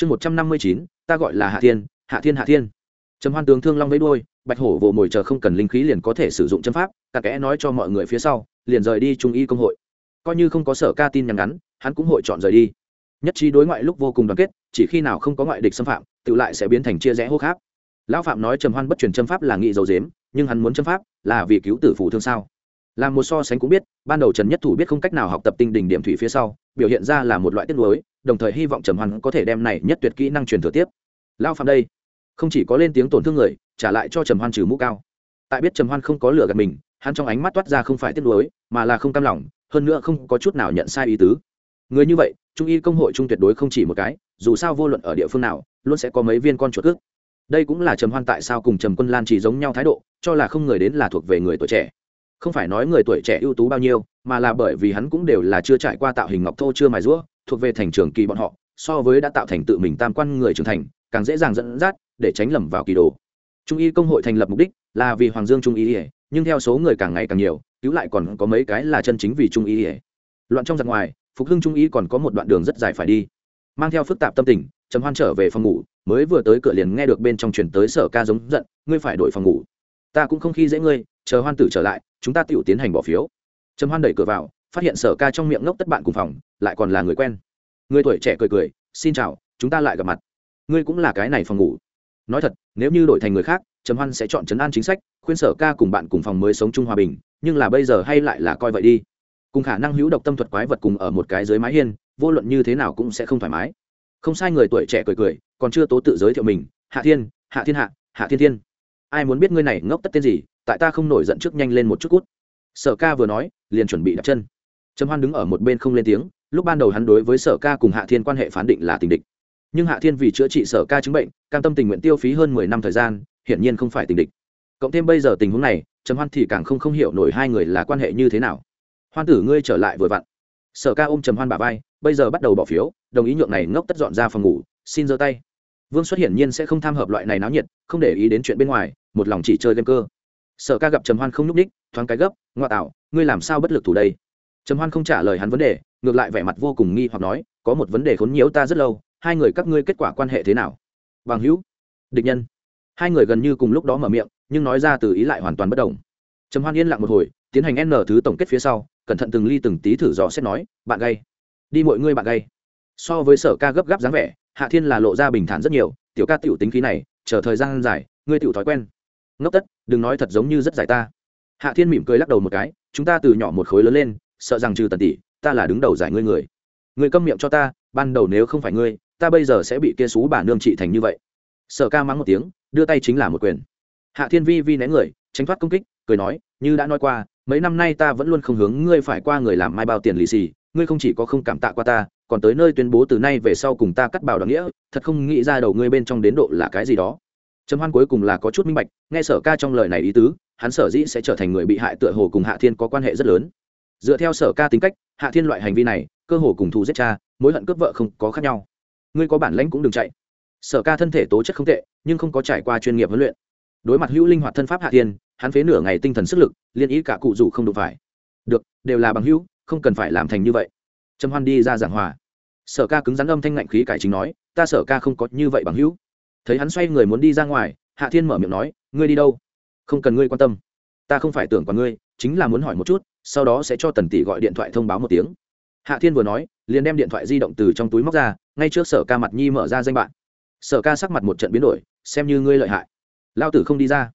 chương một trăm năm mươi chín, ta gọi là hạ thiên hạ thiên hạ thiên. Trầm hoan tướng thương long với đôi bạch hổ vồ mồi chờ không cần linh khí liền có thể sử dụng châm pháp, cả kẽ nói cho mọi người phía sau, liền rời đi trung y công hội. Coi như không có sở ca tin nhắn ngắn, hắn cũng hội chọn rời đi. Nhất trí đối ngoại lúc vô cùng đoàn kết, chỉ khi nào không có ngoại địch xâm phạm, tự lại sẽ biến thành chia rẽ hô khác lão phạm nói trầm hoan bất truyền châm pháp là nghị dầu dếm, nhưng hắn muốn châm pháp là vì cứu tử phủ thương sao? Làm một so sánh cũng biết, ban đầu trần nhất thủ biết không cách nào học tập tinh đỉnh điểm thủy phía sau, biểu hiện ra là một loại tiết lối đồng thời hy vọng trầm hoan có thể đem này nhất tuyệt kỹ năng truyền thừa tiếp. Lao phạm đây, không chỉ có lên tiếng tổn thương người, trả lại cho trầm hoan trừ mũ cao. Tại biết trầm hoan không có lửa gạt mình, hắn trong ánh mắt toát ra không phải tiếc nuối, mà là không cam lòng, hơn nữa không có chút nào nhận sai ý tứ. Người như vậy, trung y công hội trung tuyệt đối không chỉ một cái, dù sao vô luận ở địa phương nào, luôn sẽ có mấy viên con chuột cước đây cũng là trầm hoan tại sao cùng trầm quân lan chỉ giống nhau thái độ, cho là không người đến là thuộc về người tuổi trẻ không phải nói người tuổi trẻ ưu tú bao nhiêu, mà là bởi vì hắn cũng đều là chưa trải qua tạo hình ngọc thô chưa mài rũa, thuộc về thành trường kỳ bọn họ, so với đã tạo thành tự mình tam quan người trưởng thành, càng dễ dàng dẫn dắt, để tránh lầm vào kỳ đồ. Trung y công hội thành lập mục đích là vì hoàng dương trung y nhưng theo số người càng ngày càng nhiều, cứu lại còn có mấy cái là chân chính vì trung y loạn trong giặc ngoài, phục hưng trung y còn có một đoạn đường rất dài phải đi. Mang theo phức tạp tâm tình, trầm hoan trở về phòng ngủ, mới vừa tới cửa liền nghe được bên trong chuyển tới sở ca giống giận, ngươi phải đổi phòng ngủ. Ta cũng không khi dễ ngươi chờ hoan tử trở lại, chúng ta tự tiến hành bỏ phiếu. Trầm hoan đẩy cửa vào, phát hiện sở ca trong miệng ngốc tất bạn cùng phòng, lại còn là người quen. Người tuổi trẻ cười cười, xin chào, chúng ta lại gặp mặt. Ngươi cũng là cái này phòng ngủ. Nói thật, nếu như đổi thành người khác, trầm hoan sẽ chọn chấn an chính sách, khuyên sở ca cùng bạn cùng phòng mới sống chung hòa bình, nhưng là bây giờ hay lại là coi vậy đi. Cùng khả năng hữu độc tâm thuật quái vật cùng ở một cái dưới mái hiên, vô luận như thế nào cũng sẽ không thoải mái. Không sai, người tuổi trẻ cười cười, còn chưa tố tự giới thiệu mình, hạ thiên hạ thiên hạ hạ thiên thiên. Ai muốn biết ngươi này ngốc tất tên gì tại ta không nổi giận trước nhanh lên một chút cút. Sở ca vừa nói, liền chuẩn bị đặt chân. Trầm hoan đứng ở một bên không lên tiếng, lúc ban đầu hắn đối với sở ca cùng hạ thiên quan hệ phán định là tình địch. Nhưng hạ thiên vì chữa trị sở ca chứng bệnh, cam tâm tình nguyện tiêu phí hơn mười năm thời gian, hiển nhiên không phải tình địch. Cộng thêm bây giờ tình huống này, trầm hoan thì càng không không hiểu nổi hai người là quan hệ như thế nào. Hoan tử, ngươi trở lại vừa vặn. Sở ca ôm trầm hoan bà vai, bây giờ bắt đầu bỏ phiếu, đồng ý nhượng này ngốc tất dọn ra phòng ngủ, xin giơ tay. Vương xuất hiển nhiên sẽ không tham hợp loại này náo nhiệt, không để ý đến chuyện bên ngoài, một lòng chỉ chơi game cơ sở ca gặp trầm hoan không nhúc ních thoáng cái gấp ngoại tạo, ngươi làm sao bất lực thủ đây? Trầm hoan không trả lời hắn vấn đề, ngược lại vẻ mặt vô cùng nghi hoặc nói, có một vấn đề khốn nhiễu ta rất lâu, hai người các ngươi kết quả quan hệ thế nào? Bằng hữu, địch nhân. Hai người gần như cùng lúc đó mở miệng, nhưng nói ra từ ý lại hoàn toàn bất đồng. Trầm hoan yên lặng một hồi, tiến hành n thứ tổng kết phía sau, cẩn thận từng ly từng tí thử dò xét nói, bạn gay, đi mọi ngươi bạn gay. So với sở ca gấp gáp dáng vẻ, hạ thiên là lộ ra bình thản rất nhiều, tiểu ca tiểu tính khí này, chờ thời gian dài, ngươi tiểu thói quen ngốc tất, đừng nói thật giống như rất dài ta. Hạ thiên mỉm cười lắc đầu một cái, chúng ta từ nhỏ một khối lớn lên, sợ rằng trừ tần tỷ, ta là đứng đầu giải ngươi người. Người câm miệng cho ta, ban đầu nếu không phải ngươi, ta bây giờ sẽ bị kia xú bà nương trị thành như vậy. Sở ca mắng một tiếng, đưa tay chính là một quyền. Hạ thiên vi vi né người, tránh thoát công kích, cười nói, như đã nói qua, mấy năm nay ta vẫn luôn không hướng ngươi phải qua người làm mai bao tiền lì xì, ngươi không chỉ có không cảm tạ qua ta, còn tới nơi tuyên bố từ nay về sau cùng ta cắt bảo đáng nghĩa, thật không nghĩ ra đầu ngươi bên trong đến độ là cái gì đó trầm hoan cuối cùng là có chút minh bạch, nghe sở ca trong lời này ý tứ, hắn sở dĩ sẽ trở thành người bị hại tựa hồ cùng hạ thiên có quan hệ rất lớn. Dựa theo sở ca tính cách, hạ thiên loại hành vi này, cơ hồ cùng thù giết cha, mối hận cướp vợ không có khác nhau. Ngươi có bản lãnh cũng đừng chạy. Sở ca thân thể tố chất không tệ, nhưng không có trải qua chuyên nghiệp huấn luyện. Đối mặt hữu linh hoạt thân pháp hạ thiên, hắn phế nửa ngày tinh thần sức lực, liên ý cả cụ dù không đụng phải. Được, đều là bằng hữu, không cần phải làm thành như vậy. Trầm hoan đi ra giảng hòa. Sở ca cứng rắn âm thanh ngạnh khí cải chính nói, ta sở ca không có như vậy bằng hữu thấy hắn xoay người muốn đi ra ngoài, hạ thiên mở miệng nói, ngươi đi đâu? Không cần ngươi quan tâm. Ta không phải tưởng còn ngươi, chính là muốn hỏi một chút, sau đó sẽ cho tần tỷ gọi điện thoại thông báo một tiếng. Hạ thiên vừa nói, liền đem điện thoại di động từ trong túi móc ra, ngay trước sở ca mặt nhi mở ra danh bạn. Sở ca sắc mặt một trận biến đổi, xem như ngươi lợi hại. Lao tử không đi ra.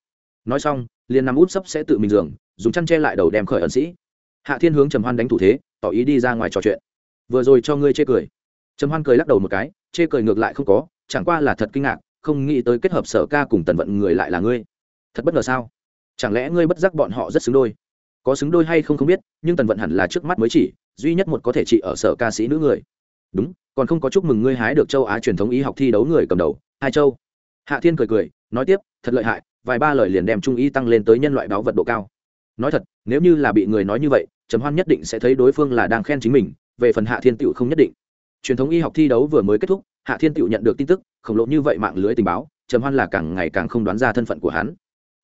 Nói xong, liền nằm út sấp sẽ tự mình giường, dùng chăn che lại đầu đem khởi ẩn sĩ. Hạ thiên hướng trầm hoan đánh thủ thế, tỏ ý đi ra ngoài trò chuyện. Vừa rồi cho ngươi chê cười. Trầm hoan cười lắc đầu một cái, chê cười ngược lại không có, chẳng qua là thật kinh ngạc không nghĩ tới kết hợp sở ca cùng tần vận người lại là ngươi. Thật bất ngờ sao? Chẳng lẽ ngươi bất giác bọn họ rất xứng đôi? Có xứng đôi hay không không biết, nhưng tần vận hẳn là trước mắt mới chỉ, duy nhất một có thể trị ở sở ca sĩ nữ người. Đúng, còn không có chúc mừng ngươi hái được châu á truyền thống y học thi đấu người cầm đầu, hai châu. Hạ thiên cười cười, nói tiếp, thật lợi hại, vài ba lời liền đem trung y tăng lên tới nhân loại báo vật độ cao. Nói thật, nếu như là bị người nói như vậy, trầm hoan nhất định sẽ thấy đối phương là đang khen chính mình, về phần hạ thiên tựu không nhất định truyền thống y học thi đấu vừa mới kết thúc, hạ thiên tựu nhận được tin tức, khổng lộ như vậy mạng lưới tình báo, trầm hoan là càng ngày càng không đoán ra thân phận của hắn.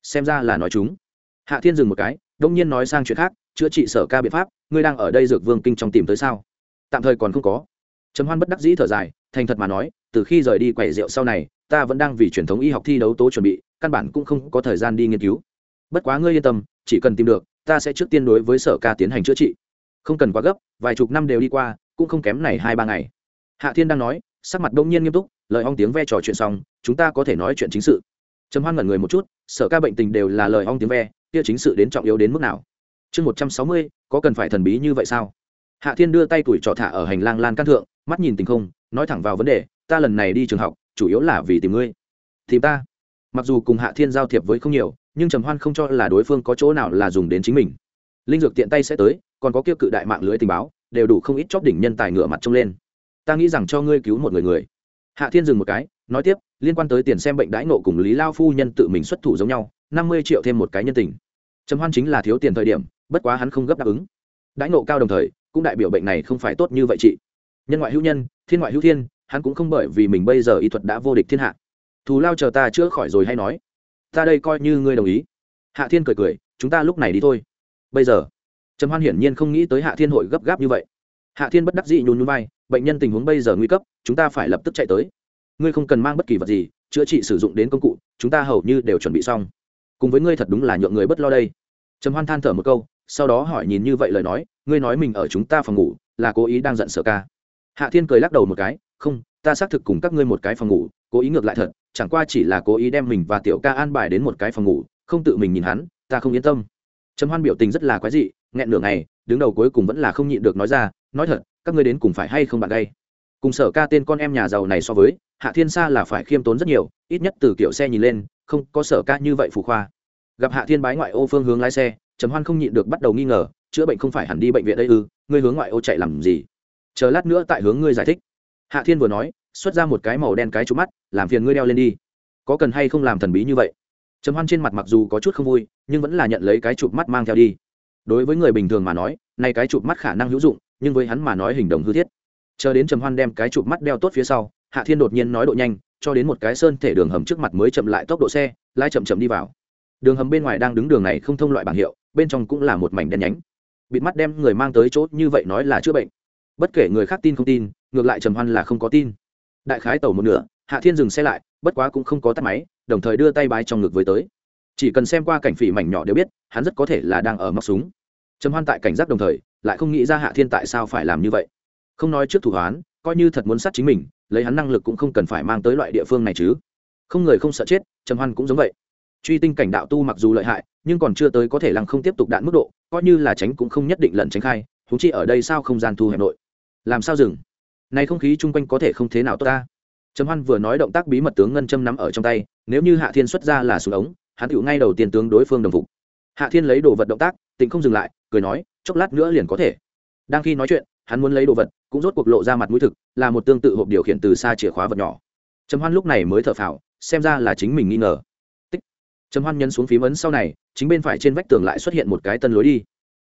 Xem ra là nói chúng. Hạ thiên dừng một cái, đông nhiên nói sang chuyện khác, chữa trị sở ca biện pháp, ngươi đang ở đây dược vương kinh trong tìm tới sao? Tạm thời còn không có. Trầm hoan bất đắc dĩ thở dài, thành thật mà nói, từ khi rời đi quầy rượu sau này, ta vẫn đang vì truyền thống y học thi đấu tố chuẩn bị, căn bản cũng không có thời gian đi nghiên cứu. Bất quá ngươi yên tâm, chỉ cần tìm được, ta sẽ trước tiên đối với sở ca tiến hành chữa trị. Không cần quá gấp, vài chục năm đều đi qua cũng không kém này hai ba ngày. Hạ thiên đang nói, sắc mặt đông nhiên nghiêm túc, lời ong tiếng ve trò chuyện xong, chúng ta có thể nói chuyện chính sự. Trầm hoan ngẩn người một chút, sở ca bệnh tình đều là lời ong tiếng ve, kia chính sự đến trọng yếu đến mức nào? Chương một trăm sáu mươi, có cần phải thần bí như vậy sao? Hạ thiên đưa tay tuổi trọ thả ở hành lang lan căn thượng, mắt nhìn tình không, nói thẳng vào vấn đề, ta lần này đi trường học, chủ yếu là vì tìm ngươi. Tìm ta? Mặc dù cùng hạ thiên giao thiệp với không nhiều, nhưng trầm hoan không cho là đối phương có chỗ nào là dùng đến chính mình. Linh dược tiện tay sẽ tới, còn có kia cự đại mạng lưới tình báo đều đủ không ít chóp đỉnh nhân tài ngựa mặt trông lên. Ta nghĩ rằng cho ngươi cứu một người người. Hạ thiên dừng một cái, nói tiếp, liên quan tới tiền xem bệnh đãi nộ cùng lý lao phu nhân tự mình xuất thủ giống nhau, năm mươi triệu thêm một cái nhân tình. Trầm hoan chính là thiếu tiền thời điểm, bất quá hắn không gấp đáp ứng. Đãi nộ cao đồng thời, cũng đại biểu bệnh này không phải tốt như vậy chị. Nhân ngoại hữu nhân, thiên ngoại hữu thiên, hắn cũng không bởi vì mình bây giờ y thuật đã vô địch thiên hạ. Thù lao chờ ta chữa khỏi rồi hay nói. Ta đây coi như ngươi đồng ý. Hạ thiên cười cười, chúng ta lúc này đi thôi. Bây giờ trầm hoan hiển nhiên không nghĩ tới hạ thiên hội gấp gáp như vậy. Hạ thiên bất đắc dị nhún nhún vai, bệnh nhân tình huống bây giờ nguy cấp, chúng ta phải lập tức chạy tới. Ngươi không cần mang bất kỳ vật gì, chữa trị sử dụng đến công cụ, chúng ta hầu như đều chuẩn bị xong. Cùng với ngươi thật đúng là nhượng người bất lo đây. Trầm hoan than thở một câu, sau đó hỏi nhìn như vậy lời nói, ngươi nói mình ở chúng ta phòng ngủ, là cố ý đang giận sở ca. Hạ thiên cười lắc đầu một cái, không, ta xác thực cùng các ngươi một cái phòng ngủ, cố ý ngược lại thật, chẳng qua chỉ là cố ý đem mình và tiểu ca an bài đến một cái phòng ngủ, không tự mình nhìn hắn, ta không yên tâm trầm hoan biểu tình rất là quái dị, nghẹn nửa ngày, đứng đầu cuối cùng vẫn là không nhịn được nói ra, nói thật, các ngươi đến cùng phải hay không bạn gay? Cùng sở ca tên con em nhà giàu này so với, hạ thiên sa là phải khiêm tốn rất nhiều, ít nhất từ kiểu xe nhìn lên, không có sở ca như vậy phù khoa. Gặp hạ thiên bái ngoại ô phương hướng lái xe, trầm hoan không nhịn được bắt đầu nghi ngờ, chữa bệnh không phải hẳn đi bệnh viện đây ư, ngươi hướng ngoại ô chạy làm gì? Chờ lát nữa tại hướng ngươi giải thích. Hạ thiên vừa nói, xuất ra một cái màu đen cái trúng mắt, làm phiền ngươi đeo lên đi. Có cần hay không làm thần bí như vậy? Trầm hoan trên mặt mặc dù có chút không vui, nhưng vẫn là nhận lấy cái chụp mắt mang theo đi. Đối với người bình thường mà nói nay cái chụp mắt khả năng hữu dụng, nhưng với hắn mà nói hình đồng hư thiết. Chờ đến trầm hoan đem cái chụp mắt đeo tốt phía sau, hạ thiên đột nhiên nói độ nhanh, cho đến một cái sơn thể đường hầm trước mặt mới chậm lại tốc độ xe lai chậm chậm đi vào. Đường hầm bên ngoài đang đứng đường này không thông loại bảng hiệu, bên trong cũng là một mảnh đen nhánh. Bịt mắt đem người mang tới chỗ như vậy nói là chữa bệnh. Bất kể người khác tin không tin, ngược lại trầm hoan là không có tin. Đại khái tàu một nửa, hạ thiên dừng xe lại, bất quá cũng không có tắt máy đồng thời đưa tay bái trong ngực với tới. Chỉ cần xem qua cảnh phỉ mảnh nhỏ đều biết, hắn rất có thể là đang ở móc súng. Trầm hoan tại cảnh giác đồng thời, lại không nghĩ ra hạ thiên tại sao phải làm như vậy. Không nói trước thủ hoán, coi như thật muốn sát chính mình, lấy hắn năng lực cũng không cần phải mang tới loại địa phương này chứ. Không người không sợ chết, trầm hoan cũng giống vậy. Truy tinh cảnh đạo tu mặc dù lợi hại, nhưng còn chưa tới có thể lăng không tiếp tục đạn mức độ, coi như là tránh cũng không nhất định lẩn tránh khai húng chi ở đây sao không gian thu hẹp nội. Làm sao dừng? Này không khí chung quanh có thể không thế nào tốt ta. Trầm hoan vừa nói động tác bí mật tướng ngân châm nắm ở trong tay nếu như hạ thiên xuất ra là xuống ống, hắn tựu ngay đầu tiên tướng đối phương đồng phục. Hạ thiên lấy đồ vật động tác tỉnh không dừng lại, cười nói, chốc lát nữa liền có thể. Đang khi nói chuyện, hắn muốn lấy đồ vật, cũng rốt cuộc lộ ra mặt mũi thực, là một tương tự hộp điều khiển từ xa chìa khóa vật nhỏ. Trầm hoan lúc này mới thở phào, xem ra là chính mình nghi ngờ. Tích. Trầm hoan nhấn xuống phím ấn sau này, chính bên phải trên vách tường lại xuất hiện một cái tân lối đi.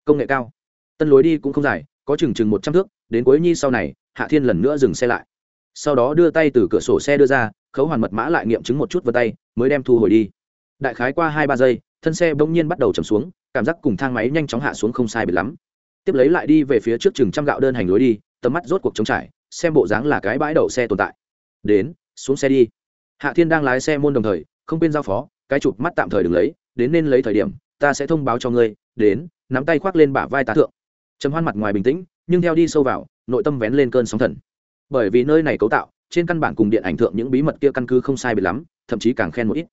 Công nghệ cao. Tân lối đi cũng không dài, có chừng chừng một trăm thước, đến cuối nhi sau này, hạ thiên lần nữa dừng xe lại. Sau đó đưa tay từ cửa sổ xe đưa ra khấu hoàn mật mã lại nghiệm chứng một chút vân tay, mới đem thu hồi đi. Đại khái qua hai ba giây, thân xe bỗng nhiên bắt đầu chầm xuống, cảm giác cùng thang máy nhanh chóng hạ xuống không sai biệt lắm. Tiếp lấy lại đi về phía trước chừng trăm gạo đơn hành lối đi, tầm mắt rốt cuộc trống trải, xem bộ dáng là cái bãi đậu xe tồn tại. Đến, xuống xe đi. Hạ thiên đang lái xe môn đồng thời, không quên giao phó, cái chụp mắt tạm thời đừng lấy, đến nên lấy thời điểm, ta sẽ thông báo cho ngươi, đến, nắm tay khoác lên bả vai tá thượng. Trầm hoan mặt ngoài bình tĩnh, nhưng theo đi sâu vào, nội tâm vén lên cơn sóng thần. Bởi vì nơi này cấu tạo trên căn bản cùng điện ảnh thượng những bí mật kia căn cứ không sai biệt lắm, thậm chí càng khen một ít.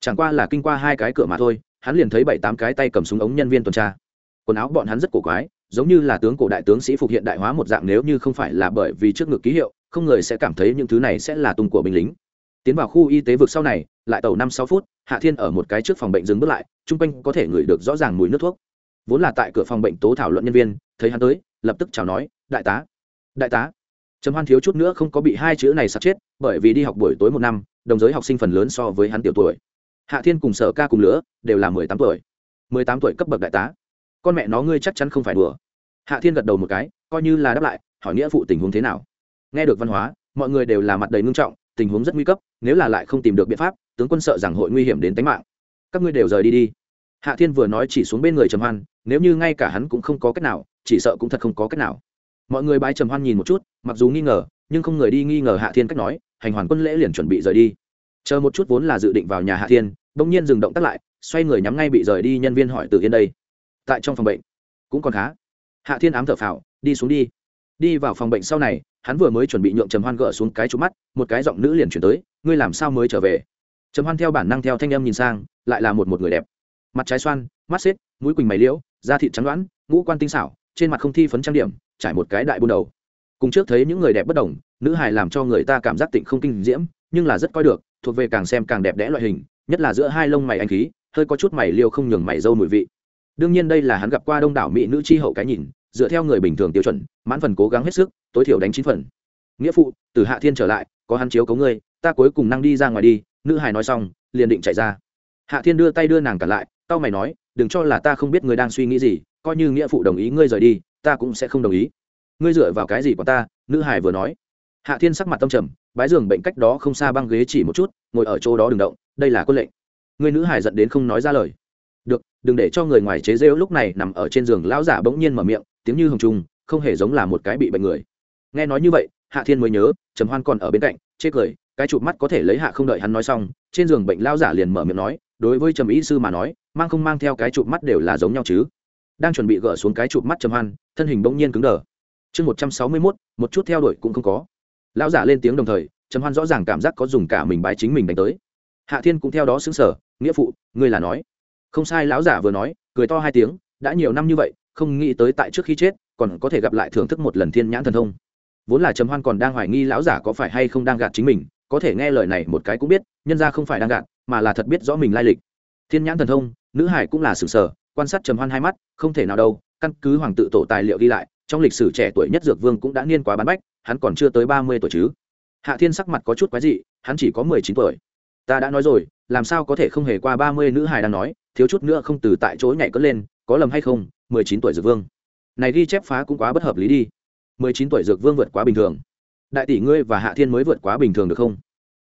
Chẳng qua là kinh qua hai cái cửa mà thôi, hắn liền thấy bảy tám cái tay cầm súng ống nhân viên tuần tra. Quần áo bọn hắn rất cổ quái, giống như là tướng cổ đại tướng sĩ phục hiện đại hóa một dạng nếu như không phải là bởi vì trước ngực ký hiệu, không người sẽ cảm thấy những thứ này sẽ là tung của binh lính. Tiến vào khu y tế vực sau này, lại tàu năm sáu phút, hạ thiên ở một cái trước phòng bệnh dừng bước lại, chung quanh có thể ngửi được rõ ràng mùi nước thuốc. Vốn là tại cửa phòng bệnh tố thảo luận nhân viên, thấy hắn tới, lập tức chào nói, đại tá đại tá trầm hoan thiếu chút nữa không có bị hai chữ này sắp chết, bởi vì đi học buổi tối một năm, đồng giới học sinh phần lớn so với hắn tiểu tuổi. Hạ thiên cùng sở ca cùng lứa, đều là mười tám tuổi. Mười tám tuổi cấp bậc đại tá. Con mẹ nó ngươi chắc chắn không phải đùa. Hạ thiên gật đầu một cái, coi như là đáp lại, hỏi nghĩa phụ tình huống thế nào. Nghe được văn hóa, mọi người đều là mặt đầy ngưng trọng, tình huống rất nguy cấp, nếu là lại không tìm được biện pháp, tướng quân sợ rằng hội nguy hiểm đến tính mạng. Các ngươi đều rời đi đi. Hạ thiên vừa nói chỉ xuống bên người trầm hoan, nếu như ngay cả hắn cũng không có cách nào, chỉ sợ cũng thật không có cách nào mọi người bái trầm hoan nhìn một chút, mặc dù nghi ngờ, nhưng không người đi nghi ngờ hạ thiên cách nói, hành hoàn quân lễ liền chuẩn bị rời đi. Chờ một chút vốn là dự định vào nhà hạ thiên, bỗng nhiên dừng động tắt lại, xoay người nhắm ngay bị rời đi nhân viên hỏi từ yên đây. Tại trong phòng bệnh. Cũng còn khá. Hạ thiên ám thở phào, đi xuống đi. Đi vào phòng bệnh sau này, hắn vừa mới chuẩn bị nhượng trầm hoan gỡ xuống cái trụ mắt, một cái giọng nữ liền chuyển tới, ngươi làm sao mới trở về? Trầm hoan theo bản năng theo thanh âm nhìn sang, lại là một một người đẹp. Mặt trái xoan, mắt xếp, mũi quỳnh mày liễu, da thịt trắng đoãn ngũ quan tinh xảo, trên mặt không thi phấn trang điểm trải một cái đại buôn đầu. Cùng trước thấy những người đẹp bất đồng, nữ hài làm cho người ta cảm giác tịnh không kinh diễm, nhưng là rất coi được, thuộc về càng xem càng đẹp đẽ loại hình, nhất là giữa hai lông mày anh khí, hơi có chút mày liêu không nhường mày dâu mùi vị. Đương nhiên đây là hắn gặp qua đông đảo mỹ nữ tri hậu cái nhìn, dựa theo người bình thường tiêu chuẩn, mãn phần cố gắng hết sức, tối thiểu đánh chín phần. Nghĩa phụ, từ hạ thiên trở lại, có hắn chiếu cấu ngươi, ta cuối cùng năng đi ra ngoài đi, nữ hài nói xong, liền định chạy ra. Hạ thiên đưa tay đưa nàng cả lại tao mày nói, đừng cho là ta không biết ngươi đang suy nghĩ gì, coi như nghĩa phụ đồng ý ngươi rời đi ta cũng sẽ không đồng ý. Ngươi dựa vào cái gì của ta? Nữ hải vừa nói. Hạ thiên sắc mặt tâm trầm, bái giường bệnh cách đó không xa băng ghế chỉ một chút, ngồi ở chỗ đó đừng động, đây là quân lệnh. Người nữ hải giận đến không nói ra lời. Được, đừng để cho người ngoài chế rêu lúc này nằm ở trên giường, lão giả bỗng nhiên mở miệng, tiếng như hồng trung không hề giống là một cái bị bệnh người. Nghe nói như vậy, hạ thiên mới nhớ, trầm hoan còn ở bên cạnh, chê cười, cái chụp mắt có thể lấy hạ không đợi hắn nói xong, trên giường bệnh lão giả liền mở miệng nói, đối với trầm ý sư mà nói, mang không mang theo cái chụp mắt đều là giống nhau chứ đang chuẩn bị gỡ xuống cái chụp mắt trầm hoan, thân hình bỗng nhiên cứng đờ. Chương một trăm sáu mươi mốt, một chút theo đuổi cũng không có. Lão giả lên tiếng đồng thời, trầm hoan rõ ràng cảm giác có dùng cả mình bái chính mình đánh tới. Hạ thiên cũng theo đó xứng sở nghĩa phụ, ngươi là nói. Không sai, lão giả vừa nói, cười to hai tiếng, đã nhiều năm như vậy, không nghĩ tới tại trước khi chết, còn có thể gặp lại thưởng thức một lần thiên nhãn thần thông. Vốn là trầm hoan còn đang hoài nghi lão giả có phải hay không đang gạt chính mình, có thể nghe lời này một cái cũng biết, nhân ra không phải đang gạt, mà là thật biết rõ mình lai lịch. Thiên nhãn thần thông, nữ hải cũng là sừng sờ quan sát trầm hoan hai mắt, không thể nào đâu, căn cứ hoàng tự tổ tài liệu ghi lại, trong lịch sử trẻ tuổi nhất dược vương cũng đã niên quá bán bách, hắn còn chưa tới ba mươi tuổi chứ. Hạ thiên sắc mặt có chút quái dị, hắn chỉ có mười chín tuổi. Ta đã nói rồi, làm sao có thể không hề qua ba mươi nữ hài đang nói, thiếu chút nữa không từ tại chỗ nhảy cất lên, có lầm hay không, mười chín tuổi dược vương. Này ghi chép phá cũng quá bất hợp lý đi. mười chín tuổi dược vương vượt quá bình thường. Đại tỷ ngươi và hạ thiên mới vượt quá bình thường được không?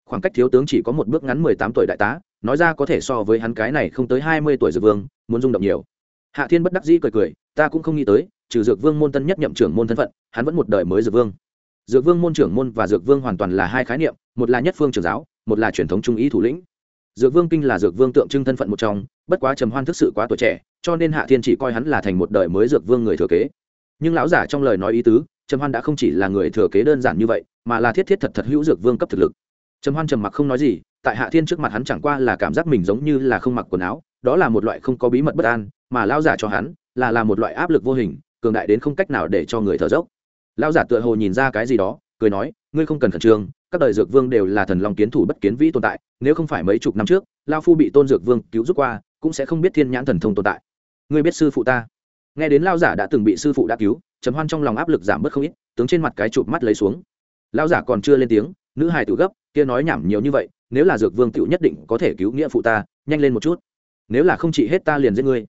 Khoảng cách thiếu tướng chỉ có một bước ngắn mười tám tuổi đại tá, nói ra có thể so với hắn cái này không tới hai mươi tuổi dược vương, muốn rung động nhiều. Hạ thiên bất đắc dĩ cười cười, ta cũng không nghĩ tới, trừ dược vương môn tân nhất nhậm trưởng môn thân phận, hắn vẫn một đời mới dược vương. Dược vương môn trưởng môn và dược vương hoàn toàn là hai khái niệm, một là nhất phương trưởng giáo, một là truyền thống trung ý thủ lĩnh. Dược vương kinh là dược vương tượng trưng thân phận một trong, bất quá trầm hoan thức sự quá tuổi trẻ, cho nên hạ thiên chỉ coi hắn là thành một đời mới dược vương người thừa kế. Nhưng lão giả trong lời nói ý tứ, trầm hoan đã không chỉ là người thừa kế đơn giản như vậy, mà là thiết thiết thật thật hữu dược vương cấp thực lực trầm hoan trầm mặc không nói gì, tại hạ thiên trước mặt hắn chẳng qua là cảm giác mình giống như là không mặc quần áo, đó là một loại không có bí mật bất an, mà lão giả cho hắn là là một loại áp lực vô hình, cường đại đến không cách nào để cho người thở dốc. Lão giả tựa hồ nhìn ra cái gì đó, cười nói, ngươi không cần khẩn trương, các đời dược vương đều là thần long kiến thủ bất kiến vĩ tồn tại, nếu không phải mấy chục năm trước lao phu bị tôn dược vương cứu giúp qua, cũng sẽ không biết thiên nhãn thần thông tồn tại. Ngươi biết sư phụ ta? Nghe đến lao giả đã từng bị sư phụ đã cứu chấm hoan trong lòng áp lực giảm bớt không ít, tướng trên mặt cái chụp mắt lấy xuống. Lao giả còn chưa lên tiếng nữ hài tự gấp, kia nói nhảm nhiều như vậy, nếu là dược vương tựu nhất định có thể cứu nghĩa phụ ta, nhanh lên một chút. Nếu là không trị hết ta liền giết ngươi.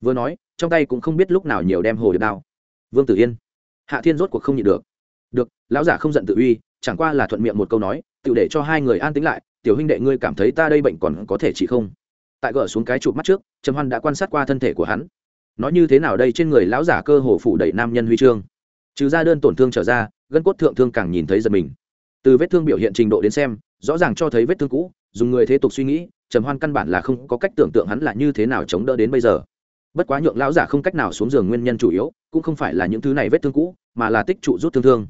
Vừa nói, trong tay cũng không biết lúc nào nhiều đem hồ điệp đao. Vương tử yên. Hạ thiên rốt cuộc không nhịn được. Được, lão giả không giận tự uy, chẳng qua là thuận miệng một câu nói tự để cho hai người an tính lại, tiểu huynh đệ ngươi cảm thấy ta đây bệnh còn có thể trị không? Tại gỡ xuống cái chụp mắt trước, trầm hoan đã quan sát qua thân thể của hắn. Nói như thế nào đây trên người lão giả cơ hồ phủ đầy nam nhân huy chương. Trừ ra đơn tổn thương trở ra, gân cốt thượng thương càng nhìn thấy giật mình từ vết thương biểu hiện trình độ đến xem, rõ ràng cho thấy vết thương cũ, dùng người thế tục suy nghĩ, trầm hoan căn bản là không có cách tưởng tượng hắn là như thế nào chống đỡ đến bây giờ. Bất quá nhượng lão giả không cách nào xuống giường nguyên nhân chủ yếu, cũng không phải là những thứ này vết thương cũ, mà là tích trụ rút thương thương.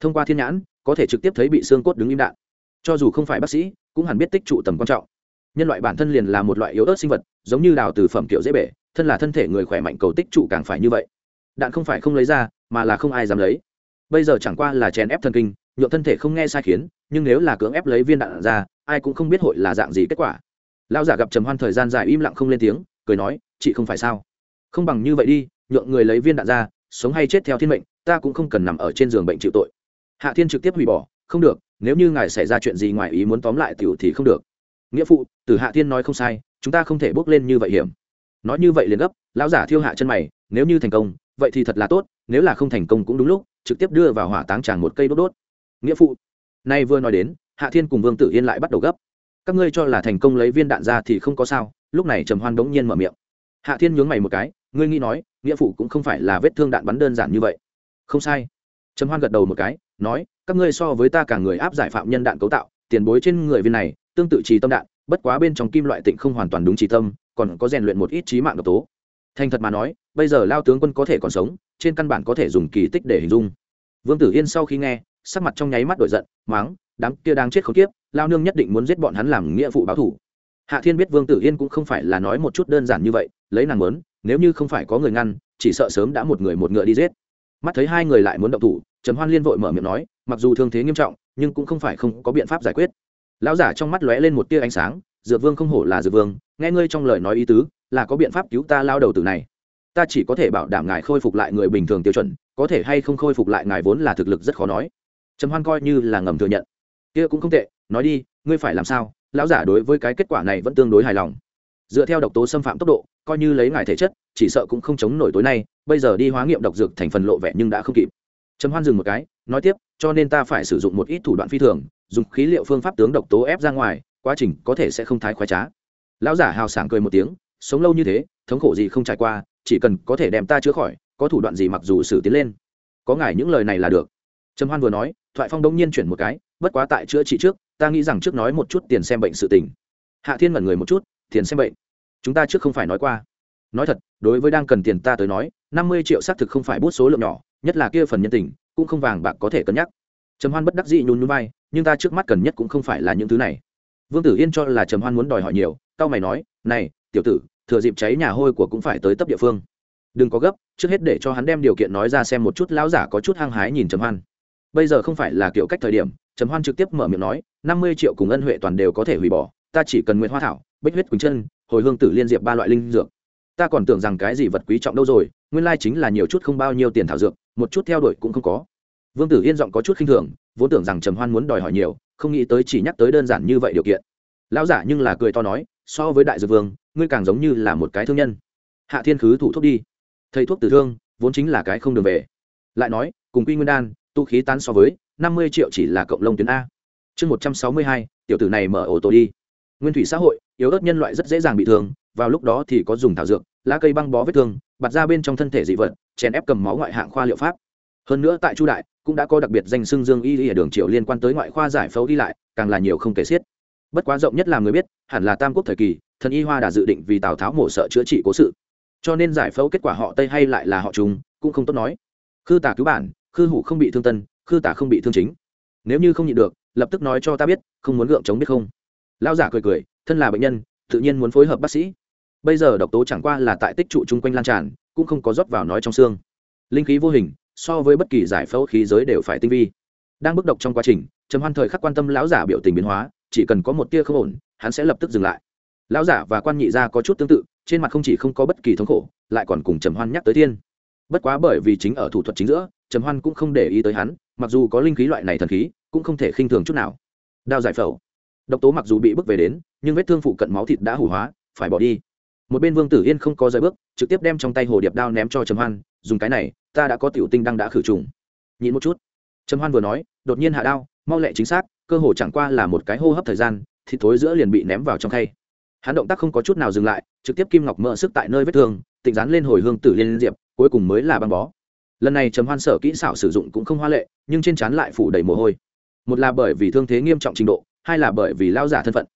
Thông qua thiên nhãn, có thể trực tiếp thấy bị xương cốt đứng im đạn. Cho dù không phải bác sĩ, cũng hẳn biết tích trụ tầm quan trọng. Nhân loại bản thân liền là một loại yếu ớt sinh vật, giống như đào từ phẩm kiểu dễ bể, thân là thân thể người khỏe mạnh cầu tích trụ càng phải như vậy. Đạn không phải không lấy ra, mà là không ai dám lấy. Bây giờ chẳng qua là chèn ép thần kinh nhộn thân thể không nghe sai khiến, nhưng nếu là cưỡng ép lấy viên đạn ra, ai cũng không biết hội là dạng gì kết quả. Lão giả gặp trầm hoan thời gian dài im lặng không lên tiếng, cười nói, chị không phải sao? Không bằng như vậy đi, nhượng người lấy viên đạn ra, sống hay chết theo thiên mệnh, ta cũng không cần nằm ở trên giường bệnh chịu tội. Hạ thiên trực tiếp hủy bỏ, không được, nếu như ngài xảy ra chuyện gì ngoài ý muốn tóm lại tiểu thì không được. Nghĩa phụ, từ hạ thiên nói không sai, chúng ta không thể bước lên như vậy hiểm. Nói như vậy liền gấp, lão giả thiêu hạ chân mày, nếu như thành công, vậy thì thật là tốt, nếu là không thành công cũng đúng lúc, trực tiếp đưa vào hỏa táng tràn một cây đốt đốt nghĩa phụ. Nay vừa nói đến, hạ thiên cùng vương tử yên lại bắt đầu gấp. Các ngươi cho là thành công lấy viên đạn ra thì không có sao, lúc này trầm hoan đống nhiên mở miệng. Hạ thiên nhướng mày một cái, ngươi nghĩ nói, nghĩa phụ cũng không phải là vết thương đạn bắn đơn giản như vậy. Không sai. Trầm hoan gật đầu một cái, nói, các ngươi so với ta cả người áp giải phạm nhân đạn cấu tạo, tiền bối trên người viên này, tương tự trì tâm đạn, bất quá bên trong kim loại tịnh không hoàn toàn đúng trì tâm, còn có rèn luyện một ít trí mạng độc tố. Thành thật mà nói, bây giờ lao tướng quân có thể còn sống, trên căn bản có thể dùng kỳ tích để hình dung. Vương tử yên sau khi nghe sắc mặt trong nháy mắt đổi giận máng đám kia đang chết khốn kiếp, lao nương nhất định muốn giết bọn hắn làm nghĩa vụ báo thủ. Hạ thiên biết vương tử yên cũng không phải là nói một chút đơn giản như vậy lấy nàng muốn nếu như không phải có người ngăn chỉ sợ sớm đã một người một ngựa đi giết. Mắt thấy hai người lại muốn động thủ trầm hoan liên vội mở miệng nói mặc dù thương thế nghiêm trọng nhưng cũng không phải không có biện pháp giải quyết. Lão giả trong mắt lóe lên một tia ánh sáng dược vương không hổ là dược vương nghe ngươi trong lời nói ý tứ là có biện pháp cứu ta lao đầu từ này. Ta chỉ có thể bảo đảm ngài khôi phục lại người bình thường tiêu chuẩn có thể hay không khôi phục lại ngài vốn là thực lực rất khó nói trầm hoan coi như là ngầm thừa nhận. Kia cũng không tệ, nói đi, ngươi phải làm sao? Lão giả đối với cái kết quả này vẫn tương đối hài lòng. Dựa theo độc tố xâm phạm tốc độ, coi như lấy ngài thể chất, chỉ sợ cũng không chống nổi tối nay, bây giờ đi hóa nghiệm độc dược thành phần lộ vẻ nhưng đã không kịp. Trầm hoan dừng một cái, nói tiếp, cho nên ta phải sử dụng một ít thủ đoạn phi thường, dùng khí liệu phương pháp tướng độc tố ép ra ngoài, quá trình có thể sẽ không thái khoái trá. Lão giả hào sảng cười một tiếng, sống lâu như thế, thống khổ gì không trải qua, chỉ cần có thể đem ta chữa khỏi, có thủ đoạn gì mặc dù xử tiến lên. Có ngài những lời này là được. Trầm hoan vừa nói thoại phong đông nhiên chuyển một cái, bất quá tại chữa trị trước, ta nghĩ rằng trước nói một chút tiền xem bệnh sự tình. Hạ thiên mẩn người một chút, tiền xem bệnh. Chúng ta trước không phải nói qua. Nói thật, đối với đang cần tiền ta tới nói, năm mươi triệu xác thực không phải bút số lượng nhỏ, nhất là kia phần nhân tình, cũng không vàng bạc có thể cân nhắc. Trầm hoan bất đắc dĩ nhún nhún vai, nhưng ta trước mắt cần nhất cũng không phải là những thứ này. Vương tử yên cho là trầm hoan muốn đòi hỏi nhiều tao mày nói, này, tiểu tử, thừa dịp cháy nhà hôi của cũng phải tới tấp địa phương. Đừng có gấp, trước hết để cho hắn đem điều kiện nói ra xem một chút, lão giả có chút hăng hái nhìn trầm hoan bây giờ không phải là kiểu cách thời điểm, trầm hoan trực tiếp mở miệng nói, năm mươi triệu cùng ân huệ toàn đều có thể hủy bỏ, ta chỉ cần nguyện hoa thảo, bích huyết quỳnh chân, hồi hương tử liên diệp ba loại linh dược. Ta còn tưởng rằng cái gì vật quý trọng đâu rồi, nguyên lai chính là nhiều chút không bao nhiêu tiền thảo dược, một chút theo đuổi cũng không có. Vương tử yên giọng có chút khinh thường, vốn tưởng rằng trầm hoan muốn đòi hỏi nhiều, không nghĩ tới chỉ nhắc tới đơn giản như vậy điều kiện. Lão giả nhưng là cười to nói, so với đại dược vương, ngươi càng giống như là một cái thương nhân. Hạ thiên khứ thủ thuốc đi. Thầy thuốc tử thương, vốn chính là cái không đường về. Lại nói, cùng quy nguyên đan tu khí tán so với, năm mươi triệu chỉ là cộng lông tuyến a. Chương một trăm sáu mươi hai, tiểu tử này mở ô tô đi. Nguyên thủy xã hội, yếu ớt nhân loại rất dễ dàng bị thương, vào lúc đó thì có dùng thảo dược, lá cây băng bó vết thương, bạt ra bên trong thân thể dị vật, chèn ép cầm máu ngoại hạng khoa liệu pháp. Hơn nữa tại chu đại, cũng đã có đặc biệt danh xưng dương y ở đường triều liên quan tới ngoại khoa giải phẫu đi lại, càng là nhiều không kể xiết. Bất quá rộng nhất là người biết, hẳn là tam quốc thời kỳ, thần y hoa đã dự định vì tào tháo mổ sợ chữa trị cố sự. Cho nên giải phẫu kết quả họ tây hay lại là họ chúng cũng không tốt nói. Khư tả cứu bản khư hủ không bị thương tân, khư tả không bị thương chính. Nếu như không nhịn được, lập tức nói cho ta biết, không muốn gượng chống biết không. Lao giả cười cười, thân là bệnh nhân, tự nhiên muốn phối hợp bác sĩ. Bây giờ độc tố chẳng qua là tại tích trụ chung quanh lan tràn, cũng không có rót vào nói trong xương. Linh khí vô hình, so với bất kỳ giải phẫu khí giới đều phải tinh vi. Đang bức độc trong quá trình, trầm hoan thời khắc quan tâm lão giả biểu tình biến hóa, chỉ cần có một tia không ổn, hắn sẽ lập tức dừng lại. Lão giả và quan nhị gia có chút tương tự, trên mặt không chỉ không có bất kỳ thống khổ, lại còn cùng trầm hoan nhắc tới tiên bất quá bởi vì chính ở thủ thuật chính giữa, trầm hoan cũng không để ý tới hắn, mặc dù có linh khí loại này thần khí, cũng không thể khinh thường chút nào. Đao giải phẫu. Độc tố mặc dù bị bước về đến, nhưng vết thương phụ cận máu thịt đã hủ hóa, phải bỏ đi. Một bên vương tử yên không có rời bước, trực tiếp đem trong tay hồ điệp đao ném cho trầm hoan, dùng cái này, ta đã có tiểu tinh đang đã khử trùng. Nhịn một chút. Trầm hoan vừa nói, đột nhiên hạ đao, mau lẹ chính xác, cơ hồ chẳng qua là một cái hô hấp thời gian, thịt thối giữa liền bị ném vào trong khay. Hắn động tác không có chút nào dừng lại, trực tiếp kim ngọc mỡ sức tại nơi vết thương, tịnh dán lên hồi hương tử liên diệp cuối cùng mới là băng bó. Lần này trầm hoan sở kỹ xảo sử dụng cũng không hoa lệ, nhưng trên trán lại phủ đầy mồ hôi. Một là bởi vì thương thế nghiêm trọng trình độ, hai là bởi vì lão giả thân phận.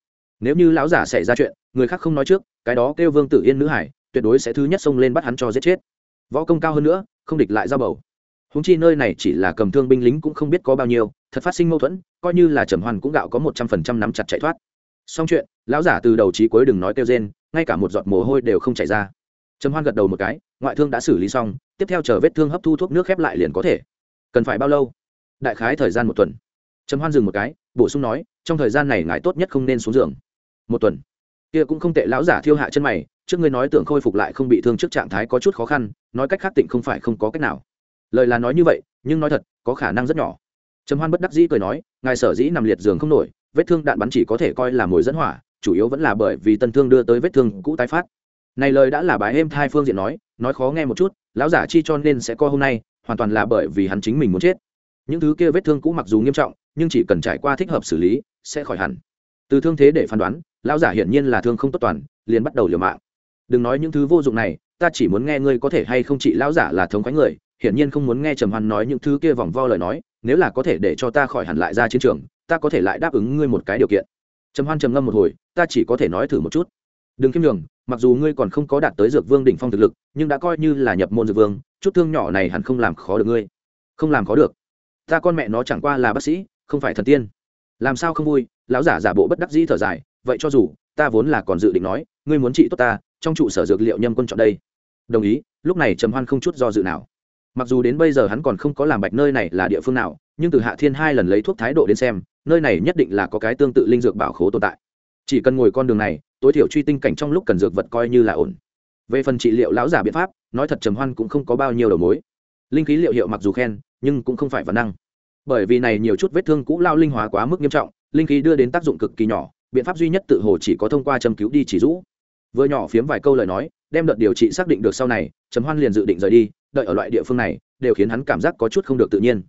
Nếu như lão giả xảy ra chuyện, người khác không nói trước, cái đó kêu vương tử yên nữ hải, tuyệt đối sẽ thứ nhất xông lên bắt hắn cho giết chết. Võ công cao hơn nữa, không địch lại giao bầu. Húng chi nơi này chỉ là cầm thương binh lính cũng không biết có bao nhiêu, thật phát sinh mâu thuẫn, coi như là trầm hoan cũng gạo có một trăm phần trăm nắm chặt chạy thoát. Xong chuyện, lão giả từ đầu trí cuối đừng nói kêu rên, ngay cả một giọt mồ hôi đều không chảy ra trầm hoan gật đầu một cái, ngoại thương đã xử lý xong, tiếp theo chờ vết thương hấp thu thuốc nước khép lại liền có thể. Cần phải bao lâu? Đại khái thời gian một tuần. Trầm hoan dừng một cái, bổ sung nói, trong thời gian này ngài tốt nhất không nên xuống giường. Một tuần. Kia cũng không tệ, lão giả thiêu hạ chân mày, trước ngươi nói tưởng khôi phục lại không bị thương trước trạng thái có chút khó khăn, nói cách khác tịnh không phải không có cách nào. Lời là nói như vậy, nhưng nói thật, có khả năng rất nhỏ. Trầm hoan bất đắc dĩ cười nói, ngài sở dĩ nằm liệt giường không nổi, vết thương đạn bắn chỉ có thể coi là mồi dẫn hỏa, chủ yếu vẫn là bởi vì tân thương đưa tới vết thương cũ tái phát này lời đã là bài êm thai phương diện nói nói khó nghe một chút, lão giả chi cho nên sẽ co hôm nay, hoàn toàn là bởi vì hắn chính mình muốn chết. Những thứ kia vết thương cũ mặc dù nghiêm trọng, nhưng chỉ cần trải qua thích hợp xử lý, sẽ khỏi hẳn. Từ thương thế để phán đoán, lão giả hiển nhiên là thương không tốt toàn, liền bắt đầu liều mạng. Đừng nói những thứ vô dụng này, ta chỉ muốn nghe ngươi có thể hay không trị lão giả là thống khoái người, hiển nhiên không muốn nghe trầm hoan nói những thứ kia vòng vo lời nói, nếu là có thể để cho ta khỏi hẳn lại ra chiến trường, ta có thể lại đáp ứng ngươi một cái điều kiện. Trầm hoan trầm ngâm một hồi, ta chỉ có thể nói thử một chút. Đừng kiêm đường mặc dù ngươi còn không có đạt tới dược vương đỉnh phong thực lực, nhưng đã coi như là nhập môn dược vương, chút thương nhỏ này hẳn không làm khó được ngươi. Không làm khó được. Ta con mẹ nó chẳng qua là bác sĩ, không phải thần tiên. Làm sao không vui? Lão giả giả bộ bất đắc dĩ thở dài, vậy cho dù, ta vốn là còn dự định nói, ngươi muốn trị tốt ta, trong trụ sở dược liệu nhâm quân chọn đây. Đồng ý, lúc này trầm hoan không chút do dự nào. Mặc dù đến bây giờ hắn còn không có làm bạch nơi này là địa phương nào, nhưng từ hạ thiên hai lần lấy thuốc thái độ đến xem, nơi này nhất định là có cái tương tự linh dược bảo khố tồn tại. Chỉ cần ngồi con đường này tối thiểu truy tinh cảnh trong lúc cần dược vật coi như là ổn. Về phần trị liệu lão giả biện pháp, nói thật trầm hoan cũng không có bao nhiêu đầu mối. Linh khí liệu hiệu mặc dù khen, nhưng cũng không phải văn năng. Bởi vì này nhiều chút vết thương cũ lao linh hóa quá mức nghiêm trọng, linh khí đưa đến tác dụng cực kỳ nhỏ, biện pháp duy nhất tự hồ chỉ có thông qua châm cứu đi chỉ rũ. Vừa nhỏ phiếm vài câu lời nói, đem đợt điều trị xác định được sau này, trầm hoan liền dự định rời đi, đợi ở loại địa phương này, đều khiến hắn cảm giác có chút không được tự nhiên.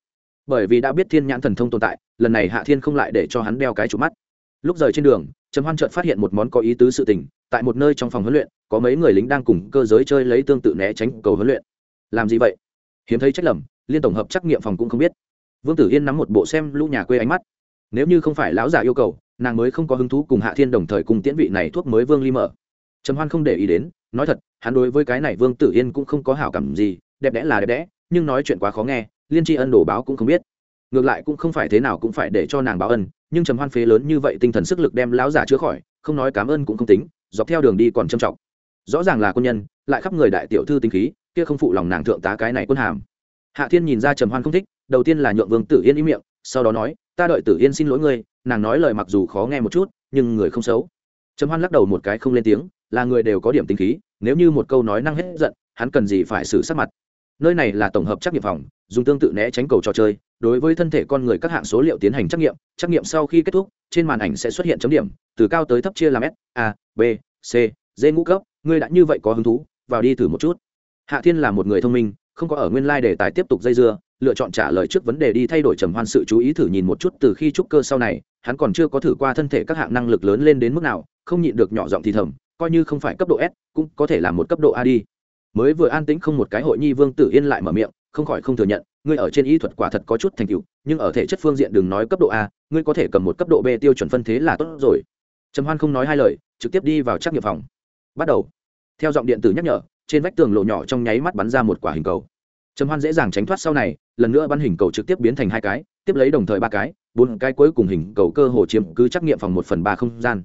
Bởi vì đã biết thiên nhãn thần thông tồn tại, lần này hạ thiên không lại để cho hắn đeo cái chủ mắt. Lúc rời trên đường trầm hoan chợt phát hiện một món có ý tứ sự tình, tại một nơi trong phòng huấn luyện, có mấy người lính đang cùng cơ giới chơi lấy tương tự né tránh cầu huấn luyện. Làm gì vậy? Hiếm thấy trách lầm, liên tổng hợp trắc nghiệm phòng cũng không biết. Vương tử yên nắm một bộ xem lũ nhà quê ánh mắt. Nếu như không phải lão giả yêu cầu, nàng mới không có hứng thú cùng hạ thiên đồng thời cùng tiễn vị này thuốc mới vương ly mở. Trầm hoan không để ý đến, nói thật, hắn đối với cái này vương tử yên cũng không có hảo cảm gì, đẹp đẽ là đẹp đẽ, nhưng nói chuyện quá khó nghe, liên tri ân đổ báo cũng không biết ngược lại cũng không phải thế nào cũng phải để cho nàng báo ân, nhưng trầm hoan phế lớn như vậy tinh thần sức lực đem lão giả chữa khỏi, không nói cảm ơn cũng không tính, dọc theo đường đi còn trầm trọng. Rõ ràng là quân nhân, lại khắp người đại tiểu thư tinh khí, kia không phụ lòng nàng thượng tá cái này quân hàm. Hạ thiên nhìn ra trầm hoan không thích, đầu tiên là nhượng vương tử yên ý miệng, sau đó nói, ta đợi tử yên xin lỗi ngươi, nàng nói lời mặc dù khó nghe một chút, nhưng người không xấu. Trầm hoan lắc đầu một cái không lên tiếng, là người đều có điểm tinh khí, nếu như một câu nói năng hết giận, hắn cần gì phải xử sắc mặt? Nơi này là tổng hợp trắc nghiệm phòng, dùng tương tự né tránh cầu trò chơi. Đối với thân thể con người các hạng số liệu tiến hành trắc nghiệm trắc nghiệm sau khi kết thúc, trên màn ảnh sẽ xuất hiện chấm điểm, từ cao tới thấp chia làm s, a, b, c, d ngũ cấp. Ngươi đã như vậy có hứng thú, vào đi thử một chút. Hạ thiên là một người thông minh, không có ở nguyên lai、like、đề tài tiếp tục dây dưa, lựa chọn trả lời trước vấn đề đi thay đổi trầm hoan sự chú ý thử nhìn một chút từ khi trúc cơ sau này, hắn còn chưa có thử qua thân thể các hạng năng lực lớn lên đến mức nào, không nhịn được nhỏ giọng thì thầm, coi như không phải cấp độ s, cũng có thể là một cấp độ a đi mới vừa an tĩnh không một cái hội nhi vương tử yên lại mở miệng, không khỏi không thừa nhận, ngươi ở trên y thuật quả thật có chút thành tựu, nhưng ở thể chất phương diện đừng nói cấp độ a, ngươi có thể cầm một cấp độ b tiêu chuẩn phân thế là tốt rồi. Trầm hoan không nói hai lời, trực tiếp đi vào trắc nghiệm phòng. Bắt đầu. Theo giọng điện tử nhắc nhở, trên vách tường lộ nhỏ trong nháy mắt bắn ra một quả hình cầu. Trầm hoan dễ dàng tránh thoát sau này, lần nữa bắn hình cầu trực tiếp biến thành hai cái, tiếp lấy đồng thời ba cái, bốn cái cuối cùng hình cầu cơ hồ chiếm cứ trắc nghiệm phòng một phần ba không gian.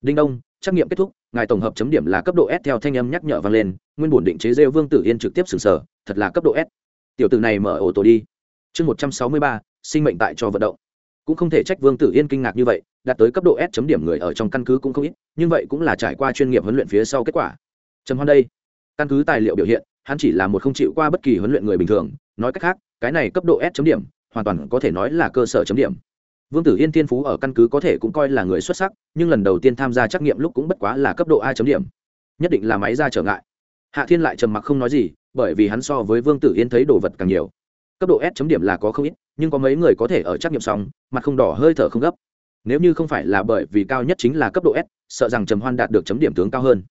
Đinh đông, trắc nghiệm kết thúc ngài tổng hợp chấm điểm là cấp độ s theo thanh âm nhắc nhở vang lên, nguyên bổn định chế rêu vương tử yên trực tiếp sừng sờ, thật là cấp độ s. Tiểu tử này mở ổ tổ đi. Chương một trăm sáu mươi ba, sinh mệnh tại cho vận động. Cũng không thể trách vương tử yên kinh ngạc như vậy, đạt tới cấp độ s chấm điểm người ở trong căn cứ cũng không ít, nhưng vậy cũng là trải qua chuyên nghiệp huấn luyện phía sau kết quả. Trầm hoan đây. Căn cứ tài liệu biểu hiện, hắn chỉ là một không chịu qua bất kỳ huấn luyện người bình thường, nói cách khác, cái này cấp độ s chấm điểm, hoàn toàn có thể nói là cơ sở chấm điểm vương tử yên Thiên phú ở căn cứ có thể cũng coi là người xuất sắc, nhưng lần đầu tiên tham gia trắc nghiệm lúc cũng bất quá là cấp độ a chấm điểm. Nhất định là máy ra trở ngại. Hạ thiên lại trầm mặc không nói gì, bởi vì hắn so với vương tử yên thấy đồ vật càng nhiều. Cấp độ s chấm điểm là có không ít, nhưng có mấy người có thể ở trắc nghiệm xong, mặt không đỏ hơi thở không gấp. Nếu như không phải là bởi vì cao nhất chính là cấp độ s, sợ rằng trầm hoan đạt được chấm điểm tướng cao hơn.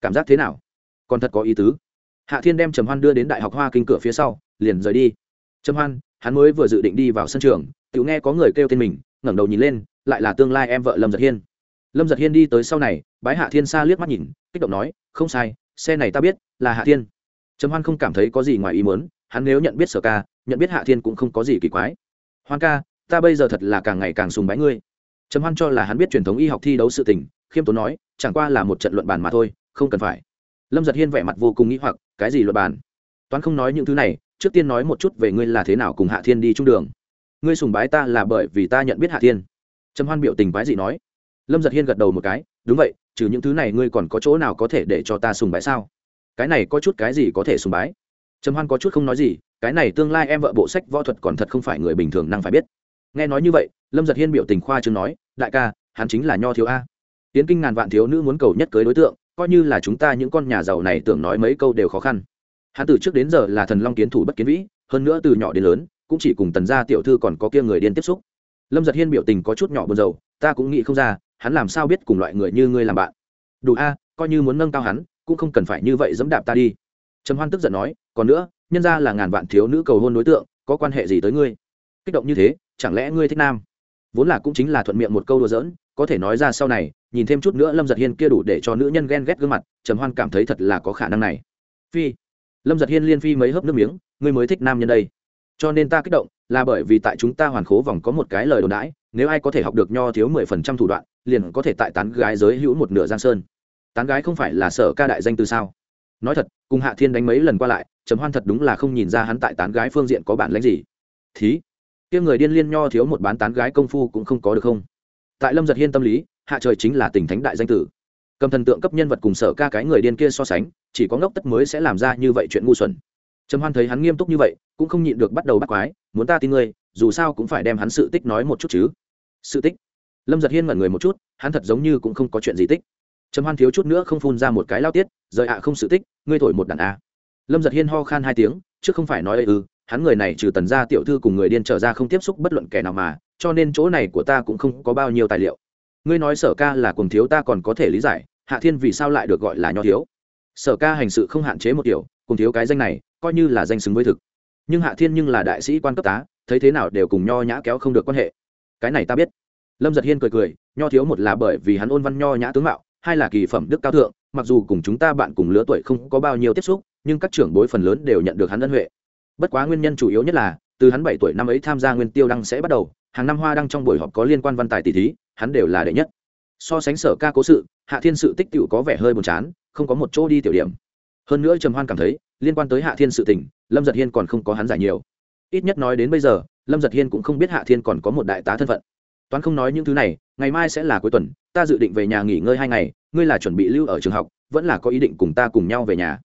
Cảm giác thế nào? Còn thật có ý tứ. Hạ thiên đem trầm hoan đưa đến đại học hoa kinh cửa phía sau, liền rời đi. Trầm hoan hắn mới vừa dự định đi vào sân trường tự nghe có người kêu tên mình, ngẩng đầu nhìn lên, lại là tương lai em vợ lâm giật hiên. Lâm giật hiên đi tới sau này, bái hạ thiên xa liếc mắt nhìn, kích động nói, không sai, xe này ta biết, là hạ thiên. Trầm hoan không cảm thấy có gì ngoài ý muốn, hắn nếu nhận biết sở ca, nhận biết hạ thiên cũng không có gì kỳ quái. Hoan ca, ta bây giờ thật là càng ngày càng sùng bái ngươi. Trầm hoan cho là hắn biết truyền thống y học thi đấu sự tình, khiêm tốn nói, chẳng qua là một trận luận bàn mà thôi, không cần phải. Lâm giật hiên vẻ mặt vô cùng nghĩ hoặc, cái gì luận bàn? Toán không nói những thứ này trước tiên nói một chút về ngươi là thế nào cùng hạ thiên đi chung đường. Ngươi sùng bái ta là bởi vì ta nhận biết hạ thiên. Trầm hoan biểu tình quái gì nói. Lâm giật hiên gật đầu một cái, đúng vậy, trừ những thứ này ngươi còn có chỗ nào có thể để cho ta sùng bái sao? Cái này có chút cái gì có thể sùng bái? Trầm hoan có chút không nói gì, cái này tương lai em vợ bộ sách võ thuật còn thật không phải người bình thường năng phải biết. Nghe nói như vậy, lâm giật hiên biểu tình khoa chừng nói, đại ca, hắn chính là nho thiếu a. Tiến kinh ngàn vạn thiếu nữ muốn cầu nhất cưới đối tượng, coi như là chúng ta những con nhà giàu này tưởng nói mấy câu đều khó khăn hắn từ trước đến giờ là thần long kiến thủ bất kiến vĩ, hơn nữa từ nhỏ đến lớn, cũng chỉ cùng tần gia tiểu thư còn có kia người điên tiếp xúc. Lâm giật hiên biểu tình có chút nhỏ buồn rầu, ta cũng nghĩ không ra, hắn làm sao biết cùng loại người như ngươi làm bạn. Đủ a, coi như muốn nâng cao hắn, cũng không cần phải như vậy dẫm đạp ta đi. Trầm hoan tức giận nói, còn nữa, nhân ra là ngàn vạn thiếu nữ cầu hôn đối tượng, có quan hệ gì tới ngươi? Kích động như thế, chẳng lẽ ngươi thích nam? Vốn là cũng chính là thuận miệng một câu đùa giỡn, có thể nói ra sau này, nhìn thêm chút nữa lâm giật hiên kia đủ để cho nữ nhân ghen ghét gương mặt, trầm hoan cảm thấy thật là có khả năng này. Phi lâm giật hiên liên phi mấy hớp nước miếng, ngươi mới thích nam nhân đây. Cho nên ta kích động, là bởi vì tại chúng ta hoàn khố vòng có một cái lời đồn đãi, nếu ai có thể học được nho thiếu mười phần trăm thủ đoạn, liền có thể tại tán gái giới hữu một nửa giang sơn. Tán gái không phải là sở ca đại danh từ sao? Nói thật, cùng hạ thiên đánh mấy lần qua lại, trầm hoan thật đúng là không nhìn ra hắn tại tán gái phương diện có bản lãnh gì. Thí, kia người điên liên nho thiếu một bán tán gái công phu cũng không có được không? Tại lâm giật hiên tâm lý, hạ trời chính là tình thánh đại danh tử. Cầm thần tượng cấp nhân vật cùng sở ca cái người điên kia so sánh chỉ có ngốc tất mới sẽ làm ra như vậy chuyện ngu xuẩn. Trầm hoan thấy hắn nghiêm túc như vậy cũng không nhịn được bắt đầu bắt quái muốn ta tin ngươi dù sao cũng phải đem hắn sự tích nói một chút chứ. Sự tích? Lâm giật hiên ngẩn người một chút hắn thật giống như cũng không có chuyện gì tích. Trầm hoan thiếu chút nữa không phun ra một cái lao tiết rời ạ không sự tích ngươi thổi một đàn a. Lâm giật hiên ho khan hai tiếng chứ không phải nói ư ừ, hắn người này trừ tần gia tiểu thư cùng người điên trở ra không tiếp xúc bất luận kẻ nào mà cho nên chỗ này của ta cũng không có bao nhiêu tài liệu. Ngươi nói sở ca là cùng thiếu ta còn có thể lý giải hạ thiên vì sao lại được gọi là nho thiếu? Sở ca hành sự không hạn chế một kiểu, cùng thiếu cái danh này, coi như là danh xứng với thực. Nhưng hạ thiên nhưng là đại sĩ quan cấp tá, thấy thế nào đều cùng nho nhã kéo không được quan hệ. Cái này ta biết. Lâm giật hiên cười cười, nho thiếu một là bởi vì hắn ôn văn nho nhã tướng mạo, hai là kỳ phẩm đức cao thượng, mặc dù cùng chúng ta bạn cùng lứa tuổi không có bao nhiêu tiếp xúc, nhưng các trưởng bối phần lớn đều nhận được hắn ân huệ. Bất quá nguyên nhân chủ yếu nhất là, từ hắn bảy tuổi năm ấy tham gia nguyên tiêu đăng sẽ bắt đầu, hàng năm hoa đăng trong buổi họp có liên quan văn tài tỷ thí, hắn đều là đệ nhất. So sánh sở ca cố sự, hạ thiên sự tích cựu có vẻ hơi buồn chán không có một chỗ đi tiểu điểm. Hơn nữa trầm hoan cảm thấy, liên quan tới hạ thiên sự tình, lâm giật hiên còn không có hắn giải nhiều. Ít nhất nói đến bây giờ, lâm giật hiên cũng không biết hạ thiên còn có một đại tá thân phận. Toán không nói những thứ này, ngày mai sẽ là cuối tuần, ta dự định về nhà nghỉ ngơi hai ngày, ngươi là chuẩn bị lưu ở trường học, vẫn là có ý định cùng ta cùng nhau về nhà.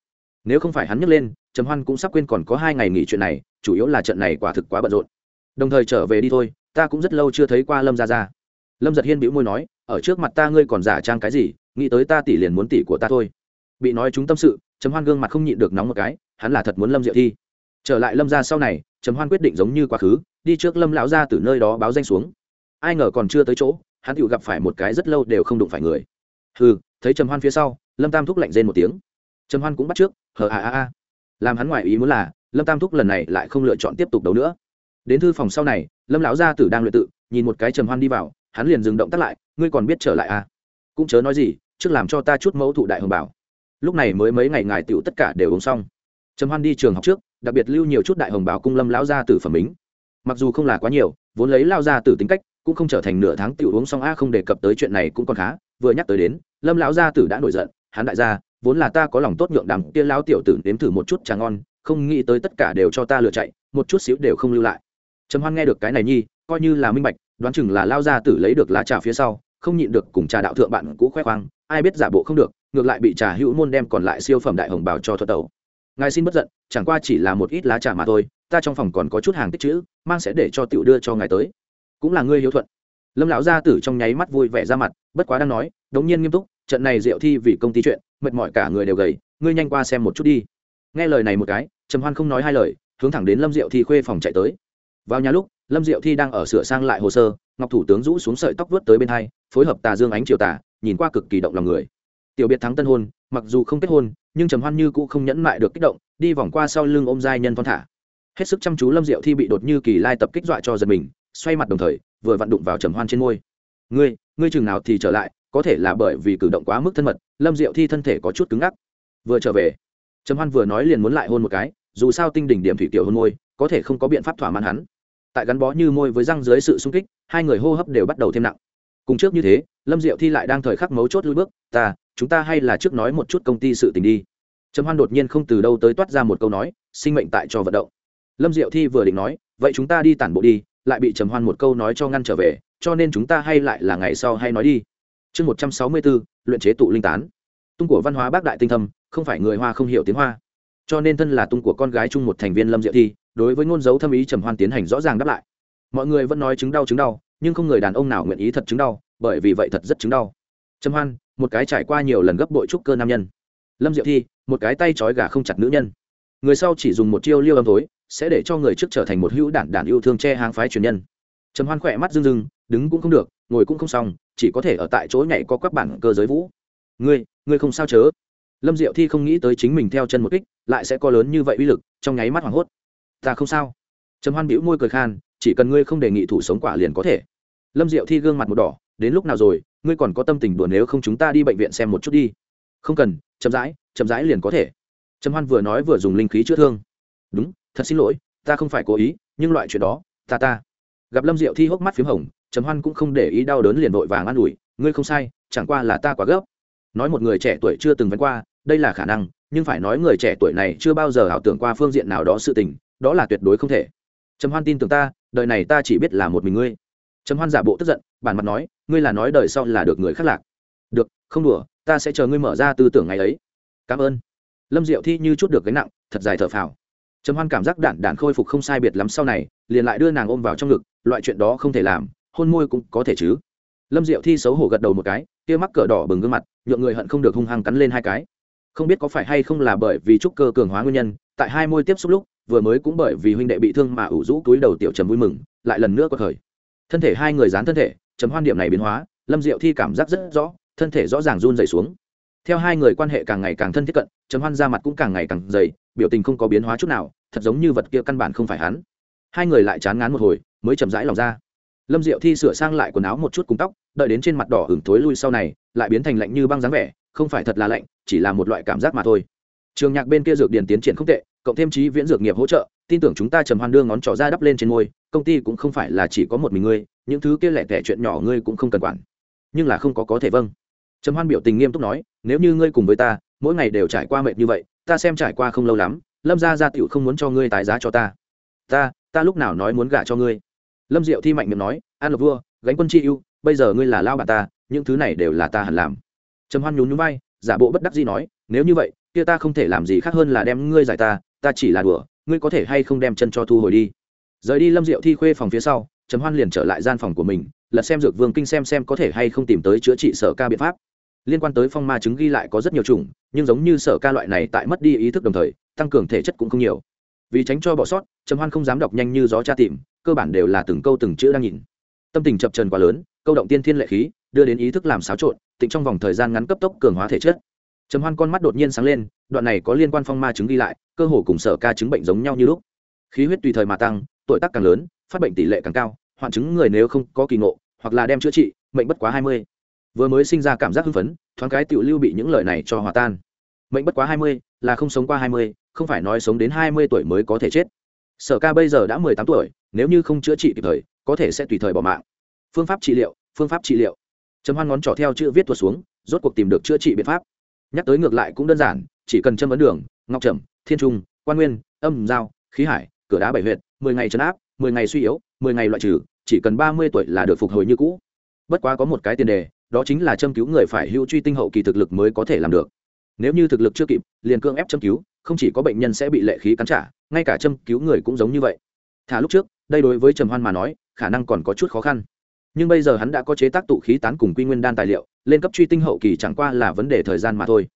Nếu không phải hắn nhấc lên, trầm hoan cũng sắp quên còn có hai ngày nghỉ chuyện này, chủ yếu là trận này quả thực quá bận rộn. Đồng thời trở về đi thôi, ta cũng rất lâu chưa thấy qua lâm ra ra lâm giật hiên bĩu môi nói, ở trước mặt ta ngươi còn giả trang cái gì, nghĩ tới ta tỷ liền muốn tỷ của ta thôi bị nói chúng tâm sự, trầm hoan gương mặt không nhịn được nóng một cái, hắn là thật muốn lâm diệu thi. Trở lại lâm ra sau này, trầm hoan quyết định giống như quá khứ, đi trước lâm lão ra từ nơi đó báo danh xuống. Ai ngờ còn chưa tới chỗ, hắn tự gặp phải một cái rất lâu đều không đụng phải người. Hừ, thấy trầm hoan phía sau, lâm tam thúc lạnh rên một tiếng. Trầm hoan cũng bắt trước, hờ a a a. Làm hắn ngoại ý muốn là, lâm tam thúc lần này lại không lựa chọn tiếp tục đấu nữa. Đến thư phòng sau này, lâm lão gia tử đang luyện tự, nhìn một cái trầm hoan đi vào, hắn liền dừng động tắt lại, ngươi còn biết trở lại à? Cũng chớ nói gì, trước làm cho ta chút mẫu thụ đại hồng bảo lúc này mới mấy ngày ngài tựu tất cả đều uống xong. Trầm hoan đi trường học trước, đặc biệt lưu nhiều chút đại hồng báo cung lâm lão gia tử phẩm mính mặc dù không là quá nhiều, vốn lấy lao gia tử tính cách, cũng không trở thành nửa tháng tiểu uống xong a, không đề cập tới chuyện này cũng còn khá, vừa nhắc tới đến, lâm lão gia tử đã nổi giận, hắn đại gia, vốn là ta có lòng tốt nhượng đằng kia lão tiểu tử nếm thử một chút trà ngon, không nghĩ tới tất cả đều cho ta lựa chạy, một chút xíu đều không lưu lại. Trầm hoan nghe được cái này nhi, coi như là minh bạch, đoán chừng là lao gia tử lấy được lá trà phía sau, không nhịn được cùng trà đạo thượng bạn cũ khoe khoang, ai biết giả bộ không được ngược lại bị trà hữu môn đem còn lại siêu phẩm đại hồng bào cho thuật tẩu. Ngài xin bất giận, chẳng qua chỉ là một ít lá trà mà thôi, ta trong phòng còn có chút hàng tích chữ, mang sẽ để cho tiểu đưa cho ngài tới. Cũng là ngươi hiếu thuận. Lâm lão gia tử trong nháy mắt vui vẻ ra mặt, bất quá đang nói, đống nhiên nghiêm túc, trận này diệu thi vì công ty chuyện, mệt mỏi cả người đều gầy, ngươi nhanh qua xem một chút đi. Nghe lời này một cái, trầm hoan không nói hai lời, hướng thẳng đến lâm diệu thi khuê phòng chạy tới. Vào nhà lúc, lâm diệu thi đang ở sửa sang lại hồ sơ, ngọc thủ tướng rũ xuống sợi tóc vớt tới bên hai, phối hợp tà dương ánh chiều tà, nhìn qua cực kỳ động lòng người tiểu biệt thắng tân hôn, mặc dù không kết hôn, nhưng trầm hoan như cũ không nhẫn mại được kích động, đi vòng qua sau lưng ôm giai nhân thon thả. Hết sức chăm chú lâm diệu thi bị đột như kỳ lai tập kích dọa cho giật mình, xoay mặt đồng thời, vừa vặn đụng vào trầm hoan trên môi. Ngươi ngươi chừng nào thì trở lại, có thể là bởi vì cử động quá mức thân mật, lâm diệu thi thân thể có chút cứng ngắc. Vừa trở về, trầm hoan vừa nói liền muốn lại hôn một cái, dù sao tinh đỉnh điểm thủy tiểu hôn môi, có thể không có biện pháp thỏa mãn hắn. Tại gắn bó như môi với răng dưới sự sung kích, hai người hô hấp đều bắt đầu thêm nặng. Cùng trước như thế, lâm diệu thi lại đang thời khắc mấu chốt lui bước, ta chúng ta hay là trước nói một chút công ty sự tình đi. Trầm hoan đột nhiên không từ đâu tới toát ra một câu nói, sinh mệnh tại cho vận động. Lâm diệu thi vừa định nói, vậy chúng ta đi tản bộ đi, lại bị trầm hoan một câu nói cho ngăn trở về, cho nên chúng ta hay lại là ngày sau hay nói đi. Chương một trăm sáu mươi bốn, luyện chế tụ linh tán. Tung của văn hóa bác đại tinh thâm, không phải người hoa không hiểu tiếng hoa. Cho nên thân là tung của con gái chung một thành viên lâm diệu thi, đối với ngôn dấu thâm ý trầm hoan tiến hành rõ ràng đáp lại. Mọi người vẫn nói chứng đau chứng đau, nhưng không người đàn ông nào nguyện ý thật chứng đau, bởi vì vậy thật rất chứng đau. Trầm hoan một cái trải qua nhiều lần gấp bội trúc cơ nam nhân. Lâm diệu thi, một cái tay trói gà không chặt nữ nhân. Người sau chỉ dùng một chiêu liêu âm tối sẽ để cho người trước trở thành một hữu đản đản yêu thương che hang phái truyền nhân. Trầm hoan khỏe mắt rưng rưng, đứng cũng không được, ngồi cũng không xong, chỉ có thể ở tại chỗ nhảy có các bản cơ giới vũ. Ngươi ngươi không sao chớ? Lâm diệu thi không nghĩ tới chính mình theo chân một kích, lại sẽ có lớn như vậy uy lực, trong nháy mắt hoảng hốt. Ta không sao. Trầm hoan bĩu môi cười khan, chỉ cần ngươi không đề nghị thủ sống quả liền có thể. Lâm diệu thi gương mặt một đỏ, đến lúc nào rồi ngươi còn có tâm tình đùa nếu không chúng ta đi bệnh viện xem một chút đi. Không cần, chậm rãi chậm rãi liền có thể. Trầm hoan vừa nói vừa dùng linh khí chữa thương. Đúng, thật xin lỗi, ta không phải cố ý, nhưng loại chuyện đó, ta ta. Gặp lâm diệu thi hốc mắt p h í m hồng, trầm hoan cũng không để ý đau đớn liền vội vàng an ủi, ngươi không sai, chẳng qua là ta quá gấp. Nói một người trẻ tuổi chưa từng vén qua, đây là khả năng, nhưng phải nói người trẻ tuổi này chưa bao giờ ảo tưởng qua phương diện nào đó sự tình, đó là tuyệt đối không thể. Trầm hoan tin tưởng ta, đời này ta chỉ biết là một mình ngươi. Trầm hoan giả bộ tức giận bản mặt nói, ngươi là nói đời sau là được người khác lạc. Được, không đùa, ta sẽ chờ ngươi mở ra tư tưởng ngày ấy. Cảm ơn. Lâm diệu thi như chút được gánh nặng, thật dài thở phào. Trầm hoan cảm giác đản đản khôi phục không sai biệt lắm sau này, liền lại đưa nàng ôm vào trong ngực, loại chuyện đó không thể làm, hôn môi cũng có thể chứ. Lâm diệu thi xấu hổ gật đầu một cái, kia mắc cỡ đỏ bừng gương mặt, nhượng người hận không được hung hăng cắn lên hai cái. Không biết có phải hay không là bởi vì trúc cơ cường hóa nguyên nhân, tại hai môi tiếp xúc lúc, vừa mới cũng bởi vì huynh đệ bị thương mà ủ rũ túi đầu tiểu trầm vui mừng, lại lần nữa có thời thân thể hai người dán thân thể chấm hoan điểm này biến hóa, lâm diệu thi cảm giác rất rõ, thân thể rõ ràng run dày xuống. Theo hai người quan hệ càng ngày càng thân thiết cận chấm hoan ra mặt cũng càng ngày càng dày, biểu tình không có biến hóa chút nào, thật giống như vật kia căn bản không phải hắn. Hai người lại chán ngán một hồi, mới chậm rãi lòng ra. Lâm diệu thi sửa sang lại quần áo một chút cùng tóc, đợi đến trên mặt đỏ hửng thối lui sau này, lại biến thành lạnh như băng dáng vẻ, không phải thật là lạnh, chỉ là một loại cảm giác mà thôi. Trường nhạc bên kia dược điền tiến triển không tệ, cộng thêm trí viễn dược nghiệp hỗ trợ, tin tưởng chúng ta trầm hoan đưa ngón trỏ ra đắp lên trên môi, công ty cũng không phải là chỉ có một mình ngươi những thứ kia lẻ tẻ chuyện nhỏ ngươi cũng không cần quản. Nhưng là không có có thể vâng. Trầm hoan biểu tình nghiêm túc nói, nếu như ngươi cùng với ta, mỗi ngày đều trải qua mệt như vậy, ta xem trải qua không lâu lắm, lâm gia gia tiểu không muốn cho ngươi tái giá cho ta. Ta ta lúc nào nói muốn gả cho ngươi? Lâm diệu thi mạnh miệng nói, an lộc vua, gánh quân chi ưu, bây giờ ngươi là lao bà ta, những thứ này đều là ta hẳn làm. Trầm hoan nhún nhún vai, giả bộ bất đắc dĩ nói, nếu như vậy, kia ta không thể làm gì khác hơn là đem ngươi giải ta ta chỉ là đùa, ngươi có thể hay không đem chân cho thu hồi đi? Rời đi, lâm diệu thi khuê phòng phía sau trầm hoan liền trở lại gian phòng của mình, lật xem dược vương kinh xem xem có thể hay không tìm tới chữa trị sở ca biện pháp. Liên quan tới phong ma chứng ghi lại có rất nhiều chủng, nhưng giống như sở ca loại này tại mất đi ý thức đồng thời, tăng cường thể chất cũng không nhiều. Vì tránh cho bỏ sót, trầm hoan không dám đọc nhanh như gió tra tìm, cơ bản đều là từng câu từng chữ đang nhìn. Tâm tình chập trần quá lớn, câu động tiên thiên lệ khí, đưa đến ý thức làm xáo trộn, tịnh trong vòng thời gian ngắn cấp tốc cường hóa thể chất. Trầm hoan con mắt đột nhiên sáng lên, đoạn này có liên quan phong ma chứng ghi lại, cơ hồ cùng sở ca chứng bệnh giống nhau như lúc. Khí huyết tùy thời mà tăng, tuổi tác càng lớn phát bệnh tỷ lệ càng cao, hoạn chứng người nếu không có kỳ ngộ, hoặc là đem chữa trị, mệnh bất quá hai mươi. Vừa mới sinh ra cảm giác hưng phấn, thoáng cái tiểu lưu bị những lời này cho hòa tan. Mệnh bất quá hai mươi, là không sống qua hai mươi, không phải nói sống đến hai mươi tuổi mới có thể chết. Sở ca bây giờ đã mười tám tuổi, nếu như không chữa trị kịp thời, có thể sẽ tùy thời bỏ mạng. Phương pháp trị liệu, phương pháp trị liệu. Chấm hoan ngón trỏ theo chữ viết tuột xuống, rốt cuộc tìm được chữa trị biện pháp. Nhắc tới ngược lại cũng đơn giản, chỉ cần châm ấn đường, ngọc trầm, thiên trung, quan nguyên, âm giao khí hải, cửa đá bảy huyện mười ngày chấn áp mười ngày suy yếu, mười ngày loại trừ, chỉ cần ba mươi tuổi là được phục hồi như cũ. Bất quá có một cái tiền đề, đó chính là châm cứu người phải hưu truy tinh hậu kỳ thực lực mới có thể làm được. Nếu như thực lực chưa kịp, liền cương ép châm cứu, không chỉ có bệnh nhân sẽ bị lệ khí cắn trả, ngay cả châm cứu người cũng giống như vậy. Thả lúc trước, đây đối với trầm hoan mà nói, khả năng còn có chút khó khăn. Nhưng bây giờ hắn đã có chế tác tụ khí tán cùng quy nguyên đan tài liệu, lên cấp truy tinh hậu kỳ chẳng qua là vấn đề thời gian mà thôi.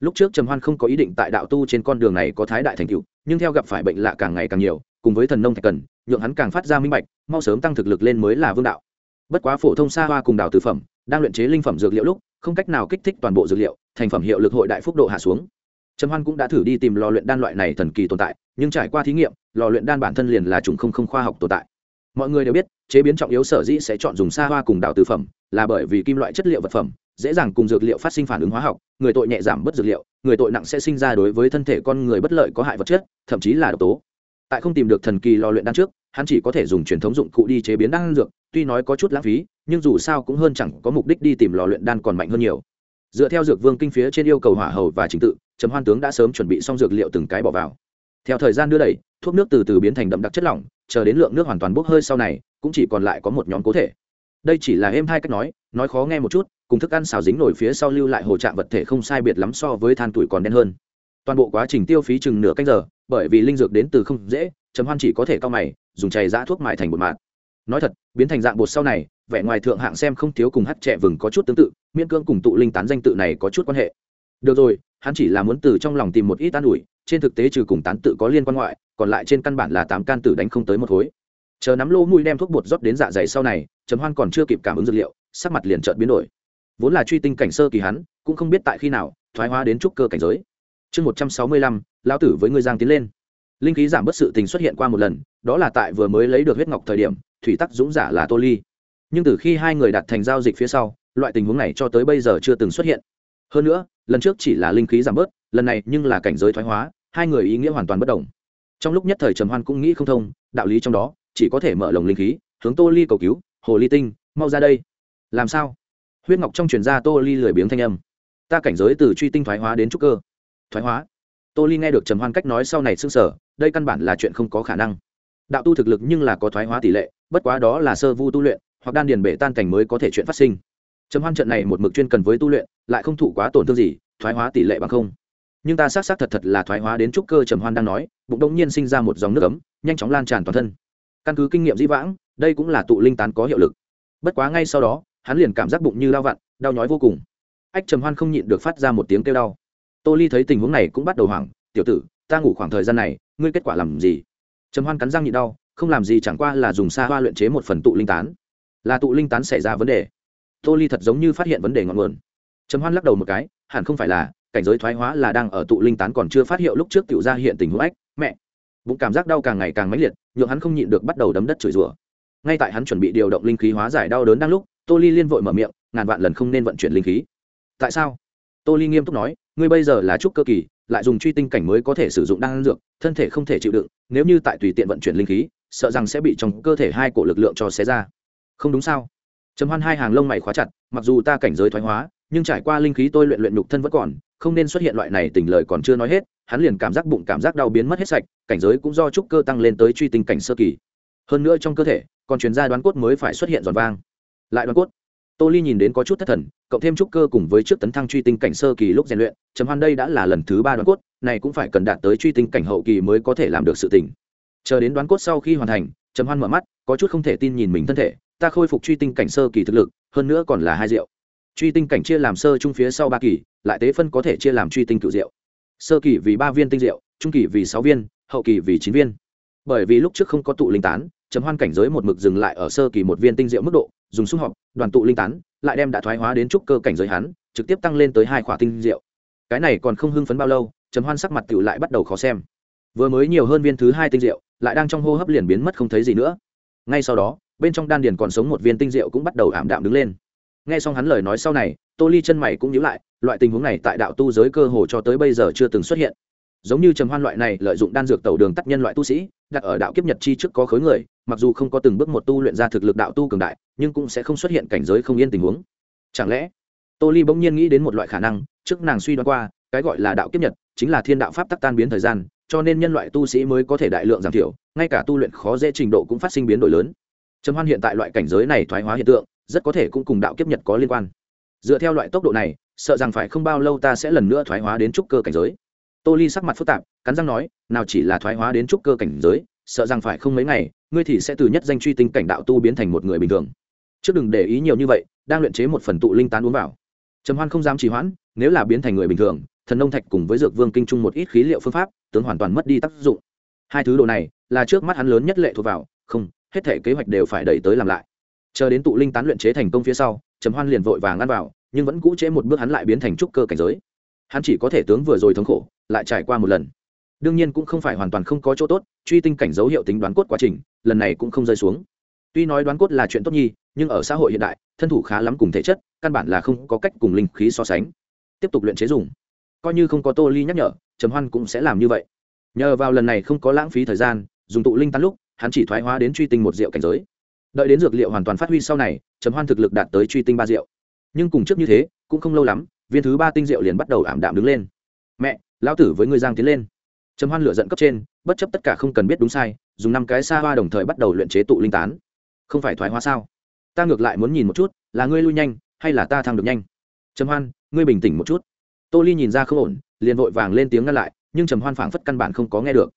Lúc trước trầm hoan không có ý định tại đạo tu trên con đường này có thái đại thành tựu, nhưng theo gặp phải bệnh lạ càng ngày càng nhiều cùng với thần nông thạch cần, nhượng hắn càng phát ra minh bạch, mau sớm tăng thực lực lên mới là vương đạo. Bất quá phổ thông xa hoa cùng đào tử phẩm, đang luyện chế linh phẩm dược liệu lúc, không cách nào kích thích toàn bộ dược liệu, thành phẩm hiệu lực hội đại phúc độ hạ xuống. Trầm hoan cũng đã thử đi tìm lò luyện đan loại này thần kỳ tồn tại, nhưng trải qua thí nghiệm, lò luyện đan bản thân liền là chủng không không khoa học tồn tại. Mọi người đều biết, chế biến trọng yếu sở dĩ sẽ chọn dùng xa hoa cùng đào tử phẩm, là bởi vì kim loại chất liệu vật phẩm, dễ dàng cùng dược liệu phát sinh phản ứng hóa học, người tội nhẹ giảm bất dược liệu, người tội nặng sẽ sinh ra đối với thân thể con người bất lợi có hại vật chất, thậm chí là độc tố tại không tìm được thần kỳ lò luyện đan trước, hắn chỉ có thể dùng truyền thống dụng cụ đi chế biến đan dược, tuy nói có chút lãng phí, nhưng dù sao cũng hơn chẳng có mục đích đi tìm lò luyện đan còn mạnh hơn nhiều. Dựa theo dược vương kinh phía trên yêu cầu hỏa hầu và trình tự, trầm hoan tướng đã sớm chuẩn bị xong dược liệu từng cái bỏ vào. Theo thời gian đưa đẩy, thuốc nước từ từ biến thành đậm đặc chất lỏng, chờ đến lượng nước hoàn toàn bốc hơi sau này, cũng chỉ còn lại có một nhóm cố thể. Đây chỉ là êm hai cách nói nói khó nghe một chút, cùng thức ăn xào dính nổi phía sau lưu lại hồ trạng vật thể không sai biệt lắm so với than tuổi còn đen hơn toàn bộ quá trình tiêu phí chừng nửa canh giờ, bởi vì linh dược đến từ không dễ chấm hoan chỉ có thể cao mày, dùng chày giã thuốc mại thành bột mạt. Nói thật, biến thành dạng bột sau này, vẻ ngoài thượng hạng xem không thiếu cùng hát trẻ vừng có chút tương tự, miễn cương cùng tụ linh tán danh tự này có chút quan hệ. Được rồi, hắn chỉ là muốn từ trong lòng tìm một ít an ủi, trên thực tế trừ cùng tán tự có liên quan ngoại, còn lại trên căn bản là tám can tử đánh không tới một khối. Chờ nắm lô mũi đem thuốc bột rót đến dạ dày sau này, trầm hoan còn chưa kịp cảm ứng dược liệu, sắc mặt liền trợn biến đổi. Vốn là truy tinh cảnh sơ kỳ hắn, cũng không biết tại khi nào, thoái hóa đến trúc cơ cảnh giới chương một trăm sáu mươi lăm lao tử với ngươi giang tiến lên. Linh khí giảm bớt sự tình xuất hiện qua một lần, đó là tại vừa mới lấy được huyết ngọc thời điểm, thủy tắc dũng giả là tô ly. Nhưng từ khi hai người đặt thành giao dịch phía sau, loại tình huống này cho tới bây giờ chưa từng xuất hiện. Hơn nữa, lần trước chỉ là linh khí giảm bớt, lần này nhưng là cảnh giới thoái hóa, hai người ý nghĩa hoàn toàn bất đồng. Trong lúc nhất thời trầm hoan cũng nghĩ không thông, đạo lý trong đó, chỉ có thể mở lồng linh khí, hướng tô ly cầu cứu, hồ ly tinh, mau ra đây. Làm sao? Huyết ngọc trong truyền gia tô ly lười biếng thanh âm. Ta cảnh giới từ truy tinh thoái hóa đến trúc cơ thoái hóa. Tô ly nghe được trầm hoan cách nói sau này xưng sở đây căn bản là chuyện không có khả năng. Đạo tu thực lực nhưng là có thoái hóa tỷ lệ, bất quá đó là sơ vu tu luyện, hoặc đan điền bể tan cảnh mới có thể chuyện phát sinh. Trầm hoan trận này một mực chuyên cần với tu luyện, lại không thụ quá tổn thương gì, thoái hóa tỷ lệ bằng không. Nhưng ta xác xác thật thật là thoái hóa đến trúc cơ trầm hoan đang nói, bụng đông nhiên sinh ra một dòng nước ấm, nhanh chóng lan tràn toàn thân. Căn cứ kinh nghiệm dĩ vãng, đây cũng là tụ linh tán có hiệu lực. Bất quá ngay sau đó, hắn liền cảm giác bụng như đau vặn, đau nhói vô cùng. Ách trầm hoan không nhịn được phát ra một tiếng kêu đau tô ly thấy tình huống này cũng bắt đầu hoảng, tiểu tử, ta ngủ khoảng thời gian này, ngươi kết quả làm gì? Trầm hoan cắn răng nhịn đau, không làm gì chẳng qua là dùng xa hoa luyện chế một phần tụ linh tán. Là tụ linh tán xảy ra vấn đề. Tô ly thật giống như phát hiện vấn đề ngọn nguồn. Trầm hoan lắc đầu một cái, hẳn không phải là, cảnh giới thoái hóa là đang ở tụ linh tán còn chưa phát hiện lúc trước tiểu ra hiện tình huống ách, mẹ. Bụng cảm giác đau càng ngày càng mãnh liệt, nhượng hắn không nhịn được bắt đầu đấm đất chửi rủa. Ngay tại hắn chuẩn bị điều động linh khí hóa giải đau đớn đang lúc, tô ly liên vội mở miệng, ngàn vạn lần không nên vận chuyển linh khí. Tại sao? Tô ly nghiêm túc nói, ngươi bây giờ là trúc cơ kỳ, lại dùng truy tinh cảnh mới có thể sử dụng đan dược, thân thể không thể chịu đựng, nếu như tại tùy tiện vận chuyển linh khí, sợ rằng sẽ bị trong cơ thể hai cổ lực lượng cho xé ra. Không đúng sao? Trầm hoan hai hàng lông mày khóa chặt, mặc dù ta cảnh giới thoái hóa, nhưng trải qua linh khí tôi luyện luyện nhục thân vẫn còn, không nên xuất hiện loại này tình lời còn chưa nói hết. Hắn liền cảm giác bụng cảm giác đau biến mất hết sạch, cảnh giới cũng do trúc cơ tăng lên tới truy tinh cảnh sơ kỳ. Hơn nữa trong cơ thể, còn chuyên gia đoán cốt mới phải xuất hiện giòn vang. Lại đoán cốt tô ly nhìn đến có chút thất thần, cộng thêm trúc cơ cùng với trước tấn thăng truy tinh cảnh sơ kỳ lúc rèn luyện, trầm hoan đây đã là lần thứ ba đoán cốt, này cũng phải cần đạt tới truy tinh cảnh hậu kỳ mới có thể làm được sự tình. chờ đến đoán cốt sau khi hoàn thành, trầm hoan mở mắt, có chút không thể tin nhìn mình thân thể, ta khôi phục truy tinh cảnh sơ kỳ thực lực, hơn nữa còn là hai rượu. Truy tinh cảnh chia làm sơ trung phía sau ba kỳ, lại tế phân có thể chia làm truy tinh cựu rượu. Sơ kỳ vì ba viên tinh rượu, trung kỳ vì sáu viên, hậu kỳ vì chín viên. Bởi vì lúc trước không có tụ linh tán chấm hoan cảnh giới một mực dừng lại ở sơ kỳ một viên tinh rượu mức độ, dùng xung họp đoàn tụ linh tán lại đem đã thoái hóa đến trúc cơ cảnh giới hắn trực tiếp tăng lên tới hai khỏa tinh diệu. cái này còn không hưng phấn bao lâu chấm hoan sắc mặt tựu lại bắt đầu khó xem. Vừa mới nhiều hơn viên thứ hai tinh diệu, lại đang trong hô hấp liền biến mất không thấy gì nữa. Ngay sau đó bên trong đan điền còn sống một viên tinh diệu cũng bắt đầu ảm đạm đứng lên. Nghe xong hắn lời nói sau này tô ly chân mày cũng nhíu lại loại tình huống này tại đạo tu giới cơ hồ cho tới bây giờ chưa từng xuất hiện giống như trầm hoan loại này lợi dụng đan dược tẩu đường tắt nhân loại tu sĩ, đặt ở đạo kiếp nhật chi trước có khối người, mặc dù không có từng bước một tu luyện ra thực lực đạo tu cường đại, nhưng cũng sẽ không xuất hiện cảnh giới không yên tình huống. Chẳng lẽ, tô ly bỗng nhiên nghĩ đến một loại khả năng, trước nàng suy đoán qua, cái gọi là đạo kiếp nhật chính là thiên đạo pháp tắc tan biến thời gian, cho nên nhân loại tu sĩ mới có thể đại lượng giảm thiểu, ngay cả tu luyện khó dễ trình độ cũng phát sinh biến đổi lớn. Trầm hoan hiện tại loại cảnh giới này thoái hóa hiện tượng, rất có thể cũng cùng đạo kiếp nhật có liên quan. Dựa theo loại tốc độ này, sợ rằng phải không bao lâu ta sẽ lần nữa thoái hóa đến trúc cơ cảnh giới tô ly sắc mặt phức tạp, cắn răng nói, nào chỉ là thoái hóa đến trúc cơ cảnh giới, sợ rằng phải không mấy ngày, ngươi thì sẽ từ nhất danh truy tinh cảnh đạo tu biến thành một người bình thường. Trước đừng để ý nhiều như vậy, đang luyện chế một phần tụ linh tán uống vào. Trầm hoan không dám trì hoãn, nếu là biến thành người bình thường, thần nông thạch cùng với dược vương kinh trung một ít khí liệu phương pháp, tướng hoàn toàn mất đi tác dụng. Hai thứ đồ này, là trước mắt hắn lớn nhất lệ thuộc vào, không, hết thể kế hoạch đều phải đẩy tới làm lại. Chờ đến tụ linh tán luyện chế thành công phía sau, trầm hoan liền vội vàng ăn vào, nhưng vẫn cũ chế một bước hắn lại biến thành trúc cơ cảnh giới hắn chỉ có thể tướng vừa rồi thống khổ, lại trải qua một lần. Đương nhiên cũng không phải hoàn toàn không có chỗ tốt, truy tinh cảnh dấu hiệu tính đoán cốt quá trình, lần này cũng không rơi xuống. Tuy nói đoán cốt là chuyện tốt nhi, nhưng ở xã hội hiện đại, thân thủ khá lắm cùng thể chất, căn bản là không có cách cùng linh khí so sánh. Tiếp tục luyện chế dùng. Coi như không có tô ly nhắc nhở, trầm hoan cũng sẽ làm như vậy. Nhờ vào lần này không có lãng phí thời gian, dùng tụ linh tán lúc, hắn chỉ thoái hóa đến truy tinh một rượu cảnh giới. Đợi đến dược liệu hoàn toàn phát huy sau này, trầm hoan thực lực đạt tới truy tinh ba rượu. Nhưng cùng trước như thế, cũng không lâu lắm viên thứ ba tinh rượu liền bắt đầu ảm đạm đứng lên. Mẹ, lão tử với ngươi giang tiến lên. Trầm hoan lửa giận cấp trên, bất chấp tất cả không cần biết đúng sai, dùng năm cái xa hoa đồng thời bắt đầu luyện chế tụ linh tán. Không phải thoái hóa sao? Ta ngược lại muốn nhìn một chút, là ngươi lui nhanh, hay là ta thăng được nhanh? Trầm hoan, ngươi bình tĩnh một chút. Tô ly nhìn ra không ổn, liền vội vàng lên tiếng ngăn lại, nhưng trầm hoan phảng phất căn bản không có nghe được.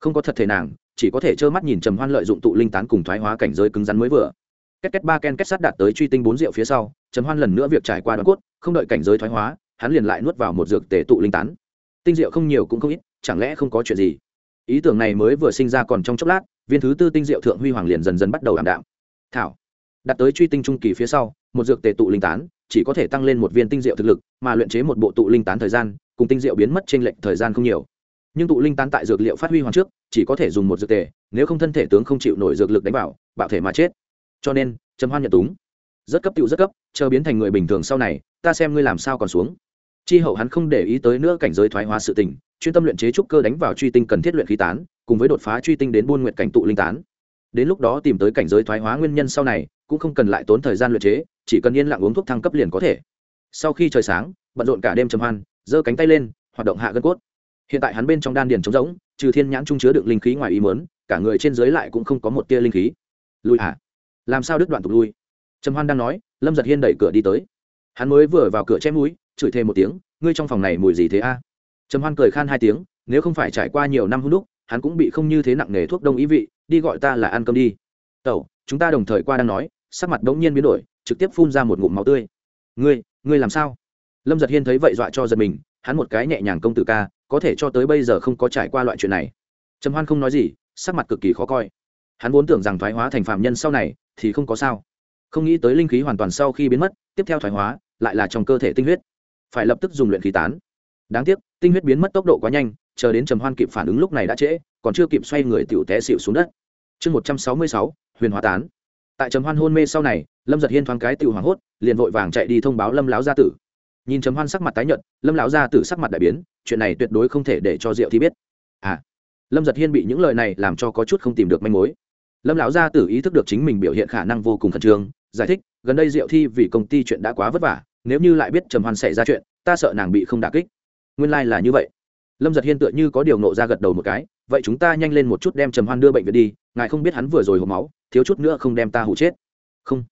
Không có thật thể nàng, chỉ có thể trơ mắt nhìn trầm hoan lợi dụng tụ linh tán cùng thoái hóa cảnh giới cứng rắn mới vừa. Két két ba ken két sắt đạt tới truy tinh bốn rượu phía sau trầm hoan lần nữa việc trải qua đoạn cốt, không đợi cảnh giới thoái hóa, hắn liền lại nuốt vào một dược tể tụ linh tán. Tinh diệu không nhiều cũng không ít, chẳng lẽ không có chuyện gì? Ý tưởng này mới vừa sinh ra còn trong chốc lát, viên thứ tư tinh diệu thượng huy hoàng liền dần dần bắt đầu ảm đạm. Thảo, đặt tới truy tinh trung kỳ phía sau, một dược tề tụ linh tán chỉ có thể tăng lên một viên tinh diệu thực lực, mà luyện chế một bộ tụ linh tán thời gian, cùng tinh diệu biến mất trên lệnh thời gian không nhiều. Nhưng tụ linh tán tại dược liệu phát huy hoàn trước, chỉ có thể dùng một dược tề, nếu không thân thể tướng không chịu nổi dược lực đánh vào, bạo thể mà chết. Cho nên, trầm hoan nhận túng rất cấp tựu rất cấp, chờ biến thành người bình thường sau này, ta xem ngươi làm sao còn xuống. Chi hậu hắn không để ý tới nữa cảnh giới thoái hóa sự tình, chuyên tâm luyện chế trúc cơ đánh vào truy tinh cần thiết luyện khí tán, cùng với đột phá truy tinh đến buôn nguyện cảnh tụ linh tán. Đến lúc đó tìm tới cảnh giới thoái hóa nguyên nhân sau này, cũng không cần lại tốn thời gian luyện chế, chỉ cần yên lặng uống thuốc thăng cấp liền có thể. Sau khi trời sáng, bận rộn cả đêm trầm hoan, giơ cánh tay lên, hoạt động hạ gân cốt. Hiện tại hắn bên trong đan điền trống rỗng, trừ thiên nhãn trung chứa đựng linh khí ngoài ý mớn cả người trên dưới lại cũng không có một tia linh khí. Lùi hả à? làm sao đứt đoạn tục lui? Trầm hoan đang nói, lâm giật hiên đẩy cửa đi tới. Hắn mới vừa vào cửa chém mũi, chửi thêm một tiếng, ngươi trong phòng này mùi gì thế a? Trầm hoan cười khan hai tiếng, nếu không phải trải qua nhiều năm hút đúc, hắn cũng bị không như thế nặng nề thuốc đông ý vị, đi gọi ta là ăn cơm đi. Tẩu, chúng ta đồng thời qua đang nói, sắc mặt bỗng nhiên biến đổi, trực tiếp phun ra một ngụm máu tươi. Ngươi ngươi làm sao? Lâm giật hiên thấy vậy dọa cho giật mình, hắn một cái nhẹ nhàng công tử ca, có thể cho tới bây giờ không có trải qua loại chuyện này. Trầm hoan không nói gì, sắc mặt cực kỳ khó coi. Hắn vốn tưởng rằng thoái hóa thành phạm nhân sau này thì không có sao không nghĩ tới linh khí hoàn toàn sau khi biến mất, tiếp theo thoái hóa, lại là trong cơ thể tinh huyết. Phải lập tức dùng luyện khí tán. Đáng tiếc, tinh huyết biến mất tốc độ quá nhanh, chờ đến trầm hoan kịp phản ứng lúc này đã trễ, còn chưa kịp xoay người tiểu té xịu xuống đất. Chương một trăm sáu mươi sáu, huyền hóa tán. Tại trầm hoan hôn mê sau này, lâm giật hiên thoáng cái tiểu hoảng hốt, liền vội vàng chạy đi thông báo lâm láo gia tử. Nhìn trầm hoan sắc mặt tái nhợt, lâm lão gia tử sắc mặt đại biến, chuyện này tuyệt đối không thể để cho diệu thi biết. À lâm giật hiên bị những lời này làm cho có chút không tìm được manh mối. Lâm lão gia tử ý thức được chính mình biểu hiện khả năng vô cùng khẩn trương giải thích, gần đây diệu thi vì công ty chuyện đã quá vất vả, nếu như lại biết trầm hoan xảy ra chuyện, ta sợ nàng bị không đả kích. Nguyên lai、like、là như vậy. Lâm giật hiên tựa như có điều nộ ra gật đầu một cái, vậy chúng ta nhanh lên một chút đem trầm hoan đưa bệnh viện đi, ngài không biết hắn vừa rồi hộp máu, thiếu chút nữa không đem ta hụ chết. Không.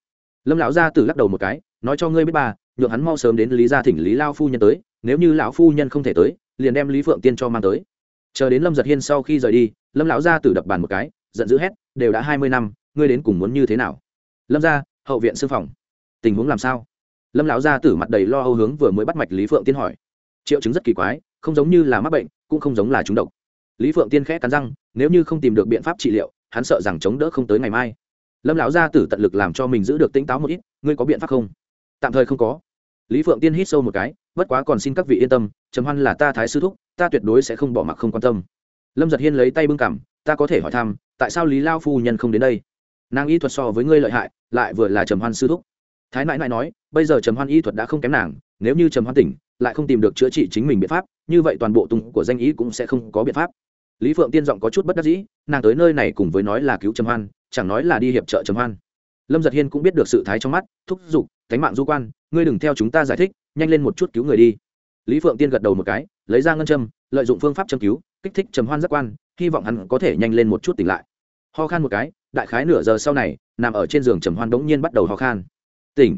Lâm lão gia tử lắc đầu một cái, nói cho ngươi biết bà, nhượng hắn mau sớm đến lý gia thỉnh lý lao phu nhân tới, nếu như lão phu nhân không thể tới, liền đem lý phượng tiên cho mang tới. Chờ đến lâm giật hiên sau khi rời đi, lâm lão gia tử đập bàn một cái, giận dữ hét, đều đã hai mươi năm, ngươi đến cùng muốn như thế nào? Lâm ra hậu viện sư phòng. Tình huống làm sao? Lâm lão gia tử mặt đầy lo âu hướng vừa mới bắt mạch lý phượng tiên hỏi. Triệu chứng rất kỳ quái, không giống như là mắc bệnh, cũng không giống là trúng độc. Lý phượng tiên khẽ cắn răng, nếu như không tìm được biện pháp trị liệu, hắn sợ rằng chống đỡ không tới ngày mai. Lâm lão gia tử tận lực làm cho mình giữ được tỉnh táo một ít, ngươi có biện pháp không? Tạm thời không có. Lý phượng tiên hít sâu một cái, bất quá còn xin các vị yên tâm chấm hoan là ta thái sư thúc, ta tuyệt đối sẽ không bỏ mặc không quan tâm. Lâm giật hiên lấy tay bưng cảm, ta có thể hỏi thăm, tại sao lý lao phu nhân không đến đây? Nàng y thuật so với ngươi lợi hại, lại vừa là trầm hoan sư thúc. Thái nãi nãi nói, bây giờ trầm hoan y thuật đã không kém nàng, nếu như trầm hoan tỉnh, lại không tìm được chữa trị chính mình biện pháp, như vậy toàn bộ tung của danh ý cũng sẽ không có biện pháp. Lý phượng tiên giọng có chút bất đắc dĩ, nàng tới nơi này cùng với nói là cứu trầm hoan, chẳng nói là đi hiệp trợ trầm hoan. Lâm giật hiên cũng biết được sự thái trong mắt, thúc giục cánh mạng du quan, ngươi đừng theo chúng ta giải thích, nhanh lên một chút cứu người đi. Lý phượng tiên gật đầu một cái, lấy ra ngân châm, lợi dụng phương pháp châm cứu, kích thích trầm hoan giác quan, hy vọng hắn có thể nhanh lên một chút tỉnh lại. Ho khan một cái đại khái nửa giờ sau này, nằm ở trên giường trầm hoan bỗng nhiên bắt đầu ho khan. Tỉnh.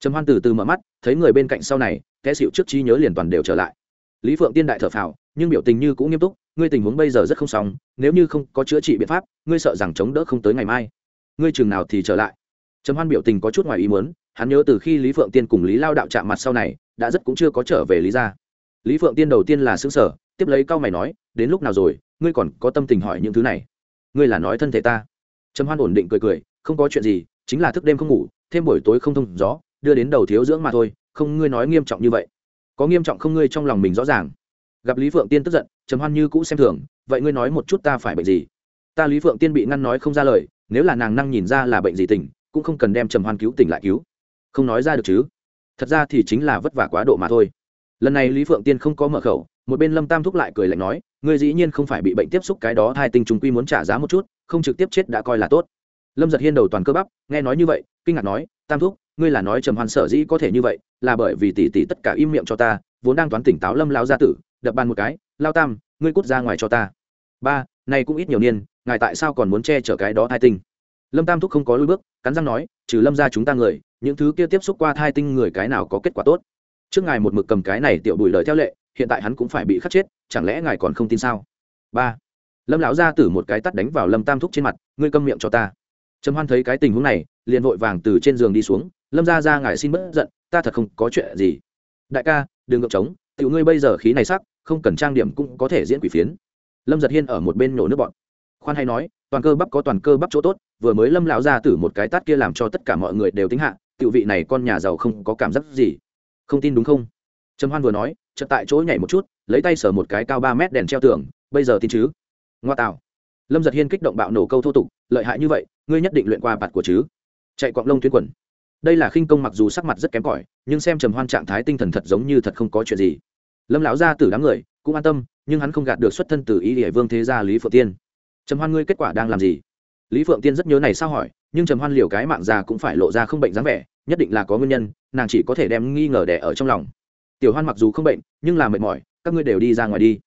Trầm hoan từ từ mở mắt, thấy người bên cạnh sau này, kẽ xịu trước trí nhớ liền toàn đều trở lại. Lý phượng tiên đại thở phào, nhưng biểu tình như cũng nghiêm túc, ngươi tình huống bây giờ rất không xong, nếu như không có chữa trị biện pháp, ngươi sợ rằng chống đỡ không tới ngày mai. Ngươi chừng nào thì trở lại. Trầm hoan biểu tình có chút ngoài ý muốn, hắn nhớ từ khi lý phượng tiên cùng lý lao đạo chạm mặt sau này, đã rất cũng chưa có trở về lý ra lý phượng tiên đầu tiên là xứng sở tiếp lấy cao mày nói, đến lúc nào rồi, ngươi còn có tâm tình hỏi những thứ này? Ngươi là nói thân thể ta trầm hoan ổn định cười cười, không có chuyện gì, chính là thức đêm không ngủ, thêm buổi tối không thông gió, đưa đến đầu thiếu dưỡng mà thôi, không ngươi nói nghiêm trọng như vậy. Có nghiêm trọng không ngươi trong lòng mình rõ ràng. Gặp lý phượng tiên tức giận, trầm hoan như cũ xem thường, vậy ngươi nói một chút ta phải bệnh gì? Ta lý phượng tiên bị ngăn nói không ra lời, nếu là nàng năng nhìn ra là bệnh gì tỉnh, cũng không cần đem trầm hoan cứu tỉnh lại cứu. Không nói ra được chứ. Thật ra thì chính là vất vả quá độ mà thôi. Lần này lý phượng tiên không có mở khẩu một bên lâm tam thúc lại cười lạnh nói, ngươi dĩ nhiên không phải bị bệnh tiếp xúc cái đó thai tinh trùng quy muốn trả giá một chút, không trực tiếp chết đã coi là tốt. Lâm giật hiên đầu toàn cơ bắp, nghe nói như vậy, kinh ngạc nói, tam thúc, ngươi là nói trầm hoan sở dĩ có thể như vậy, là bởi vì tỷ tỷ tất cả im miệng cho ta, vốn đang toán tỉnh táo lâm lao gia tử, đập bàn một cái, lao tam, ngươi cút ra ngoài cho ta. Ba, này cũng ít nhiều niên, ngài tại sao còn muốn che chở cái đó thai tinh? Lâm tam thúc không có lui bước, cắn răng nói, trừ lâm ra chúng ta người, những thứ kia tiếp xúc qua thai tinh người cái nào có kết quả tốt? Trước ngài một mực cầm cái này tiểu bùi lời theo lệ hiện tại hắn cũng phải bị khắc chết, chẳng lẽ ngài còn không tin sao? Ba. Lâm lão gia tử một cái tắt đánh vào lâm tam thúc trên mặt, ngươi câm miệng cho ta. Trầm hoan thấy cái tình huống này, liền vội vàng từ trên giường đi xuống, lâm ra ra ngài xin bất giận, ta thật không có chuyện gì. Đại ca, đừng ngượng trống, tiểu ngươi bây giờ khí này sắc, không cần trang điểm cũng có thể diễn quỷ phiến. Lâm giật hiên ở một bên nổ nước bọn. Khoan hay nói, toàn cơ bắp có toàn cơ bắp chỗ tốt, vừa mới lâm lão ra tử một cái tát kia làm cho tất cả mọi người đều tính hạ, tiểu vị này con nhà giàu không có cảm giác gì. Không tin đúng không? Trầm hoan vừa nói chợt tại chỗ nhảy một chút, lấy tay sờ một cái cao ba mét đèn treo tường, bây giờ tin chứ? Ngoa tạo. Lâm giật hiên kích động bạo nổ câu thô tục, lợi hại như vậy, ngươi nhất định luyện qua bạt của chứ? Chạy quạng lông tuyến quần. Đây là khinh công mặc dù sắc mặt rất kém cỏi, nhưng xem trầm hoan trạng thái tinh thần thật giống như thật không có chuyện gì. Lâm lão ra từ đám người, cũng an tâm, nhưng hắn không gạt được xuất thân từ ý địa vương thế gia lý phượng tiên. Trầm hoan ngươi kết quả đang làm gì? Lý phượng tiên rất nhớ này sao hỏi, nhưng trầm hoan liều cái mạng già cũng phải lộ ra không bệnh dáng vẻ, nhất định là có nguyên nhân, nàng chỉ có thể đem nghi ngờ đẻ ở trong lòng tiểu hoan mặc dù không bệnh, nhưng là mệt mỏi, các ngươi đều đi ra ngoài đi.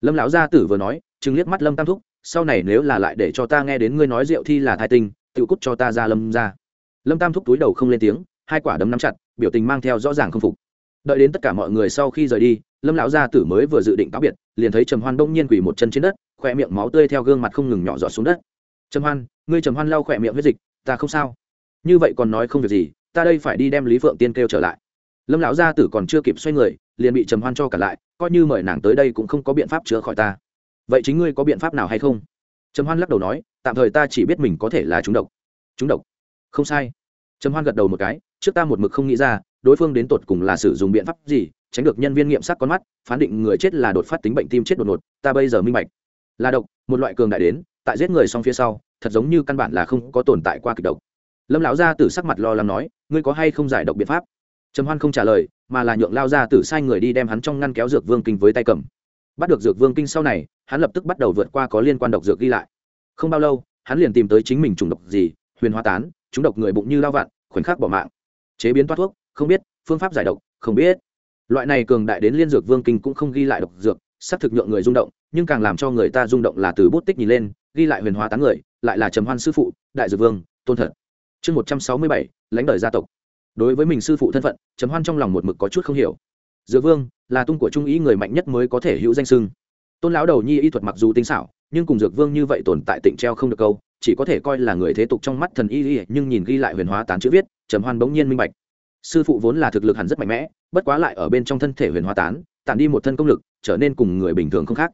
Lâm lão gia tử vừa nói chừng liếc mắt lâm tam thúc, sau này nếu là lại để cho ta nghe đến ngươi nói rượu thi là thai tinh tự cút cho ta ra lâm ra. Lâm tam thúc túi đầu không lên tiếng, hai quả đấm nắm chặt, biểu tình mang theo rõ ràng không phục. Đợi đến tất cả mọi người sau khi rời đi, lâm lão gia tử mới vừa dự định cáo biệt, liền thấy trầm hoan đông nhiên quỳ một chân trên đất khoe miệng máu tươi theo gương mặt không ngừng nhỏ giọt xuống đất. Trầm hoan, ngươi trầm hoan lau khỏe miệng huyết dịch, ta không sao. Như vậy còn nói không việc gì, ta đây phải đi đem lý phượng tiên kêu trở lại lâm lão gia tử còn chưa kịp xoay người, liền bị trầm hoan cho cả lại, coi như mời nàng tới đây cũng không có biện pháp chữa khỏi ta. Vậy chính ngươi có biện pháp nào hay không? Trầm hoan lắc đầu nói, tạm thời ta chỉ biết mình có thể là trúng độc. Trúng độc? Không sai. Trầm hoan gật đầu một cái, trước ta một mực không nghĩ ra, đối phương đến tột cùng là sử dụng biện pháp gì, tránh được nhân viên nghiệm sắc con mắt, phán định người chết là đột phát tính bệnh tim chết đột ngột, ta bây giờ minh bạch. Là độc, một loại cường đại đến, tại giết người xong phía sau, thật giống như căn bản là không có tồn tại qua kịch độc. Lâm lão gia tử sắc mặt lo lắng nói, ngươi có hay không giải độc biện pháp? Trầm hoan không trả lời, mà là nhượng lao ra tử sai người đi đem hắn trong ngăn kéo dược vương kinh với tay cầm. Bắt được dược vương kinh sau này, hắn lập tức bắt đầu vượt qua có liên quan độc dược ghi lại. Không bao lâu, hắn liền tìm tới chính mình trùng độc gì, huyền hóa tán, chúng độc người bụng như lao vạn, khoảnh khắc bỏ mạng. Chế biến toát thuốc, không biết, phương pháp giải độc, không biết. Loại này cường đại đến liên dược vương kinh cũng không ghi lại độc dược, xác thực nhượng người rung động, nhưng càng làm cho người ta rung động là từ bút tích nhìn lên, ghi lại huyền hóa tán người, lại là trầm hoan sư phụ, đại dược vương, tôn thật. Chương một trăm sáu mươi bảy, lãnh đời gia tộc đối với mình sư phụ thân phận, trầm hoan trong lòng một mực có chút không hiểu. Dược vương, là tung của trung ý người mạnh nhất mới có thể hữu danh sưng tôn lão đầu nhi y thuật mặc dù tinh xảo, nhưng cùng dược vương như vậy tồn tại tịnh treo không được câu, chỉ có thể coi là người thế tục trong mắt thần y y, nhưng nhìn ghi lại huyền hóa tán chữ viết, trầm hoan bỗng nhiên minh bạch. Sư phụ vốn là thực lực hẳn rất mạnh mẽ, bất quá lại ở bên trong thân thể huyền hóa tán, tản đi một thân công lực, trở nên cùng người bình thường không khác.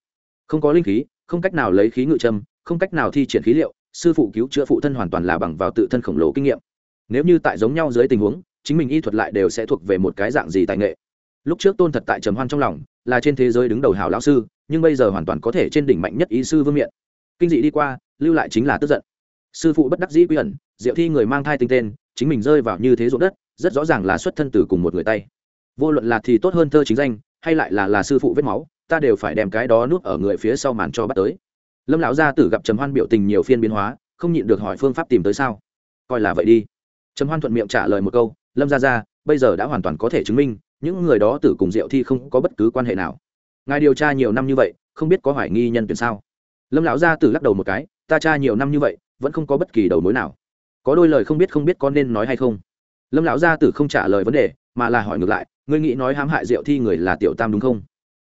Không có linh khí, không cách nào lấy khí ngự châm, không cách nào thi triển khí liệu, sư phụ cứu chữa phụ thân hoàn toàn là bằng vào tự thân khổng lồ kinh nghiệm nếu như tại giống nhau dưới tình huống, chính mình y thuật lại đều sẽ thuộc về một cái dạng gì tài nghệ. Lúc trước tôn thật tại trầm hoan trong lòng, là trên thế giới đứng đầu hào lão sư, nhưng bây giờ hoàn toàn có thể trên đỉnh mạnh nhất ý sư vương miện. Kinh dị đi qua, lưu lại chính là tức giận. Sư phụ bất đắc dĩ quy ẩn, diệu thi người mang thai tinh tên, chính mình rơi vào như thế ruộng đất, rất rõ ràng là xuất thân từ cùng một người tay. Vô luận là thì tốt hơn thơ chính danh, hay lại là là sư phụ vết máu, ta đều phải đem cái đó nuốt ở người phía sau màn cho bắt tới. Lâm lão gia tử gặp trầm hoan biểu tình nhiều phiên biến hóa, không nhịn được hỏi phương pháp tìm tới sao? Coi là vậy đi trầm hoan thuận miệng trả lời một câu, lâm gia gia, bây giờ đã hoàn toàn có thể chứng minh, những người đó tử cùng diệu thi không có bất cứ quan hệ nào. Ngài điều tra nhiều năm như vậy, không biết có hoài nghi nhân tuyển sao? Lâm lão gia tử lắc đầu một cái, ta tra nhiều năm như vậy, vẫn không có bất kỳ đầu mối nào. Có đôi lời không biết không biết có nên nói hay không? Lâm lão gia tử không trả lời vấn đề, mà là hỏi ngược lại, ngươi nghĩ nói hãm hại diệu thi người là tiểu tam đúng không?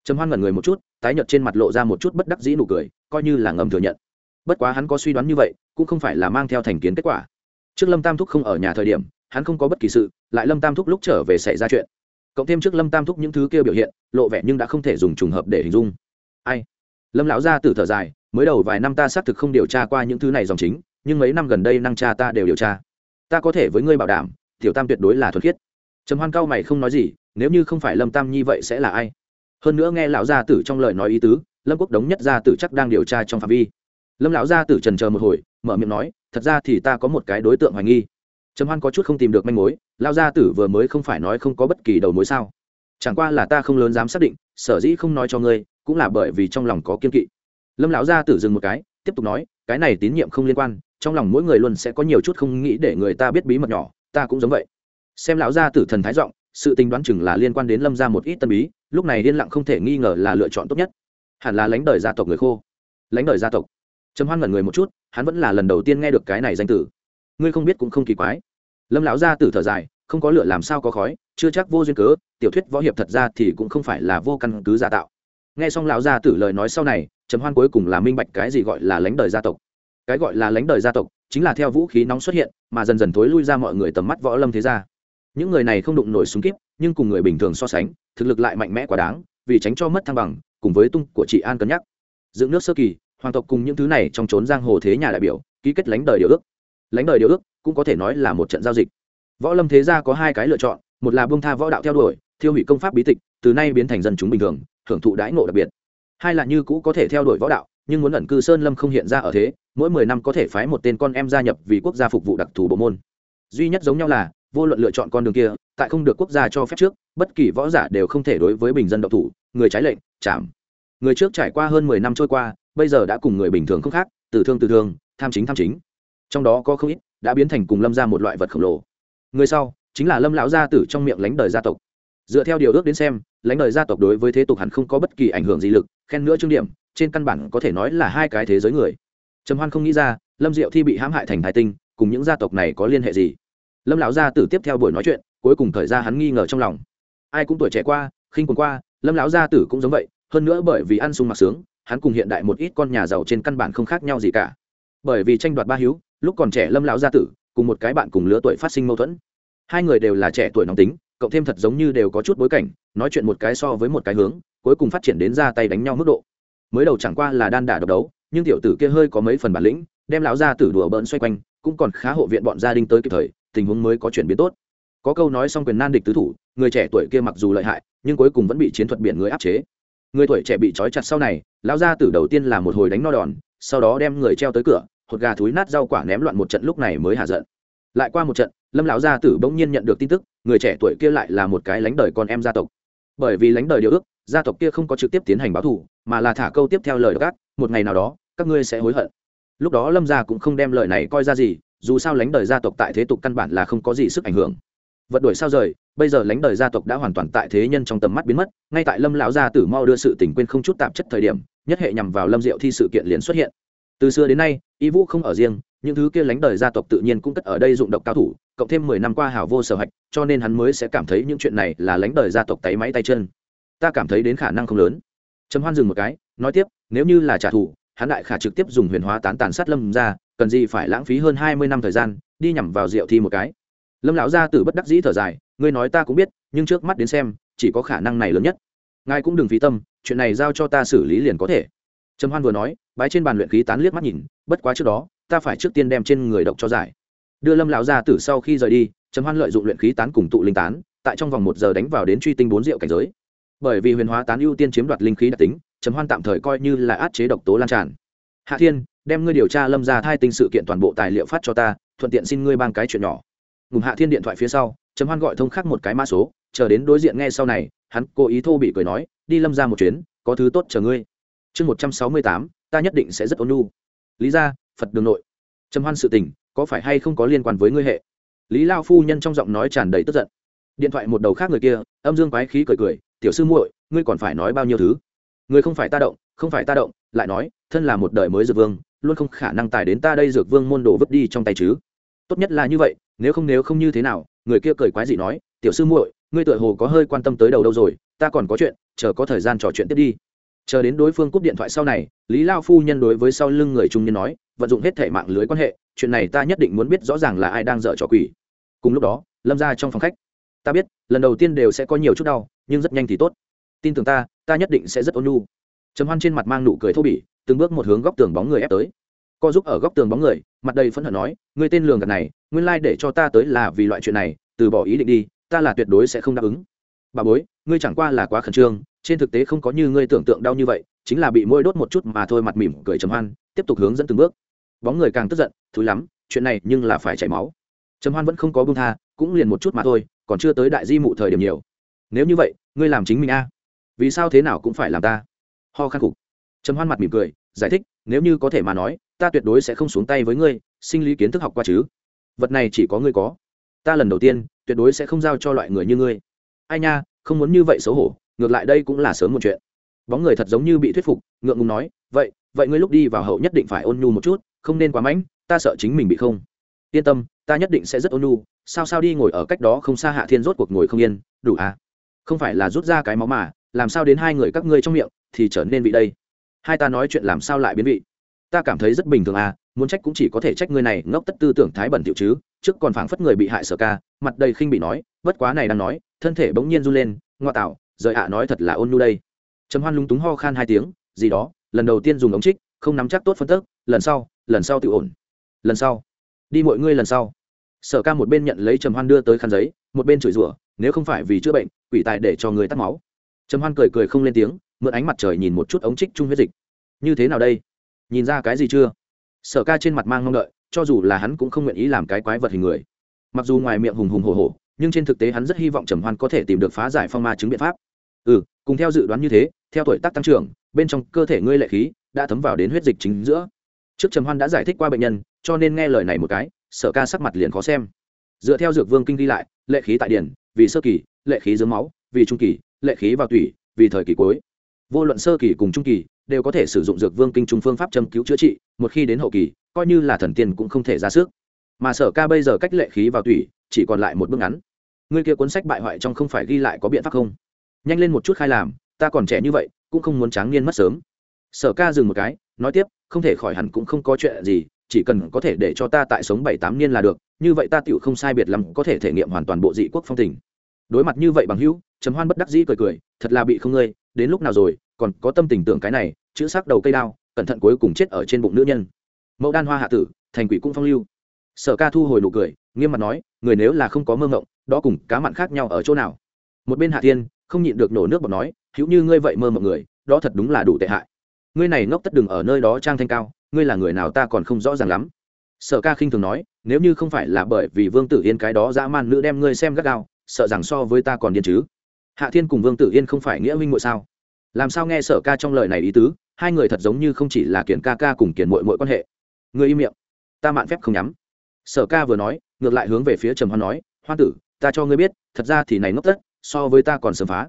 Trầm hoan ngẩn người một chút, tái nhợt trên mặt lộ ra một chút bất đắc dĩ nụ cười, coi như là ngầm thừa nhận. Bất quá hắn có suy đoán như vậy, cũng không phải là mang theo thành kiến kết quả trước lâm tam thúc không ở nhà thời điểm, hắn không có bất kỳ sự, lại lâm tam thúc lúc trở về xảy ra chuyện. Cộng thêm trước lâm tam thúc những thứ kia biểu hiện, lộ vẻ nhưng đã không thể dùng trùng hợp để hình dung. Ai? Lâm lão gia tử thở dài, mới đầu vài năm ta xác thực không điều tra qua những thứ này dòng chính, nhưng mấy năm gần đây năng cha ta đều điều tra. Ta có thể với ngươi bảo đảm, tiểu tam tuyệt đối là thuần khiết. Trầm hoan cao mày không nói gì, nếu như không phải lâm tam như vậy sẽ là ai? Hơn nữa nghe lão gia tử trong lời nói ý tứ, lâm quốc đống nhất gia tử chắc đang điều tra trong phạm vi lâm lão gia tử trần chờ một hồi, mở miệng nói, thật ra thì ta có một cái đối tượng hoài nghi. Trầm hoan có chút không tìm được manh mối lao gia tử vừa mới không phải nói không có bất kỳ đầu mối sao? Chẳng qua là ta không lớn dám xác định, sở dĩ không nói cho ngươi, cũng là bởi vì trong lòng có kiên kỵ. Lâm lão gia tử dừng một cái, tiếp tục nói, cái này tín nhiệm không liên quan, trong lòng mỗi người luôn sẽ có nhiều chút không nghĩ để người ta biết bí mật nhỏ, ta cũng giống vậy. Xem lão gia tử thần thái giọng, sự tính đoán chừng là liên quan đến lâm ra một ít tân bí, lúc này liên lặng không thể nghi ngờ là lựa chọn tốt nhất. Hẳn là lãnh đời gia tộc người khô. Lãnh đời gia tộc trầm hoan ngẩn người một chút, hắn vẫn là lần đầu tiên nghe được cái này danh tử ngươi không biết cũng không kỳ quái. Lâm lão gia tử thở dài, không có lửa làm sao có khói, chưa chắc vô duyên cớ, tiểu thuyết võ hiệp thật ra thì cũng không phải là vô căn cứ giả tạo. Nghe xong lão gia tử lời nói sau này, trầm hoan cuối cùng là minh bạch cái gì gọi là lãnh đời gia tộc. Cái gọi là lãnh đời gia tộc, chính là theo vũ khí nóng xuất hiện, mà dần dần thối lui ra mọi người tầm mắt võ lâm thế gia. Những người này không đụng nổi súng kíp, nhưng cùng người bình thường so sánh, thực lực lại mạnh mẽ quá đáng, vì tránh cho mất thăng bằng, cùng với tung của chị an cân nhắc. Dựng nước sơ kỳ hoàng tộc cùng những thứ này trong trốn giang hồ thế nhà đại biểu, ký kết lãnh đời điều ước. Lãnh đời điều ước cũng có thể nói là một trận giao dịch. Võ lâm thế gia có hai cái lựa chọn, một là bông tha võ đạo theo đuổi, thiêu hủy công pháp bí tịch, từ nay biến thành dân chúng bình thường, hưởng thụ đãi ngộ đặc biệt. Hai là như cũ có thể theo đuổi võ đạo, nhưng muốn ẩn cư sơn lâm không hiện ra ở thế, mỗi mười năm có thể phái một tên con em gia nhập vì quốc gia phục vụ đặc thù bộ môn. Duy nhất giống nhau là, vô luận lựa chọn con đường kia, tại không được quốc gia cho phép trước, bất kỳ võ giả đều không thể đối với bình dân độc thủ, người trái lệnh, chạm. Người trước trải qua hơn mười năm trôi qua bây giờ đã cùng người bình thường không khác, từ thương từ thương, tham chính tham chính. Trong đó có không ít đã biến thành cùng lâm ra một loại vật khổng lồ. Người sau chính là lâm lão gia tử trong miệng lánh đời gia tộc. Dựa theo điều ước đến xem, lãnh đời gia tộc đối với thế tục hẳn không có bất kỳ ảnh hưởng gì lực, khen nữa trương điểm, trên căn bản có thể nói là hai cái thế giới người. Trầm hoan không nghĩ ra, lâm diệu thi bị hãm hại thành thái tinh, cùng những gia tộc này có liên hệ gì? Lâm lão gia tử tiếp theo buổi nói chuyện, cuối cùng thời gian hắn nghi ngờ trong lòng. Ai cũng tuổi trẻ qua, khinh quần qua, lâm lão gia tử cũng giống vậy, hơn nữa bởi vì ăn sung mặc sướng hắn cùng hiện đại một ít con nhà giàu trên căn bản không khác nhau gì cả. Bởi vì tranh đoạt ba hiếu, lúc còn trẻ lâm lão gia tử, cùng một cái bạn cùng lứa tuổi phát sinh mâu thuẫn. Hai người đều là trẻ tuổi nóng tính, cộng thêm thật giống như đều có chút bối cảnh, nói chuyện một cái so với một cái hướng, cuối cùng phát triển đến ra tay đánh nhau mức độ. Mới đầu chẳng qua là đan đả độc đấu, nhưng tiểu tử kia hơi có mấy phần bản lĩnh, đem lão gia tử đùa bỡn xoay quanh, cũng còn khá hộ viện bọn gia đình tới kịp thời, tình huống mới có chuyển biến tốt. Có câu nói xong quyền nan địch tứ thủ, người trẻ tuổi kia mặc dù lợi hại, nhưng cuối cùng vẫn bị chiến thuật biển người áp chế người tuổi trẻ bị trói chặt sau này, lão gia tử đầu tiên là một hồi đánh no đòn, sau đó đem người treo tới cửa, hột gà thúi nát rau quả ném loạn một trận lúc này mới hạ giận. Lại qua một trận, lâm lão gia tử bỗng nhiên nhận được tin tức, người trẻ tuổi kia lại là một cái lánh đời con em gia tộc. Bởi vì lánh đời điều ước, gia tộc kia không có trực tiếp tiến hành báo thù, mà là thả câu tiếp theo lời gác một ngày nào đó, các ngươi sẽ hối hận. Lúc đó lâm gia cũng không đem lời này coi ra gì, dù sao lánh đời gia tộc tại thế tục căn bản là không có gì sức ảnh hưởng vật đuổi sao rời, bây giờ lánh đời gia tộc đã hoàn toàn tại thế nhân trong tầm mắt biến mất, ngay tại lâm lão gia tử mau đưa sự tình quên không chút tạp chất thời điểm, nhất hệ nhằm vào lâm diệu thi sự kiện liền xuất hiện. Từ xưa đến nay, y vũ không ở riêng, những thứ kia lánh đời gia tộc tự nhiên cũng cất ở đây dụng độc cao thủ, cộng thêm mười năm qua hảo vô sở hạch, cho nên hắn mới sẽ cảm thấy những chuyện này là lánh đời gia tộc tay máy tay chân. Ta cảm thấy đến khả năng không lớn. Trầm hoan dừng một cái, nói tiếp, nếu như là trả thù, hắn đại khả trực tiếp dùng huyền hóa tán tàn sát lâm ra cần gì phải lãng phí hơn hai mươi năm thời gian, đi nhằm vào diệu thi một cái lâm lão gia tử bất đắc dĩ thở dài, ngươi nói ta cũng biết, nhưng trước mắt đến xem, chỉ có khả năng này lớn nhất. Ngài cũng đừng phí tâm, chuyện này giao cho ta xử lý liền có thể. Trầm hoan vừa nói, bái trên bàn luyện khí tán liếc mắt nhìn, bất quá trước đó, ta phải trước tiên đem trên người độc cho giải. Đưa lâm lão gia tử sau khi rời đi, trầm hoan lợi dụng luyện khí tán cùng tụ linh tán, tại trong vòng một giờ đánh vào đến truy tinh bốn rượu cảnh giới. Bởi vì huyền hóa tán ưu tiên chiếm đoạt linh khí đặc tính, trầm hoan tạm thời coi như là át chế độc tố lan tràn. Hạ thiên, đem ngươi điều tra lâm gia thai tinh sự kiện toàn bộ tài liệu phát cho ta, thuận tiện xin ngươi ban cái chuyện nhỏ. Ngụm hạ thiên điện thoại phía sau chấm hoan gọi thông khác một cái mã số, chờ đến đối diện nghe sau này, hắn cố ý thô bị cười nói, đi lâm ra một chuyến, có thứ tốt chờ ngươi. Chương một trăm sáu mươi tám, ta nhất định sẽ rất ôn nhu. Lý ra, phật đường nội. Trầm hoan sự tình, có phải hay không có liên quan với ngươi hệ? Lý lao phu nhân trong giọng nói tràn đầy tức giận. Điện thoại một đầu khác người kia, âm dương quái khí cười cười, tiểu sư muội, ngươi còn phải nói bao nhiêu thứ? Ngươi không phải ta động, không phải ta động, lại nói, thân là một đời mới dược vương, luôn không khả năng tài đến ta đây dược vương môn đồ vứt đi trong tay chứ. Tốt nhất là như vậy nếu không nếu không như thế nào, người kia cười quái dị nói, tiểu sư muội, ngươi tựa hồ có hơi quan tâm tới đầu đâu rồi, ta còn có chuyện, chờ có thời gian trò chuyện tiếp đi. Chờ đến đối phương cúp điện thoại sau này, lý lao phu nhân đối với sau lưng người trung niên nói, vận dụng hết thể mạng lưới quan hệ, chuyện này ta nhất định muốn biết rõ ràng là ai đang dở trò quỷ. Cùng lúc đó, lâm ra trong phòng khách, ta biết, lần đầu tiên đều sẽ có nhiều chút đau, nhưng rất nhanh thì tốt. Tin tưởng ta ta nhất định sẽ rất ôn nhu. Trầm hoan trên mặt mang nụ cười thô bỉ, từng bước một hướng góc tường bóng người ép tới. Co giúp ở góc tường bóng người, mặt đầy phẫn hận nói người tên lường gạt này nguyên lai để cho ta tới là vì loại chuyện này, từ bỏ ý định đi, ta là tuyệt đối sẽ không đáp ứng. Bà bối, ngươi chẳng qua là quá khẩn trương, trên thực tế không có như ngươi tưởng tượng đau như vậy, chính là bị môi đốt một chút mà thôi mặt mỉm cười trầm hoan, tiếp tục hướng dẫn từng bước. Bóng người càng tức giận, thúi lắm, chuyện này nhưng là phải chảy máu. Trầm hoan vẫn không có bưng tha, cũng liền một chút mà thôi, còn chưa tới đại di mụ thời điểm nhiều. Nếu như vậy, ngươi làm chính mình a. Vì sao thế nào cũng phải làm ta. Ho khắc phục trầm hoan mặt mỉm cười, giải thích, nếu như có thể mà nói, ta tuyệt đối sẽ không xuống tay với ngươi, sinh lý kiến thức học qua chứ vật này chỉ có ngươi có. Ta lần đầu tiên, tuyệt đối sẽ không giao cho loại người như ngươi. Ai nha, không muốn như vậy xấu hổ, ngược lại đây cũng là sớm một chuyện. Bóng người thật giống như bị thuyết phục, ngượng ngùng nói, vậy vậy ngươi lúc đi vào hậu nhất định phải ôn nhu một chút, không nên quá mãnh, ta sợ chính mình bị không. Yên tâm, ta nhất định sẽ rất ôn nhu, sao sao đi ngồi ở cách đó không xa hạ thiên rốt cuộc ngồi không yên, đủ à? Không phải là rút ra cái máu mà, làm sao đến hai người các ngươi trong miệng thì trở nên vị đây? Hai ta nói chuyện làm sao lại biến vị? Ta cảm thấy rất bình thường à muốn trách cũng chỉ có thể trách ngươi này ngốc tất tư tưởng thái bẩn tiểu chứ, trước còn phảng phất người bị hại sở ca, mặt đầy khinh bị nói, bất quá này đang nói, thân thể bỗng nhiên run lên, ngoa tạo, rời ạ nói thật là ôn nhu đây. Trầm hoan lúng túng ho khan hai tiếng, gì đó, lần đầu tiên dùng ống trích, không nắm chắc tốt phân tức, lần sau lần sau tự ổn. Lần sau, đi mọi ngươi lần sau. Sở ca một bên nhận lấy trầm hoan đưa tới khăn giấy, một bên chửi rủa, nếu không phải vì chữa bệnh, quỷ tài để cho người tắt máu. Trầm hoan cười cười không lên tiếng, mượn ánh mặt trời nhìn một chút ống trích chung huyết dịch. Như thế nào đây? Nhìn ra cái gì chưa? Sở ca trên mặt mang mong đợi, cho dù là hắn cũng không nguyện ý làm cái quái vật hình người. Mặc dù ngoài miệng hùng hùng hồ hồ nhưng trên thực tế hắn rất hy vọng trầm hoan có thể tìm được phá giải phong ma chứng biện pháp. Ừ cùng theo dự đoán như thế, theo tuổi tác tăng trưởng, bên trong cơ thể ngươi lệ khí đã thấm vào đến huyết dịch chính giữa. Trước trầm hoan đã giải thích qua bệnh nhân, cho nên nghe lời này một cái, sở ca sắc mặt liền khó xem. Dựa theo dược vương kinh ghi lại, lệ khí tại điển, vì sơ kỳ, lệ khí dưới máu, vì trung kỳ, lệ khí vào tủy, vì thời kỳ cuối. Vô luận sơ kỳ cùng trung kỳ đều có thể sử dụng dược vương kinh trung phương pháp châm cứu chữa trị, một khi đến hậu kỳ, coi như là thần tiên cũng không thể ra sức. Mà sở ca bây giờ cách lệ khí vào tủy, chỉ còn lại một bước ngắn. Ngươi kia cuốn sách bại hoại trong không phải ghi lại có biện pháp không? Nhanh lên một chút khai làm, ta còn trẻ như vậy, cũng không muốn tráng niên mất sớm. Sở ca dừng một cái, nói tiếp, không thể khỏi hẳn cũng không có chuyện gì, chỉ cần có thể để cho ta tại sống bảy tám niên là được, như vậy ta tựu không sai biệt lắm có thể thể nghiệm hoàn toàn bộ dị quốc phong tình. Đối mặt như vậy bằng hữu, trầm hoan bất đắc dĩ cười cười, thật là bị không ngươi, đến lúc nào rồi còn có tâm tình tưởng cái này, chữ sắc đầu cây đao, cẩn thận cuối cùng chết ở trên bụng nữ nhân. Mẫu đan hoa hạ tử, thành quỷ cũng phong lưu. Sở ca thu hồi nụ cười, nghiêm mặt nói, người nếu là không có mơ ngộng, đó cùng cá mặn khác nhau ở chỗ nào? Một bên hạ thiên, không nhịn được nổ nước bọt nói, hữu như ngươi vậy mơ mộng người, đó thật đúng là đủ tệ hại. Ngươi này ngốc tất đừng ở nơi đó trang thanh cao, ngươi là người nào ta còn không rõ ràng lắm. Sở ca khinh thường nói, nếu như không phải là bởi vì vương tử yên cái đó dã man nữ đem ngươi xem gắt gao, sợ rằng so với ta còn điên chứ. Hạ thiên cùng vương tử yên không phải nghĩa minh ngội sao? Làm sao nghe sở ca trong lời này ý tứ, hai người thật giống như không chỉ là kiển ca ca cùng kiển mội mội quan hệ. Người im miệng. Ta mạn phép không nhắm. Sở ca vừa nói, ngược lại hướng về phía trầm hoan nói, hoan tử, ta cho ngươi biết, thật ra thì này ngốc tất, so với ta còn sớm phá.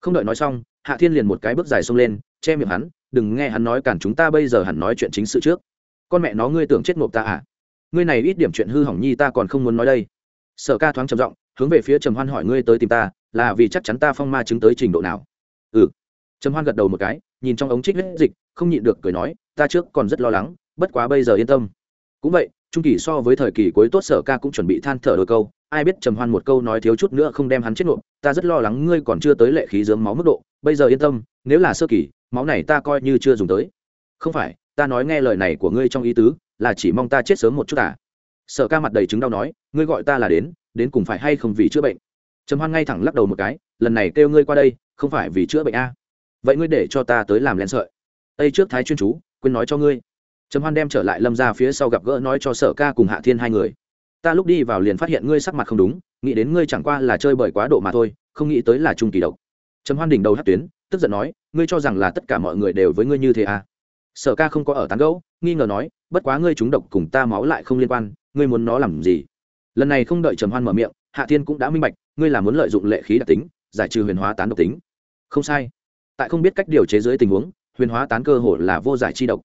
Không đợi nói xong, hạ thiên liền một cái bước dài xông lên, che miệng hắn, đừng nghe hắn nói cản chúng ta bây giờ hẳn nói chuyện chính sự trước. Con mẹ nó ngươi tưởng chết ngộp ta à? Ngươi này ít điểm chuyện hư hỏng nhi ta còn không muốn nói đây. Sở ca thoáng trầm giọng, hướng về phía trầm hoan hỏi ngươi tới tìm ta, là vì chắc chắn ta phong ma chứng tới trình độ nào? Ừ trầm hoan gật đầu một cái, nhìn trong ống trích huyết dịch, không nhịn được cười nói, ta trước còn rất lo lắng, bất quá bây giờ yên tâm. Cũng vậy, trung kỳ so với thời kỳ cuối tốt sở ca cũng chuẩn bị than thở đôi câu, ai biết trầm hoan một câu nói thiếu chút nữa không đem hắn chết nộp ta rất lo lắng ngươi còn chưa tới lệ khí dướng máu mức độ, bây giờ yên tâm, nếu là sơ kỳ, máu này ta coi như chưa dùng tới. Không phải, ta nói nghe lời này của ngươi trong ý tứ, là chỉ mong ta chết sớm một chút à. Sở ca mặt đầy chứng đau nói, ngươi gọi ta là đến đến cùng phải hay không vì chữa bệnh? Trầm hoan ngay thẳng lắc đầu một cái, lần này kêu ngươi qua đây, không phải vì chữa bệnh a vậy ngươi để cho ta tới làm len sợi. Tây trước thái chuyên chú, quên nói cho ngươi. Trầm hoan đem trở lại lâm ra phía sau gặp gỡ nói cho sở ca cùng hạ thiên hai người. Ta lúc đi vào liền phát hiện ngươi sắc mặt không đúng, nghĩ đến ngươi chẳng qua là chơi bởi quá độ mà thôi, không nghĩ tới là trung kỳ độc. Trầm hoan đỉnh đầu hát tuyến, tức giận nói, ngươi cho rằng là tất cả mọi người đều với ngươi như thế à? Sở ca không có ở tán gẫu, nghi ngờ nói, bất quá ngươi trúng độc cùng ta máu lại không liên quan, ngươi muốn nó làm gì? Lần này không đợi trầm hoan mở miệng, hạ thiên cũng đã minh bạch, ngươi là muốn lợi dụng lệ khí đặc tính, giải trừ huyền hóa tán độc tính. Không sai tại không biết cách điều chế dưới tình huống, huyền hóa tán cơ hồ là vô giải chi độc.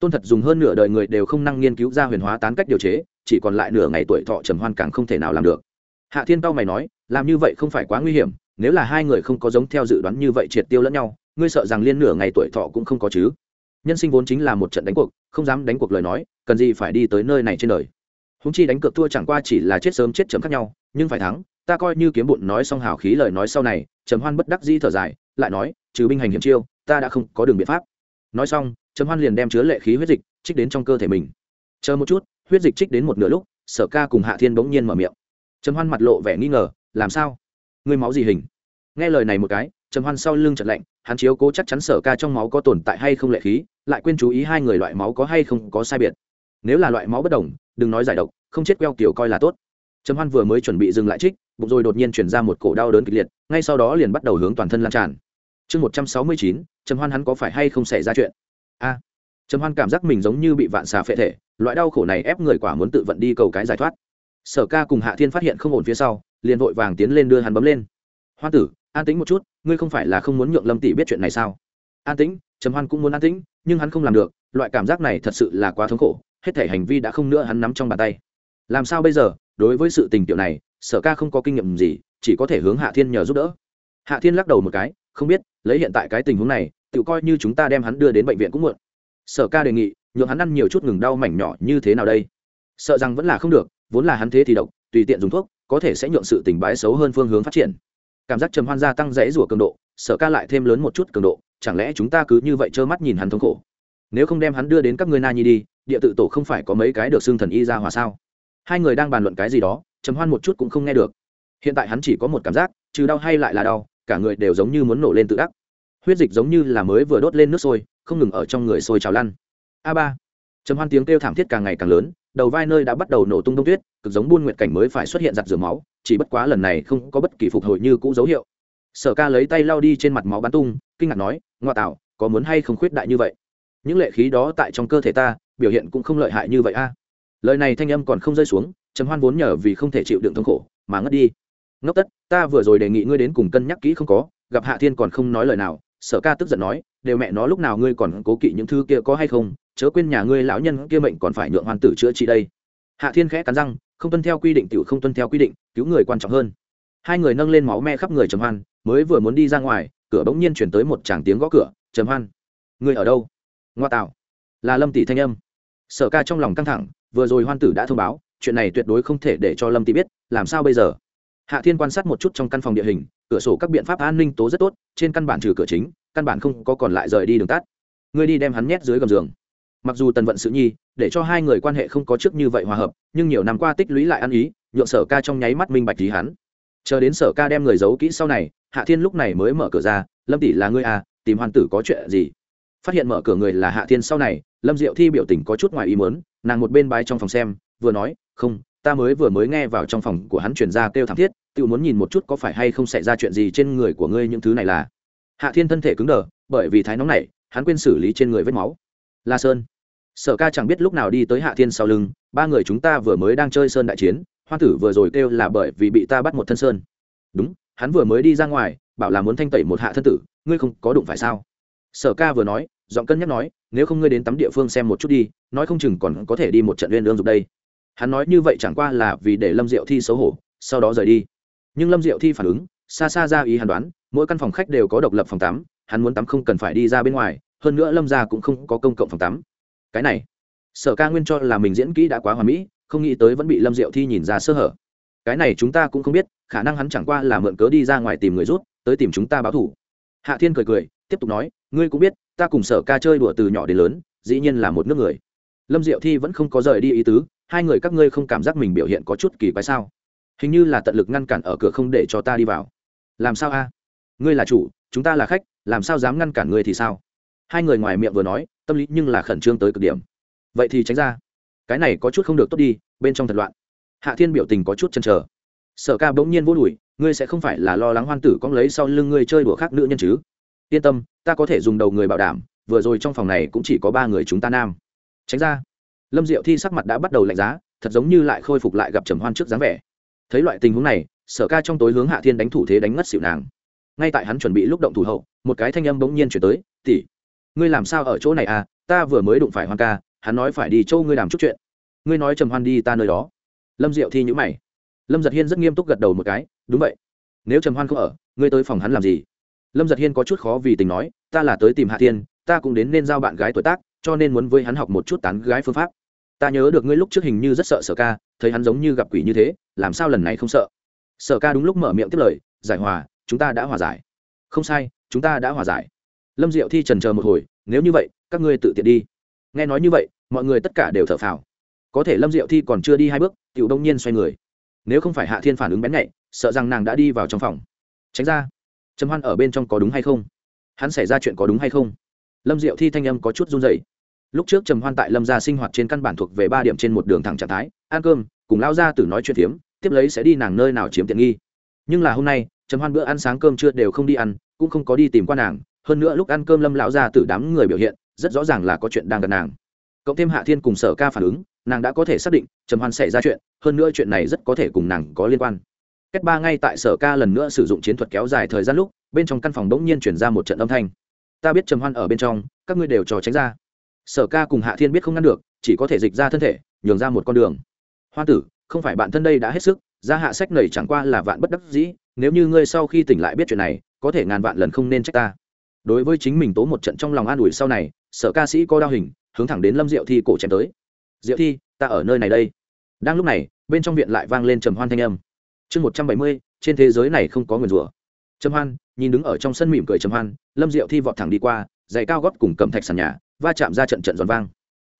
Tôn thật dùng hơn nửa đời người đều không năng nghiên cứu ra huyền hóa tán cách điều chế, chỉ còn lại nửa ngày tuổi thọ trầm hoan càng không thể nào làm được. Hạ thiên tao mày nói, làm như vậy không phải quá nguy hiểm, nếu là hai người không có giống theo dự đoán như vậy triệt tiêu lẫn nhau, ngươi sợ rằng liên nửa ngày tuổi thọ cũng không có chứ? Nhân sinh vốn chính là một trận đánh cuộc, không dám đánh cuộc lời nói, cần gì phải đi tới nơi này trên đời. Húng chi đánh cược thua chẳng qua chỉ là chết sớm chết chấm khác nhau, nhưng phải thắng, ta coi như kiếm bụn nói xong hào khí lời nói sau này, trầm hoan bất đắc di thở dài, lại nói trừ binh hành hiểm chiêu, ta đã không có đường biện pháp. Nói xong, trầm hoan liền đem chứa lệ khí huyết dịch trích đến trong cơ thể mình. Chờ một chút, huyết dịch trích đến một nửa lúc, sở ca cùng hạ thiên bỗng nhiên mở miệng. Trầm hoan mặt lộ vẻ nghi ngờ, làm sao? Ngươi máu gì hình? Nghe lời này một cái, trầm hoan sau lưng chật lạnh, hắn chiếu cố chắc chắn sở ca trong máu có tồn tại hay không lệ khí, lại quên chú ý hai người loại máu có hay không có sai biệt. Nếu là loại máu bất đồng, đừng nói giải độc, không chết queo kiểu coi là tốt. Trầm hoan vừa mới chuẩn bị dừng lại trích, bụng rồi đột nhiên chuyển ra một cổ đau đớn kịch liệt, ngay sau đó liền bắt đầu hướng toàn thân lan tràn chương một trăm sáu mươi chín, trầm hoan hắn có phải hay không xảy ra chuyện? A. Trầm hoan cảm giác mình giống như bị vạn xà phệ thể, loại đau khổ này ép người quả muốn tự vận đi cầu cái giải thoát. Sở ca cùng hạ thiên phát hiện không ổn phía sau, liền vội vàng tiến lên đưa hắn bấm lên. Hoa tử, an tĩnh một chút, ngươi không phải là không muốn nhượng lâm tỷ biết chuyện này sao? An tĩnh, trầm hoan cũng muốn an tĩnh, nhưng hắn không làm được, loại cảm giác này thật sự là quá thống khổ, hết thể hành vi đã không nữa hắn nắm trong bàn tay. Làm sao bây giờ? Đối với sự tình tiểu này, sở ca không có kinh nghiệm gì, chỉ có thể hướng hạ thiên nhờ giúp đỡ. Hạ thiên lắc đầu một cái không biết, lấy hiện tại cái tình huống này, tự coi như chúng ta đem hắn đưa đến bệnh viện cũng muộn. Sở ca đề nghị, nhượng hắn ăn nhiều chút ngừng đau mảnh nhỏ như thế nào đây? Sợ rằng vẫn là không được, vốn là hắn thế thì độc, tùy tiện dùng thuốc, có thể sẽ nhượng sự tình bái xấu hơn phương hướng phát triển. Cảm giác trầm hoan gia tăng dãy rủa cường độ, sở ca lại thêm lớn một chút cường độ, chẳng lẽ chúng ta cứ như vậy trơ mắt nhìn hắn thống khổ? Nếu không đem hắn đưa đến các ngươi na nhi đi, địa tự tổ không phải có mấy cái được xưng thần y ra hòa sao? Hai người đang bàn luận cái gì đó, trầm hoan một chút cũng không nghe được. Hiện tại hắn chỉ có một cảm giác, trừ đau hay lại là đau cả người đều giống như muốn nổ lên tự ác huyết dịch giống như là mới vừa đốt lên nước sôi, không ngừng ở trong người sôi trào lăn. A ba. Trầm hoan tiếng kêu thảm thiết càng ngày càng lớn, đầu vai nơi đã bắt đầu nổ tung đông tuyết, cực giống buôn nguyện cảnh mới phải xuất hiện giặt rửa máu, chỉ bất quá lần này không có bất kỳ phục hồi như cũ dấu hiệu. Sở ca lấy tay lau đi trên mặt máu bắn tung, kinh ngạc nói, ngoa tạo, có muốn hay không khuyết đại như vậy? Những lệ khí đó tại trong cơ thể ta, biểu hiện cũng không lợi hại như vậy a. Lời này thanh âm còn không rơi xuống, trầm hoan vốn nhờ vì không thể chịu đựng thống khổ, mà ngất đi ngốc tất, ta vừa rồi đề nghị ngươi đến cùng cân nhắc kỹ không có, gặp hạ thiên còn không nói lời nào, sở ca tức giận nói, đều mẹ nó lúc nào ngươi còn cố kỵ những thứ kia có hay không, chớ quên nhà ngươi lão nhân kia mệnh còn phải nhượng hoàn tử chữa trị đây. Hạ thiên khẽ cắn răng, không tuân theo quy định tiểu không tuân theo quy định, cứu người quan trọng hơn. Hai người nâng lên máu me khắp người trầm hoan, mới vừa muốn đi ra ngoài, cửa bỗng nhiên chuyển tới một tràng tiếng gõ cửa, trầm hoan người ở đâu? Ngoa tạo là lâm tỷ thanh âm. Sở ca trong lòng căng thẳng, vừa rồi hoan tử đã thông báo, chuyện này tuyệt đối không thể để cho lâm tỷ biết, làm sao bây giờ? Hạ thiên quan sát một chút trong căn phòng địa hình, cửa sổ các biện pháp an ninh tố rất tốt, trên căn bản trừ cửa chính, căn bản không có còn lại rời đi đường tắt. Ngươi đi đem hắn nhét dưới gầm giường. Mặc dù tần vận sự nhi, để cho hai người quan hệ không có trước như vậy hòa hợp, nhưng nhiều năm qua tích lũy lại ăn ý, nhượng sở ca trong nháy mắt minh bạch lý hắn. Chờ đến sở ca đem người giấu kỹ sau này, hạ thiên lúc này mới mở cửa ra, lâm tỷ là ngươi à tìm hoàn tử có chuyện gì? Phát hiện mở cửa người là hạ thiên sau này, lâm diệu thi biểu tình có chút ngoài ý mớn nàng một bên bái trong phòng xem, vừa nói, không ta mới vừa mới nghe vào trong phòng của hắn chuyển ra kêu thảm thiết tự muốn nhìn một chút có phải hay không xảy ra chuyện gì trên người của ngươi những thứ này là. Hạ thiên thân thể cứng đờ, bởi vì thái nóng này, hắn quên xử lý trên người vết máu. La sơn. Sở ca chẳng biết lúc nào đi tới hạ thiên sau lưng, ba người chúng ta vừa mới đang chơi sơn đại chiến hoa tử vừa rồi kêu là bởi vì bị ta bắt một thân sơn. Đúng, hắn vừa mới đi ra ngoài, bảo là muốn thanh tẩy một hạ thân tử, ngươi không có đụng phải sao? Sở ca vừa nói, giọng cân nhắc nói, nếu không ngươi đến tắm địa phương xem một chút đi, nói không chừng còn có thể đi một trận liên lương dục đây hắn nói như vậy chẳng qua là vì để lâm diệu thi xấu hổ, sau đó rời đi. Nhưng lâm diệu thi phản ứng, xa xa ra ý hắn đoán, mỗi căn phòng khách đều có độc lập phòng tắm, hắn muốn tắm không cần phải đi ra bên ngoài, hơn nữa lâm gia cũng không có công cộng phòng tắm. Cái này, sở ca nguyên cho là mình diễn kỹ đã quá hoà mỹ, không nghĩ tới vẫn bị lâm diệu thi nhìn ra sơ hở. Cái này chúng ta cũng không biết, khả năng hắn chẳng qua là mượn cớ đi ra ngoài tìm người rút tới tìm chúng ta báo thủ hạ thiên cười cười, tiếp tục nói, ngươi cũng biết, ta cùng sở ca chơi đùa từ nhỏ đến lớn, dĩ nhiên là một nước người. Lâm diệu thi vẫn không có rời đi ý tứ hai người các ngươi không cảm giác mình biểu hiện có chút kỳ quái sao? Hình như là tận lực ngăn cản ở cửa không để cho ta đi vào. Làm sao a? Ngươi là chủ, chúng ta là khách, làm sao dám ngăn cản ngươi thì sao? Hai người ngoài miệng vừa nói, tâm lý nhưng là khẩn trương tới cực điểm. Vậy thì tránh ra. Cái này có chút không được tốt đi, bên trong thật loạn. Hạ thiên biểu tình có chút chăn trở sở ca bỗng nhiên vô đùi, ngươi sẽ không phải là lo lắng hoan tử cong lấy sau lưng ngươi chơi đùa khác nữ nhân chứ? Yên tâm, ta có thể dùng đầu người bảo đảm, vừa rồi trong phòng này cũng chỉ có ba người chúng ta nam. Tránh ra lâm diệu thi sắc mặt đã bắt đầu lạnh giá, thật giống như lại khôi phục lại gặp trầm hoan trước dáng vẻ. Thấy loại tình huống này, sở ca trong tối hướng hạ thiên đánh thủ thế đánh ngất xỉu nàng. Ngay tại hắn chuẩn bị lúc động thủ hậu, một cái thanh âm bỗng nhiên chuyển tới tỉ ngươi làm sao ở chỗ này à? Ta vừa mới đụng phải hoan ca, hắn nói phải đi châu ngươi làm chút chuyện. Ngươi nói trầm hoan đi ta nơi đó. Lâm diệu thi nhữ mày. Lâm giật hiên rất nghiêm túc gật đầu một cái, đúng vậy. Nếu trầm hoan không ở, ngươi tới phòng hắn làm gì? Lâm giật hiên có chút khó vì tình nói, ta là tới tìm hạ thiên, ta cũng đến nên giao bạn gái tuổi tác, cho nên muốn với hắn học một chút tán gái phương pháp ta nhớ được ngươi lúc trước hình như rất sợ sở ca, thấy hắn giống như gặp quỷ như thế, làm sao lần này không sợ? Sở ca đúng lúc mở miệng tiếp lời, giải hòa, chúng ta đã hòa giải. Không sai, chúng ta đã hòa giải. Lâm diệu thi trần chờ một hồi, nếu như vậy, các ngươi tự tiện đi. Nghe nói như vậy, mọi người tất cả đều thở phào. Có thể lâm diệu thi còn chưa đi hai bước t i ể u đông nhiên xoay người. Nếu không phải hạ thiên phản ứng bén nhạy, sợ rằng nàng đã đi vào trong phòng. Tránh ra. Trầm hoan ở bên trong có đúng hay không? Hắn xảy ra chuyện có đúng hay không? Lâm diệu thi thanh âm có chút run dày lúc trước trầm hoan tại lâm gia sinh hoạt trên căn bản thuộc về ba điểm trên một đường thẳng trạng thái, ăn cơm, cùng lao ra từ nói chuyện phiếm, tiếp lấy sẽ đi nàng nơi nào chiếm tiện nghi. Nhưng là hôm nay, trầm hoan bữa ăn sáng cơm trưa đều không đi ăn, cũng không có đi tìm qua nàng, hơn nữa lúc ăn cơm lâm lão ra từ đám người biểu hiện, rất rõ ràng là có chuyện đang gần nàng. Cộng thêm hạ thiên cùng sở ca phản ứng, nàng đã có thể xác định trầm hoan xảy ra chuyện, hơn nữa chuyện này rất có thể cùng nàng có liên quan. Cách ba ngay tại sở ca lần nữa sử dụng chiến thuật kéo dài thời gian lúc, bên trong căn phòng bỗng nhiên chuyển ra một trận âm thanh. Ta biết trầm hoan ở bên trong, các ngươi đều trò tránh ra sở ca cùng hạ thiên biết không ngăn được, chỉ có thể dịch ra thân thể, nhường ra một con đường. Hoa tử, không phải bạn thân đây đã hết sức ra hạ sách này chẳng qua là vạn bất đắc dĩ, nếu như ngươi sau khi tỉnh lại biết chuyện này, có thể ngàn vạn lần không nên trách ta. Đối với chính mình tố một trận trong lòng an ủi sau này, sở ca sĩ có đao hình, hướng thẳng đến lâm diệu thi cổ chém tới. Diệu thi, ta ở nơi này đây. Đang lúc này, bên trong viện lại vang lên trầm hoan thanh âm. Chương một trăm bảy mươi, trên thế giới này không có nguyền rủa. Trầm hoan, nhìn đứng ở trong sân mỉm cười trầm hoan, lâm diệu thi vọt thẳng đi qua giày cao gót cùng cầm thạch sàn nhà, va chạm ra trận trận giòn vang.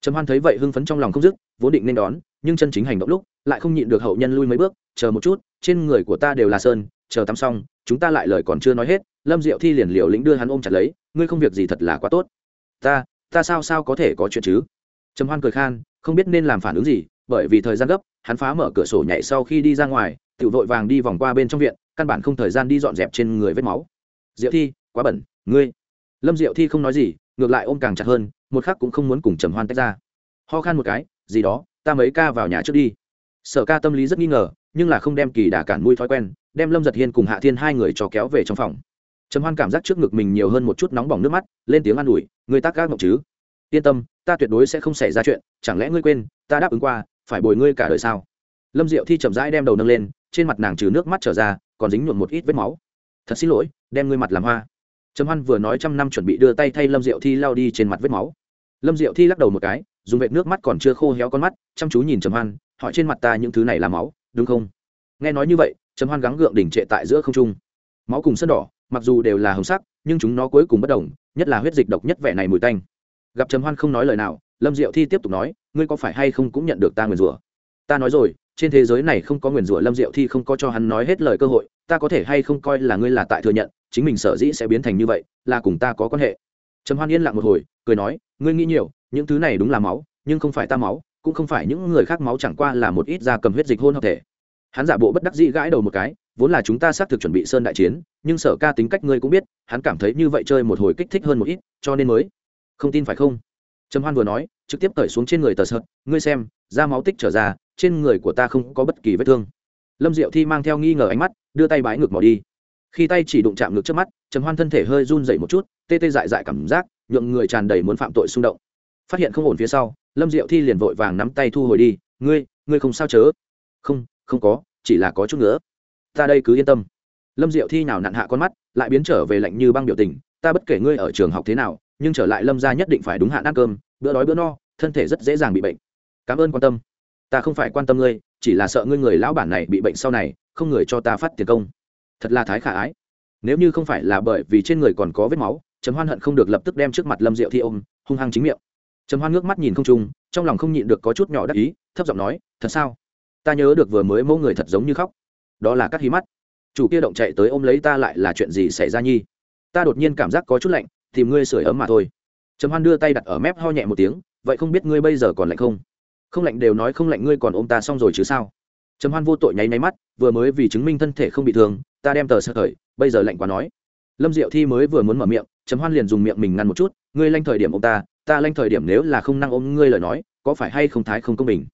Trầm hoan thấy vậy hưng phấn trong lòng không dứt, vốn định nên đón, nhưng chân chính hành động lúc, lại không nhịn được hậu nhân lui mấy bước, chờ một chút, trên người của ta đều là sơn, chờ tắm xong, chúng ta lại lời còn chưa nói hết, lâm diệu thi liền liều lĩnh đưa hắn ôm chặt lấy, ngươi không việc gì thật là quá tốt. Ta ta sao sao có thể có chuyện chứ? Trầm hoan cười khan, không biết nên làm phản ứng gì, bởi vì thời gian gấp, hắn phá mở cửa sổ nhảy sau khi đi ra ngoài tự vội vàng đi vòng qua bên trong viện, căn bản không thời gian đi dọn dẹp trên người vết máu. Diệu thi, quá bẩn, ngươi lâm diệu thi không nói gì, ngược lại ôm càng chặt hơn, một khắc cũng không muốn cùng trầm hoan tách ra. Ho khan một cái, gì đó, ta mấy ca vào nhà trước đi. Sở ca tâm lý rất nghi ngờ, nhưng là không đem kỳ đà cản mũi thói quen, đem lâm giật hiên cùng hạ thiên hai người cho kéo về trong phòng. Trầm hoan cảm giác trước ngực mình nhiều hơn một chút nóng bỏng nước mắt, lên tiếng an ủi, người tác gác mộng chứ? Yên tâm, ta tuyệt đối sẽ không xảy ra chuyện, chẳng lẽ ngươi quên, ta đáp ứng qua, phải bồi ngươi cả đời sao? Lâm diệu thi chậm rãi đem đầu nâng lên, trên mặt nàng trừ nước mắt trở ra, còn dính nhuộm một ít vết máu. Thật xin lỗi, đem ngươi mặt làm hoa trầm hoan vừa nói trăm năm chuẩn bị đưa tay thay lâm diệu thi lao đi trên mặt vết máu. Lâm diệu thi lắc đầu một cái, dùng vệt nước mắt còn chưa khô héo con mắt, chăm chú nhìn trầm hoan, hỏi trên mặt ta những thứ này là máu, đúng không? Nghe nói như vậy, trầm hoan gắng gượng đỉnh trệ tại giữa không trung. Máu cùng sân đỏ, mặc dù đều là hồng sắc, nhưng chúng nó cuối cùng bất đồng, nhất là huyết dịch độc nhất vẻ này mùi tanh. Gặp trầm hoan không nói lời nào, lâm diệu thi tiếp tục nói, ngươi có phải hay không cũng nhận được ta nguyền rủa? Ta nói rồi, trên thế giới này không có nguyền rủa lâm diệu thi không có cho hắn nói hết lời cơ hội, ta có thể hay không coi là ngươi là tại thừa nhận chính mình sở dĩ sẽ biến thành như vậy là cùng ta có quan hệ. Trầm hoan yên lặng một hồi, cười nói, ngươi nghĩ nhiều, những thứ này đúng là máu, nhưng không phải ta máu, cũng không phải những người khác máu chẳng qua là một ít da cầm huyết dịch hôn hợp thể. Hắn giả bộ bất đắc dĩ gãi đầu một cái, vốn là chúng ta xác thực chuẩn bị sơn đại chiến, nhưng sở ca tính cách ngươi cũng biết, hắn cảm thấy như vậy chơi một hồi kích thích hơn một ít, cho nên mới không tin phải không? Trầm hoan vừa nói, trực tiếp cởi xuống trên người tờ sợ ngươi xem, da máu tích trở ra, trên người của ta không có bất kỳ vết thương. Lâm diệu thi mang theo nghi ngờ ánh mắt, đưa tay bái ngược mỏ đi khi tay chỉ đụng chạm ngực trước mắt, trầm hoan thân thể hơi run dậy một chút, tê tê dại dại cảm giác, nhượng người tràn đầy muốn phạm tội xung động. Phát hiện không ổn phía sau, lâm diệu thi liền vội vàng nắm tay thu hồi đi, ngươi ngươi không sao chớ? Không không có, chỉ là có chút nữa ta đây cứ yên tâm. Lâm diệu thi nào nặn hạ con mắt, lại biến trở về lạnh như băng biểu tình, ta bất kể ngươi ở trường học thế nào, nhưng trở lại lâm ra nhất định phải đúng hạn ăn cơm, bữa đói bữa no, thân thể rất dễ dàng bị bệnh. Cảm ơn quan tâm. Ta không phải quan tâm ngươi, chỉ là sợ ngươi người lão bản này bị bệnh sau này, không người cho ta phát tiền công thật là thái khả ái. Nếu như không phải là bởi vì trên người còn có vết máu, trầm hoan hận không được lập tức đem trước mặt lâm diệu thi ôm, hung hăng chính miệng. Trầm hoan ngước mắt nhìn không trung, trong lòng không nhịn được có chút nhỏ đắc ý, thấp giọng nói, thật sao? Ta nhớ được vừa mới mẫu người thật giống như khóc. Đó là các hí mắt. Chủ kia động chạy tới ôm lấy ta lại là chuyện gì xảy ra nhi? Ta đột nhiên cảm giác có chút lạnh, tìm ngươi sưởi ấm mà thôi. Trầm hoan đưa tay đặt ở mép ho nhẹ một tiếng, vậy không biết ngươi bây giờ còn lạnh không? Không lạnh đều nói không lạnh ngươi còn ôm ta xong rồi chứ sao? Trầm hoan vô tội nháy nháy mắt, vừa mới vì chứng minh thân thể không bị thương ta đem tờ sơ khởi bây giờ lạnh quá nói. Lâm diệu thi mới vừa muốn mở miệng chấm hoan liền dùng miệng mình ngăn một chút ngươi lanh thời điểm ôm ta ta lanh thời điểm nếu là không năng ôm ngươi lời nói có phải hay không thái không công bình?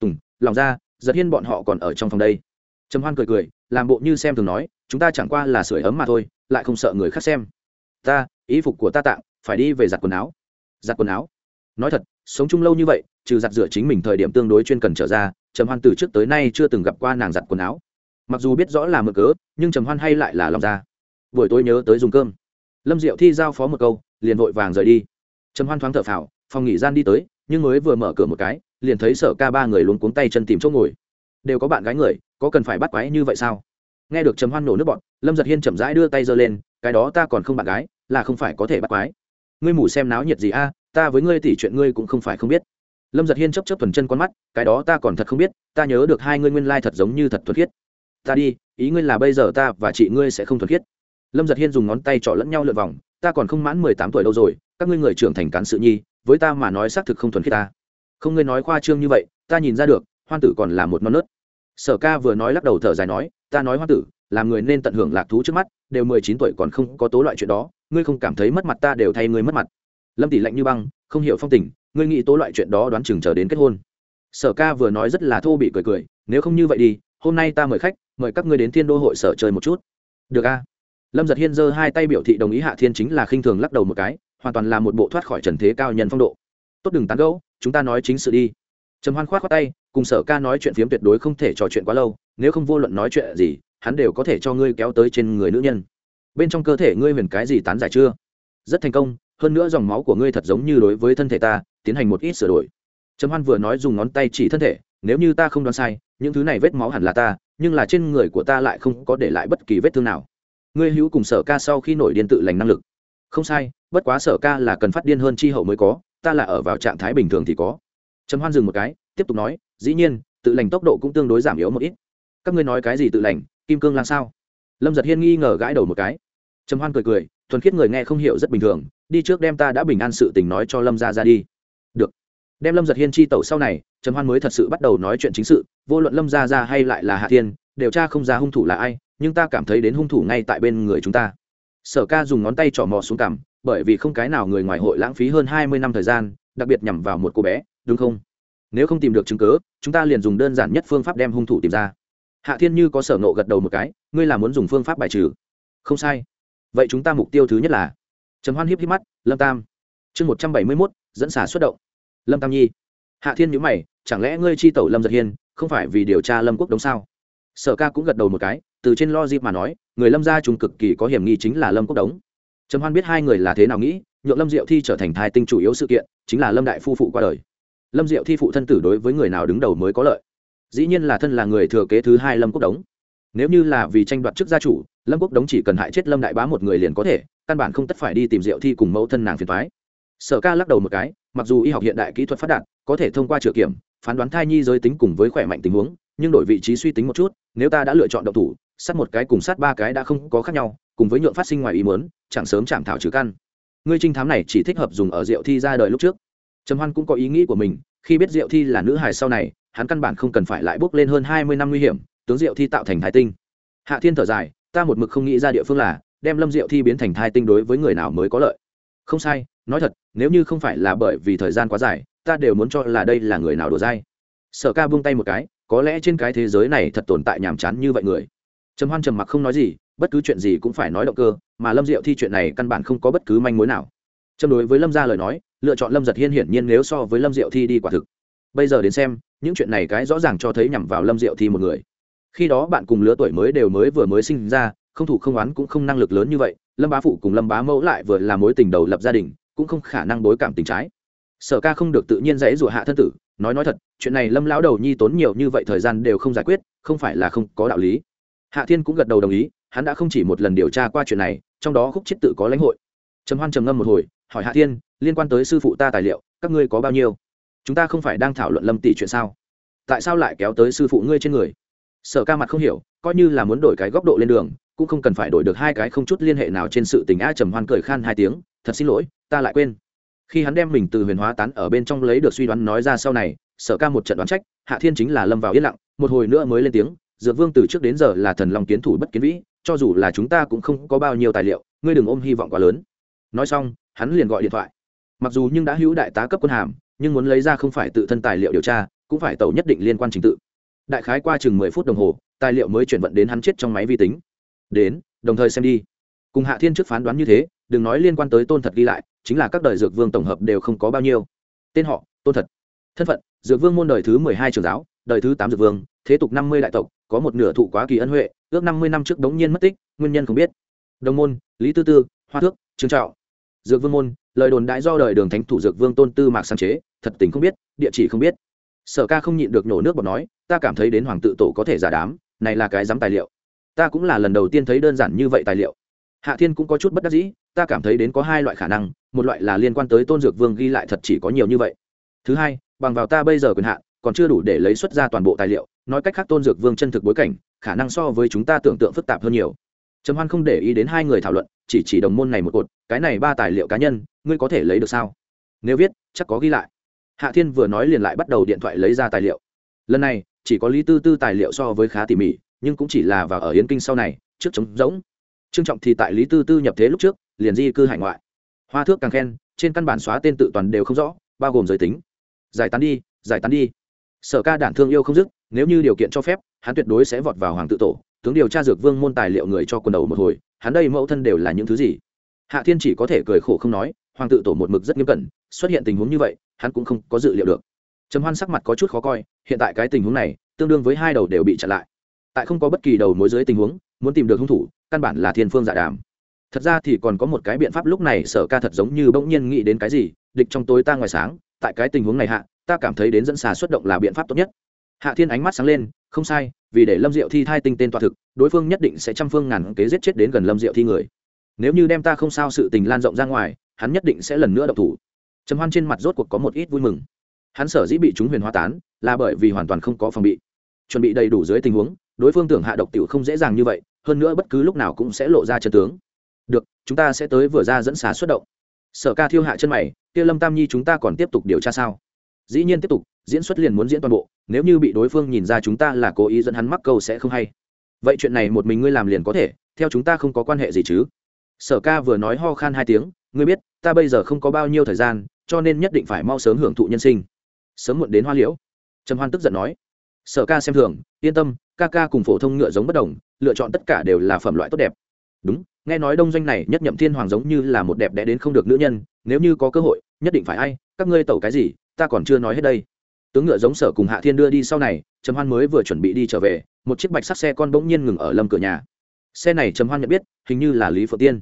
Tùng lòng ra giật hiên bọn họ còn ở trong phòng đây. Chấm hoan cười cười làm bộ như xem thường nói chúng ta chẳng qua là sưởi ấm mà thôi lại không sợ người khác xem. Ta ý phục của ta tạm, phải đi về giặt quần áo. Giặt quần áo? Nói thật sống chung lâu như vậy trừ giặt rửa chính mình thời điểm tương đối chuyên cần trở ra trầm hoan từ trước tới nay chưa từng gặp qua nàng giặt quần áo mặc dù biết rõ là mượn cớ, nhưng trầm hoan hay lại là lòng ra. Buổi tối nhớ tới dùng cơm. Lâm diệu thi giao phó một câu, liền vội vàng rời đi. Trầm hoan thoáng thở phào, phòng nghỉ gian đi tới, nhưng mới vừa mở cửa một cái, liền thấy sở ca ba người luôn cuống tay chân tìm chỗ ngồi. Đều có bạn gái người, có cần phải bắt quái như vậy sao? Nghe được trầm hoan nổ nước bọn, lâm giật hiên chậm rãi đưa tay giơ lên, cái đó ta còn không bạn gái, là không phải có thể bắt quái. Ngươi mù xem náo nhiệt gì a, ta với ngươi tỉ chuyện ngươi cũng không phải không biết. Lâm giật hiên chấp chấp thuần chân con mắt, cái đó ta còn thật không biết, ta nhớ được hai ngươi nguyên lai thật giống như thật thuật thiết ta đi, ý ngươi là bây giờ ta và chị ngươi sẽ không thuật khiết. Lâm giật hiên dùng ngón tay trỏ lẫn nhau lượt vòng, ta còn không mãn mười tám tuổi đâu rồi, các ngươi người trưởng thành cán sự nhi, với ta mà nói xác thực không thuần khiết ta. Không ngươi nói khoa trương như vậy, ta nhìn ra được, hoan tử còn là một non nớt. Sở ca vừa nói lắc đầu thở dài nói, ta nói hoan tử, làm người nên tận hưởng lạc thú trước mắt, đều mười chín tuổi còn không có tố loại chuyện đó, ngươi không cảm thấy mất mặt ta đều thay ngươi mất mặt. Lâm tỷ lạnh như băng, không hiểu phong tình, ngươi nghĩ tố loại chuyện đó đoán chừng chờ đến kết hôn. Sở ca vừa nói rất là thô bị cười cười, nếu không như vậy đi, hôm nay ta mời khách mời các ngươi đến thiên đô hội sở chơi một chút. Được a. Lâm giật hiên giơ hai tay biểu thị đồng ý hạ thiên chính là khinh thường lắc đầu một cái, hoàn toàn là một bộ thoát khỏi trần thế cao nhân phong độ. Tốt đừng tán gẫu, chúng ta nói chính sự đi. Trầm hoan khoát khoát tay, cùng sở ca nói chuyện phiếm tuyệt đối không thể trò chuyện quá lâu, nếu không vô luận nói chuyện gì, hắn đều có thể cho ngươi kéo tới trên người nữ nhân. Bên trong cơ thể ngươi huyền cái gì tán giải chưa? Rất thành công, hơn nữa dòng máu của ngươi thật giống như đối với thân thể ta, tiến hành một ít sửa đổi. Trầm hoan vừa nói dùng ngón tay chỉ thân thể, nếu như ta không đoán sai, những thứ này vết máu hẳn là ta nhưng là trên người của ta lại không có để lại bất kỳ vết thương nào. Ngươi hữu cùng sở ca sau khi nổi điên tự lành năng lực. Không sai, bất quá sở ca là cần phát điên hơn chi hậu mới có, ta là ở vào trạng thái bình thường thì có. Trầm hoan dừng một cái, tiếp tục nói, dĩ nhiên, tự lành tốc độ cũng tương đối giảm yếu một ít. Các ngươi nói cái gì tự lành, kim cương làm sao? Lâm giật hiên nghi ngờ gãi đầu một cái. Trầm hoan cười cười, thuần khiết người nghe không hiểu rất bình thường, đi trước đem ta đã bình an sự tình nói cho lâm ra ra đi. Được đem lâm giật hiên chi tẩu sau này, trầm hoan mới thật sự bắt đầu nói chuyện chính sự, vô luận lâm ra ra hay lại là hạ thiên điều tra không ra hung thủ là ai, nhưng ta cảm thấy đến hung thủ ngay tại bên người chúng ta. Sở ca dùng ngón tay trỏ mò xuống cằm, bởi vì không cái nào người ngoài hội lãng phí hơn hai mươi năm thời gian, đặc biệt nhằm vào một cô bé, đúng không? Nếu không tìm được chứng cớ chúng ta liền dùng đơn giản nhất phương pháp đem hung thủ tìm ra. Hạ thiên như có sở nộ gật đầu một cái, ngươi là muốn dùng phương pháp bài trừ? Không sai. Vậy chúng ta mục tiêu thứ nhất là? Trầm hoan hiếp hiếp mắt, lâm tam. Chương một trăm bảy mươi mốt, dẫn xả xuất động lâm tam nhi. Hạ thiên nhữ mày, chẳng lẽ ngươi chi tẩu lâm giật hiên, không phải vì điều tra lâm quốc đống sao? Sở ca cũng gật đầu một cái, từ trên lo dịp mà nói, người lâm gia trùng cực kỳ có hiểm nghi chính là lâm quốc đống trầm hoan biết hai người là thế nào nghĩ, nhượng lâm diệu thi trở thành thai tinh chủ yếu sự kiện, chính là lâm đại phu phụ qua đời. Lâm diệu thi phụ thân tử đối với người nào đứng đầu mới có lợi? Dĩ nhiên là thân là người thừa kế thứ hai lâm quốc đống nếu như là vì tranh đoạt chức gia chủ, lâm quốc đống chỉ cần hại chết lâm đại bá một người liền có thể, căn bản không tất phải đi tìm diệu thi cùng mẫu thân nàng phiền thoái sở ca lắc đầu một cái, mặc dù y học hiện đại kỹ thuật phát đạt, có thể thông qua chữa kiểm, phán đoán thai nhi giới tính cùng với khỏe mạnh tình huống, nhưng đổi vị trí suy tính một chút, nếu ta đã lựa chọn độc thủ, sát một cái cùng sát ba cái đã không có khác nhau, cùng với nhượng phát sinh ngoài ý muốn, chẳng sớm chạm thảo trừ căn. Ngươi trinh thám này chỉ thích hợp dùng ở rượu thi ra đời lúc trước. Trầm hoan cũng có ý nghĩ của mình, khi biết rượu thi là nữ hài sau này, hắn căn bản không cần phải lại bước lên hơn hai mươi năm nguy hiểm, tướng rượu thi tạo thành thái tinh. Hạ thiên thở dài, ta một mực không nghĩ ra địa phương là, đem lâm rượu thi biến thành thai tinh đối với người nào mới có lợi không sai, nói thật, nếu như không phải là bởi vì thời gian quá dài, ta đều muốn cho là đây là người nào đổ dai. Sở ca buông tay một cái, có lẽ trên cái thế giới này thật tồn tại nhàm chán như vậy người. Trầm hoan trầm mặc không nói gì, bất cứ chuyện gì cũng phải nói động cơ, mà lâm diệu thi chuyện này căn bản không có bất cứ manh mối nào. Châm đối với lâm gia lời nói, lựa chọn lâm giật hiên hiển nhiên nếu so với lâm diệu thi đi quả thực. Bây giờ đến xem, những chuyện này cái rõ ràng cho thấy nhằm vào lâm diệu thi một người. Khi đó bạn cùng lứa tuổi mới đều mới vừa mới sinh ra không thủ không oán cũng không năng lực lớn như vậy, lâm bá phụ cùng lâm bá mẫu lại vừa là mối tình đầu lập gia đình, cũng không khả năng đối cảm tình trái. Sở ca không được tự nhiên dãy rủa hạ thân tử, nói nói thật, chuyện này lâm lão đầu nhi tốn nhiều như vậy thời gian đều không giải quyết, không phải là không có đạo lý. Hạ thiên cũng gật đầu đồng ý, hắn đã không chỉ một lần điều tra qua chuyện này, trong đó khúc chết tự có lãnh hội. Trầm hoan trầm ngâm một hồi, hỏi hạ thiên, liên quan tới sư phụ ta tài liệu, các ngươi có bao nhiêu? Chúng ta không phải đang thảo luận lâm tỷ chuyện sao? Tại sao lại kéo tới sư phụ ngươi trên người? Sở ca mặt không hiểu, coi như là muốn đổi cái góc độ lên đường cũng không cần phải đổi được hai cái không chút liên hệ nào trên sự tình a trầm hoan cười khan hai tiếng, thật xin lỗi, ta lại quên. Khi hắn đem mình từ huyền hóa tán ở bên trong lấy được suy đoán nói ra sau này, sở ca một trận đoán trách, hạ thiên chính là lâm vào yên lặng, một hồi nữa mới lên tiếng, dược vương từ trước đến giờ là thần lòng kiến thủ bất kiến vĩ, cho dù là chúng ta cũng không có bao nhiêu tài liệu, ngươi đừng ôm hy vọng quá lớn. Nói xong, hắn liền gọi điện thoại. Mặc dù nhưng đã hữu đại tá cấp quân hàm, nhưng muốn lấy ra không phải tự thân tài liệu điều tra, cũng phải tàu nhất định liên quan trình tự. Đại khái qua chừng mười phút đồng hồ, tài liệu mới chuyển vận đến hắn chết trong máy vi tính đến, đồng thời xem đi. Cùng hạ thiên trước phán đoán như thế, đừng nói liên quan tới tôn thật ghi lại, chính là các đời dược vương tổng hợp đều không có bao nhiêu. Tên họ, tôn thật. Thân phận, dược vương môn đời thứ mười hai trường giáo, đời thứ tám dược vương, thế tục năm mươi đại tộc, có một nửa thụ quá kỳ ân huệ, ước năm mươi năm trước đống nhiên mất tích, nguyên nhân không biết. Đồng môn, lý tư tư, hoa thước, trương trạo dược vương môn, lời đồn đại do đời đường thánh thủ dược vương tôn tư mạc sáng chế, thật tình không biết, địa chỉ không biết. Sở ca không nhịn được nổ nước bọt nói, ta cảm thấy đến hoàng tự tổ có thể giả đám, này là cái dám tài liệu ta cũng là lần đầu tiên thấy đơn giản như vậy tài liệu. Hạ thiên cũng có chút bất đắc dĩ, ta cảm thấy đến có hai loại khả năng, một loại là liên quan tới tôn dược vương ghi lại thật chỉ có nhiều như vậy. Thứ hai, bằng vào ta bây giờ quyền hạn, còn chưa đủ để lấy xuất ra toàn bộ tài liệu, nói cách khác tôn dược vương chân thực bối cảnh, khả năng so với chúng ta tưởng tượng phức tạp hơn nhiều. Trầm hoan không để ý đến hai người thảo luận, chỉ chỉ đồng môn này một cột, cái này ba tài liệu cá nhân, ngươi có thể lấy được sao? Nếu viết, chắc có ghi lại. Hạ thiên vừa nói liền lại bắt đầu điện thoại lấy ra tài liệu. Lần này, chỉ có lý tư tư tài liệu so với khá tỉ mỉ nhưng cũng chỉ là vào ở yến kinh sau này, trước trống rỗng. Trương trọng thì tại lý tư tư nhập thế lúc trước, liền di cư hải ngoại. Hoa thước càng khen, trên căn bản xóa tên tự toàn đều không rõ, bao gồm giới tính. Giải tán đi, giải tán đi. Sở ca đản thương yêu không dứt, nếu như điều kiện cho phép, hắn tuyệt đối sẽ vọt vào hoàng tự tổ, tướng điều tra dược vương môn tài liệu người cho quần đầu một hồi, hắn đây mẫu thân đều là những thứ gì? Hạ thiên chỉ có thể cười khổ không nói, hoàng tự tổ một mực rất nghiêm cẩn, xuất hiện tình huống như vậy, hắn cũng không có dự liệu được. Trầm hoan sắc mặt có chút khó coi, hiện tại cái tình huống này, tương đương với hai đầu đều bị chặn lại tại không có bất kỳ đầu mối dưới tình huống, muốn tìm được hung thủ, căn bản là thiên phương dạ đàm. Thật ra thì còn có một cái biện pháp lúc này sở ca thật giống như bỗng nhiên nghĩ đến cái gì, địch trong tối ta ngoài sáng, tại cái tình huống này hạ, ta cảm thấy đến dẫn xà xuất động là biện pháp tốt nhất. Hạ thiên ánh mắt sáng lên, không sai, vì để lâm diệu thi thai tinh tên toa thực, đối phương nhất định sẽ trăm phương ngàn kế giết chết đến gần lâm diệu thi người. Nếu như đem ta không sao sự tình lan rộng ra ngoài, hắn nhất định sẽ lần nữa độc thủ. Trầm hoan trên mặt rốt cuộc có một ít vui mừng. Hắn sở dĩ bị chúng huyền hóa tán, là bởi vì hoàn toàn không có phòng bị. Chuẩn bị đầy đủ dưới tình huống đối phương tưởng hạ độc tiểu không dễ dàng như vậy, hơn nữa bất cứ lúc nào cũng sẽ lộ ra chân tướng. Được, chúng ta sẽ tới vừa ra dẫn xà xuất động. Sở ca thiêu hạ chân mày, kia lâm tam nhi chúng ta còn tiếp tục điều tra sao? Dĩ nhiên tiếp tục, diễn xuất liền muốn diễn toàn bộ, nếu như bị đối phương nhìn ra chúng ta là cố ý dẫn hắn mắc câu sẽ không hay. Vậy chuyện này một mình ngươi làm liền có thể, theo chúng ta không có quan hệ gì chứ? Sở ca vừa nói ho khan hai tiếng, ngươi biết, ta bây giờ không có bao nhiêu thời gian, cho nên nhất định phải mau sớm hưởng thụ nhân sinh. Sớm muộn đến hoa liễu. Trầm hoan tức giận nói. Sở ca xem thường, yên tâm ca ca cùng phổ thông ngựa giống bất đồng, lựa chọn tất cả đều là phẩm loại tốt đẹp. Đúng, nghe nói đông doanh này nhất nhậm thiên hoàng giống như là một đẹp đẽ đến không được nữ nhân, nếu như có cơ hội, nhất định phải ai, các ngươi tẩu cái gì, ta còn chưa nói hết đây. Tướng ngựa giống sở cùng hạ thiên đưa đi sau này, trầm hoan mới vừa chuẩn bị đi trở về, một chiếc bạch sắc xe con bỗng nhiên ngừng ở lâm cửa nhà. Xe này trầm hoan nhận biết, hình như là lý phượng tiên.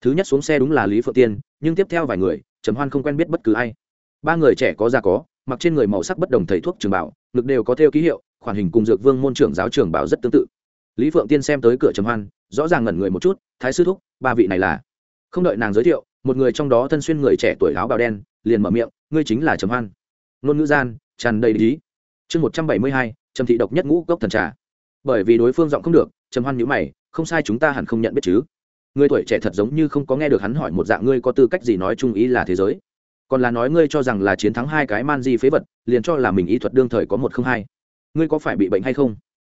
Thứ nhất xuống xe đúng là lý phượng tiên, nhưng tiếp theo vài người, trầm hoan không quen biết bất cứ ai. Ba người trẻ có già có, mặc trên người màu sắc bất đồng thầy thuốc trường bảo ngực đều có theo ký hiệu khoản hình cùng dược vương môn trưởng giáo trưởng bảo rất tương tự. Lý phượng tiên xem tới cửa trầm hoan, rõ ràng ngẩn người một chút, thái sư thúc, ba vị này là? Không đợi nàng giới thiệu, một người trong đó thân xuyên người trẻ tuổi áo bào đen, liền mở miệng, ngươi chính là trầm hoan. Ngôn ngữ gian, tràn đầy lý. Chương một trăm bảy mươi hai, trầm thị độc nhất ngũ cốc thần trà. Bởi vì đối phương giọng không được, trầm hoan nhữ mày, không sai chúng ta hẳn không nhận biết chứ. Người tuổi trẻ thật giống như không có nghe được hắn hỏi một dạng ngươi có tư cách gì nói chung ý là thế giới. Còn là nói ngươi cho rằng là chiến thắng hai cái man di phế vật, liền cho là mình y thuật đương thời có một không hai ngươi có phải bị bệnh hay không?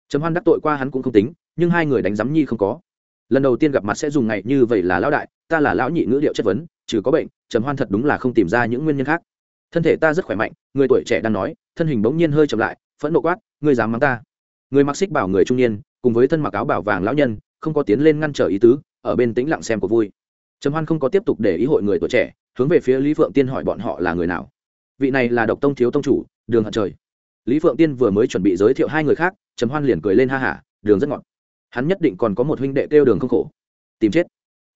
Trầm hoan đắc tội qua hắn cũng không tính, nhưng hai người đánh giám nhi không có. Lần đầu tiên gặp mặt sẽ dùng ngày như vậy là lão đại, ta là lão nhị ngữ điệu chất vấn, trừ có bệnh, trầm hoan thật đúng là không tìm ra những nguyên nhân khác. Thân thể ta rất khỏe mạnh, người tuổi trẻ đang nói, thân hình bỗng nhiên hơi chậm lại, phẫn nộ quát, ngươi dám mắng ta. Người mặc xích bảo người trung niên, cùng với thân mặc áo bảo vàng lão nhân, không có tiến lên ngăn trở ý tứ, ở bên tĩnh lặng xem của vui. Trầm hoan không có tiếp tục để ý hội người tuổi trẻ, hướng về phía lý phượng tiên hỏi bọn họ là người nào. Vị này là độc tông thiếu tông chủ, đường hận trời lý phượng tiên vừa mới chuẩn bị giới thiệu hai người khác, trầm hoan liền cười lên ha hả, đường rất ngọt. Hắn nhất định còn có một huynh đệ kêu đường không khổ. Tìm chết.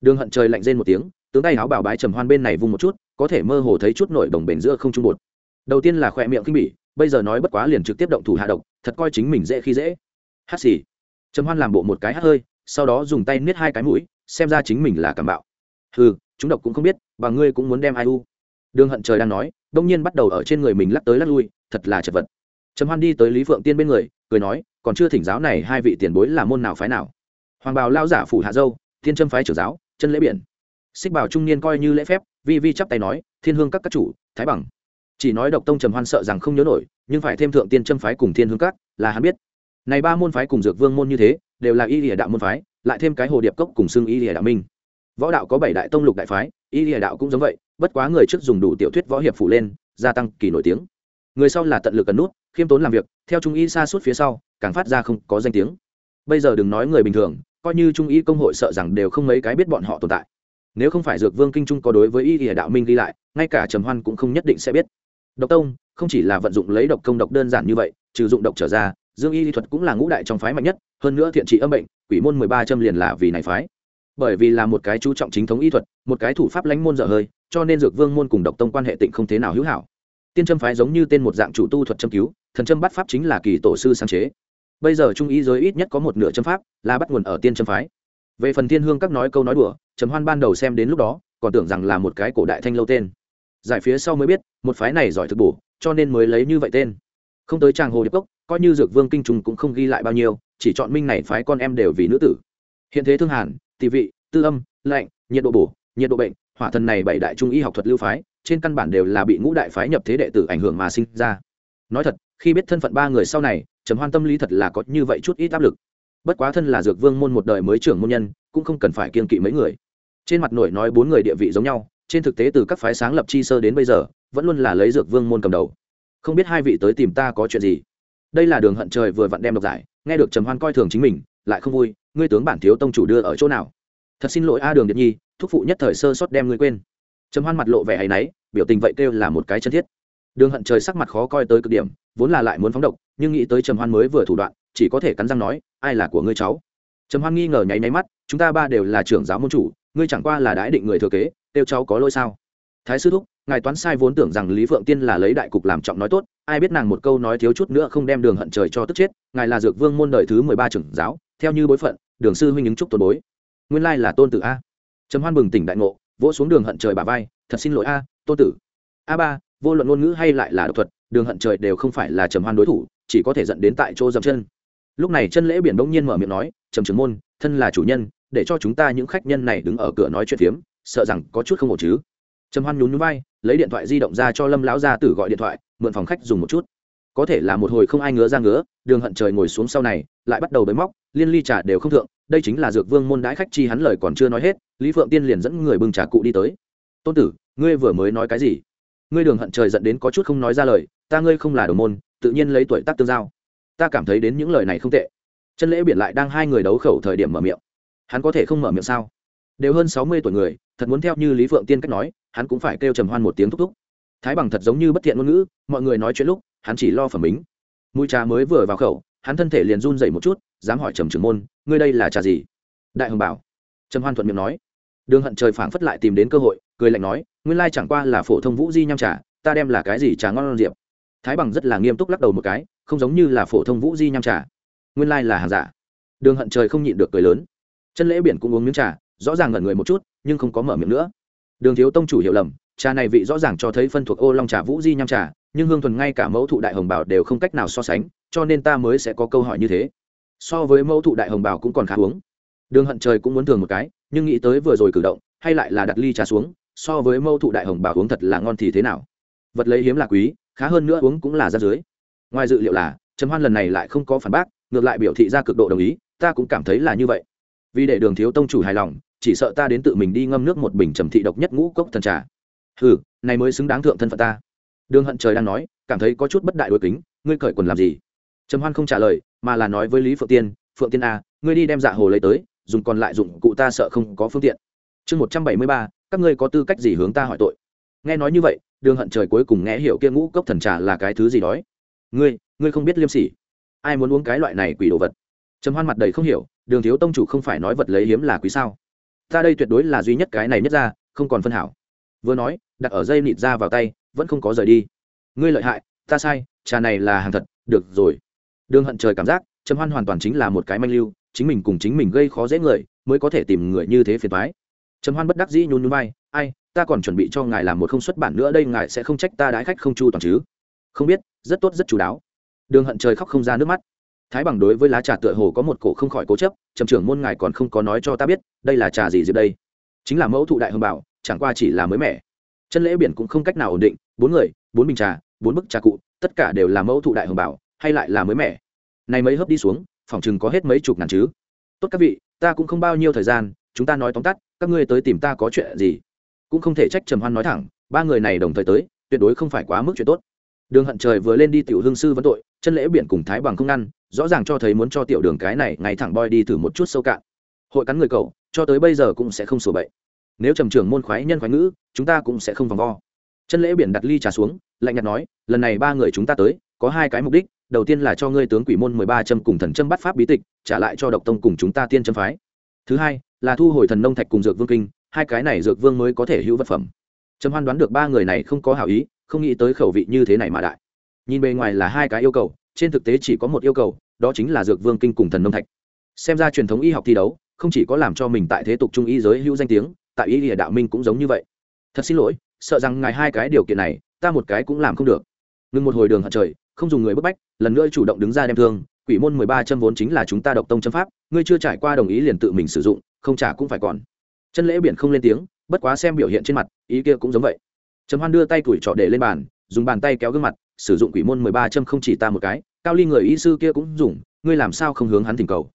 Đường hận trời lạnh rên một tiếng, tướng tay áo bảo bái trầm hoan bên này vung một chút, có thể mơ hồ thấy chút nổi đồng bền giữa không trung bột. Đầu tiên là khỏe miệng kinh bỉ, bây giờ nói bất quá liền trực tiếp động thủ hạ độc, thật coi chính mình dễ khi dễ. Hát xì. Trầm hoan làm bộ một cái hát hơi, sau đó dùng tay niết hai cái mũi, xem ra chính mình là cảm bạo. Ừ chúng độc cũng không biết, và ngươi cũng muốn đem ai u. Đường hận trời đang nói, đông nhiên bắt đầu ở trên người mình lắc tới lắc lui, thật là chật vật trầm hoan đi tới lý phượng tiên bên người, cười nói, còn chưa thỉnh giáo này hai vị tiền bối là môn nào phái nào? Hoàng bào lao giả phủ hạ dâu, thiên trâm phái trưởng giáo, chân lễ biển. Xích bảo trung niên coi như lễ phép, vi vi chắp tay nói, thiên hương các các chủ, thái bằng. Chỉ nói độc tông trầm hoan sợ rằng không nhớ nổi, nhưng phải thêm thượng tiên trâm phái cùng thiên hương các, là hắn biết. Này ba môn phái cùng dược vương môn như thế, đều là y lìa đạo môn phái, lại thêm cái hồ điệp cốc cùng xưng y lìa đạo minh. Võ đạo có bảy đại tông lục đại phái, y lìa đạo cũng giống vậy, bất quá người trước dùng đủ tiểu thuyết võ hiệp phủ lên, gia tăng kỳ nổi tiếng. Người sau là tận lực cần nút khiêm tốn làm việc, theo trung y xa suốt phía sau, càng phát ra không có danh tiếng. Bây giờ đừng nói người bình thường, coi như trung y công hội sợ rằng đều không mấy cái biết bọn họ tồn tại. Nếu không phải dược vương kinh trung có đối với y thì đạo minh ghi lại, ngay cả trầm hoan cũng không nhất định sẽ biết. Độc tông, không chỉ là vận dụng lấy độc công độc đơn giản như vậy, trừ dụng độc trở ra, dương y lý thuật cũng là ngũ đại trong phái mạnh nhất, hơn nữa thiện trị âm bệnh, quỷ môn mười ba châm liền là vì này phái. Bởi vì là một cái chú trọng chính thống y thuật, một cái thủ pháp lãnh môn dở hơi, cho nên dược vương môn cùng độc tông quan hệ tịnh không thế nào hữu hảo tiên châm phái giống như tên một dạng chủ tu thuật châm cứu, thần châm bắt pháp chính là kỳ tổ sư sáng chế. Bây giờ trung ý giới ít nhất có một nửa châm pháp là bắt nguồn ở tiên châm phái. Về phần thiên hương các nói câu nói đùa, trầm hoan ban đầu xem đến lúc đó, còn tưởng rằng là một cái cổ đại thanh lâu tên. Giải phía sau mới biết, một phái này giỏi thực bổ, cho nên mới lấy như vậy tên. Không tới tràng hồ điệp cốc, coi như dược vương kinh trùng cũng không ghi lại bao nhiêu, chỉ chọn minh này phái con em đều vì nữ tử. Hiện thế thương hàn, tỳ vị, tư âm lạnh nhiệt độ bổ, nhiệt độ bệnh, hỏa thần này bảy đại trung y học thuật lưu phái trên căn bản đều là bị ngũ đại phái nhập thế đệ tử ảnh hưởng mà sinh ra. Nói thật, khi biết thân phận ba người sau này, trầm hoan tâm lý thật là có như vậy chút ít áp lực. Bất quá thân là dược vương môn một đời mới trưởng môn nhân, cũng không cần phải kiên kỵ mấy người. Trên mặt nổi nói bốn người địa vị giống nhau, trên thực tế từ các phái sáng lập chi sơ đến bây giờ, vẫn luôn là lấy dược vương môn cầm đầu. Không biết hai vị tới tìm ta có chuyện gì? Đây là đường hận trời vừa vặn đem độc giải, nghe được trầm hoan coi thường chính mình, lại không vui, ngươi tướng bản thiếu tông chủ đưa ở chỗ nào? Thật xin lỗi a đường điện nhi, thúc phụ nhất thời sơ sót đem ngươi quên trầm hoan mặt lộ vẻ hay náy, biểu tình vậy kêu là một cái chân thiết. Đường hận trời sắc mặt khó coi tới cực điểm, vốn là lại muốn phóng độc, nhưng nghĩ tới trầm hoan mới vừa thủ đoạn, chỉ có thể cắn răng nói, ai là của ngươi cháu? Trầm hoan nghi ngờ nháy nháy mắt, chúng ta ba đều là trưởng giáo môn chủ, ngươi chẳng qua là đãi định người thừa kế, tiêu cháu có lỗi sao? Thái sư thúc, ngài toán sai vốn tưởng rằng lý phượng tiên là lấy đại cục làm trọng nói tốt, ai biết nàng một câu nói thiếu chút nữa không đem đường hận trời cho tức chết, ngài là dược vương môn đời thứ mười ba trưởng giáo, theo như bối phận, đường sư huynh ứng trúc tôn bối. Nguyên lai là tôn tử a. Trầm hoan bừng tỉnh đại ngộ vỗ xuống đường hận trời bà vai, thật xin lỗi a tôn tử. A ba, vô luận ngôn ngữ hay lại là độc thuật, đường hận trời đều không phải là trầm hoan đối thủ, chỉ có thể dẫn đến tại chỗ dậm chân. Lúc này chân lễ biển đông nhiên mở miệng nói, trầm trưởng môn, thân là chủ nhân, để cho chúng ta những khách nhân này đứng ở cửa nói chuyện phiếm, sợ rằng có chút không ổn chứ. Trầm hoan nhún nhún vai, lấy điện thoại di động ra cho lâm lão gia tử gọi điện thoại, mượn phòng khách dùng một chút. Có thể là một hồi không ai ngứa ra ngứa, đường hận trời ngồi xuống sau này, lại bắt đầu bới móc, liên ly trà đều không thượng đây chính là dược vương môn đãi khách chi hắn lời còn chưa nói hết, lý phượng tiên liền dẫn người bưng trà cụ đi tới. Tôn tử, ngươi vừa mới nói cái gì? Ngươi đường hận trời dẫn đến có chút không nói ra lời, ta ngươi không là đồng môn, tự nhiên lấy tuổi tác tương giao. Ta cảm thấy đến những lời này không tệ. Chân lễ biển lại đang hai người đấu khẩu thời điểm mở miệng. Hắn có thể không mở miệng sao? Đều hơn sáu mươi tuổi người, thật muốn theo như lý phượng tiên cách nói, hắn cũng phải kêu trầm hoan một tiếng thúc thúc. Thái bằng thật giống như bất thiện ngôn ngữ, mọi người nói chuyện lúc, hắn chỉ lo phẩm bính. Mùi trà mới vừa vào khẩu, hắn thân thể liền run dậy một chút, dám hỏi trầm trưởng môn ngươi đây là trà gì? Đại hồng bảo. Trầm hoan thuận miệng nói. Đường hận trời phảng phất lại tìm đến cơ hội, cười lạnh nói, nguyên lai chẳng qua là phổ thông vũ di nham trà, ta đem là cái gì trà ngon diệp? Thái bằng rất là nghiêm túc lắc đầu một cái, không giống như là phổ thông vũ di nham trà. Nguyên lai là hàng giả. Đường hận trời không nhịn được cười lớn. Chân lễ biển cũng uống miếng trà, rõ ràng ngẩn người một chút, nhưng không có mở miệng nữa. Đường thiếu tông chủ hiểu lầm, trà này vị rõ ràng cho thấy phân thuộc ô long trà vũ di nham trà, nhưng hương thuần ngay cả mẫu thụ đại hồng bảo đều không cách nào so sánh, cho nên ta mới sẽ có câu hỏi như thế so với mẫu thụ đại hồng bảo cũng còn khá uống. Đường hận trời cũng muốn thường một cái, nhưng nghĩ tới vừa rồi cử động, hay lại là đặt ly trà xuống, so với mẫu thụ đại hồng bảo uống thật là ngon thì thế nào? Vật lấy hiếm là quý, khá hơn nữa uống cũng là ra dưới ngoài dự liệu là, trầm hoan lần này lại không có phản bác, ngược lại biểu thị ra cực độ đồng ý, ta cũng cảm thấy là như vậy. Vì để đường thiếu tông chủ hài lòng, chỉ sợ ta đến tự mình đi ngâm nước một bình trầm thị độc nhất ngũ cốc thần trà. Ừ này mới xứng đáng thượng thân phận ta. Đường hận trời đang nói, cảm thấy có chút bất đại đối kính, ngươi cởi quần làm gì? Trầm hoan không trả lời mà là nói với lý phượng tiên phượng tiên a ngươi đi đem dạ hồ lấy tới, dùng còn lại dụng cụ ta sợ không có phương tiện. Chương một trăm bảy mươi ba, các ngươi có tư cách gì hướng ta hỏi tội? Nghe nói như vậy, đường hận trời cuối cùng nghe hiểu kia ngũ cốc thần trà là cái thứ gì đói. Ngươi ngươi không biết liêm sỉ. Ai muốn uống cái loại này quỷ đồ vật? Trầm hoan mặt đầy không hiểu, đường thiếu tông chủ không phải nói vật lấy hiếm là quý sao? Ta đây tuyệt đối là duy nhất cái này nhất ra, không còn phân hảo. Vừa nói, đặt ở dây nịt ra vào tay, vẫn không có rời đi. Ngươi lợi hại, ta sai, trà này là hàng thật, được rồi đường hận trời cảm giác, trầm hoan hoàn toàn chính là một cái manh lưu, chính mình cùng chính mình gây khó dễ người, mới có thể tìm người như thế phiền thoái trầm hoan bất đắc dĩ nhún nhún vai, ai, ta còn chuẩn bị cho ngài làm một không xuất bản nữa, đây ngài sẽ không trách ta đái khách không chu toàn chứ? Không biết, rất tốt, rất chú đáo. Đường hận trời khóc không ra nước mắt. Thái bằng đối với lá trà tựa hồ có một cổ không khỏi cố chấp, trầm trưởng môn ngài còn không có nói cho ta biết, đây là trà gì diệp đây? Chính là mẫu thụ đại hồng bảo, chẳng qua chỉ là mới mẻ. Chân lễ biển cũng không cách nào ổn định, bốn người, bốn bình trà, bốn bức trà cụ, tất cả đều là mẫu thụ đại hồng bảo, hay lại là mới mẻ này mấy hớp đi xuống, phòng chừng có hết mấy chục ngàn chứ. Tốt các vị, ta cũng không bao nhiêu thời gian, chúng ta nói tóm tắt, các ngươi tới tìm ta có chuyện gì? Cũng không thể trách trầm hoan nói thẳng, ba người này đồng thời tới, tuyệt đối không phải quá mức chuyện tốt. Đường hận trời vừa lên đi tiểu hương sư vấn tội, chân lễ biển cùng thái bằng không ngăn, rõ ràng cho thấy muốn cho tiểu đường cái này ngày thẳng boy đi thử một chút sâu cạn. Hội cắn người cậu, cho tới bây giờ cũng sẽ không sổ bậy. Nếu trầm trưởng môn khoái nhân khoái ngữ, chúng ta cũng sẽ không vòng vo. Chân lễ biển đặt ly trà xuống, lạnh nhạt nói, lần này ba người chúng ta tới có hai cái mục đích, đầu tiên là cho ngươi tướng quỷ môn mười ba châm cùng thần châm bắt pháp bí tịch, trả lại cho độc tông cùng chúng ta tiên châm phái. Thứ hai, là thu hồi thần nông thạch cùng dược vương kinh, hai cái này dược vương mới có thể hữu vật phẩm. Trâm hoan đoán được ba người này không có hảo ý, không nghĩ tới khẩu vị như thế này mà đại. Nhìn bề ngoài là hai cái yêu cầu, trên thực tế chỉ có một yêu cầu, đó chính là dược vương kinh cùng thần nông thạch. Xem ra truyền thống y học thi đấu, không chỉ có làm cho mình tại thế tục trung y giới hữu danh tiếng, tại y địa đạo minh cũng giống như vậy. Thật xin lỗi, sợ rằng ngài hai cái điều kiện này, ta một cái cũng làm không được. Ngừng một hồi đường hận trời không dùng người bức bách, lần nữa chủ động đứng ra đem thương, quỷ môn mười ba châm vốn chính là chúng ta độc tông châm pháp, ngươi chưa trải qua đồng ý liền tự mình sử dụng, không trả cũng phải còn. Chân lễ biển không lên tiếng, bất quá xem biểu hiện trên mặt, ý kia cũng giống vậy. Trầm hoan đưa tay tuổi trọ để lên bàn, dùng bàn tay kéo gương mặt, sử dụng quỷ môn mười ba châm không chỉ ta một cái, cao ly người y sư kia cũng dùng, ngươi làm sao không hướng hắn thỉnh cầu.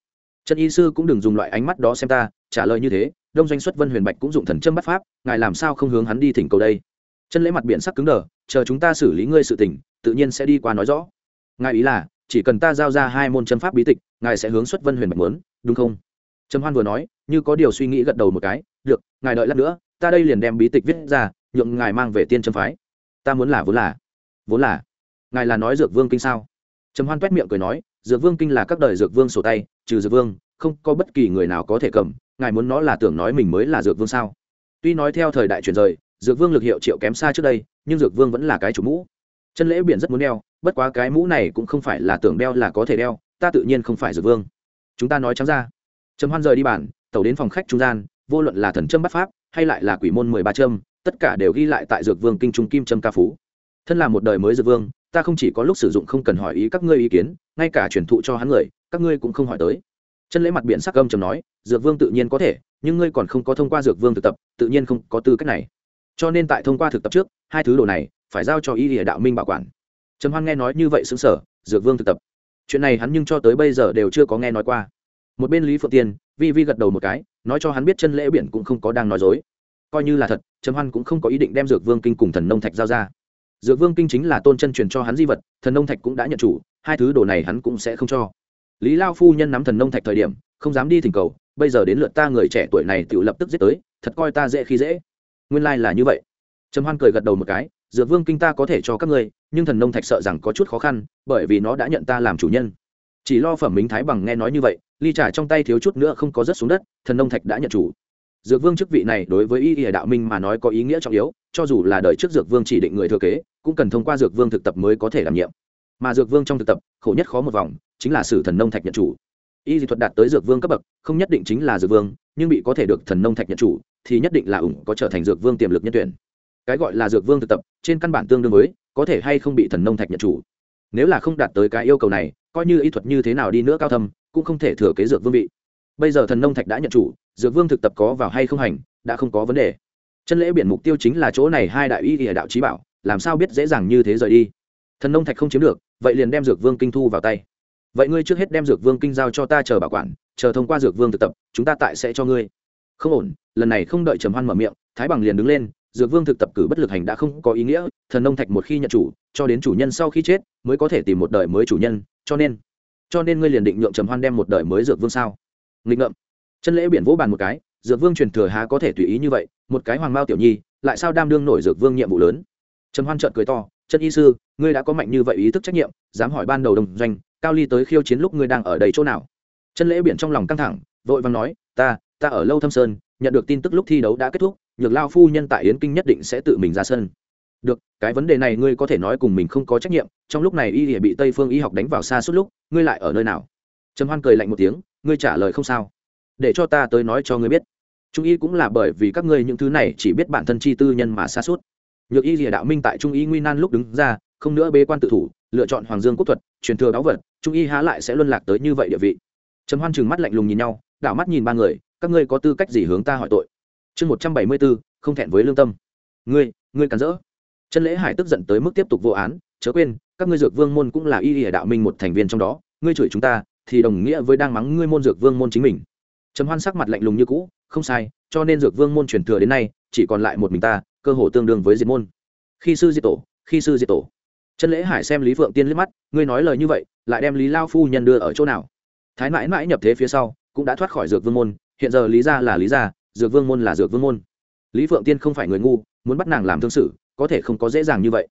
Chân y sư cũng đừng dùng loại ánh mắt đó xem ta, trả lời như thế, đông doanh xuất vân huyền bạch cũng dụng thần châm bắt pháp, ngài làm sao không hướng hắn đi thỉnh cầu đây? Chân lễ mặt biển sắc cứng đờ, chờ chúng ta xử lý ngươi sự tình tự nhiên sẽ đi qua nói rõ. Ngài ý là, chỉ cần ta giao ra hai môn chân pháp bí tịch, ngài sẽ hướng xuất vân huyền bạch muốn, đúng không? Trầm hoan vừa nói, như có điều suy nghĩ gật đầu một cái, được, ngài đợi lát nữa, ta đây liền đem bí tịch viết ra, nhượng ngài mang về tiên chân phái. Ta muốn là, vốn là. Vốn là? Ngài là nói dược vương kinh sao? Trầm hoan quét miệng cười nói, dược vương kinh là các đời dược vương sổ tay, trừ dược vương, không có bất kỳ người nào có thể cầm, ngài muốn nó là tưởng nói mình mới là dược vương sao? Tuy nói theo thời đại chuyển rời, dược vương lực hiệu triệu kém xa trước đây, nhưng dược vương vẫn là cái chủ mũ chân lễ biển rất muốn đeo, bất quá cái mũ này cũng không phải là tưởng đeo là có thể đeo, ta tự nhiên không phải dược vương. Chúng ta nói trắng ra. Trầm hoan rời đi bản tàu đến phòng khách trung gian, vô luận là thần châm bắt pháp, hay lại là quỷ môn mười ba châm, tất cả đều ghi lại tại dược vương kinh trung kim trâm ca phú. Thân là một đời mới dược vương, ta không chỉ có lúc sử dụng không cần hỏi ý các ngươi ý kiến, ngay cả truyền thụ cho hắn người, các ngươi cũng không hỏi tới. Chân lễ mặt biển sắc âm trầm nói, dược vương tự nhiên có thể, nhưng ngươi còn không có thông qua dược vương thực tập, tự nhiên không có tư cách này. Cho nên tại thông qua thực tập trước, hai thứ đồ này phải giao cho y địa đạo minh bảo quản. Trầm hoan nghe nói như vậy xứng sở dược vương thực tập. Chuyện này hắn nhưng cho tới bây giờ đều chưa có nghe nói qua. Một bên lý phượng tiên, vi vi gật đầu một cái, nói cho hắn biết chân lễ biển cũng không có đang nói dối. Coi như là thật, trầm hoan cũng không có ý định đem dược vương kinh cùng thần nông thạch giao ra. Dược vương kinh chính là tôn chân truyền cho hắn di vật, thần nông thạch cũng đã nhận chủ, hai thứ đồ này hắn cũng sẽ không cho. Lý lao phu nhân nắm thần nông thạch thời điểm, không dám đi thỉnh cầu, bây giờ đến lượt ta người trẻ tuổi này tự lập tức giết tới, thật coi ta dễ khi dễ. Nguyên lai、like、là như vậy. Trầm hoan cười gật đầu một cái dược vương kinh ta có thể cho các ngươi, nhưng thần nông thạch sợ rằng có chút khó khăn, bởi vì nó đã nhận ta làm chủ nhân. Chỉ lo phẩm minh thái bằng nghe nói như vậy, ly trà trong tay thiếu chút nữa không có rớt xuống đất, thần nông thạch đã nhận chủ. Dược vương chức vị này đối với y y đạo minh mà nói có ý nghĩa trọng yếu, cho dù là đời trước dược vương chỉ định người thừa kế, cũng cần thông qua dược vương thực tập mới có thể đảm nhiệm. Mà dược vương trong thực tập, khổ nhất khó một vòng, chính là sử thần nông thạch nhận chủ. Y dị thuật đạt tới dược vương cấp bậc, không nhất định chính là dược vương, nhưng bị có thể được thần nông thạch nhận chủ, thì nhất định là ủng có trở thành dược vương tiềm lực nhân tuyển cái gọi là dược vương thực tập, trên căn bản tương đương với, có thể hay không bị thần nông thạch nhận chủ. Nếu là không đạt tới cái yêu cầu này, coi như y thuật như thế nào đi nữa cao thâm, cũng không thể thừa kế dược vương vị. Bây giờ thần nông thạch đã nhận chủ, dược vương thực tập có vào hay không hành, đã không có vấn đề. Chân lễ biển mục tiêu chính là chỗ này hai đại y ỉa đạo trí bảo, làm sao biết dễ dàng như thế rời đi? Thần nông thạch không chiếm được, vậy liền đem dược vương kinh thu vào tay. Vậy ngươi trước hết đem dược vương kinh giao cho ta chờ bảo quản, chờ thông qua dược vương thực tập, chúng ta tại sẽ cho ngươi. Không ổn, lần này không đợi trầm hoan mở miệng, thái bằng liền đứng lên dược vương thực tập cử bất lực hành đã không có ý nghĩa, thần nông thạch một khi nhận chủ, cho đến chủ nhân sau khi chết, mới có thể tìm một đời mới chủ nhân, cho nên cho nên ngươi liền định nhượng trầm hoan đem một đời mới dược vương sao? Nghịch ngợm. Chân lễ biển vỗ bàn một cái, dược vương truyền thừa há có thể tùy ý như vậy, một cái hoàng mao tiểu nhi, lại sao đam đương nổi dược vương nhiệm vụ lớn? Trầm hoan trợn cười to, chân y sư, ngươi đã có mạnh như vậy ý thức trách nhiệm, dám hỏi ban đầu đồng doanh, cao ly tới khiêu chiến lúc ngươi đang ở đây chỗ nào? Chân lễ biển trong lòng căng thẳng, vội vàng nói, ta ta ở lâu thâm sơn, nhận được tin tức lúc thi đấu đã kết thúc nhược lao phu nhân tại yến kinh nhất định sẽ tự mình ra sân. Được, cái vấn đề này ngươi có thể nói cùng mình không có trách nhiệm, trong lúc này y địa bị tây phương y học đánh vào xa suốt lúc, ngươi lại ở nơi nào? Trầm hoan cười lạnh một tiếng, ngươi trả lời không sao. Để cho ta tới nói cho ngươi biết. Trung y cũng là bởi vì các ngươi những thứ này chỉ biết bản thân chi tư nhân mà xa suốt. Nhược y lìa đạo minh tại trung y nguy nan lúc đứng ra, không nữa bế quan tự thủ, lựa chọn hoàng dương quốc thuật, truyền thừa báu vật, trung y há lại sẽ luân lạc tới như vậy địa vị. Trầm hoan chừng mắt lạnh lùng nhìn nhau đảo mắt nhìn ba người, các ngươi có tư cách gì hướng ta hỏi tội? Chương một trăm bảy mươi bốn không thẹn với lương tâm. Ngươi ngươi cắn rỡ. Chân lễ hải tức giận tới mức tiếp tục vô án, chớ quên, các ngươi dược vương môn cũng là y ỉa đạo minh một thành viên trong đó, ngươi chửi chúng ta, thì đồng nghĩa với đang mắng ngươi môn dược vương môn chính mình. Trầm hoan sắc mặt lạnh lùng như cũ, không sai, cho nên dược vương môn truyền thừa đến nay, chỉ còn lại một mình ta, cơ hồ tương đương với diệt môn. Khi sư diệt tổ, khi sư diệt tổ. Chân lễ hải xem lý phượng tiên liếc mắt, ngươi nói lời như vậy, lại đem lý lao phu nhân đưa ở chỗ nào? Thái mãi mãi nhập thế phía sau, cũng đã thoát khỏi dược vương môn, hiện giờ lý gia là lý gia dược vương môn là dược vương môn. Lý phượng tiên không phải người ngu, muốn bắt nàng làm thương sự, có thể không có dễ dàng như vậy.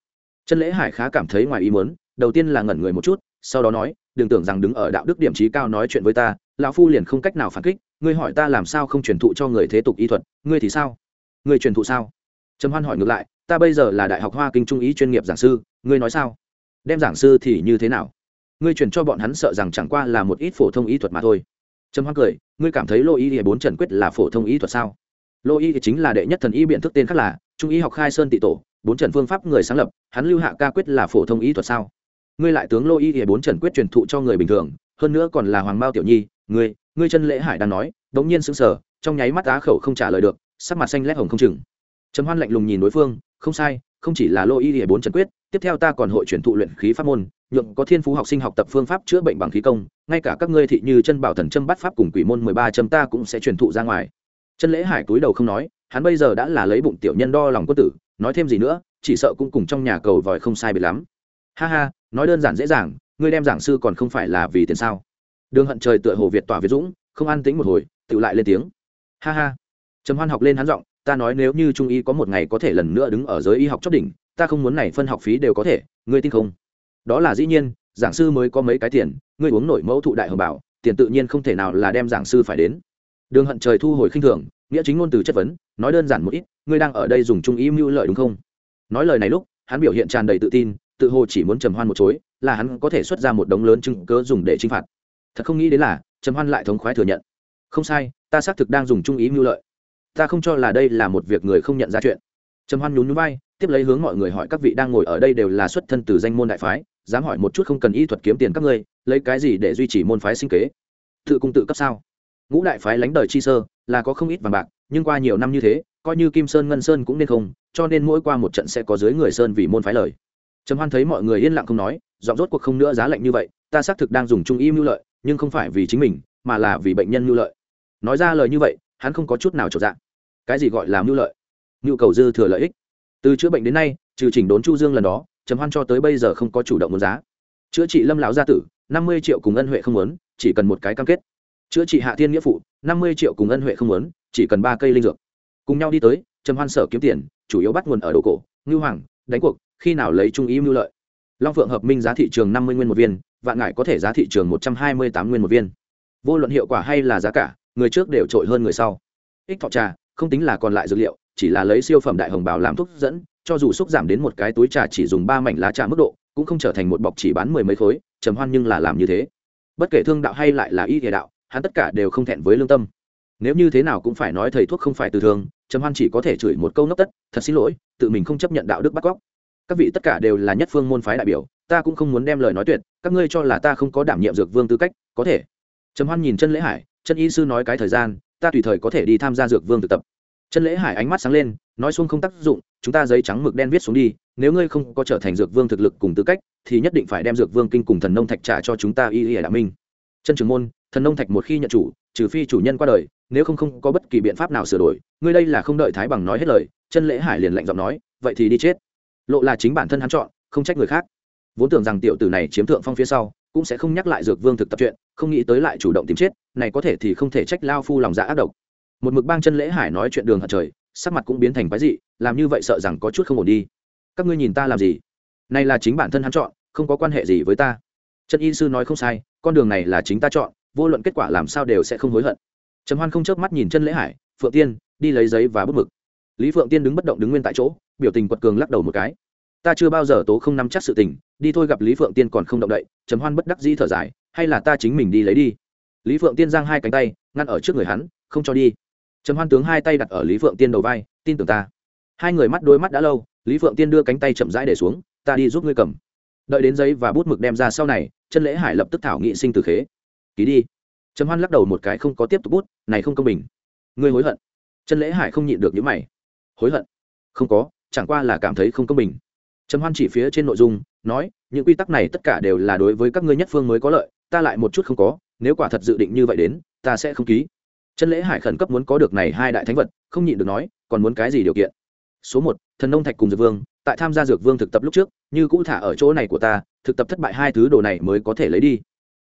Chân lễ hải khá cảm thấy ngoài ý muốn, đầu tiên là ngẩn người một chút, sau đó nói, đừng tưởng rằng đứng ở đạo đức điểm trí cao nói chuyện với ta, lão phu liền không cách nào phản kích, ngươi hỏi ta làm sao không truyền thụ cho người thế tục y thuật, ngươi thì sao? Ngươi truyền thụ sao? Trầm hoan hỏi ngược lại, ta bây giờ là đại học hoa kinh trung ý chuyên nghiệp giảng sư, ngươi nói sao? Đem giảng sư thì như thế nào? Ngươi truyền cho bọn hắn sợ rằng chẳng qua là một ít phổ thông y thuật mà thôi trầm hoan cười, ngươi cảm thấy lô y thì bốn trần quyết là phổ thông y thuật sao? Lô y thì chính là đệ nhất thần y biện thức tên khác là, trung y học khai sơn tị tổ, bốn trần phương pháp người sáng lập, hắn lưu hạ ca quyết là phổ thông y thuật sao? Ngươi lại tướng lô y thì bốn trần quyết truyền thụ cho người bình thường, hơn nữa còn là hoàng mao tiểu nhi, ngươi ngươi chân lễ hải đang nói, đống nhiên sững sờ, trong nháy mắt á khẩu không trả lời được, sắc mặt xanh lét hồng không chừng. Trầm hoan lạnh lùng nhìn đối phương, không sai, không chỉ là lô y thì bốn trần quyết, tiếp theo ta còn hội truyền thụ luyện khí pháp môn nhượng có thiên phú học sinh học tập phương pháp chữa bệnh bằng khí công, ngay cả các ngươi thị như chân bảo thần châm bắt pháp cùng quỷ môn mười ba châm ta cũng sẽ truyền thụ ra ngoài. Chân lễ hải túi đầu không nói, hắn bây giờ đã là lấy bụng tiểu nhân đo lòng quân tử, nói thêm gì nữa, chỉ sợ cũng cùng trong nhà cầu vòi không sai biệt lắm. Ha ha, nói đơn giản dễ dàng, ngươi đem giảng sư còn không phải là vì tiền sao? Đường hận trời tựa hồ việt tỏa việt dũng, không an tính một hồi tự lại lên tiếng. Ha ha. Trầm hoan học lên hắn giọng, ta nói nếu như trung y có một ngày có thể lần nữa đứng ở giới y học chót đỉnh, ta không muốn này phân học phí đều có thể, ngươi tin không? Đó là dĩ nhiên, giảng sư mới có mấy cái tiền, ngươi uống nổi mẫu thụ đại hồng bảo, tiền tự nhiên không thể nào là đem giảng sư phải đến. Đường hận trời thu hồi khinh thường, nghĩa chính ngôn từ chất vấn, nói đơn giản một ít, ngươi đang ở đây dùng trung ý mưu lợi đúng không? Nói lời này lúc, hắn biểu hiện tràn đầy tự tin, tự hồ chỉ muốn trầm hoan một chối, là hắn có thể xuất ra một đống lớn chứng cớ dùng để chinh phạt. Thật không nghĩ đến là, trầm hoan lại thống khoái thừa nhận. Không sai, ta xác thực đang dùng trung ý mưu lợi. Ta không cho là đây là một việc người không nhận ra chuyện. Trầm hoan nhún nhún vai tiếp lấy hướng mọi người hỏi các vị đang ngồi ở đây đều là xuất thân từ danh môn đại phái, dám hỏi một chút không cần y thuật kiếm tiền các ngươi, lấy cái gì để duy trì môn phái sinh kế? Tự cung tự cấp sao? Ngũ đại phái lánh đời chi sơ, là có không ít vàng bạc, nhưng qua nhiều năm như thế, coi như kim sơn, ngân sơn cũng nên không, cho nên mỗi qua một trận sẽ có dưới người sơn vì môn phái lời. Trầm hoan thấy mọi người yên lặng không nói dọn rốt cuộc không nữa giá lạnh như vậy, ta xác thực đang dùng trung y mưu lợi, nhưng không phải vì chính mình, mà là vì bệnh nhân mưu lợi. Nói ra lời như vậy, hắn không có chút nào trọn dạng cái gì gọi là mưu lợi? Nhu cầu dư thừa lợi ích từ chữa bệnh đến nay, trừ chỉnh đốn chu dương lần đó, trầm hoan cho tới bây giờ không có chủ động muốn giá. Chữa trị lâm lão gia tử, năm mươi triệu cùng ân huệ không muốn, chỉ cần một cái cam kết. Chữa trị hạ thiên nghĩa phụ, năm mươi triệu cùng ân huệ không muốn, chỉ cần ba cây linh dược. Cùng nhau đi tới, trầm hoan sở kiếm tiền, chủ yếu bắt nguồn ở đồ cổ, ngưu hoàng, đánh cuộc, khi nào lấy trung ý mưu lợi. Long phượng hợp minh giá thị trường năm mươi nguyên một viên, vạn ngải có thể giá thị trường một trăm hai mươi tám nguyên một viên. Vô luận hiệu quả hay là giá cả, người trước đều trội hơn người sau. Ích thọ trà, không tính là còn lại dược liệu chỉ là lấy siêu phẩm đại hồng bào làm thuốc dẫn, cho dù xúc giảm đến một cái túi trà chỉ dùng ba mảnh lá trà mức độ, cũng không trở thành một bọc chỉ bán mười mấy khối, trầm hoan nhưng là làm như thế. Bất kể thương đạo hay lại là y địa đạo, hắn tất cả đều không thẹn với lương tâm. Nếu như thế nào cũng phải nói thầy thuốc không phải từ thường, trầm hoan chỉ có thể chửi một câu nốc tất, thật xin lỗi, tự mình không chấp nhận đạo đức bắt cóc. Các vị tất cả đều là nhất phương môn phái đại biểu, ta cũng không muốn đem lời nói tuyệt, các ngươi cho là ta không có đảm nhiệm dược vương tư cách, có thể. Trầm hoan nhìn chân lễ hải, chân y sư nói cái thời gian, ta tùy thời có thể đi tham gia dược vương thực tập chân lễ hải ánh mắt sáng lên, nói xuống không tác dụng, chúng ta giấy trắng mực đen viết xuống đi, nếu ngươi không có trở thành dược vương thực lực cùng tư cách, thì nhất định phải đem dược vương kinh cùng thần nông thạch trả cho chúng ta y y đạo minh. Chân trường môn, thần nông thạch một khi nhận chủ, trừ phi chủ nhân qua đời, nếu không không có bất kỳ biện pháp nào sửa đổi, ngươi đây là không đợi thái bằng nói hết lời, chân lễ hải liền lạnh giọng nói, vậy thì đi chết. Lộ là chính bản thân hắn chọn, không trách người khác. Vốn tưởng rằng tiểu tử này chiếm thượng phong phía sau, cũng sẽ không nhắc lại dược vương thực tập chuyện không nghĩ tới lại chủ động tìm chết, này có thể thì không thể trách lao phu lòng dạ ác độc một mực bang chân lễ hải nói chuyện đường hận trời, sắc mặt cũng biến thành quái dị, làm như vậy sợ rằng có chút không ổn đi. Các ngươi nhìn ta làm gì? Này là chính bản thân hắn chọn, không có quan hệ gì với ta. Chân y sư nói không sai, con đường này là chính ta chọn, vô luận kết quả làm sao đều sẽ không hối hận. Trầm hoan không chớp mắt nhìn chân lễ hải, phượng tiên, đi lấy giấy và bút mực. Lý phượng tiên đứng bất động đứng nguyên tại chỗ, biểu tình quật cường lắc đầu một cái. Ta chưa bao giờ tố không nắm chắc sự tình, đi thôi gặp lý phượng tiên còn không động đậy, trầm hoan bất đắc dĩ thở dài, hay là ta chính mình đi lấy đi. Lý phượng tiên giang hai cánh tay, ngăn ở trước người hắn, không cho đi trầm hoan tướng hai tay đặt ở lý phượng tiên đầu vai, tin tưởng ta. Hai người mắt đôi mắt đã lâu, lý phượng tiên đưa cánh tay chậm rãi để xuống, ta đi giúp ngươi cầm. Đợi đến giấy và bút mực đem ra sau này, chân lễ hải lập tức thảo nghị sinh từ khế. Ký đi. Trầm hoan lắc đầu một cái không có tiếp tục bút, này không công bình. Ngươi hối hận. Chân lễ hải không nhịn được những mày. Hối hận? Không có, chẳng qua là cảm thấy không công bình. Trầm hoan chỉ phía trên nội dung, nói, những quy tắc này tất cả đều là đối với các ngươi nhất phương mới có lợi, ta lại một chút không có, nếu quả thật dự định như vậy đến, ta sẽ không ký chân lễ hải khẩn cấp muốn có được này hai đại thánh vật, không nhịn được nói, còn muốn cái gì điều kiện? Số một, thần nông thạch cùng dược vương, tại tham gia dược vương thực tập lúc trước, như cũ thả ở chỗ này của ta, thực tập thất bại hai thứ đồ này mới có thể lấy đi.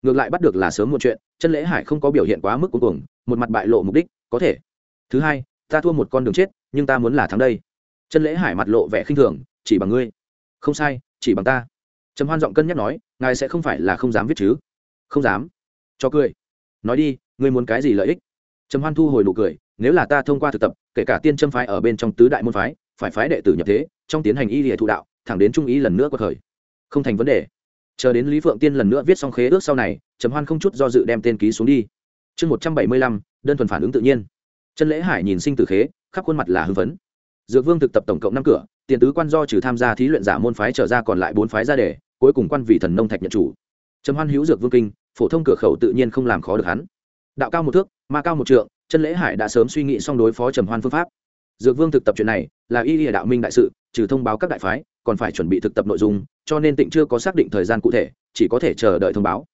Ngược lại bắt được là sớm một chuyện chân lễ hải không có biểu hiện quá mức cuối cùng một mặt bại lộ mục đích, có thể. Thứ hai, ta thua một con đường chết, nhưng ta muốn là thắng đây. Chân lễ hải mặt lộ vẻ khinh thường, chỉ bằng ngươi. Không sai, chỉ bằng ta. Trầm hoan giọng cân nhắc nói, ngài sẽ không phải là không dám viết chứ? Không dám. Cho cười. Nói đi, ngươi muốn cái gì lợi ích? Trầm hoan thu hồi nụ cười, nếu là ta thông qua thực tập, kể cả tiên châm phái ở bên trong tứ đại môn phái, phải phái đệ tử nhập thế, trong tiến hành y địa thụ đạo, thẳng đến trung ý lần nữa có thời. Không thành vấn đề. Chờ đến lý phượng tiên lần nữa viết xong khế ước sau này, trầm hoan không chút do dự đem tên ký xuống đi. Chương một trăm bảy mươi lăm, đơn thuần phản ứng tự nhiên. Chân lễ hải nhìn sinh tử khế, khắp khuôn mặt là hưng phấn. Dược vương thực tập tổng cộng năm cửa, tiền tứ quan do trừ tham gia thí luyện giả môn phái trở ra còn lại bốn phái ra đề, cuối cùng quan vị thần nông thạch nhận chủ. Trầm hoan hữu dược vương kinh, phổ thông cửa khẩu tự nhiên không làm khó được hắn đạo cao một thước, ma cao một trượng, chân lễ hải đã sớm suy nghĩ xong đối phó trầm hoan phương pháp. Dược vương thực tập chuyện này, là y địa đạo minh đại sự, trừ thông báo các đại phái, còn phải chuẩn bị thực tập nội dung, cho nên tịnh chưa có xác định thời gian cụ thể, chỉ có thể chờ đợi thông báo.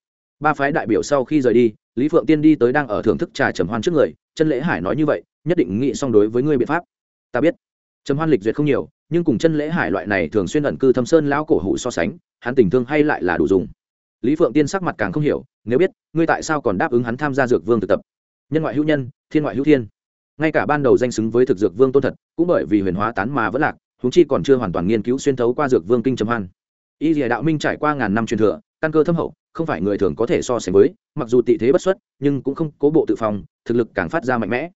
Ba phái đại biểu sau khi rời đi, lý phượng tiên đi tới đang ở thưởng thức trà trầm hoan trước người, chân lễ hải nói như vậy, nhất định nghĩ xong đối với ngươi biện pháp. Ta biết. Trầm hoan lịch duyệt không nhiều, nhưng cùng chân lễ hải loại này thường xuyên ẩn cư thâm sơn lão cổ hủ so sánh, hắn tình thương hay lại là đủ dùng lý phượng tiên sắc mặt càng không hiểu, nếu biết, ngươi tại sao còn đáp ứng hắn tham gia dược vương thực tập? Nhân ngoại hữu nhân, thiên ngoại hữu thiên. Ngay cả ban đầu danh xứng với thực dược vương tôn thật, cũng bởi vì huyền hóa tán mà vẫn lạc húng chi còn chưa hoàn toàn nghiên cứu xuyên thấu qua dược vương kinh trầm hoan. Y dìa đạo minh trải qua ngàn năm truyền thừa, căn cơ thâm hậu, không phải người thường có thể so sánh với, mặc dù tị thế bất xuất, nhưng cũng không cố bộ tự phòng, thực lực càng phát ra mạnh mẽ.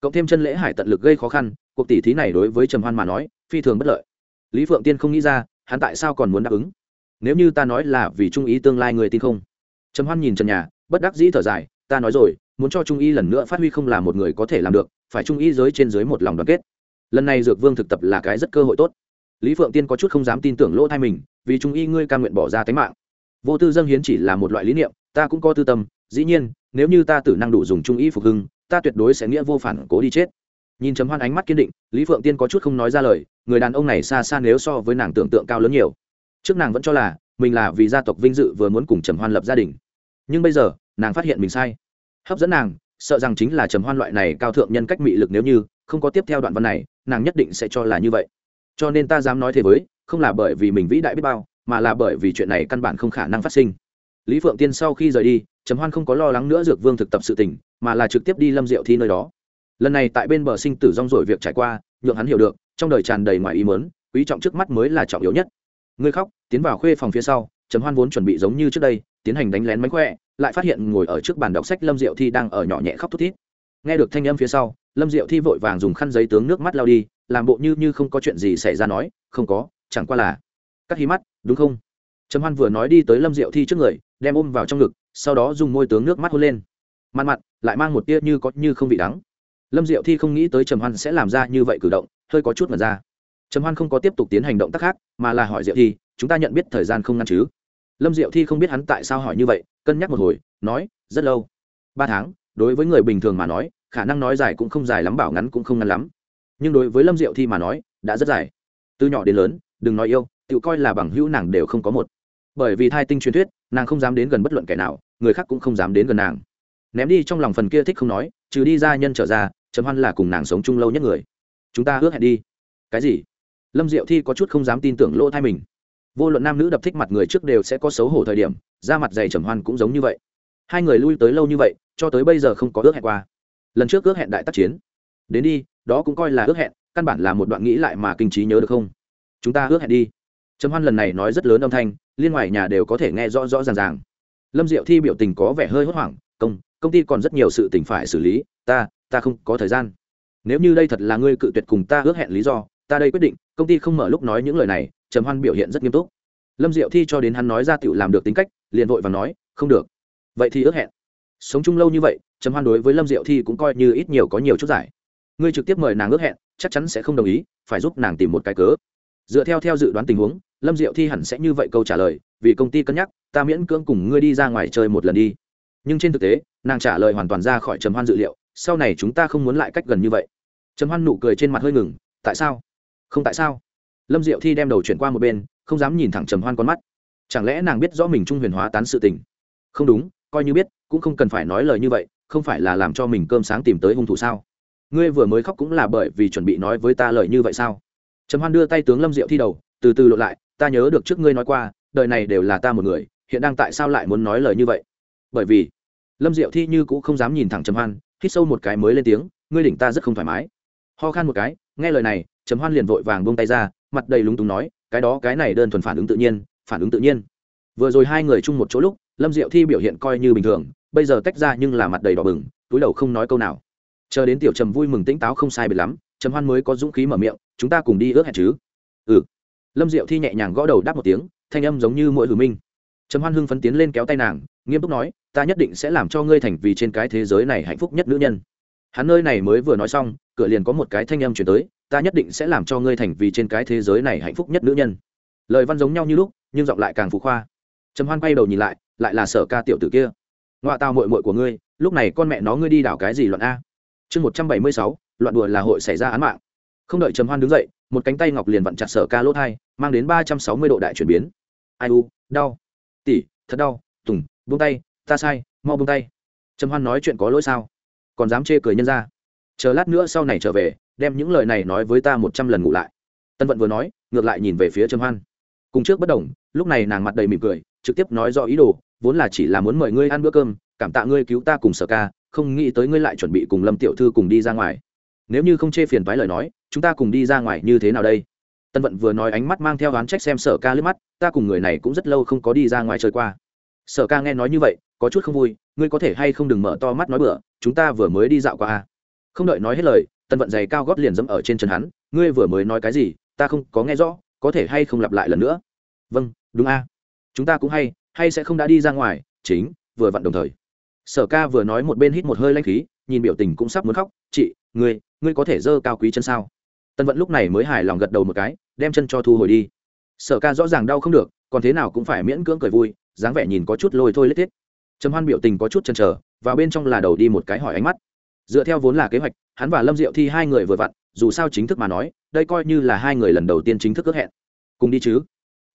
Cộng thêm chân lễ hải tận lực gây khó khăn, cuộc tỷ thí này đối với trầm hoan mà nói, phi thường bất lợi. Lý phượng tiên không nghĩ ra, hắn tại sao còn muốn đáp ứng? Nếu như ta nói là vì trung ý tương lai người tin không? Trầm hoan nhìn trần nhà, bất đắc dĩ thở dài, ta nói rồi, muốn cho trung y lần nữa phát huy không là một người có thể làm được, phải trung y giới trên dưới một lòng đoàn kết. Lần này dược vương thực tập là cái rất cơ hội tốt. Lý phượng tiên có chút không dám tin tưởng lỗ thai mình, vì trung y ngươi ca nguyện bỏ ra tính mạng. Vô tư dâng hiến chỉ là một loại lý niệm, ta cũng có tư tâm, dĩ nhiên, nếu như ta tử năng đủ dùng trung ý phục hưng, ta tuyệt đối sẽ nghĩa vô phản cố đi chết. Nhìn trầm hoan ánh mắt kiên định, lý phượng tiên có chút không nói ra lời, người đàn ông này xa xa nếu so với nàng tưởng tượng cao lớn nhiều trước nàng vẫn cho là mình là vì gia tộc vinh dự vừa muốn cùng trầm hoan lập gia đình. Nhưng bây giờ, nàng phát hiện mình sai. Hấp dẫn nàng, sợ rằng chính là trầm hoan loại này cao thượng nhân cách mị lực nếu như không có tiếp theo đoạn văn này, nàng nhất định sẽ cho là như vậy. Cho nên ta dám nói thế với, không là bởi vì mình vĩ đại biết bao, mà là bởi vì chuyện này căn bản không khả năng phát sinh. Lý phượng tiên sau khi rời đi, trầm hoan không có lo lắng nữa dược vương thực tập sự tình, mà là trực tiếp đi lâm diệu thi nơi đó. Lần này tại bên bờ sinh tử rong rổi việc trải qua, nhượng hắn hiểu được, trong đời tràn đầy ngoài ý mớn quý trọng trước mắt mới là trọng yếu nhất ngươi khóc tiến vào khuê phòng phía sau trầm hoan vốn chuẩn bị giống như trước đây tiến hành đánh lén mánh khỏe lại phát hiện ngồi ở trước bàn đọc sách lâm diệu thi đang ở nhỏ nhẹ khóc thút thít. Nghe được thanh âm phía sau lâm diệu thi vội vàng dùng khăn giấy tướng nước mắt lao đi làm bộ như như không có chuyện gì xảy ra nói không có chẳng qua là cắt hí mắt đúng không? Trầm hoan vừa nói đi tới lâm diệu thi trước người đem ôm vào trong ngực sau đó dùng môi tướng nước mắt hôn lên. Mặn mặn, lại mang một tia như có như không vị đắng. Lâm diệu thi không nghĩ tới trầm hoan sẽ làm ra như vậy cử động hơi có chút mật ra trầm hoan không có tiếp tục tiến hành động tác khác, mà là hỏi diệu thi, chúng ta nhận biết thời gian không ngăn chứ? Lâm diệu thi không biết hắn tại sao hỏi như vậy, cân nhắc một hồi, nói, rất lâu. Ba tháng, đối với người bình thường mà nói, khả năng nói dài cũng không dài lắm, bảo ngắn cũng không ngắn lắm. Nhưng đối với lâm diệu thi mà nói, đã rất dài. Từ nhỏ đến lớn, đừng nói yêu, tự coi là bằng hữu nàng đều không có một. Bởi vì thai tinh truyền thuyết, nàng không dám đến gần bất luận kẻ nào, người khác cũng không dám đến gần nàng. Ném đi trong lòng phần kia thích không nói, trừ đi ra nhân trở ra, trầm hoan là cùng nàng sống chung lâu nhất người. Chúng ta ước hẹn đi. Cái gì? Lâm diệu thi có chút không dám tin tưởng lỗ thai mình. Vô luận nam nữ đập thích mặt người trước đều sẽ có xấu hổ thời điểm, da mặt dày trầm hoan cũng giống như vậy. Hai người lui tới lâu như vậy, cho tới bây giờ không có ước hẹn qua. Lần trước ước hẹn đại tác chiến. Đến đi, đó cũng coi là ước hẹn, căn bản là một đoạn nghĩ lại mà kinh trí nhớ được không? Chúng ta ước hẹn đi. Trầm hoan lần này nói rất lớn âm thanh, liên ngoài nhà đều có thể nghe rõ rõ ràng ràng. Lâm diệu thi biểu tình có vẻ hơi hốt hoảng, công công ty còn rất nhiều sự tình phải xử lý, ta ta không có thời gian. Nếu như đây thật là ngươi cự tuyệt cùng ta ước hẹn lý do ta đây quyết định, công ty không mở lúc nói những lời này, trầm hoan biểu hiện rất nghiêm túc. Lâm diệu thi cho đến hắn nói ra tựu làm được tính cách, liền vội và nói, không được. Vậy thì ước hẹn. Sống chung lâu như vậy, trầm hoan đối với lâm diệu thi cũng coi như ít nhiều có nhiều chút giải. Ngươi trực tiếp mời nàng ước hẹn, chắc chắn sẽ không đồng ý, phải giúp nàng tìm một cái cớ. Dựa theo theo dự đoán tình huống, lâm diệu thi hẳn sẽ như vậy câu trả lời, vì công ty cân nhắc, ta miễn cưỡng cùng ngươi đi ra ngoài chơi một lần đi. Nhưng trên thực tế, nàng trả lời hoàn toàn ra khỏi trầm hoan dự liệu, sau này chúng ta không muốn lại cách gần như vậy. Trầm hoan nụ cười trên mặt hơi ngừng, tại sao? Không tại sao? Lâm diệu thi đem đầu chuyển qua một bên, không dám nhìn thẳng trầm hoan con mắt. Chẳng lẽ nàng biết rõ mình trung huyền hóa tán sự tình? Không đúng, coi như biết, cũng không cần phải nói lời như vậy, không phải là làm cho mình cơm sáng tìm tới hung thủ sao? Ngươi vừa mới khóc cũng là bởi vì chuẩn bị nói với ta lời như vậy sao? Trầm hoan đưa tay tướng lâm diệu thi đầu, từ từ lộ lại, ta nhớ được trước ngươi nói qua, đời này đều là ta một người, hiện đang tại sao lại muốn nói lời như vậy? Bởi vì, lâm diệu thi như cũng không dám nhìn thẳng trầm hoan, hít sâu một cái mới lên tiếng, ngươi đỉnh ta rất không thoải mái. Ho khan một cái nghe lời này, trầm hoan liền vội vàng buông tay ra, mặt đầy lúng túng nói, cái đó, cái này đơn thuần phản ứng tự nhiên, phản ứng tự nhiên. Vừa rồi hai người chung một chỗ lúc, lâm diệu thi biểu hiện coi như bình thường, bây giờ tách ra nhưng là mặt đầy đỏ bừng, túi đầu không nói câu nào. Chờ đến tiểu trầm vui mừng tĩnh táo không sai biệt lắm, trầm hoan mới có dũng khí mở miệng, chúng ta cùng đi ước hẹn chứ? Ừ. Lâm diệu thi nhẹ nhàng gõ đầu đáp một tiếng, thanh âm giống như mỗi hử minh. Trầm hoan hưng phấn tiến lên kéo tay nàng, nghiêm túc nói, ta nhất định sẽ làm cho ngươi thành vì trên cái thế giới này hạnh phúc nhất nữ nhân hắn nơi này mới vừa nói xong, cửa liền có một cái thanh âm chuyển tới, ta nhất định sẽ làm cho ngươi thành vì trên cái thế giới này hạnh phúc nhất nữ nhân. Lời văn giống nhau như lúc, nhưng giọng lại càng phú khoa. Trầm hoan quay đầu nhìn lại lại là sở ca tiểu tử kia. Ngoại tao mội mội của ngươi, lúc này con mẹ nó ngươi đi đảo cái gì loạn a? Chương một trăm bảy mươi sáu loạn đùa là hội xảy ra án mạng. Không đợi trầm hoan đứng dậy, một cánh tay ngọc liền vặn chặt sở ca lỗ thai, mang đến ba trăm sáu mươi độ đại chuyển biến. Ai u, đau, tỉ, thật đau, tùng, buông tay, ta sai, mau buông tay. Trầm hoan nói chuyện có lỗi sao? Còn dám chê cười nhân ra. Chờ lát nữa sau này trở về, đem những lời này nói với ta một trăm lần ngủ lại. Tân vận vừa nói, ngược lại nhìn về phía trầm hoan. Cùng trước bất đồng, lúc này nàng mặt đầy mỉm cười, trực tiếp nói rõ ý đồ, vốn là chỉ là muốn mời ngươi ăn bữa cơm, cảm tạ ngươi cứu ta cùng sở ca, không nghĩ tới ngươi lại chuẩn bị cùng lâm tiểu thư cùng đi ra ngoài. Nếu như không chê phiền thoái lời nói, chúng ta cùng đi ra ngoài như thế nào đây? Tân vận vừa nói ánh mắt mang theo oán trách xem sở ca lướt mắt, ta cùng người này cũng rất lâu không có đi ra ngoài chơi qua. Sở ca nghe nói như vậy có chút không vui, ngươi có thể hay không đừng mở to mắt nói bữa chúng ta vừa mới đi dạo qua a không đợi nói hết lời, tân vận giày cao gót liền dẫm ở trên chân hắn, ngươi vừa mới nói cái gì, ta không có nghe rõ, có thể hay không lặp lại lần nữa? Vâng đúng a chúng ta cũng hay hay sẽ không đã đi ra ngoài, chính, vừa vặn đồng thời. Sở ca vừa nói một bên hít một hơi lanh khí, nhìn biểu tình cũng sắp muốn khóc, chị, ngươi ngươi có thể dơ cao quý chân sao? Tân vận lúc này mới hài lòng gật đầu một cái, đem chân cho thu hồi đi. Sở ca rõ ràng đau không được, còn thế nào cũng phải miễn cưỡng cười vui, dáng vẻ nhìn có chút lôi thôi lết thiết trầm hoan biểu tình có chút chần chờ và bên trong là đầu đi một cái hỏi ánh mắt. Dựa theo vốn là kế hoạch, hắn và lâm diệu thi hai người vừa vặn, dù sao chính thức mà nói, đây coi như là hai người lần đầu tiên chính thức ước hẹn. Cùng đi chứ?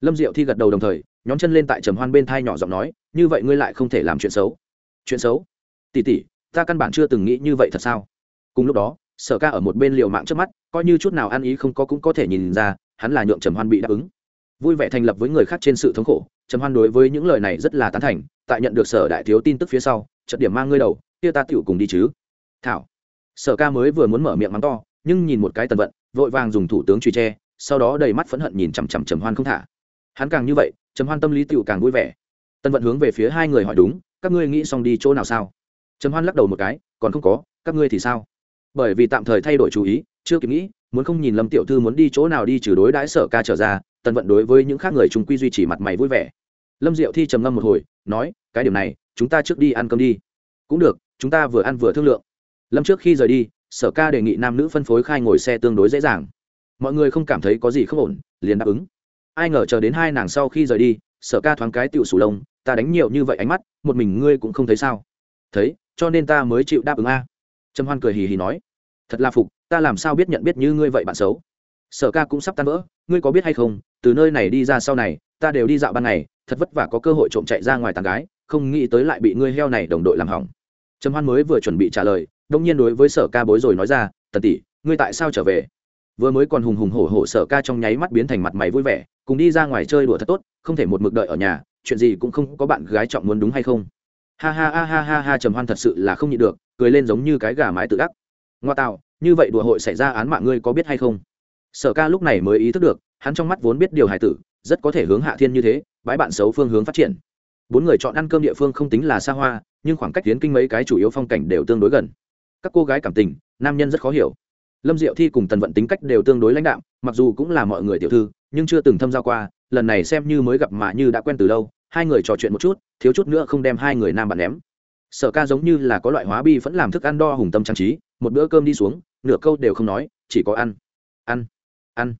Lâm diệu thi gật đầu đồng thời nhóm chân lên tại trầm hoan bên thai nhỏ giọng nói, như vậy ngươi lại không thể làm chuyện xấu. Chuyện xấu? Tỉ tỉ ta căn bản chưa từng nghĩ như vậy thật sao? Cùng lúc đó, sở ca ở một bên liều mạng trước mắt, coi như chút nào ăn ý không có cũng có thể nhìn ra, hắn là nhượng trầm hoan bị đáp ứng. Vui vẻ thành lập với người khác trên sự thống khổ trầm hoan đối với những lời này rất là tán thành, tại nhận được sở đại thiếu tin tức phía sau trận điểm mang ngươi đầu, kia ta tựu cùng đi chứ. Thảo. Sở ca mới vừa muốn mở miệng mắng to, nhưng nhìn một cái tần vận, vội vàng dùng thủ tướng truy tre sau đó đầy mắt phẫn hận nhìn chằm chằm trầm hoan không thả. Hắn càng như vậy, trầm hoan tâm lý tựu càng vui vẻ. Tần vận hướng về phía hai người hỏi đúng, các ngươi nghĩ xong đi chỗ nào sao? Trầm hoan lắc đầu một cái, còn không có, các ngươi thì sao? Bởi vì tạm thời thay đổi chú ý, chưa kịp nghĩ, muốn không nhìn lâm tiểu thư muốn đi chỗ nào đi trừ đối đãi sở ca trở ra tần vận đối với những khác người chúng quy duy trì mặt mày vui vẻ. Lâm diệu thi trầm ngâm một hồi, nói, cái điểm này, chúng ta trước đi ăn cơm đi. Cũng được, chúng ta vừa ăn vừa thương lượng. Lâm trước khi rời đi, sở ca đề nghị nam nữ phân phối khai ngồi xe tương đối dễ dàng. Mọi người không cảm thấy có gì không ổn, liền đáp ứng. Ai ngờ chờ đến hai nàng sau khi rời đi, sở ca thoáng cái tựu sủ lông, ta đánh nhiều như vậy ánh mắt, một mình ngươi cũng không thấy sao. Thấy, cho nên ta mới chịu đáp ứng a. Trâm hoan cười hì hì nói, thật là phục, ta làm sao biết nhận biết như ngươi vậy bạn xấu? Sở ca cũng sắp tan vỡ, ngươi có biết hay không từ nơi này đi ra sau này, ta đều đi dạo ban ngày, thật vất vả có cơ hội trộm chạy ra ngoài tàn gái, không nghĩ tới lại bị ngươi heo này đồng đội làm hỏng. Trầm hoan mới vừa chuẩn bị trả lời, đông nhiên đối với sở ca bối rồi nói ra, tần tỷ, ngươi tại sao trở về? Vừa mới còn hùng hùng hổ hổ sở ca trong nháy mắt biến thành mặt mày vui vẻ, cùng đi ra ngoài chơi đùa thật tốt, không thể một mực đợi ở nhà, chuyện gì cũng không có bạn gái trọng muốn đúng hay không. Ha ha ha ha ha ha, trầm hoan thật sự là không nhịn được, cười lên giống như cái gà mái tự đắc. Ngoa tạo như vậy đùa hội xảy ra án mạng ngươi có biết hay không? Sở ca lúc này mới ý thức được hắn trong mắt vốn biết điều hải tử, rất có thể hướng hạ thiên như thế, bãi bạn xấu phương hướng phát triển. Bốn người chọn ăn cơm địa phương không tính là xa hoa, nhưng khoảng cách tiến kinh mấy cái chủ yếu phong cảnh đều tương đối gần. Các cô gái cảm tình, nam nhân rất khó hiểu. Lâm diệu thi cùng tần vận tính cách đều tương đối lãnh đạm, mặc dù cũng là mọi người tiểu thư, nhưng chưa từng thâm giao qua, lần này xem như mới gặp mà như đã quen từ lâu, hai người trò chuyện một chút, thiếu chút nữa không đem hai người nam bạn ném. Sở ca giống như là có loại hóa bi vẫn làm thức ăn đo hùng tâm trang trí, một bữa cơm đi xuống, nửa câu đều không nói, chỉ có ăn. Ăn ăn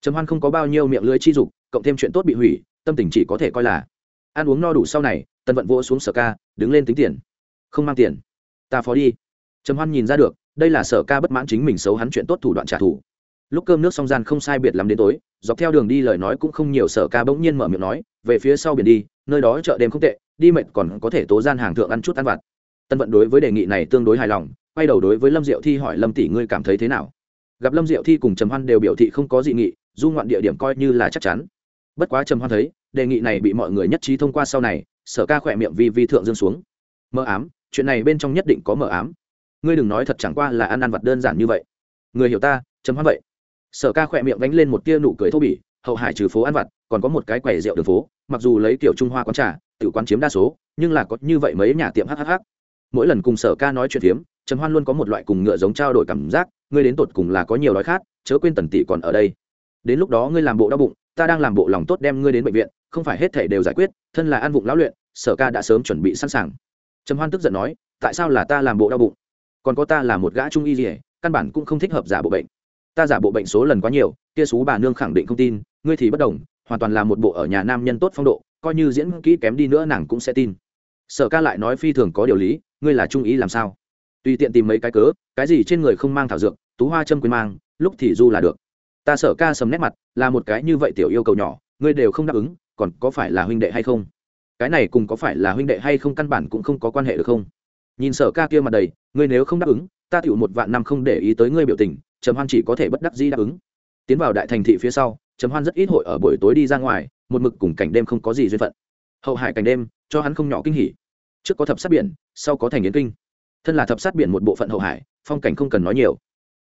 trầm hoan không có bao nhiêu miệng lưới chi dục, cộng thêm chuyện tốt bị hủy, tâm tình chỉ có thể coi là, ăn uống no đủ sau này, tần vận vỗ xuống sở ca, đứng lên tính tiền. Không mang tiền. Ta phó đi. Trầm hoan nhìn ra được, đây là sở ca bất mãn chính mình xấu hắn chuyện tốt thủ đoạn trả thù. Lúc cơm nước xong gian không sai biệt lắm đến tối, dọc theo đường đi lời nói cũng không nhiều sở ca bỗng nhiên mở miệng nói, về phía sau biển đi, nơi đó chợ đêm không tệ, đi mệt còn có thể tố gian hàng thượng ăn chút ăn vặt. Tân vận đối với đề nghị này tương đối hài lòng, quay đầu đối với lâm diệu thi hỏi lâm tỷ ngươi cảm thấy thế nào? Gặp lâm diệu thi cùng trầm hoan đều biểu thị không có dị nghị du ngoạn địa điểm coi như là chắc chắn. Bất quá trầm hoan thấy, đề nghị này bị mọi người nhất trí thông qua sau này, sở ca khỏe miệng vi vi thượng dương xuống. Mờ ám, chuyện này bên trong nhất định có mờ ám. Ngươi đừng nói thật chẳng qua là ăn ăn vặt đơn giản như vậy. Người hiểu ta, trầm hoan vậy. Sở ca khỏe miệng đánh lên một tia nụ cười thô bỉ, hậu hải trừ phố ăn vặt, còn có một cái quầy rượu đường phố, mặc dù lấy kiểu trung hoa quán trà, tự quán chiếm đa số, nhưng là có như vậy mấy nhà tiệm hhh mỗi lần cùng sở ca nói chuyện phiếm, trầm hoan luôn có một loại cùng ngựa giống trao đổi cảm giác, ngươi đến tột cùng là có nhiều đói khát, chớ quên tần tỷ còn ở đây đến lúc đó ngươi làm bộ đau bụng, ta đang làm bộ lòng tốt đem ngươi đến bệnh viện, không phải hết thể đều giải quyết, thân là ăn vụng lão luyện, sở ca đã sớm chuẩn bị sẵn sàng. Trầm hoan tức giận nói, tại sao là ta làm bộ đau bụng? Còn có ta là một gã trung y gì căn bản cũng không thích hợp giả bộ bệnh. Ta giả bộ bệnh số lần quá nhiều, kia xú bà nương khẳng định không tin, ngươi thì bất đồng, hoàn toàn là một bộ ở nhà nam nhân tốt phong độ, coi như diễn kỹ kém đi nữa nàng cũng sẽ tin. Sở ca lại nói phi thường có điều lý, ngươi là trung ý làm sao? Tùy tiện tìm mấy cái cớ, cái gì trên người không mang thảo dược, tú hoa châm quyền mang, lúc thì du là được ta sở ca sầm nét mặt, là một cái như vậy tiểu yêu cầu nhỏ, ngươi đều không đáp ứng, còn có phải là huynh đệ hay không? Cái này cùng có phải là huynh đệ hay không căn bản cũng không có quan hệ được không? Nhìn sở ca kia mặt đầy, ngươi nếu không đáp ứng, ta tựu một vạn năm không để ý tới ngươi biểu tình, trầm hoan chỉ có thể bất đắc dĩ đáp ứng. Tiến vào đại thành thị phía sau, trầm hoan rất ít hội ở buổi tối đi ra ngoài, một mực cùng cảnh đêm không có gì duyên phận. Hậu hải cảnh đêm, cho hắn không nhỏ kinh hỉ. Trước có thập sát biển, sau có thành yến kinh. Thân là thập sát biển một bộ phận hậu hải, phong cảnh không cần nói nhiều.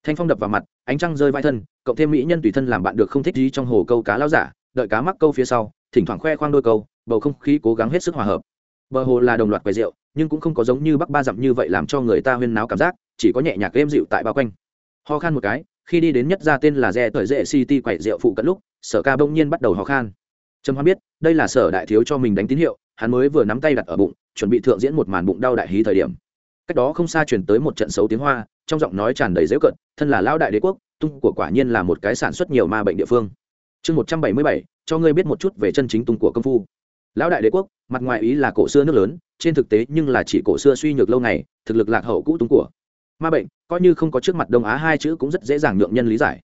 Thanh phong đập vào mặt, ánh trăng rơi vai thân cộng thêm mỹ nhân tùy thân làm bạn được không thích gì trong hồ câu cá lao giả, đợi cá mắc câu phía sau, thỉnh thoảng khoe khoang đôi câu, bầu không khí cố gắng hết sức hòa hợp. Bờ hồ là đồng loạt quầy rượu, nhưng cũng không có giống như bắc ba dặm như vậy làm cho người ta huyên náo cảm giác, chỉ có nhẹ nhạc êm dịu tại bao quanh. Ho khan một cái, khi đi đến nhất ra tên là re thời dễ city quậy rượu phụ cận lúc, sở ca bỗng nhiên bắt đầu ho khan. Trầm hoan biết, đây là sở đại thiếu cho mình đánh tín hiệu, hắn mới vừa nắm tay đặt ở bụng, chuẩn bị thượng diễn một màn bụng đau đại hí thời điểm. Cách đó không xa truyền tới một trận xấu tiếng hoa trong giọng nói tràn đầy dễu cận, thân là lão đại đế quốc, tung của quả nhiên là một cái sản xuất nhiều ma bệnh địa phương. Chương một trăm bảy mươi bảy, cho ngươi biết một chút về chân chính tung của công phu. Lão đại đế quốc, mặt ngoài ý là cổ xưa nước lớn, trên thực tế nhưng là chỉ cổ xưa suy nhược lâu ngày, thực lực lạc hậu cũ tung của. Ma bệnh, coi như không có trước mặt đông á hai chữ cũng rất dễ dàng nhượng nhân lý giải.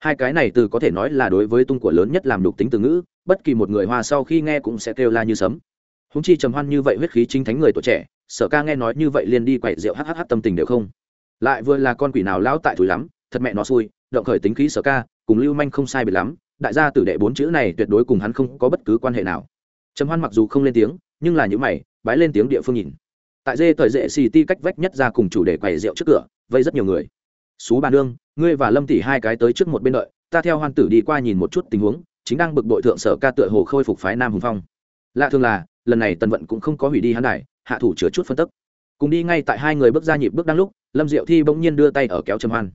Hai cái này từ có thể nói là đối với tung của lớn nhất làm đục tính từ ngữ, bất kỳ một người hoa sau khi nghe cũng sẽ kêu la như sấm. Húng chi trầm hoan như vậy huyết khí chính thánh người tuổi trẻ, sở ca nghe nói như vậy liền đi quậy rượu hhh tâm tình đều không lại vừa là con quỷ nào lão tại thùi lắm, thật mẹ nó xui, động khởi tính khí sở ca, cùng lưu manh không sai biệt lắm, đại gia tử đệ bốn chữ này tuyệt đối cùng hắn không có bất cứ quan hệ nào. Trầm hoan mặc dù không lên tiếng, nhưng là những mày, bái lên tiếng địa phương nhìn. Tại dê thời dễ xì ti cách vách nhất ra cùng chủ đề quầy rượu trước cửa, vây rất nhiều người. Xú bà nương, ngươi và lâm tỷ hai cái tới trước một bên đợi, ta theo hoan tử đi qua nhìn một chút tình huống, chính đang bực bội thượng sở ca tựa hồ khôi phục phái nam hùng phong. Lạ thường là, lần này tần vận cũng không có hủy đi hắn này hạ thủ chứa chút phân tức cùng đi ngay tại hai người bước ra nhịp bước đang lúc, lâm diệu thi bỗng nhiên đưa tay ở kéo trầm hoan.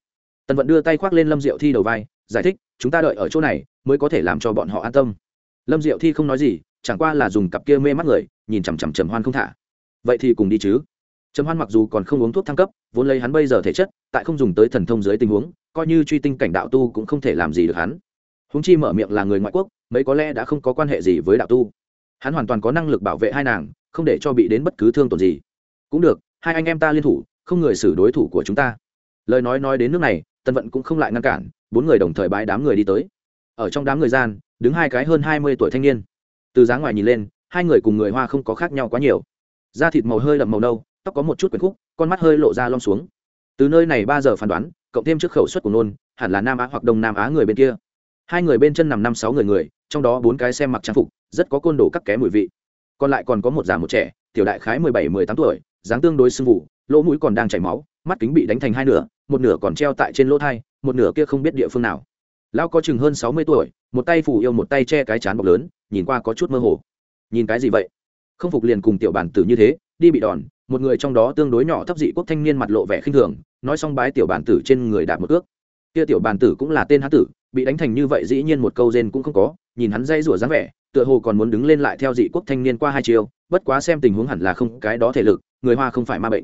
Tần vận đưa tay khoác lên lâm diệu thi đầu vai, giải thích, chúng ta đợi ở chỗ này, mới có thể làm cho bọn họ an tâm. Lâm diệu thi không nói gì, chẳng qua là dùng cặp kia mê mắt người, nhìn chằm chằm trầm hoan không thả. Vậy thì cùng đi chứ. Trầm hoan mặc dù còn không uống thuốc thăng cấp, vốn lấy hắn bây giờ thể chất, tại không dùng tới thần thông dưới tình huống, coi như truy tinh cảnh đạo tu cũng không thể làm gì được hắn. Húng chi mở miệng là người ngoại quốc, mấy có lẽ đã không có quan hệ gì với đạo tu. Hắn hoàn toàn có năng lực bảo vệ hai nàng, không để cho bị đến bất cứ thương tổn gì cũng được, hai anh em ta liên thủ, không người xử đối thủ của chúng ta. Lời nói nói đến nước này tân vận cũng không lại ngăn cản, bốn người đồng thời bãi đám người đi tới. Ở trong đám người gian, đứng hai cái hơn hai mươi tuổi thanh niên. Từ dáng ngoài nhìn lên, hai người cùng người hoa không có khác nhau quá nhiều. Da thịt màu hơi đậm màu nâu, tóc có một chút quyển khúc, con mắt hơi lộ ra lom xuống. Từ nơi này ba giờ phán đoán, cộng thêm trước khẩu suất của nôn, hẳn là nam á hoặc đông nam á người bên kia. Hai người bên chân nằm năm sáu người người, trong đó bốn cái xem mặc trang phục, rất có côn đồ cắt ké mùi vị. Còn lại còn có một già một trẻ, tiểu đại khái mười bảy, mười tám tuổi dáng tương đối sưng vụ, lỗ mũi còn đang chảy máu, mắt kính bị đánh thành hai nửa, một nửa còn treo tại trên lỗ thai, một nửa kia không biết địa phương nào. Lão có chừng hơn sáu mươi tuổi, một tay phủ yêu một tay che cái chán bọc lớn, nhìn qua có chút mơ hồ. Nhìn cái gì vậy? Không phục liền cùng tiểu bản tử như thế, đi bị đòn, một người trong đó tương đối nhỏ thấp dị quốc thanh niên mặt lộ vẻ khinh thường, nói xong bái tiểu bản tử trên người đạp một ước. Kia tiểu bản tử cũng là tên hán tử, bị đánh thành như vậy dĩ nhiên một câu rên cũng không có, nhìn hắn dây rủa dáng vẻ, tựa hồ còn muốn đứng lên lại theo dị quốc thanh niên qua hai chiều, bất quá xem tình huống hẳn là không cái đó thể lực người hoa không phải ma bệnh.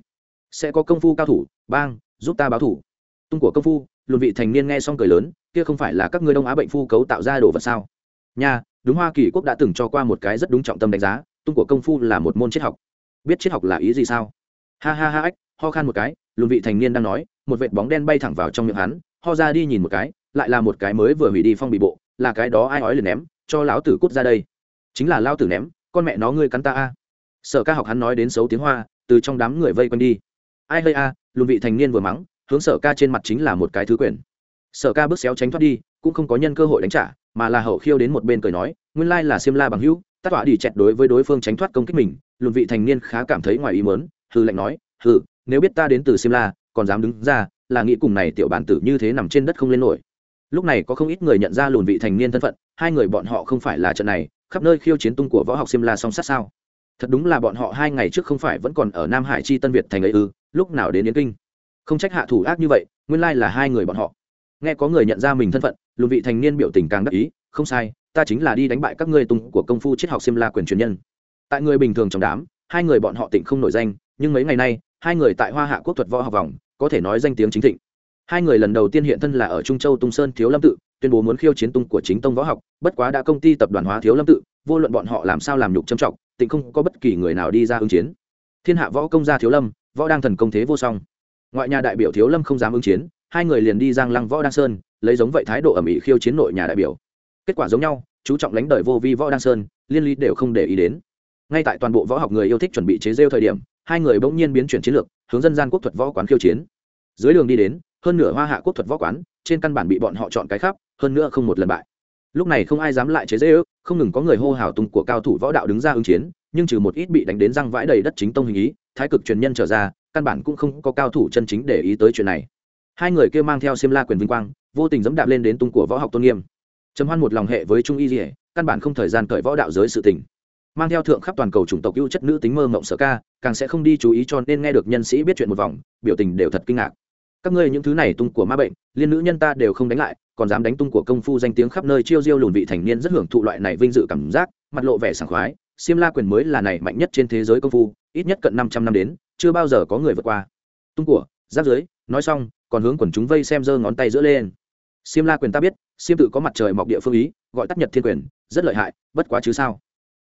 Sẽ có công phu cao thủ, bang, giúp ta báo thủ. Tung của công phu luôn vị thành niên nghe xong cười lớn, kia không phải là các ngươi đông á bệnh phu cấu tạo ra đồ vật sao? Nha, đúng hoa kỳ quốc đã từng cho qua một cái rất đúng trọng tâm đánh giá, tung của công phu là một môn triết học. Biết triết học là ý gì sao? Ha ha ha ách, ho khan một cái luôn vị thành niên đang nói, một vệt bóng đen bay thẳng vào trong miệng hắn, ho ra đi nhìn một cái, lại là một cái mới vừa hủy đi phong bị bộ, là cái đó ai ói liền ném, cho lão tử cút ra đây. Chính là lao tử ném, con mẹ nó ngươi cắn ta a sở ca học hắn nói đến xấu tiếng hoa, từ trong đám người vây quanh đi. Ai hơi a, lùn vị thành niên vừa mắng, hướng sở ca trên mặt chính là một cái thứ quyền. Sở ca bước xéo tránh thoát đi, cũng không có nhân cơ hội đánh trả, mà là hậu khiêu đến một bên cười nói, nguyên lai là xiêm la bằng hữu tác tỏa đi chẹt đối với đối phương tránh thoát công kích mình, lùn vị thành niên khá cảm thấy ngoài ý mớn hư lệnh nói hư nếu biết ta đến từ xiêm la, còn dám đứng ra, là nghĩ cùng này tiểu bản tử như thế nằm trên đất không lên nổi. Lúc này có không ít người nhận ra lùn vị thành niên thân phận, hai người bọn họ không phải là trận này, khắp nơi khiêu chiến tung của võ học xiêm la song sát sao thật đúng là bọn họ hai ngày trước không phải vẫn còn ở nam hải chi tân việt thành ấy ư, lúc nào đến yến kinh? Không trách hạ thủ ác như vậy, nguyên lai là hai người bọn họ. Nghe có người nhận ra mình thân phận, lùn vị thành niên biểu tình càng đắc ý, không sai, ta chính là đi đánh bại các ngươi tung của công phu triết học xiêm la quyền truyền nhân. Tại người bình thường trong đám, hai người bọn họ tỉnh không nổi danh, nhưng mấy ngày nay, hai người tại hoa hạ quốc thuật võ học vòng, có thể nói danh tiếng chính thịnh hai người lần đầu tiên hiện thân là ở trung châu tung sơn thiếu lâm tự, tuyên bố muốn khiêu chiến tung của chính tông võ học, bất quá đã công ty tập đoàn hóa thiếu lâm tự, vô luận bọn họ làm sao làm nhục trầm trọng, tịnh không có bất kỳ người nào đi ra ứng chiến. Thiên hạ võ công gia thiếu lâm, võ đang thần công thế vô song. Ngoại nhà đại biểu thiếu lâm không dám ứng chiến, hai người liền đi giang lăng võ đăng sơn, lấy giống vậy thái độ ẩm ĩ khiêu chiến nội nhà đại biểu. Kết quả giống nhau, chú trọng lãnh đời vô vi võ đăng sơn, liên lý đều không để ý đến. Ngay tại toàn bộ võ học người yêu thích chuẩn bị chế rêu thời điểm, hai người bỗng nhiên biến chuyển chiến lược, hướng dân gian quốc thuật võ quán khiêu chiến. Dưới đường đi đến hơn nửa hoa hạ quốc thuật võ quán, trên căn bản bị bọn họ chọn cái khắp, hơn nữa không một lần bại. Lúc này không ai dám lại chế dễ ước không ngừng có người hô hào tung của cao thủ võ đạo đứng ra ứng chiến, nhưng trừ một ít bị đánh đến răng vãi đầy đất chính tông hình ý, thái cực truyền nhân trở ra, căn bản cũng không có cao thủ chân chính để ý tới chuyện này. Hai người kia mang theo xiêm la quyền vinh quang, vô tình dẫm đạp lên đến tung của võ học tôn nghiêm. Trầm hoan một lòng hệ với trung y dỉa căn bản không thời gian cởi võ đạo giới sự tình. Mang theo thượng khắp toàn cầu chủng tộc ưu chất nữ tính mơ mộng sở ca, càng sẽ không đi chú ý cho nên nghe được nhân sĩ biết chuyện một vòng, biểu tình đều thật kinh ngạc các ngươi những thứ này tung của ma bệnh liên nữ nhân ta đều không đánh lại còn dám đánh tung của công phu danh tiếng khắp nơi chiêu diêu lùn vị thành niên rất hưởng thụ loại này vinh dự cảm giác mặt lộ vẻ sảng khoái xiêm La quyền mới là này mạnh nhất trên thế giới công phu, ít nhất cận 500 năm đến, chưa bao giờ có người vượt qua. Tung của, giáp dưới, nói xong, còn hướng quần chúng vây xem giơ ngón tay giữa lên. xiêm La quyền ta biết, xiêm tự có mặt trời mọc địa phương ý, gọi tắt Nhật Thiên quyền, rất lợi hại, bất quá chứ sao?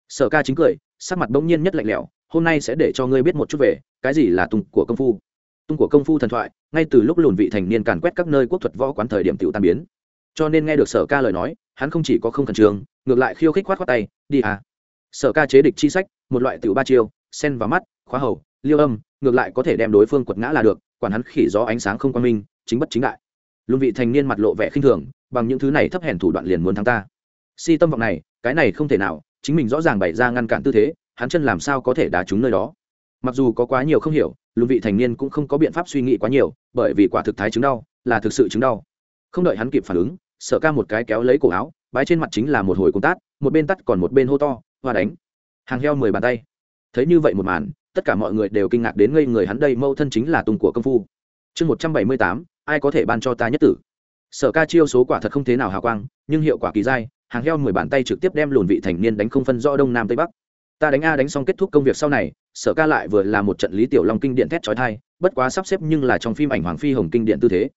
Sở Ca chính cười, sắc mặt bỗng nhiên nhất lạnh lẽo, hôm nay sẽ để cho ngươi biết một chút về cái gì là tung của công phu tung của công phu thần thoại, ngay từ lúc lùn vị thành niên càn quét các nơi quốc thuật võ quán thời điểm tiểu tan biến. Cho nên nghe được sở ca lời nói, hắn không chỉ có không khẩn trương, ngược lại khiêu khích khoát khoát tay, đi à. Sở ca chế địch chi sách, một loại tiểu ba chiêu, sen vào mắt, khóa hầu, liêu âm, ngược lại có thể đem đối phương quật ngã là được, quản hắn khỉ gió ánh sáng không quan minh, chính bất chính đại. Lùn vị thành niên mặt lộ vẻ khinh thường, bằng những thứ này thấp hèn thủ đoạn liền muốn thắng ta. Si tâm vọng này, cái này không thể nào, chính mình rõ ràng bày ra ngăn cản tư thế, hắn chân làm sao có thể đá trúng nơi đó. Mặc dù có quá nhiều không hiểu lùn vị thành niên cũng không có biện pháp suy nghĩ quá nhiều, bởi vì quả thực thái chứng đau, là thực sự chứng đau. Không đợi hắn kịp phản ứng sợ ca một cái kéo lấy cổ áo, bái trên mặt chính là một hồi công tát một bên tắt còn một bên hô to, hoa đánh. Hàng heo mười bàn tay. Thấy như vậy một màn, tất cả mọi người đều kinh ngạc đến ngây người hắn đây mâu thân chính là tùng của công phu. Chương một trăm bảy mươi tám, ai có thể ban cho ta nhất tử? Sở ca chiêu số quả thật không thế nào hào quang, nhưng hiệu quả kỳ dai, hàng heo mười bàn tay trực tiếp đem lùn vị thành niên đánh không phân rõ đông nam tây bắc ta đánh a đánh xong kết thúc công việc sau này, sở ca lại vừa là một trận lý tiểu long kinh điện thét trói thai, bất quá sắp xếp nhưng là trong phim ảnh hoàng phi hồng kinh điện tư thế.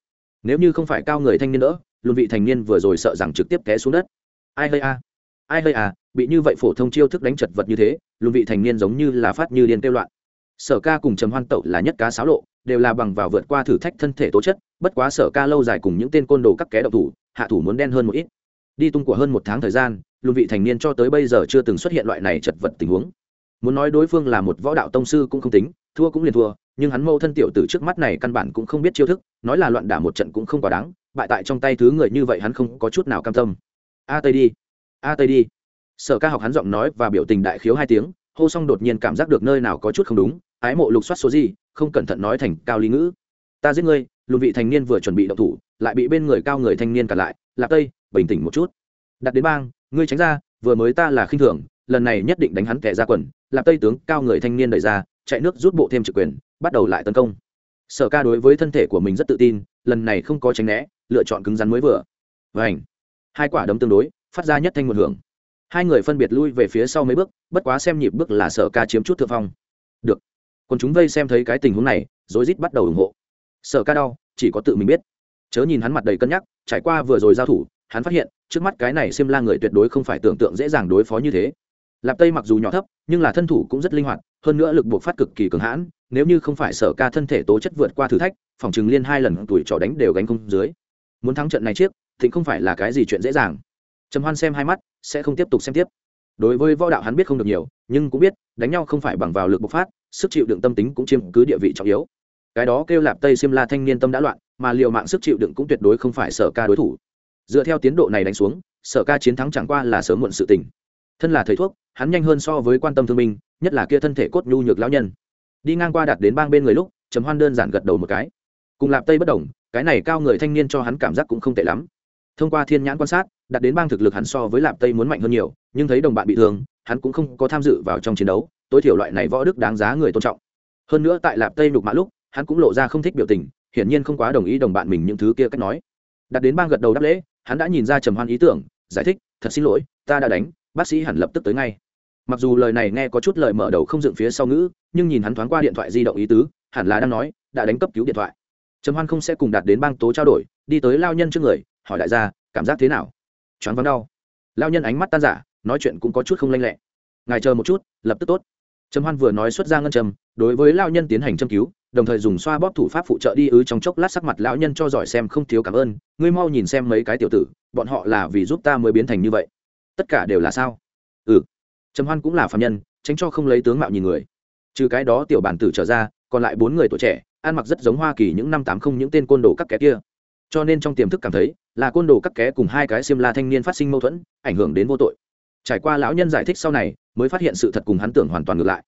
Nếu như không phải cao người thanh niên nữa, luôn vị thành niên vừa rồi sợ rằng trực tiếp té xuống đất. Ai hơi a? Ai hơi à bị như vậy phổ thông chiêu thức đánh chật vật như thế, luôn vị thành niên giống như là phát như điên kêu loạn. Sở ca cùng trầm hoan tẩu là nhất cá sáo lộ, đều là bằng vào vượt qua thử thách thân thể tố chất, bất quá sở ca lâu dài cùng những tên côn đồ các ké độc thủ, hạ thủ muốn đen hơn một ít. Đi tung của hơn một tháng thời gian lùn vị thành niên cho tới bây giờ chưa từng xuất hiện loại này chật vật tình huống. Muốn nói đối phương là một võ đạo tông sư cũng không tính, thua cũng liền thua, nhưng hắn mâu thân tiểu từ trước mắt này căn bản cũng không biết chiêu thức, nói là loạn đả một trận cũng không quá đáng, bại tại trong tay thứ người như vậy hắn không có chút nào cam tâm. A tây đi, a tây đi. Sở ca học hắn giọng nói và biểu tình đại khiếu hai tiếng, hô xong đột nhiên cảm giác được nơi nào có chút không đúng, ái mộ lục soát số gì, không cẩn thận nói thành cao lý ngữ. Ta giết ngươi lùn vị thành niên vừa chuẩn bị động thủ, lại bị bên người cao người thanh niên cả lại lạp tây, bình tĩnh một chút. Đặt đến bang ngươi tránh ra, vừa mới ta là khinh thường, lần này nhất định đánh hắn kẻ ra quần. Lạp tây tướng, cao người thanh niên đẩy ra, chạy nước rút bộ thêm trực quyền, bắt đầu lại tấn công. Sở ca đối với thân thể của mình rất tự tin, lần này không có tránh né, lựa chọn cứng rắn mới vừa. Và ảnh hai quả đấm tương đối, phát ra nhất thanh một hưởng. Hai người phân biệt lui về phía sau mấy bước, bất quá xem nhịp bước là sở ca chiếm chút thượng phong. Được. Còn chúng vây xem thấy cái tình huống này, rối rít bắt đầu ủng hộ. Sở ca đau, chỉ có tự mình biết. Chớ nhìn hắn mặt đầy cân nhắc, trải qua vừa rồi giao thủ, hắn phát hiện trước mắt cái này xiêm la người tuyệt đối không phải tưởng tượng dễ dàng đối phó như thế. Lạp tây mặc dù nhỏ thấp nhưng là thân thủ cũng rất linh hoạt hơn nữa lực buộc phát cực kỳ cường hãn nếu như không phải sở ca thân thể tố chất vượt qua thử thách phòng chừng liên hai lần tuổi trò đánh đều gánh không dưới. Muốn thắng trận này chiếc, thì không phải là cái gì chuyện dễ dàng. Trầm hoan xem hai mắt sẽ không tiếp tục xem tiếp. Đối với võ đạo hắn biết không được nhiều nhưng cũng biết đánh nhau không phải bằng vào lực bộc phát sức chịu đựng tâm tính cũng chiếm cứ địa vị trọng yếu. Cái đó kêu lạp tây xiêm la thanh niên tâm đã loạn mà liều mạng sức chịu đựng cũng tuyệt đối không phải sở ca đối thủ dựa theo tiến độ này đánh xuống, sở ca chiến thắng chẳng qua là sớm muộn sự tình. Thân là thầy thuốc, hắn nhanh hơn so với quan tâm thương minh, nhất là kia thân thể cốt nhu nhược lão nhân. Đi ngang qua đặt đến bang bên người lúc, trầm hoan đơn giản gật đầu một cái. Cùng lạp tây bất đồng, cái này cao người thanh niên cho hắn cảm giác cũng không tệ lắm. Thông qua thiên nhãn quan sát, đặt đến bang thực lực hắn so với lạp tây muốn mạnh hơn nhiều, nhưng thấy đồng bạn bị thương, hắn cũng không có tham dự vào trong chiến đấu, tối thiểu loại này võ đức đáng giá người tôn trọng. Hơn nữa tại lạp tây đục mã lúc, hắn cũng lộ ra không thích biểu tình, hiển nhiên không quá đồng ý đồng bạn mình những thứ kia cách nói. Đặt đến bang gật đầu đáp lễ hắn đã nhìn ra trầm hoan ý tưởng, giải thích, thật xin lỗi, ta đã đánh, bác sĩ hẳn lập tức tới ngay. Mặc dù lời này nghe có chút lời mở đầu không dựng phía sau ngữ, nhưng nhìn hắn thoáng qua điện thoại di động ý tứ, hẳn là đang nói, đã đánh cấp cứu điện thoại. Trầm hoan không sẽ cùng đạt đến bang tố trao đổi, đi tới lao nhân trước người, hỏi đại gia, cảm giác thế nào? Choáng vắng đau. Lao nhân ánh mắt tan giả nói chuyện cũng có chút không lanh lẹ. Ngài chờ một chút, lập tức tốt. Trầm hoan vừa nói xuất ra ngân trầm đối với lao nhân tiến hành châm cứu đồng thời dùng xoa bóp thủ pháp phụ trợ đi ứ trong chốc lát sắc mặt lão nhân cho giỏi xem không thiếu cảm ơn, ngươi mau nhìn xem mấy cái tiểu tử, bọn họ là vì giúp ta mới biến thành như vậy. Tất cả đều là sao? Ừ. Trầm hoan cũng là phạm nhân, tránh cho không lấy tướng mạo nhìn người. Trừ cái đó tiểu bản tử trở ra, còn lại bốn người tuổi trẻ, ăn mặc rất giống hoa kỳ những năm tám không những tên côn đồ các kẻ kia. Cho nên trong tiềm thức cảm thấy, là côn đồ các ké cùng hai cái xiêm la thanh niên phát sinh mâu thuẫn, ảnh hưởng đến vô tội. Trải qua lão nhân giải thích sau này, mới phát hiện sự thật cùng hắn tưởng hoàn toàn ngược lại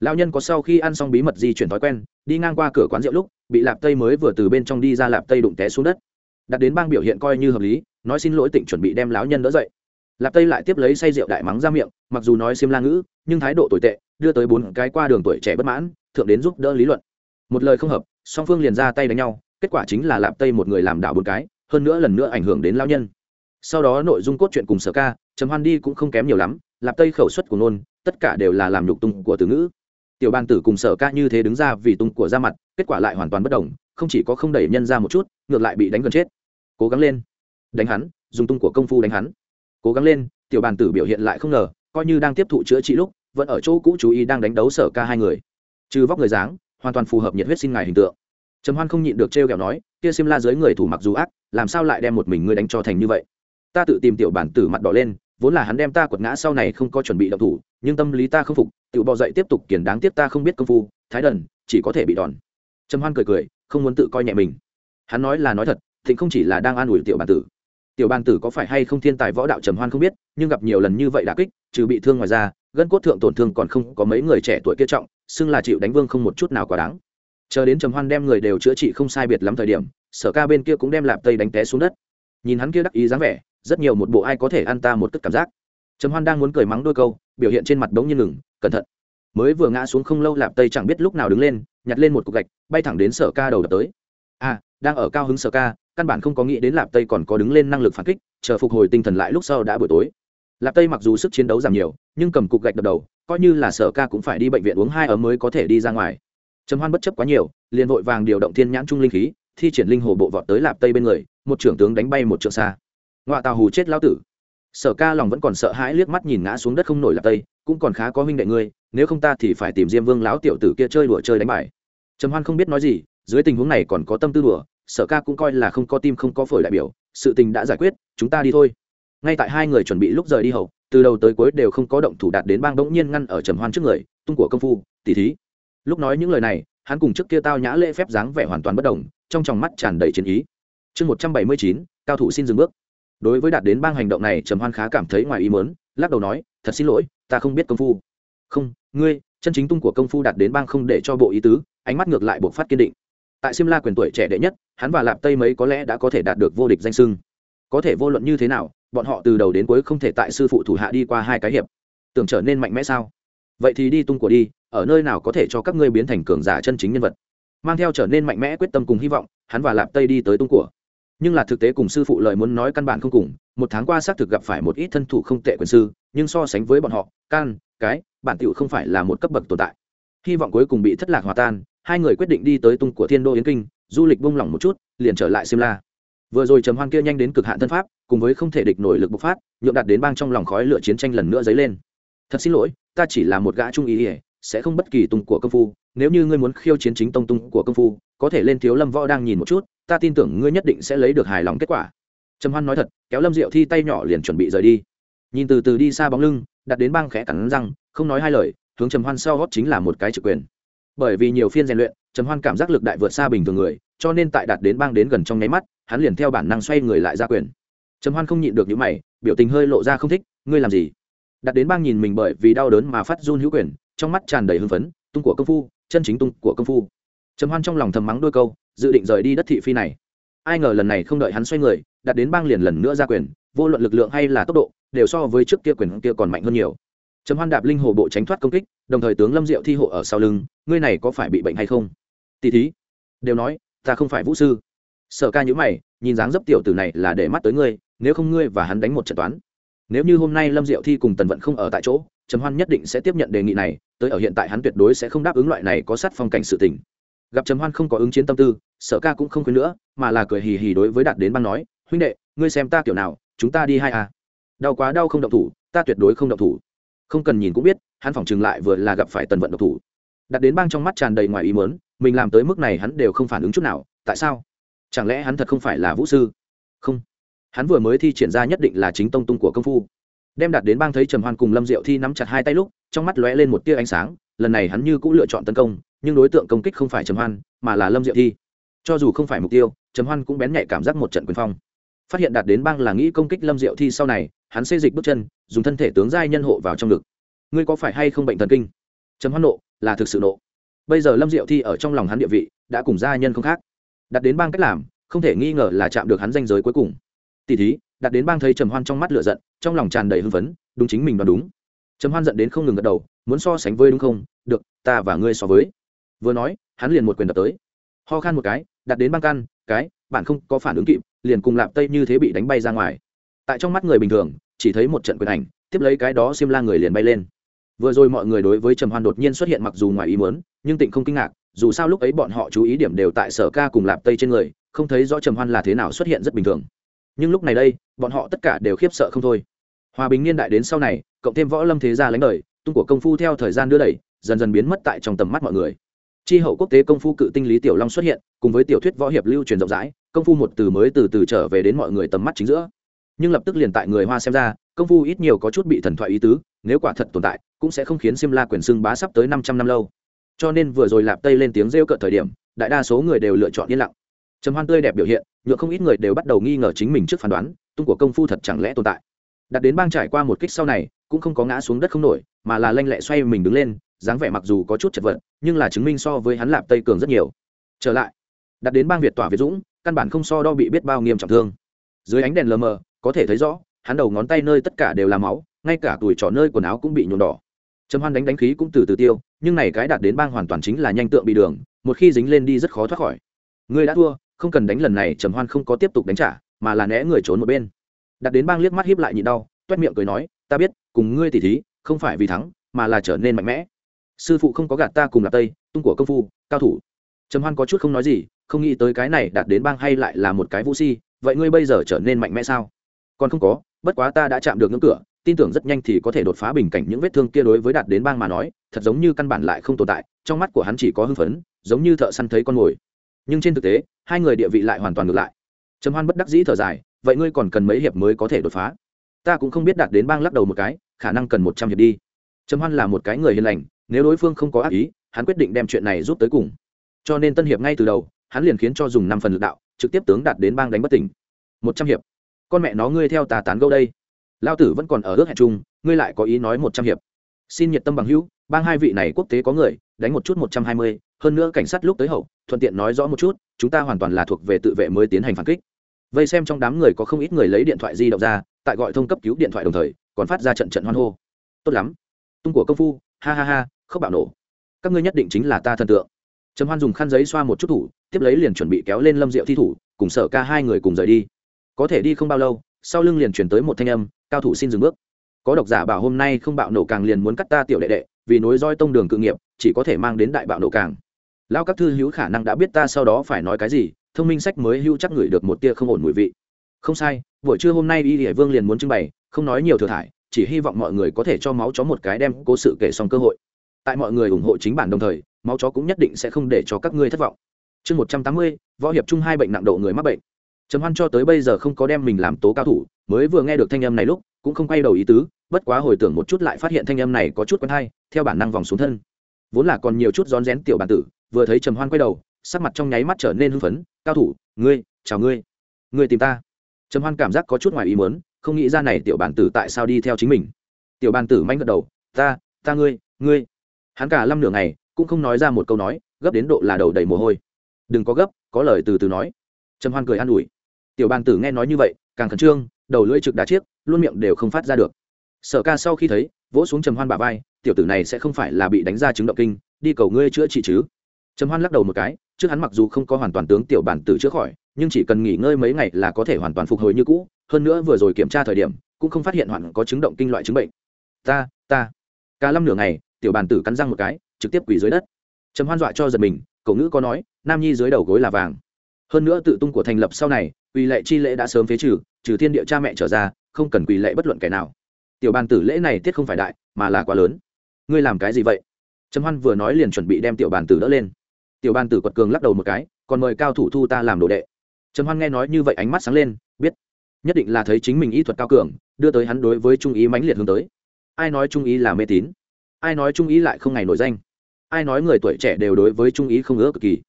lão nhân có sau khi ăn xong bí mật di chuyển thói quen, đi ngang qua cửa quán rượu lúc, bị lạp tây mới vừa từ bên trong đi ra lạp tây đụng té xuống đất. Đặt đến bang biểu hiện coi như hợp lý, nói xin lỗi tỉnh chuẩn bị đem lão nhân đỡ dậy. Lạp tây lại tiếp lấy say rượu đại mắng ra miệng, mặc dù nói xiêm la ngữ, nhưng thái độ tồi tệ, đưa tới bốn cái qua đường tuổi trẻ bất mãn, thượng đến giúp đỡ lý luận. Một lời không hợp, song phương liền ra tay đánh nhau, kết quả chính là lạp tây một người làm đảo bốn cái, hơn nữa lần nữa ảnh hưởng đến lao nhân. Sau đó nội dung cốt truyện cùng sở ca, trầm hoan đi cũng không kém nhiều lắm, lạp tây khẩu suất của nôn, tất cả đều là làm nhục tung của từ ngữ tiểu Bàn tử cùng sở ca như thế đứng ra vì tung của ra mặt, kết quả lại hoàn toàn bất đồng, không chỉ có không đẩy nhân ra một chút, ngược lại bị đánh gần chết. Cố gắng lên. Đánh hắn, dùng tung của công phu đánh hắn. Cố gắng lên, tiểu bàn tử biểu hiện lại không ngờ, coi như đang tiếp thụ chữa trị lúc, vẫn ở chỗ cũ chú ý đang đánh đấu sở ca hai người. Trừ vóc người dáng, hoàn toàn phù hợp nhiệt huyết sinh ngài hình tượng. Trầm hoan không nhịn được trêu ghẹo nói, kia sim la dưới người thủ mặc dù ác, làm sao lại đem một mình ngươi đánh cho thành như vậy? Ta tự tìm tiểu bản tử mặt đỏ lên vốn là hắn đem ta quật ngã sau này không có chuẩn bị động thủ, nhưng tâm lý ta không phục tự bò dậy tiếp tục kiển đáng tiếc ta không biết công phu, thái đần, chỉ có thể bị đòn. Trầm hoan cười cười, không muốn tự coi nhẹ mình. Hắn nói là nói thật, thịnh không chỉ là đang an ủi tiểu bản tử. Tiểu bản tử có phải hay không thiên tài võ đạo trầm hoan không biết, nhưng gặp nhiều lần như vậy đã kích, trừ bị thương ngoài ra, gân cốt thượng tổn thương còn không có mấy người trẻ tuổi kia trọng, xưng là chịu đánh vương không một chút nào quá đáng. Chờ đến trầm hoan đem người đều chữa trị không sai biệt lắm thời điểm, sở ca bên kia cũng đem lạp tây đánh té xuống đất. Nhìn hắn kia đắc ý dáng vẻ rất nhiều một bộ ai có thể ăn ta một tức cảm giác. Trầm hoan đang muốn cười mắng đôi câu, biểu hiện trên mặt đống như ngừng, cẩn thận. Mới vừa ngã xuống không lâu lạp tây chẳng biết lúc nào đứng lên, nhặt lên một cục gạch, bay thẳng đến sở ca đầu đập tới. À đang ở cao hứng sở ca, căn bản không có nghĩ đến lạp tây còn có đứng lên năng lực phản kích, chờ phục hồi tinh thần lại lúc sau đã buổi tối. Lạp tây mặc dù sức chiến đấu giảm nhiều, nhưng cầm cục gạch đập đầu, coi như là sở ca cũng phải đi bệnh viện uống hai ấm mới có thể đi ra ngoài. Trầm hoan bất chấp quá nhiều, liền vội vàng điều động thiên nhãn trung linh khí, thi triển linh hồ bộ vọt tới lạp tây bên người, một trưởng tướng đánh bay một trượng xa ngoại tàu hù chết lao tử. Sở ca lòng vẫn còn sợ hãi liếc mắt nhìn ngã xuống đất không nổi lạp tây, cũng còn khá có huynh đệ ngươi, nếu không ta thì phải tìm diêm vương lão tiểu tử kia chơi đùa chơi đánh bài. Trầm hoan không biết nói gì, dưới tình huống này còn có tâm tư đùa, sở ca cũng coi là không có tim không có phổi đại biểu, sự tình đã giải quyết, chúng ta đi thôi. Ngay tại hai người chuẩn bị lúc rời đi hậu, từ đầu tới cuối đều không có động thủ đạt đến bang bỗng nhiên ngăn ở trầm hoan trước người, tung của công phu, tỉ thí. Lúc nói những lời này, hắn cùng trước kia tao nhã lễ phép dáng vẻ hoàn toàn bất đồng, trong tròng mắt tràn đầy chiến ý. Chương một trăm bảy mươi chín, cao thủ xin dừng bước đối với đạt đến bang hành động này, trầm hoan khá cảm thấy ngoài ý mớn lắc đầu nói, thật xin lỗi, ta không biết công phu. Không, ngươi, chân chính tung của công phu đạt đến bang không để cho bộ ý tứ, ánh mắt ngược lại buộc phát kiên định. Tại simla quyền tuổi trẻ đệ nhất, hắn và lạp tây mấy có lẽ đã có thể đạt được vô địch danh sưng. Có thể vô luận như thế nào, bọn họ từ đầu đến cuối không thể tại sư phụ thủ hạ đi qua hai cái hiệp. Tưởng trở nên mạnh mẽ sao? Vậy thì đi tung của đi, ở nơi nào có thể cho các ngươi biến thành cường giả chân chính nhân vật? Mang theo trở nên mạnh mẽ quyết tâm cùng hy vọng, hắn và lạp tây đi tới tung của nhưng là thực tế cùng sư phụ lời muốn nói căn bản không cùng, một tháng qua xác thực gặp phải một ít thân thủ không tệ quyền sư, nhưng so sánh với bọn họ, can, cái, bản tựu không phải là một cấp bậc tồn tại. Hy vọng cuối cùng bị thất lạc hòa tan, hai người quyết định đi tới tung của thiên đô yến kinh, du lịch bông lỏng một chút, liền trở lại simla. Vừa rồi trầm hoan kia nhanh đến cực hạn thân pháp, cùng với không thể địch nổi lực bộc phát, nhượng đạt đến bang trong lòng khói lửa chiến tranh lần nữa dấy lên. Thật xin lỗi, ta chỉ là một gã trung ý ỉa sẽ không bất kỳ tung của công phu, nếu như ngươi muốn khiêu chiến chính tông tung của công phu, có thể lên thiếu lâm võ đang nhìn một chút ta tin tưởng ngươi nhất định sẽ lấy được hài lòng kết quả. Trầm hoan nói thật, kéo lâm diệu thi tay nhỏ liền chuẩn bị rời đi. Nhìn từ từ đi xa bóng lưng, đặt đến bang khẽ cắn răng, không nói hai lời, hướng trầm hoan sau gót chính là một cái trực quyền. Bởi vì nhiều phiên rèn luyện, trầm hoan cảm giác lực đại vượt xa bình thường người, cho nên tại đạt đến bang đến gần trong nháy mắt, hắn liền theo bản năng xoay người lại ra quyền. Trầm hoan không nhịn được những mày, biểu tình hơi lộ ra không thích, ngươi làm gì? Đạt đến bang nhìn mình bởi vì đau đớn mà phát run hữu quyền, trong mắt tràn đầy hưng phấn, tung của công phu, chân chính tung của công phu. Trầm hoan trong lòng thầm mắng đôi câu dự định rời đi đất thị phi này. Ai ngờ lần này không đợi hắn xoay người đạt đến bang liền lần nữa ra quyền, vô luận lực lượng hay là tốc độ, đều so với trước kia quyền kia còn mạnh hơn nhiều. Trầm hoan đạp linh hồ bộ tránh thoát công kích, đồng thời tướng lâm diệu thi hộ ở sau lưng, ngươi này có phải bị bệnh hay không? Tỷ thí, đều nói, ta không phải vũ sư. Sở ca nhữ mày, nhìn dáng dấp tiểu tử này là để mắt tới ngươi, nếu không ngươi và hắn đánh một trận toán. Nếu như hôm nay lâm diệu thi cùng tần vận không ở tại chỗ, trầm hoan nhất định sẽ tiếp nhận đề nghị này, tới ở hiện tại hắn tuyệt đối sẽ không đáp ứng loại này có sát phong cảnh sự tình gặp trầm hoan không có ứng chiến tâm tư, sở ca cũng không khuyên nữa, mà là cười hì hì đối với đạt đến băng nói, huynh đệ, ngươi xem ta kiểu nào, chúng ta đi hai à. đau quá đau không động thủ, ta tuyệt đối không động thủ. Không cần nhìn cũng biết, hắn phỏng chừng lại vừa là gặp phải tần vận độc thủ. Đặt đến băng trong mắt tràn đầy ngoài ý mớn mình làm tới mức này hắn đều không phản ứng chút nào, tại sao? Chẳng lẽ hắn thật không phải là vũ sư? Không. Hắn vừa mới thi triển ra nhất định là chính tông tung của công phu. Đem đặt đến bang thấy trầm hoan cùng lâm diệu thi nắm chặt hai tay lúc, trong mắt lóe lên một tia ánh sáng, lần này hắn như cũng lựa chọn tấn công nhưng đối tượng công kích không phải trầm hoan, mà là lâm diệu thi. Cho dù không phải mục tiêu, trầm hoan cũng bén nhạy cảm giác một trận quyền phong. Phát hiện đạt đến bang là nghĩ công kích lâm diệu thi sau này, hắn xây dịch bước chân, dùng thân thể tướng giai nhân hộ vào trong ngực. Ngươi có phải hay không bệnh thần kinh? Trầm hoan nộ, là thực sự nộ. Bây giờ lâm diệu thi ở trong lòng hắn địa vị, đã cùng gia nhân không khác. Đặt đến bang cách làm, không thể nghi ngờ là chạm được hắn danh giới cuối cùng. Tỷ thí đặt đến bang thấy trầm hoan trong mắt lửa giận, trong lòng tràn đầy hưng phấn, đúng chính mình đoán đúng. Trầm hoan giận đến không ngừng gật đầu, muốn so sánh với đúng không? Được, ta và ngươi so với vừa nói, hắn liền một quyền đập tới. Ho khan một cái, đặt đến băng căn, cái, bạn không có phản ứng kịp, liền cùng lạp tây như thế bị đánh bay ra ngoài. Tại trong mắt người bình thường, chỉ thấy một trận quyền ảnh, tiếp lấy cái đó xiêm la người liền bay lên. Vừa rồi mọi người đối với trầm hoan đột nhiên xuất hiện mặc dù ngoài ý muốn, nhưng tịnh không kinh ngạc, dù sao lúc ấy bọn họ chú ý điểm đều tại sở ca cùng lạp tây trên người, không thấy rõ trầm hoan là thế nào xuất hiện rất bình thường. Nhưng lúc này đây, bọn họ tất cả đều khiếp sợ không thôi. Hòa bình niên đại đến sau này, cộng thêm võ lâm thế gia lãnh đời, tung của công phu theo thời gian đưa đẩy, dần dần biến mất tại trong tầm mắt mọi người chi hậu quốc tế công phu cự tinh lý tiểu long xuất hiện cùng với tiểu thuyết võ hiệp lưu truyền rộng rãi công phu một từ mới từ từ trở về đến mọi người tầm mắt chính giữa nhưng lập tức liền tại người hoa xem ra công phu ít nhiều có chút bị thần thoại ý tứ nếu quả thật tồn tại cũng sẽ không khiến Simla quyền xưng bá sắp tới 500 năm lâu. Cho nên vừa rồi Lạp Tây lên tiếng rêu cợt thời điểm, đại đa số người đều lựa chọn yên lặng. Trầm Hoan tươi đẹp biểu hiện, nhựa không ít người đều bắt đầu nghi ngờ chính mình trước phán đoán, tung của công phu thật chẳng lẽ tồn tại. Đặt đến bang trải qua một kích sau này, cũng không có ngã xuống đất không nổi, mà là lanh lẹ xoay mình đứng lên, dáng vẻ mặc dù có chút chật vật, nhưng là chứng minh so với hắn Lạp Tây cường rất nhiều. Trở lại, đặt đến bang Việt tỏa Việt Dũng, căn bản không so đo bị biết bao nghiêm trọng thương. Dưới ánh đèn lờ mờ, có thể thấy rõ, hắn đầu ngón tay nơi tất cả đều là máu, ngay cả tuổi trỏ nơi quần áo cũng bị nhuộm đỏ trầm hoan đánh đánh khí cũng từ từ tiêu nhưng này cái đạt đến bang hoàn toàn chính là nhanh tượng bị đường một khi dính lên đi rất khó thoát khỏi ngươi đã thua không cần đánh lần này trầm hoan không có tiếp tục đánh trả mà là né người trốn một bên đặt đến bang liếc mắt hiếp lại nhịn đau toét miệng cười nói ta biết cùng ngươi tỉ thí, không phải vì thắng, mà là trở nên mạnh mẽ. Sư phụ không có gạt ta cùng là tây, tung của công phu, cao thủ. Trầm hoan có chút không nói gì, không nghĩ tới cái này đạt đến bang hay lại là một cái vũ si, vậy ngươi bây giờ trở nên mạnh mẽ sao? Còn không có, bất quá ta đã chạm được ngưỡng cửa, tin tưởng rất nhanh thì có thể đột phá bình cảnh những vết thương kia đối với đạt đến bang mà nói, thật giống như căn bản lại không tồn tại, trong mắt của hắn chỉ có hưng phấn, giống như thợ săn thấy con mồi. Nhưng trên thực tế, hai người địa vị lại hoàn toàn ngược lại. Trầm hoan bất đắc dĩ thở dài, vậy ngươi còn cần mấy hiệp mới có thể đột phá? Ta cũng không biết đạt đến bang lắc đầu một cái, khả năng cần một trăm hiệp đi. Trầm hoan là một cái người hiền lành, nếu đối phương không có ác ý, hắn quyết định đem chuyện này giúp tới cùng. Cho nên tân hiệp ngay từ đầu, hắn liền khiến cho dùng năm phần lực đạo, trực tiếp tướng đạt đến bang đánh bất tỉnh. Một trăm hiệp. Con mẹ nó, ngươi theo tà tán gâu đây. Lao tử vẫn còn ở ước hẹn chung, ngươi lại có ý nói một trăm hiệp. Xin nhiệt tâm bằng hữu, bang hai vị này quốc tế có người, đánh một chút một trăm hai mươi, hơn nữa cảnh sát lúc tới hậu, thuận tiện nói rõ một chút, chúng ta hoàn toàn là thuộc về tự vệ mới tiến hành phản kích. Vây xem trong đám người có không ít người lấy điện thoại di động ra tại gọi thông cấp cứu điện thoại đồng thời, còn phát ra trận trận hoan hô. Tốt lắm. Tung của công phu, ha ha ha, không bạo nổ. Các ngươi nhất định chính là ta thần tượng. Trầm hoan dùng khăn giấy xoa một chút thủ, tiếp lấy liền chuẩn bị kéo lên lâm diệu thi thủ, cùng sở ca hai người cùng rời đi. Có thể đi không bao lâu, sau lưng liền chuyển tới một thanh âm, cao thủ xin dừng bước. Có độc giả bảo hôm nay không bạo nổ càng liền muốn cắt ta tiểu đệ đệ, vì nối roi tông đường cự nghiệp, chỉ có thể mang đến đại bạo nổ càng. Lao các thư hữu khả năng đã biết ta sau đó phải nói cái gì, thông minh sách mới hữu chắc ngửi được một tia không ổn mùi vị không sai, buổi trưa hôm nay y hải vương liền muốn trưng bày, không nói nhiều thừa thải, chỉ hy vọng mọi người có thể cho máu chó một cái đem cố sự kể xong cơ hội. Tại mọi người ủng hộ chính bản đồng thời, máu chó cũng nhất định sẽ không để cho các ngươi thất vọng. Chương một trăm tám mươi, võ hiệp chung hai bệnh nặng độ người mắc bệnh. Trầm hoan cho tới bây giờ không có đem mình làm tố cao thủ, mới vừa nghe được thanh âm này lúc, cũng không quay đầu ý tứ, bất quá hồi tưởng một chút lại phát hiện thanh âm này có chút quen hay, theo bản năng vòng xuống thân. Vốn là còn nhiều chút rón rén tiểu bản tử, vừa thấy trầm hoan quay đầu, sắc mặt trong nháy mắt trở nên hưng phấn, cao thủ, ngươi, chào ngươi ngươi tìm ta trầm hoan cảm giác có chút ngoài ý muốn, không nghĩ ra này tiểu bản tử tại sao đi theo chính mình. Tiểu bản tử manh gật đầu, ta ta ngươi ngươi. Hắn cả năm nửa ngày, cũng không nói ra một câu nói, gấp đến độ là đầu đầy mồ hôi. Đừng có gấp, có lời từ từ nói. Trầm hoan cười an ủi. Tiểu bàn tử nghe nói như vậy, càng khẩn trương, đầu lưỡi trực đá chiếc, luôn miệng đều không phát ra được. Sở ca sau khi thấy, vỗ xuống trầm hoan bà vai, tiểu tử này sẽ không phải là bị đánh ra chứng động kinh, đi cầu ngươi chữa trị chứ. Trầm hoan lắc đầu một cái, trước hắn mặc dù không có hoàn toàn tướng tiểu bản tử chữa khỏi nhưng chỉ cần nghỉ ngơi mấy ngày là có thể hoàn toàn phục hồi như cũ, hơn nữa vừa rồi kiểm tra thời điểm, cũng không phát hiện hoạn có chứng động kinh loại chứng bệnh. Ta ta. Ca năm nửa ngày, tiểu bàn tử cắn răng một cái, trực tiếp quỳ dưới đất. Trầm hoan dọa cho giật mình cậu ngữ có nói, nam nhi dưới đầu gối là vàng. Hơn nữa tự tung của thành lập sau này, quỳ lệ chi lễ đã sớm phế trừ trừ thiên địa cha mẹ trở ra, không cần quỳ lệ bất luận kẻ nào. Tiểu bàn tử lễ này tiết không phải đại, mà là quá lớn. Ngươi làm cái gì vậy? Trầm hoan vừa nói liền chuẩn bị đem tiểu bàn tử đỡ lên. Tiểu bàn tử quật cường lắc đầu một cái, còn mời cao thủ thu ta làm đồ đệ trầm hoan nghe nói như vậy ánh mắt sáng lên, biết, nhất định là thấy chính mình ý thuật cao cường, đưa tới hắn đối với trung ý mãnh liệt hướng tới. Ai nói trung ý là mê tín? Ai nói trung ý lại không ngày nổi danh? Ai nói người tuổi trẻ đều đối với trung ý không ưa cực kỳ?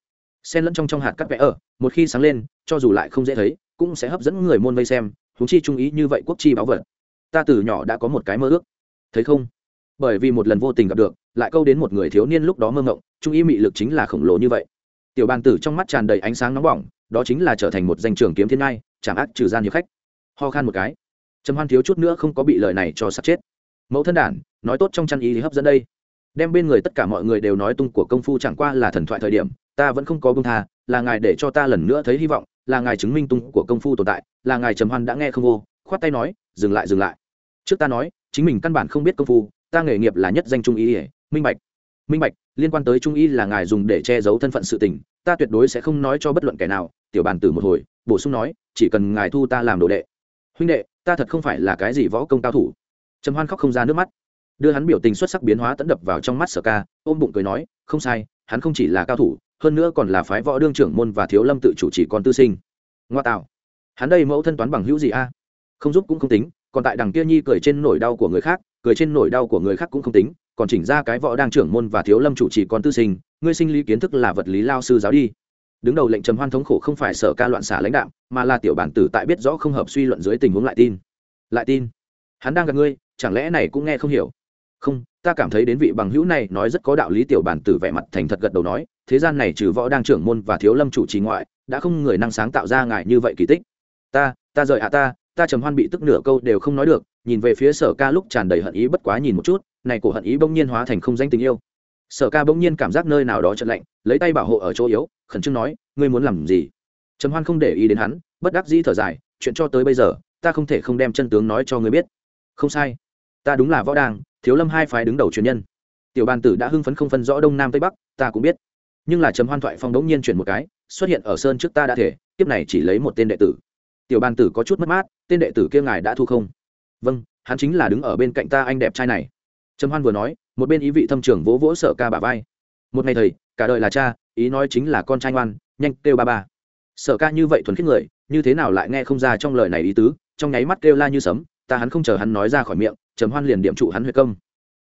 Xen lẫn trong trong hạt cắt vẽ ở, một khi sáng lên, cho dù lại không dễ thấy, cũng sẽ hấp dẫn người môn vây xem húng chi trung ý như vậy quốc chi báo vật. Ta từ nhỏ đã có một cái mơ ước. Thấy không? Bởi vì một lần vô tình gặp được, lại câu đến một người thiếu niên lúc đó mơ ngộng, trung ý mị lực chính là khổng lồ như vậy. Tiểu bàn tử trong mắt tràn đầy ánh sáng nóng bỏng đó chính là trở thành một danh trường kiếm thiên ngai chẳng ác trừ gian hiệp khách. Ho khan một cái. Trầm hoan thiếu chút nữa không có bị lời này cho sắp chết. Mẫu thân đản, nói tốt trong chăn ý thì hấp dẫn đây. Đem bên người tất cả mọi người đều nói tung của công phu chẳng qua là thần thoại thời điểm, ta vẫn không có bưng tha, là ngài để cho ta lần nữa thấy hy vọng, là ngài chứng minh tung của công phu tồn tại, là ngài trầm hoan đã nghe không vô, khoát tay nói, dừng lại dừng lại. Trước ta nói, chính mình căn bản không biết công phu, ta nghề nghiệp là nhất danh trung y, minh bạch. Minh bạch liên quan tới trung y là ngài dùng để che giấu thân phận sự tình, ta tuyệt đối sẽ không nói cho bất luận kẻ nào, tiểu bàn tử một hồi, bổ sung nói, chỉ cần ngài thu ta làm đồ đệ. Huynh đệ, ta thật không phải là cái gì võ công cao thủ. Trầm hoan khóc không ra nước mắt. Đưa hắn biểu tình xuất sắc biến hóa tẫn đập vào trong mắt sở ca, ôm bụng cười nói, không sai, hắn không chỉ là cao thủ, hơn nữa còn là phái võ đương trưởng môn và thiếu lâm tự chủ chỉ con tư sinh. Ngoa tạo. Hắn đây mẫu thân toán bằng hữu gì a? Không giúp cũng không tính, còn tại đằng kia nhi cười trên nỗi đau của người khác, cười trên nỗi đau của người khác cũng không tính còn chỉnh ra cái võ đang trưởng môn và thiếu lâm chủ trì con tư sinh, ngươi sinh lý kiến thức là vật lý lao sư giáo đi. Đứng đầu lệnh trầm hoan thống khổ không phải sở ca loạn xả lãnh đạo mà là tiểu bản tử tại biết rõ không hợp suy luận dưới tình huống lại tin. Lại tin? Hắn đang gặp ngươi, chẳng lẽ này cũng nghe không hiểu? Không, ta cảm thấy đến vị bằng hữu này nói rất có đạo lý, tiểu bản tử vẻ mặt thành thật gật đầu nói, thế gian này trừ võ đang trưởng môn và thiếu lâm chủ trì ngoại, đã không người năng sáng tạo ra ngài như vậy kỳ tích. Ta ta rời ạ ta ta trầm hoan bị tức nửa câu đều không nói được, nhìn về phía sở ca lúc tràn đầy hận ý bất quá nhìn một chút này cổ hận ý bỗng nhiên hóa thành không danh tình yêu. Sở ca bỗng nhiên cảm giác nơi nào đó chật lạnh, lấy tay bảo hộ ở chỗ yếu, khẩn trương nói, ngươi muốn làm gì? Trầm hoan không để ý đến hắn, bất đắc dĩ thở dài, chuyện cho tới bây giờ, ta không thể không đem chân tướng nói cho ngươi biết. Không sai. Ta đúng là võ đàng thiếu lâm hai phái đứng đầu truyền nhân. Tiểu bàn tử đã hưng phấn không phân rõ đông nam tây bắc, ta cũng biết. Nhưng là trầm hoan thoại phong đống nhiên chuyển một cái, xuất hiện ở sơn trước ta đã thể, kiếp này chỉ lấy một tên đệ tử. Tiểu bàn tử có chút mất mát, tên đệ tử kia ngài đã thu không? Vâng hắn chính là đứng ở bên cạnh ta anh đẹp trai này trầm hoan vừa nói, một bên ý vị thâm trưởng vỗ vỗ sợ ca bà vai. Một ngày thầy, cả đời là cha, ý nói chính là con trai ngoan, nhanh kêu ba ba. Sợ ca như vậy thuần khiết người, như thế nào lại nghe không ra trong lời này ý tứ, trong nháy mắt kêu la như sấm, ta hắn không chờ hắn nói ra khỏi miệng, trầm hoan liền điểm trụ hắn huyệt công.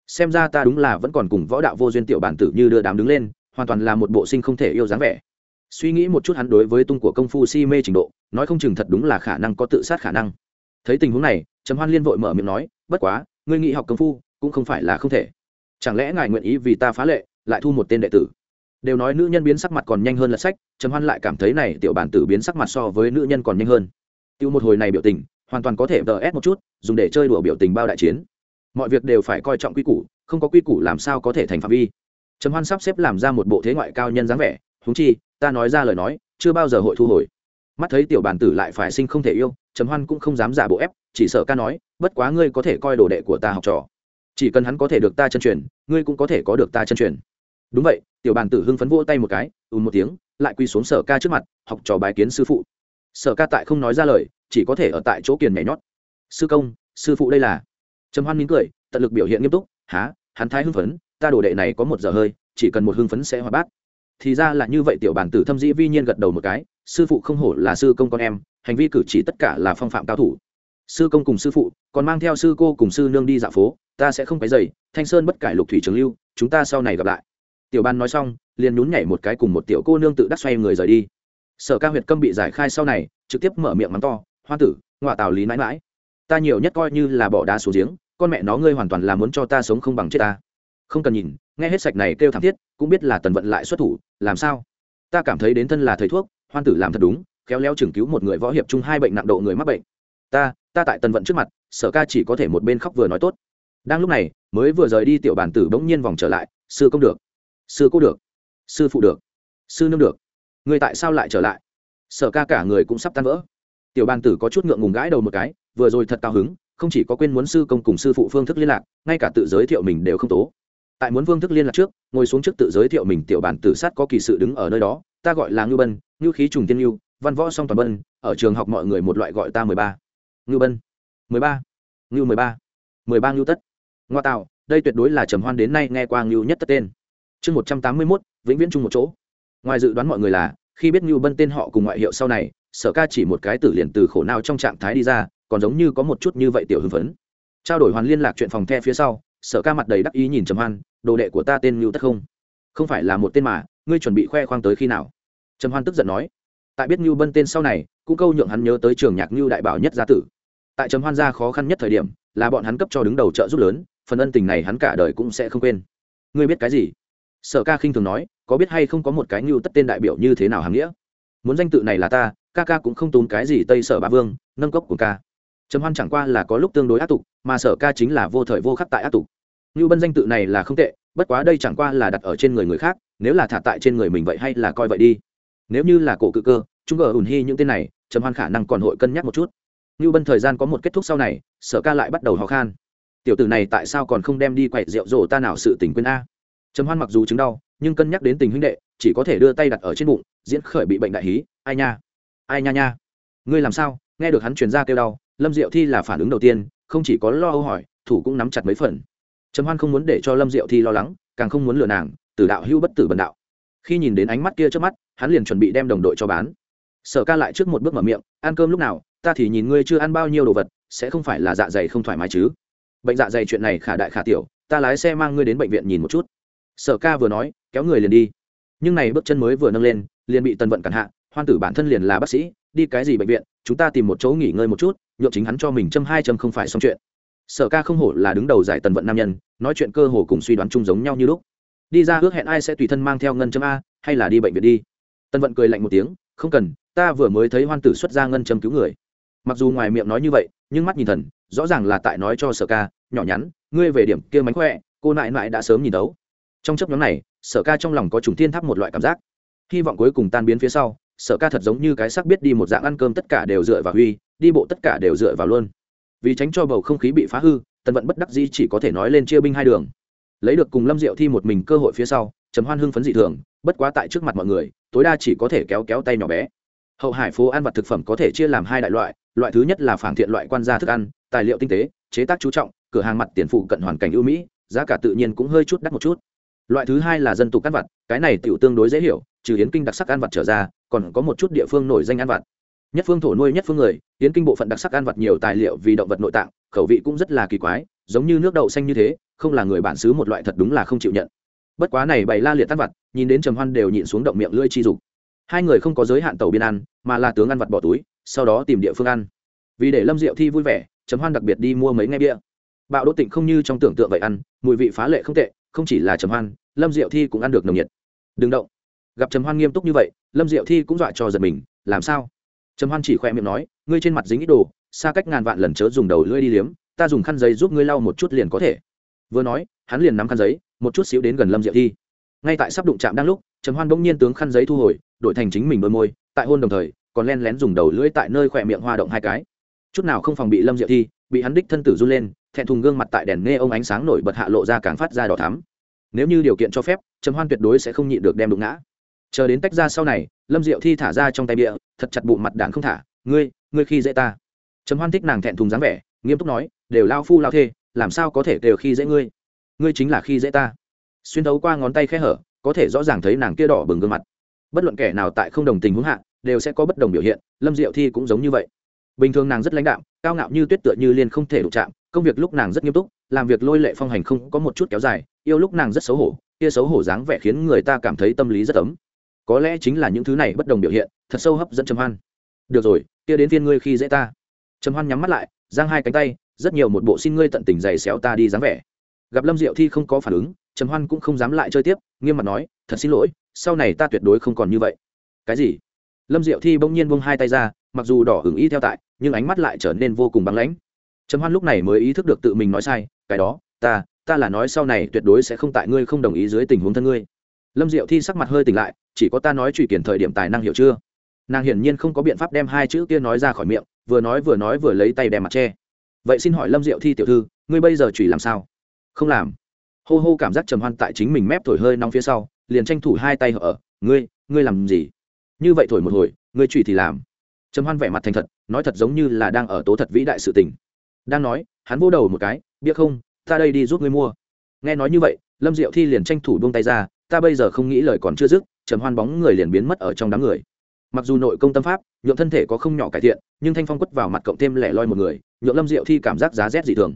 Xem ra ta đúng là vẫn còn cùng võ đạo vô duyên tiểu bản tử như đưa đám đứng lên, hoàn toàn là một bộ sinh không thể yêu dáng vẻ. Suy nghĩ một chút hắn đối với tung của công phu si mê trình độ, nói không chừng thật đúng là khả năng có tự sát khả năng. Thấy tình huống này, trầm hoan liên vội mở miệng nói, bất quá, ngươi nghĩ học công phu cũng không phải là không thể. Chẳng lẽ ngài nguyện ý vì ta phá lệ, lại thu một tên đệ tử? Đều nói nữ nhân biến sắc mặt còn nhanh hơn lật sách, trầm hoan lại cảm thấy này tiểu bản tử biến sắc mặt so với nữ nhân còn nhanh hơn. Tiêu một hồi này biểu tình, hoàn toàn có thể vờ ép một chút, dùng để chơi đùa biểu tình bao đại chiến. Mọi việc đều phải coi trọng quy củ, không có quy củ làm sao có thể thành phạm vi. Trầm hoan sắp xếp làm ra một bộ thế ngoại cao nhân dáng vẻ húng chi, ta nói ra lời nói, chưa bao giờ hội thu hồi. Mắt thấy tiểu bản tử lại phải sinh không thể yêu, trầm hoan cũng không dám giả bộ ép, chỉ sợ ca nói, bất quá ngươi có thể coi đồ đệ của ta học trò chỉ cần hắn có thể được ta chân truyền, ngươi cũng có thể có được ta chân truyền. Đúng vậy, tiểu bàn tử hưng phấn vỗ tay một cái ùn một tiếng, lại quy xuống sở ca trước mặt, học trò bài kiến sư phụ. Sở ca tại không nói ra lời, chỉ có thể ở tại chỗ kiền nhảy nhót. Sư công, sư phụ đây là. Trầm hoan mỉm cười, tận lực biểu hiện nghiêm túc há hắn thái hưng phấn, ta đồ đệ này có một giờ hơi, chỉ cần một hưng phấn sẽ hòa bát. Thì ra là như vậy, tiểu bản tử thâm dĩ vi nhiên gật đầu một cái, sư phụ không hổ là sư công con em, hành vi cử chỉ tất cả là phong phạm cao thủ sư công cùng sư phụ, còn mang theo sư cô cùng sư nương đi dạo phố, ta sẽ không phải dày thanh sơn bất cải lục thủy trường lưu, chúng ta sau này gặp lại. Tiểu ban nói xong, liền nhún nhảy một cái cùng một tiểu cô nương tự đắc xoay người rời đi. Sở ca huyệt câm bị giải khai sau này, trực tiếp mở miệng mắng to, hoa tử ngoạ tào lý mãi mãi. Ta nhiều nhất coi như là bỏ đá xuống giếng, con mẹ nó ngươi hoàn toàn là muốn cho ta sống không bằng chết ta. Không cần nhìn, nghe hết sạch này kêu thảm thiết, cũng biết là tần vận lại xuất thủ, làm sao? Ta cảm thấy đến thân là thầy thuốc, hoan tử làm thật đúng, khéo léo chừng cứu một người võ hiệp chung hai bệnh nặng độ người mắc bệnh. Ta ta tại tần vận trước mặt, sở ca chỉ có thể một bên khóc vừa nói tốt. Đang lúc này, mới vừa rời đi tiểu bản tử bỗng nhiên vòng trở lại, sư công được, sư cô được, sư phụ được, sư nương được, người tại sao lại trở lại? Sở ca cả người cũng sắp tan vỡ. Tiểu bàn tử có chút ngượng ngùng gãi đầu một cái, vừa rồi thật cao hứng, không chỉ có quên muốn sư công cùng sư phụ phương thức liên lạc, ngay cả tự giới thiệu mình đều không tố. Tại muốn phương thức liên lạc trước, ngồi xuống trước tự giới thiệu mình, tiểu bản tử sát có kỳ sự đứng ở nơi đó, ta gọi là ngư bân ngư khí trùng tiên ngư văn võ song toàn bân, ở trường học mọi người một loại gọi ta mười ba. Ngưu bân. Mười ba. Ngưu mười ba. Mười ba Ngưu tất. Ngoa tạo đây tuyệt đối là trầm hoan đến nay nghe qua Ngưu nhất tất tên. Chương một trăm tám mươi mốt, vĩnh viễn chung một chỗ. Ngoài dự đoán mọi người là, khi biết Ngưu bân tên họ cùng ngoại hiệu sau này, sở ca chỉ một cái tử liền từ khổ nào trong trạng thái đi ra, còn giống như có một chút như vậy tiểu hưng phấn. Trao đổi hoàn liên lạc chuyện phòng the phía sau, sở ca mặt đầy đắc ý nhìn trầm hoan, đồ đệ của ta tên ngưu tất không? Không phải là một tên mà, ngươi chuẩn bị khoe khoang tới khi nào? Trầm hoan tức giận nói. Tại biết ngưu bân tên sau này, cũng câu nhượng hắn nhớ tới trường nhạc ngưu đại bảo nhất gia tử tại trầm hoan gia khó khăn nhất thời điểm, là bọn hắn cấp cho đứng đầu trợ giúp lớn, phần ân tình này hắn cả đời cũng sẽ không quên. Ngươi biết cái gì? Sở ca khinh thường nói, có biết hay không có một cái ngưu tất tên đại biểu như thế nào hàm nghĩa? Muốn danh tự này là ta, ca ca cũng không tốn cái gì tây sở bá vương, nâng cốc của ca. Trầm hoan chẳng qua là có lúc tương đối ác tục, mà sở ca chính là vô thời vô khắc tại ác tục. Như bân danh tự này là không tệ, bất quá đây chẳng qua là đặt ở trên người người khác, nếu là thả tại trên người mình vậy hay là coi vậy đi. Nếu như là cổ cự cơ, chúng ở ùn hy những tên này, trầm hoan khả năng còn hội cân nhắc một chút như bân thời gian có một kết thúc sau này, sở ca lại bắt đầu hò khan. Tiểu tử này tại sao còn không đem đi quậy rượu rổ ta nào sự tình quên a? Trầm hoan mặc dù chứng đau, nhưng cân nhắc đến tình huynh đệ, chỉ có thể đưa tay đặt ở trên bụng, diễn khởi bị bệnh đại hí, ai nha ai nha nha, ngươi làm sao? Nghe được hắn truyền ra kêu đau, lâm diệu thi là phản ứng đầu tiên, không chỉ có lo âu hỏi, thủ cũng nắm chặt mấy phần. Trầm hoan không muốn để cho lâm diệu thi lo lắng, càng không muốn lừa nàng tử đạo hưu bất tử bần đạo. Khi nhìn đến ánh mắt kia trước mắt, hắn liền chuẩn bị đem đồng đội cho bán. Sở ca lại trước một bước mở miệng, ăn cơm lúc nào? Ta thì nhìn ngươi chưa ăn bao nhiêu đồ vật, sẽ không phải là dạ dày không thoải mái chứ? Bệnh dạ dày chuyện này khả đại khả tiểu, ta lái xe mang ngươi đến bệnh viện nhìn một chút. Sở ca vừa nói, kéo người liền đi. Nhưng này bước chân mới vừa nâng lên, liền bị tần vận cản hạ, hoan tử bản thân liền là bác sĩ, đi cái gì bệnh viện, chúng ta tìm một chỗ nghỉ ngơi một chút nhộn chính hắn cho mình châm hai châm không phải xong chuyện. Sở ca không hổ là đứng đầu giải tần vận nam nhân, nói chuyện cơ hồ cùng suy đoán chung giống nhau như lúc. Đi ra ước hẹn ai sẽ tùy thân mang theo ngân châm a, hay là đi bệnh viện đi? Tân vận cười lạnh một tiếng, không cần, ta vừa mới thấy hoan tử xuất ra ngân châm cứu người mặc dù ngoài miệng nói như vậy, nhưng mắt nhìn thần, rõ ràng là tại nói cho sở ca, nhỏ nhắn, ngươi về điểm kia mánh khỏe, cô nại nại đã sớm nhìn đấu trong chấp nhóm này, sở ca trong lòng có trùng thiên tháp một loại cảm giác. Hy vọng cuối cùng tan biến phía sau, sở ca thật giống như cái xác biết đi một dạng ăn cơm tất cả đều dựa vào huy, đi bộ tất cả đều dựa vào luôn. Vì tránh cho bầu không khí bị phá hư, tần vận bất đắc dĩ chỉ có thể nói lên chia binh hai đường. Lấy được cùng lâm diệu thi một mình cơ hội phía sau chấm hoan hưng phấn dị thường, bất quá tại trước mặt mọi người, tối đa chỉ có thể kéo kéo tay nhỏ bé. Hậu hải phố ăn vặt thực phẩm có thể chia làm hai đại loại loại thứ nhất là phản thiện loại quan gia thức ăn, tài liệu tinh tế, chế tác chú trọng, cửa hàng mặt tiền phụ cận hoàn cảnh ưu mỹ, giá cả tự nhiên cũng hơi chút đắt một chút. Loại thứ hai là dân tục ăn vặt, cái này tiểu tương đối dễ hiểu, trừ yến kinh đặc sắc ăn vặt trở ra, còn có một chút địa phương nổi danh ăn vặt. Nhất phương thổ nuôi nhất phương người, yến kinh bộ phận đặc sắc ăn vặt nhiều tài liệu vì động vật nội tạng, khẩu vị cũng rất là kỳ quái, giống như nước đậu xanh như thế, không là người bản xứ một loại thật đúng là không chịu nhận. Bất quá này bày la liệt ăn vặt, nhìn đến trầm hoan đều nhịn xuống động miệng lưỡi chi dục. Hai người không có giới hạn tàu biên ăn, mà là tướng ăn vặt bỏ túi sau đó tìm địa phương ăn. Vì để lâm diệu thi vui vẻ, trầm hoan đặc biệt đi mua mấy ngay bia. Bạo đỗ tịnh không như trong tưởng tượng vậy ăn, mùi vị phá lệ không tệ, không chỉ là trầm hoan, lâm diệu thi cũng ăn được nồng nhiệt. Đừng động. Gặp trầm hoan nghiêm túc như vậy, lâm diệu thi cũng dọa cho giật mình, làm sao? Trầm hoan chỉ khoe miệng nói, ngươi trên mặt dính ít đồ, xa cách ngàn vạn lần chớ dùng đầu lưỡi đi liếm, ta dùng khăn giấy giúp ngươi lau một chút liền có thể. Vừa nói, hắn liền nắm khăn giấy, một chút xíu đến gần lâm diệu thi. Ngay tại sắp đụng chạm đang lúc, trầm hoan bỗng nhiên tướng khăn giấy thu hồi, đổi thành chính mình đôi môi, tại hôn đồng thời còn len lén dùng đầu lưỡi tại nơi khỏe miệng hoa động hai cái. Chút nào không phòng bị lâm diệu thi, bị hắn đích thân tử run lên, thẹn thùng gương mặt tại đèn nghe ông ánh sáng nổi bật hạ lộ ra càng phát ra đỏ thắm. Nếu như điều kiện cho phép, trầm hoan tuyệt đối sẽ không nhịn được đem đụng ngã. Chờ đến tách ra sau này, lâm diệu thi thả ra trong tay bịa thật chặt bụng mặt đạn không thả, ngươi ngươi khi dễ ta. Trầm hoan thích nàng thẹn thùng dáng vẻ, nghiêm túc nói, đều lao phu lao thê, làm sao có thể đều khi dễ ngươi? Ngươi chính là khi dễ ta. Xuyên thấu qua ngón tay khe hở, có thể rõ ràng thấy nàng kia đỏ bừng gương mặt. Bất luận kẻ nào tại không đồng tình hướng hạ đều sẽ có bất đồng biểu hiện, lâm diệu thi cũng giống như vậy. Bình thường nàng rất lãnh đạm, cao ngạo như tuyết tựa như liên không thể đụng chạm, công việc lúc nàng rất nghiêm túc, làm việc lôi lệ phong hành không có một chút kéo dài, yêu lúc nàng rất xấu hổ, kia xấu hổ dáng vẻ khiến người ta cảm thấy tâm lý rất ấm. Có lẽ chính là những thứ này bất đồng biểu hiện, thật sâu hấp dẫn trầm hoan. Được rồi, kia đến phiên ngươi khi dễ ta. Trầm hoan nhắm mắt lại, giang hai cánh tay, rất nhiều một bộ xin ngươi tận tình giày xéo ta đi dáng vẻ. Gặp lâm diệu thi không có phản ứng, trầm hoan cũng không dám lại chơi tiếp, nghiêm mặt nói, thật xin lỗi, sau này ta tuyệt đối không còn như vậy. Cái gì? Lâm diệu thi bỗng nhiên bông hai tay ra, mặc dù đỏ hứng ý theo tại, nhưng ánh mắt lại trở nên vô cùng băng lãnh. Trầm hoan lúc này mới ý thức được tự mình nói sai, cái đó, ta ta là nói sau này tuyệt đối sẽ không tại ngươi không đồng ý dưới tình huống thân ngươi. Lâm diệu thi sắc mặt hơi tỉnh lại, chỉ có ta nói truy kiển thời điểm tài năng hiểu chưa? Nàng hiển nhiên không có biện pháp đem hai chữ kia nói ra khỏi miệng, vừa nói vừa nói vừa lấy tay đè mặt che. Vậy xin hỏi lâm diệu thi tiểu thư, ngươi bây giờ chửi làm sao? Không làm. Hô hô cảm giác trầm hoan tại chính mình mép thổi hơi nóng phía sau, liền tranh thủ hai tay hở ngươi ngươi làm gì? Như vậy thổi một hồi, ngươi trùy thì làm. Trầm hoan vẻ mặt thành thật, nói thật giống như là đang ở tố thật vĩ đại sự tình. Đang nói, hắn vỗ đầu một cái biết không, ta đây đi giúp ngươi mua. Nghe nói như vậy, lâm diệu thi liền tranh thủ buông tay ra, ta bây giờ không nghĩ lời còn chưa dứt. Trầm hoan bóng người liền biến mất ở trong đám người. Mặc dù nội công tâm pháp nhuộm thân thể có không nhỏ cải thiện, nhưng thanh phong quất vào mặt cộng thêm lẻ loi một người nhuộm lâm diệu thi cảm giác giá rét dị thường.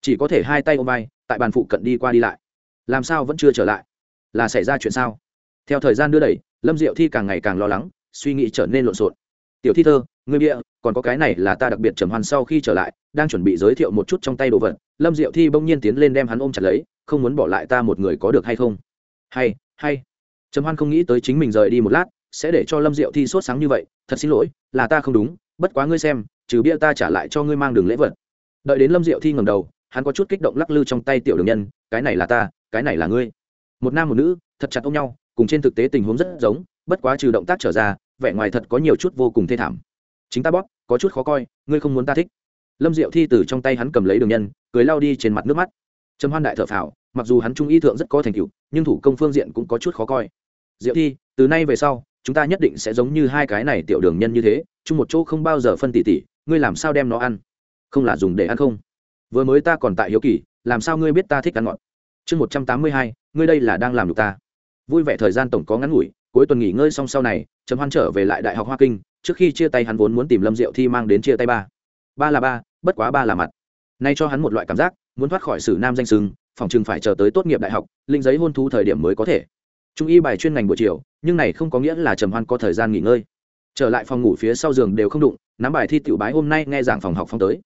Chỉ có thể hai tay ôm vai, tại bàn phụ cận đi qua đi lại. Làm sao vẫn chưa trở lại? Là xảy ra chuyện sao? Theo thời gian đưa đẩy lâm diệu thi càng ngày càng lo lắng, suy nghĩ trở nên lộn xộn. Tiểu thi thơ người bịa, còn có cái này là ta đặc biệt trầm hoan sau khi trở lại, đang chuẩn bị giới thiệu một chút trong tay đồ vật. Lâm diệu thi bỗng nhiên tiến lên đem hắn ôm chặt lấy, không muốn bỏ lại ta một người có được hay không? Hay hay. Trầm hoan không nghĩ tới chính mình rời đi một lát, sẽ để cho lâm diệu thi sốt sáng như vậy, thật xin lỗi, là ta không đúng, bất quá ngươi xem, trừ bia ta trả lại cho ngươi mang đường lễ vật. Đợi đến lâm diệu thi ngầm đầu, hắn có chút kích động lắc lư trong tay tiểu đường nhân, cái này là ta, cái này là ngươi. Một nam một nữ, thật chặt ôm nhau cùng trên thực tế tình huống rất giống, bất quá trừ động tác trở ra, vẻ ngoài thật có nhiều chút vô cùng thê thảm. Chính ta bóp, có chút khó coi, ngươi không muốn ta thích. Lâm diệu thi từ trong tay hắn cầm lấy đường nhân, cười lao đi trên mặt nước mắt. Trầm hoan đại thợ phào, mặc dù hắn trung y thượng rất có thành tựu, nhưng thủ công phương diện cũng có chút khó coi. Diệu thi, từ nay về sau, chúng ta nhất định sẽ giống như hai cái này tiểu đường nhân như thế, chung một chỗ không bao giờ phân tỉ tỉ, ngươi làm sao đem nó ăn? Không là dùng để ăn không? Vừa mới ta còn tại hiếu kỳ, làm sao ngươi biết ta thích ăn ngọt? Chương một trăm tám mươi hai, ngươi đây là đang làm được ta vui vẻ thời gian tổng có ngắn ngủi, cuối tuần nghỉ ngơi xong sau này, trầm hoan trở về lại đại học hoa kinh, trước khi chia tay hắn vốn muốn tìm lâm diệu thi mang đến chia tay ba. Ba là ba, bất quá ba là mặt. Nay cho hắn một loại cảm giác, muốn thoát khỏi sử nam danh sưng phòng chừng phải chờ tới tốt nghiệp đại học, linh giấy hôn thú thời điểm mới có thể. Trung y bài chuyên ngành buổi chiều, nhưng này không có nghĩa là trầm hoan có thời gian nghỉ ngơi. Trở lại phòng ngủ phía sau giường đều không đụng, nắm bài thi tiểu bái hôm nay nghe giảng phòng học phong tới.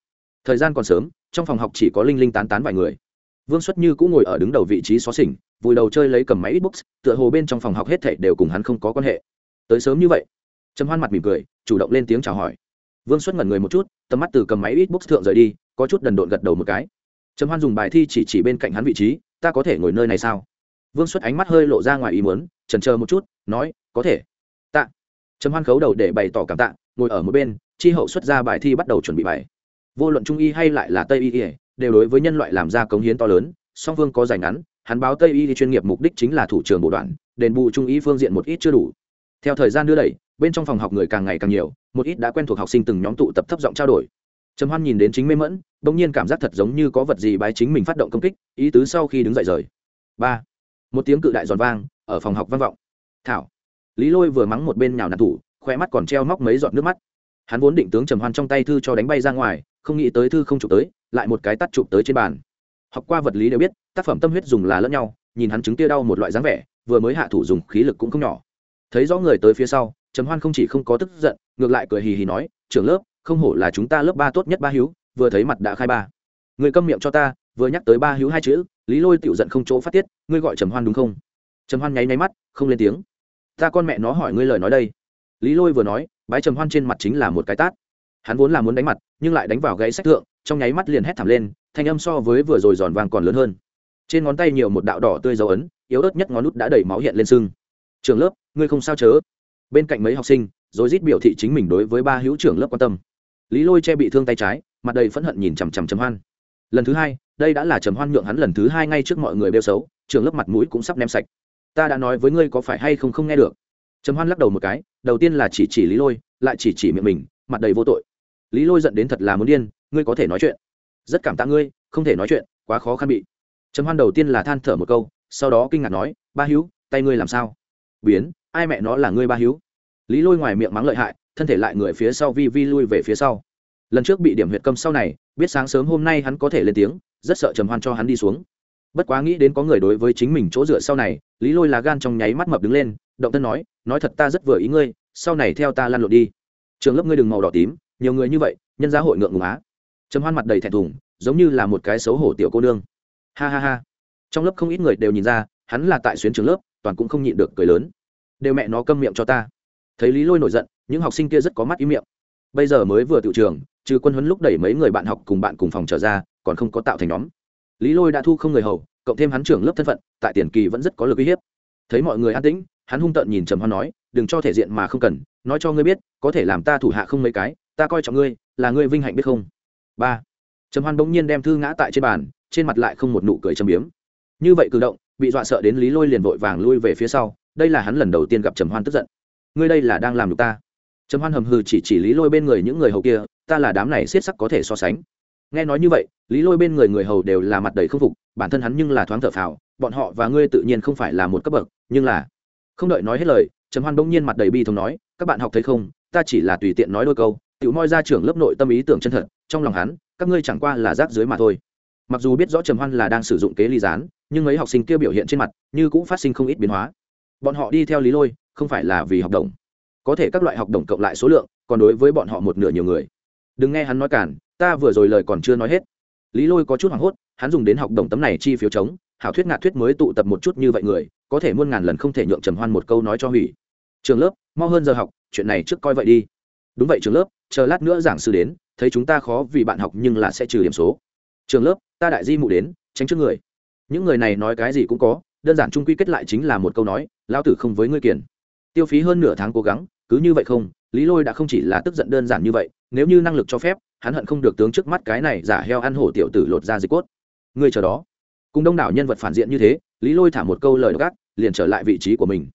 Thời gian còn sớm, trong phòng học chỉ có linh linh tán tán vài người. Vương xuất như cũng ngồi ở đứng đầu vị trí xó xỉnh vùi đầu chơi lấy cầm máy Xbox, tựa hồ bên trong phòng học hết thảy đều cùng hắn không có quan hệ. Tới sớm như vậy trầm hoan mặt mỉm cười chủ động lên tiếng chào hỏi. Vương xuất ngẩn người một chút tầm mắt từ cầm máy Xbox thượng rời đi có chút đần độn gật đầu một cái. Trầm hoan dùng bài thi chỉ chỉ bên cạnh hắn vị trí ta có thể ngồi nơi này sao? Vương xuất ánh mắt hơi lộ ra ngoài ý muốn chần chờ một chút nói có thể. Tạ. Trầm hoan khấu đầu để bày tỏ cảm tạ ngồi ở một bên chi hậu xuất ra bài thi bắt đầu chuẩn bị bài. Vô luận trung y hay lại là tây y đều đối với nhân loại làm ra cống hiến to lớn song Vương có giành ngắn hắn báo tây y chuyên nghiệp mục đích chính là thủ trưởng bộ đoạn, đền bù trung y phương diện một ít chưa đủ. Theo thời gian đưa đẩy, bên trong phòng học người càng ngày càng nhiều, một ít đã quen thuộc học sinh từng nhóm tụ tập thấp giọng trao đổi. Trầm hoan nhìn đến chính mê mẫn, bỗng nhiên cảm giác thật giống như có vật gì bái chính mình phát động công kích, ý tứ sau khi đứng dậy rời. Ba, một tiếng cự đại giòn vang, ở phòng học vang vọng. Thảo, lý lôi vừa mắng một bên nhào nạt thủ khoe mắt còn treo móc mấy giọt nước mắt. Hắn vốn định tướng trầm hoan trong tay thư cho đánh bay ra ngoài, không nghĩ tới thư không chụp tới, lại một cái tắt chụp tới trên bàn học qua vật lý đều biết, tác phẩm tâm huyết dùng là lẫn nhau, nhìn hắn chứng tia đau một loại dáng vẻ, vừa mới hạ thủ dùng khí lực cũng không nhỏ. Thấy rõ người tới phía sau, trầm hoan không chỉ không có tức giận, ngược lại cười hì hì nói, trưởng lớp, không hổ là chúng ta lớp ba tốt nhất ba hiếu vừa thấy mặt đã khai ba. Người câm miệng cho ta, vừa nhắc tới ba hiếu hai chữ, lý lôi tựu giận không chỗ phát tiết, ngươi gọi trầm hoan đúng không? Trầm hoan nháy nháy mắt, không lên tiếng. Ta con mẹ nó hỏi ngươi lời nói đây. Lý lôi vừa nói, bái trầm hoan trên mặt chính là một cái tát. Hắn vốn là muốn đánh mặt, nhưng lại đánh vào gãy sách thượng trong nháy mắt liền hét thảm lên, thanh âm so với vừa rồi giòn vàng còn lớn hơn. Trên ngón tay nhiều một đạo đỏ tươi dấu ấn, yếu ớt nhất ngón nút đã đẩy máu hiện lên sưng. Trường lớp, ngươi không sao chớ? Bên cạnh mấy học sinh rồi rít biểu thị chính mình đối với ba hữu trưởng lớp quan tâm. Lý lôi che bị thương tay trái, mặt đầy phẫn hận nhìn chằm chằm chấm hoan. Lần thứ hai, đây đã là trầm hoan nhượng hắn lần thứ hai ngay trước mọi người bêu xấu trường lớp mặt mũi cũng sắp ném sạch. Ta đã nói với ngươi có phải hay không không nghe được? Trầm hoan lắc đầu một cái, đầu tiên là chỉ chỉ lý lôi, lại chỉ chỉ miệng mình, mặt đầy vô tội. Lý lôi giận đến thật là muốn điên ngươi có thể nói chuyện. Rất cảm tạ ngươi, không thể nói chuyện, quá khó khăn bị. Trầm hoan đầu tiên là than thở một câu, sau đó kinh ngạc nói, ba hữu tay ngươi làm sao? Biến, ai mẹ nó là ngươi ba hữu lý lôi ngoài miệng mắng lợi hại, thân thể lại người phía sau vi vi lui về phía sau. Lần trước bị điểm huyệt câm sau này, biết sáng sớm hôm nay hắn có thể lên tiếng, rất sợ trầm hoan cho hắn đi xuống. Bất quá nghĩ đến có người đối với chính mình chỗ dựa sau này, lý lôi là gan trong nháy mắt mập đứng lên, động thân nói nói thật ta rất vừa ý ngươi, sau này theo ta lan lộn đi. Trường lớp ngươi đừng màu đỏ tím, nhiều người như vậy, nhân gia hội ngượng ngùng á trầm hoan mặt đầy thẹn thùng, giống như là một cái xấu hổ tiểu cô nương. Ha ha ha. Trong lớp không ít người đều nhìn ra, hắn là tại xuyến trường lớp, toàn cũng không nhịn được cười lớn. Đều mẹ nó câm miệng cho ta. Thấy lý lôi nổi giận, những học sinh kia rất có mắt ý miệng. Bây giờ mới vừa tự trường, trừ quân huấn lúc đẩy mấy người bạn học cùng bạn cùng phòng trở ra, còn không có tạo thành nhóm. Lý lôi đã thu không người hầu, cộng thêm hắn trưởng lớp thân phận, tại tiền kỳ vẫn rất có lực uy hiếp. Thấy mọi người an tĩnh, hắn hung tợn nhìn trầm hoan nói, đừng cho thể diện mà không cần, nói cho ngươi biết, có thể làm ta thủ hạ không mấy cái, ta coi trọng ngươi, là ngươi vinh hạnh biết không? Ba trầm hoan bỗng nhiên đem thư ngã tại trên bàn trên mặt lại không một nụ cười châm biếm như vậy cử động bị dọa sợ đến lý lôi liền vội vàng lui về phía sau đây là hắn lần đầu tiên gặp trầm hoan tức giận ngươi đây là đang làm được ta trầm hoan hầm hừ chỉ chỉ lý lôi bên người những người hầu kia ta là đám này siết sắc có thể so sánh nghe nói như vậy lý lôi bên người người hầu đều là mặt đầy k phục bản thân hắn nhưng là thoáng thở phào bọn họ và ngươi tự nhiên không phải là một cấp bậc nhưng là không đợi nói hết lời trầm hoan bỗng nhiên mặt đầy bi thống nói các bạn học thấy không ta chỉ là tùy tiện nói đôi câu tự moi ra trưởng lớp nội tâm ý tưởng chân thật trong lòng hắn, các ngươi chẳng qua là rác dưới mà thôi. Mặc dù biết rõ trầm hoan là đang sử dụng kế ly gián, nhưng mấy học sinh kia biểu hiện trên mặt như cũng phát sinh không ít biến hóa. Bọn họ đi theo lý lôi, không phải là vì học đồng. Có thể các loại học đồng cộng lại số lượng, còn đối với bọn họ một nửa nhiều người. Đừng nghe hắn nói cản ta vừa rồi lời còn chưa nói hết. Lý lôi có chút hoảng hốt, hắn dùng đến học đồng tấm này chi phiếu chống, hảo thuyết ngạt thuyết mới tụ tập một chút như vậy người, có thể muôn ngàn lần không thể nhượng trầm hoan một câu nói cho hủy. Trường lớp, mau hơn giờ học, chuyện này trước coi vậy đi đúng vậy trường lớp, chờ lát nữa giảng sư đến, thấy chúng ta khó vì bạn học nhưng là sẽ trừ điểm số. Trường lớp, ta đại di mụ đến, tránh trước người. Những người này nói cái gì cũng có, đơn giản trung quy kết lại chính là một câu nói lao tử không với ngươi kiền. Tiêu phí hơn nửa tháng cố gắng, cứ như vậy không, lý lôi đã không chỉ là tức giận đơn giản như vậy, nếu như năng lực cho phép, hắn hận không được tướng trước mắt cái này giả heo ăn hổ tiểu tử lột ra dịch cốt. Ngươi chờ đó. Cùng đông đảo nhân vật phản diện như thế, lý lôi thả một câu lời gác liền trở lại vị trí của mình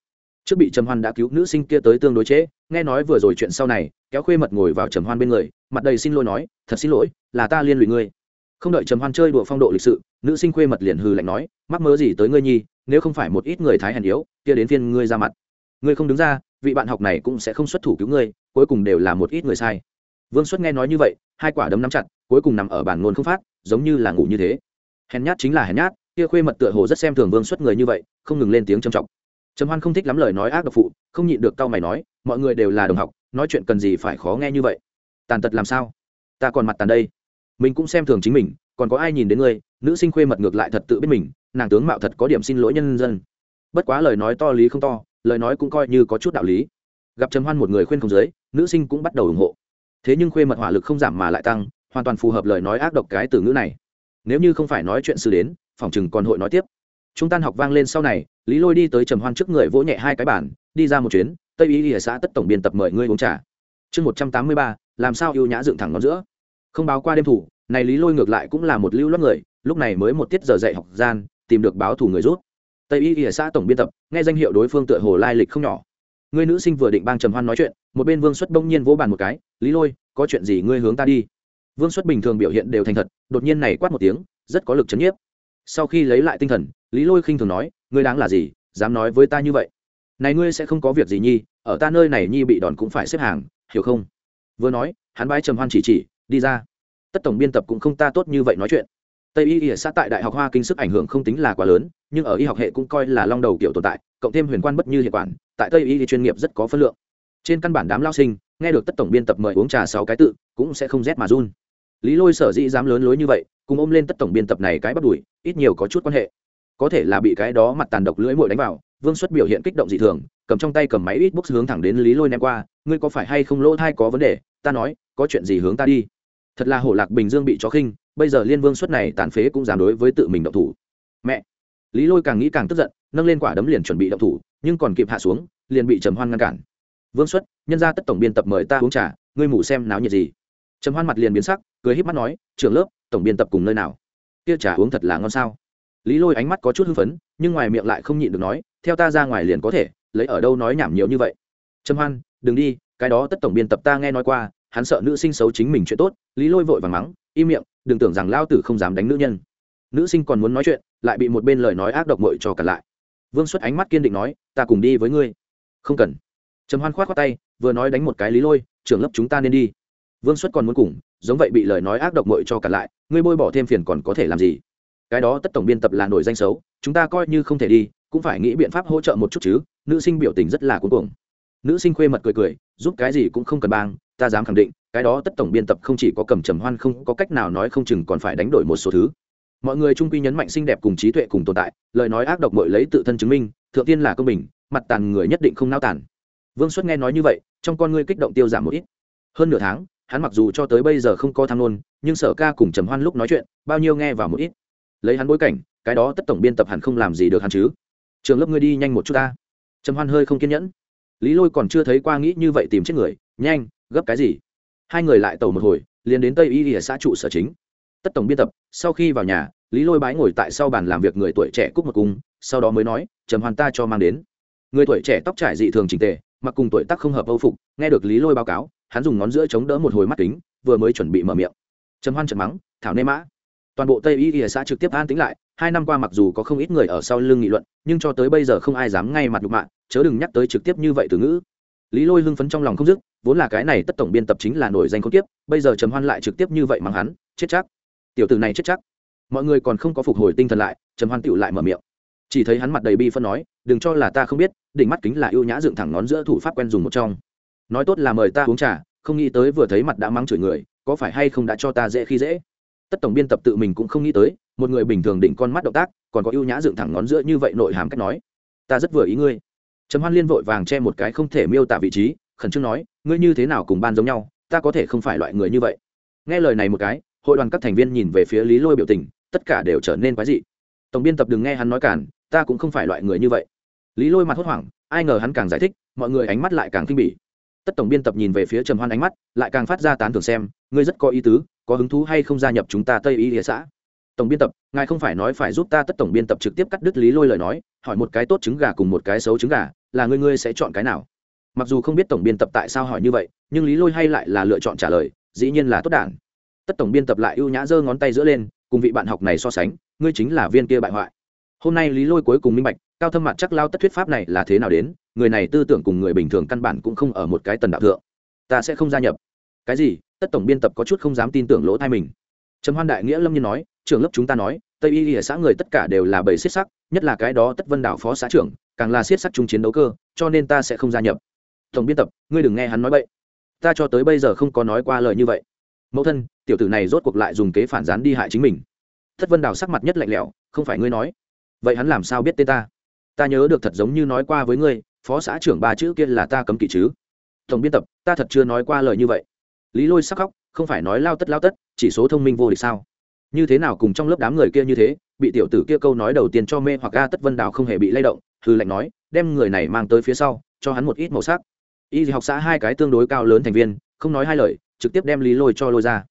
trước bị trầm hoan đã cứu nữ sinh kia tới tương đối chế, nghe nói vừa rồi chuyện sau này kéo khuê mật ngồi vào trầm hoan bên người mặt đầy xin lỗi nói thật xin lỗi là ta liên lụy ngươi. Không đợi trầm hoan chơi đùa phong độ lịch sự nữ sinh khuê mật liền hừ lạnh nói mắc mớ gì tới ngươi nhi nếu không phải một ít người thái hèn yếu kia đến phiên ngươi ra mặt. Ngươi không đứng ra vị bạn học này cũng sẽ không xuất thủ cứu ngươi cuối cùng đều là một ít người sai. Vương xuất nghe nói như vậy hai quả đấm nắm chặt cuối cùng nằm ở bản ngôn không phát giống như là ngủ như thế. Hèn nhát chính là hèn nhát kia khuê mật tựa hồ rất xem thường vương xuất người như vậy không ngừng lên tiếng trầm trọng trầm hoan không thích lắm lời nói ác độc phụ, không nhịn được cau mày nói, mọi người đều là đồng học, nói chuyện cần gì phải khó nghe như vậy? Tàn tật làm sao? Ta còn mặt tàn đây. Mình cũng xem thường chính mình, còn có ai nhìn đến ngươi, nữ sinh khuê mật ngược lại thật tự biết mình, nàng tướng mạo thật có điểm xin lỗi nhân dân. Bất quá lời nói to lý không to, lời nói cũng coi như có chút đạo lý. Gặp trầm hoan một người khuyên không giới nữ sinh cũng bắt đầu ủng hộ. Thế nhưng khuê mật hỏa lực không giảm mà lại tăng, hoàn toàn phù hợp lời nói ác độc cái từ ngữ này. Nếu như không phải nói chuyện sự đến, phòng chừng còn hội nói tiếp chúng tan học vang lên sau này, lý lôi đi tới trầm hoan trước người vỗ nhẹ hai cái bản đi ra một chuyến, tây ý ở xã tất tổng biên tập mời ngươi uống trà. Chương một trăm tám mươi ba, làm sao yêu nhã dựng thẳng ngón giữa? Không báo qua đêm thủ, này lý lôi ngược lại cũng là một lưu loát người, lúc này mới một tiết giờ dạy học gian, tìm được báo thủ người rút. Tây y ở xã tổng biên tập, nghe danh hiệu đối phương tựa hồ lai lịch không nhỏ. Người nữ sinh vừa định bang trầm hoan nói chuyện, một bên vương xuất bỗng nhiên vỗ bàn một cái, lý lôi, có chuyện gì ngươi hướng ta đi? Vương xuất bình thường biểu hiện đều thành thật, đột nhiên này quát một tiếng, rất có lực chấn nhiếp sau khi lấy lại tinh thần, lý lôi khinh thường nói, ngươi đáng là gì, dám nói với ta như vậy? Này ngươi sẽ không có việc gì nhi, ở ta nơi này nhi bị đòn cũng phải xếp hàng, hiểu không? Vừa nói, hắn bái trầm hoan chỉ chỉ, đi ra. Tất tổng biên tập cũng không ta tốt như vậy nói chuyện. Tây y y xã tại đại học hoa kinh sức ảnh hưởng không tính là quá lớn, nhưng ở y học hệ cũng coi là long đầu kiểu tồn tại, cộng thêm huyền quan bất như hiệu quản, tại tây y chuyên nghiệp rất có phân lượng. Trên căn bản đám lao sinh, nghe được tất tổng biên tập mời uống trà sáu cái tự, cũng sẽ không rét mà run. Lý lôi sở dĩ dám lớn lối như vậy, cùng ôm lên tất tổng biên tập này cái bắt đuổi ít nhiều có chút quan hệ. Có thể là bị cái đó mặt tàn độc lưỡi mồi đánh vào, vương xuất biểu hiện kích động dị thường, cầm trong tay cầm máy ít bút hướng thẳng đến lý lôi ném qua, ngươi có phải hay không lỗ thai có vấn đề? Ta nói, có chuyện gì hướng ta đi. Thật là hổ lạc bình dương bị chó khinh, bây giờ liên vương xuất này tàn phế cũng dám đối với tự mình động thủ. Mẹ! Lý lôi càng nghĩ càng tức giận, nâng lên quả đấm liền chuẩn bị động thủ, nhưng còn kịp hạ xuống, liền bị trầm hoan ngăn cản. Vương xuất, nhân ra tất tổng biên tập mời ta uống trà, ngươi mủ xem náo nhiệt gì? Trầm hoan mặt liền biến sắc, cười híp mắt nói, trưởng lớp, tổng biên tập cùng nơi nào? Kia trà uống thật là ngon sao? Lý lôi ánh mắt có chút hưng phấn, nhưng ngoài miệng lại không nhịn được nói, theo ta ra ngoài liền có thể, lấy ở đâu nói nhảm nhiều như vậy. Trâm hoan, đừng đi, cái đó tất tổng biên tập ta nghe nói qua, hắn sợ nữ sinh xấu chính mình chuyện tốt, lý lôi vội vàng mắng, im miệng, đừng tưởng rằng lao tử không dám đánh nữ nhân. Nữ sinh còn muốn nói chuyện, lại bị một bên lời nói ác độc mội cho cả lại. Vương xuất ánh mắt kiên định nói, ta cùng đi với ngươi. Không cần. Trầm hoan k h o tay, vừa nói đánh một cái lý lôi, trưởng lớp chúng ta nên đi. Vương xuất còn muốn cùng giống vậy bị lời nói ác độc mội cho cả lại, ngươi bôi bỏ thêm phiền còn có thể làm gì? Cái đó tất tổng biên tập là nổi danh xấu, chúng ta coi như không thể đi, cũng phải nghĩ biện pháp hỗ trợ một chút chứ, nữ sinh biểu tình rất là cuối cùng nữ sinh khuê mật cười cười, giúp cái gì cũng không cần bang, ta dám khẳng định, cái đó tất tổng biên tập không chỉ có cầm trầm hoan không có cách nào nói không chừng còn phải đánh đổi một số thứ. Mọi người trung quy nhấn mạnh xinh đẹp cùng trí tuệ cùng tồn tại, lời nói ác độc mội lấy tự thân chứng minh, thượng tiên là công bình, mặt tàn người nhất định không nao tàn. Vương xuất nghe nói như vậy, trong con ngươi kích động tiêu giảm một ít. Hơn nửa tháng hắn mặc dù cho tới bây giờ không có tham luôn nhưng sở ca cùng trầm hoan lúc nói chuyện, bao nhiêu nghe vào một ít. Lấy hắn bối cảnh, cái đó tất tổng biên tập hẳn không làm gì được hắn chứ. Trường lớp ngươi đi nhanh một chút ta. Trầm hoan hơi không kiên nhẫn. Lý lôi còn chưa thấy qua nghĩ như vậy tìm chết người, nhanh, gấp cái gì? Hai người lại tàu một hồi, liền đến tây y ở xã trụ sở chính. Tất tổng biên tập, sau khi vào nhà, lý lôi bái ngồi tại sau bàn làm việc người tuổi trẻ cúc một cung, sau đó mới nói, trầm hoàn ta cho mang đến. Người tuổi trẻ tóc trải dị thường trình tề, mặc cùng tuổi tác không hợp âu phục, nghe được lý lôi báo cáo hắn dùng ngón giữa chống đỡ một hồi mắt kính, vừa mới chuẩn bị mở miệng. Trầm hoan trầm mắng, thảo nê mã. Toàn bộ tây y y xã trực tiếp an tính lại, hai năm qua mặc dù có không ít người ở sau lưng nghị luận, nhưng cho tới bây giờ không ai dám ngay mặt đục mạng chớ đừng nhắc tới trực tiếp như vậy từ ngữ. Lý lôi hưng phấn trong lòng không dứt, vốn là cái này tất tổng biên tập chính là nổi danh không tiếp bây giờ trầm hoan lại trực tiếp như vậy mắng hắn, chết chắc. Tiểu tử này chết chắc. Mọi người còn không có phục hồi tinh thần lại, trầm hoan tựu lại mở miệng. Chỉ thấy hắn mặt đầy bi phân nói, đừng cho là ta không biết, đỉnh mắt kính là ưu nhã dựng thẳng ngón giữa thủ pháp quen dùng một trong nói tốt là mời ta uống trà, không nghĩ tới vừa thấy mặt đã mắng chửi người, có phải hay không đã cho ta dễ khi dễ? Tất tổng biên tập tự mình cũng không nghĩ tới, một người bình thường định con mắt động tác, còn có ưu nhã dựng thẳng ngón giữa như vậy nội hàm cách nói. Ta rất vừa ý ngươi. Trầm hoan liên vội vàng che một cái không thể miêu tả vị trí, khẩn trương nói, ngươi như thế nào cùng ban giống nhau, ta có thể không phải loại người như vậy. Nghe lời này một cái, hội đoàn các thành viên nhìn về phía lý lôi biểu tình, tất cả đều trở nên quái dị. Tổng biên tập đừng nghe hắn nói cản, ta cũng không phải loại người như vậy. Lý lôi mặt hốt hoảng, ai ngờ hắn càng giải thích, mọi người ánh mắt lại càng kinh bỉ tất tổng biên tập nhìn về phía trầm hoan ánh mắt, lại càng phát ra tán thưởng xem, ngươi rất có ý tứ, có hứng thú hay không gia nhập chúng ta tây y địa xã? Tổng biên tập, ngài không phải nói phải giúp ta tất tổng biên tập trực tiếp cắt đứt lý lôi lời nói, hỏi một cái tốt trứng gà cùng một cái xấu trứng gà, là ngươi ngươi sẽ chọn cái nào? Mặc dù không biết tổng biên tập tại sao hỏi như vậy, nhưng lý lôi hay lại là lựa chọn trả lời, dĩ nhiên là tốt đản. Tất tổng biên tập lại ưu nhã giơ ngón tay giữa lên, cùng vị bạn học này so sánh, ngươi chính là viên kia bại hoại. Hôm nay lý lôi cuối cùng minh bạch, cao thâm mặt chắc lao tất thuyết pháp này là thế nào đến người này tư tưởng cùng người bình thường căn bản cũng không ở một cái tần đạo thượng. Ta sẽ không gia nhập. Cái gì? Tất tổng biên tập có chút không dám tin tưởng lỗ thai mình. Trầm hoan đại nghĩa lâm nhiên nói trường lớp chúng ta nói, tây y ở xã người tất cả đều là bầy xiết sắc nhất là cái đó tất vân đảo phó xã trưởng, càng là xiết sắc chung chiến đấu cơ, cho nên ta sẽ không gia nhập. Tổng biên tập, ngươi đừng nghe hắn nói vậy. ta cho tới bây giờ không có nói qua lời như vậy. Mẫu thân, tiểu tử này rốt cuộc lại dùng kế phản gián đi hại chính mình. Thất vân đào sắc mặt nhất lạnh lẽo, không phải ngươi nói. Vậy hắn làm sao biết tên ta? Ta nhớ được thật giống như nói qua với ngươi phó xã trưởng ba chữ kia là ta cấm kỵ chứ? Tổng biên tập, ta thật chưa nói qua lời như vậy. Lý lôi sắc khóc, không phải nói lao tất lao tất, chỉ số thông minh vô địch sao? Như thế nào cùng trong lớp đám người kia như thế, bị tiểu tử kia câu nói đầu tiên cho mê hoặc a tất vân đào không hề bị lay động hư lệnh nói, đem người này mang tới phía sau, cho hắn một ít màu sắc. Y học xã hai cái tương đối cao lớn thành viên, không nói hai lời, trực tiếp đem lý lôi cho lôi ra.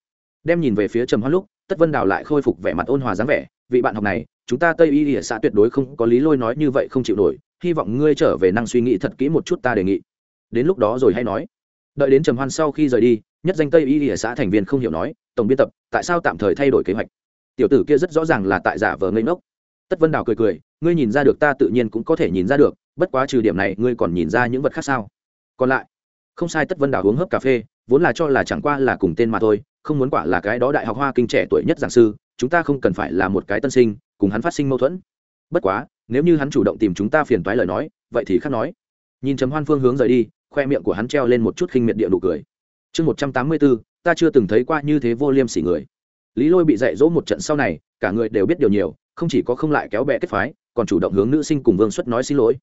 Đem nhìn về phía trầm hoan lúc, tất vân đào lại khôi phục vẻ mặt ôn hòa dáng vẻ, vị bạn học này, chúng ta tây y ở xã tuyệt đối không có lý lôi nói như vậy không chịu nổi hy vọng ngươi trở về năng suy nghĩ thật kỹ một chút ta đề nghị. Đến lúc đó rồi hay nói. Đợi đến trầm hoan sau khi rời đi, nhất danh tây y ở xã thành viên không hiểu nói, tổng biên tập, tại sao tạm thời thay đổi kế hoạch? Tiểu tử kia rất rõ ràng là tại giả vờ ngây ngốc. Tất vân đào cười cười, ngươi nhìn ra được ta tự nhiên cũng có thể nhìn ra được, bất quá trừ điểm này, ngươi còn nhìn ra những vật khác sao? Còn lại, không sai, tất vân đào uống hớp cà phê, vốn là cho là chẳng qua là cùng tên mà thôi, không muốn quả là cái đó đại học hoa kinh trẻ tuổi nhất giảng sư, chúng ta không cần phải là một cái tân sinh, cùng hắn phát sinh mâu thuẫn. Bất quá nếu như hắn chủ động tìm chúng ta phiền toái lời nói, vậy thì khác nói. Nhìn trầm hoan phương hướng rời đi, khoe miệng của hắn treo lên một chút khinh miệt địa nụ cười. Chương một trăm tám mươi bốn, ta chưa từng thấy qua như thế vô liêm sỉ người. Lý lôi bị dạy dỗ một trận sau này, cả người đều biết điều nhiều, không chỉ có không lại kéo bè kết phái, còn chủ động hướng nữ sinh cùng vương xuất nói xin lỗi.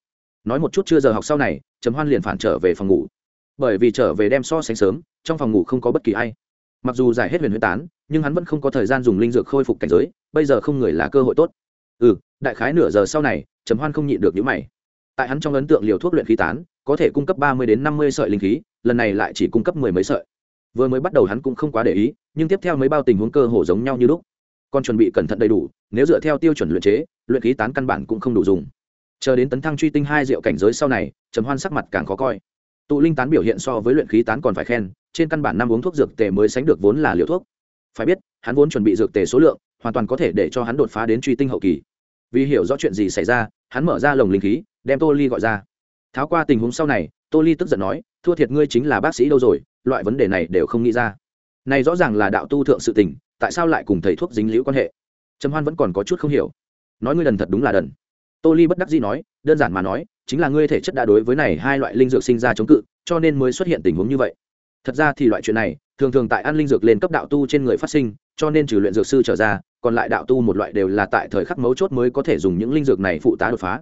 Nói một chút chưa giờ học sau này, trầm hoan liền phản trở về phòng ngủ. Bởi vì trở về đem so sánh sớm, trong phòng ngủ không có bất kỳ ai. Mặc dù giải hết huyền huyết tán, nhưng hắn vẫn không có thời gian dùng linh dược khôi phục cảnh giới, bây giờ không người là cơ hội tốt. Ừ đại khái nửa giờ sau này, Trầm hoan không nhịn được những mày. Tại hắn trong ấn tượng liều thuốc luyện khí tán, có thể cung cấp ba mươi đến năm mươi sợi linh khí, lần này lại chỉ cung cấp mười mấy sợi. Vừa mới bắt đầu hắn cũng không quá để ý, nhưng tiếp theo mấy bao tình huống cơ hồ giống nhau như lúc. Còn chuẩn bị cẩn thận đầy đủ, nếu dựa theo tiêu chuẩn luyện chế, luyện khí tán căn bản cũng không đủ dùng. Chờ đến tấn thăng truy tinh hai rượu cảnh giới sau này, trầm hoan sắc mặt càng khó coi. Tụ linh tán biểu hiện so với luyện khí tán còn phải khen, trên căn bản năm uống thuốc dược tề mới sánh được vốn là liều thuốc. Phải biết, hắn vốn chuẩn bị dược tề số lượng, hoàn toàn có thể để cho hắn đột phá đến truy tinh hậu kỳ vì hiểu rõ chuyện gì xảy ra, hắn mở ra lồng linh khí, đem tô ly gọi ra. Tháo qua tình huống sau này, tô ly tức giận nói, thua thiệt ngươi chính là bác sĩ đâu rồi, loại vấn đề này đều không nghĩ ra. Này rõ ràng là đạo tu thượng sự tình, tại sao lại cùng thầy thuốc dính liễu quan hệ? Trầm hoan vẫn còn có chút không hiểu. Nói ngươi đần thật đúng là đần. Tô ly bất đắc dĩ nói, đơn giản mà nói, chính là ngươi thể chất đã đối với này hai loại linh dược sinh ra chống cự, cho nên mới xuất hiện tình huống như vậy. Thật ra thì loại chuyện này, thường thường tại ăn linh dược lên cấp đạo tu trên người phát sinh, cho nên trừ luyện dược sư trở ra còn lại đạo tu một loại đều là tại thời khắc mấu chốt mới có thể dùng những linh dược này phụ tá đột phá.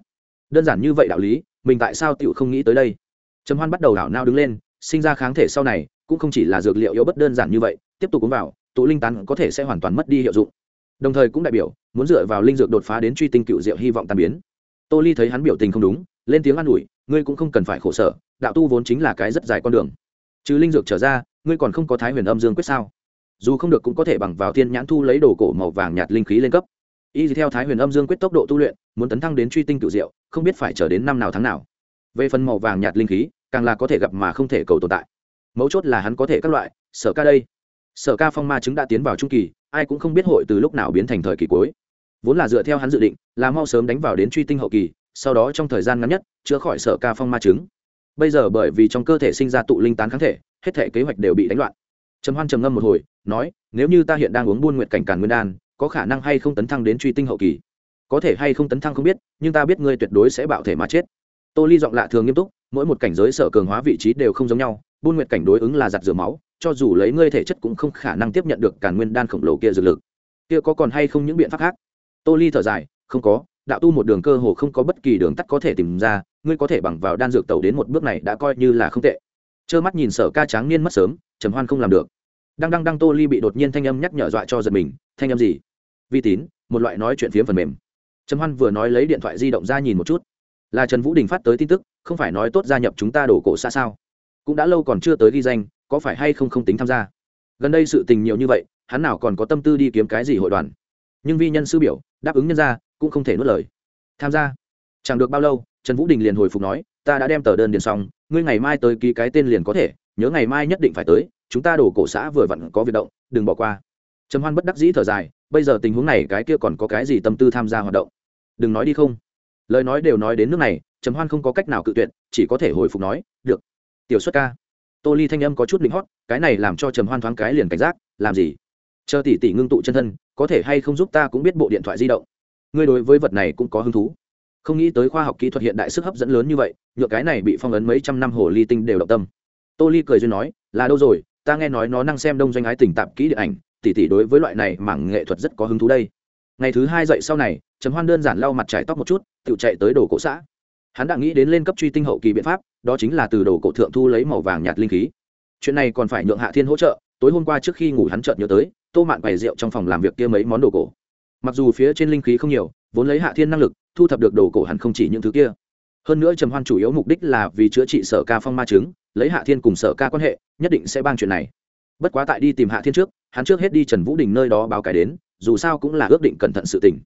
Đơn giản như vậy đạo lý, mình tại sao tựu không nghĩ tới đây? Trầm hoan bắt đầu đảo nao đứng lên, sinh ra kháng thể sau này, cũng không chỉ là dược liệu yếu bất đơn giản như vậy, tiếp tục uống vào, tụ linh tán có thể sẽ hoàn toàn mất đi hiệu dụng. Đồng thời cũng đại biểu, muốn dựa vào linh dược đột phá đến truy tinh cựu diệu hy vọng tan biến. Tô ly thấy hắn biểu tình không đúng, lên tiếng an ủi, ngươi cũng không cần phải khổ sở, đạo tu vốn chính là cái rất dài con đường. Chứ linh dược trở ra, ngươi còn không có thái huyền âm dương quyết sao? Dù không được cũng có thể bằng vào thiên nhãn thu lấy đồ cổ màu vàng nhạt linh khí lên cấp. Y theo thái huyền âm dương quyết tốc độ tu luyện, muốn tấn thăng đến truy tinh cựu diệu, không biết phải chờ đến năm nào tháng nào. Về phần màu vàng nhạt linh khí, càng là có thể gặp mà không thể cầu tồn tại. Mấu chốt là hắn có thể các loại, sở ca đây. Sở ca phong ma chứng đã tiến vào trung kỳ, ai cũng không biết hội từ lúc nào biến thành thời kỳ cuối. Vốn là dựa theo hắn dự định, là mau sớm đánh vào đến truy tinh hậu kỳ, sau đó trong thời gian ngắn nhất, chữa khỏi sở ca phong ma chứng. Bây giờ bởi vì trong cơ thể sinh ra tụ linh tán kháng thể, hết thể kế hoạch đều bị đánh loạn. Trầm hoan trầm ngâm một hồi nói, nếu như ta hiện đang uống buôn nguyện cảnh càn nguyên đan, có khả năng hay không tấn thăng đến truy tinh hậu kỳ? Có thể hay không tấn thăng không biết, nhưng ta biết ngươi tuyệt đối sẽ bạo thể mà chết. Tô ly giọng lạ thường nghiêm túc, mỗi một cảnh giới sở cường hóa vị trí đều không giống nhau, buôn nguyện cảnh đối ứng là giặt rửa máu, cho dù lấy ngươi thể chất cũng không khả năng tiếp nhận được càn nguyên đan khổng lồ kia dược lực. Kia có còn hay không những biện pháp khác? Tô ly thở dài, không có, đạo tu một đường cơ hồ không có bất kỳ đường tắt có thể tìm ra, ngươi có thể bằng vào đan dược tẩu đến một bước này đã coi như là không tệ. Trơ mắt nhìn sở ca tráng niên mất sớm, trầm hoan không làm được đang đang đang tô ly bị đột nhiên thanh âm nhắc nhở dọa cho giật mình, thanh âm gì? Vi tín, một loại nói chuyện phiếm phần mềm. Trầm hoan vừa nói lấy điện thoại di động ra nhìn một chút. Là trần vũ đình phát tới tin tức, không phải nói tốt gia nhập chúng ta đổ cổ xa sao? Cũng đã lâu còn chưa tới ghi danh, có phải hay không không tính tham gia? Gần đây sự tình nhiều như vậy, hắn nào còn có tâm tư đi kiếm cái gì hội đoàn? Nhưng vi nhân sư biểu, đáp ứng nhân ra, cũng không thể nuốt lời. Tham gia? Chẳng được bao lâu, trần vũ đình liền hồi phục nói, ta đã đem tờ đơn điền xong, ngươi ngày mai tới ký cái tên liền có thể, nhớ ngày mai nhất định phải tới chúng ta đổ cổ xã vừa vặn có việc động, đừng bỏ qua. Trầm hoan bất đắc dĩ thở dài, bây giờ tình huống này cái kia còn có cái gì tâm tư tham gia hoạt động? Đừng nói đi không. Lời nói đều nói đến nước này, trầm hoan không có cách nào cự tuyệt, chỉ có thể hồi phục nói, được. Tiểu xuất ca. Tô ly thanh âm có chút lính hót, cái này làm cho trầm hoan thoáng cái liền cảnh giác, làm gì? Chờ tỷ tỷ ngưng tụ chân thân, có thể hay không giúp ta cũng biết bộ điện thoại di động? Ngươi đối với vật này cũng có hứng thú. Không nghĩ tới khoa học kỹ thuật hiện đại sức hấp dẫn lớn như vậy, nhựa cái này bị phong ấn mấy trăm năm hồ ly tinh đều động tâm. Tô ly cười duyên nói, là đâu rồi ta nghe nói nó năng xem đông doanh ái tình tạp kỹ điện ảnh tỷ tỷ đối với loại này mảng nghệ thuật rất có hứng thú đây. Ngày thứ hai dậy sau này, trầm hoan đơn giản lau mặt trải tóc một chút, tự chạy tới đồ cổ xã. Hắn đã nghĩ đến lên cấp truy tinh hậu kỳ biện pháp, đó chính là từ đồ cổ thượng thu lấy màu vàng nhạt linh khí. Chuyện này còn phải nhượng hạ thiên hỗ trợ, tối hôm qua trước khi ngủ hắn chợt nhớ tới, tô mạn bày rượu trong phòng làm việc kia mấy món đồ cổ. Mặc dù phía trên linh khí không nhiều, vốn lấy hạ thiên năng lực, thu thập được đồ cổ hẳn không chỉ những thứ kia hơn nữa trầm hoan chủ yếu mục đích là vì chữa trị sở ca phong ma chứng, lấy hạ thiên cùng sở ca quan hệ, nhất định sẽ ban chuyện này. Bất quá tại đi tìm hạ thiên trước, hắn trước hết đi trần vũ đình nơi đó báo cái đến, dù sao cũng là ước định cẩn thận sự tình.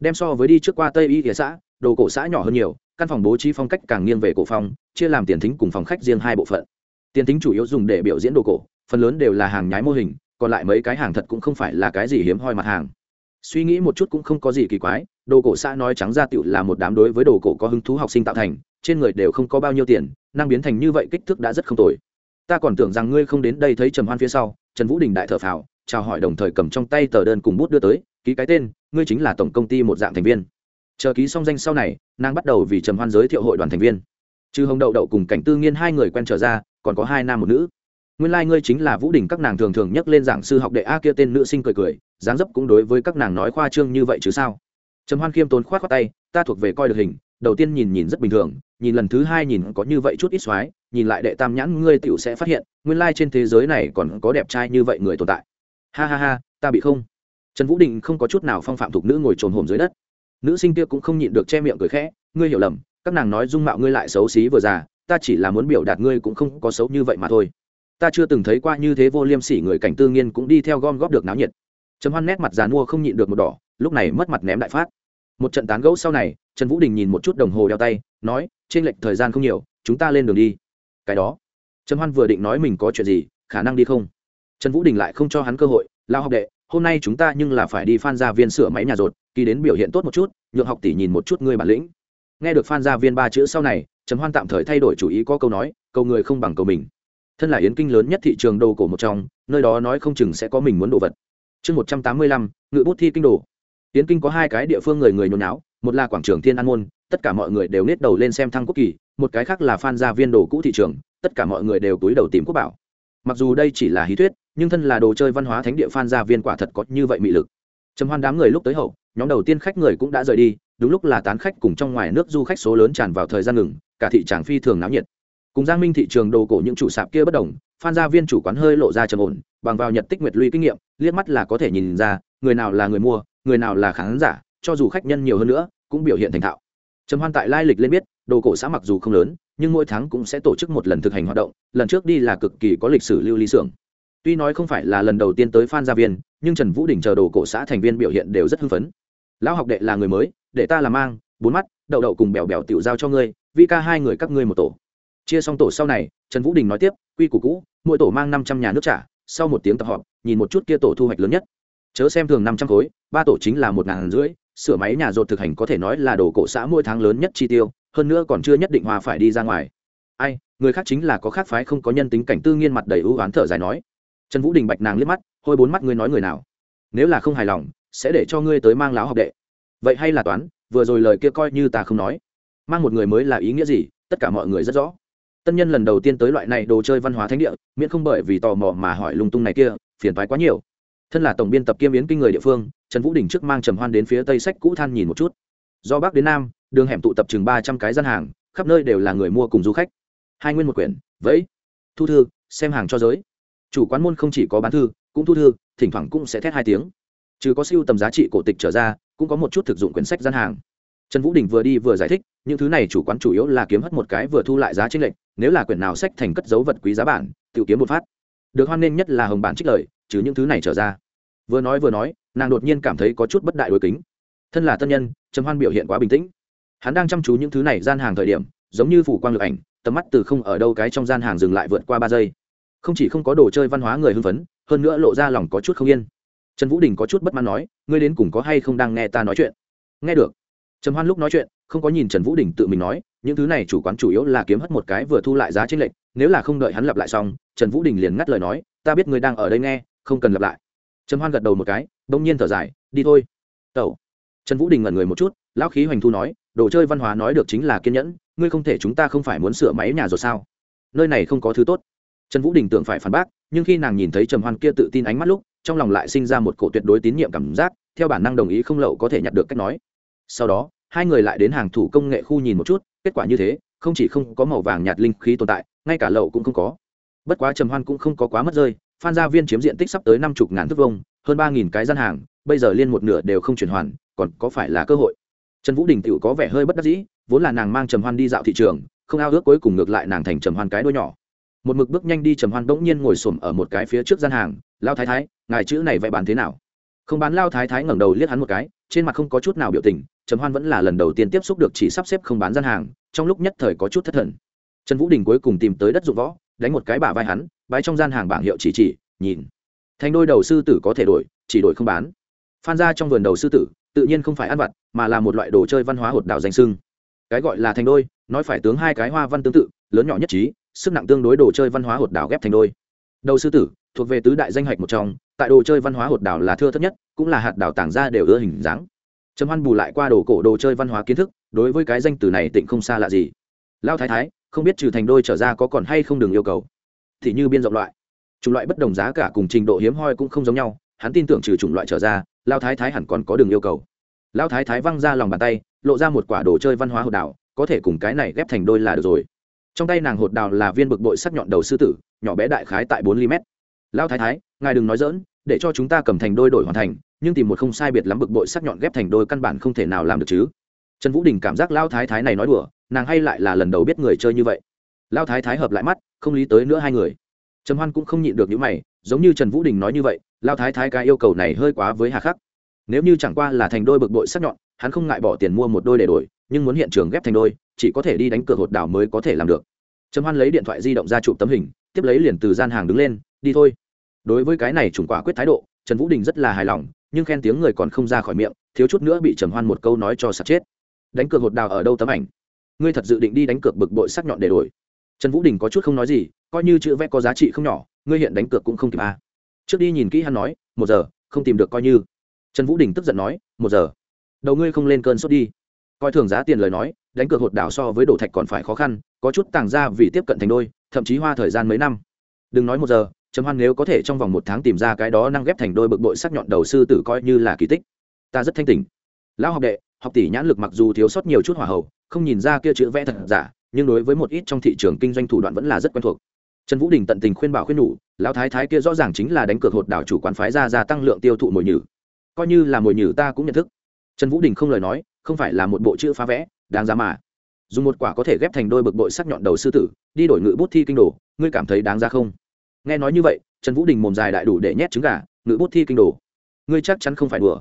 Đem so với đi trước qua tây y địa xã, đồ cổ xã nhỏ hơn nhiều, căn phòng bố trí phong cách càng nghiêng về cổ phong, chia làm tiền thính cùng phòng khách riêng hai bộ phận. Tiền thính chủ yếu dùng để biểu diễn đồ cổ, phần lớn đều là hàng nhái mô hình, còn lại mấy cái hàng thật cũng không phải là cái gì hiếm hoi mặt hàng. Suy nghĩ một chút cũng không có gì kỳ quái đồ cổ xã nói trắng ra tựu là một đám đối với đồ cổ có hứng thú học sinh tạo thành, trên người đều không có bao nhiêu tiền, năng biến thành như vậy kích thước đã rất không tồi. Ta còn tưởng rằng ngươi không đến đây thấy trầm hoan phía sau, trần vũ đình đại thở phào, chào hỏi đồng thời cầm trong tay tờ đơn cùng bút đưa tới, ký cái tên, ngươi chính là tổng công ty một dạng thành viên. Chờ ký xong danh sau này, nàng bắt đầu vì trầm hoan giới thiệu hội đoàn thành viên. Trừ hồng đậu đậu cùng cảnh tư nghiên hai người quen trở ra, còn có hai nam một nữ. Nguyên lai、like、ngươi chính là vũ đình các nàng thường thường nhắc lên giảng sư học đệ a kia tên nữ sinh cười cười, dáng dấp cũng đối với các nàng nói khoa trương như vậy chứ sao? Trầm hoan khiêm tốn khoát khoát tay ta thuộc về coi được hình đầu tiên nhìn nhìn rất bình thường nhìn lần thứ hai nhìn có như vậy chút ít xoái, nhìn lại đệ tam nhãn ngươi tựu sẽ phát hiện nguyên lai trên thế giới này còn có đẹp trai như vậy người tồn tại. Ha ha ha ta bị không. Trần vũ định không có chút nào phong phạm thục nữ ngồi trồn hồm dưới đất. Nữ sinh kia cũng không nhịn được che miệng cười khẽ ngươi hiểu lầm các nàng nói dung mạo ngươi lại xấu xí vừa già ta chỉ là muốn biểu đạt ngươi cũng không có xấu như vậy mà thôi. Ta chưa từng thấy qua như thế vô liêm sỉ người cảnh tư nghiên cũng đi theo gom góp được náo nhiệt. Trầm hoan nét mặt dàn mua không nhịn được một đỏ lúc này mất mặt ném đại phát một trận tán gẫu sau này, trần vũ đình nhìn một chút đồng hồ đeo tay, nói, trên lệch thời gian không nhiều, chúng ta lên đường đi. Cái đó. Trần hoan vừa định nói mình có chuyện gì, khả năng đi không? Trần vũ đình lại không cho hắn cơ hội lao học đệ, hôm nay chúng ta nhưng là phải đi phan gia viên sửa máy nhà rột, kỳ đến biểu hiện tốt một chút, nhượng học tỷ nhìn một chút ngươi bản lĩnh. Nghe được phan gia viên ba chữ sau này, Trần hoan tạm thời thay đổi chủ ý có câu nói câu người không bằng câu mình. Thân là yến kinh lớn nhất thị trường đồ cổ một trong, nơi đó nói không chừng sẽ có mình muốn đồ vật. Chương một trăm tám mươi lăm, ngự bút thi kinh đồ Tiến kinh có hai cái địa phương người người nhốn náo một là quảng trường thiên an môn, tất cả mọi người đều nết đầu lên xem thăng quốc kỳ, một cái khác là phan gia viên đồ cũ thị trường, tất cả mọi người đều túi đầu tìm quốc bảo. Mặc dù đây chỉ là hí thuyết, nhưng thân là đồ chơi văn hóa thánh địa phan gia viên quả thật có như vậy mị lực. Trầm hoan đám người lúc tới hậu, nhóm đầu tiên khách người cũng đã rời đi, đúng lúc là tán khách cùng trong ngoài nước du khách số lớn tràn vào thời gian ngừng, cả thị tràng phi thường náo nhiệt. Cùng giang minh thị trường đồ cổ những chủ sạp kia bất đồng, phan gia viên chủ quán hơi lộ ra trầm ổn, bằng vào nhật tích nguyệt lũy kinh nghiệm, liếc mắt là có thể nhìn ra, người nào là người mua người nào là khán giả, cho dù khách nhân nhiều hơn nữa, cũng biểu hiện thành thạo. Trầm hoan tại lai lịch lên biết, đồ cổ xã mặc dù không lớn, nhưng mỗi tháng cũng sẽ tổ chức một lần thực hành hoạt động, lần trước đi là cực kỳ có lịch sử lưu ly xưởng. Tuy nói không phải là lần đầu tiên tới phan gia viên, nhưng trần vũ đình chờ đồ cổ xã thành viên biểu hiện đều rất hưng phấn. Lão học đệ là người mới, để ta làm mang, bốn mắt, đậu đậu cùng bèo bèo tiểu giao cho ngươi, vi ca hai người các ngươi một tổ. Chia xong tổ sau này, trần vũ đình nói tiếp, quy củ cũ, mỗi tổ mang năm trăm nhà nước trả, sau một tiếng tập họp, nhìn một chút kia tổ thu hoạch lớn nhất. Chớ xem thường năm trăm khối ba tổ chính là một ngàn rưỡi, sửa máy nhà rột thực hành có thể nói là đồ cổ xã mỗi tháng lớn nhất chi tiêu, hơn nữa còn chưa nhất định hòa phải đi ra ngoài. Ai, người khác chính là có khác phái không có nhân tính cảnh tư nghiên mặt đầy ưu oán thở dài nói. Trần vũ đình bạch nàng liếc mắt, hôi bốn mắt ngươi nói người nào? Nếu là không hài lòng, sẽ để cho ngươi tới mang láo học đệ. Vậy hay là toán, vừa rồi lời kia coi như ta không nói. Mang một người mới là ý nghĩa gì, tất cả mọi người rất rõ. Tân nhân lần đầu tiên tới loại này đồ chơi văn hóa thánh địa, miễn không bởi vì tò mò mà hỏi lung tung này kia, phiền toái quá nhiều. Thân là tổng biên tập kiêm biến kinh người địa phương trần vũ đình trước mang trầm hoan đến phía tây sách cũ than nhìn một chút. Do bắc đến nam, đường hẻm tụ tập chừng ba trăm cái gian hàng, khắp nơi đều là người mua cùng du khách. Hai nguyên một quyển, vẫy. Thu thư, xem hàng cho giới. Chủ quán môn không chỉ có bán thư, cũng thu thư, thỉnh thoảng cũng sẽ thét hai tiếng. Chứ có siêu tầm giá trị cổ tịch trở ra, cũng có một chút thực dụng quyển sách gian hàng. Trần vũ đình vừa đi vừa giải thích, những thứ này chủ quán chủ yếu là kiếm hất một cái vừa thu lại giá tranh lệch, nếu là quyển nào sách thành cất dấu vật quý giá bản, tự kiếm một phát. Được hoan nghênh nhất là hồng bản trích lời chứ những thứ này trở ra. Vừa nói vừa nói nàng đột nhiên cảm thấy có chút bất đại đối kính. Thân là tân nhân, trầm hoan biểu hiện quá bình tĩnh. Hắn đang chăm chú những thứ này gian hàng thời điểm, giống như phủ quang lực ảnh, tầm mắt từ không ở đâu cái trong gian hàng dừng lại vượt qua ba giây. Không chỉ không có đồ chơi văn hóa người hưng phấn, hơn nữa lộ ra lòng có chút không yên. Trần vũ đình có chút bất mãn nói, ngươi đến cùng có hay không đang nghe ta nói chuyện? Nghe được. Trầm hoan lúc nói chuyện, không có nhìn trần vũ đình tự mình nói, những thứ này chủ quán chủ yếu là kiếm hất một cái vừa thu lại giá trên lệnh nếu là không đợi hắn lặp lại xong, trần vũ đình liền ngắt lời nói, ta biết ngươi đang ở đây nghe, không cần lặp lại. Trầm hoan gật đầu một cái bỗng nhiên thở dài, đi thôi. Tẩu. Trần vũ đình ngẩn người một chút, lão khí hoành thu nói, đồ chơi văn hóa nói được chính là kiên nhẫn, ngươi không thể chúng ta không phải muốn sửa máy nhà rồi sao? Nơi này không có thứ tốt. Trần vũ đình tưởng phải phản bác, nhưng khi nàng nhìn thấy trầm hoan kia tự tin ánh mắt lúc, trong lòng lại sinh ra một cổ tuyệt đối tín nhiệm cảm giác, theo bản năng đồng ý không lậu có thể nhặt được cách nói. Sau đó, hai người lại đến hàng thủ công nghệ khu nhìn một chút, kết quả như thế, không chỉ không có màu vàng nhạt linh khí tồn tại, ngay cả lậu cũng không có. Bất quá trầm hoan cũng không có quá mất rơi, phan gia viên chiếm diện tích sắp tới năm chục ngàn thước vông hơn ba nghìn cái gian hàng, bây giờ liên một nửa đều không chuyển hoàn, còn có phải là cơ hội? Trần vũ đình tựu có vẻ hơi bất đắc dĩ, vốn là nàng mang trầm hoan đi dạo thị trường, không ao ước cuối cùng ngược lại nàng thành trầm hoan cái đôi nhỏ. Một mực bước nhanh đi trầm hoan bỗng nhiên ngồi xổm ở một cái phía trước gian hàng, lao thái thái, ngài chữ này vậy bán thế nào? Không bán, lao thái thái ngẩng đầu liếc hắn một cái, trên mặt không có chút nào biểu tình, trầm hoan vẫn là lần đầu tiên tiếp xúc được chỉ sắp xếp không bán gian hàng, trong lúc nhất thời có chút thất thần. Trần vũ đình cuối cùng tìm tới đất dụng võ, đánh một cái bả vai hắn, bái trong gian hàng bảng hiệu chỉ chỉ, nhìn thành đôi đầu sư tử có thể đổi, chỉ đổi không bán. Phan ra trong vườn đầu sư tử, tự nhiên không phải ăn vặt, mà là một loại đồ chơi văn hóa hột đảo danh sưng. Cái gọi là thành đôi, nói phải tướng hai cái hoa văn tương tự, lớn nhỏ nhất trí, sức nặng tương đối đồ chơi văn hóa hột đảo ghép thành đôi. Đầu sư tử, thuộc về tứ đại danh hạch một trong, tại đồ chơi văn hóa hột đảo là thưa thấp nhất, cũng là hạt đảo tảng ra đều ưa hình dáng. Trầm hoan bù lại qua đồ cổ đồ chơi văn hóa kiến thức, đối với cái danh từ này tịnh không xa lạ gì. Lao thái thái, không biết trừ thành đôi trở ra có còn hay không đường yêu cầu. Thì như biên rộng loại chủng loại bất đồng giá cả cùng trình độ hiếm hoi cũng không giống nhau, hắn tin tưởng trừ chủng loại trở ra, lao thái thái hẳn còn có đường yêu cầu. Lao thái thái văng ra lòng bàn tay, lộ ra một quả đồ chơi văn hóa hột đào có thể cùng cái này ghép thành đôi là được rồi. Trong tay nàng hột đào là viên bực bội sắc nhọn đầu sư tử, nhỏ bé đại khái tại bốn ly mét. Lao thái thái, ngài đừng nói dỡn để cho chúng ta cầm thành đôi đổi hoàn thành, nhưng tìm một không sai biệt lắm bực bội sắc nhọn ghép thành đôi căn bản không thể nào làm được chứ. Trần vũ đình cảm giác lao thái thái này nói đùa, nàng hay lại là lần đầu biết người chơi như vậy. Lao thái thái hợp lại mắt, không lý tới nữa hai người trầm hoan cũng không nhịn được những mày, giống như trần vũ đình nói như vậy, lao thái thái cái yêu cầu này hơi quá với hà khắc. Nếu như chẳng qua là thành đôi bực bội sắc nhọn, hắn không ngại bỏ tiền mua một đôi để đổi, nhưng muốn hiện trường ghép thành đôi, chỉ có thể đi đánh cược hột đảo mới có thể làm được. Trầm hoan lấy điện thoại di động ra chụp tấm hình, tiếp lấy liền từ gian hàng đứng lên, đi thôi. Đối với cái này chủng quả quyết thái độ, trần vũ đình rất là hài lòng, nhưng khen tiếng người còn không ra khỏi miệng, thiếu chút nữa bị trầm hoan một câu nói cho sạt chết. Đánh cược hột đào ở đâu tấm ảnh? Ngươi thật dự định đi đánh cược bực bội sắc nhọn để đổi? Trần vũ đình có chút không nói gì coi như chữ vẽ có giá trị không nhỏ, ngươi hiện đánh cược cũng không kịp a à. trước đi nhìn kỹ hắn nói, một giờ, không tìm được coi như. Trần vũ đình tức giận nói, một giờ, đầu ngươi không lên cơn sốt đi. Coi thường giá tiền lời nói, đánh cược hột đảo so với đổ thạch còn phải khó khăn, có chút tàng ra vì tiếp cận thành đôi, thậm chí hoa thời gian mấy năm. Đừng nói một giờ, trầm hoan nếu có thể trong vòng một tháng tìm ra cái đó năng ghép thành đôi bực bội sắc nhọn đầu sư tử coi như là kỳ tích. Ta rất thanh tỉnh. Lão học đệ, học tỷ nhãn lực mặc dù thiếu sót nhiều chút hỏa hậu, không nhìn ra kia chữ vẽ thật giả, nhưng đối với một ít trong thị trường kinh doanh thủ đoạn vẫn là rất quen thuộc trần vũ đình tận tình khuyên bảo khuyên nhủ, lão thái thái kia rõ ràng chính là đánh cược hột đảo chủ quán phái ra gia tăng lượng tiêu thụ mồi nhử. Coi như là mồi nhử ta cũng nhận thức. Trần vũ đình không lời nói, không phải là một bộ chữ phá vẽ, đáng giá mà. Dùng một quả có thể ghép thành đôi bực bội sắc nhọn đầu sư tử, đi đổi ngự bút thi kinh đồ, ngươi cảm thấy đáng ra không? Nghe nói như vậy, trần vũ đình mồm dài đại đủ để nhét trứng gà, ngự bút thi kinh đồ. Ngươi chắc chắn không phải đùa.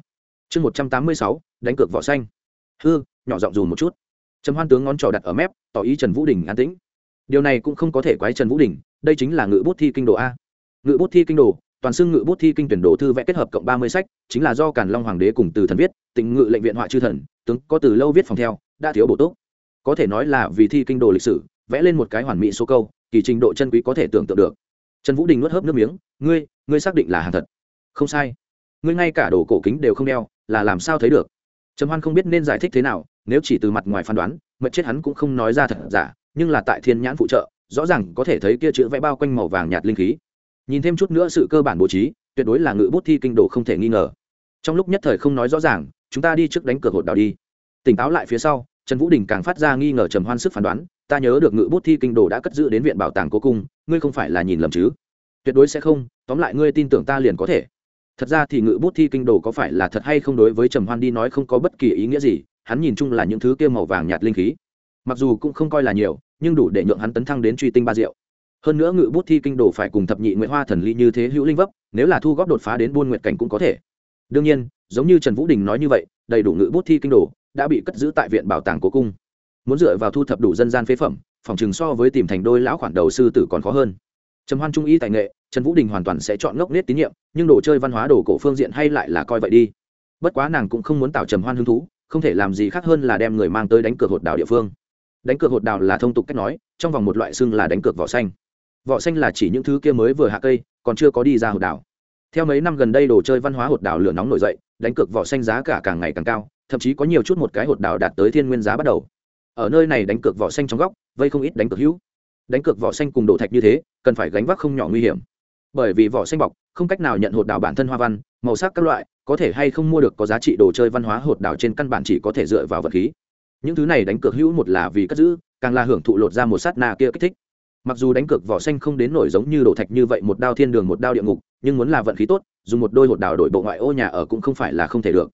Chương một trăm tám mươi sáu, đánh cược vỏ xanh. Hư, nhỏ giọng dùn một chút. Trầm hoan tướng ngón trỏ đặt ở mép, tỏ ý trần vũ đình an tĩnh. Điều này cũng không có thể quái trần vũ đình đây chính là ngự bút thi kinh đồ a. Ngự bút thi kinh đồ, toàn xưng ngự bút thi kinh tuyển đồ thư vẽ kết hợp cộng ba mươi sách, chính là do càn long hoàng đế cùng từ thần viết, tịnh ngự lệnh viện họa chư thần, tướng có từ lâu viết phòng theo, đã thiếu bổ túc. Có thể nói là vì thi kinh đồ lịch sử, vẽ lên một cái hoàn mỹ số câu, kỳ trình độ chân quý có thể tưởng tượng được. Trần vũ đình nuốt hớp nước miếng, ngươi ngươi xác định là hàng thật? Không sai. Ngươi ngay cả đồ cổ kính đều không đeo, là làm sao thấy được? Trầm hoan không biết nên giải thích thế nào, nếu chỉ từ mặt ngoài phán đoán mật chết hắn cũng không nói ra thật giả, nhưng là tại thiên nhãn phụ trợ rõ ràng có thể thấy kia chữ vẽ bao quanh màu vàng nhạt linh khí. Nhìn thêm chút nữa sự cơ bản bố trí, tuyệt đối là ngự bút thi kinh đồ không thể nghi ngờ. Trong lúc nhất thời không nói rõ ràng, chúng ta đi trước đánh cược hột đào đi. Tỉnh táo lại phía sau, trần vũ đình càng phát ra nghi ngờ trầm hoan sức phán đoán, ta nhớ được ngự bút thi kinh đồ đã cất giữ đến viện bảo tàng cố cung, ngươi không phải là nhìn lầm chứ? Tuyệt đối sẽ không, tóm lại ngươi tin tưởng ta liền có thể. Thật ra thì ngự bút thi kinh đồ có phải là thật hay không đối với trầm hoan đi nói không có bất kỳ ý nghĩa gì, hắn nhìn chung là những thứ kia màu vàng nhạt linh khí mặc dù cũng không coi là nhiều, nhưng đủ để nhượng hắn tấn thăng đến truy tinh ba diệu. Hơn nữa ngự bút thi kinh đồ phải cùng thập nhị nguyễn hoa thần ly như thế hữu linh vấp, nếu là thu góp đột phá đến buôn nguyện cảnh cũng có thể. Đương nhiên, giống như trần vũ đình nói như vậy, đầy đủ ngự bút thi kinh đồ đã bị cất giữ tại viện bảo tàng cố cung. Muốn dựa vào thu thập đủ dân gian phế phẩm, phòng chừng so với tìm thành đôi lão khoản đầu sư tử còn khó hơn. Trầm hoan trung y tài nghệ, trần vũ đình hoàn toàn sẽ chọn ngốc nết tín nhiệm, nhưng đồ chơi văn hóa đồ cổ phương diện hay lại là coi vậy đi. Bất quá nàng cũng không muốn tạo trầm hoan hứng thú, không thể làm gì khác hơn là đem người mang tới đánh cược hột đảo địa phương đánh cược hột đào là thông tục cách nói, trong vòng một loại xương là đánh cược vỏ xanh. Vỏ xanh là chỉ những thứ kia mới vừa hạ cây, còn chưa có đi ra hột đào. theo mấy năm gần đây đồ chơi văn hóa hột đào lửa nóng nổi dậy, đánh cược vỏ xanh giá cả càng ngày càng cao, thậm chí có nhiều chút một cái hột đào đạt tới thiên nguyên giá bắt đầu. Ở nơi này đánh cược vỏ xanh trong góc, vây không ít đánh cược hữu. Đánh cược vỏ xanh cùng đổ thạch như thế, cần phải gánh vác không nhỏ nguy hiểm. Bởi vì vỏ xanh bọc, không cách nào nhận hột đào bản thân hoa văn, màu sắc các loại, có thể hay không mua được có giá trị đồ chơi văn hóa hột đào trên căn bản chỉ có thể dựa vào vật khí những thứ này đánh cược hữu một là vì cất giữ càng là hưởng thụ lột ra một sát na kia kích thích. Mặc dù đánh cược vỏ xanh không đến nổi giống như đổ thạch như vậy một đao thiên đường một đao địa ngục nhưng muốn là vận khí tốt dùng một đôi hột đào đổi bộ ngoại ô nhà ở cũng không phải là không thể được.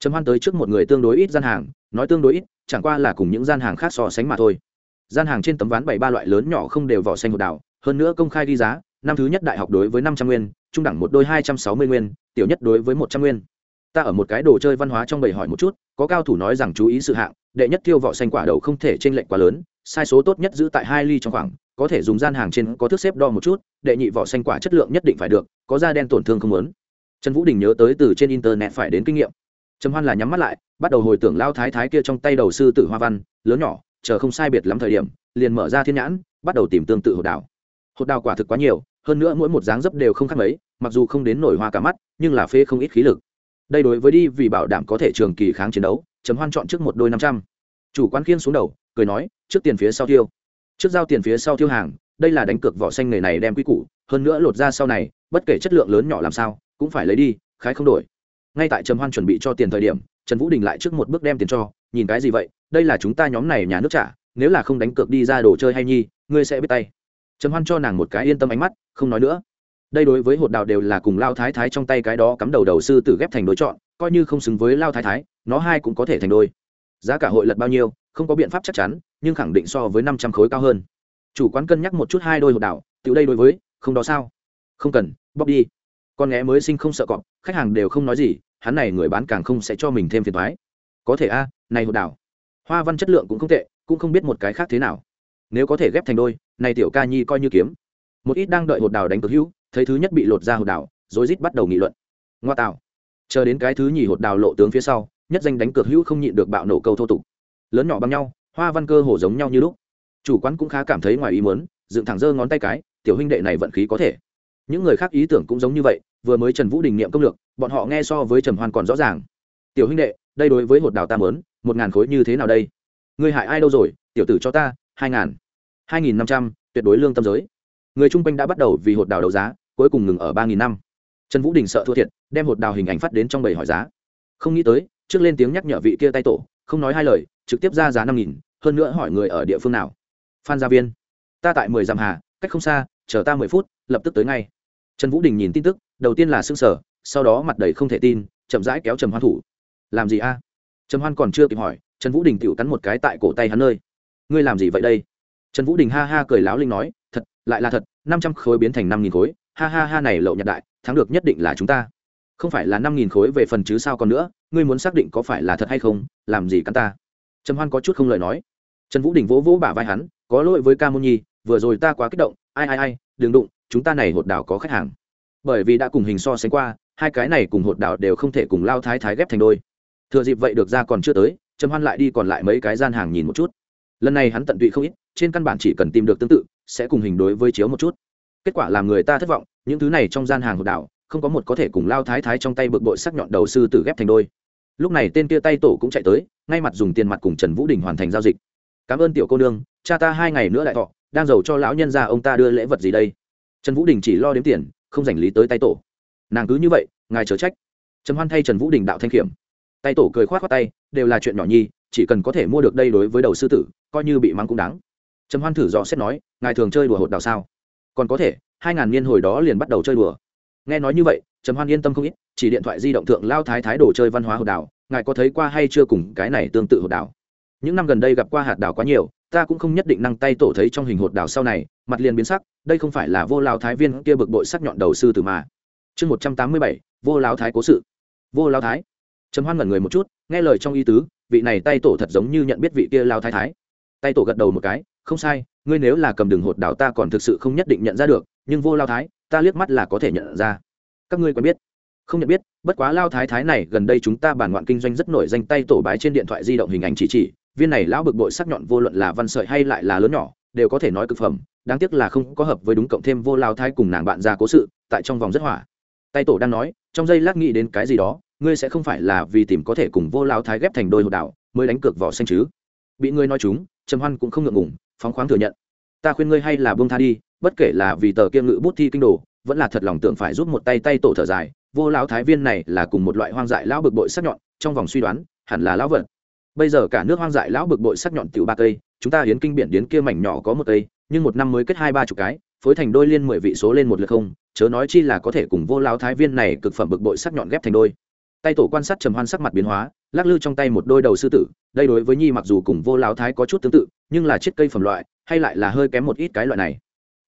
Trầm hoan tới trước một người tương đối ít gian hàng nói tương đối ít chẳng qua là cùng những gian hàng khác so sánh mà thôi. Gian hàng trên tấm ván bảy ba loại lớn nhỏ không đều vỏ xanh hột đào, hơn nữa công khai ghi giá năm thứ nhất đại học đối với năm trăm nguyên trung đẳng một đôi hai trăm sáu mươi nguyên tiểu nhất đối với một trăm nguyên. Ta ở một cái đồ chơi văn hóa trong bầy hỏi một chút có cao thủ nói rằng chú ý sự hạng đệ nhất tiêu vỏ xanh quả đầu không thể t r ê n lệch quá lớn, sai số tốt nhất giữ tại hai ly trong khoảng, có thể dùng gian hàng trên có thước xếp đo một chút, đệ nhị vỏ xanh quả chất lượng nhất định phải được, có da đen tổn thương không lớn trần vũ đình nhớ tới từ trên internet phải đến kinh nghiệm. Trầm hoan là nhắm mắt lại, bắt đầu hồi tưởng lao thái thái kia trong tay đầu sư tử hoa văn, lớn nhỏ, chờ không sai biệt lắm thời điểm, liền mở ra thiên nhãn, bắt đầu tìm tương tự hột đào. Hột đào quả thực quá nhiều, hơn nữa mỗi một dáng dấp đều không khác mấy, mặc dù không đến nổi hoa cả mắt, nhưng là phê không ít khí lực. Đây đối với đi vì bảo đảm có thể trường kỳ kháng chiến đấu chấm hoan chọn trước một đôi năm trăm. Chủ quán khiên xuống đầu, cười nói, trước tiền phía sau tiêu trước giao tiền phía sau tiêu hàng, đây là đánh cược vỏ xanh nghề này đem quy củ, hơn nữa lột ra sau này, bất kể chất lượng lớn nhỏ làm sao, cũng phải lấy đi, khái không đổi. Ngay tại trầm hoan chuẩn bị cho tiền thời điểm, trần vũ đình lại trước một bước đem tiền cho, nhìn cái gì vậy? Đây là chúng ta nhóm này nhà nước trả, nếu là không đánh cược đi ra đồ chơi hay nhi, ngươi sẽ biết tay. Trầm hoan cho nàng một cái yên tâm ánh mắt, không nói nữa. Đây đối với hột đào đều là cùng lao thái thái trong tay cái đó cắm đầu đầu sư tử ghép thành đối chọn, coi như không xứng với lao thái thái nó hai cũng có thể thành đôi. Giá cả hội lật bao nhiêu, không có biện pháp chắc chắn, nhưng khẳng định so với năm trăm khối cao hơn. Chủ quán cân nhắc một chút hai đôi hột đào tự đây đối với, không đó sao? Không cần, bóc đi. Con nghé mới sinh không sợ cọp, khách hàng đều không nói gì, hắn này người bán càng không sẽ cho mình thêm phiền thoái có thể a, này hột đào hoa văn chất lượng cũng không tệ, cũng không biết một cái khác thế nào. Nếu có thể ghép thành đôi, này tiểu ca nhi coi như kiếm. Một ít đang đợi hột đào đánh cực hữu, thấy thứ nhất bị lột ra hột đào rối rít bắt đầu nghị luận. Ngoa tạo. Chờ đến cái thứ nhì hột đào lộ tướng phía sau nhất danh đánh cược hữu không nhịn được bạo nổ câu thô tục. Lớn nhỏ bằng nhau, hoa văn cơ hồ giống nhau như lúc. Chủ quán cũng khá cảm thấy ngoài ý muốn, dựng thẳng giơ ngón tay cái, tiểu huynh đệ này vận khí có thể. Những người khác ý tưởng cũng giống như vậy, vừa mới trần vũ đình niệm công lược, bọn họ nghe so với trầm hoan còn rõ ràng. Tiểu huynh đệ, đây đối với hột đào ta mớn một ngàn khối như thế nào đây? Ngươi hại ai đâu rồi, tiểu tử cho ta, hai ngàn. Hai nghìn năm trăm, tuyệt đối lương tâm giới. Người chung quanh đã bắt đầu vì hột đào đấu giá, cuối cùng ngừng ở ba nghìn năm. Trần vũ đình sợ thua thiệt, đem hột đào hình ảnh phát đến trong bầy hỏi giá. Không nghĩ tới trước lên tiếng nhắc nhở vị kia tay tổ, không nói hai lời, trực tiếp ra giá năm nghìn, hơn nữa hỏi người ở địa phương nào. Phan gia viên, ta tại mười dặm hà, cách không xa, chờ ta mười phút, lập tức tới ngay. Trần vũ đình nhìn tin tức, đầu tiên là s ư n g sở sau đó mặt đầy không thể tin, chậm rãi kéo trầm hoan thủ. Làm gì a? Trầm hoan còn chưa kịp hỏi, trần vũ đình tự cắn một cái tại cổ tay hắn nơi. Ngươi làm gì vậy đây? Trần vũ đình ha ha cười láo linh nói, thật, lại là thật, năm trăm khối biến thành năm nghìn khối, ha ha ha này lậu nhật đại, thắng được nhất định là chúng ta. Không phải là năm nghìn khối về phần chứ sao còn nữa ngươi muốn xác định có phải là thật hay không, làm gì cắn ta? Trầm hoan có chút không lời nói. Trần vũ đình vỗ vỗ bả vai hắn, có lỗi với ca môn nhi, vừa rồi ta quá kích động, ai ai ai, đừng đụng, chúng ta này hột đảo có khách hàng. Bởi vì đã cùng hình so sánh qua, hai cái này cùng hột đảo đều không thể cùng lao thái thái ghép thành đôi. Thừa dịp vậy được ra còn chưa tới, trầm hoan lại đi còn lại mấy cái gian hàng nhìn một chút. Lần này hắn tận tụy không ít, trên căn bản chỉ cần tìm được tương tự, sẽ cùng hình đối với chiếu một chút. Kết quả làm người ta thất vọng, những thứ này trong gian hàng hột đảo, không có một có thể cùng lao thái thái trong tay bực bội sắc nhọn đầu sư tử ghép thành đôi lúc này tên kia tay tổ cũng chạy tới, ngay mặt dùng tiền mặt cùng trần vũ đình hoàn thành giao dịch. Cảm ơn tiểu cô nương, cha ta hai ngày nữa lại thọ, đang giàu cho lão nhân ra ông ta đưa lễ vật gì đây? Trần vũ đình chỉ lo đếm tiền, không dành lý tới tay tổ. Nàng cứ như vậy, ngài chớ trách. Trầm hoan thay trần vũ đình đạo thanh kiểm tay tổ cười k h o á t khoác tay, đều là chuyện nhỏ nhi, chỉ cần có thể mua được đây đối với đầu sư tử, coi như bị mắng cũng đáng. Trầm hoan thử dò xét nói, ngài thường chơi đùa hột đào sao? Còn có thể, hai ngàn niên hồi đó liền bắt đầu chơi đùa. Nghe nói như vậy trầm hoan yên tâm không ít chỉ điện thoại di động thượng lao thái thái đồ chơi văn hóa hột đảo, ngài có thấy qua hay chưa cùng cái này tương tự hột đảo? những năm gần đây gặp qua hạt đảo quá nhiều ta cũng không nhất định năng tay tổ thấy trong hình hột đảo sau này mặt liền biến sắc đây không phải là vô lao thái viên kia bực bội sắc nhọn đầu sư tử mà. Chương một trăm tám mươi bảy vô lao thái cố sự. Vô lao thái. Trầm hoan ngẩn người một chút nghe lời trong ý tứ vị này tay tổ thật giống như nhận biết vị kia lao thái thái. Tay tổ gật đầu một cái không sai ngươi nếu là cầm đường hột đảo ta còn thực sự không nhất định nhận ra được nhưng vô lao thái ta liếc mắt là có thể nhận ra các ngươi quen biết. Không nhận biết, bất quá lao thái thái này, gần đây chúng ta bản ngoạn kinh doanh rất nổi danh tay tổ bái trên điện thoại di động hình ảnh chỉ chỉ, viên này lão bực bội sắc nhọn vô luận là văn sợi hay lại là lớn nhỏ, đều có thể nói cực phẩm, đáng tiếc là không có hợp với đúng cộng thêm vô lao thái cùng nàng bạn già cố sự, tại trong vòng rất hỏa. Tay tổ đang nói, trong giây lát nghĩ đến cái gì đó, ngươi sẽ không phải là vì tìm có thể cùng vô lao thái ghép thành đôi hột đảo, mới đánh cược vỏ xanh chứ? Bị ngươi nói chúng, trầm hoan cũng không ngượng ngùng, phóng khoáng thừa nhận. Ta khuyên ngươi hay là buông tha đi, bất kể là vì tờ kiêm ngự bút thi kinh đồ vẫn là thật lòng tưởng phải giúp một tay tay tổ thở dài, vô lão thái viên này là cùng một loại hoang dại lão bực bội sắc nhọn, trong vòng suy đoán, hẳn là lão vật. Bây giờ cả nước hoang dại lão bực bội sắc nhọn tiểu ba cây, chúng ta hiến kinh biển điến kia mảnh nhỏ có một cây, nhưng một năm mới kết hai ba chục cái, phối thành đôi liên mười vị số lên một lượt không, chớ nói chi là có thể cùng vô lão thái viên này cực phẩm bực bội sắc nhọn ghép thành đôi. Tay tổ quan sát trầm hoan sắc mặt biến hóa, lắc lư trong tay một đôi đầu sư tử, đây đối với nhi mặc dù cùng vô lão thái có chút tương tự, nhưng là chiếc cây phẩm loại, hay lại là hơi kém một ít cái loại này.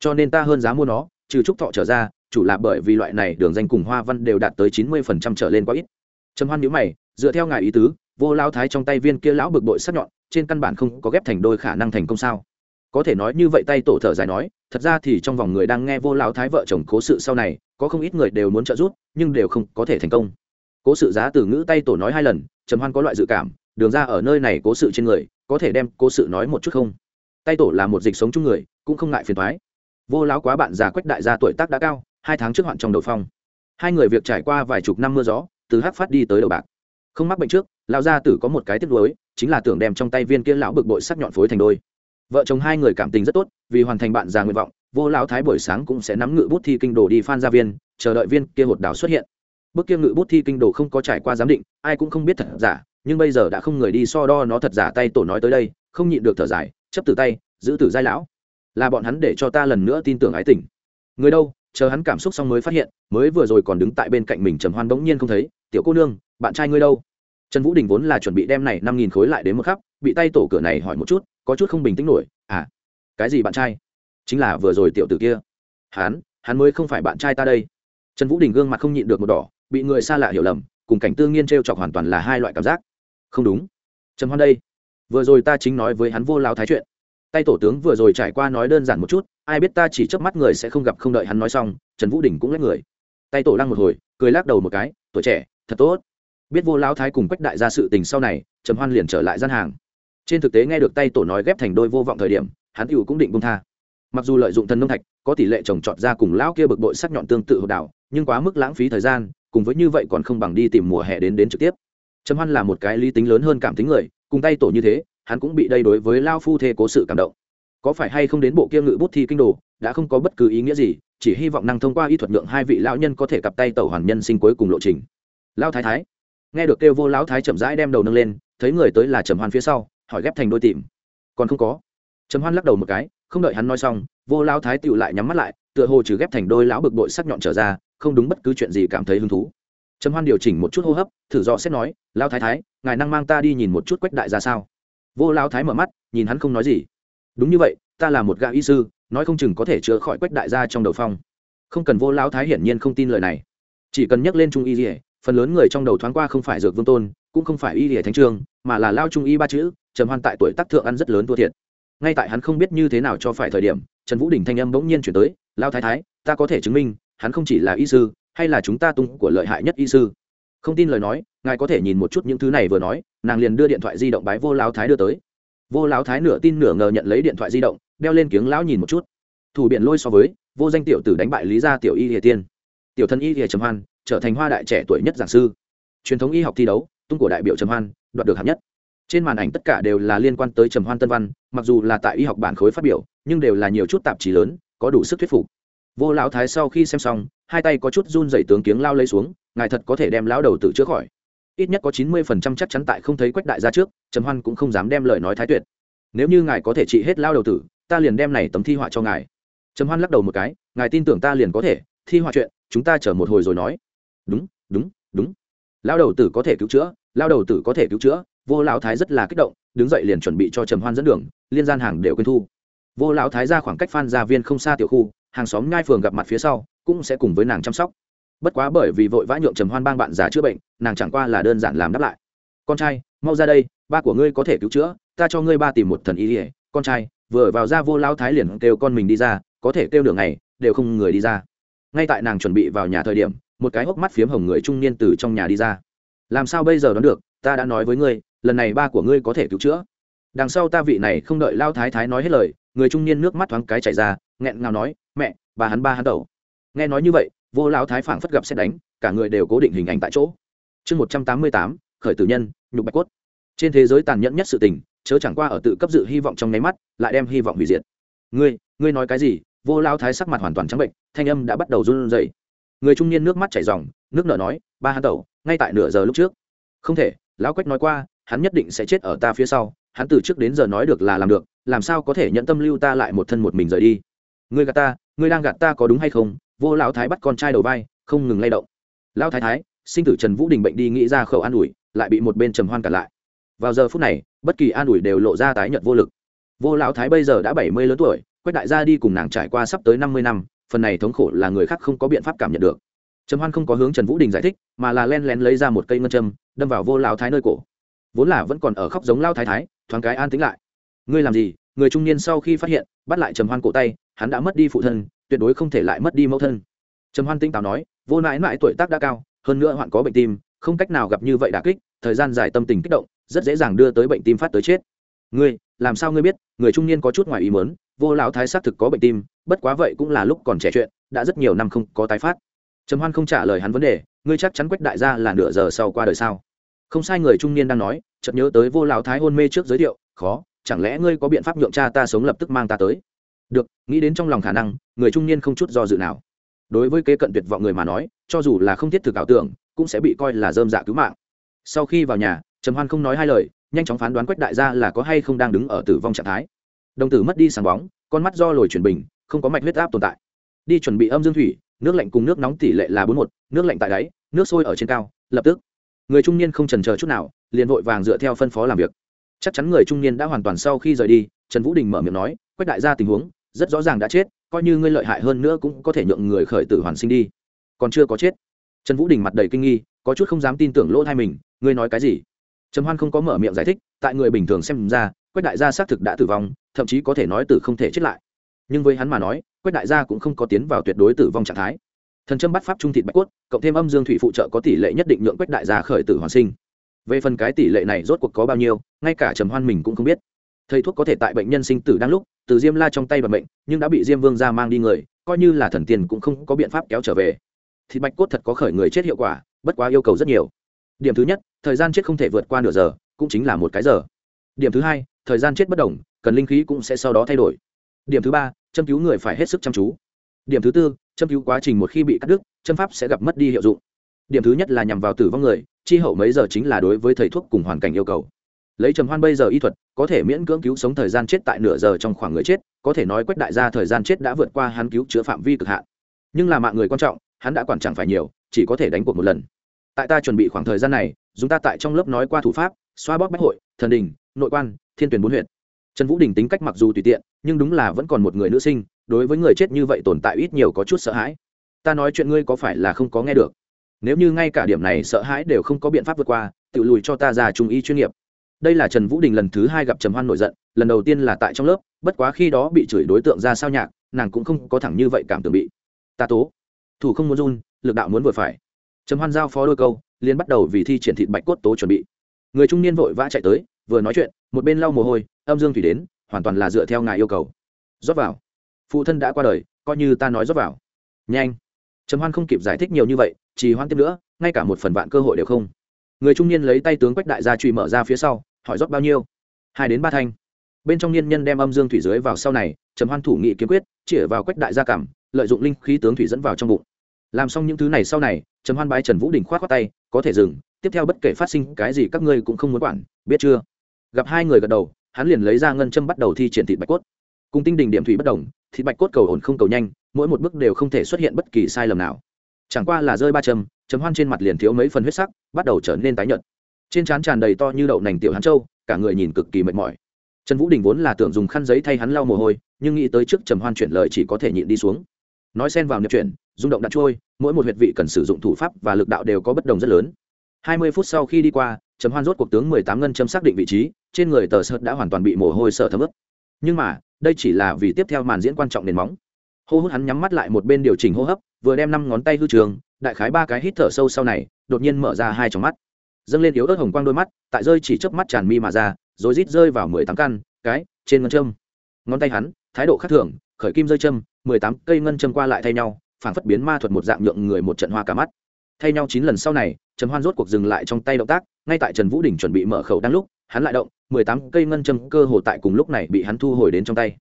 Cho nên ta hơn giá mua nó trừ trúc thọ trở ra, chủ là bởi vì loại này đường danh cùng hoa văn đều đạt tới chín mươi phần trăm trở lên quá ít. Trầm hoan nhíu mày, dựa theo ngài ý tứ, vô lao thái trong tay viên kia lão bực bội sắc nhọn, trên căn bản không có ghép thành đôi khả năng thành công sao? Có thể nói như vậy tay tổ thở dài nói, thật ra thì trong vòng người đang nghe vô lao thái vợ chồng cố sự sau này, có không ít người đều muốn trợ giúp, nhưng đều không có thể thành công. Cố sự giá từ ngữ tay tổ nói hai lần, trầm hoan có loại dự cảm, đường ra ở nơi này cố sự trên người, có thể đem cố sự nói một chút không? Tay tổ là một dịch sống chung người, cũng không ngại phiền thoái vô lão quá bạn già quách đại gia tuổi tác đã cao, hai tháng trước hoạn trong đầu phong. Hai người việc trải qua vài chục năm mưa gió, từ hắc phát đi tới đầu bạc. Không mắc bệnh trước, lão gia tử có một cái tiếc nuối, chính là tưởng đem trong tay viên kia lão bực bội sắc nhọn phối thành đôi. Vợ chồng hai người cảm tình rất tốt, vì hoàn thành bạn già nguyện vọng, vô lão thái buổi sáng cũng sẽ nắm ngự bút thi kinh đồ đi phan gia viên, chờ đợi viên kia hột đảo xuất hiện. Bức kia ngự bút thi kinh đồ không có trải qua giám định, ai cũng không biết thật giả, nhưng bây giờ đã không người đi so đo nó thật giả tay tổ nói tới đây, không nhịn được thở dài, chấp từ tay, giữ từ giai lão là bọn hắn để cho ta lần nữa tin tưởng ái tình. Người đâu, chờ hắn cảm xúc xong mới phát hiện, mới vừa rồi còn đứng tại bên cạnh mình trầm hoan bỗng nhiên không thấy, tiểu cô nương, bạn trai ngươi đâu? Trần vũ đình vốn là chuẩn bị đem này năm nghìn khối lại đến một khắp, bị tay tổ cửa này hỏi một chút, có chút không bình tĩnh nổi à cái gì bạn trai? Chính là vừa rồi tiểu tử kia. Hắn hắn mới không phải bạn trai ta đây. Trần vũ đình gương mặt không nhịn được một đỏ, bị người xa lạ hiểu lầm, cùng cảnh tư nghiên t r e o chọc hoàn toàn là hai loại cảm giác. Không đúng. Trầm hoan đây, vừa rồi ta chính nói với hắn vô lao thái chuyện tay tổ tướng vừa rồi trải qua nói đơn giản một chút, ai biết ta chỉ chớp mắt người sẽ không gặp không đợi hắn nói xong, trần vũ đình cũng lấy người. Tay tổ lăng một hồi, cười lắc đầu một cái, tuổi trẻ, thật tốt. Biết vô lão thái cùng quách đại gia sự tình sau này, trầm hoan liền trở lại gian hàng. Trên thực tế nghe được tay tổ nói ghép thành đôi vô vọng thời điểm, hắn cựu cũng định bông tha. Mặc dù lợi dụng thần nông thạch, có tỷ lệ trồng trọt ra cùng lão kia bực bội sắc nhọn tương tự hộp đảo, nhưng quá mức lãng phí thời gian, cùng với như vậy còn không bằng đi tìm mùa hè đến đến trực tiếp. Trầm hoan là một cái lý tính lớn hơn cảm tính người, cùng tay tổ như thế hắn cũng bị đây đối với lao phu thê cố sự cảm động. Có phải hay không đến bộ kia ngự bút thi kinh đồ, đã không có bất cứ ý nghĩa gì, chỉ hy vọng năng thông qua y thuật lượng hai vị lão nhân có thể cặp tay tẩu hoàn nhân sinh cuối cùng lộ trình. Lao thái thái, nghe được kêu vô lão thái chậm rãi đem đầu nâng lên, thấy người tới là trầm hoan phía sau, hỏi ghép thành đôi tìm. Còn không có. Trầm hoan lắc đầu một cái, không đợi hắn nói xong, vô lão thái tựu lại nhắm mắt lại, tựa hồ trừ ghép thành đôi lão bực bội sắc nhọn trở ra, không đúng bất cứ chuyện gì cảm thấy hứng thú. Trầm hoan điều chỉnh một chút hô hấp, thử dò xét nói lao thái thái, ngài năng mang ta đi nhìn một chút quách đại ra sao? Vô lao thái mở mắt, nhìn hắn không nói gì. Đúng như vậy, ta là một gã y sư, nói không chừng có thể chữa khỏi quách đại gia trong đầu phong. Không cần vô lao thái hiển nhiên không tin lời này. Chỉ cần nhắc lên trung y dỉa phần lớn người trong đầu thoáng qua không phải dược vương tôn, cũng không phải y dỉa thánh trường mà là lao trung y ba chữ, trầm hoan tại tuổi tác thượng ăn rất lớn thua thiệt. Ngay tại hắn không biết như thế nào cho phải thời điểm, trần vũ đình thanh âm bỗng nhiên chuyển tới lao thái thái, ta có thể chứng minh, hắn không chỉ là y sư, hay là chúng ta tung của lợi hại nhất y sư. Không tin lời nói, ngài có thể nhìn một chút những thứ này vừa nói nàng liền đưa điện thoại di động bái vô lão thái đưa tới. Vô lão thái nửa tin nửa ngờ nhận lấy điện thoại di động, đeo lên kiếng lão nhìn một chút. Thủ biện lôi so với, vô danh tiểu tử đánh bại lý gia tiểu y địa tiên. Tiểu thân y địa trầm hoan, trở thành hoa đại trẻ tuổi nhất giảng sư. Truyền thống y học thi đấu, tung của đại biểu trầm hoan, đoạt được hạng nhất. Trên màn ảnh tất cả đều là liên quan tới trầm hoan tân văn, mặc dù là tại y học bản khối phát biểu, nhưng đều là nhiều chút tạp chí lớn, có đủ sức thuyết phục. Vô lão thái sau khi xem xong, hai tay có chút run dày tướng kiếng lao lấy xuống, ngài thật có thể đem lão đầu tự chữa khỏi ít nhất có chín mươi phần trăm chắc chắn tại không thấy quách đại gia trước, trầm hoan cũng không dám đem lời nói thái tuyệt. Nếu như ngài có thể trị hết lao đầu tử, ta liền đem này tấm thi họa cho ngài. Trầm hoan lắc đầu một cái, ngài tin tưởng ta liền có thể, thi họa chuyện, chúng ta chờ một hồi rồi nói. Đúng đúng đúng. Lao đầu tử có thể cứu chữa, lao đầu tử có thể cứu chữa, vô lão thái rất là kích động, đứng dậy liền chuẩn bị cho trầm hoan dẫn đường, liên gian hàng đều quên thu. Vô lão thái ra khoảng cách phan gia viên không xa tiểu khu, hàng xóm nhai phường gặp mặt phía sau, cũng sẽ cùng với nàng chăm sóc. Bất quá bởi vì vội vã nhượng trầm hoan bang bạn già chữa bệnh nàng chẳng qua là đơn giản làm đáp lại. Con trai, mau ra đây, ba của ngươi có thể cứu chữa, ta cho ngươi ba tìm một thần y ỉa con trai, vừa vào ra vô lao thái liền kêu con mình đi ra, có thể kêu đường này đều không người đi ra. Ngay tại nàng chuẩn bị vào nhà thời điểm, một cái hốc mắt phiếm hồng người trung niên từ trong nhà đi ra. Làm sao bây giờ đoán được, ta đã nói với ngươi, lần này ba của ngươi có thể cứu chữa. Đằng sau ta vị này không đợi lao thái thái nói hết lời, người trung niên nước mắt thoáng cái chảy ra, nghẹn ngào nói, mẹ, bà hắn ba hắn đầu nghe nói như vậy, vô lão thái phảng phất gặp xét đánh, cả người đều cố định hình ảnh tại chỗ chương một trăm tám mươi tám, khởi tử nhân, nhục bạch cốt. Trên thế giới tàn nhẫn nhất sự tình, chớ chẳng qua ở tự cấp dự hy vọng trong nháy mắt, lại đem hy vọng hủy diệt. Ngươi ngươi nói cái gì? Vô lao thái sắc mặt hoàn toàn trắng bệnh, thanh âm đã bắt đầu run rẩy. Người trung niên nước mắt chảy ròng, nước nở nói, ba hắn tẩu, ngay tại nửa giờ lúc trước. Không thể, lão quách nói qua, hắn nhất định sẽ chết ở ta phía sau, hắn từ trước đến giờ nói được là làm được, làm sao có thể nhận tâm lưu ta lại một thân một mình rời đi? Ngươi gạt ta, ngươi đang gạt ta có đúng hay không? Vô lão thái bắt con trai đầu vai, không ngừng lay động. Lão thái thái sinh tử trần vũ đình bệnh đi nghĩ ra khẩu an ủi, lại bị một bên trầm hoan cả lại. Vào giờ phút này, bất kỳ an ủi đều lộ ra tái nhợt vô lực. Vô lão thái bây giờ đã bảy mươi lớn tuổi, quách đại gia đi cùng nàng trải qua sắp tới năm mươi năm, phần này thống khổ là người khác không có biện pháp cảm nhận được. Trầm hoan không có hướng trần vũ đình giải thích, mà là len lén lấy ra một cây ngân châm, đâm vào vô lão thái nơi cổ. Vốn là vẫn còn ở khóc giống lao thái thái, thoáng cái an tính lại. Ngươi làm gì? Người trung niên sau khi phát hiện, bắt lại trầm hoan cổ tay, hắn đã mất đi phụ thân, tuyệt đối không thể lại mất đi mẫu thân. Trầm hoan tinh táo nói, vô nãi mãi tuổi tác đã cao hơn nữa hoạn có bệnh tim, không cách nào gặp như vậy đà kích, thời gian dài tâm tình kích động, rất dễ dàng đưa tới bệnh tim phát tới chết. Ngươi, làm sao ngươi biết, người trung niên có chút ngoài ý mớn vô lão thái xác thực có bệnh tim, bất quá vậy cũng là lúc còn trẻ chuyện, đã rất nhiều năm không có tái phát. Trầm hoan không trả lời hắn vấn đề, ngươi chắc chắn quách đại gia là nửa giờ sau qua đời sao? Không sai, người trung niên đang nói, chợt nhớ tới vô lão thái hôn mê trước giới thiệu, khó, chẳng lẽ ngươi có biện pháp nhượng cha ta sống lập tức mang ta tới? Được, nghĩ đến trong lòng khả năng, người trung niên không chút do dự nào đối với kế cận tuyệt vọng người mà nói, cho dù là không thiết thực ảo tưởng, cũng sẽ bị coi là dơm dạ cứu mạng. Sau khi vào nhà, trầm hoan không nói hai lời, nhanh chóng phán đoán quách đại gia là có hay không đang đứng ở tử vong trạng thái. Đồng tử mất đi sáng bóng, con mắt do lồi chuyển bình, không có mạch huyết áp tồn tại. Đi chuẩn bị âm dương thủy, nước lạnh cùng nước nóng tỷ lệ là bốn một, nước lạnh tại đáy, nước sôi ở trên cao, lập tức. Người trung niên không trần chờ chút nào, liền vội vàng dựa theo phân phó làm việc. Chắc chắn người trung niên đã hoàn toàn sau khi rời đi, trần vũ đình mở miệng nói, quách đại gia tình huống rất rõ ràng đã chết, coi như ngươi lợi hại hơn nữa cũng có thể nhượng người khởi tử hoàn sinh đi. Còn chưa có chết. Trần vũ đình mặt đầy kinh nghi, có chút không dám tin tưởng lỗ thai mình, ngươi nói cái gì? Trầm hoan không có mở miệng giải thích, tại người bình thường xem ra, quách đại gia xác thực đã tử vong, thậm chí có thể nói tử không thể chết lại. Nhưng với hắn mà nói, quách đại gia cũng không có tiến vào tuyệt đối tử vong trạng thái. Thần châm bắt pháp trung thịt bạch cốt, cộng thêm âm dương thủy phụ trợ có tỷ lệ nhất định nhượng quách đại gia khởi tử hoàn sinh. Về phần cái tỷ lệ này rốt cuộc có bao nhiêu, ngay cả trầm hoan mình cũng không biết. Thầy thuốc có thể tại bệnh nhân sinh tử đang lúc từ diêm la trong tay bật mệnh, nhưng đã bị diêm vương ra mang đi người coi như là thần tiền cũng không có biện pháp kéo trở về. Thịt bạch cốt thật có khởi người chết hiệu quả bất quá yêu cầu rất nhiều. Điểm thứ nhất thời gian chết không thể vượt qua nửa giờ cũng chính là một cái giờ. Điểm thứ hai thời gian chết bất đồng cần linh khí cũng sẽ sau đó thay đổi. Điểm thứ ba châm cứu người phải hết sức chăm chú. Điểm thứ tư châm cứu quá trình một khi bị cắt đứt châm pháp sẽ gặp mất đi hiệu dụng. Điểm thứ nhất là nhằm vào tử vong người chi hậu mấy giờ chính là đối với thầy thuốc cùng hoàn cảnh yêu cầu lấy trầm hoan bây giờ y thuật, có thể miễn cưỡng cứu sống thời gian chết tại nửa giờ trong khoảng người chết, có thể nói quách đại gia thời gian chết đã vượt qua hắn cứu chữa phạm vi cực hạn. Nhưng là mạng người quan trọng, hắn đã quản chẳng phải nhiều, chỉ có thể đánh cuộc một lần. Tại ta chuẩn bị khoảng thời gian này, chúng ta tại trong lớp nói qua thủ pháp, xoa bóp bách hội, thần đình, nội quan, thiên tuyển bốn huyện. Trần vũ đình tính cách mặc dù tùy tiện, nhưng đúng là vẫn còn một người nữ sinh, đối với người chết như vậy tồn tại ít nhiều có chút sợ hãi. Ta nói chuyện ngươi có phải là không có nghe được? Nếu như ngay cả điểm này sợ hãi đều không có biện pháp vượt qua, tự lùi cho ta ra trung y chuyên nghiệp đây là trần vũ đình lần thứ hai gặp trầm hoan nổi giận, lần đầu tiên là tại trong lớp, bất quá khi đó bị chửi đối tượng ra sao nhạc, nàng cũng không có thẳng như vậy cảm tưởng bị. Ta tố. Thủ không muốn run, lực đạo muốn vừa phải. Trầm hoan giao phó đôi câu liên bắt đầu vì thi triển thịt bạch cốt tố chuẩn bị. Người trung niên vội vã chạy tới, vừa nói chuyện, một bên lau mồ hôi, âm dương thủy đến, hoàn toàn là dựa theo ngài yêu cầu. Rót vào. Phụ thân đã qua đời, coi như ta nói rót vào. Nhanh. Trầm hoan không kịp giải thích nhiều như vậy chỉ hoan tiếp nữa, ngay cả một phần vạn cơ hội đều không. Người trung niên lấy tay tướng quách đại gia truy mở ra phía sau hỏi rót bao nhiêu? Hai đến ba thanh. Bên trong niên nhân đem âm dương thủy dưới vào sau này, trầm hoan thủ nghị kiếm quyết, chĩa vào quách đại gia cảm, lợi dụng linh khí tướng thủy dẫn vào trong bụng. Làm xong những thứ này sau này, trầm hoan bái trần vũ đình k h o á t khoác tay, có thể dừng, tiếp theo bất kể phát sinh cái gì các ngươi cũng không muốn quản, biết chưa? Gặp hai người gật đầu, hắn liền lấy ra ngân châm bắt đầu thi triển thịt bạch cốt. Cùng tinh đình điểm thủy bất đồng, thịt bạch cốt cầu ổn không cầu nhanh, mỗi một bước đều không thể xuất hiện bất kỳ sai lầm nào. Chẳng qua là rơi ba châm chấm hoan trên mặt liền thiếu mấy phần huyết sắc, bắt đầu trở nên tái nhợt trên trán tràn đầy to như đậu nành tiểu hán châu, cả người nhìn cực kỳ mệt mỏi. Trần vũ đình vốn là tưởng dùng khăn giấy thay hắn lau mồ hôi, nhưng nghĩ tới trước trầm hoan chuyển lời chỉ có thể nhịn đi xuống. Nói xen vào niệm chuyển, rung động đặt trôi, mỗi một huyệt vị cần sử dụng thủ pháp và lực đạo đều có bất đồng rất lớn. Hai mươi phút sau khi đi qua, trầm hoan rốt cuộc tướng mười tám ngân châm xác định vị trí, trên người tờ sợt đã hoàn toàn bị mồ hôi sợ thấm ướt. Nhưng mà, đây chỉ là vì tiếp theo màn diễn quan trọng nền móng. Hô hút hắn nhắm mắt lại một bên điều chỉnh hô hấp, vừa đem năm ngón tay hư trường, đại khái ba cái hít thở sâu sau này, đột nhiên mở ra hai trong mắt dâng lên yếu ớt hồng quang đôi mắt, tại rơi chỉ chớp mắt tràn mi mà ra, rồi rít rơi vào mười tám căn, cái, trên ngân châm. Ngón tay hắn, thái độ khác thường, khởi kim rơi châm, mười tám cây ngân châm qua lại thay nhau phản phất biến ma thuật một dạng nhượng người một trận hoa cả mắt. Thay nhau chín lần sau này, trần hoan rốt cuộc dừng lại trong tay động tác, ngay tại trần vũ đình chuẩn bị mở khẩu đang lúc, hắn lại động, mười tám cây ngân châm cơ hồ tại cùng lúc này bị hắn thu hồi đến trong tay.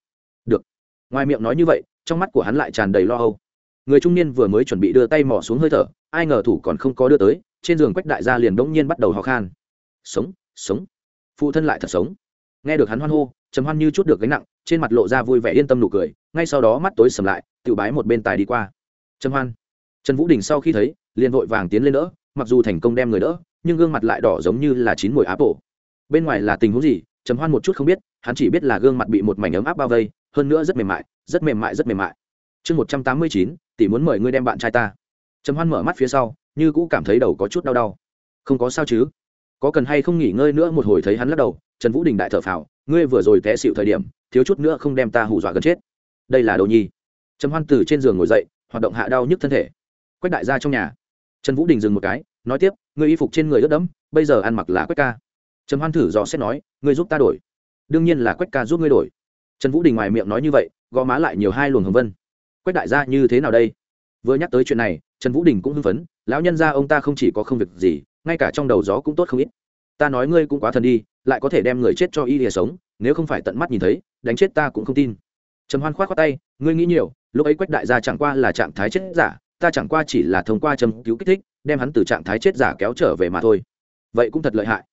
Được. Ngoài miệng nói như vậy, trong mắt của hắn lại tràn đầy lo âu. Người trung niên vừa mới chuẩn bị đưa tay mỏ xuống hơi thở, ai ngờ thủ còn không có đưa tới trên giường quách đại gia liền bỗng nhiên bắt đầu ho khan. Sống sống. Phụ thân lại thật sống. Nghe được hắn hoan hô, trầm hoan như chút được gánh nặng, trên mặt lộ ra vui vẻ yên tâm nụ cười, ngay sau đó mắt tối sầm lại, tự bái một bên tài đi qua. Trầm hoan. Trần vũ đình sau khi thấy, liền vội vàng tiến lên đỡ, mặc dù thành công đem người đỡ, nhưng gương mặt lại đỏ giống như là chín mùi áp bộ bên ngoài là tình huống gì, trầm hoan một chút không biết, hắn chỉ biết là gương mặt bị một mảnh ấm áp bao vây, hơn nữa rất mềm mại, rất mềm mại, rất mềm mại. Chương một trăm tám mươi chín, tỷ muốn mời ngươi đem bạn trai ta. Trầm hoan mở mắt phía sau như cũ cảm thấy đầu có chút đau đau. Không có sao chứ? Có cần hay không nghỉ ngơi nữa một hồi thấy hắn lắc đầu, trần vũ đình đại thở phào, ngươi vừa rồi té xịu thời điểm, thiếu chút nữa không đem ta hù dọa gần chết. Đây là đồ nhi. Trầm hoan từ trên giường ngồi dậy, hoạt động hạ đau nhức thân thể. Quách đại gia trong nhà. Trần vũ đình dừng một cái, nói tiếp, ngươi y phục trên người ướt đẫm, bây giờ ăn mặc là quách ca. Trầm hoan thử dò xét nói, ngươi giúp ta đổi. Đương nhiên là quách ca giúp ngươi đổi. Trần vũ đình ngoài miệng nói như vậy, gò má lại nhiều hai luồng hồng vân. Quách đại gia như thế nào đây? Vừa nhắc tới chuyện này, trần vũ đình cũng hưng phấn, lão nhân gia ông ta không chỉ có không việc gì, ngay cả trong đầu gió cũng tốt không ít. Ta nói ngươi cũng quá thần đi, lại có thể đem người chết cho y lìa sống, nếu không phải tận mắt nhìn thấy, đánh chết ta cũng không tin. Trầm hoan k h o á t khoác tay, ngươi nghĩ nhiều, lúc ấy quách đại gia chẳng qua là trạng thái chết giả, ta chẳng qua chỉ là thông qua châm cứu kích thích, đem hắn từ trạng thái chết giả kéo trở về mà thôi. Vậy cũng thật lợi hại.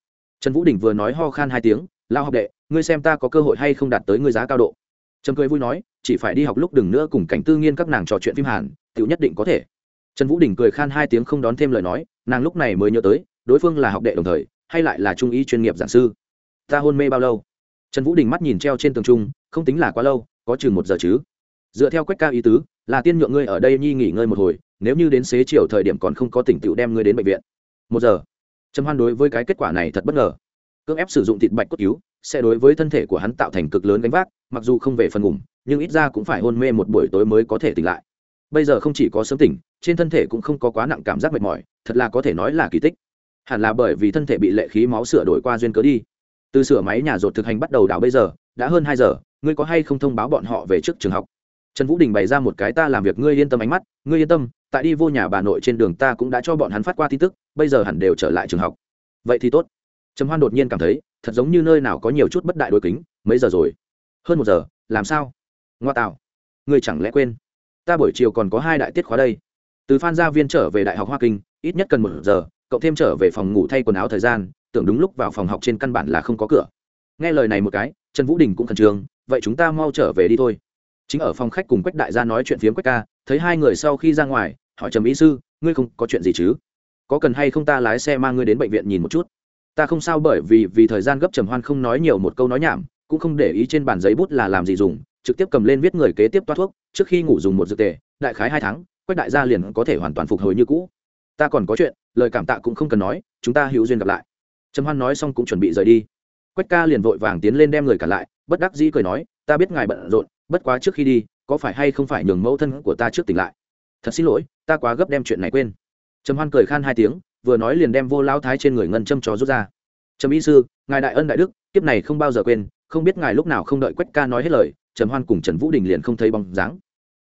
Trần vũ đình vừa nói ho khan hai tiếng lao học đệ, ngươi xem ta có cơ hội hay không đạt tới ngươi giá cao độ? Trầm cười vui nói, chỉ phải đi học lúc đừng nữa cùng cảnh tư nghiên các nàng trò chuyện phim hàn tự nhất định có thể. Trần vũ đình cười khan hai tiếng không đón thêm lời nói, nàng lúc này mới nhớ tới, đối phương là học đệ đồng thời, hay lại là trung y chuyên nghiệp giảng sư. Ta hôn mê bao lâu? Trần vũ đình mắt nhìn treo trên tường trung, không tính là quá lâu, có chừng một giờ chứ. Dựa theo quách ca ý tứ, là tiên nhượng ngươi ở đây nhi nghỉ ngơi một hồi, nếu như đến xế chiều thời điểm còn không có tỉnh tựu đem ngươi đến bệnh viện. Một giờ. Trầm hoan đối với cái kết quả này thật bất ngờ. Cưỡng ép sử dụng thịt bạch cốt cứu sẽ đối với thân thể của hắn tạo thành cực lớn gánh vác, mặc dù không về phần ngủ nhưng ít ra cũng phải hôn mê một buổi tối mới có thể tỉnh lại. Bây giờ không chỉ có sớm tỉnh, trên thân thể cũng không có quá nặng cảm giác mệt mỏi, thật là có thể nói là kỳ tích. Hẳn là bởi vì thân thể bị lệ khí máu sửa đổi qua duyên cớ đi. Từ sửa máy nhà rột thực hành bắt đầu đảo bây giờ, đã hơn hai giờ, ngươi có hay không thông báo bọn họ về trước trường học? Trần vũ đình bày ra một cái ta làm việc, ngươi yên tâm ánh mắt, ngươi yên tâm, tại đi vô nhà bà nội trên đường ta cũng đã cho bọn hắn phát qua tin tức, bây giờ hẳn đều trở lại trường học. Vậy thì tốt. Trầm hoan đột nhiên cảm thấy thật giống như nơi nào có nhiều chút bất đại đôi kính, mấy giờ rồi? Hơn một giờ, làm sao? Ngoa tạo. Ngươi chẳng lẽ quên? Ta buổi chiều còn có hai đại tiết khóa đây. Từ phan gia viên trở về đại học hoa kinh, ít nhất cần một giờ, cậu thêm trở về phòng ngủ thay quần áo thời gian, tưởng đúng lúc vào phòng học trên căn bản là không có cửa. Nghe lời này một cái, trần vũ đình cũng khẩn trương, vậy chúng ta mau trở về đi thôi. Chính ở phòng khách cùng quách đại gia nói chuyện phiếm quách ca, thấy hai người sau khi ra ngoài, hỏi trầm ý sư, ngươi không có chuyện gì chứ? Có cần hay không ta lái xe mang ngươi đến bệnh viện nhìn một chút? Ta không sao bởi vì vì thời gian gấp trầm hoan không nói nhiều một câu nói nhảm, cũng không để ý trên bàn giấy bút là làm gì dùng, trực tiếp cầm lên viết người kế tiếp toát thuốc, trước khi ngủ dùng một dược tề, đại khái hai tháng, quách đại gia liền có thể hoàn toàn phục hồi như cũ. Ta còn có chuyện, lời cảm tạ cũng không cần nói, chúng ta hữu duyên gặp lại. Trầm hoan nói xong cũng chuẩn bị rời đi. Quách ca liền vội vàng tiến lên đem người cả lại, bất đắc dĩ cười nói, ta biết ngài bận rộn, bất quá trước khi đi, có phải hay không phải nhường mẫu thân của ta trước tỉnh lại? Thật xin lỗi, ta quá gấp đem chuyện này quên. Trầm hoan cười khan hai tiếng vừa nói liền đem vô lao thái trên người ngân châm cho rút ra. Trầm y sư, ngài đại ân đại đức, kiếp này không bao giờ quên, không biết ngài lúc nào không đợi quách ca nói hết lời, trầm hoan cùng trần vũ đình liền không thấy bóng dáng.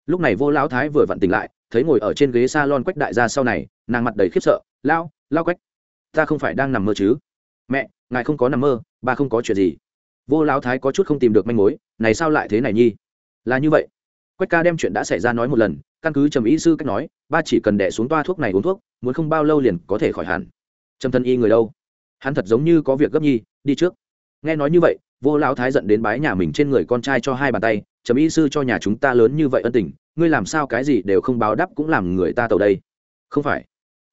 Lúc này vô lão thái vừa vặn tỉnh lại, thấy ngồi ở trên ghế s a lon quách đại gia sau này, nàng mặt đầy khiếp sợ, lao lao quách, ta không phải đang nằm mơ chứ? Mẹ, ngài không có nằm mơ, ba không có chuyện gì. Vô lão thái có chút không tìm được manh mối, này sao lại thế này nhi? Là như vậy. Quách ca đem chuyện đã xảy ra nói một lần căn cứ trầm y sư cách nói, ba chỉ cần đẻ xuống toa thuốc này uống thuốc, muốn không bao lâu liền có thể khỏi hẳn. Trầm thân y người đâu? Hắn thật giống như có việc gấp nhi, đi trước. Nghe nói như vậy, vô lão thái giận đến bái nhà mình trên người con trai cho hai bàn tay, trầm y sư cho nhà chúng ta lớn như vậy ân tình, ngươi làm sao cái gì đều không báo đáp cũng làm người ta tàu đây. Không phải.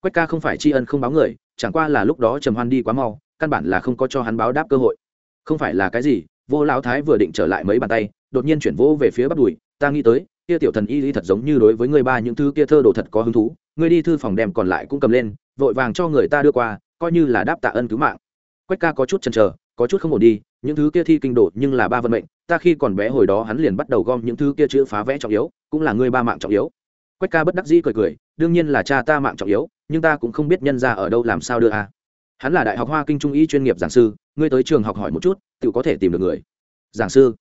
Quách ca không phải tri ân không báo người, chẳng qua là lúc đó trầm hoan đi quá mau, căn bản là không có cho hắn báo đáp cơ hội. Không phải là cái gì, vô lão thái vừa định trở lại mấy bàn tay, đột nhiên chuyển vô về phía bắt đùi, ta nghĩ tới kia tiểu thần y lý thật giống như đối với ngươi ba những thứ kia thơ đồ thật có hứng thú ngươi đi thư phòng đem còn lại cũng cầm lên, vội vàng cho người ta đưa qua, coi như là đáp tạ ân cứu mạng. Quách ca có chút chần chờ, có chút không ổn đi, những thứ kia thi kinh đồ nhưng là ba vận mệnh, ta khi còn bé hồi đó hắn liền bắt đầu gom những thứ kia chữ phá vẽ trọng yếu, cũng là ngươi ba mạng trọng yếu. Quách ca bất đắc dĩ cười cười, đương nhiên là cha ta mạng trọng yếu, nhưng ta cũng không biết nhân ra ở đâu làm sao đưa a. Hắn là đại học hoa kinh trung y chuyên nghiệp giảng sư, ngươi tới trường học hỏi một chút tự có thể tìm được người. Giảng sư?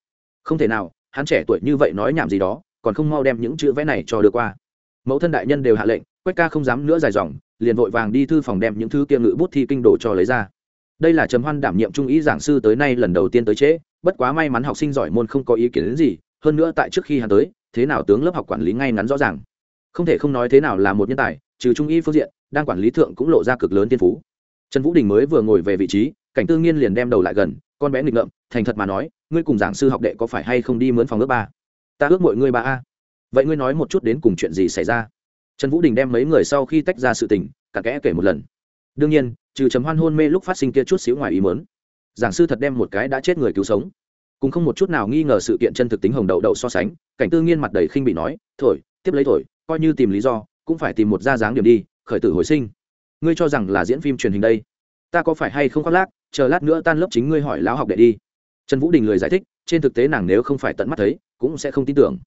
Không thể nào, hắn trẻ tuổi như vậy nói nhảm gì đó còn không mau đem những chữ vẽ này cho đưa qua. Mẫu thân đại nhân đều hạ lệnh, quách ca không dám nữa dài dòng, liền vội vàng đi thư phòng đem những thứ kia ngự bút thi kinh đồ cho lấy ra. Đây là trầm hoan đảm nhiệm trung ý giảng sư tới nay lần đầu tiên tới trễ, bất quá may mắn học sinh giỏi môn không có ý kiến đến gì, hơn nữa tại trước khi hắn tới, thế nào tướng lớp học quản lý ngay ngắn rõ ràng. Không thể không nói thế nào là một nhân tài, trừ trung y phương diện đang quản lý thượng cũng lộ ra cực lớn tiên phú. Trần vũ đình mới vừa ngồi về vị trí, cảnh tư nghiên liền đem đầu lại gần, con bé nghịch ngợm, thành thật mà nói, ngươi cùng giảng sư học đệ có phải hay không đi mướn phòng lớp ba? Ta ước mọi ngươi ba a. Vậy ngươi nói một chút đến cùng chuyện gì xảy ra? Trần vũ đình đem mấy người sau khi tách ra sự tình, cả kẽ kể một lần. Đương nhiên, trừ chấm hoan hôn mê lúc phát sinh kia chút xíu ngoài ý mớn giảng sư thật đem một cái đã chết người cứu sống. Cũng không một chút nào nghi ngờ sự kiện chân thực tính hồng đậu đậu so sánh, cảnh tư nghiên mặt đầy khinh bị nói thổi tiếp lấy thổi coi như tìm lý do, cũng phải tìm một ra dáng điểm đi, khởi tử hồi sinh. Ngươi cho rằng là diễn phim truyền hình đây? Ta có phải hay không khoác lác, chờ lát nữa tan lớp chính ngươi hỏi lão học đệ đi. Trần vũ đình lười giải thích, trên thực tế nàng nếu không phải tận mắt thấy cũng sẽ không tin tưởng.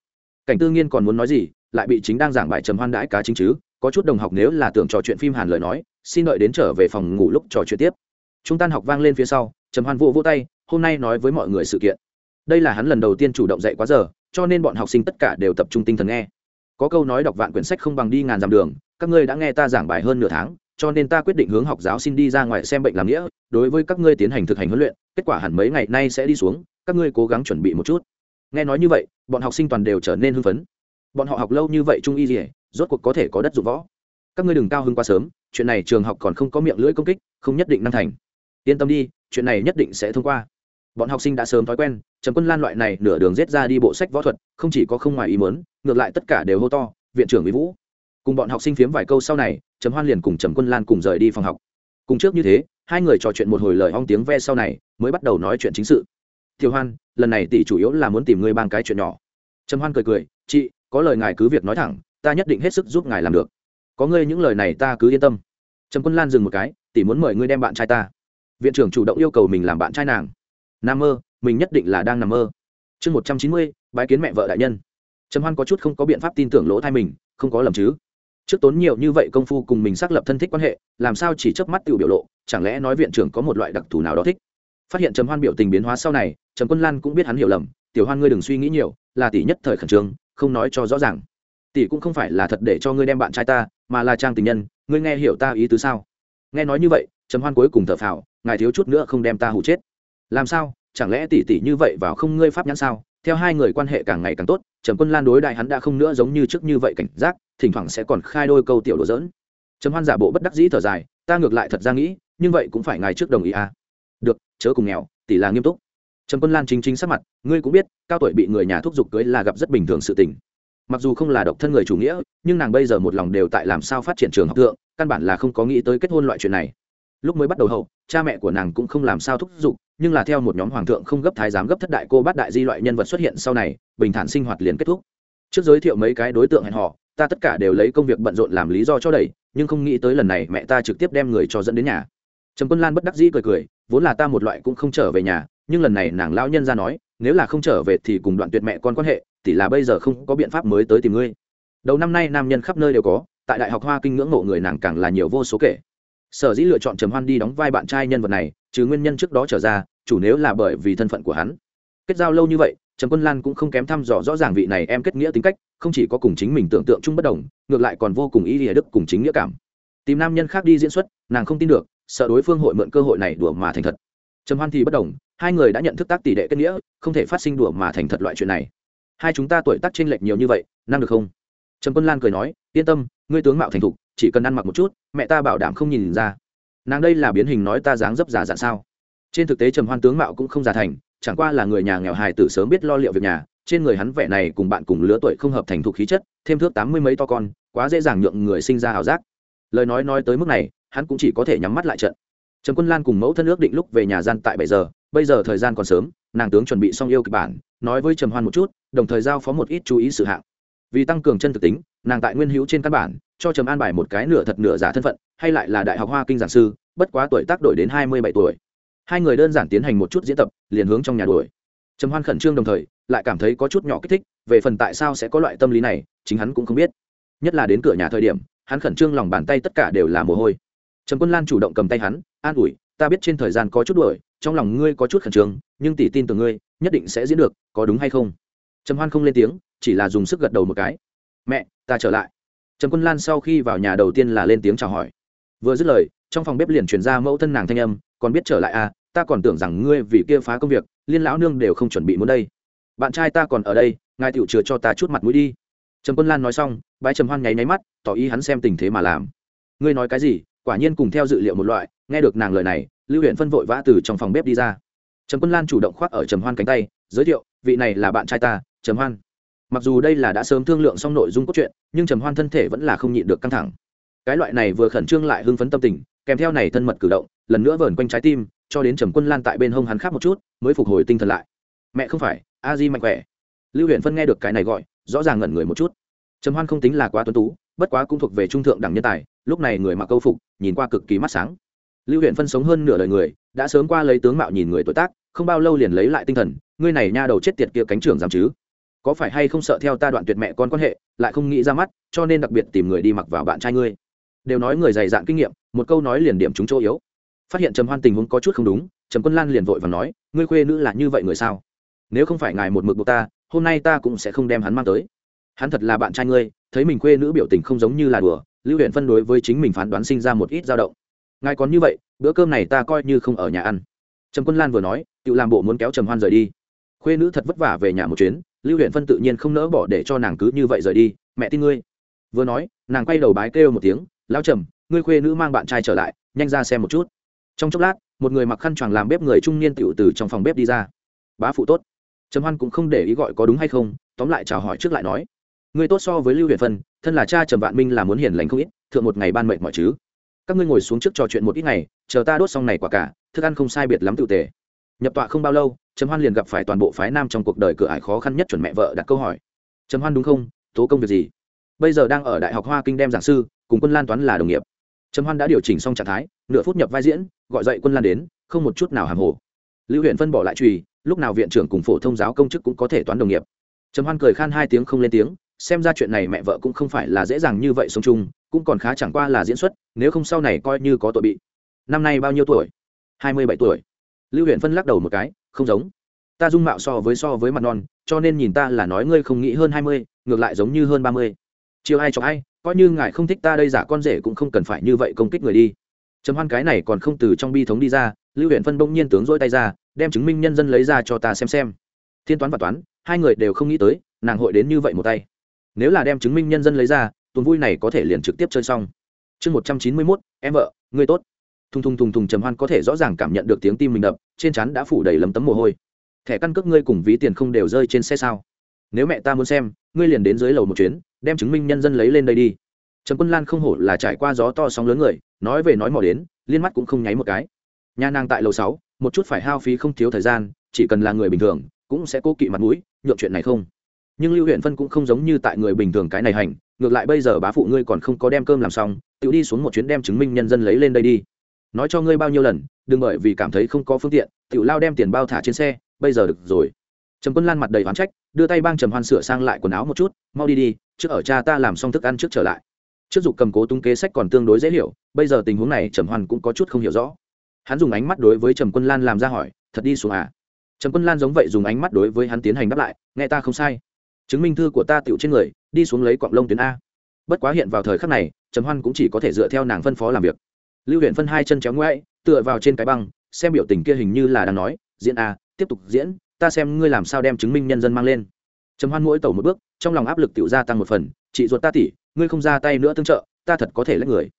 Cảnh tư nghiên còn muốn nói gì, lại bị chính đang giảng bài trầm hoan đãi cá chính chứ, có chút đồng học nếu là tưởng trò chuyện phim hàn lời nói, xin đợi đến trở về phòng ngủ lúc trò chuyện tiếp. Chúng tan học vang lên phía sau, trầm hoan vỗ vỗ tay, hôm nay nói với mọi người sự kiện. Đây là hắn lần đầu tiên chủ động dạy quá giờ, cho nên bọn học sinh tất cả đều tập trung tinh thần nghe. Có câu nói đọc vạn quyển sách không bằng đi ngàn dặm đường, các ngươi đã nghe ta giảng bài hơn nửa tháng, cho nên ta quyết định hướng học giáo xin đi ra ngoài xem bệnh làm nghĩa, đối với các ngươi tiến hành thực hành huấn luyện, kết quả hẳn mấy ngày nay sẽ đi xuống, các ngươi cố gắng chuẩn bị một chút nghe nói như vậy, bọn học sinh toàn đều trở nên hưng phấn. Bọn họ học lâu như vậy trung y gì, rốt cuộc có thể có đất dụng võ. Các ngươi đừng cao hơn quá sớm, chuyện này trường học còn không có miệng lưỡi công kích, không nhất định năng thành. Yên tâm đi, chuyện này nhất định sẽ thông qua. Bọn học sinh đã sớm thói quen, trần quân lan loại này nửa đường rết ra đi bộ sách võ thuật, không chỉ có không ngoài ý mớn ngược lại tất cả đều hô to, viện trưởng mỹ vũ. Cùng bọn học sinh phiếm vài câu sau này, trầm hoan liền cùng trầm quân lan cùng rời đi phòng học. Cùng trước như thế, hai người trò chuyện một hồi lời hong tiếng ve sau này, mới bắt đầu nói chuyện chính sự thiều hoan, lần này tỷ chủ yếu là muốn tìm ngươi bàn cái chuyện nhỏ. Trầm hoan cười cười, chị, có lời ngài cứ việc nói thẳng, ta nhất định hết sức giúp ngài làm được. Có ngươi những lời này ta cứ yên tâm. Trầm quân lan dừng một cái, tỷ muốn mời ngươi đem bạn trai ta. Viện trưởng chủ động yêu cầu mình làm bạn trai nàng. Nam mơ, mình nhất định là đang nằm mơ. Chương một trăm chín mươi, bái kiến mẹ vợ đại nhân. Trầm hoan có chút không có biện pháp tin tưởng lỗ thai mình, không có lầm chứ. Trước tốn nhiều như vậy công phu cùng mình xác lập thân thích quan hệ, làm sao chỉ chớp mắt tự biểu lộ, chẳng lẽ nói viện trưởng có một loại đặc thù nào đó thích? Phát hiện trầm hoan biểu tình biến hóa sau này, trầm quân lan cũng biết hắn hiểu lầm, tiểu hoan ngươi đừng suy nghĩ nhiều, là tỷ nhất thời khẩn trương, không nói cho rõ ràng. Tỷ cũng không phải là thật để cho ngươi đem bạn trai ta, mà là trang tình nhân, ngươi nghe hiểu ta ý tứ sao? Nghe nói như vậy, trầm hoan cuối cùng thở phào, ngài thiếu chút nữa không đem ta hụ chết. Làm sao? Chẳng lẽ tỷ tỷ như vậy vào không ngươi pháp nhãn sao? Theo hai người quan hệ càng ngày càng tốt, trầm quân lan đối đại hắn đã không nữa giống như trước như vậy cảnh giác, thỉnh thoảng sẽ còn khai đôi câu tiểu đồ dỡn trầm hoan giả bộ bất đắc dĩ thở dài, ta ngược lại thật ra nghĩ, nhưng vậy cũng phải ngài trước đồng ý à chớ cùng nghèo, tỷ là nghiêm túc. Trầm quân lan chính chính sắc mặt, ngươi cũng biết, cao tuổi bị người nhà thúc giục cưới là gặp rất bình thường sự tình. Mặc dù không là độc thân người chủ nghĩa, nhưng nàng bây giờ một lòng đều tại làm sao phát triển trường học thượng, căn bản là không có nghĩ tới kết hôn loại chuyện này. Lúc mới bắt đầu hậu, cha mẹ của nàng cũng không làm sao thúc giục, nhưng là theo một nhóm hoàng thượng không gấp thái giám gấp thất đại cô bát đại di loại nhân vật xuất hiện sau này, bình thản sinh hoạt liền kết thúc. Trước giới thiệu mấy cái đối tượng hẹn họ ta tất cả đều lấy công việc bận rộn làm lý do cho đẩy, nhưng không nghĩ tới lần này mẹ ta trực tiếp đem người cho dẫn đến nhà. Trầm quân lan bất đắc dĩ cười cười vốn là ta một loại cũng không trở về nhà, nhưng lần này nàng lão nhân ra nói, nếu là không trở về thì cùng đoạn tuyệt mẹ con quan hệ tỷ là bây giờ không có biện pháp mới tới tìm ngươi. Đầu năm nay nam nhân khắp nơi đều có, tại đại học hoa kinh ngưỡng mộ người nàng càng là nhiều vô số kể. Sở dĩ lựa chọn trầm hoan đi đóng vai bạn trai nhân vật này, trừ nguyên nhân trước đó trở ra, chủ nếu là bởi vì thân phận của hắn. Kết giao lâu như vậy, trầm quân lan cũng không kém thăm dò rõ ràng vị này em kết nghĩa tính cách, không chỉ có cùng chính mình tưởng tượng chung bất đồng, ngược lại còn vô cùng ý nghĩa đức cùng chính nghĩa cảm. Tìm nam nhân khác đi diễn xuất, nàng không tin được sợ đối phương hội mượn cơ hội này đùa mà thành thật. Trầm hoan thì bất đồng, hai người đã nhận thức tác tỷ đệ kết nghĩa, không thể phát sinh đùa mà thành thật loại chuyện này. Hai chúng ta tuổi tác chênh lệch nhiều như vậy, năng được không? Trầm quân lan cười nói, yên tâm, ngươi tướng mạo thành thục, chỉ cần ăn mặc một chút, mẹ ta bảo đảm không nhìn ra. Nàng đây là biến hình nói ta dáng dấp giả dạn sao? Trên thực tế trầm hoan tướng mạo cũng không già thành, chẳng qua là người nhà nghèo hài tử sớm biết lo liệu việc nhà, trên người hắn vẻ này cùng bạn cùng lứa tuổi không hợp thành thục khí chất, thêm thước tám mươi mấy to con, quá dễ dàng nhượng người sinh ra ảo giác. Lời nói nói tới mức này hắn cũng chỉ có thể nhắm mắt lại trận. Trầm quân lan cùng mẫu thân ước định lúc về nhà gian tại bảy giờ, bây giờ thời gian còn sớm, nàng tướng chuẩn bị xong yêu kịch bản, nói với trầm hoan một chút, đồng thời giao phó một ít chú ý sự hạng. Vì tăng cường chân thực tính, nàng tại nguyên hữu trên căn bản, cho trầm an bài một cái nửa thật nửa giả thân phận, hay lại là đại học hoa kinh giảng sư, bất quá tuổi tác đổi đến hai mươi bảy tuổi. Hai người đơn giản tiến hành một chút diễn tập, liền hướng trong nhà đuổi. Trầm hoan khẩn trương đồng thời, lại cảm thấy có chút nhỏ kích thích, về phần tại sao sẽ có loại tâm lý này, chính hắn cũng không biết. Nhất là đến cửa nhà thời điểm, hắn khẩn trương lòng bàn tay tất cả đều là mồ hôi trầm quân lan chủ động cầm tay hắn, an ủi, ta biết trên thời gian có chút đuổi, trong lòng ngươi có chút khẩn trương, nhưng tỷ tin từ ngươi, nhất định sẽ diễn được, có đúng hay không? Trầm hoan không lên tiếng, chỉ là dùng sức gật đầu một cái. Mẹ, ta trở lại. Trầm quân lan sau khi vào nhà đầu tiên là lên tiếng chào hỏi. Vừa dứt lời, trong phòng bếp liền truyền ra mẫu thân nàng thanh âm, còn biết trở lại à ta còn tưởng rằng ngươi vì kia phá công việc, liên lão nương đều không chuẩn bị muốn đây. Bạn trai ta còn ở đây, ngài tựu chừa cho ta chút mặt mũi đi. Trầm quân lan nói xong, bái trầm hoan nháy nháy mắt, tỏ ý hắn xem tình thế mà làm. Ngươi nói cái gì quả nhiên cùng theo dự liệu một loại, nghe được nàng lời này, lưu huyện phân vội vã từ trong phòng bếp đi ra. Trầm quân lan chủ động khoác ở trầm hoan cánh tay, giới thiệu, vị này là bạn trai ta, trầm hoan. Mặc dù đây là đã sớm thương lượng xong nội dung cốt truyện, nhưng trầm hoan thân thể vẫn là không nhịn được căng thẳng. Cái loại này vừa khẩn trương lại hưng phấn tâm tình, kèm theo này thân mật cử động, lần nữa vờn quanh trái tim, cho đến trầm quân lan tại bên hông hắn khác một chút, mới phục hồi tinh thần lại. Mẹ không phải, a di mạnh khỏe. Lưu huyện phân nghe được cái này gọi, rõ ràng ngẩn người một chút. Trầm hoan không tính là quá tuấn tú, bất quá cũng thuộc về trung thượng đẳng nhân tài lúc này người mặc câu phục, nhìn qua cực kỳ mắt sáng. Lưu huyện phân sống hơn nửa đời người, đã sớm qua lấy tướng mạo nhìn người tuổi tác, không bao lâu liền lấy lại tinh thần, ngươi này nha đầu chết tiệt kia cánh trưởng giảm chứ? Có phải hay không sợ theo ta đoạn tuyệt mẹ con quan hệ, lại không nghĩ ra mắt, cho nên đặc biệt tìm người đi mặc vào bạn trai ngươi? Đều nói người dày dạn kinh nghiệm, một câu nói liền điểm chúng chỗ yếu. Phát hiện trầm hoan tình huống có chút không đúng, trầm quân lan liền vội và nói, ngươi khuê nữ là như vậy người sao? Nếu không phải ngài một mực buộc ta, hôm nay ta cũng sẽ không đem hắn mang tới. Hắn thật là bạn trai ngươi, thấy mình khuê nữ biểu tình không giống như là đùa lưu huyện phân đối với chính mình phán đoán sinh ra một ít dao động. Ngài còn như vậy, bữa cơm này ta coi như không ở nhà ăn. Trầm quân lan vừa nói, tự làm bộ muốn kéo trầm hoan rời đi. Khuê nữ thật vất vả về nhà một chuyến, lưu huyện phân tự nhiên không nỡ bỏ để cho nàng cứ như vậy rời đi. Mẹ tin ngươi. Vừa nói, nàng quay đầu bái kêu một tiếng lao trầm, ngươi khuê nữ mang bạn trai trở lại, nhanh ra xem một chút. Trong chốc lát, một người mặc khăn choàng làm bếp người trung niên tựu từ trong phòng bếp đi ra. Bá phụ tốt. Trầm hoan cũng không để ý gọi có đúng hay không, tóm lại chào hỏi trước lại nói, ngươi tốt so với lưu huyện phân thân là cha trầm vạn minh là muốn hiền lành không ít, thượng một ngày ban mệnh mọi chứ. Các ngươi ngồi xuống trước trò chuyện một ít ngày, chờ ta đốt xong này quả cả, thức ăn không sai biệt lắm tự tề. Nhập tọa không bao lâu, trầm hoan liền gặp phải toàn bộ phái nam trong cuộc đời cửa ải khó khăn nhất chuẩn mẹ vợ đặt câu hỏi. Trầm hoan đúng không? Tố công việc gì? Bây giờ đang ở đại học hoa kinh đem giảng sư, cùng quân lan toán là đồng nghiệp. Trầm hoan đã điều chỉnh xong trạng thái, nửa phút nhập vai diễn, gọi dậy quân lan đến, không một chút nào hàm hồ. Lưu huyện phân bỏ lại trùy lúc nào viện trưởng cùng phổ thông giáo công chức cũng có thể toán đồng nghiệp. Trầm hoan cười khan hai tiếng không lên tiếng xem ra chuyện này mẹ vợ cũng không phải là dễ dàng như vậy sống chung, cũng còn khá chẳng qua là diễn xuất, nếu không sau này coi như có tội bị. Năm nay bao nhiêu tuổi? Hai mươi bảy tuổi. Lưu huyện phân lắc đầu một cái, không giống. Ta dung mạo so với so với mặt non, cho nên nhìn ta là nói ngươi không nghĩ hơn hai mươi, ngược lại giống như hơn ba mươi. Chiều ai cho ai, coi như ngài không thích ta đây giả con rể cũng không cần phải như vậy công kích người đi. Trầm hoan cái này còn không từ trong bi thống đi ra, lưu huyện phân bỗng nhiên tướng dỗi tay ra, đem chứng minh nhân dân lấy ra cho ta xem xem. Thiên toán và toán, hai người đều không nghĩ tới, nàng hội đến như vậy một tay nếu là đem chứng minh nhân dân lấy ra, tuần vui này có thể liền trực tiếp chơi xong. Chương một trăm chín mươi mốt, em vợ ngươi tốt. Thùng thùng thùng thùng trầm hoan có thể rõ ràng cảm nhận được tiếng tim mình đập, trên chắn đã phủ đầy lấm tấm mồ hôi. Thẻ căn cước ngươi cùng ví tiền không đều rơi trên xe sao? Nếu mẹ ta muốn xem, ngươi liền đến dưới lầu một chuyến, đem chứng minh nhân dân lấy lên đây đi. Trầm quân lan không hổ là trải qua gió to sóng lớn người, nói về nói mò đến, liên mắt cũng không nháy một cái. Nhà nàng tại lầu sáu, một chút phải hao phí không thiếu thời gian, chỉ cần là người bình thường, cũng sẽ cố kỵ mặt mũi, nhượng chuyện này không nhưng lưu huyện phân cũng không giống như tại người bình thường cái này hành, ngược lại bây giờ bá phụ ngươi còn không có đem cơm làm xong, tự đi xuống một chuyến đem chứng minh nhân dân lấy lên đây đi. Nói cho ngươi bao nhiêu lần, đừng bởi vì cảm thấy không có phương tiện, tự lao đem tiền bao thả trên xe, bây giờ được rồi. Trầm quân lan mặt đầy oán trách, đưa tay bang trầm hoan sửa sang lại quần áo một chút, mau đi đi, trước ở cha ta làm xong thức ăn trước trở lại. Trước dục cầm cố tung kế sách còn tương đối dễ hiểu, bây giờ tình huống này trầm hoan cũng có chút không hiểu rõ. Hắn dùng ánh mắt đối với trầm quân lan làm ra hỏi, thật đi xuống à? Trầm quân lan giống vậy dùng ánh mắt đối với hắn tiến hành đáp lại, nghe ta không sai chứng minh thư của ta tựu trên người, đi xuống lấy quặng lông tuyến a. Bất quá hiện vào thời khắc này, trầm hoan cũng chỉ có thể dựa theo nàng phân phó làm việc. Lưu huyện phân hai chân chéo ngoãi tựa vào trên cái băng, xem biểu tình kia hình như là đang nói, diễn a, tiếp tục diễn, ta xem ngươi làm sao đem chứng minh nhân dân mang lên. Trầm hoan mỗi tẩu một bước, trong lòng áp lực tự gia tăng một phần, chị ruột ta tỉ, ngươi không ra tay nữa tương trợ, ta thật có thể lấy người.